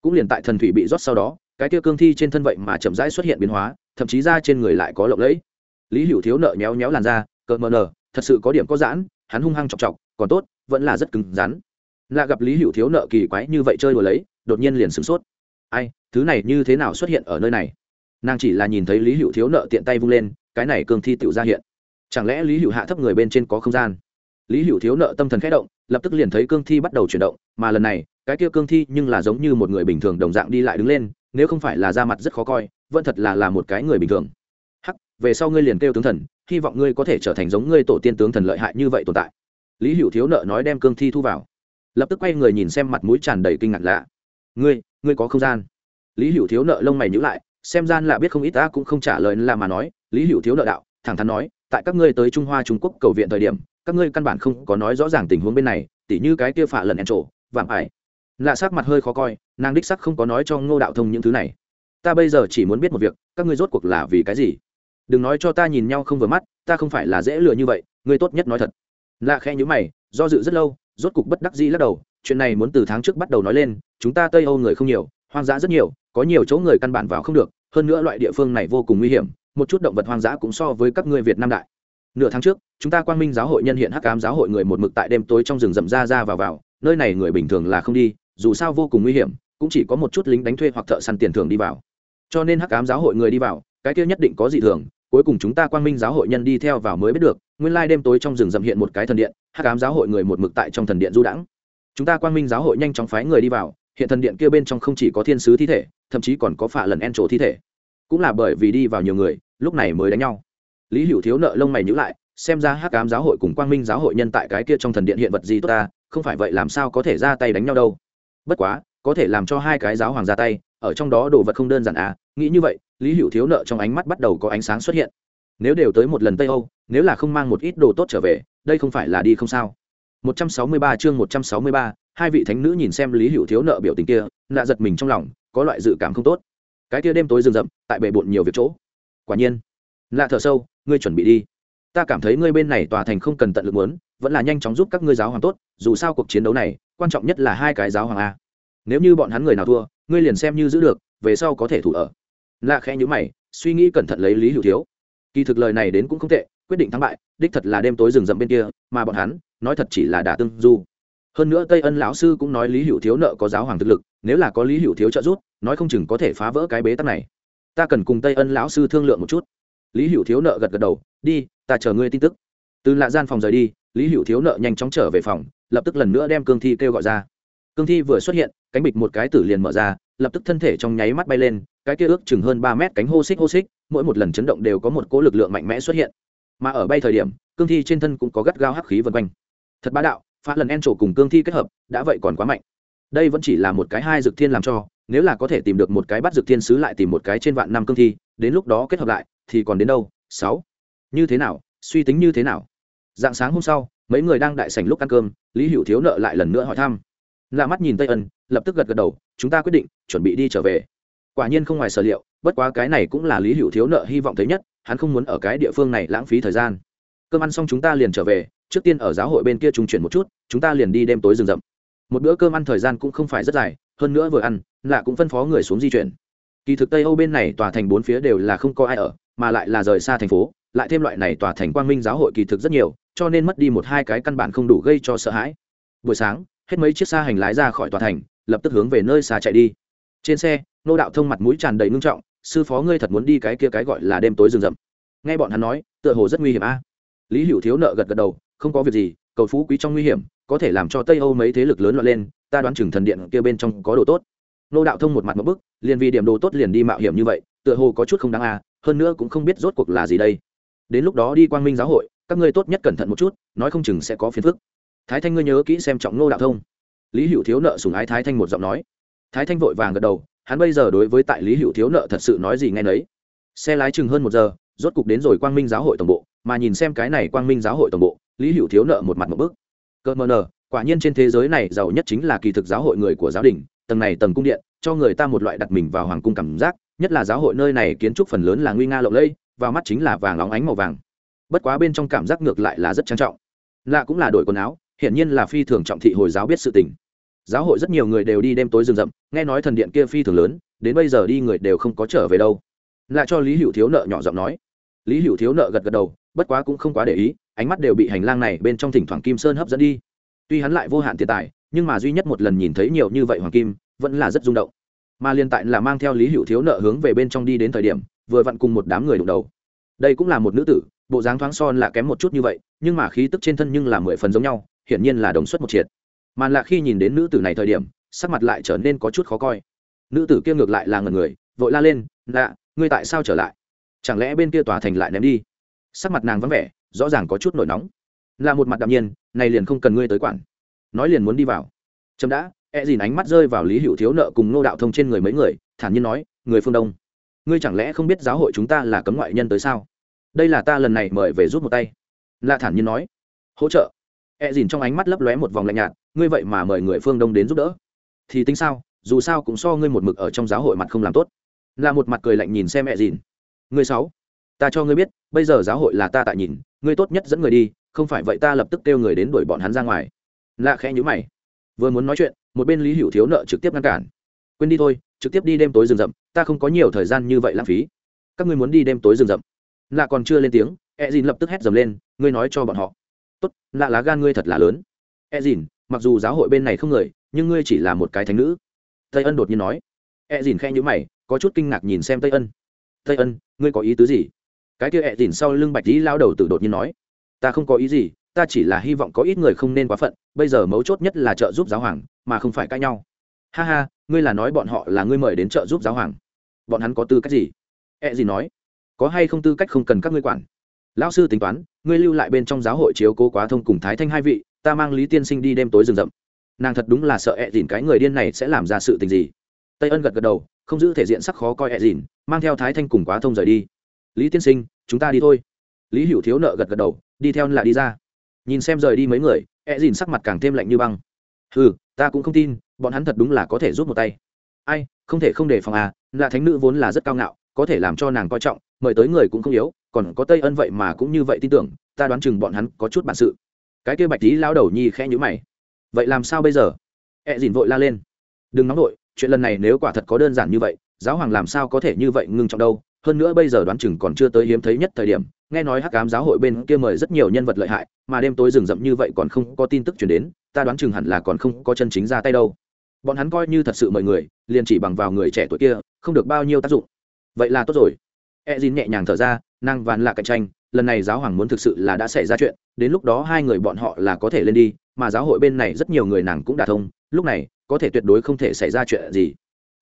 Cũng liền tại thần thủy bị rót sau đó, cái kia cương thi trên thân vậy mà chậm rãi xuất hiện biến hóa, thậm chí ra trên người lại có lộng lẫy. Lý hữu thiếu nợ nhéo nhéo làn da, cợt mờ nờ thật sự có điểm có giãn, hắn hung hăng chọc chọc, còn tốt vẫn là rất cứng rắn. Lạ gặp lý hữu thiếu nợ kỳ quái như vậy chơi đùa lấy, đột nhiên liền sửng sốt. Ai, thứ này như thế nào xuất hiện ở nơi này? Nàng chỉ là nhìn thấy lý hữu thiếu nợ tiện tay vung lên, cái này cương thi tự ra hiện. Chẳng lẽ lý hữu hạ thấp người bên trên có không gian? Lý hữu thiếu nợ tâm thần khẽ động, lập tức liền thấy cương thi bắt đầu chuyển động, mà lần này, cái kia cương thi nhưng là giống như một người bình thường đồng dạng đi lại đứng lên, nếu không phải là da mặt rất khó coi, vẫn thật là là một cái người bình thường. Hắc, về sau ngươi liền kêu tướng thần, hy vọng ngươi có thể trở thành giống ngươi tổ tiên tướng thần lợi hại như vậy tồn tại lý hữu thiếu nợ nói đem cương thi thu vào. Lập tức quay người nhìn xem mặt mũi tràn đầy kinh ngạc lạ. Ngươi ngươi có không gian? Lý hữu thiếu nợ lông mày nhữ lại, xem gian là biết không ít ta cũng không trả lời là mà nói. Lý hữu thiếu nợ đạo, thẳng thắn nói, tại các ngươi tới trung hoa trung quốc cầu viện thời điểm, các ngươi căn bản không có nói rõ ràng tình huống bên này, tỉ như cái kia phả lần en trổ, vạm ải. Lạ sắc mặt hơi khó coi, nàng đích sắc không có nói cho ngô đạo thông những thứ này. Ta bây giờ chỉ muốn biết một việc, các ngươi rốt cuộc là vì cái gì? Đừng nói cho ta nhìn nhau không vừa mắt, ta không phải là dễ lừa như vậy, ngươi tốt nhất nói thật lạ khẽ nhữ mày, do dự rất lâu, rốt cục bất đắc dĩ lắc đầu, chuyện này muốn từ tháng trước bắt đầu nói lên, chúng ta tây âu người không nhiều, hoang dã rất nhiều, có nhiều chỗ người căn bản vào không được, hơn nữa loại địa phương này vô cùng nguy hiểm, một chút động vật hoang dã cũng so với các ngươi việt nam đại. Nửa tháng trước, chúng ta quang minh giáo hội nhân hiện hắc ám giáo hội người một mực tại đêm tối trong rừng rậm ra ra vào vào, nơi này người bình thường là không đi, dù sao vô cùng nguy hiểm, cũng chỉ có một chút lính đánh thuê hoặc thợ săn tiền thường đi vào. Cho nên hắc ám giáo hội người đi vào, cái kia nhất định có gì thường cuối cùng chúng ta quang minh giáo hội nhân đi theo vào mới biết được, nguyên lai đêm tối trong rừng rậm hiện một cái thần điện, hắc ám giáo hội người một mực tại trong thần điện du đãng. Chúng ta quang minh giáo hội nhanh chóng phái người đi vào, hiện thần điện kia bên trong không chỉ có thiên sứ thi thể, thậm chí còn có phạ lần en trổ thi thể. Cũng là bởi vì đi vào nhiều người, lúc này mới đánh nhau. Lý hữu thiếu nợ lông mày nhữ lại, xem ra hắc ám giáo hội cùng quang minh giáo hội nhân tại cái kia trong thần điện hiện vật gì tốt ta, không phải vậy làm sao có thể ra tay đánh nhau đâu. Bất quá, có thể làm cho hai cái giáo hoàng ra tay, ở trong đó đồ vật không đơn giản à nghĩ như vậy lý hữu thiếu nợ trong ánh mắt bắt đầu có ánh sáng xuất hiện. Nếu đều tới một lần tây âu nếu là không mang một ít đồ tốt trở về đây không phải là đi không sao. 163 chương 163, hai vị thánh nữ nhìn xem lý hữu thiếu nợ biểu tình kia nạ giật mình trong lòng có loại dự cảm không tốt. Cái kia đêm tối rừng rậm tại bể bộn nhiều việc chỗ. Quả nhiên lạ thở sâu ngươi chuẩn bị đi. Ta cảm thấy ngươi bên này tòa thành không cần tận lực muốn vẫn là nhanh chóng giúp các ngươi giáo hoàng tốt dù sao cuộc chiến đấu này quan trọng nhất là hai cái giáo hoàng a. Nếu như bọn hắn người nào thua ngươi liền xem như giữ được về sau có thể thủ ở lạ khẽ nhữ mày, suy nghĩ cẩn thận lấy lý hữu thiếu. Kỳ thực lời này đến cũng không tệ, quyết định thắng bại, đích thật là đêm tối rừng rậm bên kia, mà bọn hắn, nói thật chỉ là đả tương du. Hơn nữa tây ân lão sư cũng nói lý hữu thiếu nợ có giáo hoàng thực lực, nếu là có lý hữu thiếu trợ giúp, nói không chừng có thể phá vỡ cái bế tắc này. Ta cần cùng tây ân lão sư thương lượng một chút. Lý hữu thiếu nợ gật gật đầu, đi, ta chờ ngươi tin tức. Từ lạ gian phòng rời đi, lý hữu thiếu nợ nhanh chóng trở về phòng, lập tức lần nữa đem cương thi kêu gọi ra cương thi vừa xuất hiện, cánh bịch một cái tử liền mở ra, lập tức thân thể trong nháy mắt bay lên, cái kia ước chừng hơn ba mét cánh hô xích hô xích, mỗi một lần chấn động đều có một cỗ lực lượng mạnh mẽ xuất hiện. Mà ở bay thời điểm, cương thi trên thân cũng có gắt gao hắc khí vân quanh. Thật bá đạo phá lần en trổ cùng cương thi kết hợp, đã vậy còn quá mạnh. Đây vẫn chỉ là một cái hai dược thiên làm cho, nếu là có thể tìm được một cái bắt dược thiên sứ lại tìm một cái trên vạn năm cương thi, đến lúc đó kết hợp lại, thì còn đến đâu? Sáu. Như thế nào? Suy tính như thế nào? Dạng sáng hôm sau, mấy người đang đại sảnh lúc ăn cơm, lý hữu thiếu nợ lại lần nữa hỏi thăm lạ mắt nhìn tây ân, lập tức gật gật đầu, chúng ta quyết định, chuẩn bị đi trở về. Quả nhiên không ngoài sở liệu, bất quá cái này cũng là lý hữu thiếu nợ hy vọng thấy nhất, hắn không muốn ở cái địa phương này lãng phí thời gian. Cơm ăn xong chúng ta liền trở về, trước tiên ở giáo hội bên kia trung chuyển một chút, chúng ta liền đi đêm tối rừng rậm. Một bữa cơm ăn thời gian cũng không phải rất dài, hơn nữa vừa ăn, lạ cũng phân phó người xuống di chuyển. Kỳ thực tây âu bên này tòa thành bốn phía đều là không có ai ở, mà lại là rời xa thành phố, lại thêm loại này tòa thành quang minh giáo hội kỳ thực rất nhiều, cho nên mất đi một hai cái căn bản không đủ gây cho sợ hãi. Buổi sáng hết mấy chiếc xa hành lái ra khỏi tòa thành, lập tức hướng về nơi xa chạy đi. Trên xe, nô đạo thông mặt mũi tràn đầy ngưng trọng, sư phó ngươi thật muốn đi cái kia cái gọi là đêm tối rừng rậm. Nghe bọn hắn nói, tựa hồ rất nguy hiểm a. Lý hữu thiếu nợ gật gật đầu, không có việc gì, cầu phú quý trong nguy hiểm, có thể làm cho tây âu mấy thế lực lớn loạn lên, ta đoán chừng thần điện kia bên trong có đồ tốt. Nô đạo thông một mặt một bức, liền vì điểm đồ tốt liền đi mạo hiểm như vậy, tựa hồ có chút không đáng a, hơn nữa cũng không biết rốt cuộc là gì đây. Đến lúc đó đi quang minh giáo hội, các ngươi tốt nhất cẩn thận một chút, nói không chừng sẽ có phiền phức thái thanh ngươi nhớ kỹ xem trọng nô đạo thông. Lý hữu thiếu nợ sùng ái thái thanh một giọng nói. Thái thanh vội vàng gật đầu, hắn bây giờ đối với tại lý hữu thiếu nợ thật sự nói gì nghe nấy. Xe lái chừng hơn một giờ, rốt cục đến rồi quang minh giáo hội tổng bộ, mà nhìn xem cái này quang minh giáo hội tổng bộ, lý hữu thiếu nợ một mặt một bước cơ mờ nờ, quả nhiên trên thế giới này giàu nhất chính là kỳ thực giáo hội người của giáo đình, tầng này tầng cung điện, cho người ta một loại đặt mình vào hoàng cung cảm giác, nhất là giáo hội nơi này kiến trúc phần lớn là nguy nga lộng lẫy, vào mắt chính là vàng óng ánh màu vàng. Bất quá bên trong cảm giác ngược lại là rất trang trọng. Lạ cũng là đổi quần áo hiển nhiên là phi thường trọng thị hồi giáo biết sự tình. Giáo hội rất nhiều người đều đi đêm tối rừng rậm, nghe nói thần điện kia phi thường lớn, đến bây giờ đi người đều không có trở về đâu. Lại cho lý hữu thiếu nợ nhỏ giọng nói. Lý hữu thiếu nợ gật gật đầu, bất quá cũng không quá để ý, ánh mắt đều bị hành lang này bên trong thỉnh thoảng kim sơn hấp dẫn đi. Tuy hắn lại vô hạn tiền tài, nhưng mà duy nhất một lần nhìn thấy nhiều như vậy hoàng kim, vẫn là rất rung động. Mà liên tại là mang theo lý hữu thiếu nợ hướng về bên trong đi đến thời điểm, vừa vặn cùng một đám người đụng đầu. Đây cũng là một nữ tử, bộ dáng thoáng son là kém một chút như vậy, nhưng mà khí tức trên thân nhưng là mười phần giống nhau hiển nhiên là đồng suất một triệt. Màn lạ khi nhìn đến nữ tử này thời điểm, sắc mặt lại trở nên có chút khó coi. Nữ tử kia ngược lại là ngần người, vội la lên lạ ngươi tại sao trở lại? Chẳng lẽ bên kia tòa thành lại ném đi? Sắc mặt nàng vắng vẻ, rõ ràng có chút nổi nóng. Là một mặt đạm nhiên, này liền không cần ngươi tới quản. Nói liền muốn đi vào. Chấm đã e dìn ánh mắt rơi vào lý hữu thiếu nợ cùng nô đạo thông trên người mấy người, thản nhiên nói, người phương đông, ngươi chẳng lẽ không biết giáo hội chúng ta là cấm ngoại nhân tới sao? Đây là ta lần này mời về giúp một tay. Lạ thản nhiên nói, hỗ trợ e dìn trong ánh mắt lấp lóe một vòng lạnh nhạt, ngươi vậy mà mời người phương đông đến giúp đỡ. Thì tính sao, dù sao cũng so ngươi một mực ở trong giáo hội mặt không làm tốt. Là một mặt cười lạnh nhìn xem e dìn. Ngươi sáu, ta cho ngươi biết, bây giờ giáo hội là ta tại nhìn, ngươi tốt nhất dẫn người đi, không phải vậy ta lập tức kêu người đến đuổi bọn hắn ra ngoài. Lạ khẽ nhíu mày. Vừa muốn nói chuyện, một bên lý hữu thiếu nợ trực tiếp ngăn cản. Quên đi thôi, trực tiếp đi đêm tối rừng rậm, ta không có nhiều thời gian như vậy lãng phí. Các ngươi muốn đi đêm tối rừng rậm. Lạ còn chưa lên tiếng e dìn lập tức hét dầm lên, ngươi nói cho bọn họ tốt, lạ lá gan ngươi thật là lớn. E dìn, mặc dù giáo hội bên này không người, nhưng ngươi chỉ là một cái thánh nữ. Tây ân đột nhiên nói. E dìn khe nhữ mày, có chút kinh ngạc nhìn xem tây ân. Tây ân, ngươi có ý tứ gì? Cái kia e dìn sau lưng bạch lý lao đầu từ đột nhiên nói. Ta không có ý gì, ta chỉ là hy vọng có ít người không nên quá phận, bây giờ mấu chốt nhất là trợ giúp giáo hoàng, mà không phải cãi nhau. Ha ha, ngươi là nói bọn họ là ngươi mời đến trợ giúp giáo hoàng. Bọn hắn có tư cách gì? E gì nói. Có hay không tư cách không cần các ngươi quản lão sư tính toán, ngươi lưu lại bên trong giáo hội chiếu cố quá thông cùng thái thanh hai vị, ta mang lý tiên sinh đi đêm tối rừng rậm. Nàng thật đúng là sợ ẹ dìn cái người điên này sẽ làm ra sự tình gì. Tây ân gật gật đầu, không giữ thể diện sắc khó coi ẹ dìn, mang theo thái thanh cùng quá thông rời đi. Lý tiên sinh, chúng ta đi thôi. Lý hữu thiếu nợ gật gật đầu, đi theo là đi ra. Nhìn xem rời đi mấy người, ẹ dìn sắc mặt càng thêm lạnh như băng. Ừ ta cũng không tin, bọn hắn thật đúng là có thể rút một tay. Ai, không thể không đề phòng à là thánh nữ vốn là rất cao ngạo, có thể làm cho nàng coi trọng mời tới người cũng không yếu, còn có tây ân vậy mà cũng như vậy tin tưởng, ta đoán chừng bọn hắn có chút bản sự. Cái kia bạch tí lao đầu nhi khẽ nhữ mày. Vậy làm sao bây giờ? E dìn vội la lên. Đừng nóng vội, chuyện lần này nếu quả thật có đơn giản như vậy, giáo hoàng làm sao có thể như vậy ngưng trọng đâu? Hơn nữa bây giờ đoán chừng còn chưa tới hiếm thấy nhất thời điểm, nghe nói hắc cám giáo hội bên kia mời rất nhiều nhân vật lợi hại, mà đêm tối rừng rậm như vậy còn không có tin tức chuyển đến, ta đoán chừng hẳn là còn không có chân chính ra tay đâu. Bọn hắn coi như thật sự mời người, liền chỉ bằng vào người trẻ tuổi kia, không được bao nhiêu tác dụng. Vậy là tốt rồi e dìn nhẹ nhàng thở ra năng vàn là cạnh tranh, lần này giáo hoàng muốn thực sự là đã xảy ra chuyện, đến lúc đó hai người bọn họ là có thể lên đi, mà giáo hội bên này rất nhiều người nàng cũng đả thông, lúc này, có thể tuyệt đối không thể xảy ra chuyện gì.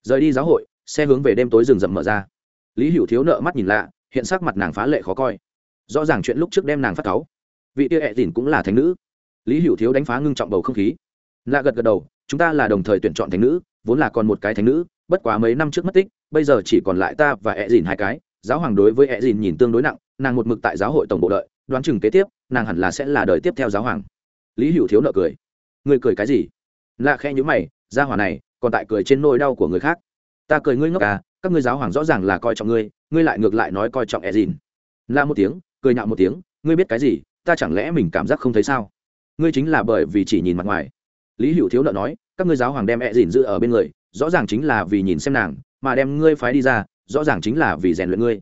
Rời đi giáo hội, xe hướng về đêm tối rừng rậm mở ra. Lý hữu thiếu nợ mắt nhìn lạ, hiện sắc mặt nàng phá lệ khó coi. Rõ ràng chuyện lúc trước đem nàng phát cáu. Vị tia ẹ e dìn cũng là thánh nữ. Lý hữu thiếu đánh phá ngưng trọng bầu không khí. Lạ gật gật đầu, chúng ta là đồng thời tuyển chọn thánh nữ, vốn là còn một cái thánh nữ, bất quá mấy năm trước mất tích, bây giờ chỉ còn lại ta và e ẹ dìn hai cái giáo hoàng đối với E dìn nhìn tương đối nặng, nàng một mực tại giáo hội tổng bộ đợi, đoán chừng kế tiếp, nàng hẳn là sẽ là đời tiếp theo giáo hoàng. Lý hữu thiếu nợ cười. Người cười cái gì? Lạ khe nhữ mày ra hỏa này còn tại cười trên nỗi đau của người khác. Ta cười ngươi ngốc à các ngươi giáo hoàng rõ ràng là coi trọng ngươi ngươi lại ngược lại nói coi trọng e dìn la một tiếng, cười nhạo một tiếng, ngươi biết cái gì, ta chẳng lẽ mình cảm giác không thấy sao? Ngươi chính là bởi vì chỉ nhìn mặt ngoài. Lý hữu thiếu nợ nói, các ngươi giáo hoàng đem e dìn giữ ở bên người, rõ ràng chính là vì nhìn xem nàng, mà đem ngươi phái đi ra rõ ràng chính là vì rèn luyện ngươi.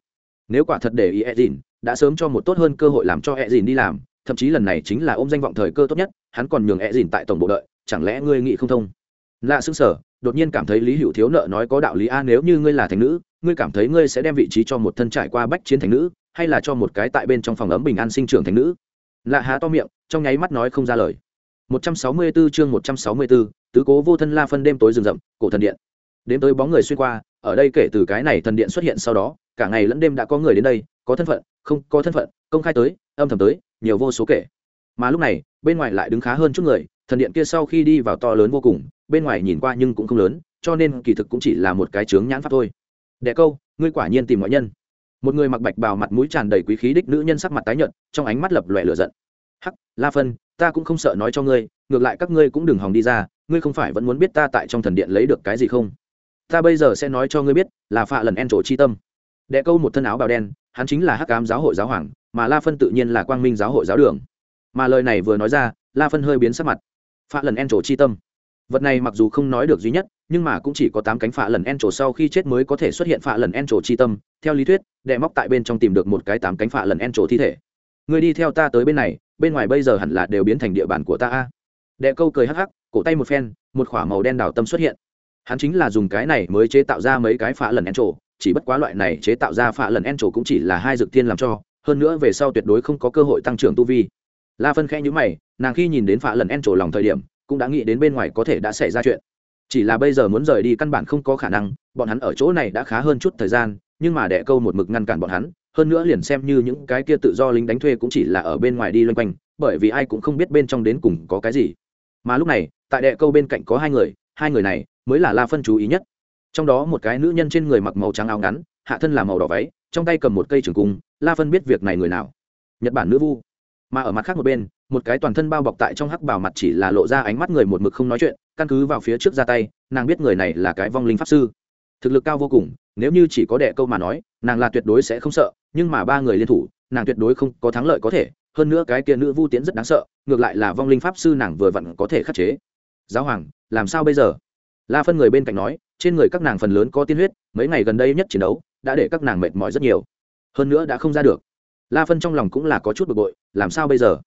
Nếu quả thật để ý e dìn đã sớm cho một tốt hơn cơ hội làm cho e dìn đi làm thậm chí lần này chính là ôm danh vọng thời cơ tốt nhất hắn còn nhường e dìn tại tổng bộ đợi chẳng lẽ ngươi nghĩ không thông? Lạ xứng sở đột nhiên cảm thấy lý hữu thiếu nợ nói có đạo lý a nếu như ngươi là thành nữ ngươi cảm thấy ngươi sẽ đem vị trí cho một thân trải qua bách chiến thành nữ hay là cho một cái tại bên trong phòng ấm bình an sinh trưởng thành nữ? Lạ há to miệng trong nháy mắt nói không ra lời. 164 chương 164, tứ cố vô thân la phân đêm tối rừng rậm cổ thần điện. Đến tới bóng người xuyên qua ở đây kể từ cái này thần điện xuất hiện sau đó, cả ngày lẫn đêm đã có người đến đây, có thân phận, không, có thân phận, công khai tới, âm thầm tới, nhiều vô số kể. Mà lúc này, bên ngoài lại đứng khá hơn chút người, thần điện kia sau khi đi vào to lớn vô cùng, bên ngoài nhìn qua nhưng cũng không lớn, cho nên kỳ thực cũng chỉ là một cái chướng nhãn pháp thôi. Đệ câu, ngươi quả nhiên tìm ngoại nhân. Một người mặc bạch bào mặt mũi tràn đầy quý khí đích nữ nhân sắc mặt tái nhợt, trong ánh mắt lập lòe lửa giận. Hắc, la phân, ta cũng không sợ nói cho ngươi, ngược lại các ngươi cũng đừng hòng đi ra, ngươi không phải vẫn muốn biết ta tại trong thần điện lấy được cái gì không? Ta bây giờ sẽ nói cho ngươi biết, là phạ lần en trổ chi tâm. Đệ câu một thân áo bào đen, hắn chính là hắc cám giáo hội giáo hoàng, mà la phân tự nhiên là quang minh giáo hội giáo đường. Mà lời này vừa nói ra, la phân hơi biến sắc mặt. Phạ lần en trổ chi tâm. Vật này mặc dù không nói được duy nhất, nhưng mà cũng chỉ có tám cánh phạ lần en trổ sau khi chết mới có thể xuất hiện phạ lần en trổ chi tâm. Theo lý thuyết, đệ móc tại bên trong tìm được một cái tám cánh phạ lần en trổ thi thể. Người đi theo ta tới bên này, bên ngoài bây giờ hẳn là đều biến thành địa bàn của ta a. Đệ câu cười hắc hắc, cổ tay một phen, một k h ỏ a màu đen đào tâm xuất hiện hắn chính là dùng cái này mới chế tạo ra mấy cái phạ lần en trổ chỉ bất quá loại này chế tạo ra phạ lần en trổ cũng chỉ là hai dược tiên làm cho, hơn nữa về sau tuyệt đối không có cơ hội tăng trưởng tu vi. La phân khẽ nhữ mày, nàng khi nhìn đến phạ lần en trổ lòng thời điểm, cũng đã nghĩ đến bên ngoài có thể đã xảy ra chuyện. Chỉ là bây giờ muốn rời đi căn bản không có khả năng, bọn hắn ở chỗ này đã khá hơn chút thời gian, nhưng mà đệ câu một mực ngăn cản bọn hắn, hơn nữa liền xem như những cái kia tự do lính đánh thuê cũng chỉ là ở bên ngoài đi loanh quanh, bởi vì ai cũng không biết bên trong đến cùng có cái gì. Mà lúc này, tại đệ câu bên cạnh có hai người hai người này mới là la phân chú ý nhất. Trong đó một cái nữ nhân trên người mặc màu trắng áo ngắn, hạ thân là màu đỏ váy, trong tay cầm một cây trường cung, la phân biết việc này người nào? Nhật bản nữ vu. Mà ở mặt khác một bên, một cái toàn thân bao bọc tại trong hắc bảo mặt chỉ là lộ ra ánh mắt người một mực không nói chuyện, căn cứ vào phía trước ra tay, nàng biết người này là cái vong linh pháp sư. Thực lực cao vô cùng, nếu như chỉ có đệ câu mà nói, nàng là tuyệt đối sẽ không sợ, nhưng mà ba người liên thủ, nàng tuyệt đối không có thắng lợi có thể, hơn nữa cái kia nữ vu tiến rất đáng sợ, ngược lại là vong linh pháp sư nàng vừa vặn có thể khắc chế. Giáo hoàng, làm sao bây giờ? La phân người bên cạnh nói, trên người các nàng phần lớn có tiên huyết, mấy ngày gần đây nhất chiến đấu đã để các nàng mệt mỏi rất nhiều. Hơn nữa đã không ra được. La phân trong lòng cũng là có chút bực bội, làm sao bây giờ?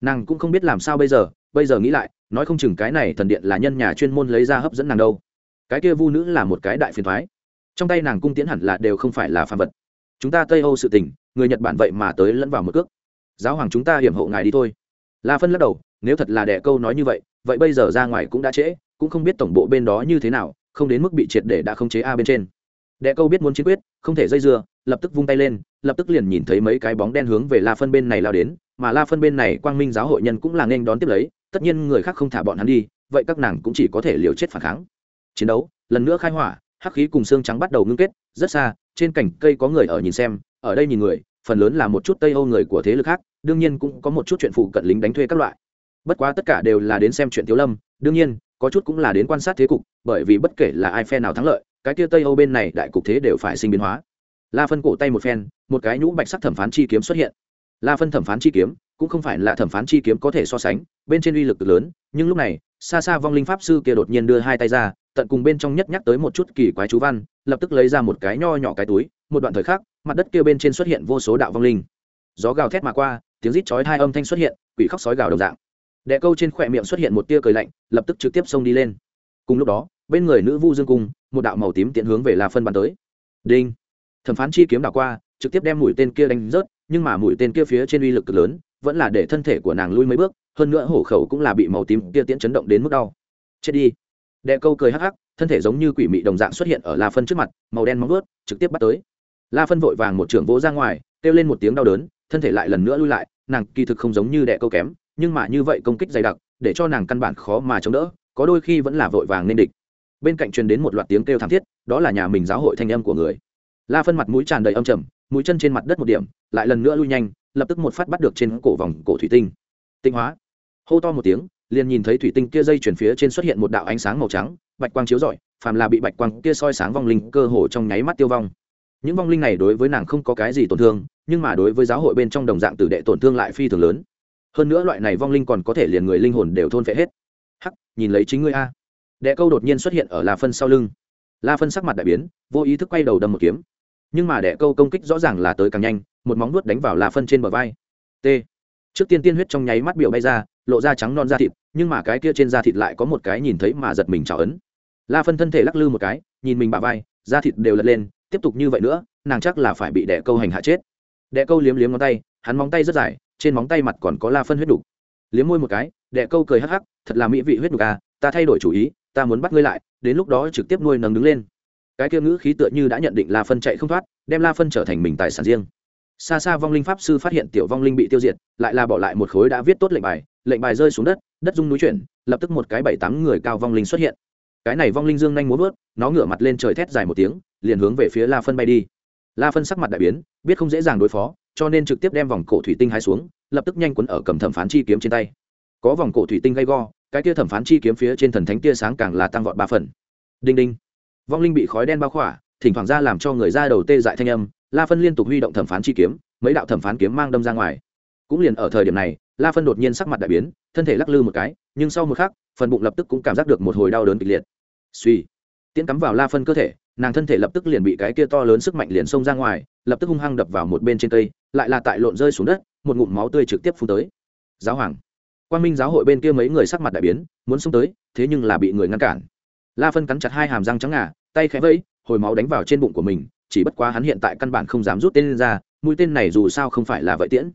Nàng cũng không biết làm sao bây giờ bây giờ nghĩ lại, nói không chừng cái này thần điện là nhân nhà chuyên môn lấy ra hấp dẫn nàng đâu. Cái kia vu nữ là một cái đại phiền thoái trong tay nàng cung tiến hẳn là đều không phải là phàm vật. Chúng ta tây âu sự tình, người nhật bản vậy mà tới lẫn vào một cước. Giáo hoàng chúng ta hiểm hộ ngài đi thôi. La phân lắc đầu, nếu thật là đẻ câu nói như vậy vậy bây giờ ra ngoài cũng đã trễ cũng không biết tổng bộ bên đó như thế nào, không đến mức bị triệt để đã không chế a bên trên. Đệ câu biết muốn chiến quyết, không thể dây dưa, lập tức vung tay lên, lập tức liền nhìn thấy mấy cái bóng đen hướng về la phân bên này lao đến, mà la phân bên này quang minh giáo hội nhân cũng là nên đón tiếp lấy, tất nhiên người khác không thả bọn hắn đi, vậy các nàng cũng chỉ có thể liều chết phản kháng. Chiến đấu, lần nữa khai hỏa, hắc khí cùng xương trắng bắt đầu ngưng kết, rất xa, trên cành cây có người ở nhìn xem, ở đây nhìn người, phần lớn là một chút tây âu người của thế lực khác, đương nhiên cũng có một chút chuyện phụ cận lính đánh thuê các loại. Bất quá tất cả đều là đến xem chuyện thiếu lâm, đương nhiên có chút cũng là đến quan sát thế cục, bởi vì bất kể là ai phe nào thắng lợi, cái kia tây âu bên này đại cục thế đều phải sinh biến hóa. La phân cổ tay một phen, một cái nhũ bạch sắc thẩm phán chi kiếm xuất hiện. La phân thẩm phán chi kiếm cũng không phải là thẩm phán chi kiếm có thể so sánh, bên trên uy lực lớn, nhưng lúc này, xa xa vong linh pháp sư kia đột nhiên đưa hai tay ra, tận cùng bên trong nhất nhắc tới một chút kỳ quái chú văn, lập tức lấy ra một cái nho nhỏ cái túi, một đoạn thời khắc, mặt đất kia bên trên xuất hiện vô số đạo vong linh. Gió gào thét mà qua, tiếng rít chói hai âm thanh xuất hiện, quỷ khóc sói gào đồng dạng đệ câu trên khỏe miệng xuất hiện một tia cười lạnh, lập tức trực tiếp xông đi lên. Cùng lúc đó, bên người nữ vu dương cung, một đạo màu tím tiện hướng về la phân bàn tới. Đinh! Thẩm phán chi kiếm đảo qua, trực tiếp đem mũi tên kia đánh rớt, nhưng mà mũi tên kia phía trên uy lực cực lớn, vẫn là để thân thể của nàng lui mấy bước, hơn nữa hổ khẩu cũng là bị màu tím tia tiễn chấn động đến mức đau. Chết đi! Đệ câu cười hắc hắc, thân thể giống như quỷ mị đồng dạng xuất hiện ở la phân trước mặt, màu đen móng vớt trực tiếp bắt tới. La phân vội vàng một trưởng vỗ ra ngoài, kêu lên một tiếng đau đớn, thân thể lại lần nữa lui lại, nàng kỳ thực không giống như đệ câu kém nhưng mà như vậy công kích dày đặc, để cho nàng căn bản khó mà chống đỡ, có đôi khi vẫn là vội vàng nên địch. Bên cạnh truyền đến một loạt tiếng kêu thảm thiết, đó là nhà mình giáo hội thanh âm của người. La phân mặt mũi tràn đầy âm trầm, mũi chân trên mặt đất một điểm, lại lần nữa lui nhanh, lập tức một phát bắt được trên cổ vòng cổ thủy tinh. Tinh hóa. Hô to một tiếng, liền nhìn thấy thủy tinh kia dây chuyển phía trên xuất hiện một đạo ánh sáng màu trắng, bạch quang chiếu rọi, phàm là bị bạch quang kia soi sáng vong linh cơ hồ trong nháy mắt tiêu vong. Những vong linh này đối với nàng không có cái gì tổn thương, nhưng mà đối với giáo hội bên trong đồng dạng tử đệ tổn thương lại phi thường lớn hơn nữa loại này vong linh còn có thể liền người linh hồn đều thôn phệ hết. Hắc, nhìn lấy chính ngươi a. Đệ câu đột nhiên xuất hiện ở la phân sau lưng. La phân sắc mặt đại biến, vô ý thức quay đầu đâm một kiếm. Nhưng mà đệ câu công kích rõ ràng là tới càng nhanh, một móng nuốt đánh vào la phân trên bờ vai. T. Trước tiên tiên huyết trong nháy mắt biểu bay ra, lộ ra trắng non da thịt, nhưng mà cái kia trên da thịt lại có một cái nhìn thấy mà giật mình trào ấn. La phân thân thể lắc lư một cái, nhìn mình bà vai, da thịt đều lật lên, tiếp tục như vậy nữa, nàng chắc là phải bị đệ câu hành hạ chết. Đệ câu liếm liếm ngón tay, hắn móng tay rất dài trên móng tay mặt còn có la phân huyết đục. Liếm môi một cái, đệ câu cười hắc hắc, thật là mỹ vị huyết đục à ta thay đổi chủ ý, ta muốn bắt ngươi lại, đến lúc đó trực tiếp nuôi nấng đứng lên. Cái kia ngữ khí tựa như đã nhận định la phân chạy không thoát, đem la phân trở thành mình tài sản riêng. Xa xa vong linh pháp sư phát hiện tiểu vong linh bị tiêu diệt, lại là bỏ lại một khối đã viết tốt lệnh bài lệnh bài rơi xuống đất đất rung núi chuyển, lập tức một cái bảy tám người cao vong linh xuất hiện. Cái này vong linh dương nhanh muốn vớt nó ngửa mặt lên trời thét dài một tiếng, liền hướng về phía la phân bay đi la phân sắc mặt đại biến, biết không dễ dàng đối phó, cho nên trực tiếp đem vòng cổ thủy tinh hai xuống, lập tức nhanh quấn ở cầm thẩm phán chi kiếm trên tay. Có vòng cổ thủy tinh gay go, cái kia thẩm phán chi kiếm phía trên thần thánh tia sáng càng là tăng vọt ba phần. Đinh đinh. Vong linh bị khói đen bao khỏa, thỉnh thoảng ra làm cho người ra đầu tê dại thanh âm, la phân liên tục huy động thẩm phán chi kiếm, mấy đạo thẩm phán kiếm mang đâm ra ngoài. Cũng liền ở thời điểm này, la phân đột nhiên sắc mặt đại biến, thân thể lắc lư một cái, nhưng sau một khắc, phần bụng lập tức cũng cảm giác được một hồi đau đớn kịch liệt. Suy tiễn cắm vào la phân cơ thể nàng thân thể lập tức liền bị cái kia to lớn sức mạnh liền xông ra ngoài, lập tức hung hăng đập vào một bên trên cây, lại là tại lộn rơi xuống đất, một ngụm máu tươi trực tiếp phun tới. Giáo hoàng. Quan minh giáo hội bên kia mấy người sắc mặt đại biến, muốn xông tới, thế nhưng là bị người ngăn cản. La phân cắn chặt hai hàm răng trắng ngà, tay khẽ vẫy, hồi máu đánh vào trên bụng của mình, chỉ bất quá hắn hiện tại căn bản không dám rút tên lên ra, mũi tên này dù sao không phải là vậy tiễn.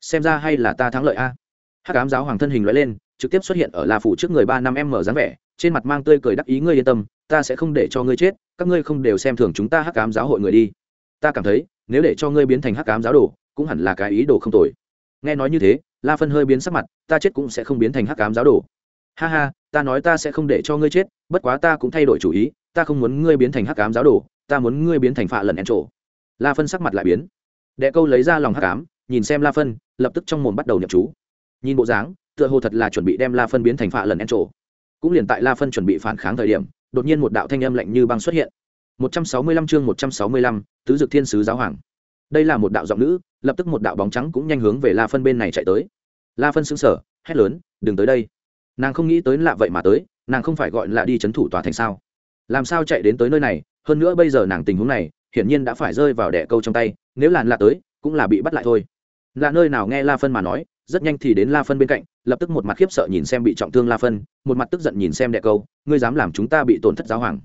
Xem ra hay là ta thắng lợi a. Hắc ám giáo hoàng thân hình loại lên, trực tiếp xuất hiện ở la phủ trước người ba năm em mở dáng vẻ, trên mặt mang tươi cười đắc ý, ngươi yên tâm ta sẽ không để cho ngươi chết, các ngươi không đều xem thường chúng ta hắc ám giáo hội người đi. Ta cảm thấy, nếu để cho ngươi biến thành hắc ám giáo đồ, cũng hẳn là cái ý đồ không tồi. Nghe nói như thế, la phân hơi biến sắc mặt, ta chết cũng sẽ không biến thành hắc ám giáo đồ. Ha ha, ta nói ta sẽ không để cho ngươi chết, bất quá ta cũng thay đổi chủ ý, ta không muốn ngươi biến thành hắc ám giáo đồ, ta muốn ngươi biến thành phạ lần en trổ la phân sắc mặt lại biến. Đệ câu lấy ra lòng hắc ám, nhìn xem la phân, lập tức trong mồm bắt đầu nhập chú. Nhìn bộ dáng, tựa hồ thật là chuẩn bị đem la phân biến thành phạ lần en trổ cũng liền tại la phân chuẩn bị phản kháng thời điểm đột nhiên một đạo thanh âm lạnh như băng xuất hiện. 165 chương 165, tứ dực thiên sứ giáo hoàng. Đây là một đạo giọng nữ lập tức một đạo bóng trắng cũng nhanh hướng về la phân bên này chạy tới. La phân sững sờ, hét lớn đừng tới đây. Nàng không nghĩ tới lạ vậy mà tới nàng không phải gọi là đi chấn thủ tòa thành sao? Làm sao chạy đến tới nơi này hơn nữa bây giờ nàng tình huống này hiển nhiên đã phải rơi vào đẻ câu trong tay nếu làn lạ tới cũng là bị bắt lại thôi. Là nơi nào nghe la phân mà nói rất nhanh thì đến la phân bên cạnh, lập tức một mặt khiếp sợ nhìn xem bị trọng thương la phân, một mặt tức giận nhìn xem đệ câu, ngươi dám làm chúng ta bị tổn thất giáo hoàng.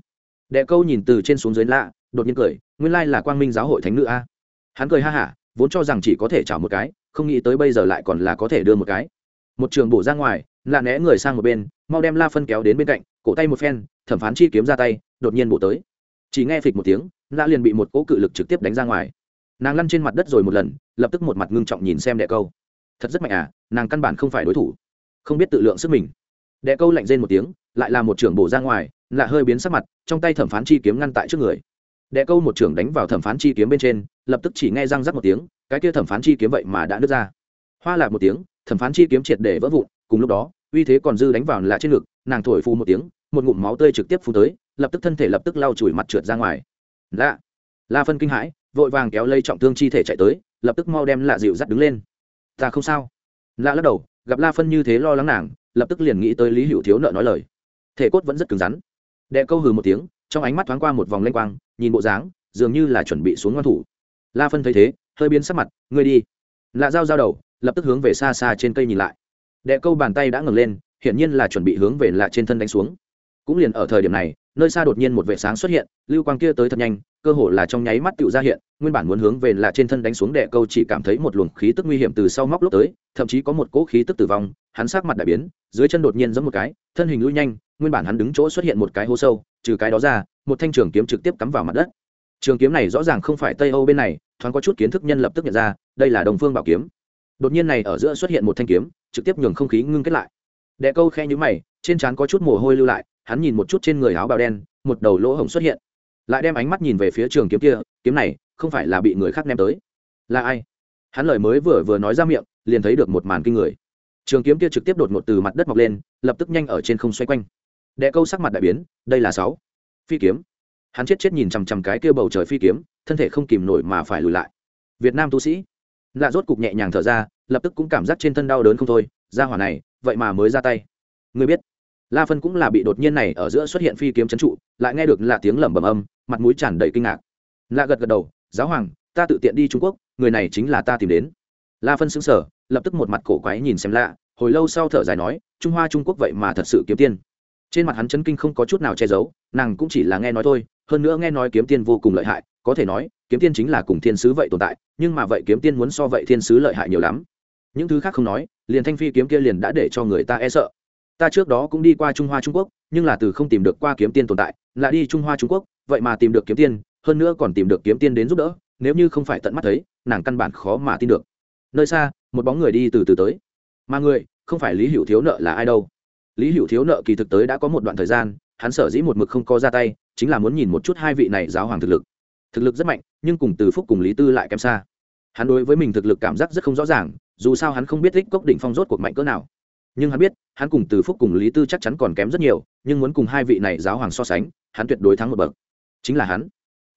Đệ câu nhìn từ trên xuống dưới lạ, đột nhiên cười, nguyên lai là quang minh giáo hội thánh nữ a. Hắn cười ha hả, vốn cho rằng chỉ có thể trả một cái, không nghĩ tới bây giờ lại còn là có thể đưa một cái. Một trường bổ ra ngoài, lạ né người sang một bên, mau đem la phân kéo đến bên cạnh, cổ tay một phen, thẩm phán chi kiếm ra tay, đột nhiên bổ tới. Chỉ nghe phịch một tiếng, lạ liền bị một cỗ cự lực trực tiếp đánh ra ngoài. Nàng lăn trên mặt đất rồi một lần, lập tức một mặt ngưng trọng nhìn xem đệ câu thật rất mạnh à nàng căn bản không phải đối thủ. Không biết tự lượng sức mình. Đệ câu lạnh rên một tiếng, lại là một trưởng bổ ra ngoài, lạ hơi biến sắc mặt, trong tay thẩm phán chi kiếm ngăn tại trước người. Đệ câu một trưởng đánh vào thẩm phán chi kiếm bên trên, lập tức chỉ nghe răng rắc một tiếng, cái kia thẩm phán chi kiếm vậy mà đã nứt ra. Hoa lạc một tiếng, thẩm phán chi kiếm triệt để vỡ vụn, cùng lúc đó, uy thế còn dư đánh vào lạ trên ngực, nàng thổi phu một tiếng, một ngụm máu tươi trực tiếp phun tới, lập tức thân thể lập tức lau chùi mặt trượt ra ngoài. Lạ. La phân kinh hãi, vội vàng kéo lây trọng thương chi thể chạy tới, lập tức mau đem lạ dịu dắt đứng lên ta không sao. Lạ lắc đầu, gặp la phân như thế lo lắng nàng, lập tức liền nghĩ tới lý hữu thiếu nợ nói lời. Thể cốt vẫn rất cứng rắn. Đệ câu hừ một tiếng, trong ánh mắt thoáng qua một vòng lanh quang, nhìn bộ dáng, dường như là chuẩn bị xuống ngoan thủ. La phân thấy thế, hơi biến sắc mặt, ngươi đi. Lạ dao dao đầu, lập tức hướng về xa xa trên cây nhìn lại. Đệ câu bàn tay đã ngừng lên, hiển nhiên là chuẩn bị hướng về lạ trên thân đánh xuống. Cũng liền ở thời điểm này nơi xa đột nhiên một vệ sáng xuất hiện, lưu quang kia tới thật nhanh, cơ hồ là trong nháy mắt tựu ra hiện, nguyên bản muốn hướng về là trên thân đánh xuống đệ câu chỉ cảm thấy một luồng khí tức nguy hiểm từ sau móc lúc tới, thậm chí có một cỗ khí tức tử vong, hắn sát mặt đại biến, dưới chân đột nhiên giống một cái, thân hình lui nhanh, nguyên bản hắn đứng chỗ xuất hiện một cái hố sâu, trừ cái đó ra, một thanh trường kiếm trực tiếp cắm vào mặt đất. Trường kiếm này rõ ràng không phải tây âu bên này, thoáng có chút kiến thức nhân lập tức nhận ra, đây là đồng phương bảo kiếm. Đột nhiên này ở giữa xuất hiện một thanh kiếm, trực tiếp nhường không khí ngưng kết lại. Đệ câu khe nhữ mày, trên trán có chút mồ hôi lưu lại hắn nhìn một chút trên người áo bào đen, một đầu lỗ hổng xuất hiện. Lại đem ánh mắt nhìn về phía trường kiếm kia, kiếm này, không phải là bị người khác ném tới. Là ai? Hắn lời mới vừa vừa nói ra miệng, liền thấy được một màn kinh người. Trường kiếm kia trực tiếp đột ngột từ mặt đất mọc lên, lập tức nhanh ở trên không xoay quanh. Đệ câu sắc mặt đại biến, đây là sáu. Phi kiếm. Hắn chết chết nhìn chằm chằm cái kia bầu trời phi kiếm, thân thể không kìm nổi mà phải lùi lại. Việt nam tu sĩ. Lạ rốt cục nhẹ nhàng thở ra, lập tức cũng cảm giác trên thân đau đớn không thôi, ra hỏa này, vậy mà mới ra tay. Người biết la phân cũng là bị đột nhiên này ở giữa xuất hiện phi kiếm chấn trụ, lại nghe được là tiếng lẩm bẩm âm, mặt mũi tràn đầy kinh ngạc. Lạ gật gật đầu, giáo hoàng, ta tự tiện đi trung quốc, người này chính là ta tìm đến. La phân xứng sở lập tức một mặt cổ quái nhìn xem lạ hồi lâu sau thở dài nói, trung hoa trung quốc vậy mà thật sự kiếm tiên trên mặt hắn chấn kinh không có chút nào che giấu, nàng cũng chỉ là nghe nói thôi, hơn nữa nghe nói kiếm tiên vô cùng lợi hại, có thể nói, kiếm tiên chính là cùng thiên sứ vậy tồn tại, nhưng mà vậy kiếm tiên muốn so vậy thiên sứ lợi hại nhiều lắm. Những thứ khác không nói, liền thanh phi kiếm kia liền đã để cho người ta e sợ ta trước đó cũng đi qua trung hoa trung quốc, nhưng là từ không tìm được qua kiếm tiên tồn tại, là đi trung hoa trung quốc, vậy mà tìm được kiếm tiên, hơn nữa còn tìm được kiếm tiên đến giúp đỡ, nếu như không phải tận mắt thấy, nàng căn bản khó mà tin được. Nơi xa, một bóng người đi từ từ tới. Mà người, không phải lý hữu thiếu nợ là ai đâu. Lý hữu thiếu nợ kỳ thực tới đã có một đoạn thời gian, hắn sở dĩ một mực không có ra tay, chính là muốn nhìn một chút hai vị này giáo hoàng thực lực. Thực lực rất mạnh, nhưng cùng từ phúc cùng lý tư lại kém xa. Hắn đối với mình thực lực cảm giác rất không rõ ràng, dù sao hắn không biết thích cốc đỉnh phong rốt cuộc mạnh cỡ nào. Nhưng hắn biết hắn cùng từ phúc cùng lý tư chắc chắn còn kém rất nhiều, nhưng muốn cùng hai vị này giáo hoàng so sánh, hắn tuyệt đối thắng một bậc. Chính là hắn.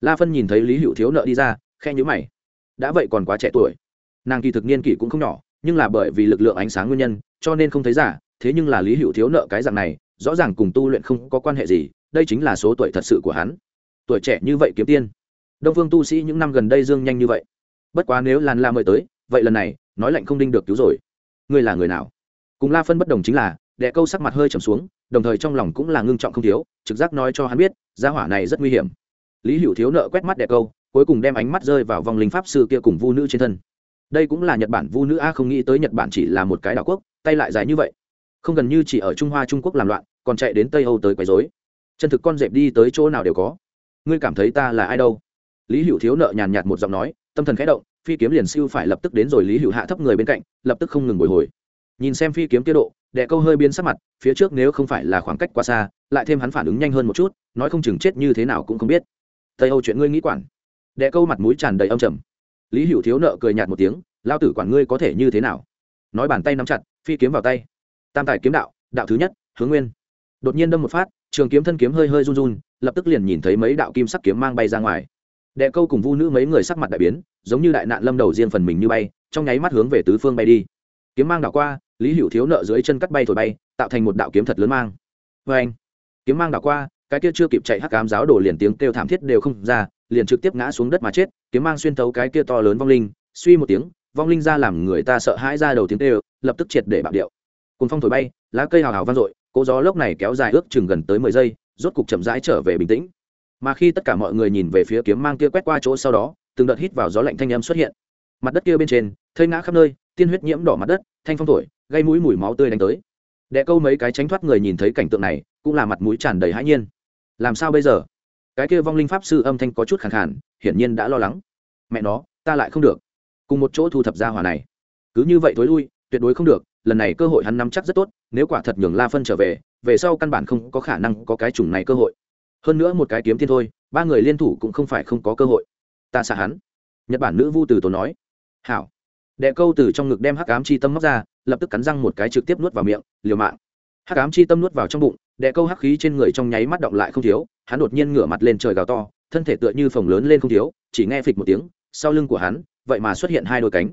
La phân nhìn thấy lý hữu thiếu nợ đi ra khe nhữ mày. Đã vậy còn quá trẻ tuổi. Nàng kỳ thực niên kỷ cũng không nhỏ, nhưng là bởi vì lực lượng ánh sáng nguyên nhân, cho nên không thấy giả thế nhưng là lý hữu thiếu nợ cái dạng này, rõ ràng cùng tu luyện không có quan hệ gì, đây chính là số tuổi thật sự của hắn. Tuổi trẻ như vậy kiếm tiên. Đông phương tu sĩ những năm gần đây dương nhanh như vậy. Bất quá nếu lan la mời tới, vậy lần này, nói lạnh không đinh được cứu rồi. Ngươi là người nào? Cùng la phân bất đồng chính là, đệ câu sắc mặt hơi trầm xuống, đồng thời trong lòng cũng là ngưng trọng không thiếu, trực giác nói cho hắn biết, gia hỏa này rất nguy hiểm. Lý hữu thiếu nợ quét mắt đệ câu, cuối cùng đem ánh mắt rơi vào vòng linh pháp sư kia cùng vu nữ trên thân. Đây cũng là nhật bản vu nữ a, không nghĩ tới nhật bản chỉ là một cái đảo quốc, tay lại dài như vậy. Không gần như chỉ ở trung hoa trung quốc làm loạn, còn chạy đến tây âu tới quấy dối chân thực con dẹp đi tới chỗ nào đều có. Ngươi cảm thấy ta là ai đâu? Lý hữu thiếu nợ nhàn nhạt một giọng nói, tâm thần khẽ động, phi kiếm liền siêu phải lập tức đến rồi lý hữu hạ thấp người bên cạnh, lập tức không ngừng bồi hồi nhìn xem phi kiếm tiết độ đệ câu hơi biến sắc mặt, phía trước nếu không phải là khoảng cách quá xa, lại thêm hắn phản ứng nhanh hơn một chút, nói không chừng chết như thế nào cũng không biết. Tây âu chuyện ngươi nghĩ quản. Đệ câu mặt mũi tràn đầy âm trầm. Lý hữu thiếu nợ cười nhạt một tiếng lao tử quản ngươi có thể như thế nào? Nói bàn tay nắm chặt, phi kiếm vào tay. Tam tài kiếm đạo đạo thứ nhất, hướng nguyên. Đột nhiên đâm một phát, trường kiếm thân kiếm hơi hơi run run, lập tức liền nhìn thấy mấy đạo kim sắc kiếm mang bay ra ngoài. Đệ câu cùng vu nữ mấy người sắc mặt đại biến, giống như đại nạn lâm đầu riêng phần mình như bay, trong nháy mắt hướng về tứ phương bay đi kiếm mang đảo qua, lý hữu thiếu nợ dưới chân cắt bay thổi bay, tạo thành một đạo kiếm thật lớn mang. Vê anh, kiếm mang đảo qua, cái kia chưa kịp chạy hắc cám giáo đổ liền tiếng kêu thảm thiết đều không ra, liền trực tiếp ngã xuống đất mà chết, kiếm mang xuyên thấu cái kia to lớn vong linh, suy một tiếng, vong linh ra làm người ta sợ hãi ra đầu tiếng kêu, lập tức triệt để bạo điệu. Cùng phong thổi bay, lá cây hào hào vang dội cỗ gió lốc này kéo dài ước chừng gần tới mười giây, rốt cục chậm rãi trở về bình tĩnh. Mà khi tất cả mọi người nhìn về phía kiếm mang kia quét qua chỗ sau đó, từng đợt hít vào gió lạnh thanh âm xuất hiện. Mặt đất kia bên trên, thây ngã khắp nơi tiên huyết nhiễm đỏ mặt đất, thanh phong thổi, gây mũi mùi máu tươi đánh tới. Đệ câu mấy cái tránh thoát người nhìn thấy cảnh tượng này, cũng là mặt mũi tràn đầy hãi nhiên. Làm sao bây giờ? Cái kia vong linh pháp sư âm thanh có chút khẳng khản hiển nhiên đã lo lắng. Mẹ nó, ta lại không được. Cùng một chỗ thu thập ra hỏa này. Cứ như vậy thối lui, tuyệt đối không được, lần này cơ hội hắn nắm chắc rất tốt, nếu quả thật nhường la phân trở về về sau căn bản không có khả năng có cái chủng này cơ hội. Hơn nữa một cái kiếm tiên thôi, ba người liên thủ cũng không phải không có cơ hội. Ta xả hắn. Nhật bản nữ vu từ tổ nói. Hảo đệ câu từ trong ngực đem hắc ám chi tâm móc ra, lập tức cắn răng một cái trực tiếp nuốt vào miệng, liều mạng. Hắc ám chi tâm nuốt vào trong bụng, đệ câu hắc khí trên người trong nháy mắt động lại không thiếu, hắn đột nhiên ngửa mặt lên trời gào to, thân thể tựa như phồng lớn lên không thiếu, chỉ nghe phịch một tiếng, sau lưng của hắn, vậy mà xuất hiện hai đôi cánh.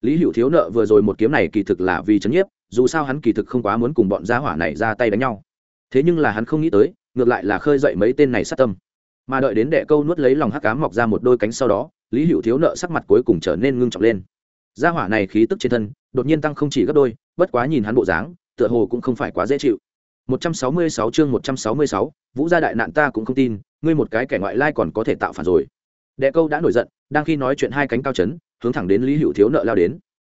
Lý hữu thiếu nợ vừa rồi một kiếm này kỳ thực là vì chấn nhiếp, dù sao hắn kỳ thực không quá muốn cùng bọn gia hỏa này ra tay đánh nhau. Thế nhưng là hắn không nghĩ tới, ngược lại là khơi dậy mấy tên này sát tâm. Mà đợi đến đệ câu nuốt lấy lòng hắc cám mọc ra một đôi cánh sau đó, lý hữu thiếu nợ sắc mặt cuối cùng trở nên ngưng trọng lên gia hỏa này khí tức trên thân đột nhiên tăng không chỉ gấp đôi bất quá nhìn hắn bộ dáng tựa hồ cũng không phải quá dễ chịu 166 chương 166, Vũ gia đại nạn ta cũng không tin, ngươi một cái kẻ ngoại lai còn có thể tạo phản rồi. Đệ câu đã nổi giận, đang khi nói chuyện hai cánh cao chấn, hướng thẳng đến Lý Hữu Thiếu nợ lao đến.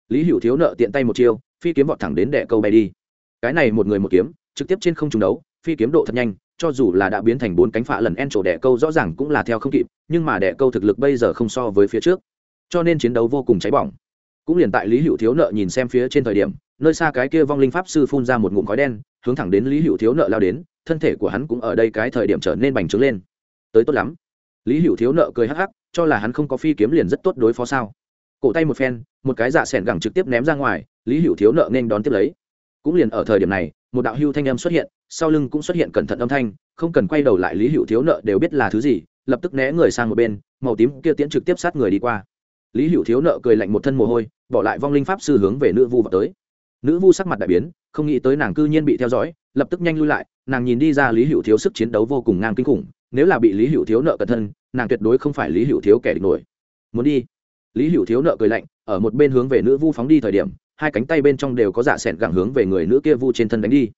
Lý Hữu Thiếu nợ tiện tay một chiêu, phi kiếm vọt thẳng đến đệ câu bay đi. Cái này một người một kiếm, trực tiếp trên không trung đấu, phi kiếm độ thật nhanh, cho dù là đã biến thành bốn cánh phạ lần en trổ đệ câu rõ ràng cũng là theo không kịp, nhưng mà đệ câu thực lực bây giờ không so với phía trước, cho nên chiến đấu vô cùng cháy bỏng. Cũng liền tại Lý Hữu Thiếu nợ nhìn xem phía trên thời điểm, nơi xa cái kia vong linh pháp sư phun ra một ngụm khói đen, hướng thẳng đến lý hữu thiếu nợ lao đến thân thể của hắn cũng ở đây cái thời điểm trở nên bành trướng lên. Tới tốt lắm. Lý hữu thiếu nợ cười hắc hắc cho là hắn không có phi kiếm liền rất tốt đối phó sao. Cổ tay một phen một cái dạ s ẻ n gẳng trực tiếp ném ra ngoài lý hữu thiếu nợ nên đón tiếp lấy. Cũng liền ở thời điểm này một đạo hưu thanh âm xuất hiện sau lưng cũng xuất hiện cẩn thận âm thanh không cần quay đầu lại lý hữu thiếu nợ đều biết là thứ gì lập tức né người sang một bên màu tím kia tiễn trực tiếp sát người đi qua lý hữu thiếu nợ cười lạnh một thân mồ hôi, bỏ lại vong linh pháp sư hướng về nữ vu vào tới. Nữ vu sắc mặt đại biến, không nghĩ tới nàng cư nhiên bị theo dõi, lập tức nhanh lui lại, nàng nhìn đi ra lý hữu thiếu sức chiến đấu vô cùng ngang kinh khủng, nếu là bị lý hữu thiếu nợ cẩn thân, nàng tuyệt đối không phải lý hữu thiếu kẻ địch nổi. Muốn đi. Lý hữu thiếu nợ cười lạnh, ở một bên hướng về nữ vu phóng đi thời điểm, hai cánh tay bên trong đều có dạ sẹn gẳng hướng về người nữ kia vu trên thân đánh đi.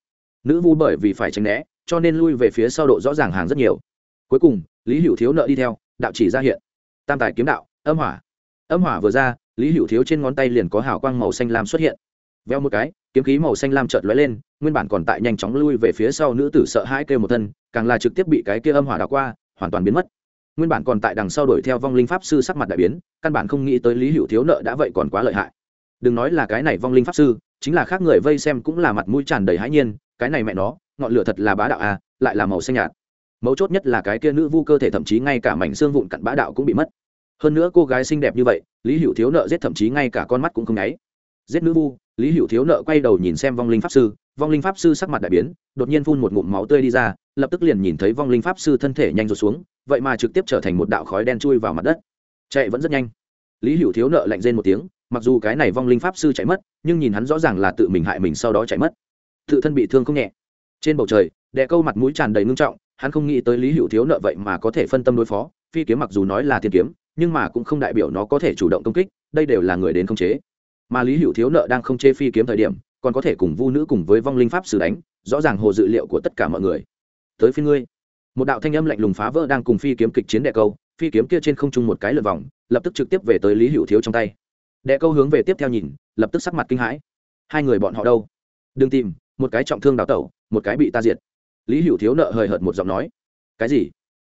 Nữ vu bởi vì phải tránh né, cho nên lui về phía sau độ rõ ràng hàng rất nhiều. Cuối cùng, lý hữu thiếu nợ đi theo, đạo chỉ ra hiện. Tam tài kiếm đạo, âm hỏa âm hỏa vừa ra, lý hữu thiếu trên ngón tay liền có hào quang màu xanh lam xuất hiện. Veo một cái, kiếm khí màu xanh lam chợt lóe lên, nguyên bản còn tại nhanh chóng lui về phía sau nữ tử sợ hãi kêu một thân, càng là trực tiếp bị cái kia âm hỏa đảo qua, hoàn toàn biến mất. Nguyên bản còn tại đằng sau đuổi theo vong linh pháp sư sắc mặt đại biến, căn bản không nghĩ tới lý hữu thiếu nợ đã vậy còn quá lợi hại. Đừng nói là cái này vong linh pháp sư, chính là khác người vây xem cũng là mặt mũi tràn đầy hãi nhiên, cái này mẹ nó, ngọn lửa thật là bá đạo à lại là màu xanh nhạt. Mấu chốt nhất là cái kia nữ vu cơ thể thậm chí ngay cả mảnh xương vụn cặn bá đạo cũng bị mất hơn nữa cô gái xinh đẹp như vậy, lý hữu thiếu nợ giết thậm chí ngay cả con mắt cũng không nháy. Giết nữ vu, lý hữu thiếu nợ quay đầu nhìn xem vong linh pháp sư, vong linh pháp sư sắc mặt đại biến, đột nhiên phun một ngụm máu tươi đi ra, lập tức liền nhìn thấy vong linh pháp sư thân thể nhanh rụt xuống, vậy mà trực tiếp trở thành một đạo khói đen chui vào mặt đất. Chạy vẫn rất nhanh. Lý hữu thiếu nợ lạnh rên một tiếng, mặc dù cái này vong linh pháp sư chạy mất, nhưng nhìn hắn rõ ràng là tự mình hại mình sau đó chạy mất. Tự thân bị thương không nhẹ. Trên bầu trời đệ câu mặt mũi tràn đầy ngưng trọng, hắn không nghĩ tới lý hữu thiếu nợ vậy mà có thể phân tâm đối phó, phi kiếm mặc dù nói là thiên kiếm nhưng mà cũng không đại biểu nó có thể chủ động công kích, đây đều là người đến không chế. Mà lý hữu thiếu nợ đang không chê phi kiếm thời điểm, còn có thể cùng vu nữ cùng với vong linh pháp xử đánh, rõ ràng hồ dự liệu của tất cả mọi người. Tới phía ngươi. Một đạo thanh âm lạnh lùng phá vỡ đang cùng phi kiếm kịch chiến đệ câu, phi kiếm kia trên không trung một cái lượt vòng, lập tức trực tiếp về tới lý hữu thiếu trong tay. Đệ câu hướng về tiếp theo nhìn, lập tức sắc mặt kinh hãi. Hai người bọn họ đâu? Đừng tìm, một cái trọng thương đào tẩu, một cái bị ta diệt. Lý hữu thiếu nợ hời hợt một giọng nói. Cái gì?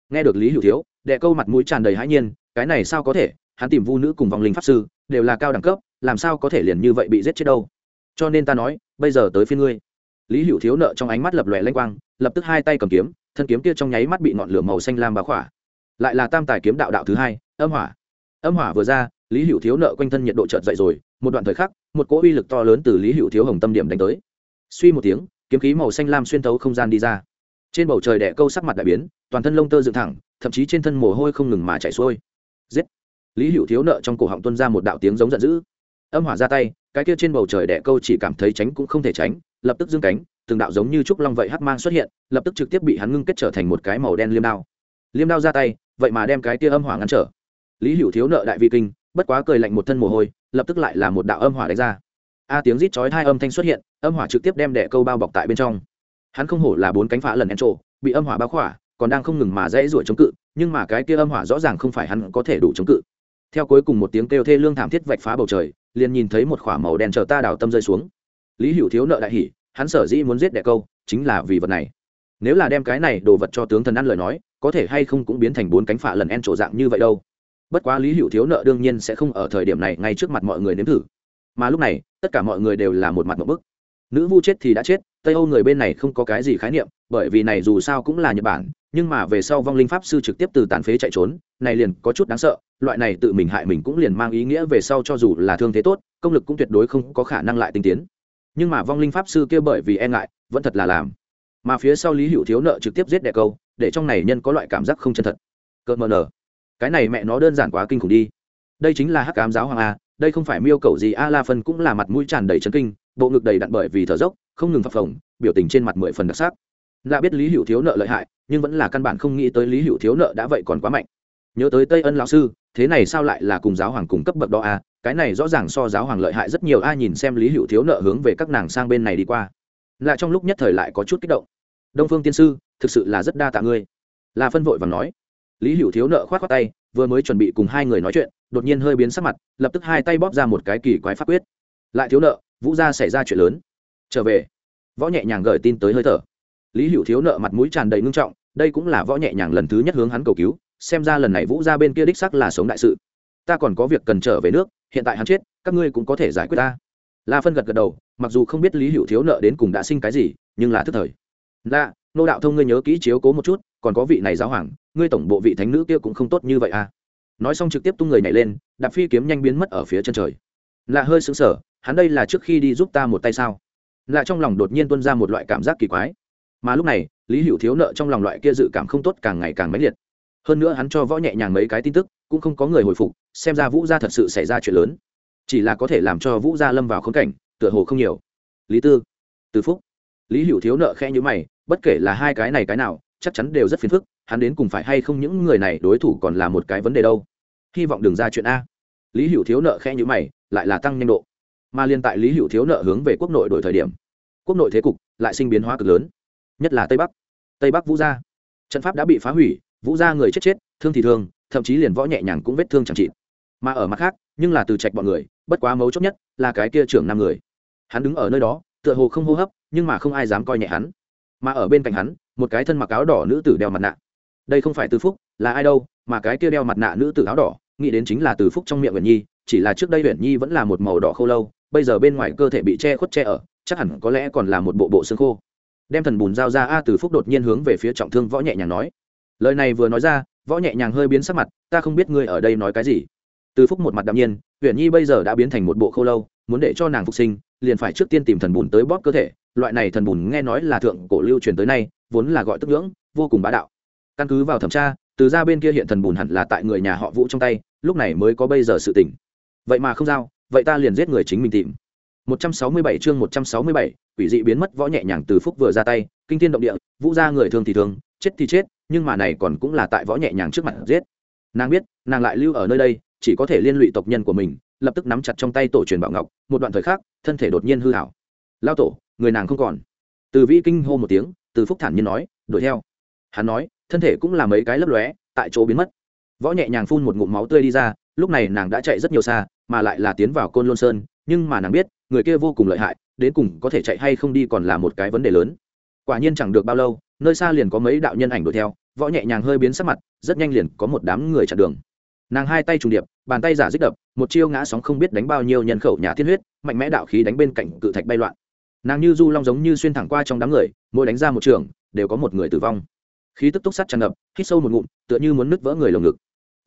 Nghe được lý hữu thiếu, đệ câu mặt mũi tràn đầy hãi nhiên cái này sao có thể? Hắn tìm vu nữ cùng vong linh pháp sư, đều là cao đẳng cấp, làm sao có thể liền như vậy bị giết chết đâu? Cho nên ta nói, bây giờ tới phiên ngươi. Lý hữu thiếu nợ trong ánh mắt lập lòe lanh quang, lập tức hai tay cầm kiếm, thân kiếm kia trong nháy mắt bị ngọn lửa màu xanh lam bá khỏa. Lại là tam tài kiếm đạo đạo thứ hai, âm hỏa. Âm hỏa vừa ra, lý hữu thiếu nợ quanh thân nhiệt độ chợt dậy rồi, một đoạn thời khắc, một cỗ uy lực to lớn từ lý hữu thiếu hồng tâm điểm đánh tới. Suy một tiếng, kiếm khí màu xanh lam xuyên thấu không gian đi ra. Trên bầu trời đẻ câu sắc mặt đại biến, toàn thân lông tơ dựng thẳng, thậm chí trên thân mồ hôi không ngừng mà chảy xuôi giết. Lý hữu thiếu nợ trong cổ họng tuân ra một đạo tiếng giống giận dữ. Âm hỏa ra tay, cái kia trên bầu trời đẻ câu chỉ cảm thấy tránh cũng không thể tránh, lập tức dương cánh, từng đạo giống như trúc long vậy hắc mang xuất hiện, lập tức trực tiếp bị hắn ngưng kết trở thành một cái màu đen liêm đao. Liêm đao ra tay, vậy mà đem cái kia âm hỏa ngăn trở. Lý hữu thiếu nợ đại vi kinh, bất quá cười lạnh một thân mồ hôi, lập tức lại là một đạo âm hỏa đánh ra. A à, tiếng rít chói hai âm thanh xuất hiện, âm hỏa trực tiếp đem đẻ câu bao bọc tại bên trong. Hắn không hổ là bốn cánh phá lần en trộ bị âm hỏa bao khỏa còn đang không ngừng mà dễ rủa chống cự, nhưng mà cái kia âm hỏa rõ ràng không phải hắn có thể đủ chống cự. Theo cuối cùng một tiếng kêu thê lương thảm thiết vạch phá bầu trời, liền nhìn thấy một k h ỏ a màu đen chờ ta đào tâm rơi xuống. Lý hữu thiếu nợ đại hỷ hắn sở dĩ muốn giết đệ câu, chính là vì vật này. Nếu là đem cái này đồ vật cho tướng thần ăn lời nói, có thể hay không cũng biến thành bốn cánh phạ lần en trổ dạng như vậy đâu. Bất quá lý hữu thiếu nợ đương nhiên sẽ không ở thời điểm này ngay trước mặt mọi người nếm thử. Mà lúc này, tất cả mọi người đều là một mặt một bức. Nữ vu chết thì đã chết tây âu người bên này không có cái gì khái niệm, bởi vì này dù sao cũng là nhật bản, nhưng mà về sau vong linh pháp sư trực tiếp từ tàn phế chạy trốn, này liền có chút đáng sợ, loại này tự mình hại mình cũng liền mang ý nghĩa về sau cho dù là thương thế tốt, công lực cũng tuyệt đối không có khả năng lại tinh tiến. Nhưng mà vong linh pháp sư kia bởi vì e ngại, vẫn thật là làm. Mà phía sau lý hữu thiếu nợ trực tiếp giết đệ câu, để trong này nhân có loại cảm giác không chân thật. Cợt mờ nở. Cái này mẹ nó đơn giản quá kinh khủng đi. Đây chính là hắc cám giáo hoàng a đây không phải miêu cầu gì a la phân cũng là mặt mũi tràn đầy chấn kinh, bộ ngực đầy đặn bởi vì thở dốc, không ngừng phập phồng, biểu tình trên mặt mười phần đặc sắc. Lạ biết lý hữu thiếu nợ lợi hại, nhưng vẫn là căn bản không nghĩ tới lý hữu thiếu nợ đã vậy còn quá mạnh. Nhớ tới tây ân lão sư, thế này sao lại là cùng giáo hoàng cùng cấp bậc đó a cái này rõ ràng so giáo hoàng lợi hại rất nhiều a nhìn xem lý hữu thiếu nợ hướng về các nàng sang bên này đi qua. Lại trong lúc nhất thời lại có chút kích động. Đông phương tiên sư, thực sự là rất đa tạ ngươi. La phân vội và nói. Lý hữu thiếu nợ khoát khoát tay, vừa mới chuẩn bị cùng hai người nói chuyện đột nhiên hơi biến sắc mặt, lập tức hai tay bóp ra một cái kỳ quái pháp quyết. Lại thiếu nợ, vũ gia xảy ra chuyện lớn. Trở về. Võ nhẹ nhàng gửi tin tới hơi thở. Lý hữu thiếu nợ mặt mũi tràn đầy ngưng trọng, đây cũng là võ nhẹ nhàng lần thứ nhất hướng hắn cầu cứu, xem ra lần này vũ gia bên kia đích sắc là sống đại sự. Ta còn có việc cần trở về nước, hiện tại hắn chết, các ngươi cũng có thể giải quyết ta. La phân gật gật đầu, mặc dù không biết lý hữu thiếu nợ đến cùng đã sinh cái gì, nhưng là thức thời. La nô đạo thông ngươi nhớ kỹ chiếu cố một chút, còn có vị này giáo hoàng, ngươi tổng bộ vị thánh nữ kia cũng không tốt như vậy à? Nói xong trực tiếp tung người nhảy lên, đạp phi kiếm nhanh biến mất ở phía chân trời. Lạ hơi sững sờ, hắn đây là trước khi đi giúp ta một tay sao? Lạ trong lòng đột nhiên tuân ra một loại cảm giác kỳ quái. Mà lúc này, lý hữu thiếu nợ trong lòng loại kia dự cảm không tốt càng ngày càng mãnh liệt. Hơn nữa hắn cho võ nhẹ nhàng mấy cái tin tức, cũng không có người hồi phục, xem ra vũ gia thật sự xảy ra chuyện lớn. Chỉ là có thể làm cho vũ gia lâm vào khốn cảnh, tựa hồ không nhiều. Lý tư từ phúc. Lý hữu thiếu nợ khe như mày, bất kể là hai cái này cái nào chắc chắn đều rất phiền phức, hắn đến cùng phải hay không những người này đối thủ còn là một cái vấn đề đâu. Hy vọng đừng ra chuyện a. Lý hữu thiếu nợ khe như mày, lại là tăng nhanh độ. Mà liên tại lý hữu thiếu nợ hướng về quốc nội đổi thời điểm, quốc nội thế cục lại sinh biến hóa cực lớn. Nhất là tây bắc. Tây bắc vũ gia. Trận pháp đã bị phá hủy, vũ gia người chết chết, thương thì thương, thậm chí liền võ nhẹ nhàng cũng vết thương chẳng trị mà ở mặt khác, nhưng là từ trạch bọn người, bất quá mấu chốt nhất là cái kia trưởng năm người. Hắn đứng ở nơi đó, tựa hồ không hô hấp, nhưng mà không ai dám coi nhẹ hắn. Mà ở bên cạnh hắn một cái thân mặc áo đỏ nữ tử đeo mặt nạ. Đây không phải từ phúc, là ai đâu, mà cái kia đeo mặt nạ nữ tử áo đỏ, nghĩ đến chính là từ phúc trong miệng huyện nhi, chỉ là trước đây huyện nhi vẫn là một màu đỏ khô lâu, bây giờ bên ngoài cơ thể bị che khuất che ở, chắc hẳn có lẽ còn là một bộ bộ xương khô. Đem thần bùn dao ra a, từ phúc đột nhiên hướng về phía trọng thương võ nhẹ nhàng nói. Lời này vừa nói ra, võ nhẹ nhàng hơi biến sắc mặt, ta không biết ngươi ở đây nói cái gì. Từ phúc một mặt đ ạ m nhiên huyện nhi bây giờ đã biến thành một bộ khô lâu, muốn để cho nàng phục sinh liền phải trước tiên tìm thần bùn tới bóp cơ thể loại này thần bùn nghe nói là thượng cổ lưu truyền tới nay vốn là gọi tức ngưỡng vô cùng bá đạo. Căn cứ vào thẩm tra từ ra bên kia hiện thần bùn hẳn là tại người nhà họ vũ trong tay lúc này mới có bây giờ sự tỉnh vậy mà không giao vậy ta liền giết người chính mình tìm. 167 chương 167, quỷ dị biến mất võ nhẹ nhàng từ phúc vừa ra tay kinh thiên động địa vũ ra người thương thì thương chết thì chết nhưng mà này còn cũng là tại võ nhẹ nhàng trước mặt giết. Nàng biết nàng lại lưu ở nơi đây chỉ có thể liên lụy tộc nhân của mình lập tức nắm chặt trong tay tổ truyền bảo ngọc, một đoạn thời khắc, thân thể đột nhiên hư hảo. Lao tổ, người nàng không còn. Từ vĩ kinh hô một tiếng, từ phúc thản nhiên nói, đuổi theo. Hắn nói, thân thể cũng là mấy cái lấp lóe, tại chỗ biến mất. Võ nhẹ nhàng phun một ngụm máu tươi đi ra, lúc này nàng đã chạy rất nhiều xa, mà lại là tiến vào côn lôn sơn, nhưng mà nàng biết, người kia vô cùng lợi hại, đến cùng có thể chạy hay không đi còn là một cái vấn đề lớn. Quả nhiên chẳng được bao lâu, nơi xa liền có mấy đạo nhân ảnh đuổi theo, võ nhẹ nhàng hơi biến sắc mặt, rất nhanh liền có một đám người chặn đường nàng hai tay trùng điệp, bàn tay giả dích đập, một chiêu ngã sóng không biết đánh bao nhiêu nhân khẩu nhà thiên huyết, mạnh mẽ đạo khí đánh bên cạnh cự thạch bay loạn. Nàng như du long giống như xuyên thẳng qua trong đám người, mỗi đánh ra một trường, đều có một người tử vong. Khí tức túc sắt tràn ngập, hít sâu một ngụm, tựa như muốn nứt vỡ người lồng ngực.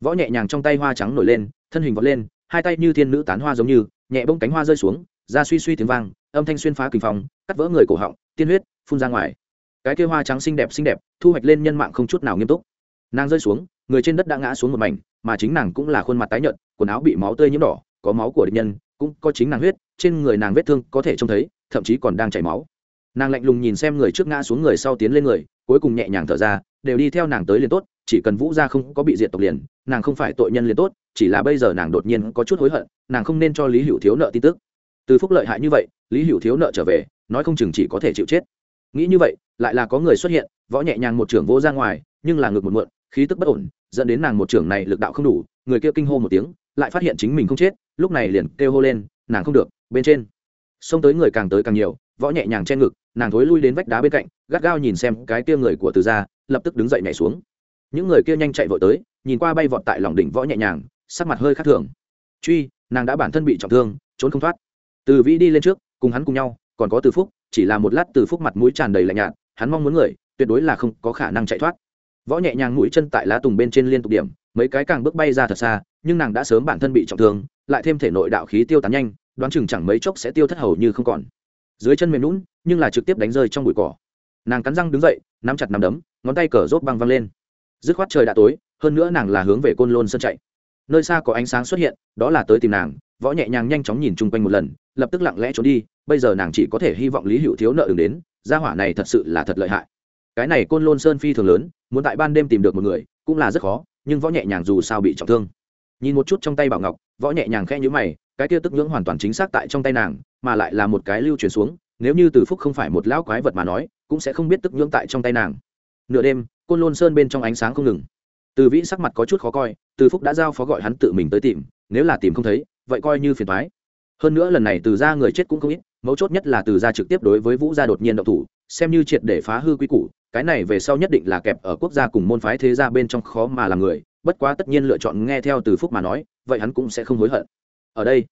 Võ nhẹ nhàng trong tay hoa trắng nổi lên, thân hình vọt lên, hai tay như thiên nữ tán hoa giống như, nhẹ bông cánh hoa rơi xuống ra suy suy tiếng vang, âm thanh xuyên phá kinh phòng cắt vỡ người cổ họng, tiên huyết, phun ra ngoài. Cái kia hoa trắng xinh đẹp xinh đẹp, thu hoạch lên nhân mạng không chút nào nghiêm túc. Nàng rơi xuống, người trên đất đã ngã xuống một mảnh mà chính nàng cũng là khuôn mặt tái nhợt, quần áo bị máu tươi nhiễm đỏ, có máu của địch nhân, cũng có chính nàng huyết, trên người nàng vết thương có thể trông thấy, thậm chí còn đang chảy máu. Nàng lạnh lùng nhìn xem người trước ngã xuống người sau tiến lên người, cuối cùng nhẹ nhàng thở ra, đều đi theo nàng tới liền tốt, chỉ cần vũ gia không có bị diệt tộc liền, nàng không phải tội nhân liền tốt, chỉ là bây giờ nàng đột nhiên có chút hối hận, nàng không nên cho lý hữu thiếu nợ tin tức. Từ phúc lợi hại như vậy, lý hữu thiếu nợ trở về, nói không chừng chỉ có thể chịu chết. Nghĩ như vậy, lại là có người xuất hiện, võ nhẹ nhàng một trưởng vô ra ngoài, nhưng là ngược một muộn, khí tức bất ổn dẫn đến nàng một trưởng này lực đạo không đủ, người kia kinh hô một tiếng, lại phát hiện chính mình không chết, lúc này liền kêu hô lên, nàng không được, bên trên. Xông tới người càng tới càng nhiều, võ nhẹ nhàng che ngực, nàng thối lui đến vách đá bên cạnh, gắt gao nhìn xem cái kia người của từ gia, lập tức đứng dậy nhảy xuống. Những người kia nhanh chạy vội tới, nhìn qua bay vọt tại lòng đỉnh võ nhẹ nhàng, sắc mặt hơi khác thường. Truy, nàng đã bản thân bị trọng thương, trốn không thoát. Từ vĩ đi lên trước, cùng hắn cùng nhau, còn có từ phúc, chỉ là một lát từ phúc mặt mũi tràn đầy lạnh nhạt, hắn mong muốn người, tuyệt đối là không có khả năng chạy thoát võ nhẹ nhàng mũi chân tại lá tùng bên trên liên tục điểm, mấy cái càng bước bay ra thật xa, nhưng nàng đã sớm bản thân bị trọng thương, lại thêm thể nội đạo khí tiêu tán nhanh, đoán chừng chẳng mấy chốc sẽ tiêu thất hầu như không còn. Dưới chân mềm lún nhưng là trực tiếp đánh rơi trong bụi cỏ. Nàng cắn răng đứng dậy, nắm chặt nắm đấm, ngón tay cờ rốt băng văng lên. Dứt khoát trời đã tối, hơn nữa nàng là hướng về côn lôn sân chạy. Nơi xa có ánh sáng xuất hiện, đó là tới tìm nàng, võ nhẹ nhàng nhanh chóng nhìn chung quanh một lần, lập tức lặng lẽ trốn đi, bây giờ nàng chỉ có thể hy vọng lý hữu thiếu nợ đừng đến, gia hỏa này thật sự là thật lợi hại cái này côn lôn sơn phi thường lớn, muốn tại ban đêm tìm được một người, cũng là rất khó, nhưng võ nhẹ nhàng dù sao bị trọng thương. Nhìn một chút trong tay bảo ngọc, võ nhẹ nhàng khẽ nhữ mày, cái kia tức ngưỡng hoàn toàn chính xác tại trong tay nàng, mà lại là một cái lưu truyền xuống, nếu như từ phúc không phải một lão quái vật mà nói, cũng sẽ không biết tức ngưỡng tại trong tay nàng. Nửa đêm, côn lôn sơn bên trong ánh sáng không ngừng. Từ vĩ sắc mặt có chút khó coi, từ phúc đã giao phó gọi hắn tự mình tới tìm, nếu là tìm không thấy, vậy coi như phiền thoái hơn nữa lần này từ ra người chết cũng không ít mấu chốt nhất là từ gia trực tiếp đối với vũ gia đột nhiên động thủ, xem như triệt để phá hư quy củ, cái này về sau nhất định là kẹp ở quốc gia cùng môn phái thế gia bên trong khó mà làm người, bất quá tất nhiên lựa chọn nghe theo từ phúc mà nói, vậy hắn cũng sẽ không hối hận. Ở đây,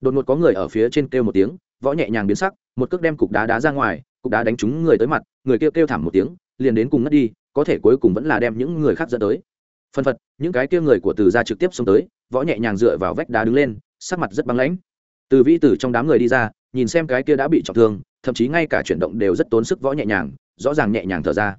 đột ngột có người ở phía trên kêu một tiếng, võ nhẹ nhàng biến sắc, một cước đem cục đá đá ra ngoài, cục đá đánh trúng người tới mặt, người kêu kêu thảm một tiếng, liền đến cùng ngất đi, có thể cuối cùng vẫn là đem những người khác dẫn tới. Phân phật, những cái kia người của từ gia trực tiếp xông tới, võ nhẹ nhàng dựa vào vách đá đứng lên, sắc mặt rất băng lãnh. Từ vĩ tử trong đám người đi ra nhìn xem cái kia đã bị trọng thương, thậm chí ngay cả chuyển động đều rất tốn sức võ nhẹ nhàng, rõ ràng nhẹ nhàng thở ra.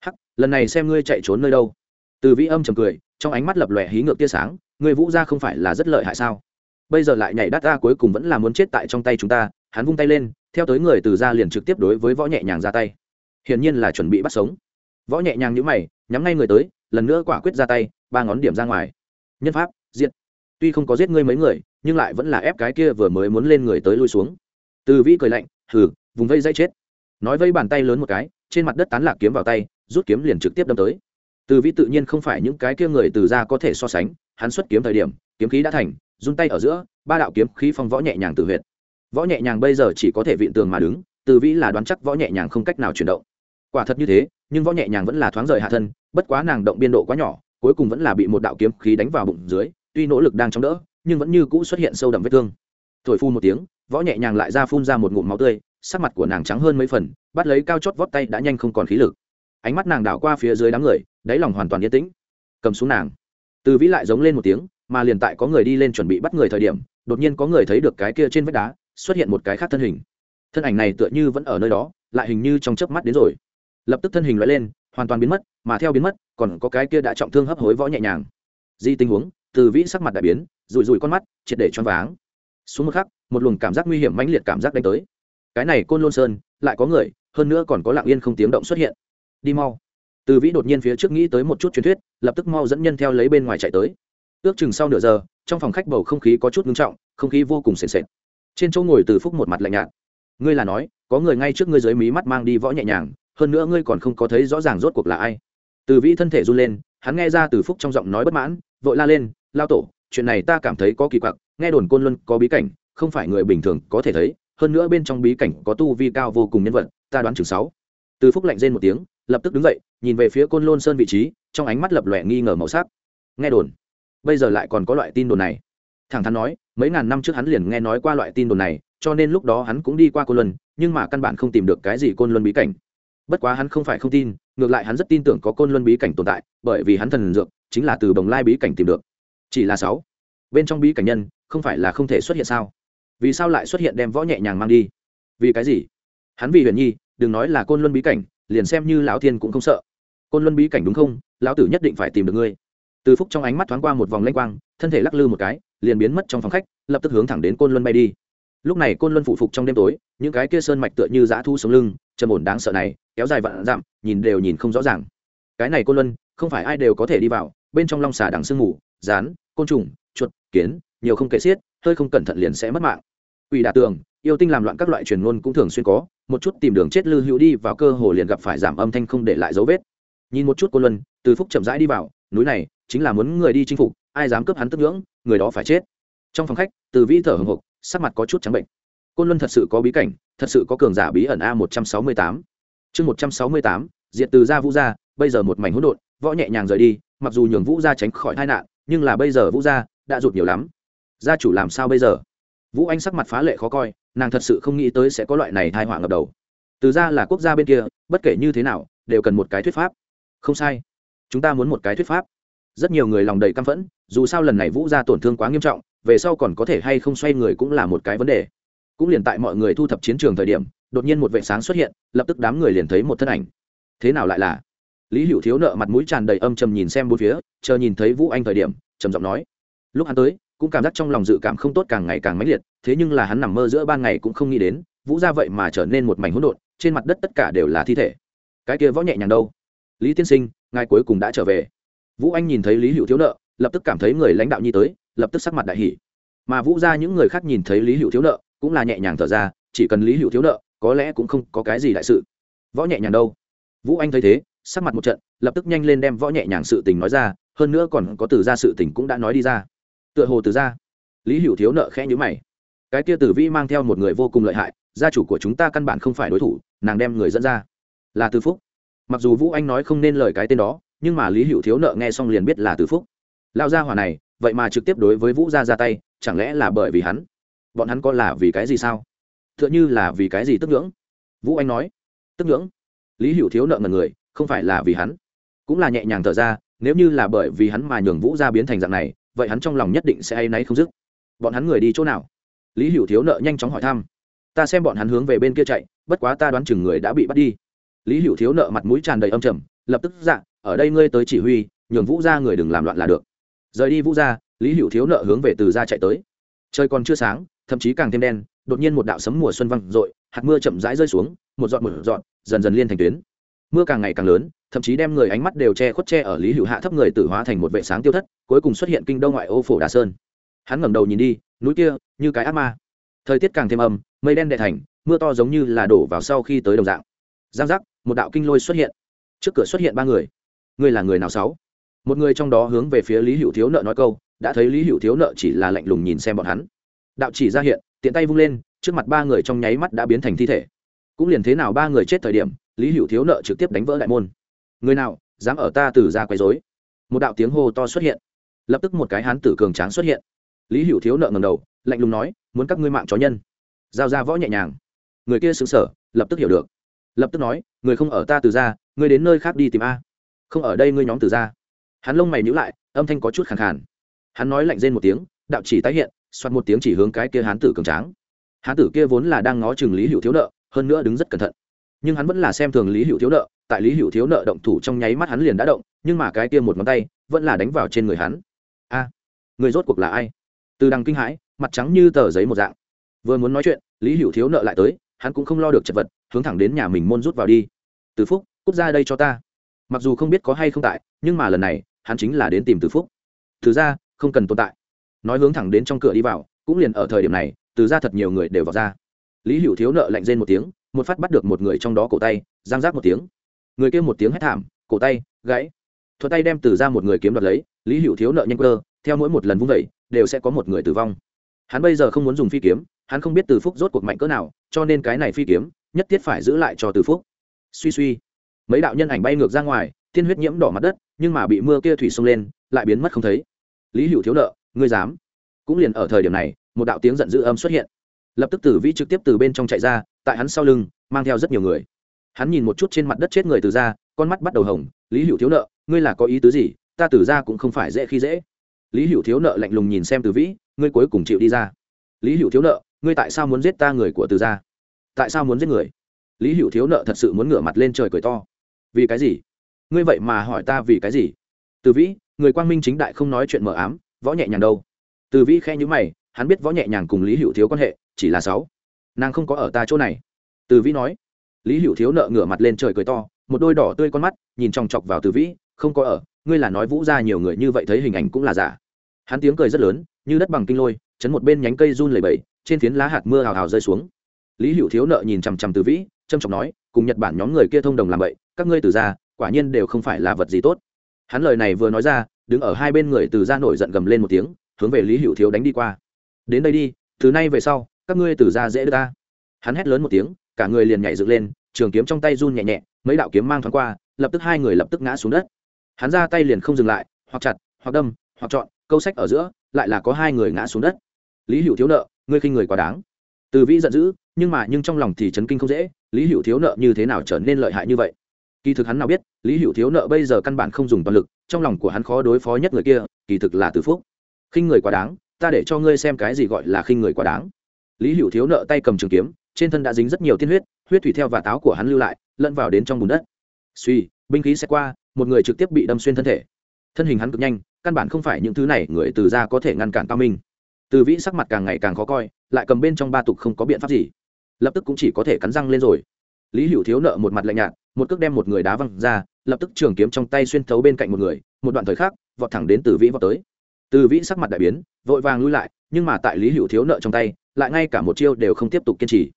Hắc, lần này xem ngươi chạy trốn nơi đâu. Từ vĩ âm trầm cười, trong ánh mắt lập lòe hí ngược tia sáng người vũ ra không phải là rất lợi hại sao? Bây giờ lại nhảy đắt ra cuối cùng vẫn là muốn chết tại trong tay chúng ta, hắn vung tay lên, theo tới người từ ra liền trực tiếp đối với võ nhẹ nhàng ra tay. Hiển nhiên là chuẩn bị bắt sống. Võ nhẹ nhàng nhữ mày, nhắm ngay người tới, lần nữa quả quyết ra tay, ba ngón điểm ra ngoài. Nhân pháp diện tuy không có giết ngươi mấy người, nhưng lại vẫn là ép cái kia vừa mới muốn lên người tới lui xuống từ vĩ cười lạnh, hừ, vùng vây dây chết. Nói vây bàn tay lớn một cái, trên mặt đất tán lạc kiếm vào tay, rút kiếm liền trực tiếp đâm tới. Từ vĩ tự nhiên không phải những cái kia người từ ra có thể so sánh, hắn xuất kiếm thời điểm, kiếm khí đã thành, run tay ở giữa, ba đạo kiếm khí phong võ nhẹ nhàng tự huyệt. Võ nhẹ nhàng bây giờ chỉ có thể vịn tường mà đứng, từ vĩ là đoán chắc võ nhẹ nhàng không cách nào chuyển động. Quả thật như thế, nhưng võ nhẹ nhàng vẫn là thoáng rời hạ thân, bất quá nàng động biên độ quá nhỏ, cuối cùng vẫn là bị một đạo kiếm khí đánh vào bụng dưới, tuy nỗ lực đang chống đỡ, nhưng vẫn như cũ xuất hiện sâu đậm vết thương. Thổi phun một tiếng võ nhẹ nhàng lại ra phun ra một ngụm máu tươi, sắc mặt của nàng trắng hơn mấy phần, bắt lấy cao chót vót tay đã nhanh không còn khí lực. Ánh mắt nàng đảo qua phía dưới đám người, đáy lòng hoàn toàn yên tĩnh. Cầm xuống nàng. Từ vĩ lại giống lên một tiếng, mà liền tại có người đi lên chuẩn bị bắt người thời điểm, đột nhiên có người thấy được cái kia trên vách đá, xuất hiện một cái khác thân hình. Thân ảnh này tựa như vẫn ở nơi đó, lại hình như trong chớp mắt đến rồi. Lập tức thân hình loại lên, hoàn toàn biến mất, mà theo biến mất, còn có cái kia đã trọng thương hấp hối võ nhẹ nhàng. Di tình huống, từ vĩ sắc mặt đại biến rùi rùi con mắt, triệt để choáng váng. Xuống một khắc một luồng cảm giác nguy hiểm mãnh liệt cảm giác đánh tới. Cái này côn lôn sơn, lại có người, hơn nữa còn có lặng yên không tiếng động xuất hiện. Đi mau. Từ vĩ đột nhiên phía trước nghĩ tới một chút truyền thuyết, lập tức mau dẫn nhân theo lấy bên ngoài chạy tới. Ước chừng sau nửa giờ, trong phòng khách bầu không khí có chút ngưng trọng, không khí vô cùng sền sệt. Trên chỗ ngồi từ phúc một mặt lạnh nhạt. Ngươi là nói, có người ngay trước ngươi dưới mí mắt mang đi võ nhẹ nhàng, hơn nữa ngươi còn không có thấy rõ ràng rốt cuộc là ai. Từ vĩ thân thể run lên, hắn nghe ra từ phúc trong giọng nói bất mãn, vội la lên, lao tổ, chuyện này ta cảm thấy có kỳ quặc, nghe đồn côn luân có bí cảnh không phải người bình thường có thể thấy, hơn nữa bên trong bí cảnh có tu vi cao vô cùng nhân vật, ta đoán chừng sáu. Từ phúc lạnh rên một tiếng, lập tức đứng dậy, nhìn về phía côn lôn sơn vị trí, trong ánh mắt lập lòe nghi ngờ màu sắc. Nghe đồn, bây giờ lại còn có loại tin đồn này. Thẳng thắn nói, mấy ngàn năm trước hắn liền nghe nói qua loại tin đồn này, cho nên lúc đó hắn cũng đi qua côn luân nhưng mà căn bản không tìm được cái gì côn luân bí cảnh. Bất quá hắn không phải không tin, ngược lại hắn rất tin tưởng có côn luân bí cảnh tồn tại, bởi vì hắn thần dược chính là từ bồng lai bí cảnh tìm được. Chỉ là sáu. Bên trong bí cảnh nhân, không phải là không thể xuất hiện sao? Vì sao lại xuất hiện đem võ nhẹ nhàng mang đi? Vì cái gì? Hắn vì huyền nhi, đừng nói là côn luân bí cảnh, liền xem như lão thiên cũng không sợ. Côn luân bí cảnh đúng không? Lão tử nhất định phải tìm được ngươi. Từ phúc trong ánh mắt thoáng qua một vòng lanh quang, thân thể lắc lư một cái, liền biến mất trong phòng khách, lập tức hướng thẳng đến côn luân bay đi. Lúc này côn luân phụ phục trong đêm tối, những cái kia sơn mạch tựa như dã thu sống lưng, trầm ổn đáng sợ này, kéo dài vạn dặm, nhìn đều nhìn không rõ ràng. Cái này côn luân, không phải ai đều có thể đi vào, bên trong long xà đằng sương mù, rán, côn trùng, chuột, kiến, nhiều không kể xiết, hơi không cẩn thận liền sẽ mất mạng. Quỷ đả tường, yêu tinh làm loạn các loại truyền ngôn cũng thường xuyên có, một chút tìm đường chết lư hữu đi vào cơ hồ liền gặp phải giảm âm thanh không để lại dấu vết. Nhìn một chút côn luân, từ phúc chậm rãi đi vào, núi này chính là muốn người đi chinh phục, ai dám cướp hắn tức ngưỡng, người đó phải chết. Trong phòng khách, từ vĩ thở hồng hộc, sắc mặt có chút trắng bệnh. Côn luân thật sự có bí cảnh, thật sự có cường giả bí ẩn a một trăm sáu mươi tám. Chương một trăm sáu mươi tám diện từ gia vũ gia, bây giờ một mảnh hỗn độn, võ nhẹ nhàng rời đi, mặc dù nhường vũ gia tránh khỏi tai nạn, nhưng là bây giờ vũ gia đã rụt nhiều lắm. Gia chủ làm sao bây giờ? Vũ anh sắc mặt phá lệ khó coi, nàng thật sự không nghĩ tới sẽ có loại này thai họa ngập đầu. Từ ra là quốc gia bên kia, bất kể như thế nào, đều cần một cái thuyết pháp. Không sai. Chúng ta muốn một cái thuyết pháp. Rất nhiều người lòng đầy căm phẫn, dù sao lần này vũ gia tổn thương quá nghiêm trọng, về sau còn có thể hay không xoay người cũng là một cái vấn đề. Cũng liền tại mọi người thu thập chiến trường thời điểm, đột nhiên một vệ sáng xuất hiện, lập tức đám người liền thấy một thân ảnh. Thế nào lại là? Lý hữu thiếu nợ mặt mũi tràn đầy âm trầm nhìn xem bốn phía, chờ nhìn thấy vũ anh thời điểm, trầm giọng nói. Lúc hắn tới cũng cảm giác trong lòng dự cảm không tốt càng ngày càng mãnh liệt, thế nhưng là hắn nằm mơ giữa ban ngày cũng không nghĩ đến, vũ ra vậy mà trở nên một mảnh hỗn độn, trên mặt đất tất cả đều là thi thể. Cái kia võ nhẹ nhàng đâu? Lý tiên sinh, ngài cuối cùng đã trở về. Vũ anh nhìn thấy lý hữu thiếu nợ, lập tức cảm thấy người lãnh đạo nhi tới, lập tức sắc mặt đại hỷ mà vũ ra những người khác nhìn thấy lý hữu thiếu nợ, cũng là nhẹ nhàng thở ra, chỉ cần lý hữu thiếu nợ, có lẽ cũng không có cái gì đại sự. Võ nhẹ nhàng đâu? Vũ anh thấy thế, sắc mặt một trận, lập tức nhanh lên đem võ nhẹ nhàng sự tình nói ra, hơn nữa còn có từ ra sự tình cũng đã nói đi ra tựa hồ từ ra. Lý hữu thiếu nợ khẽ nhữ mày. Cái kia tử vi mang theo một người vô cùng lợi hại, gia chủ của chúng ta căn bản không phải đối thủ, nàng đem người dẫn ra. Là từ phúc. Mặc dù vũ anh nói không nên lời cái tên đó, nhưng mà lý hữu thiếu nợ nghe xong liền biết là từ phúc. Lao gia hỏa này, vậy mà trực tiếp đối với vũ gia ra tay, chẳng lẽ là bởi vì hắn? Bọn hắn có là vì cái gì sao? T h ư ợ n h ư là vì cái gì tức ngưỡng? Vũ anh nói. Tức ngưỡng? Lý hữu thiếu nợ ngần người, không phải là vì hắn. Cũng là nhẹ nhàng thở ra, nếu như là bởi vì hắn mà nhường vũ gia biến thành dạng này vậy hắn trong lòng nhất định sẽ hay náy không dứt. Bọn hắn người đi chỗ nào? Lý hữu thiếu nợ nhanh chóng hỏi thăm. Ta xem bọn hắn hướng về bên kia chạy, bất quá ta đoán chừng người đã bị bắt đi. Lý hữu thiếu nợ mặt mũi tràn đầy âm trầm, lập tức dạ ở đây ngươi tới chỉ huy, nhường vũ ra người đừng làm loạn là được. Rời đi vũ ra lý hữu thiếu nợ hướng về từ ra chạy tới. Trời còn chưa sáng, thậm chí càng thêm đen, đột nhiên một đạo sấm mùa xuân văng r ộ i hạt mưa chậm rãi rơi xuống, một giọt một giọt, dần dần liên thành tuyến. Mưa càng ngày càng lớn thậm chí đem người ánh mắt đều che khuất che ở lý hữu hạ thấp người tử hóa thành một vệ sáng tiêu thất, cuối cùng xuất hiện kinh đông ngoại ô phổ đà sơn. Hắn ngẩng đầu nhìn đi, núi kia, như cái ác ma. Thời tiết càng thêm âm, mây đen đệ thành, mưa to giống như là đổ vào sau khi tới đồng dạng. Giang giác, một đạo kinh lôi xuất hiện. Trước cửa xuất hiện ba người. Ngươi là người nào sáu? Một người trong đó hướng về phía lý hữu thiếu nợ nói câu, đã thấy lý hữu thiếu nợ chỉ là lạnh lùng nhìn xem bọn hắn. Đạo chỉ ra hiện, tiện tay vung lên, trước mặt ba người trong nháy mắt đã biến thành thi thể. Cũng liền thế nào ba người chết thời điểm, lý hữu thiếu nợ trực tiếp đánh vỡ đại môn người nào, dám ở ta từ ra quấy dối một đạo tiếng hô to xuất hiện. Lập tức một cái hán tử cường tráng xuất hiện. Lý hữu thiếu nợ ngầm đầu, lạnh lùng nói, muốn các ngươi mạng chó nhân. Giao ra võ nhẹ nhàng. Người kia xứng sở lập tức hiểu được. Lập tức nói, người không ở ta từ ra, ngươi đến nơi khác đi tìm a. Không ở đây ngươi nhóm từ ra. Hắn lông mày nhữ lại, âm thanh có chút khẳng khàn. Hắn nói lạnh rên một tiếng, đạo chỉ tái hiện xoát một tiếng chỉ hướng cái kia hán tử cường tráng. Hán tử kia vốn là đang ngó chừng lý hữu thiếu nợ, hơn nữa đứng rất cẩn thận. Nhưng hắn vẫn là xem thường lý hữu thiếu nợ tại lý hữu thiếu nợ động thủ trong nháy mắt hắn liền đã động, nhưng mà cái kia một ngón tay vẫn là đánh vào trên người hắn. A, người rốt cuộc là ai? Từ đằng kinh hãi, mặt trắng như tờ giấy một dạng. Vừa muốn nói chuyện, lý hữu thiếu nợ lại tới, hắn cũng không lo được chật vật, hướng thẳng đến nhà mình môn rút vào đi. Từ phúc, cút ra đây cho ta. Mặc dù không biết có hay không tại, nhưng mà lần này, hắn chính là đến tìm từ phúc. Từ ra không cần tồn tại. Nói hướng thẳng đến trong cửa đi vào, cũng liền ở thời điểm này, từ ra thật nhiều người đều vào ra. Lý hữu thiếu nợ lạnh rên một tiếng, một phát bắt được một người trong đó cổ tay giang giác một tiếng người kia một tiếng hét thảm, cổ tay, gãy. Thuật tay đem từ ra một người kiếm đoạt lấy, lý hữu thiếu nợ nhanh cơ theo mỗi một lần vung vẩy đều sẽ có một người tử vong. Hắn bây giờ không muốn dùng phi kiếm, hắn không biết từ phúc rốt cuộc mạnh cỡ nào, cho nên cái này phi kiếm, nhất thiết phải giữ lại cho từ phúc. Suy suy. Mấy đạo nhân ảnh bay ngược ra ngoài, tiên huyết nhiễm đỏ mặt đất, nhưng mà bị mưa kia thủy xông lên, lại biến mất không thấy. Lý hữu thiếu nợ, ngươi dám? Cũng liền ở thời điểm này, một đạo tiếng giận dữ âm xuất hiện. Lập tức tử vĩ trực tiếp từ bên trong chạy ra, tại hắn sau lưng, mang theo rất nhiều người hắn nhìn một chút trên mặt đất chết người từ ra con mắt bắt đầu hồng, lý hữu thiếu nợ, ngươi là có ý tứ gì? Ta từ ra cũng không phải dễ khi dễ. Lý hữu thiếu nợ lạnh lùng nhìn xem từ vĩ, ngươi cuối cùng chịu đi ra. Lý hữu thiếu nợ, ngươi tại sao muốn giết ta người của từ ra tại sao muốn giết người? Lý hữu thiếu nợ thật sự muốn ngửa mặt lên trời cười to. Vì cái gì? Ngươi vậy mà hỏi ta vì cái gì? Từ vĩ, người quang minh chính đại không nói chuyện mờ ám, võ nhẹ nhàng đâu? Từ vĩ khe nhữ mày, hắn biết võ nhẹ nhàng cùng lý hữu thiếu quan hệ, chỉ là sáu. Nàng không có ở ta chỗ này. Từ vĩ nói lý hữu thiếu nợ ngửa mặt lên trời cười to, một đôi đỏ tươi con mắt, nhìn chòng chọc vào từ vĩ, không có ở, ngươi là nói vũ ra nhiều người như vậy thấy hình ảnh cũng là giả. Hắn tiếng cười rất lớn, như đất bằng kinh lôi, chấn một bên nhánh cây run lầy bầy trên phiến lá hạt mưa hào hào rơi xuống. Lý hữu thiếu nợ nhìn chằm chằm từ vĩ trâm trọng nói, cùng nhật bản nhóm người kia thông đồng làm vậy, các ngươi từ ra quả nhiên đều không phải là vật gì tốt. Hắn lời này vừa nói ra, đứng ở hai bên người từ ra nổi giận gầm lên một tiếng, hướng về lý hữu thiếu đánh đi qua. Đến đây đi, từ nay về sau, các ngươi từ ra dễ đưa ta. Hắn hét lớn một tiếng cả người liền nhảy dựng lên, trường kiếm trong tay run nhẹ nhẹ, mấy đạo kiếm mang thoáng qua, lập tức hai người lập tức ngã xuống đất. Hắn ra tay liền không dừng lại, hoặc chặt, hoặc đâm, hoặc chọn, câu sách ở giữa, lại là có hai người ngã xuống đất. Lý hữu thiếu nợ, ngươi khinh người quá đáng. Từ vĩ giận dữ, nhưng mà nhưng trong lòng thì chấn kinh không dễ, lý hữu thiếu nợ như thế nào trở nên lợi hại như vậy? Kỳ thực hắn nào biết, lý hữu thiếu nợ bây giờ căn bản không dùng toàn lực, trong lòng của hắn khó đối phó nhất người kia, kỳ thực là từ phúc. Khinh người quá đáng, ta để cho ngươi xem cái gì gọi là khinh người quá đáng. Lý hữu thiếu nợ tay cầm trường kiếm trên thân đã dính rất nhiều tiên huyết huyết thủy theo và táo của hắn lưu lại, lẫn vào đến trong bùn đất. Suy, binh khí sẽ qua, một người trực tiếp bị đâm xuyên thân thể. Thân hình hắn cực nhanh, căn bản không phải những thứ này, người từ ra có thể ngăn cản cao minh. Từ vĩ sắc mặt càng ngày càng khó coi, lại cầm bên trong ba tục không có biện pháp gì. Lập tức cũng chỉ có thể cắn răng lên rồi. Lý hữu thiếu nợ một mặt lạnh nhạt, một cước đem một người đá văng ra, lập tức trường kiếm trong tay xuyên thấu bên cạnh một người, một đoạn thời khắc, vọt thẳng đến từ vĩ vọt tới. Từ vĩ sắc mặt đại biến, vội vàng lui lại, nhưng mà tại lý hữu thiếu nợ trong tay, lại ngay cả một chiêu đều không tiếp tục kiên trì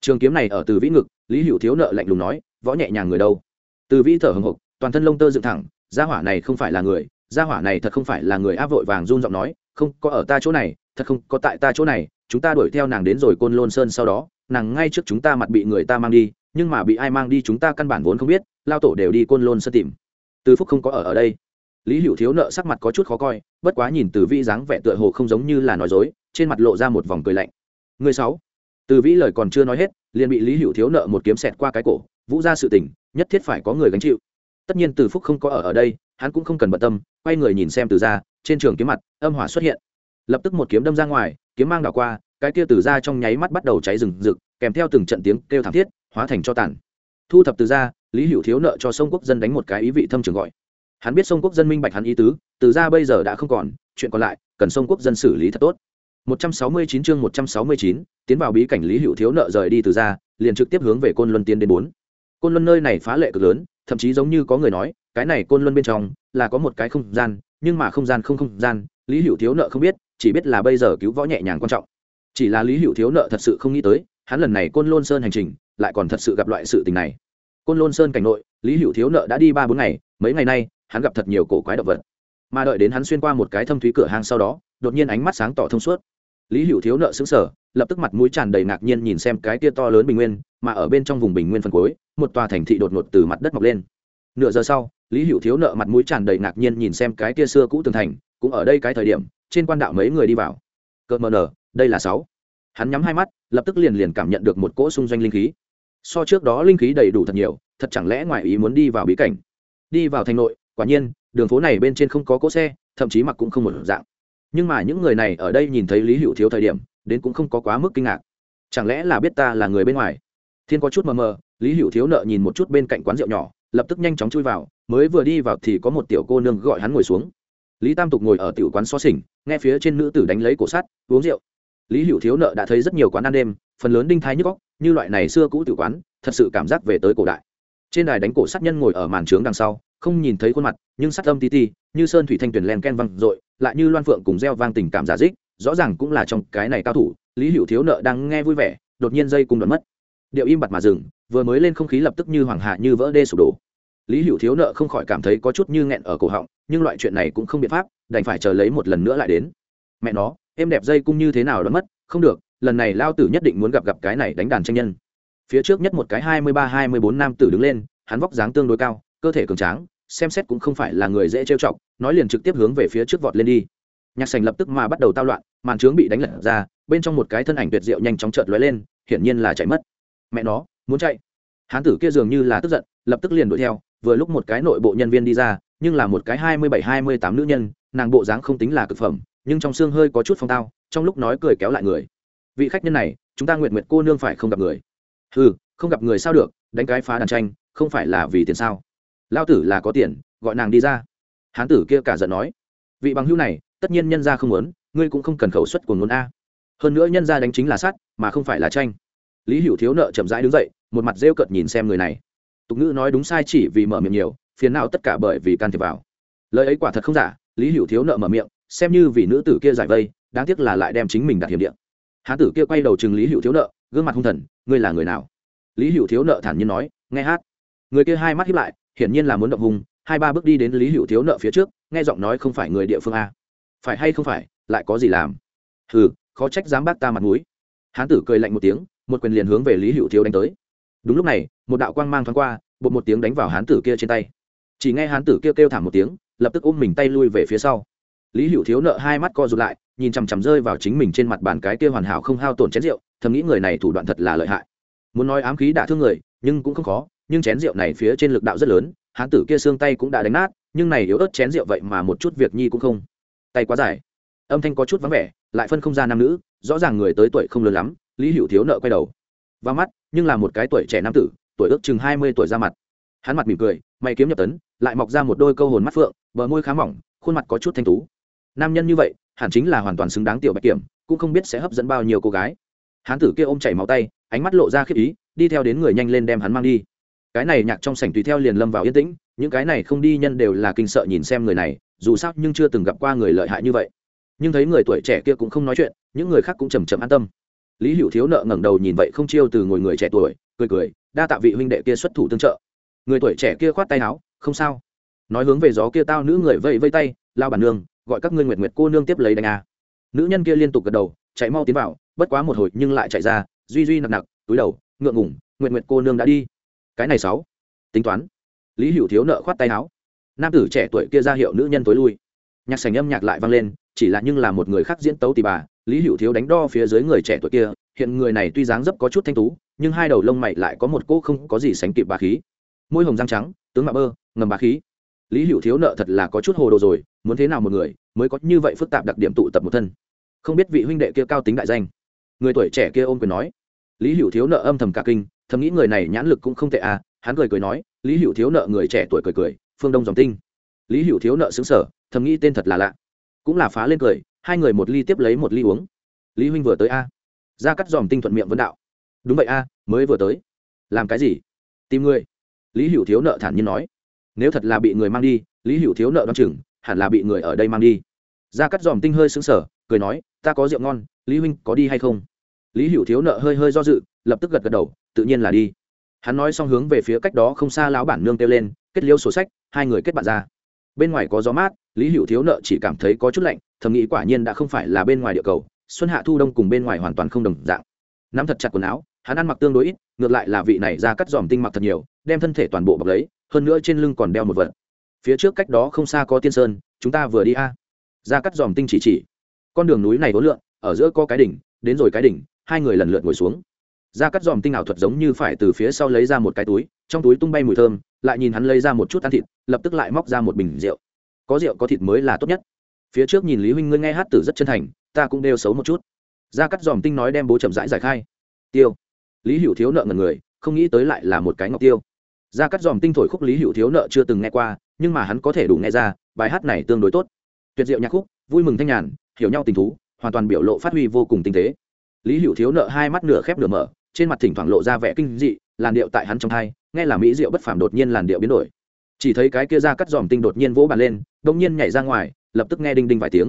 trường kiếm này ở từ vĩ ngực, lý hữu thiếu nợ lạnh lùng nói, võ nhẹ nhàng người đâu? Từ vĩ thở hồng hộc toàn thân lông tơ dựng thẳng, gia hỏa này không phải là người, gia hỏa này thật không phải là người. Áp vội vàng run giọng nói, không, có ở ta chỗ này, thật không, có tại ta chỗ này, chúng ta đuổi theo nàng đến rồi côn lôn sơn sau đó, nàng ngay trước chúng ta mặt bị người ta mang đi, nhưng mà bị ai mang đi chúng ta căn bản vốn không biết, lao tổ đều đi côn lôn sơn tìm. Từ phúc không có ở ở đây. Lý hữu thiếu nợ sắc mặt có chút khó coi, bất quá nhìn từ vĩ dáng vẻ tựa hồ không giống như là nói dối, trên mặt lộ ra một vòng cười lạnh. Người sáu từ vĩ lời còn chưa nói hết, liền bị lý hữu thiếu nợ một kiếm xẹt qua cái cổ, vũ ra sự tình, nhất thiết phải có người gánh chịu. Tất nhiên từ phúc không có ở ở đây, hắn cũng không cần bận tâm, quay người nhìn xem từ ra trên trường kiếm mặt, âm hỏa xuất hiện. Lập tức một kiếm đâm ra ngoài, kiếm mang đảo qua, cái kia từ ra trong nháy mắt bắt đầu cháy rừng rực, kèm theo từng trận tiếng kêu thảm thiết, hóa thành cho tàn. Thu thập từ ra lý hữu thiếu nợ cho sông quốc dân đánh một cái ý vị thâm trường gọi. Hắn biết sông quốc dân minh bạch hắn ý tứ, từ ra bây giờ đã không còn, chuyện còn lại, cần sông quốc dân xử lý thật tốt. 169 chương 169, tiến vào bí cảnh lý hữu thiếu nợ rời đi từ ra liền trực tiếp hướng về côn luân tiến đến bốn. Côn luân nơi này phá lệ cực lớn thậm chí giống như có người nói cái này côn luân bên trong là có một cái không gian nhưng mà không gian không không gian lý hữu thiếu nợ không biết chỉ biết là bây giờ cứu võ nhẹ nhàng quan trọng. Chỉ là lý hữu thiếu nợ thật sự không nghĩ tới hắn lần này côn Luân sơn hành trình lại còn thật sự gặp loại sự tình này. Côn Luân sơn cảnh nội lý hữu thiếu nợ đã đi ba bốn ngày mấy ngày nay hắn gặp thật nhiều cổ quái động vật. Mà đợi đến hắn xuyên qua một cái thâm thúy cửa hang sau đó đột nhiên ánh mắt sáng tỏ thông suốt lý hữu thiếu nợ xứng sở lập tức mặt mũi tràn đầy ngạc nhiên nhìn xem cái tia to lớn bình nguyên, mà ở bên trong vùng bình nguyên phần cuối, một tòa thành thị đột ngột từ mặt đất mọc lên. Nửa giờ sau, lý hữu thiếu nợ mặt mũi tràn đầy ngạc nhiên nhìn xem cái tia xưa cũ tường thành, cũng ở đây cái thời điểm, trên quan đạo mấy người đi vào. Cợt mờ nở, đây là sáu. Hắn nhắm hai mắt, lập tức liền liền cảm nhận được một cỗ xung doanh linh khí. So trước đó linh khí đầy đủ thật nhiều, thật chẳng lẽ ngoài ý muốn đi vào bí cảnh? Đi vào thành nội, quả nhiên, đường phố này bên trên không có cỗ xe, thậm chí mặc cũng không một dạng nhưng mà những người này ở đây nhìn thấy lý hữu thiếu thời điểm, đến cũng không có quá mức kinh ngạc. Chẳng lẽ là biết ta là người bên ngoài? Thiên có chút mờ mờ, lý hữu thiếu nợ nhìn một chút bên cạnh quán rượu nhỏ, lập tức nhanh chóng chui vào, mới vừa đi vào thì có một tiểu cô nương gọi hắn ngồi xuống. Lý tam tục ngồi ở tiểu quán xó xỉnh nghe phía trên nữ tử đánh lấy cổ sắt, uống rượu. Lý hữu thiếu nợ đã thấy rất nhiều quán ăn đêm, phần lớn đinh thái nhức góc như loại này xưa cũ tiểu quán, thật sự cảm giác về tới cổ đại. Trên đài đánh cổ sát nhân ngồi ở màn trướng đằng sau không nhìn thấy khuôn mặt, nhưng sát âm tí ti, như sơn thủy thanh tuyển len ken văng r lại như loan phượng cùng gieo vang tình cảm giả dích, rõ ràng cũng là trong cái này cao thủ, lý hữu thiếu nợ đang nghe vui vẻ, đột nhiên dây cùng đoạn mất. Điệu im bặt mà dừng, vừa mới lên không khí lập tức như hoàng hạ như vỡ đê sụp đổ. Lý hữu thiếu nợ không khỏi cảm thấy có chút như nghẹn ở cổ họng, nhưng loại chuyện này cũng không biện pháp, đành phải chờ lấy một lần nữa lại đến. Mẹ nó, em đẹp dây cung như thế nào đó mất, không được, lần này lao tử nhất định muốn gặp gặp cái này đánh đàn tranh nhân. Phía trước nhất một cái hai mươi ba hai mươi bốn nam tử đứng lên, hắn vóc dáng tương đối cao cơ thể cường tráng, xem xét cũng không phải là người dễ trêu chọc, nói liền trực tiếp hướng về phía trước vọt lên đi. Nhạc sành lập tức mà bắt đầu tao loạn, màn trướng bị đánh lật ra, bên trong một cái thân ảnh tuyệt diệu nhanh chóng trợt lóe lên, hiển nhiên là chạy mất. Mẹ nó, muốn chạy. Hán tử kia dường như là tức giận, lập tức liền đuổi theo, vừa lúc một cái nội bộ nhân viên đi ra, nhưng là một cái hai mươi bảy hai mươi tám nữ nhân, nàng bộ dáng không tính là cực phẩm, nhưng trong xương hơi có chút phong tao, trong lúc nói cười kéo lại người. Vị khách nhân này, chúng ta nguyện nguyện cô nương phải không gặp người. Ừ không gặp người sao được, đánh cái phá đàn tranh, không phải là vì tiền sao? Lao tử là có tiền, gọi nàng đi ra. Hán tử kia cả giận nói, vị bằng hữu này, tất nhiên nhân gia không muốn, ngươi cũng không cần khẩu suất của ngôn a. Hơn nữa nhân gia đánh chính là sắt mà không phải là tranh. Lý hữu thiếu nợ chậm rãi đứng dậy, một mặt rêu cợt nhìn xem người này. Tục ngữ nói đúng sai chỉ vì mở miệng nhiều, phiền nào tất cả bởi vì can thiệp vào. Lời ấy quả thật không giả, lý hữu thiếu nợ mở miệng, xem như vì nữ tử kia giải vây, đáng tiếc là lại đem chính mình đặt hiểm điện hán tử kia quay đầu chừng lý hữu thiếu nợ, gương mặt hung thần, ngươi là người nào? Lý hữu thiếu nợ thản nhiên nói, nghe hát. Người kia hai mắt hiếp lại hiển nhiên là muốn động hung, hai ba bước đi đến lý hữu thiếu nợ phía trước, nghe giọng nói không phải người địa phương a. Phải hay không phải, lại có gì làm? Hừ, khó trách dám bác ta mặt mũi. Hán tử cười lạnh một tiếng, một quyền liền hướng về lý hữu thiếu đánh tới. Đúng lúc này, một đạo quang mang thoáng qua, bột một tiếng đánh vào hán tử kia trên tay. Chỉ nghe hán tử kia kêu thảm một tiếng, lập tức ôm mình tay lui về phía sau. Lý hữu thiếu nợ hai mắt co rụt lại, nhìn chằm chằm rơi vào chính mình trên mặt bàn cái kia hoàn hảo không hao tổn chén rượu, thầm nghĩ người này thủ đoạn thật là lợi hại. Muốn nói ám khí đả thương người, nhưng cũng không khó nhưng chén rượu này phía trên lực đạo rất lớn, hán tử kia xương tay cũng đã đánh nát, nhưng này yếu ớt chén rượu vậy mà một chút việc nhi cũng không. Tay quá dài. Âm thanh có chút vắng vẻ, lại phân không ra nam nữ, rõ ràng người tới tuổi không lớn lắm, lý hữu thiếu nợ quay đầu. Và mắt, nhưng là một cái tuổi trẻ nam tử, tuổi ước chừng hai mươi tuổi ra mặt. Hắn mặt mỉm cười, mày kiếm nhập tấn, lại mọc ra một đôi câu hồn mắt phượng, bờ môi khá mỏng, khuôn mặt có chút thanh tú. Nam nhân như vậy, hẳn chính là hoàn toàn xứng đáng tiểu bạch kiểm, cũng không biết sẽ hấp dẫn bao nhiêu cô gái. Hán tử kia ôm chảy máu tay, ánh mắt lộ ra khiếp ý, đi theo đến người nhanh lên đem hắn mang đi cái này nhạc trong sảnh tùy theo liền lâm vào yên tĩnh, những cái này không đi nhân đều là kinh sợ nhìn xem người này, dù sao nhưng chưa từng gặp qua người lợi hại như vậy. Nhưng thấy người tuổi trẻ kia cũng không nói chuyện, những người khác cũng chầm chậm an tâm. Lý hữu thiếu nợ ngẩng đầu nhìn vậy không chiêu từ ngồi người trẻ tuổi, cười cười, đa tạ vị huynh đệ kia xuất thủ tương trợ. Người tuổi trẻ kia khoát tay áo, không sao. Nói hướng về gió kia tao nữ người vây vây tay, lao bản nương, gọi các ngươi nguyệt nguyệt cô nương tiếp lấy đánh a. Nữ nhân kia liên tục gật đầu, chạy mau tiến vào, bất quá một hồi nhưng lại chạy ra, duy duy nặc nặc túi đầu, ngượng ngủng nguyệt nguyệt cô nương đã đi cái này sáu. Tính toán. Lý hữu thiếu nợ khoát tay áo. Nam tử trẻ tuổi kia ra hiệu nữ nhân tối lui. Nhạc sành âm nhạc lại vang lên, chỉ là nhưng là một người khác diễn tấu tì bà, lý hữu thiếu đánh đo phía dưới người trẻ tuổi kia, hiện người này tuy dáng dấp có chút thanh tú, nhưng hai đầu lông mày lại có một cô không có gì sánh kịp bà khí. Môi hồng răng trắng, tướng mạ bơ, ngầm bà khí. Lý hữu thiếu nợ thật là có chút hồ đồ rồi, muốn thế nào một người mới có như vậy phức tạp đặc điểm tụ tập một thân? Không biết vị huynh đệ kia cao tính đại danh. Người tuổi trẻ kia ôm quyền nói. Lý hữu thiếu nợ âm thầm cả kinh thầm nghĩ người này nhãn lực cũng không tệ à hắn cười cười nói, lý hữu thiếu nợ người trẻ tuổi cười cười, phương đông dòng tinh. Lý hữu thiếu nợ xứng sở, thầm nghĩ tên thật là lạ. Cũng là phá lên cười, hai người một ly tiếp lấy một ly uống. Lý huynh vừa tới a. Ra cắt dòm tinh thuận miệng vấn đạo. Đúng vậy a, mới vừa tới. Làm cái gì? Tìm người. Lý hữu thiếu nợ thản nhiên nói. Nếu thật là bị người mang đi, lý hữu thiếu nợ đ o á n chừng, hẳn là bị người ở đây mang đi. Ra cắt dòm tinh hơi xứng sở, cười nói, ta có rượu ngon, lý huynh có đi hay không? Lý hữu thiếu nợ hơi hơi do dự, lập tức gật gật đầu tự nhiên là đi. Hắn nói xong hướng về phía cách đó không xa lão bản nương kêu lên, kết liêu sổ sách, hai người kết bạn ra. Bên ngoài có gió mát, lý hữu thiếu nợ chỉ cảm thấy có chút lạnh, thầm nghĩ quả nhiên đã không phải là bên ngoài địa cầu, xuân hạ thu đông cùng bên ngoài hoàn toàn không đồng dạng. Nắm thật chặt quần áo, hắn ăn mặc tương đối ít, ngược lại là vị này ra cắt dòm tinh mặc thật nhiều, đem thân thể toàn bộ bọc lấy, hơn nữa trên lưng còn đeo một vật. Phía trước cách đó không xa có tiên sơn, chúng ta vừa đi a. Ra cắt dòm tinh chỉ chỉ. Con đường núi này vốn lượn, ở giữa có cái đỉnh, đến rồi cái đỉnh, hai người lần lượt ngồi xuống ra cắt dòm tinh ảo thuật giống như phải từ phía sau lấy ra một cái túi, trong túi tung bay mùi thơm, lại nhìn hắn lấy ra một chút ăn thịt, lập tức lại móc ra một bình rượu. Có rượu có thịt mới là tốt nhất. Phía trước nhìn lý huynh ngươi nghe hát tử rất chân thành, ta cũng đều xấu một chút. Ra cắt dòm tinh nói đem bố chậm rãi giải khai. Tiêu. Lý hữu thiếu nợ ngần người, không nghĩ tới lại là một cái ngọc tiêu. Ra cắt dòm tinh thổi khúc lý hữu thiếu nợ chưa từng nghe qua, nhưng mà hắn có thể đủ nghe ra, bài hát này tương đối tốt. Tuyệt diệu nhạc khúc, vui mừng thanh nhàn, hiểu nhau tình thú, hoàn toàn biểu lộ phát huy vô cùng tinh tế. Lý hữu thiếu nợ hai mắt nửa khép nửa mở trên mặt thỉnh thoảng lộ ra vẻ kinh dị, làn điệu tại hắn trong hai nghe là mỹ diệu bất phàm đột nhiên làn điệu biến đổi. Chỉ thấy cái kia ra cắt dòm tinh đột nhiên vỗ bàn lên đông nhiên nhảy ra ngoài, lập tức nghe đinh đinh vài tiếng.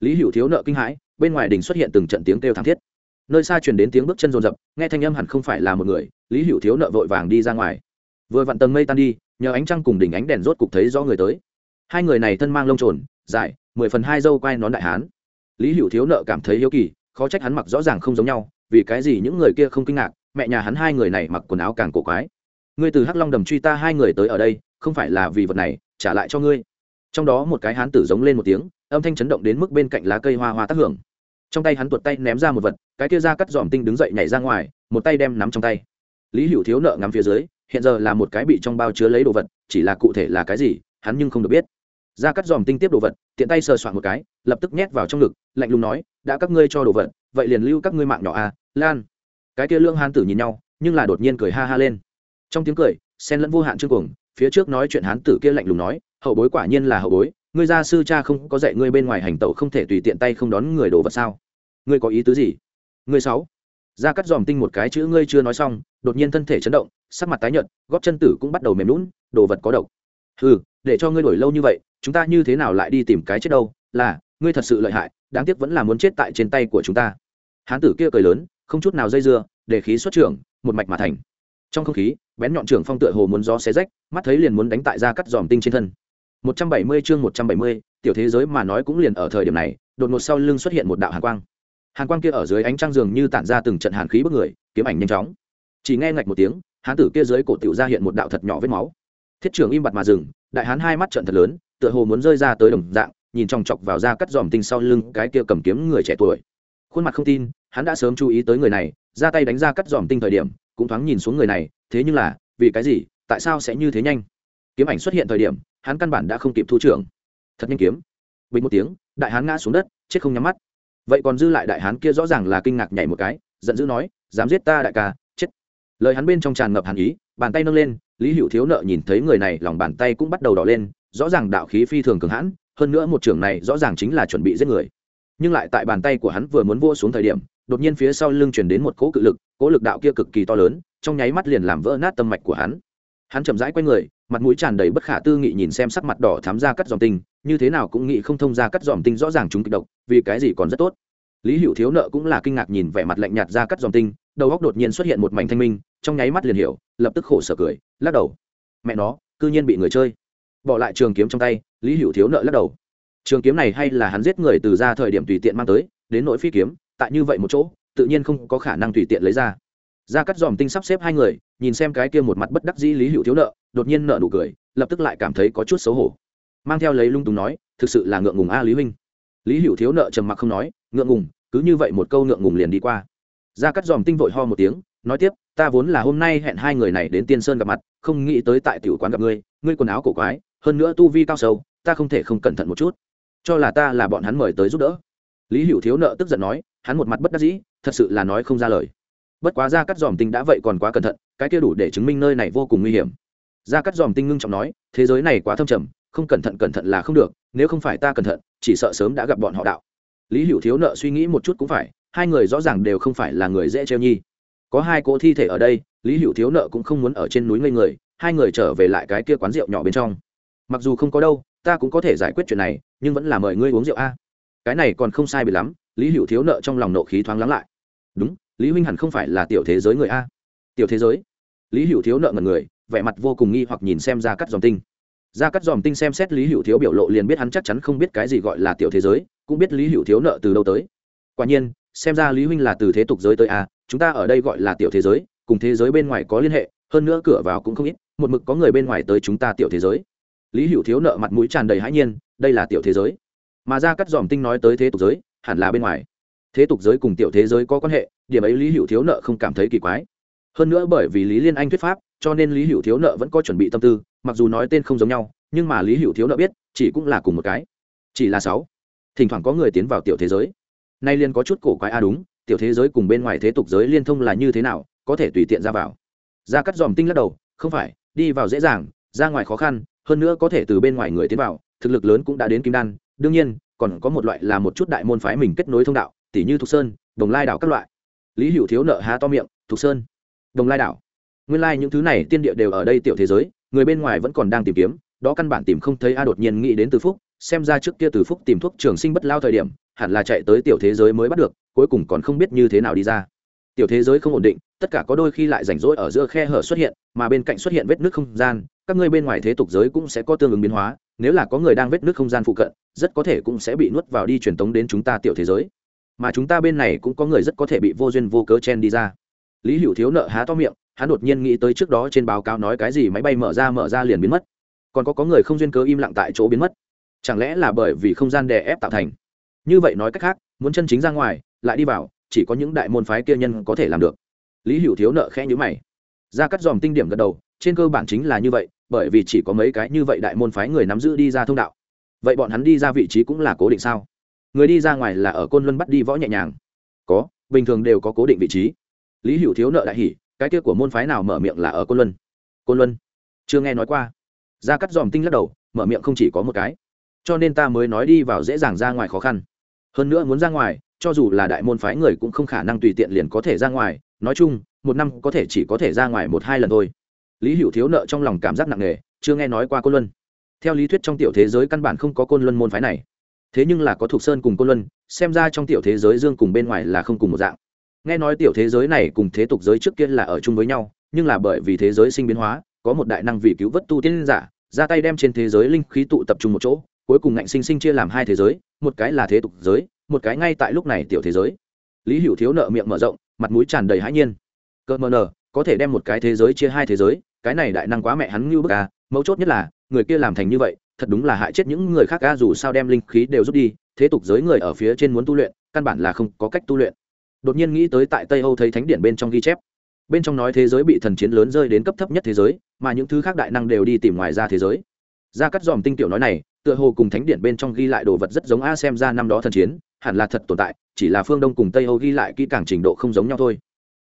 Lý hữu thiếu nợ kinh hãi, bên ngoài đình xuất hiện từng trận tiếng kêu thảm thiết. Nơi xa truyền đến tiếng bước chân rồn rập, nghe thanh âm hẳn không phải là một người, lý hữu thiếu nợ vội vàng đi ra ngoài. Vừa vặn tầng mây tan đi, nhờ ánh trăng cùng đỉnh ánh đèn rốt cục thấy rõ người tới. Hai người này thân mang lông trồn, dài, mười phần hai dâu quai nón đại hán. Lý hữu thiếu nợ cảm thấy hiếu kỳ, khó trách hắn mặc rõ ràng không giống nhau vì cái gì những người kia không kinh ngạc, mẹ nhà hắn hai người này mặc quần áo càng cổ quái. Ngươi từ hắc long đầm truy ta hai người tới ở đây, không phải là vì vật này, trả lại cho ngươi. Trong đó một cái hán tử giống lên một tiếng, âm thanh chấn động đến mức bên cạnh lá cây hoa hoa tác hưởng. Trong tay hắn tuột tay ném ra một vật, cái kia ra cắt dòm tinh đứng dậy nhảy ra ngoài, một tay đem nắm trong tay. Lý hữu thiếu nợ ngắm phía dưới, hiện giờ là một cái bị trong bao chứa lấy đồ vật, chỉ là cụ thể là cái gì, hắn nhưng không được biết ra cắt dòm tinh tiếp đồ vật, tiện tay sờ soạn một cái, lập tức nhét vào trong ngực, lạnh lùng nói, đã các ngươi cho đồ vật, vậy liền lưu các ngươi mạng nhỏ à lan. Cái kia lương hán tử nhìn nhau, nhưng là đột nhiên cười ha ha lên. Trong tiếng cười sen lẫn vô hạn chương cuồng, phía trước nói chuyện hán tử kia lạnh lùng nói, hậu bối quả nhiên là hậu bối, ngươi gia sư cha không có dạy ngươi bên ngoài hành tẩu không thể tùy tiện tay không đón người đồ vật sao? Ngươi có ý tứ gì? Ngươi sáu. Ra cắt dòm tinh một cái chữ ngươi chưa nói xong, đột nhiên thân thể chấn động, sắc mặt tái nhợt góp chân tử cũng bắt đầu mềm lún đồ vật có độc. Ừ để cho ngươi đổi lâu như vậy chúng ta như thế nào lại đi tìm cái chết đâu là ngươi thật sự lợi hại đáng tiếc vẫn là muốn chết tại trên tay của chúng ta. Hán tử kia cười lớn không chút nào dây dưa để khí xuất trưởng một mạch mà thành. Trong không khí bén nhọn trưởng phong tựa hồ muốn gió xé rách mắt thấy liền muốn đánh tại ra cắt dòm tinh trên thân. 170 chương 170, tiểu thế giới mà nói cũng liền ở thời điểm này đột ngột sau lưng xuất hiện một đạo hàn quang. Hàn quang kia ở dưới ánh trăng dường như tản ra từng trận hàn khí bức người kiếm ảnh nhanh chóng. Chỉ nghe ngạch một tiếng hán tử kia dưới cổ tiểu ra hiện một đạo thật nhỏ vết máu thiết trưởng im bặt mà dừng, đại hán hai mắt trận thật lớn, tựa hồ muốn rơi ra tới đồng dạng, nhìn chòng chọc vào da cắt dòm tinh sau lưng cái kia cầm kiếm người trẻ tuổi. Khuôn mặt không tin, hắn đã sớm chú ý tới người này, ra tay đánh ra cắt dòm tinh thời điểm, cũng thoáng nhìn xuống người này, thế nhưng là, vì cái gì, tại sao sẽ như thế nhanh? Kiếm ảnh xuất hiện thời điểm, hắn căn bản đã không kịp thu trưởng. Thật nhanh kiếm. Bình một tiếng, đại hán ngã xuống đất, chết không nhắm mắt. Vậy còn dư lại đại hán kia rõ ràng là kinh ngạc nhảy một cái, giận dữ nói, dám giết ta đại ca, chết. Lời hắn bên trong tràn ngập hàn ý, bàn tay nâng lên lý hữu thiếu nợ nhìn thấy người này, lòng bàn tay cũng bắt đầu đỏ lên, rõ ràng đạo khí phi thường cường hãn, hơn nữa một trưởng này rõ ràng chính là chuẩn bị giết người. Nhưng lại tại bàn tay của hắn vừa muốn vô xuống thời điểm, đột nhiên phía sau lưng chuyển đến một cỗ cự lực, cỗ lực đạo kia cực kỳ to lớn, trong nháy mắt liền làm vỡ nát tâm mạch của hắn. Hắn chậm rãi q u a y người, mặt mũi tràn đầy bất khả tư nghị nhìn xem sắc mặt đỏ thám ra cắt dòm tinh, như thế nào cũng nghĩ không thông ra cắt dòm tinh rõ ràng chúng kịch độc, vì cái gì còn rất tốt. Lý hữu thiếu nợ cũng là kinh ngạc nhìn vẻ mặt lạnh nhạt ra cắt dòm tinh, đầu góc đột nhiên xuất hiện một mảnh thanh minh trong nháy mắt liền hiểu, lập tức khổ sở cười, lắc đầu. Mẹ nó, cư nhiên bị người chơi. Bỏ lại trường kiếm trong tay, lý hữu thiếu nợ lắc đầu. Trường kiếm này hay là hắn giết người từ ra thời điểm tùy tiện mang tới, đến nỗi phi kiếm, tại như vậy một chỗ, tự nhiên không có khả năng tùy tiện lấy ra. Ra cắt dòm tinh sắp xếp hai người, nhìn xem cái kia một mặt bất đắc dĩ lý hữu thiếu nợ, đột nhiên nợ nụ cười, lập tức lại cảm thấy có chút xấu hổ. Mang theo lấy lung tùng nói, thực sự là ngượng ngùng a, lý huynh. Lý hữu thiếu nợ trầm mặc không nói, ngượng ngùng, cứ như vậy một câu ngượng ngùng liền đi qua. Ra cắt dòm tinh vội ho một tiếng, nói tiếp ta vốn là hôm nay hẹn hai người này đến tiên sơn gặp mặt, không nghĩ tới tại tiểu quán gặp ngươi ngươi quần áo cổ quái, hơn nữa tu vi cao sâu, ta không thể không cẩn thận một chút. Cho là ta là bọn hắn mời tới giúp đỡ. Lý hữu thiếu nợ tức giận nói, hắn một mặt bất đắc dĩ, thật sự là nói không ra lời. Bất quá ra cắt dòm tinh đã vậy còn quá cẩn thận, cái kia đủ để chứng minh nơi này vô cùng nguy hiểm. Ra cắt dòm tinh ngưng trọng nói, thế giới này quá thâm trầm, không cẩn thận cẩn thận là không được, nếu không phải ta cẩn thận, chỉ sợ sớm đã gặp bọn họ đạo. Lý hữu thiếu nợ suy nghĩ một chút cũng phải, hai người rõ ràng đều không phải là người dễ treo nhi có hai cỗ thi thể ở đây, lý hữu thiếu nợ cũng không muốn ở trên núi ngây người, hai người trở về lại cái kia quán rượu nhỏ bên trong. Mặc dù không có đâu, ta cũng có thể giải quyết chuyện này, nhưng vẫn là mời ngươi uống rượu a. Cái này còn không sai bị lắm, lý hữu thiếu nợ trong lòng nộ khí thoáng lắng lại. Đúng, lý huynh hẳn không phải là tiểu thế giới người a. Tiểu thế giới? Lý hữu thiếu nợ ngần người, vẻ mặt vô cùng nghi hoặc nhìn xem ra cắt dòng tinh. Ra cắt dòm tinh xem xét lý hữu thiếu biểu lộ liền biết hắn chắc chắn không biết cái gì gọi là tiểu thế giới, cũng biết lý hữu thiếu nợ từ đâu tới. Quả nhiên, xem ra lý huynh là từ thế tục giới tới a chúng ta ở đây gọi là tiểu thế giới, cùng thế giới bên ngoài có liên hệ, hơn nữa cửa vào cũng không ít, một mực có người bên ngoài tới chúng ta tiểu thế giới. Lý hữu thiếu nợ mặt mũi tràn đầy hãi nhiên, đây là tiểu thế giới. Mà ra cắt dòm tinh nói tới thế tục giới, hẳn là bên ngoài. Thế tục giới cùng tiểu thế giới có quan hệ, điểm ấy lý hữu thiếu nợ không cảm thấy kỳ quái. Hơn nữa bởi vì lý liên anh thuyết pháp, cho nên lý hữu thiếu nợ vẫn có chuẩn bị tâm tư, mặc dù nói tên không giống nhau, nhưng mà lý hữu thiếu nợ biết, chỉ cũng là cùng một cái. Chỉ là sáu. Thỉnh thoảng có người tiến vào tiểu thế giới. Nay liên có chút cổ quái a đúng tiểu thế giới cùng bên ngoài thế tục giới liên thông là như thế nào, có thể tùy tiện ra vào. Ra cắt dòm tinh lắc đầu, không phải, đi vào dễ dàng, ra ngoài khó khăn, hơn nữa có thể từ bên ngoài người tiến vào, thực lực lớn cũng đã đến kim đan. Đương nhiên, còn có một loại là một chút đại môn phái mình kết nối thông đạo tỷ như thục sơn, đồng lai đảo các loại. Lý hữu thiếu nợ há to miệng, thục sơn, đồng lai đảo? Nguyên lai、like、những thứ này tiên địa đều ở đây tiểu thế giới, người bên ngoài vẫn còn đang tìm kiếm, đó căn bản tìm không thấy a đột nhiên nghĩ đến từ phúc, xem ra trước kia từ phúc tìm thuốc trường sinh bất lao thời điểm, hẳn là chạy tới tiểu thế giới mới bắt được cuối cùng còn không biết như thế nào đi ra. Tiểu thế giới không ổn định, tất cả có đôi khi lại rảnh rỗi ở giữa khe hở xuất hiện, mà bên cạnh xuất hiện vết nước không gian, các ngươi bên ngoài thế tục giới cũng sẽ có tương ứng biến hóa, nếu là có người đang vết nước không gian phụ cận, rất có thể cũng sẽ bị nuốt vào đi truyền tống đến chúng ta tiểu thế giới. Mà chúng ta bên này cũng có người rất có thể bị vô duyên vô cớ chen đi ra. Lý hữu thiếu nợ há to miệng, hắn đột nhiên nghĩ tới trước đó trên báo cáo nói cái gì máy bay mở ra mở ra liền biến mất. Còn có có người không duyên cớ im lặng tại chỗ biến mất. Chẳng lẽ là bởi vì không gian đè ép tạo thành? Như vậy nói cách khác, muốn chân chính ra ngoài lại đi vào chỉ có những đại môn phái kia nhân có thể làm được. Lý hữu thiếu nợ khẽ nhữ mày. Ra cắt dòm tinh điểm gật đầu trên cơ bản chính là như vậy bởi vì chỉ có mấy cái như vậy đại môn phái người nắm giữ đi ra thông đạo. Vậy bọn hắn đi ra vị trí cũng là cố định sao? Người đi ra ngoài là ở côn luân bắt đi võ nhẹ nhàng. Có bình thường đều có cố định vị trí. Lý hữu thiếu nợ đại hỉ, cái kia của môn phái nào mở miệng là ở côn luân? Côn luân? Chưa nghe nói qua. Ra cắt dòm tinh lắc đầu mở miệng không chỉ có một cái. Cho nên ta mới nói đi vào dễ dàng ra ngoài khó khăn. Hơn nữa muốn ra ngoài cho dù là đại môn phái người cũng không khả năng tùy tiện liền có thể ra ngoài. Nói chung, một năm có thể chỉ có thể ra ngoài một hai lần thôi. Lý hữu thiếu nợ trong lòng cảm giác nặng nề, chưa nghe nói qua côn luân. Theo lý thuyết trong tiểu thế giới căn bản không có côn luân môn phái này. Thế nhưng là có thục sơn cùng côn luân, xem ra trong tiểu thế giới dương cùng bên ngoài là không cùng một dạng. Nghe nói tiểu thế giới này cùng thế tục giới trước kia là ở chung với nhau, nhưng là bởi vì thế giới sinh biến hóa, có một đại năng vị cứu vớt tu tiên giả, ra tay đem trên thế giới linh khí tụ tập trung một chỗ, cuối cùng ngạnh sinh sinh chia làm hai thế giới, một cái là thế tục giới một cái ngay tại lúc này tiểu thế giới. Lý hữu thiếu nợ miệng mở rộng, mặt mũi tràn đầy hãi nhiên. Cơ mờ nờ, có thể đem một cái thế giới chia hai thế giới, cái này đại năng quá mẹ hắn như bức à mấu chốt nhất là, người kia làm thành như vậy, thật đúng là hại chết những người khác ca dù sao đem linh khí đều rút đi, thế tục giới người ở phía trên muốn tu luyện, căn bản là không có cách tu luyện. Đột nhiên nghĩ tới tại tây âu thấy thánh điển bên trong ghi chép. Bên trong nói thế giới bị thần chiến lớn rơi đến cấp thấp nhất thế giới, mà những thứ khác đại năng đều đi tìm ngoài ra thế giới. Ra cắt dòm tinh tiểu nói này, tựa hồ cùng thánh điển bên trong ghi lại đồ vật rất giống a, xem ra năm đó thần chiến hẳn là thật tồn tại, chỉ là phương đông cùng tây âu ghi lại kỹ càng trình độ không giống nhau thôi.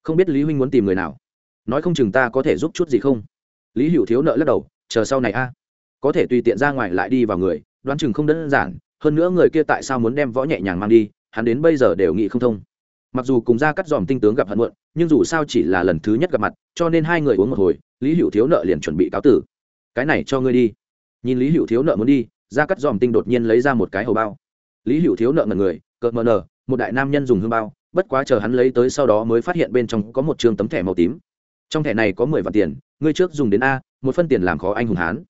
Không biết lý huynh muốn tìm người nào? Nói không chừng ta có thể giúp chút gì không? Lý hữu thiếu nợ lắc đầu, chờ sau này a. Có thể tùy tiện ra ngoài lại đi vào người, đoán chừng không đơn giản, hơn nữa người kia tại sao muốn đem võ nhẹ nhàng mang đi, hắn đến bây giờ đều nghĩ không thông. Mặc dù cùng ra cắt dòm tinh tướng gặp hận muộn, nhưng dù sao chỉ là lần thứ nhất gặp mặt, cho nên hai người uống một hồi, lý hữu thiếu nợ liền chuẩn bị cáo tử. Cái này cho ngươi đi. Nhìn lý hữu thiếu nợ muốn đi, ra cắt dòm tinh đột nhiên lấy ra một cái hầu bao. Lý hữu thiếu nợ ngần người cợt mờ nờ, một đại nam nhân dùng hương bao, bất quá chờ hắn lấy tới sau đó mới phát hiện bên trong có một trường tấm thẻ màu tím. Trong thẻ này có mười vạn tiền, ngươi trước dùng đến a, một phân tiền làm khó anh hùng hán.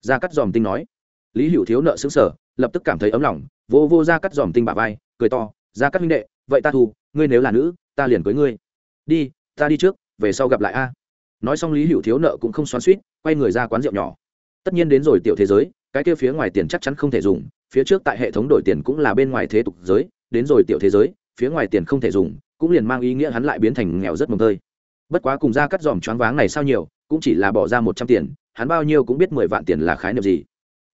Ra cắt dòm tinh nói. Lý hữu thiếu nợ xứng sở lập tức cảm thấy ấm lòng, vô vô ra cắt dòm tinh bà vai, cười to ra cắt huynh đệ, vậy ta thu ngươi nếu là nữ, ta liền cưới ngươi. Đi, ta đi trước, về sau gặp lại a. Nói xong lý hữu thiếu nợ cũng không xoắn suýt quay người ra quán rượu nhỏ. Tất nhiên đến rồi tiểu thế giới, cái kia phía ngoài tiền chắc chắn không thể dùng, phía trước tại hệ thống đổi tiền cũng là bên ngoài thế tục giới đến rồi tiểu thế giới, phía ngoài tiền không thể dùng, cũng liền mang ý nghĩa hắn lại biến thành nghèo rất mồng tơi. Bất quá cùng ra cắt dòm choáng váng này sao nhiều, cũng chỉ là bỏ ra một trăm tiền, hắn bao nhiêu cũng biết mười vạn tiền là khái niệm gì.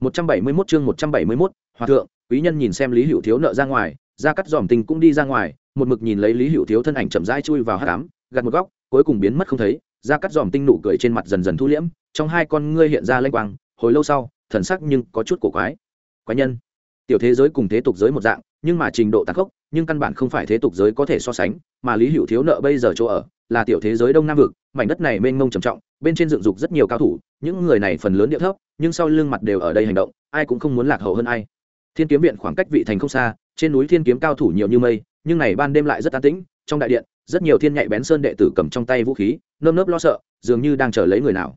Một trăm bảy mươi mốt chương một trăm bảy mươi mốt, hòa thượng, quý nhân nhìn xem lý hữu thiếu nợ ra ngoài, ra cắt dòm tình cũng đi ra ngoài, một mực nhìn lấy lý hữu thiếu thân ảnh chậm rãi chui vào hát cám gạt một góc, cuối cùng biến mất không thấy, ra cắt dòm tinh nụ cười trên mặt dần dần thu liễm, trong hai con ngươi hiện ra lênh quang, hồi lâu sau, thần sắc nhưng có chút cổ quái. Quái nhân tiểu thế giới cùng thế tục giới một dạng, nhưng mà trình độ tàn khốc, nhưng căn bản không phải thế tục giới có thể so sánh, mà lý hữu thiếu nợ bây giờ chỗ ở, là tiểu thế giới đông nam vực, mảnh đất này mênh mông trầm trọng, bên trên dựng dục rất nhiều cao thủ, những người này phần lớn địa thấp, nhưng sau lưng mặt đều ở đây hành động, ai cũng không muốn lạc hậu hơn ai. Thiên kiếm viện khoảng cách vị thành không xa, trên núi thiên kiếm cao thủ nhiều như mây, nhưng này ban đêm lại rất an tĩnh, trong đại điện, rất nhiều thiên nhạy bén sơn đệ tử cầm trong tay vũ khí, nơm nớp lo sợ, dường như đang chờ lấy người nào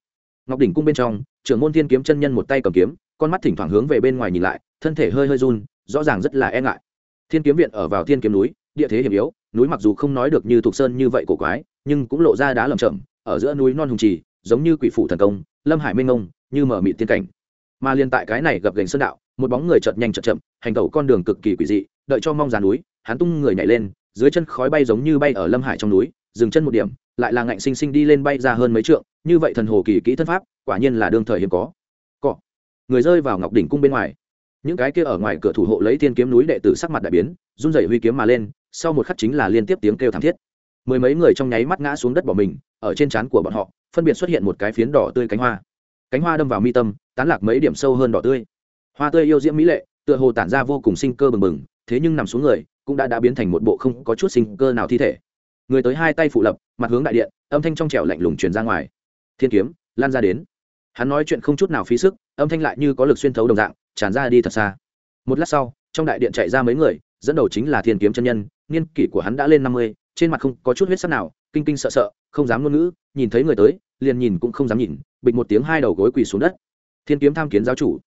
ngọc đỉnh cung bên trong, trưởng môn thiên kiếm chân nhân một tay cầm kiếm, con mắt thỉnh thoảng hướng về bên ngoài nhìn lại, thân thể hơi hơi run, rõ ràng rất là e ngại. Thiên kiếm viện ở vào thiên kiếm núi, địa thế hiểm yếu, núi mặc dù không nói được như thục sơn như vậy cổ quái, nhưng cũng lộ ra đá lầm chậm ở giữa núi non hùng trì, giống như quỷ phủ thần công, lâm hải minh ông như mở mị tiên cảnh. Mà liên tại cái này gặp gành sơn đạo, một bóng người chợt nhanh chợt chậm, hành tẩu con đường cực kỳ quỷ dị, đợi cho mong giàn núi, hắn tung người nhảy lên, dưới chân khói bay giống như bay ở lâm hải trong núi, dừng chân một điểm, lại là ngạnh sinh sinh đi lên bay ra hơn mấy trượng như vậy thần hồ kỳ kỹ thân pháp, quả nhiên là đương thời hiếm có. Cọ. Người rơi vào ngọc đỉnh cung bên ngoài. Những cái kia ở ngoài cửa thủ hộ lấy thiên kiếm núi đệ tử sắc mặt đại biến, run rẩy huy kiếm mà lên, sau một khắc chính là liên tiếp tiếng kêu thảm thiết. Mười mấy người trong nháy mắt ngã xuống đất bỏ mình, ở trên trán của bọn họ, phân biệt xuất hiện một cái phiến đỏ tươi cánh hoa. Cánh hoa đâm vào mi tâm, tán lạc mấy điểm sâu hơn đỏ tươi. Hoa tươi yêu diễm mỹ lệ, tựa hồ tản ra vô cùng sinh cơ bừng bừng, thế nhưng nằm xuống người, cũng đã đã biến thành một bộ không có chút sinh cơ nào thi thể. Người tới hai tay phụ lập, mặt hướng đại điện, âm thanh trong trẻo lạnh lùng truyền ra ngoài thiên kiếm, lan ra đến. Hắn nói chuyện không chút nào phí sức, âm thanh lại như có lực xuyên thấu đồng dạng, tràn ra đi thật xa. Một lát sau, trong đại điện chạy ra mấy người, dẫn đầu chính là thiên kiếm chân nhân, niên kỷ của hắn đã lên năm mươi, trên mặt không có chút huyết sắc nào, kinh kinh sợ sợ, không dám ngôn ngữ, nhìn thấy người tới, liền nhìn cũng không dám nhìn, bịch một tiếng hai đầu gối quỳ xuống đất. Thiên kiếm tham kiến giáo chủ.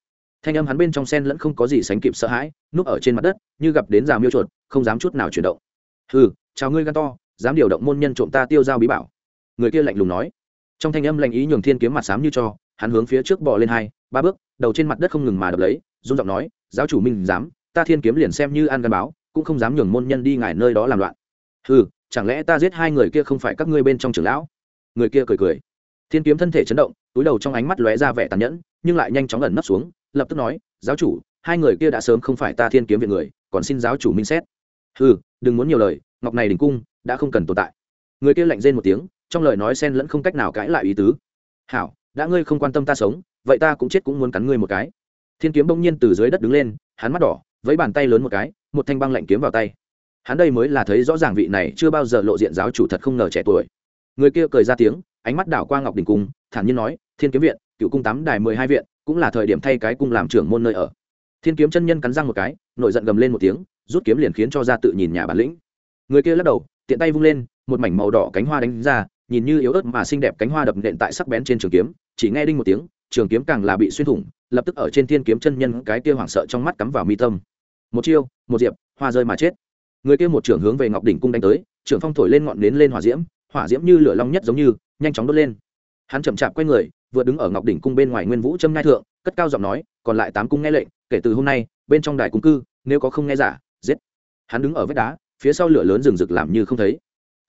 Thanh âm hắn bên trong sen lẫn không có gì sánh kịp sợ hãi, núp ở trên mặt đất, như gặp đến già miêu chuột, không dám chút nào chuyển động. Hừ, chào ngươi gan to, dám điều động môn nhân trộm ta tiêu dao bí bảo. Người kia lạnh lùng nói trong thanh âm lành ý nhường thiên kiếm mặt xám như cho, hắn hướng phía trước bò lên hai, ba bước, đầu trên mặt đất không ngừng mà đập lấy, run giọng nói, giáo chủ minh dám, ta thiên kiếm liền xem như ăn gắn báo, cũng không dám nhường môn nhân đi ngài nơi đó làm loạn. Ừ chẳng lẽ ta giết hai người kia không phải các ngươi bên trong trưởng lão? Người kia cười cười. Thiên kiếm thân thể chấn động, túi đầu trong ánh mắt lóe ra vẻ tàn nhẫn, nhưng lại nhanh chóng ẩn nấp xuống, lập tức nói, giáo chủ, hai người kia đã sớm không phải ta thiên kiếm viện người, còn xin giáo chủ minh xét. Ừ đừng muốn nhiều lời, ngọc này đình cung, đã không cần tồn tại. Người kia lạnh rên một tiếng trong lời nói xen lẫn không cách nào cãi lại ý tứ. Hảo, đã ngươi không quan tâm ta sống, vậy ta cũng chết cũng muốn cắn ngươi một cái. Thiên kiếm bỗng nhiên từ dưới đất đứng lên, hắn mắt đỏ với bàn tay lớn một cái, một thanh băng lạnh kiếm vào tay. Hắn đây mới là thấy rõ ràng vị này chưa bao giờ lộ diện giáo chủ thật không ngờ trẻ tuổi. Người kia cười ra tiếng, ánh mắt đảo qua ngọc đình cung, thản nhiên nói, thiên kiếm viện, cựu cung tám đài mười hai viện, cũng là thời điểm thay cái cung làm trưởng môn nơi ở. Thiên kiếm chân nhân cắn răng một cái nội giận gầm lên một tiếng, rút kiếm liền khiến cho ra tự nhìn nhà bản lĩnh. Người kia lắc đầu, tiện tay vung lên, một mảnh màu đỏ cánh hoa đánh ra nhìn như yếu ớt mà xinh đẹp cánh hoa đập nện tại sắc bén trên trường kiếm, chỉ nghe đinh một tiếng, trường kiếm càng là bị xuyên thủng, lập tức ở trên thiên kiếm chân nhân cái kia hoảng sợ trong mắt cắm vào mi tâm. Một chiêu, một diệp, hoa rơi mà chết. Người kia một trưởng hướng về ngọc đỉnh cung đánh tới, trưởng phong thổi lên ngọn nến lên hỏa diễm hỏa diễm như lửa long nhất giống như, nhanh chóng đốt lên. Hắn chậm chạp quay người, vừa đứng ở ngọc đỉnh cung bên ngoài nguyên vũ châm ngai thượng, cất cao giọng nói, còn lại tám cung nghe lệnh, kể từ hôm nay, bên trong đài cung cư, nếu có không nghe giả, giết. Hắn đứng ở vách đá, phía sau lửa lớn rừng rực làm như không thấy.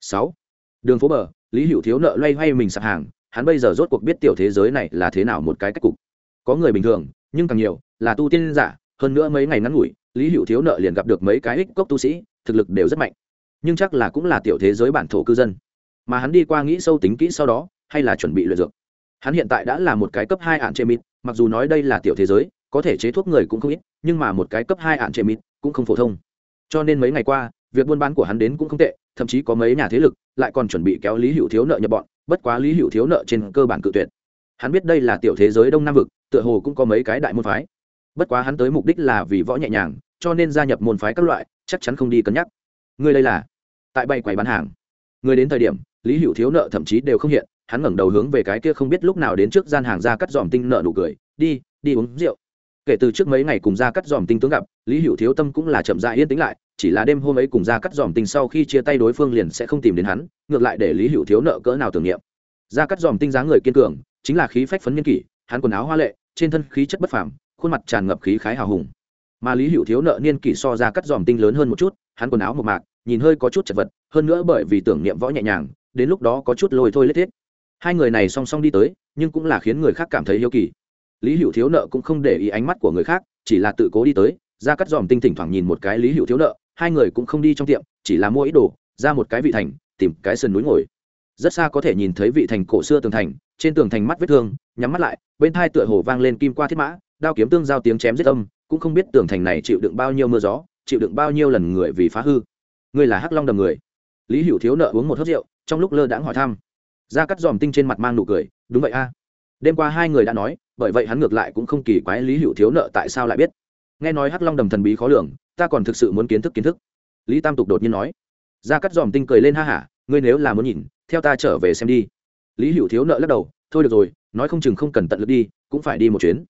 Sáu. Đường phố bờ lý hữu thiếu nợ loay hoay mình sạp hàng, hắn bây giờ rốt cuộc biết tiểu thế giới này là thế nào một cái cách cục. Có người bình thường, nhưng càng nhiều là tu tiên giả, hơn nữa mấy ngày ngắn ngủi, lý hữu thiếu nợ liền gặp được mấy cái ích cốc tu sĩ, thực lực đều rất mạnh. Nhưng chắc là cũng là tiểu thế giới bản thổ cư dân. Mà hắn đi qua nghĩ sâu tính kỹ sau đó, hay là chuẩn bị luyện dược. Hắn hiện tại đã là một cái cấp hai ạn chế mịt, mặc dù nói đây là tiểu thế giới, có thể chế thuốc người cũng không ít, nhưng mà một cái cấp hai ạn chế mịt cũng không phổ thông. Cho nên mấy ngày qua việc buôn bán của hắn đến cũng không tệ, thậm chí có mấy nhà thế lực lại còn chuẩn bị kéo lý hữu thiếu nợ nhập bọn, bất quá lý hữu thiếu nợ trên cơ bản cự tuyệt. Hắn biết đây là tiểu thế giới đông nam vực, tựa hồ cũng có mấy cái đại môn phái. Bất quá hắn tới mục đích là vì võ nhẹ nhàng, cho nên gia nhập môn phái các loại, chắc chắn không đi cân nhắc. Ngươi đây là? Tại bay quầy bán hàng. Người đến thời điểm, lý hữu thiếu nợ thậm chí đều không hiện, hắn ngẩng đầu hướng về cái kia không biết lúc nào đến trước gian hàng ra cắt dòm tinh nợ nụ cười, đi đi uống rượu. Kể từ trước mấy ngày cùng ra cắt dòm tinh tướng gặp, lý hữu thiếu tâm cũng là chậm dại yên tĩnh lại chỉ là đêm hôm ấy cùng ra cắt dòm tinh sau khi chia tay đối phương liền sẽ không tìm đến hắn, ngược lại để lý hữu thiếu nợ cỡ nào tưởng niệm. Ra cắt dòm tinh dáng người kiên cường, chính là khí phách phấn nhân kỷ, hắn quần áo hoa lệ, trên thân khí chất bất phàm, khuôn mặt tràn ngập khí khái hào hùng. Mà lý hữu thiếu nợ niên kỷ so ra cắt dòm tinh lớn hơn một chút, hắn quần áo một mạc, nhìn hơi có chút chật vật, hơn nữa bởi vì tưởng niệm võ nhẹ nhàng, đến lúc đó có chút lôi thôi lết thiết. Hai người này song song đi tới, nhưng cũng là khiến người khác cảm thấy yêu kỳ. Lý hữu thiếu nợ cũng không để ý ánh mắt của người khác, chỉ là tự cố đi tới ra cắt dòm tinh thỉnh thoảng nhìn một cái lý hữu thiếu nợ hai người cũng không đi trong tiệm, chỉ là mua ít đồ, ra một cái vị thành, tìm cái sườn núi ngồi. Rất xa có thể nhìn thấy vị thành cổ xưa tường thành, trên tường thành mắt vết thương, nhắm mắt lại, bên thai tựa hồ vang lên kim qua thiết mã, đao kiếm tương giao tiếng chém giết âm, cũng không biết tường thành này chịu đựng bao nhiêu mưa gió, chịu đựng bao nhiêu lần người vì phá hư. Ngươi là hắc long đầm người. Lý hữu thiếu nợ uống một hớt rượu, trong lúc lơ đãng hỏi thăm. Ra cắt dòm tinh trên mặt mang nụ cười, đúng vậy a. Đêm qua hai người đã nói, bởi vậy hắn ngược lại cũng không kỳ quái lý hữu thiếu nợ tại sao lại biết. Nghe nói hắc long đầm thần bí khó lường ta còn thực sự muốn kiến thức kiến thức. Lý tam tục đột nhiên nói. Ra cắt dòm tinh cười lên ha hả, ngươi nếu là muốn nhìn, theo ta trở về xem đi. Lý hữu thiếu nợ lắc đầu, thôi được rồi, nói không chừng không cần tận lực đi, cũng phải đi một chuyến.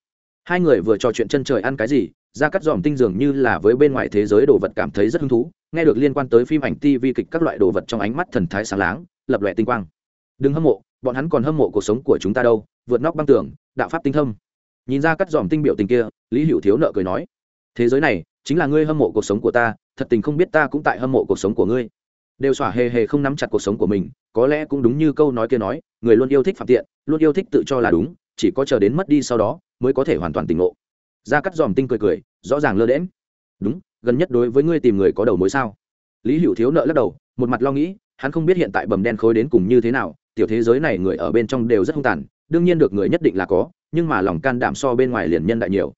Hai người vừa trò chuyện chân trời ăn cái gì ra cắt dòm tinh dường như là với bên ngoài thế giới đồ vật cảm thấy rất hứng thú, nghe được liên quan tới phim ảnh tv kịch các loại đồ vật trong ánh mắt thần thái sáng láng, lập lòe tinh quang. Đừng hâm mộ, bọn hắn còn hâm mộ cuộc sống của chúng ta đâu, vượt nóc băng tường, đạo pháp tinh thâm. Nhìn ra cắt dòm tinh biểu tình kia, lý hữu thiếu nợ cười nói. Thế giới này chính là ngươi hâm mộ cuộc sống của ta, thật tình không biết ta cũng tại hâm mộ cuộc sống của ngươi. Đều xỏa hề hề không nắm chặt cuộc sống của mình, có lẽ cũng đúng như câu nói kia nói, người luôn yêu thích phạm tiện, luôn yêu thích tự cho là đúng, chỉ có chờ đến mất đi sau đó, mới có thể hoàn toàn tỉnh ngộ. Ra cắt dòm tinh cười cười, rõ ràng lơ đễm đúng, gần nhất đối với ngươi tìm người có đầu mối sao? Lý hữu thiếu nợ lắc đầu, một mặt lo nghĩ, hắn không biết hiện tại bầm đen khối đến cùng như thế nào, tiểu thế giới này người ở bên trong đều rất hung tàn, đương nhiên được người nhất định là có, nhưng mà lòng can đảm so bên ngoài liền nhân đại nhiều.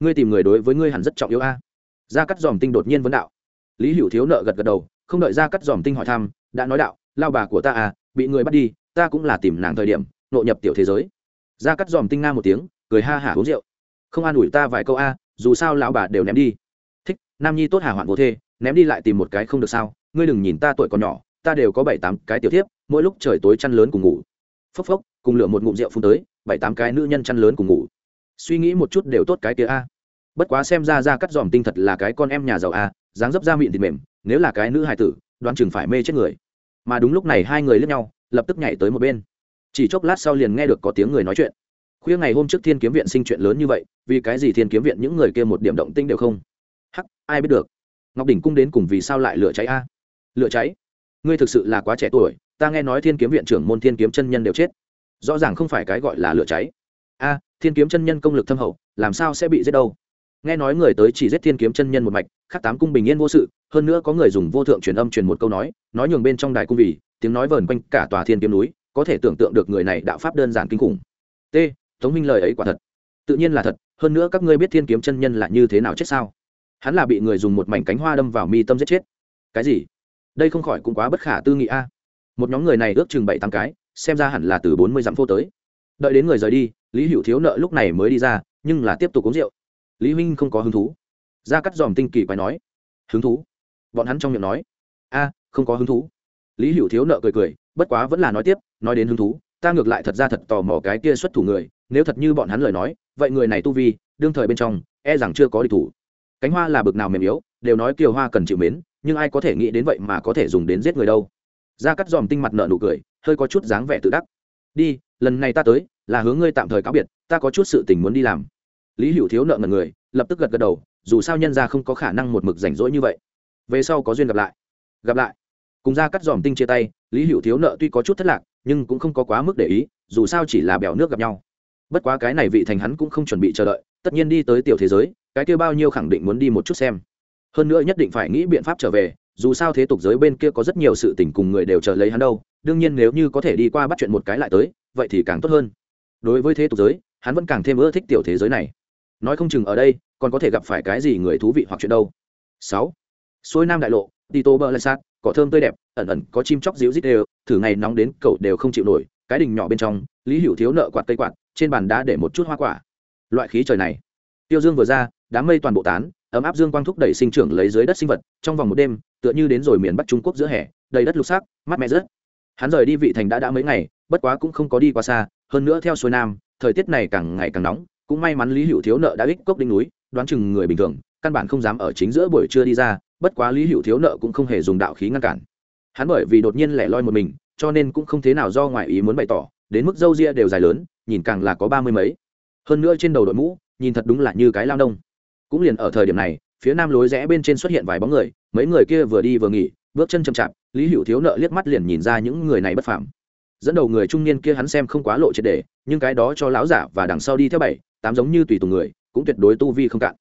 Ngươi tìm người đối với ngươi hẳn rất trọng yếu a. à? Gia cắt dòm tinh đột nhiên vấn đạo. Lý hữu thiếu nợ gật gật đầu, không đợi gia cắt dòm tinh hỏi thăm, đã nói đạo lao bà của ta à bị người bắt đi, ta cũng là tìm nàng thời điểm, nội nhập tiểu thế giới. Gia cắt dòm tinh nga một tiếng, cười ha hả uống rượu. Không an ủi ta vài câu a, dù sao lão bà đều ném đi. Thích, nam nhi tốt hà hoạn vô thê, ném đi lại tìm một cái không được sao, ngươi đừng nhìn ta tuổi còn nhỏ, ta đều có bảy tám cái tiểu thiếp, mỗi lúc trời tối chăn lớn cùng ngủ. Phốc phốc, cùng lựa một ngụm rượu phun tới, bảy tám cái nữ nhân chăn lớn cùng ngủ. Suy nghĩ một chút đều tốt cái kia a bất quá xem ra ra cắt dòm tinh thật là cái con em nhà giàu a, dáng dấp da miệng thịt mềm, nếu là cái nữ hài tử, đoán chừng phải mê chết người. Mà đúng lúc này hai người lướt nhau, lập tức nhảy tới một bên. Chỉ chốc lát sau liền nghe được có tiếng người nói chuyện. Khuya ngày hôm trước thiên kiếm viện sinh chuyện lớn như vậy, vì cái gì thiên kiếm viện những người kia một điểm động tinh đều không? Hắc, ai biết được. Ngọc đỉnh cung đến cùng vì sao lại lửa cháy a? Lửa cháy? Ngươi thực sự là quá trẻ tuổi, ta nghe nói thiên kiếm viện trưởng môn thiên kiếm chân nhân đều chết. Rõ ràng không phải cái gọi là lửa cháy. A, thiên kiếm chân nhân công lực thâm hậu, làm sao sẽ bị giết đâu? Nghe nói người tới chỉ giết thiên kiếm chân nhân một mạch, khắc tám cung bình yên vô sự, hơn nữa có người dùng vô thượng truyền âm truyền một câu nói nói nhường bên trong đài cung vì, tiếng nói vờn quanh cả tòa thiên kiếm núi, có thể tưởng tượng được người này đạo pháp đơn giản kinh khủng. T, tống minh lời ấy quả thật. Tự nhiên là thật, hơn nữa các ngươi biết thiên kiếm chân nhân là như thế nào chết sao? Hắn là bị người dùng một mảnh cánh hoa đâm vào mi tâm giết chết. Cái gì? Đây không khỏi cũng quá bất khả tư nghị a. À. Một nhóm người này ước chừng bảy tám cái, xem ra hẳn là từ bốn mươi dặm phô tới. Đợi đến người rời đi, lý hữu thiếu nợ lúc này mới đi ra, nhưng là tiếp tục uống rượu lý huynh không có hứng thú. Ra cắt dòm tinh kỳ quái nói, hứng thú? Bọn hắn trong miệng nói, a, không có hứng thú. Lý hữu thiếu nợ cười cười, bất quá vẫn là nói tiếp, nói đến hứng thú, ta ngược lại thật ra thật tò mò cái kia xuất thủ người, nếu thật như bọn hắn lời nói, vậy người này tu vi, đương thời bên trong e rằng chưa có địch thủ. Cánh hoa là bực nào mềm yếu, đều nói kiều hoa cần chịu mến, nhưng ai có thể nghĩ đến vậy mà có thể dùng đến giết người đâu. Ra cắt dòm tinh mặt nợ nụ cười, hơi có chút dáng vẻ tự đắc, đi, lần này ta tới, là hướng ngươi tạm thời cáo biệt, ta có chút sự tình muốn đi làm lý hữu thiếu nợ ngần người, lập tức gật gật đầu, dù sao nhân ra không có khả năng một mực rảnh rỗi như vậy. Về sau có duyên gặp lại. Gặp lại. Cùng ra cắt dòm tinh chia tay, lý hữu thiếu nợ tuy có chút thất lạc, nhưng cũng không có quá mức để ý, dù sao chỉ là bèo nước gặp nhau. Bất quá cái này vị thành hắn cũng không chuẩn bị chờ đợi, tất nhiên đi tới tiểu thế giới, cái kia bao nhiêu khẳng định muốn đi một chút xem. Hơn nữa nhất định phải nghĩ biện pháp trở về, dù sao thế tục giới bên kia có rất nhiều sự tình cùng người đều chờ lấy hắn đâu, đương nhiên nếu như có thể đi qua bắt chuyện một cái lại tới, vậy thì càng tốt hơn. Đối với thế tục giới, hắn vẫn càng thêm ưa thích tiểu thế giới này nói không chừng ở đây, còn có thể gặp phải cái gì người thú vị hoặc chuyện đâu. Sáu. Suối nam đại lộ, tito bơ lê sát cỏ thơm tươi đẹp, ẩn ẩn có chim chóc díu dít đều, thử ngày nóng đến cậu đều không chịu nổi, cái đình nhỏ bên trong, lý hữu thiếu nợ quạt cây quạt, trên bàn đá để một chút hoa quả. Loại khí trời này. Tiêu dương vừa ra, đám mây toàn bộ tán, ấm áp dương quang thúc đẩy sinh trưởng lấy dưới đất sinh vật, trong vòng một đêm, tựa như đến rồi miền bắc trung quốc giữa hè, đầy đất lục sắc, mát mẻ rất hắn rời đi vị thành đã đã mấy ngày, bất quá cũng không có đi qua xa, hơn nữa theo xuôi nam, thời tiết này càng ngày càng nóng cũng may mắn lý hữu thiếu nợ đã ích cốc đỉnh núi, đoán chừng người bình thường, căn bản không dám ở chính giữa buổi trưa đi ra, bất quá lý hữu thiếu nợ cũng không hề dùng đạo khí ngăn cản. Hắn bởi vì đột nhiên lẻ loi một mình, cho nên cũng không thế nào do ngoại ý muốn bày tỏ, đến mức râu ria đều dài lớn, nhìn càng là có ba mươi mấy. Hơn nữa trên đầu đội mũ, nhìn thật đúng là như cái lao nông. Cũng liền ở thời điểm này, phía nam lối rẽ bên trên xuất hiện vài bóng người, mấy người kia vừa đi vừa nghỉ, bước chân chậm chạp, lý hữu thiếu nợ liếc mắt liền nhìn ra những người này bất phạm dẫn đầu người trung niên kia hắn xem không quá lộ triệt đề nhưng cái đó cho lão giả và đằng sau đi theo bảy tám giống như tùy tùng người, cũng tuyệt đối tu vi không cạn.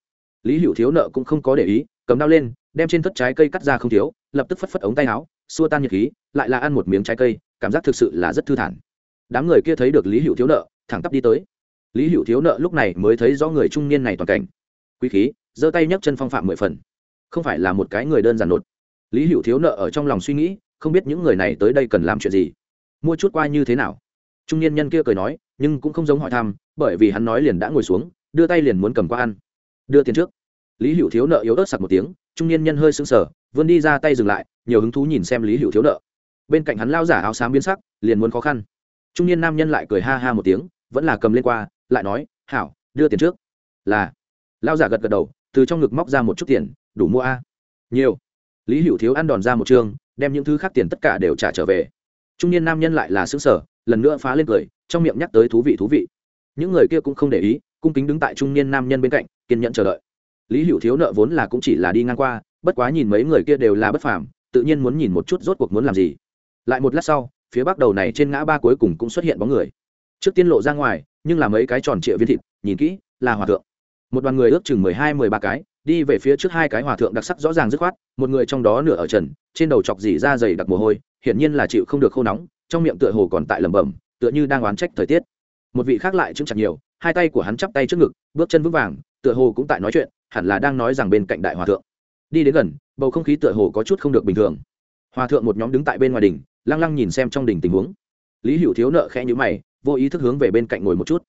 Lý hữu thiếu nợ cũng không có để ý, cầm đao lên, đem trên thất trái cây cắt ra không thiếu, lập tức phất phất ống tay áo, xua tan nhiệt khí, lại là ăn một miếng trái cây, cảm giác thực sự là rất thư thản. Đám người kia thấy được lý hữu thiếu nợ, thẳng tắp đi tới. Lý hữu thiếu nợ lúc này mới thấy rõ người trung niên này toàn cảnh. Quý khí, giơ tay nhấc chân phong phạm mười phần. Không phải là một cái người đơn giản nột. Lý hữu thiếu nợ ở trong lòng suy nghĩ, không biết những người này tới đây cần làm chuyện gì. Mua chút qua như thế nào? Trung niên nhân kia cười nói, nhưng cũng không giống hỏi thăm, bởi vì hắn nói liền đã ngồi xuống, đưa tay liền muốn cầm qua ăn. Đưa tiền trước. Lý hữu thiếu nợ yếu ớt sặc một tiếng, trung niên nhân hơi sững sờ, vươn đi ra tay dừng lại, nhiều hứng thú nhìn xem lý hữu thiếu nợ. Bên cạnh hắn lao giả áo xám biến sắc, liền muốn khó khăn. Trung niên nam nhân lại cười ha ha một tiếng, vẫn là cầm lên qua, lại nói, hảo, đưa tiền trước. Là. Lao giả gật gật đầu, từ trong ngực móc ra một chút tiền, đủ mua a. Nhiều. Lý hữu thiếu ăn đòn ra một chương đem những thứ khác tiền tất cả đều trả trở về. Trung niên nam nhân lại là xứng sở lần nữa phá lên cười, trong miệng nhắc tới thú vị thú vị. Những người kia cũng không để ý, cung kính đứng tại trung niên nam nhân bên cạnh, kiên nhẫn chờ đợi. Lý hữu thiếu nợ vốn là cũng chỉ là đi ngang qua, bất quá nhìn mấy người kia đều là bất phàm, tự nhiên muốn nhìn một chút rốt cuộc muốn làm gì. Lại một lát sau, phía bắc đầu này trên ngã ba cuối cùng cũng xuất hiện bóng người. Trước tiên lộ ra ngoài, nhưng là mấy cái tròn trịa viên thịt, nhìn kỹ, là hòa thượng. Một đoàn người ước chừng mười hai, mười ba cái, đi về phía trước hai cái hòa thượng đặc sắc rõ ràng dứt khoát, một người trong đó nửa ở trần, trên đầu chọc dỉ ra dày đặc mồ hôi, hiển nhiên là chịu không được khô nóng trong miệng tựa hồ còn tại lẩm bẩm, tựa như đang oán trách thời tiết. Một vị khác lại chững chặt nhiều, hai tay của hắn chắp tay trước ngực, bước chân vững vàng, tựa hồ cũng tại nói chuyện, hẳn là đang nói rằng bên cạnh đại hòa thượng. Đi đến gần, bầu không khí tựa hồ có chút không được bình thường. Hòa thượng một nhóm đứng tại bên ngoài đình lăng lăng nhìn xem trong đình tình huống. Lý hữu thiếu nợ khẽ nhữ mày, vô ý thức hướng về bên cạnh ngồi một chút.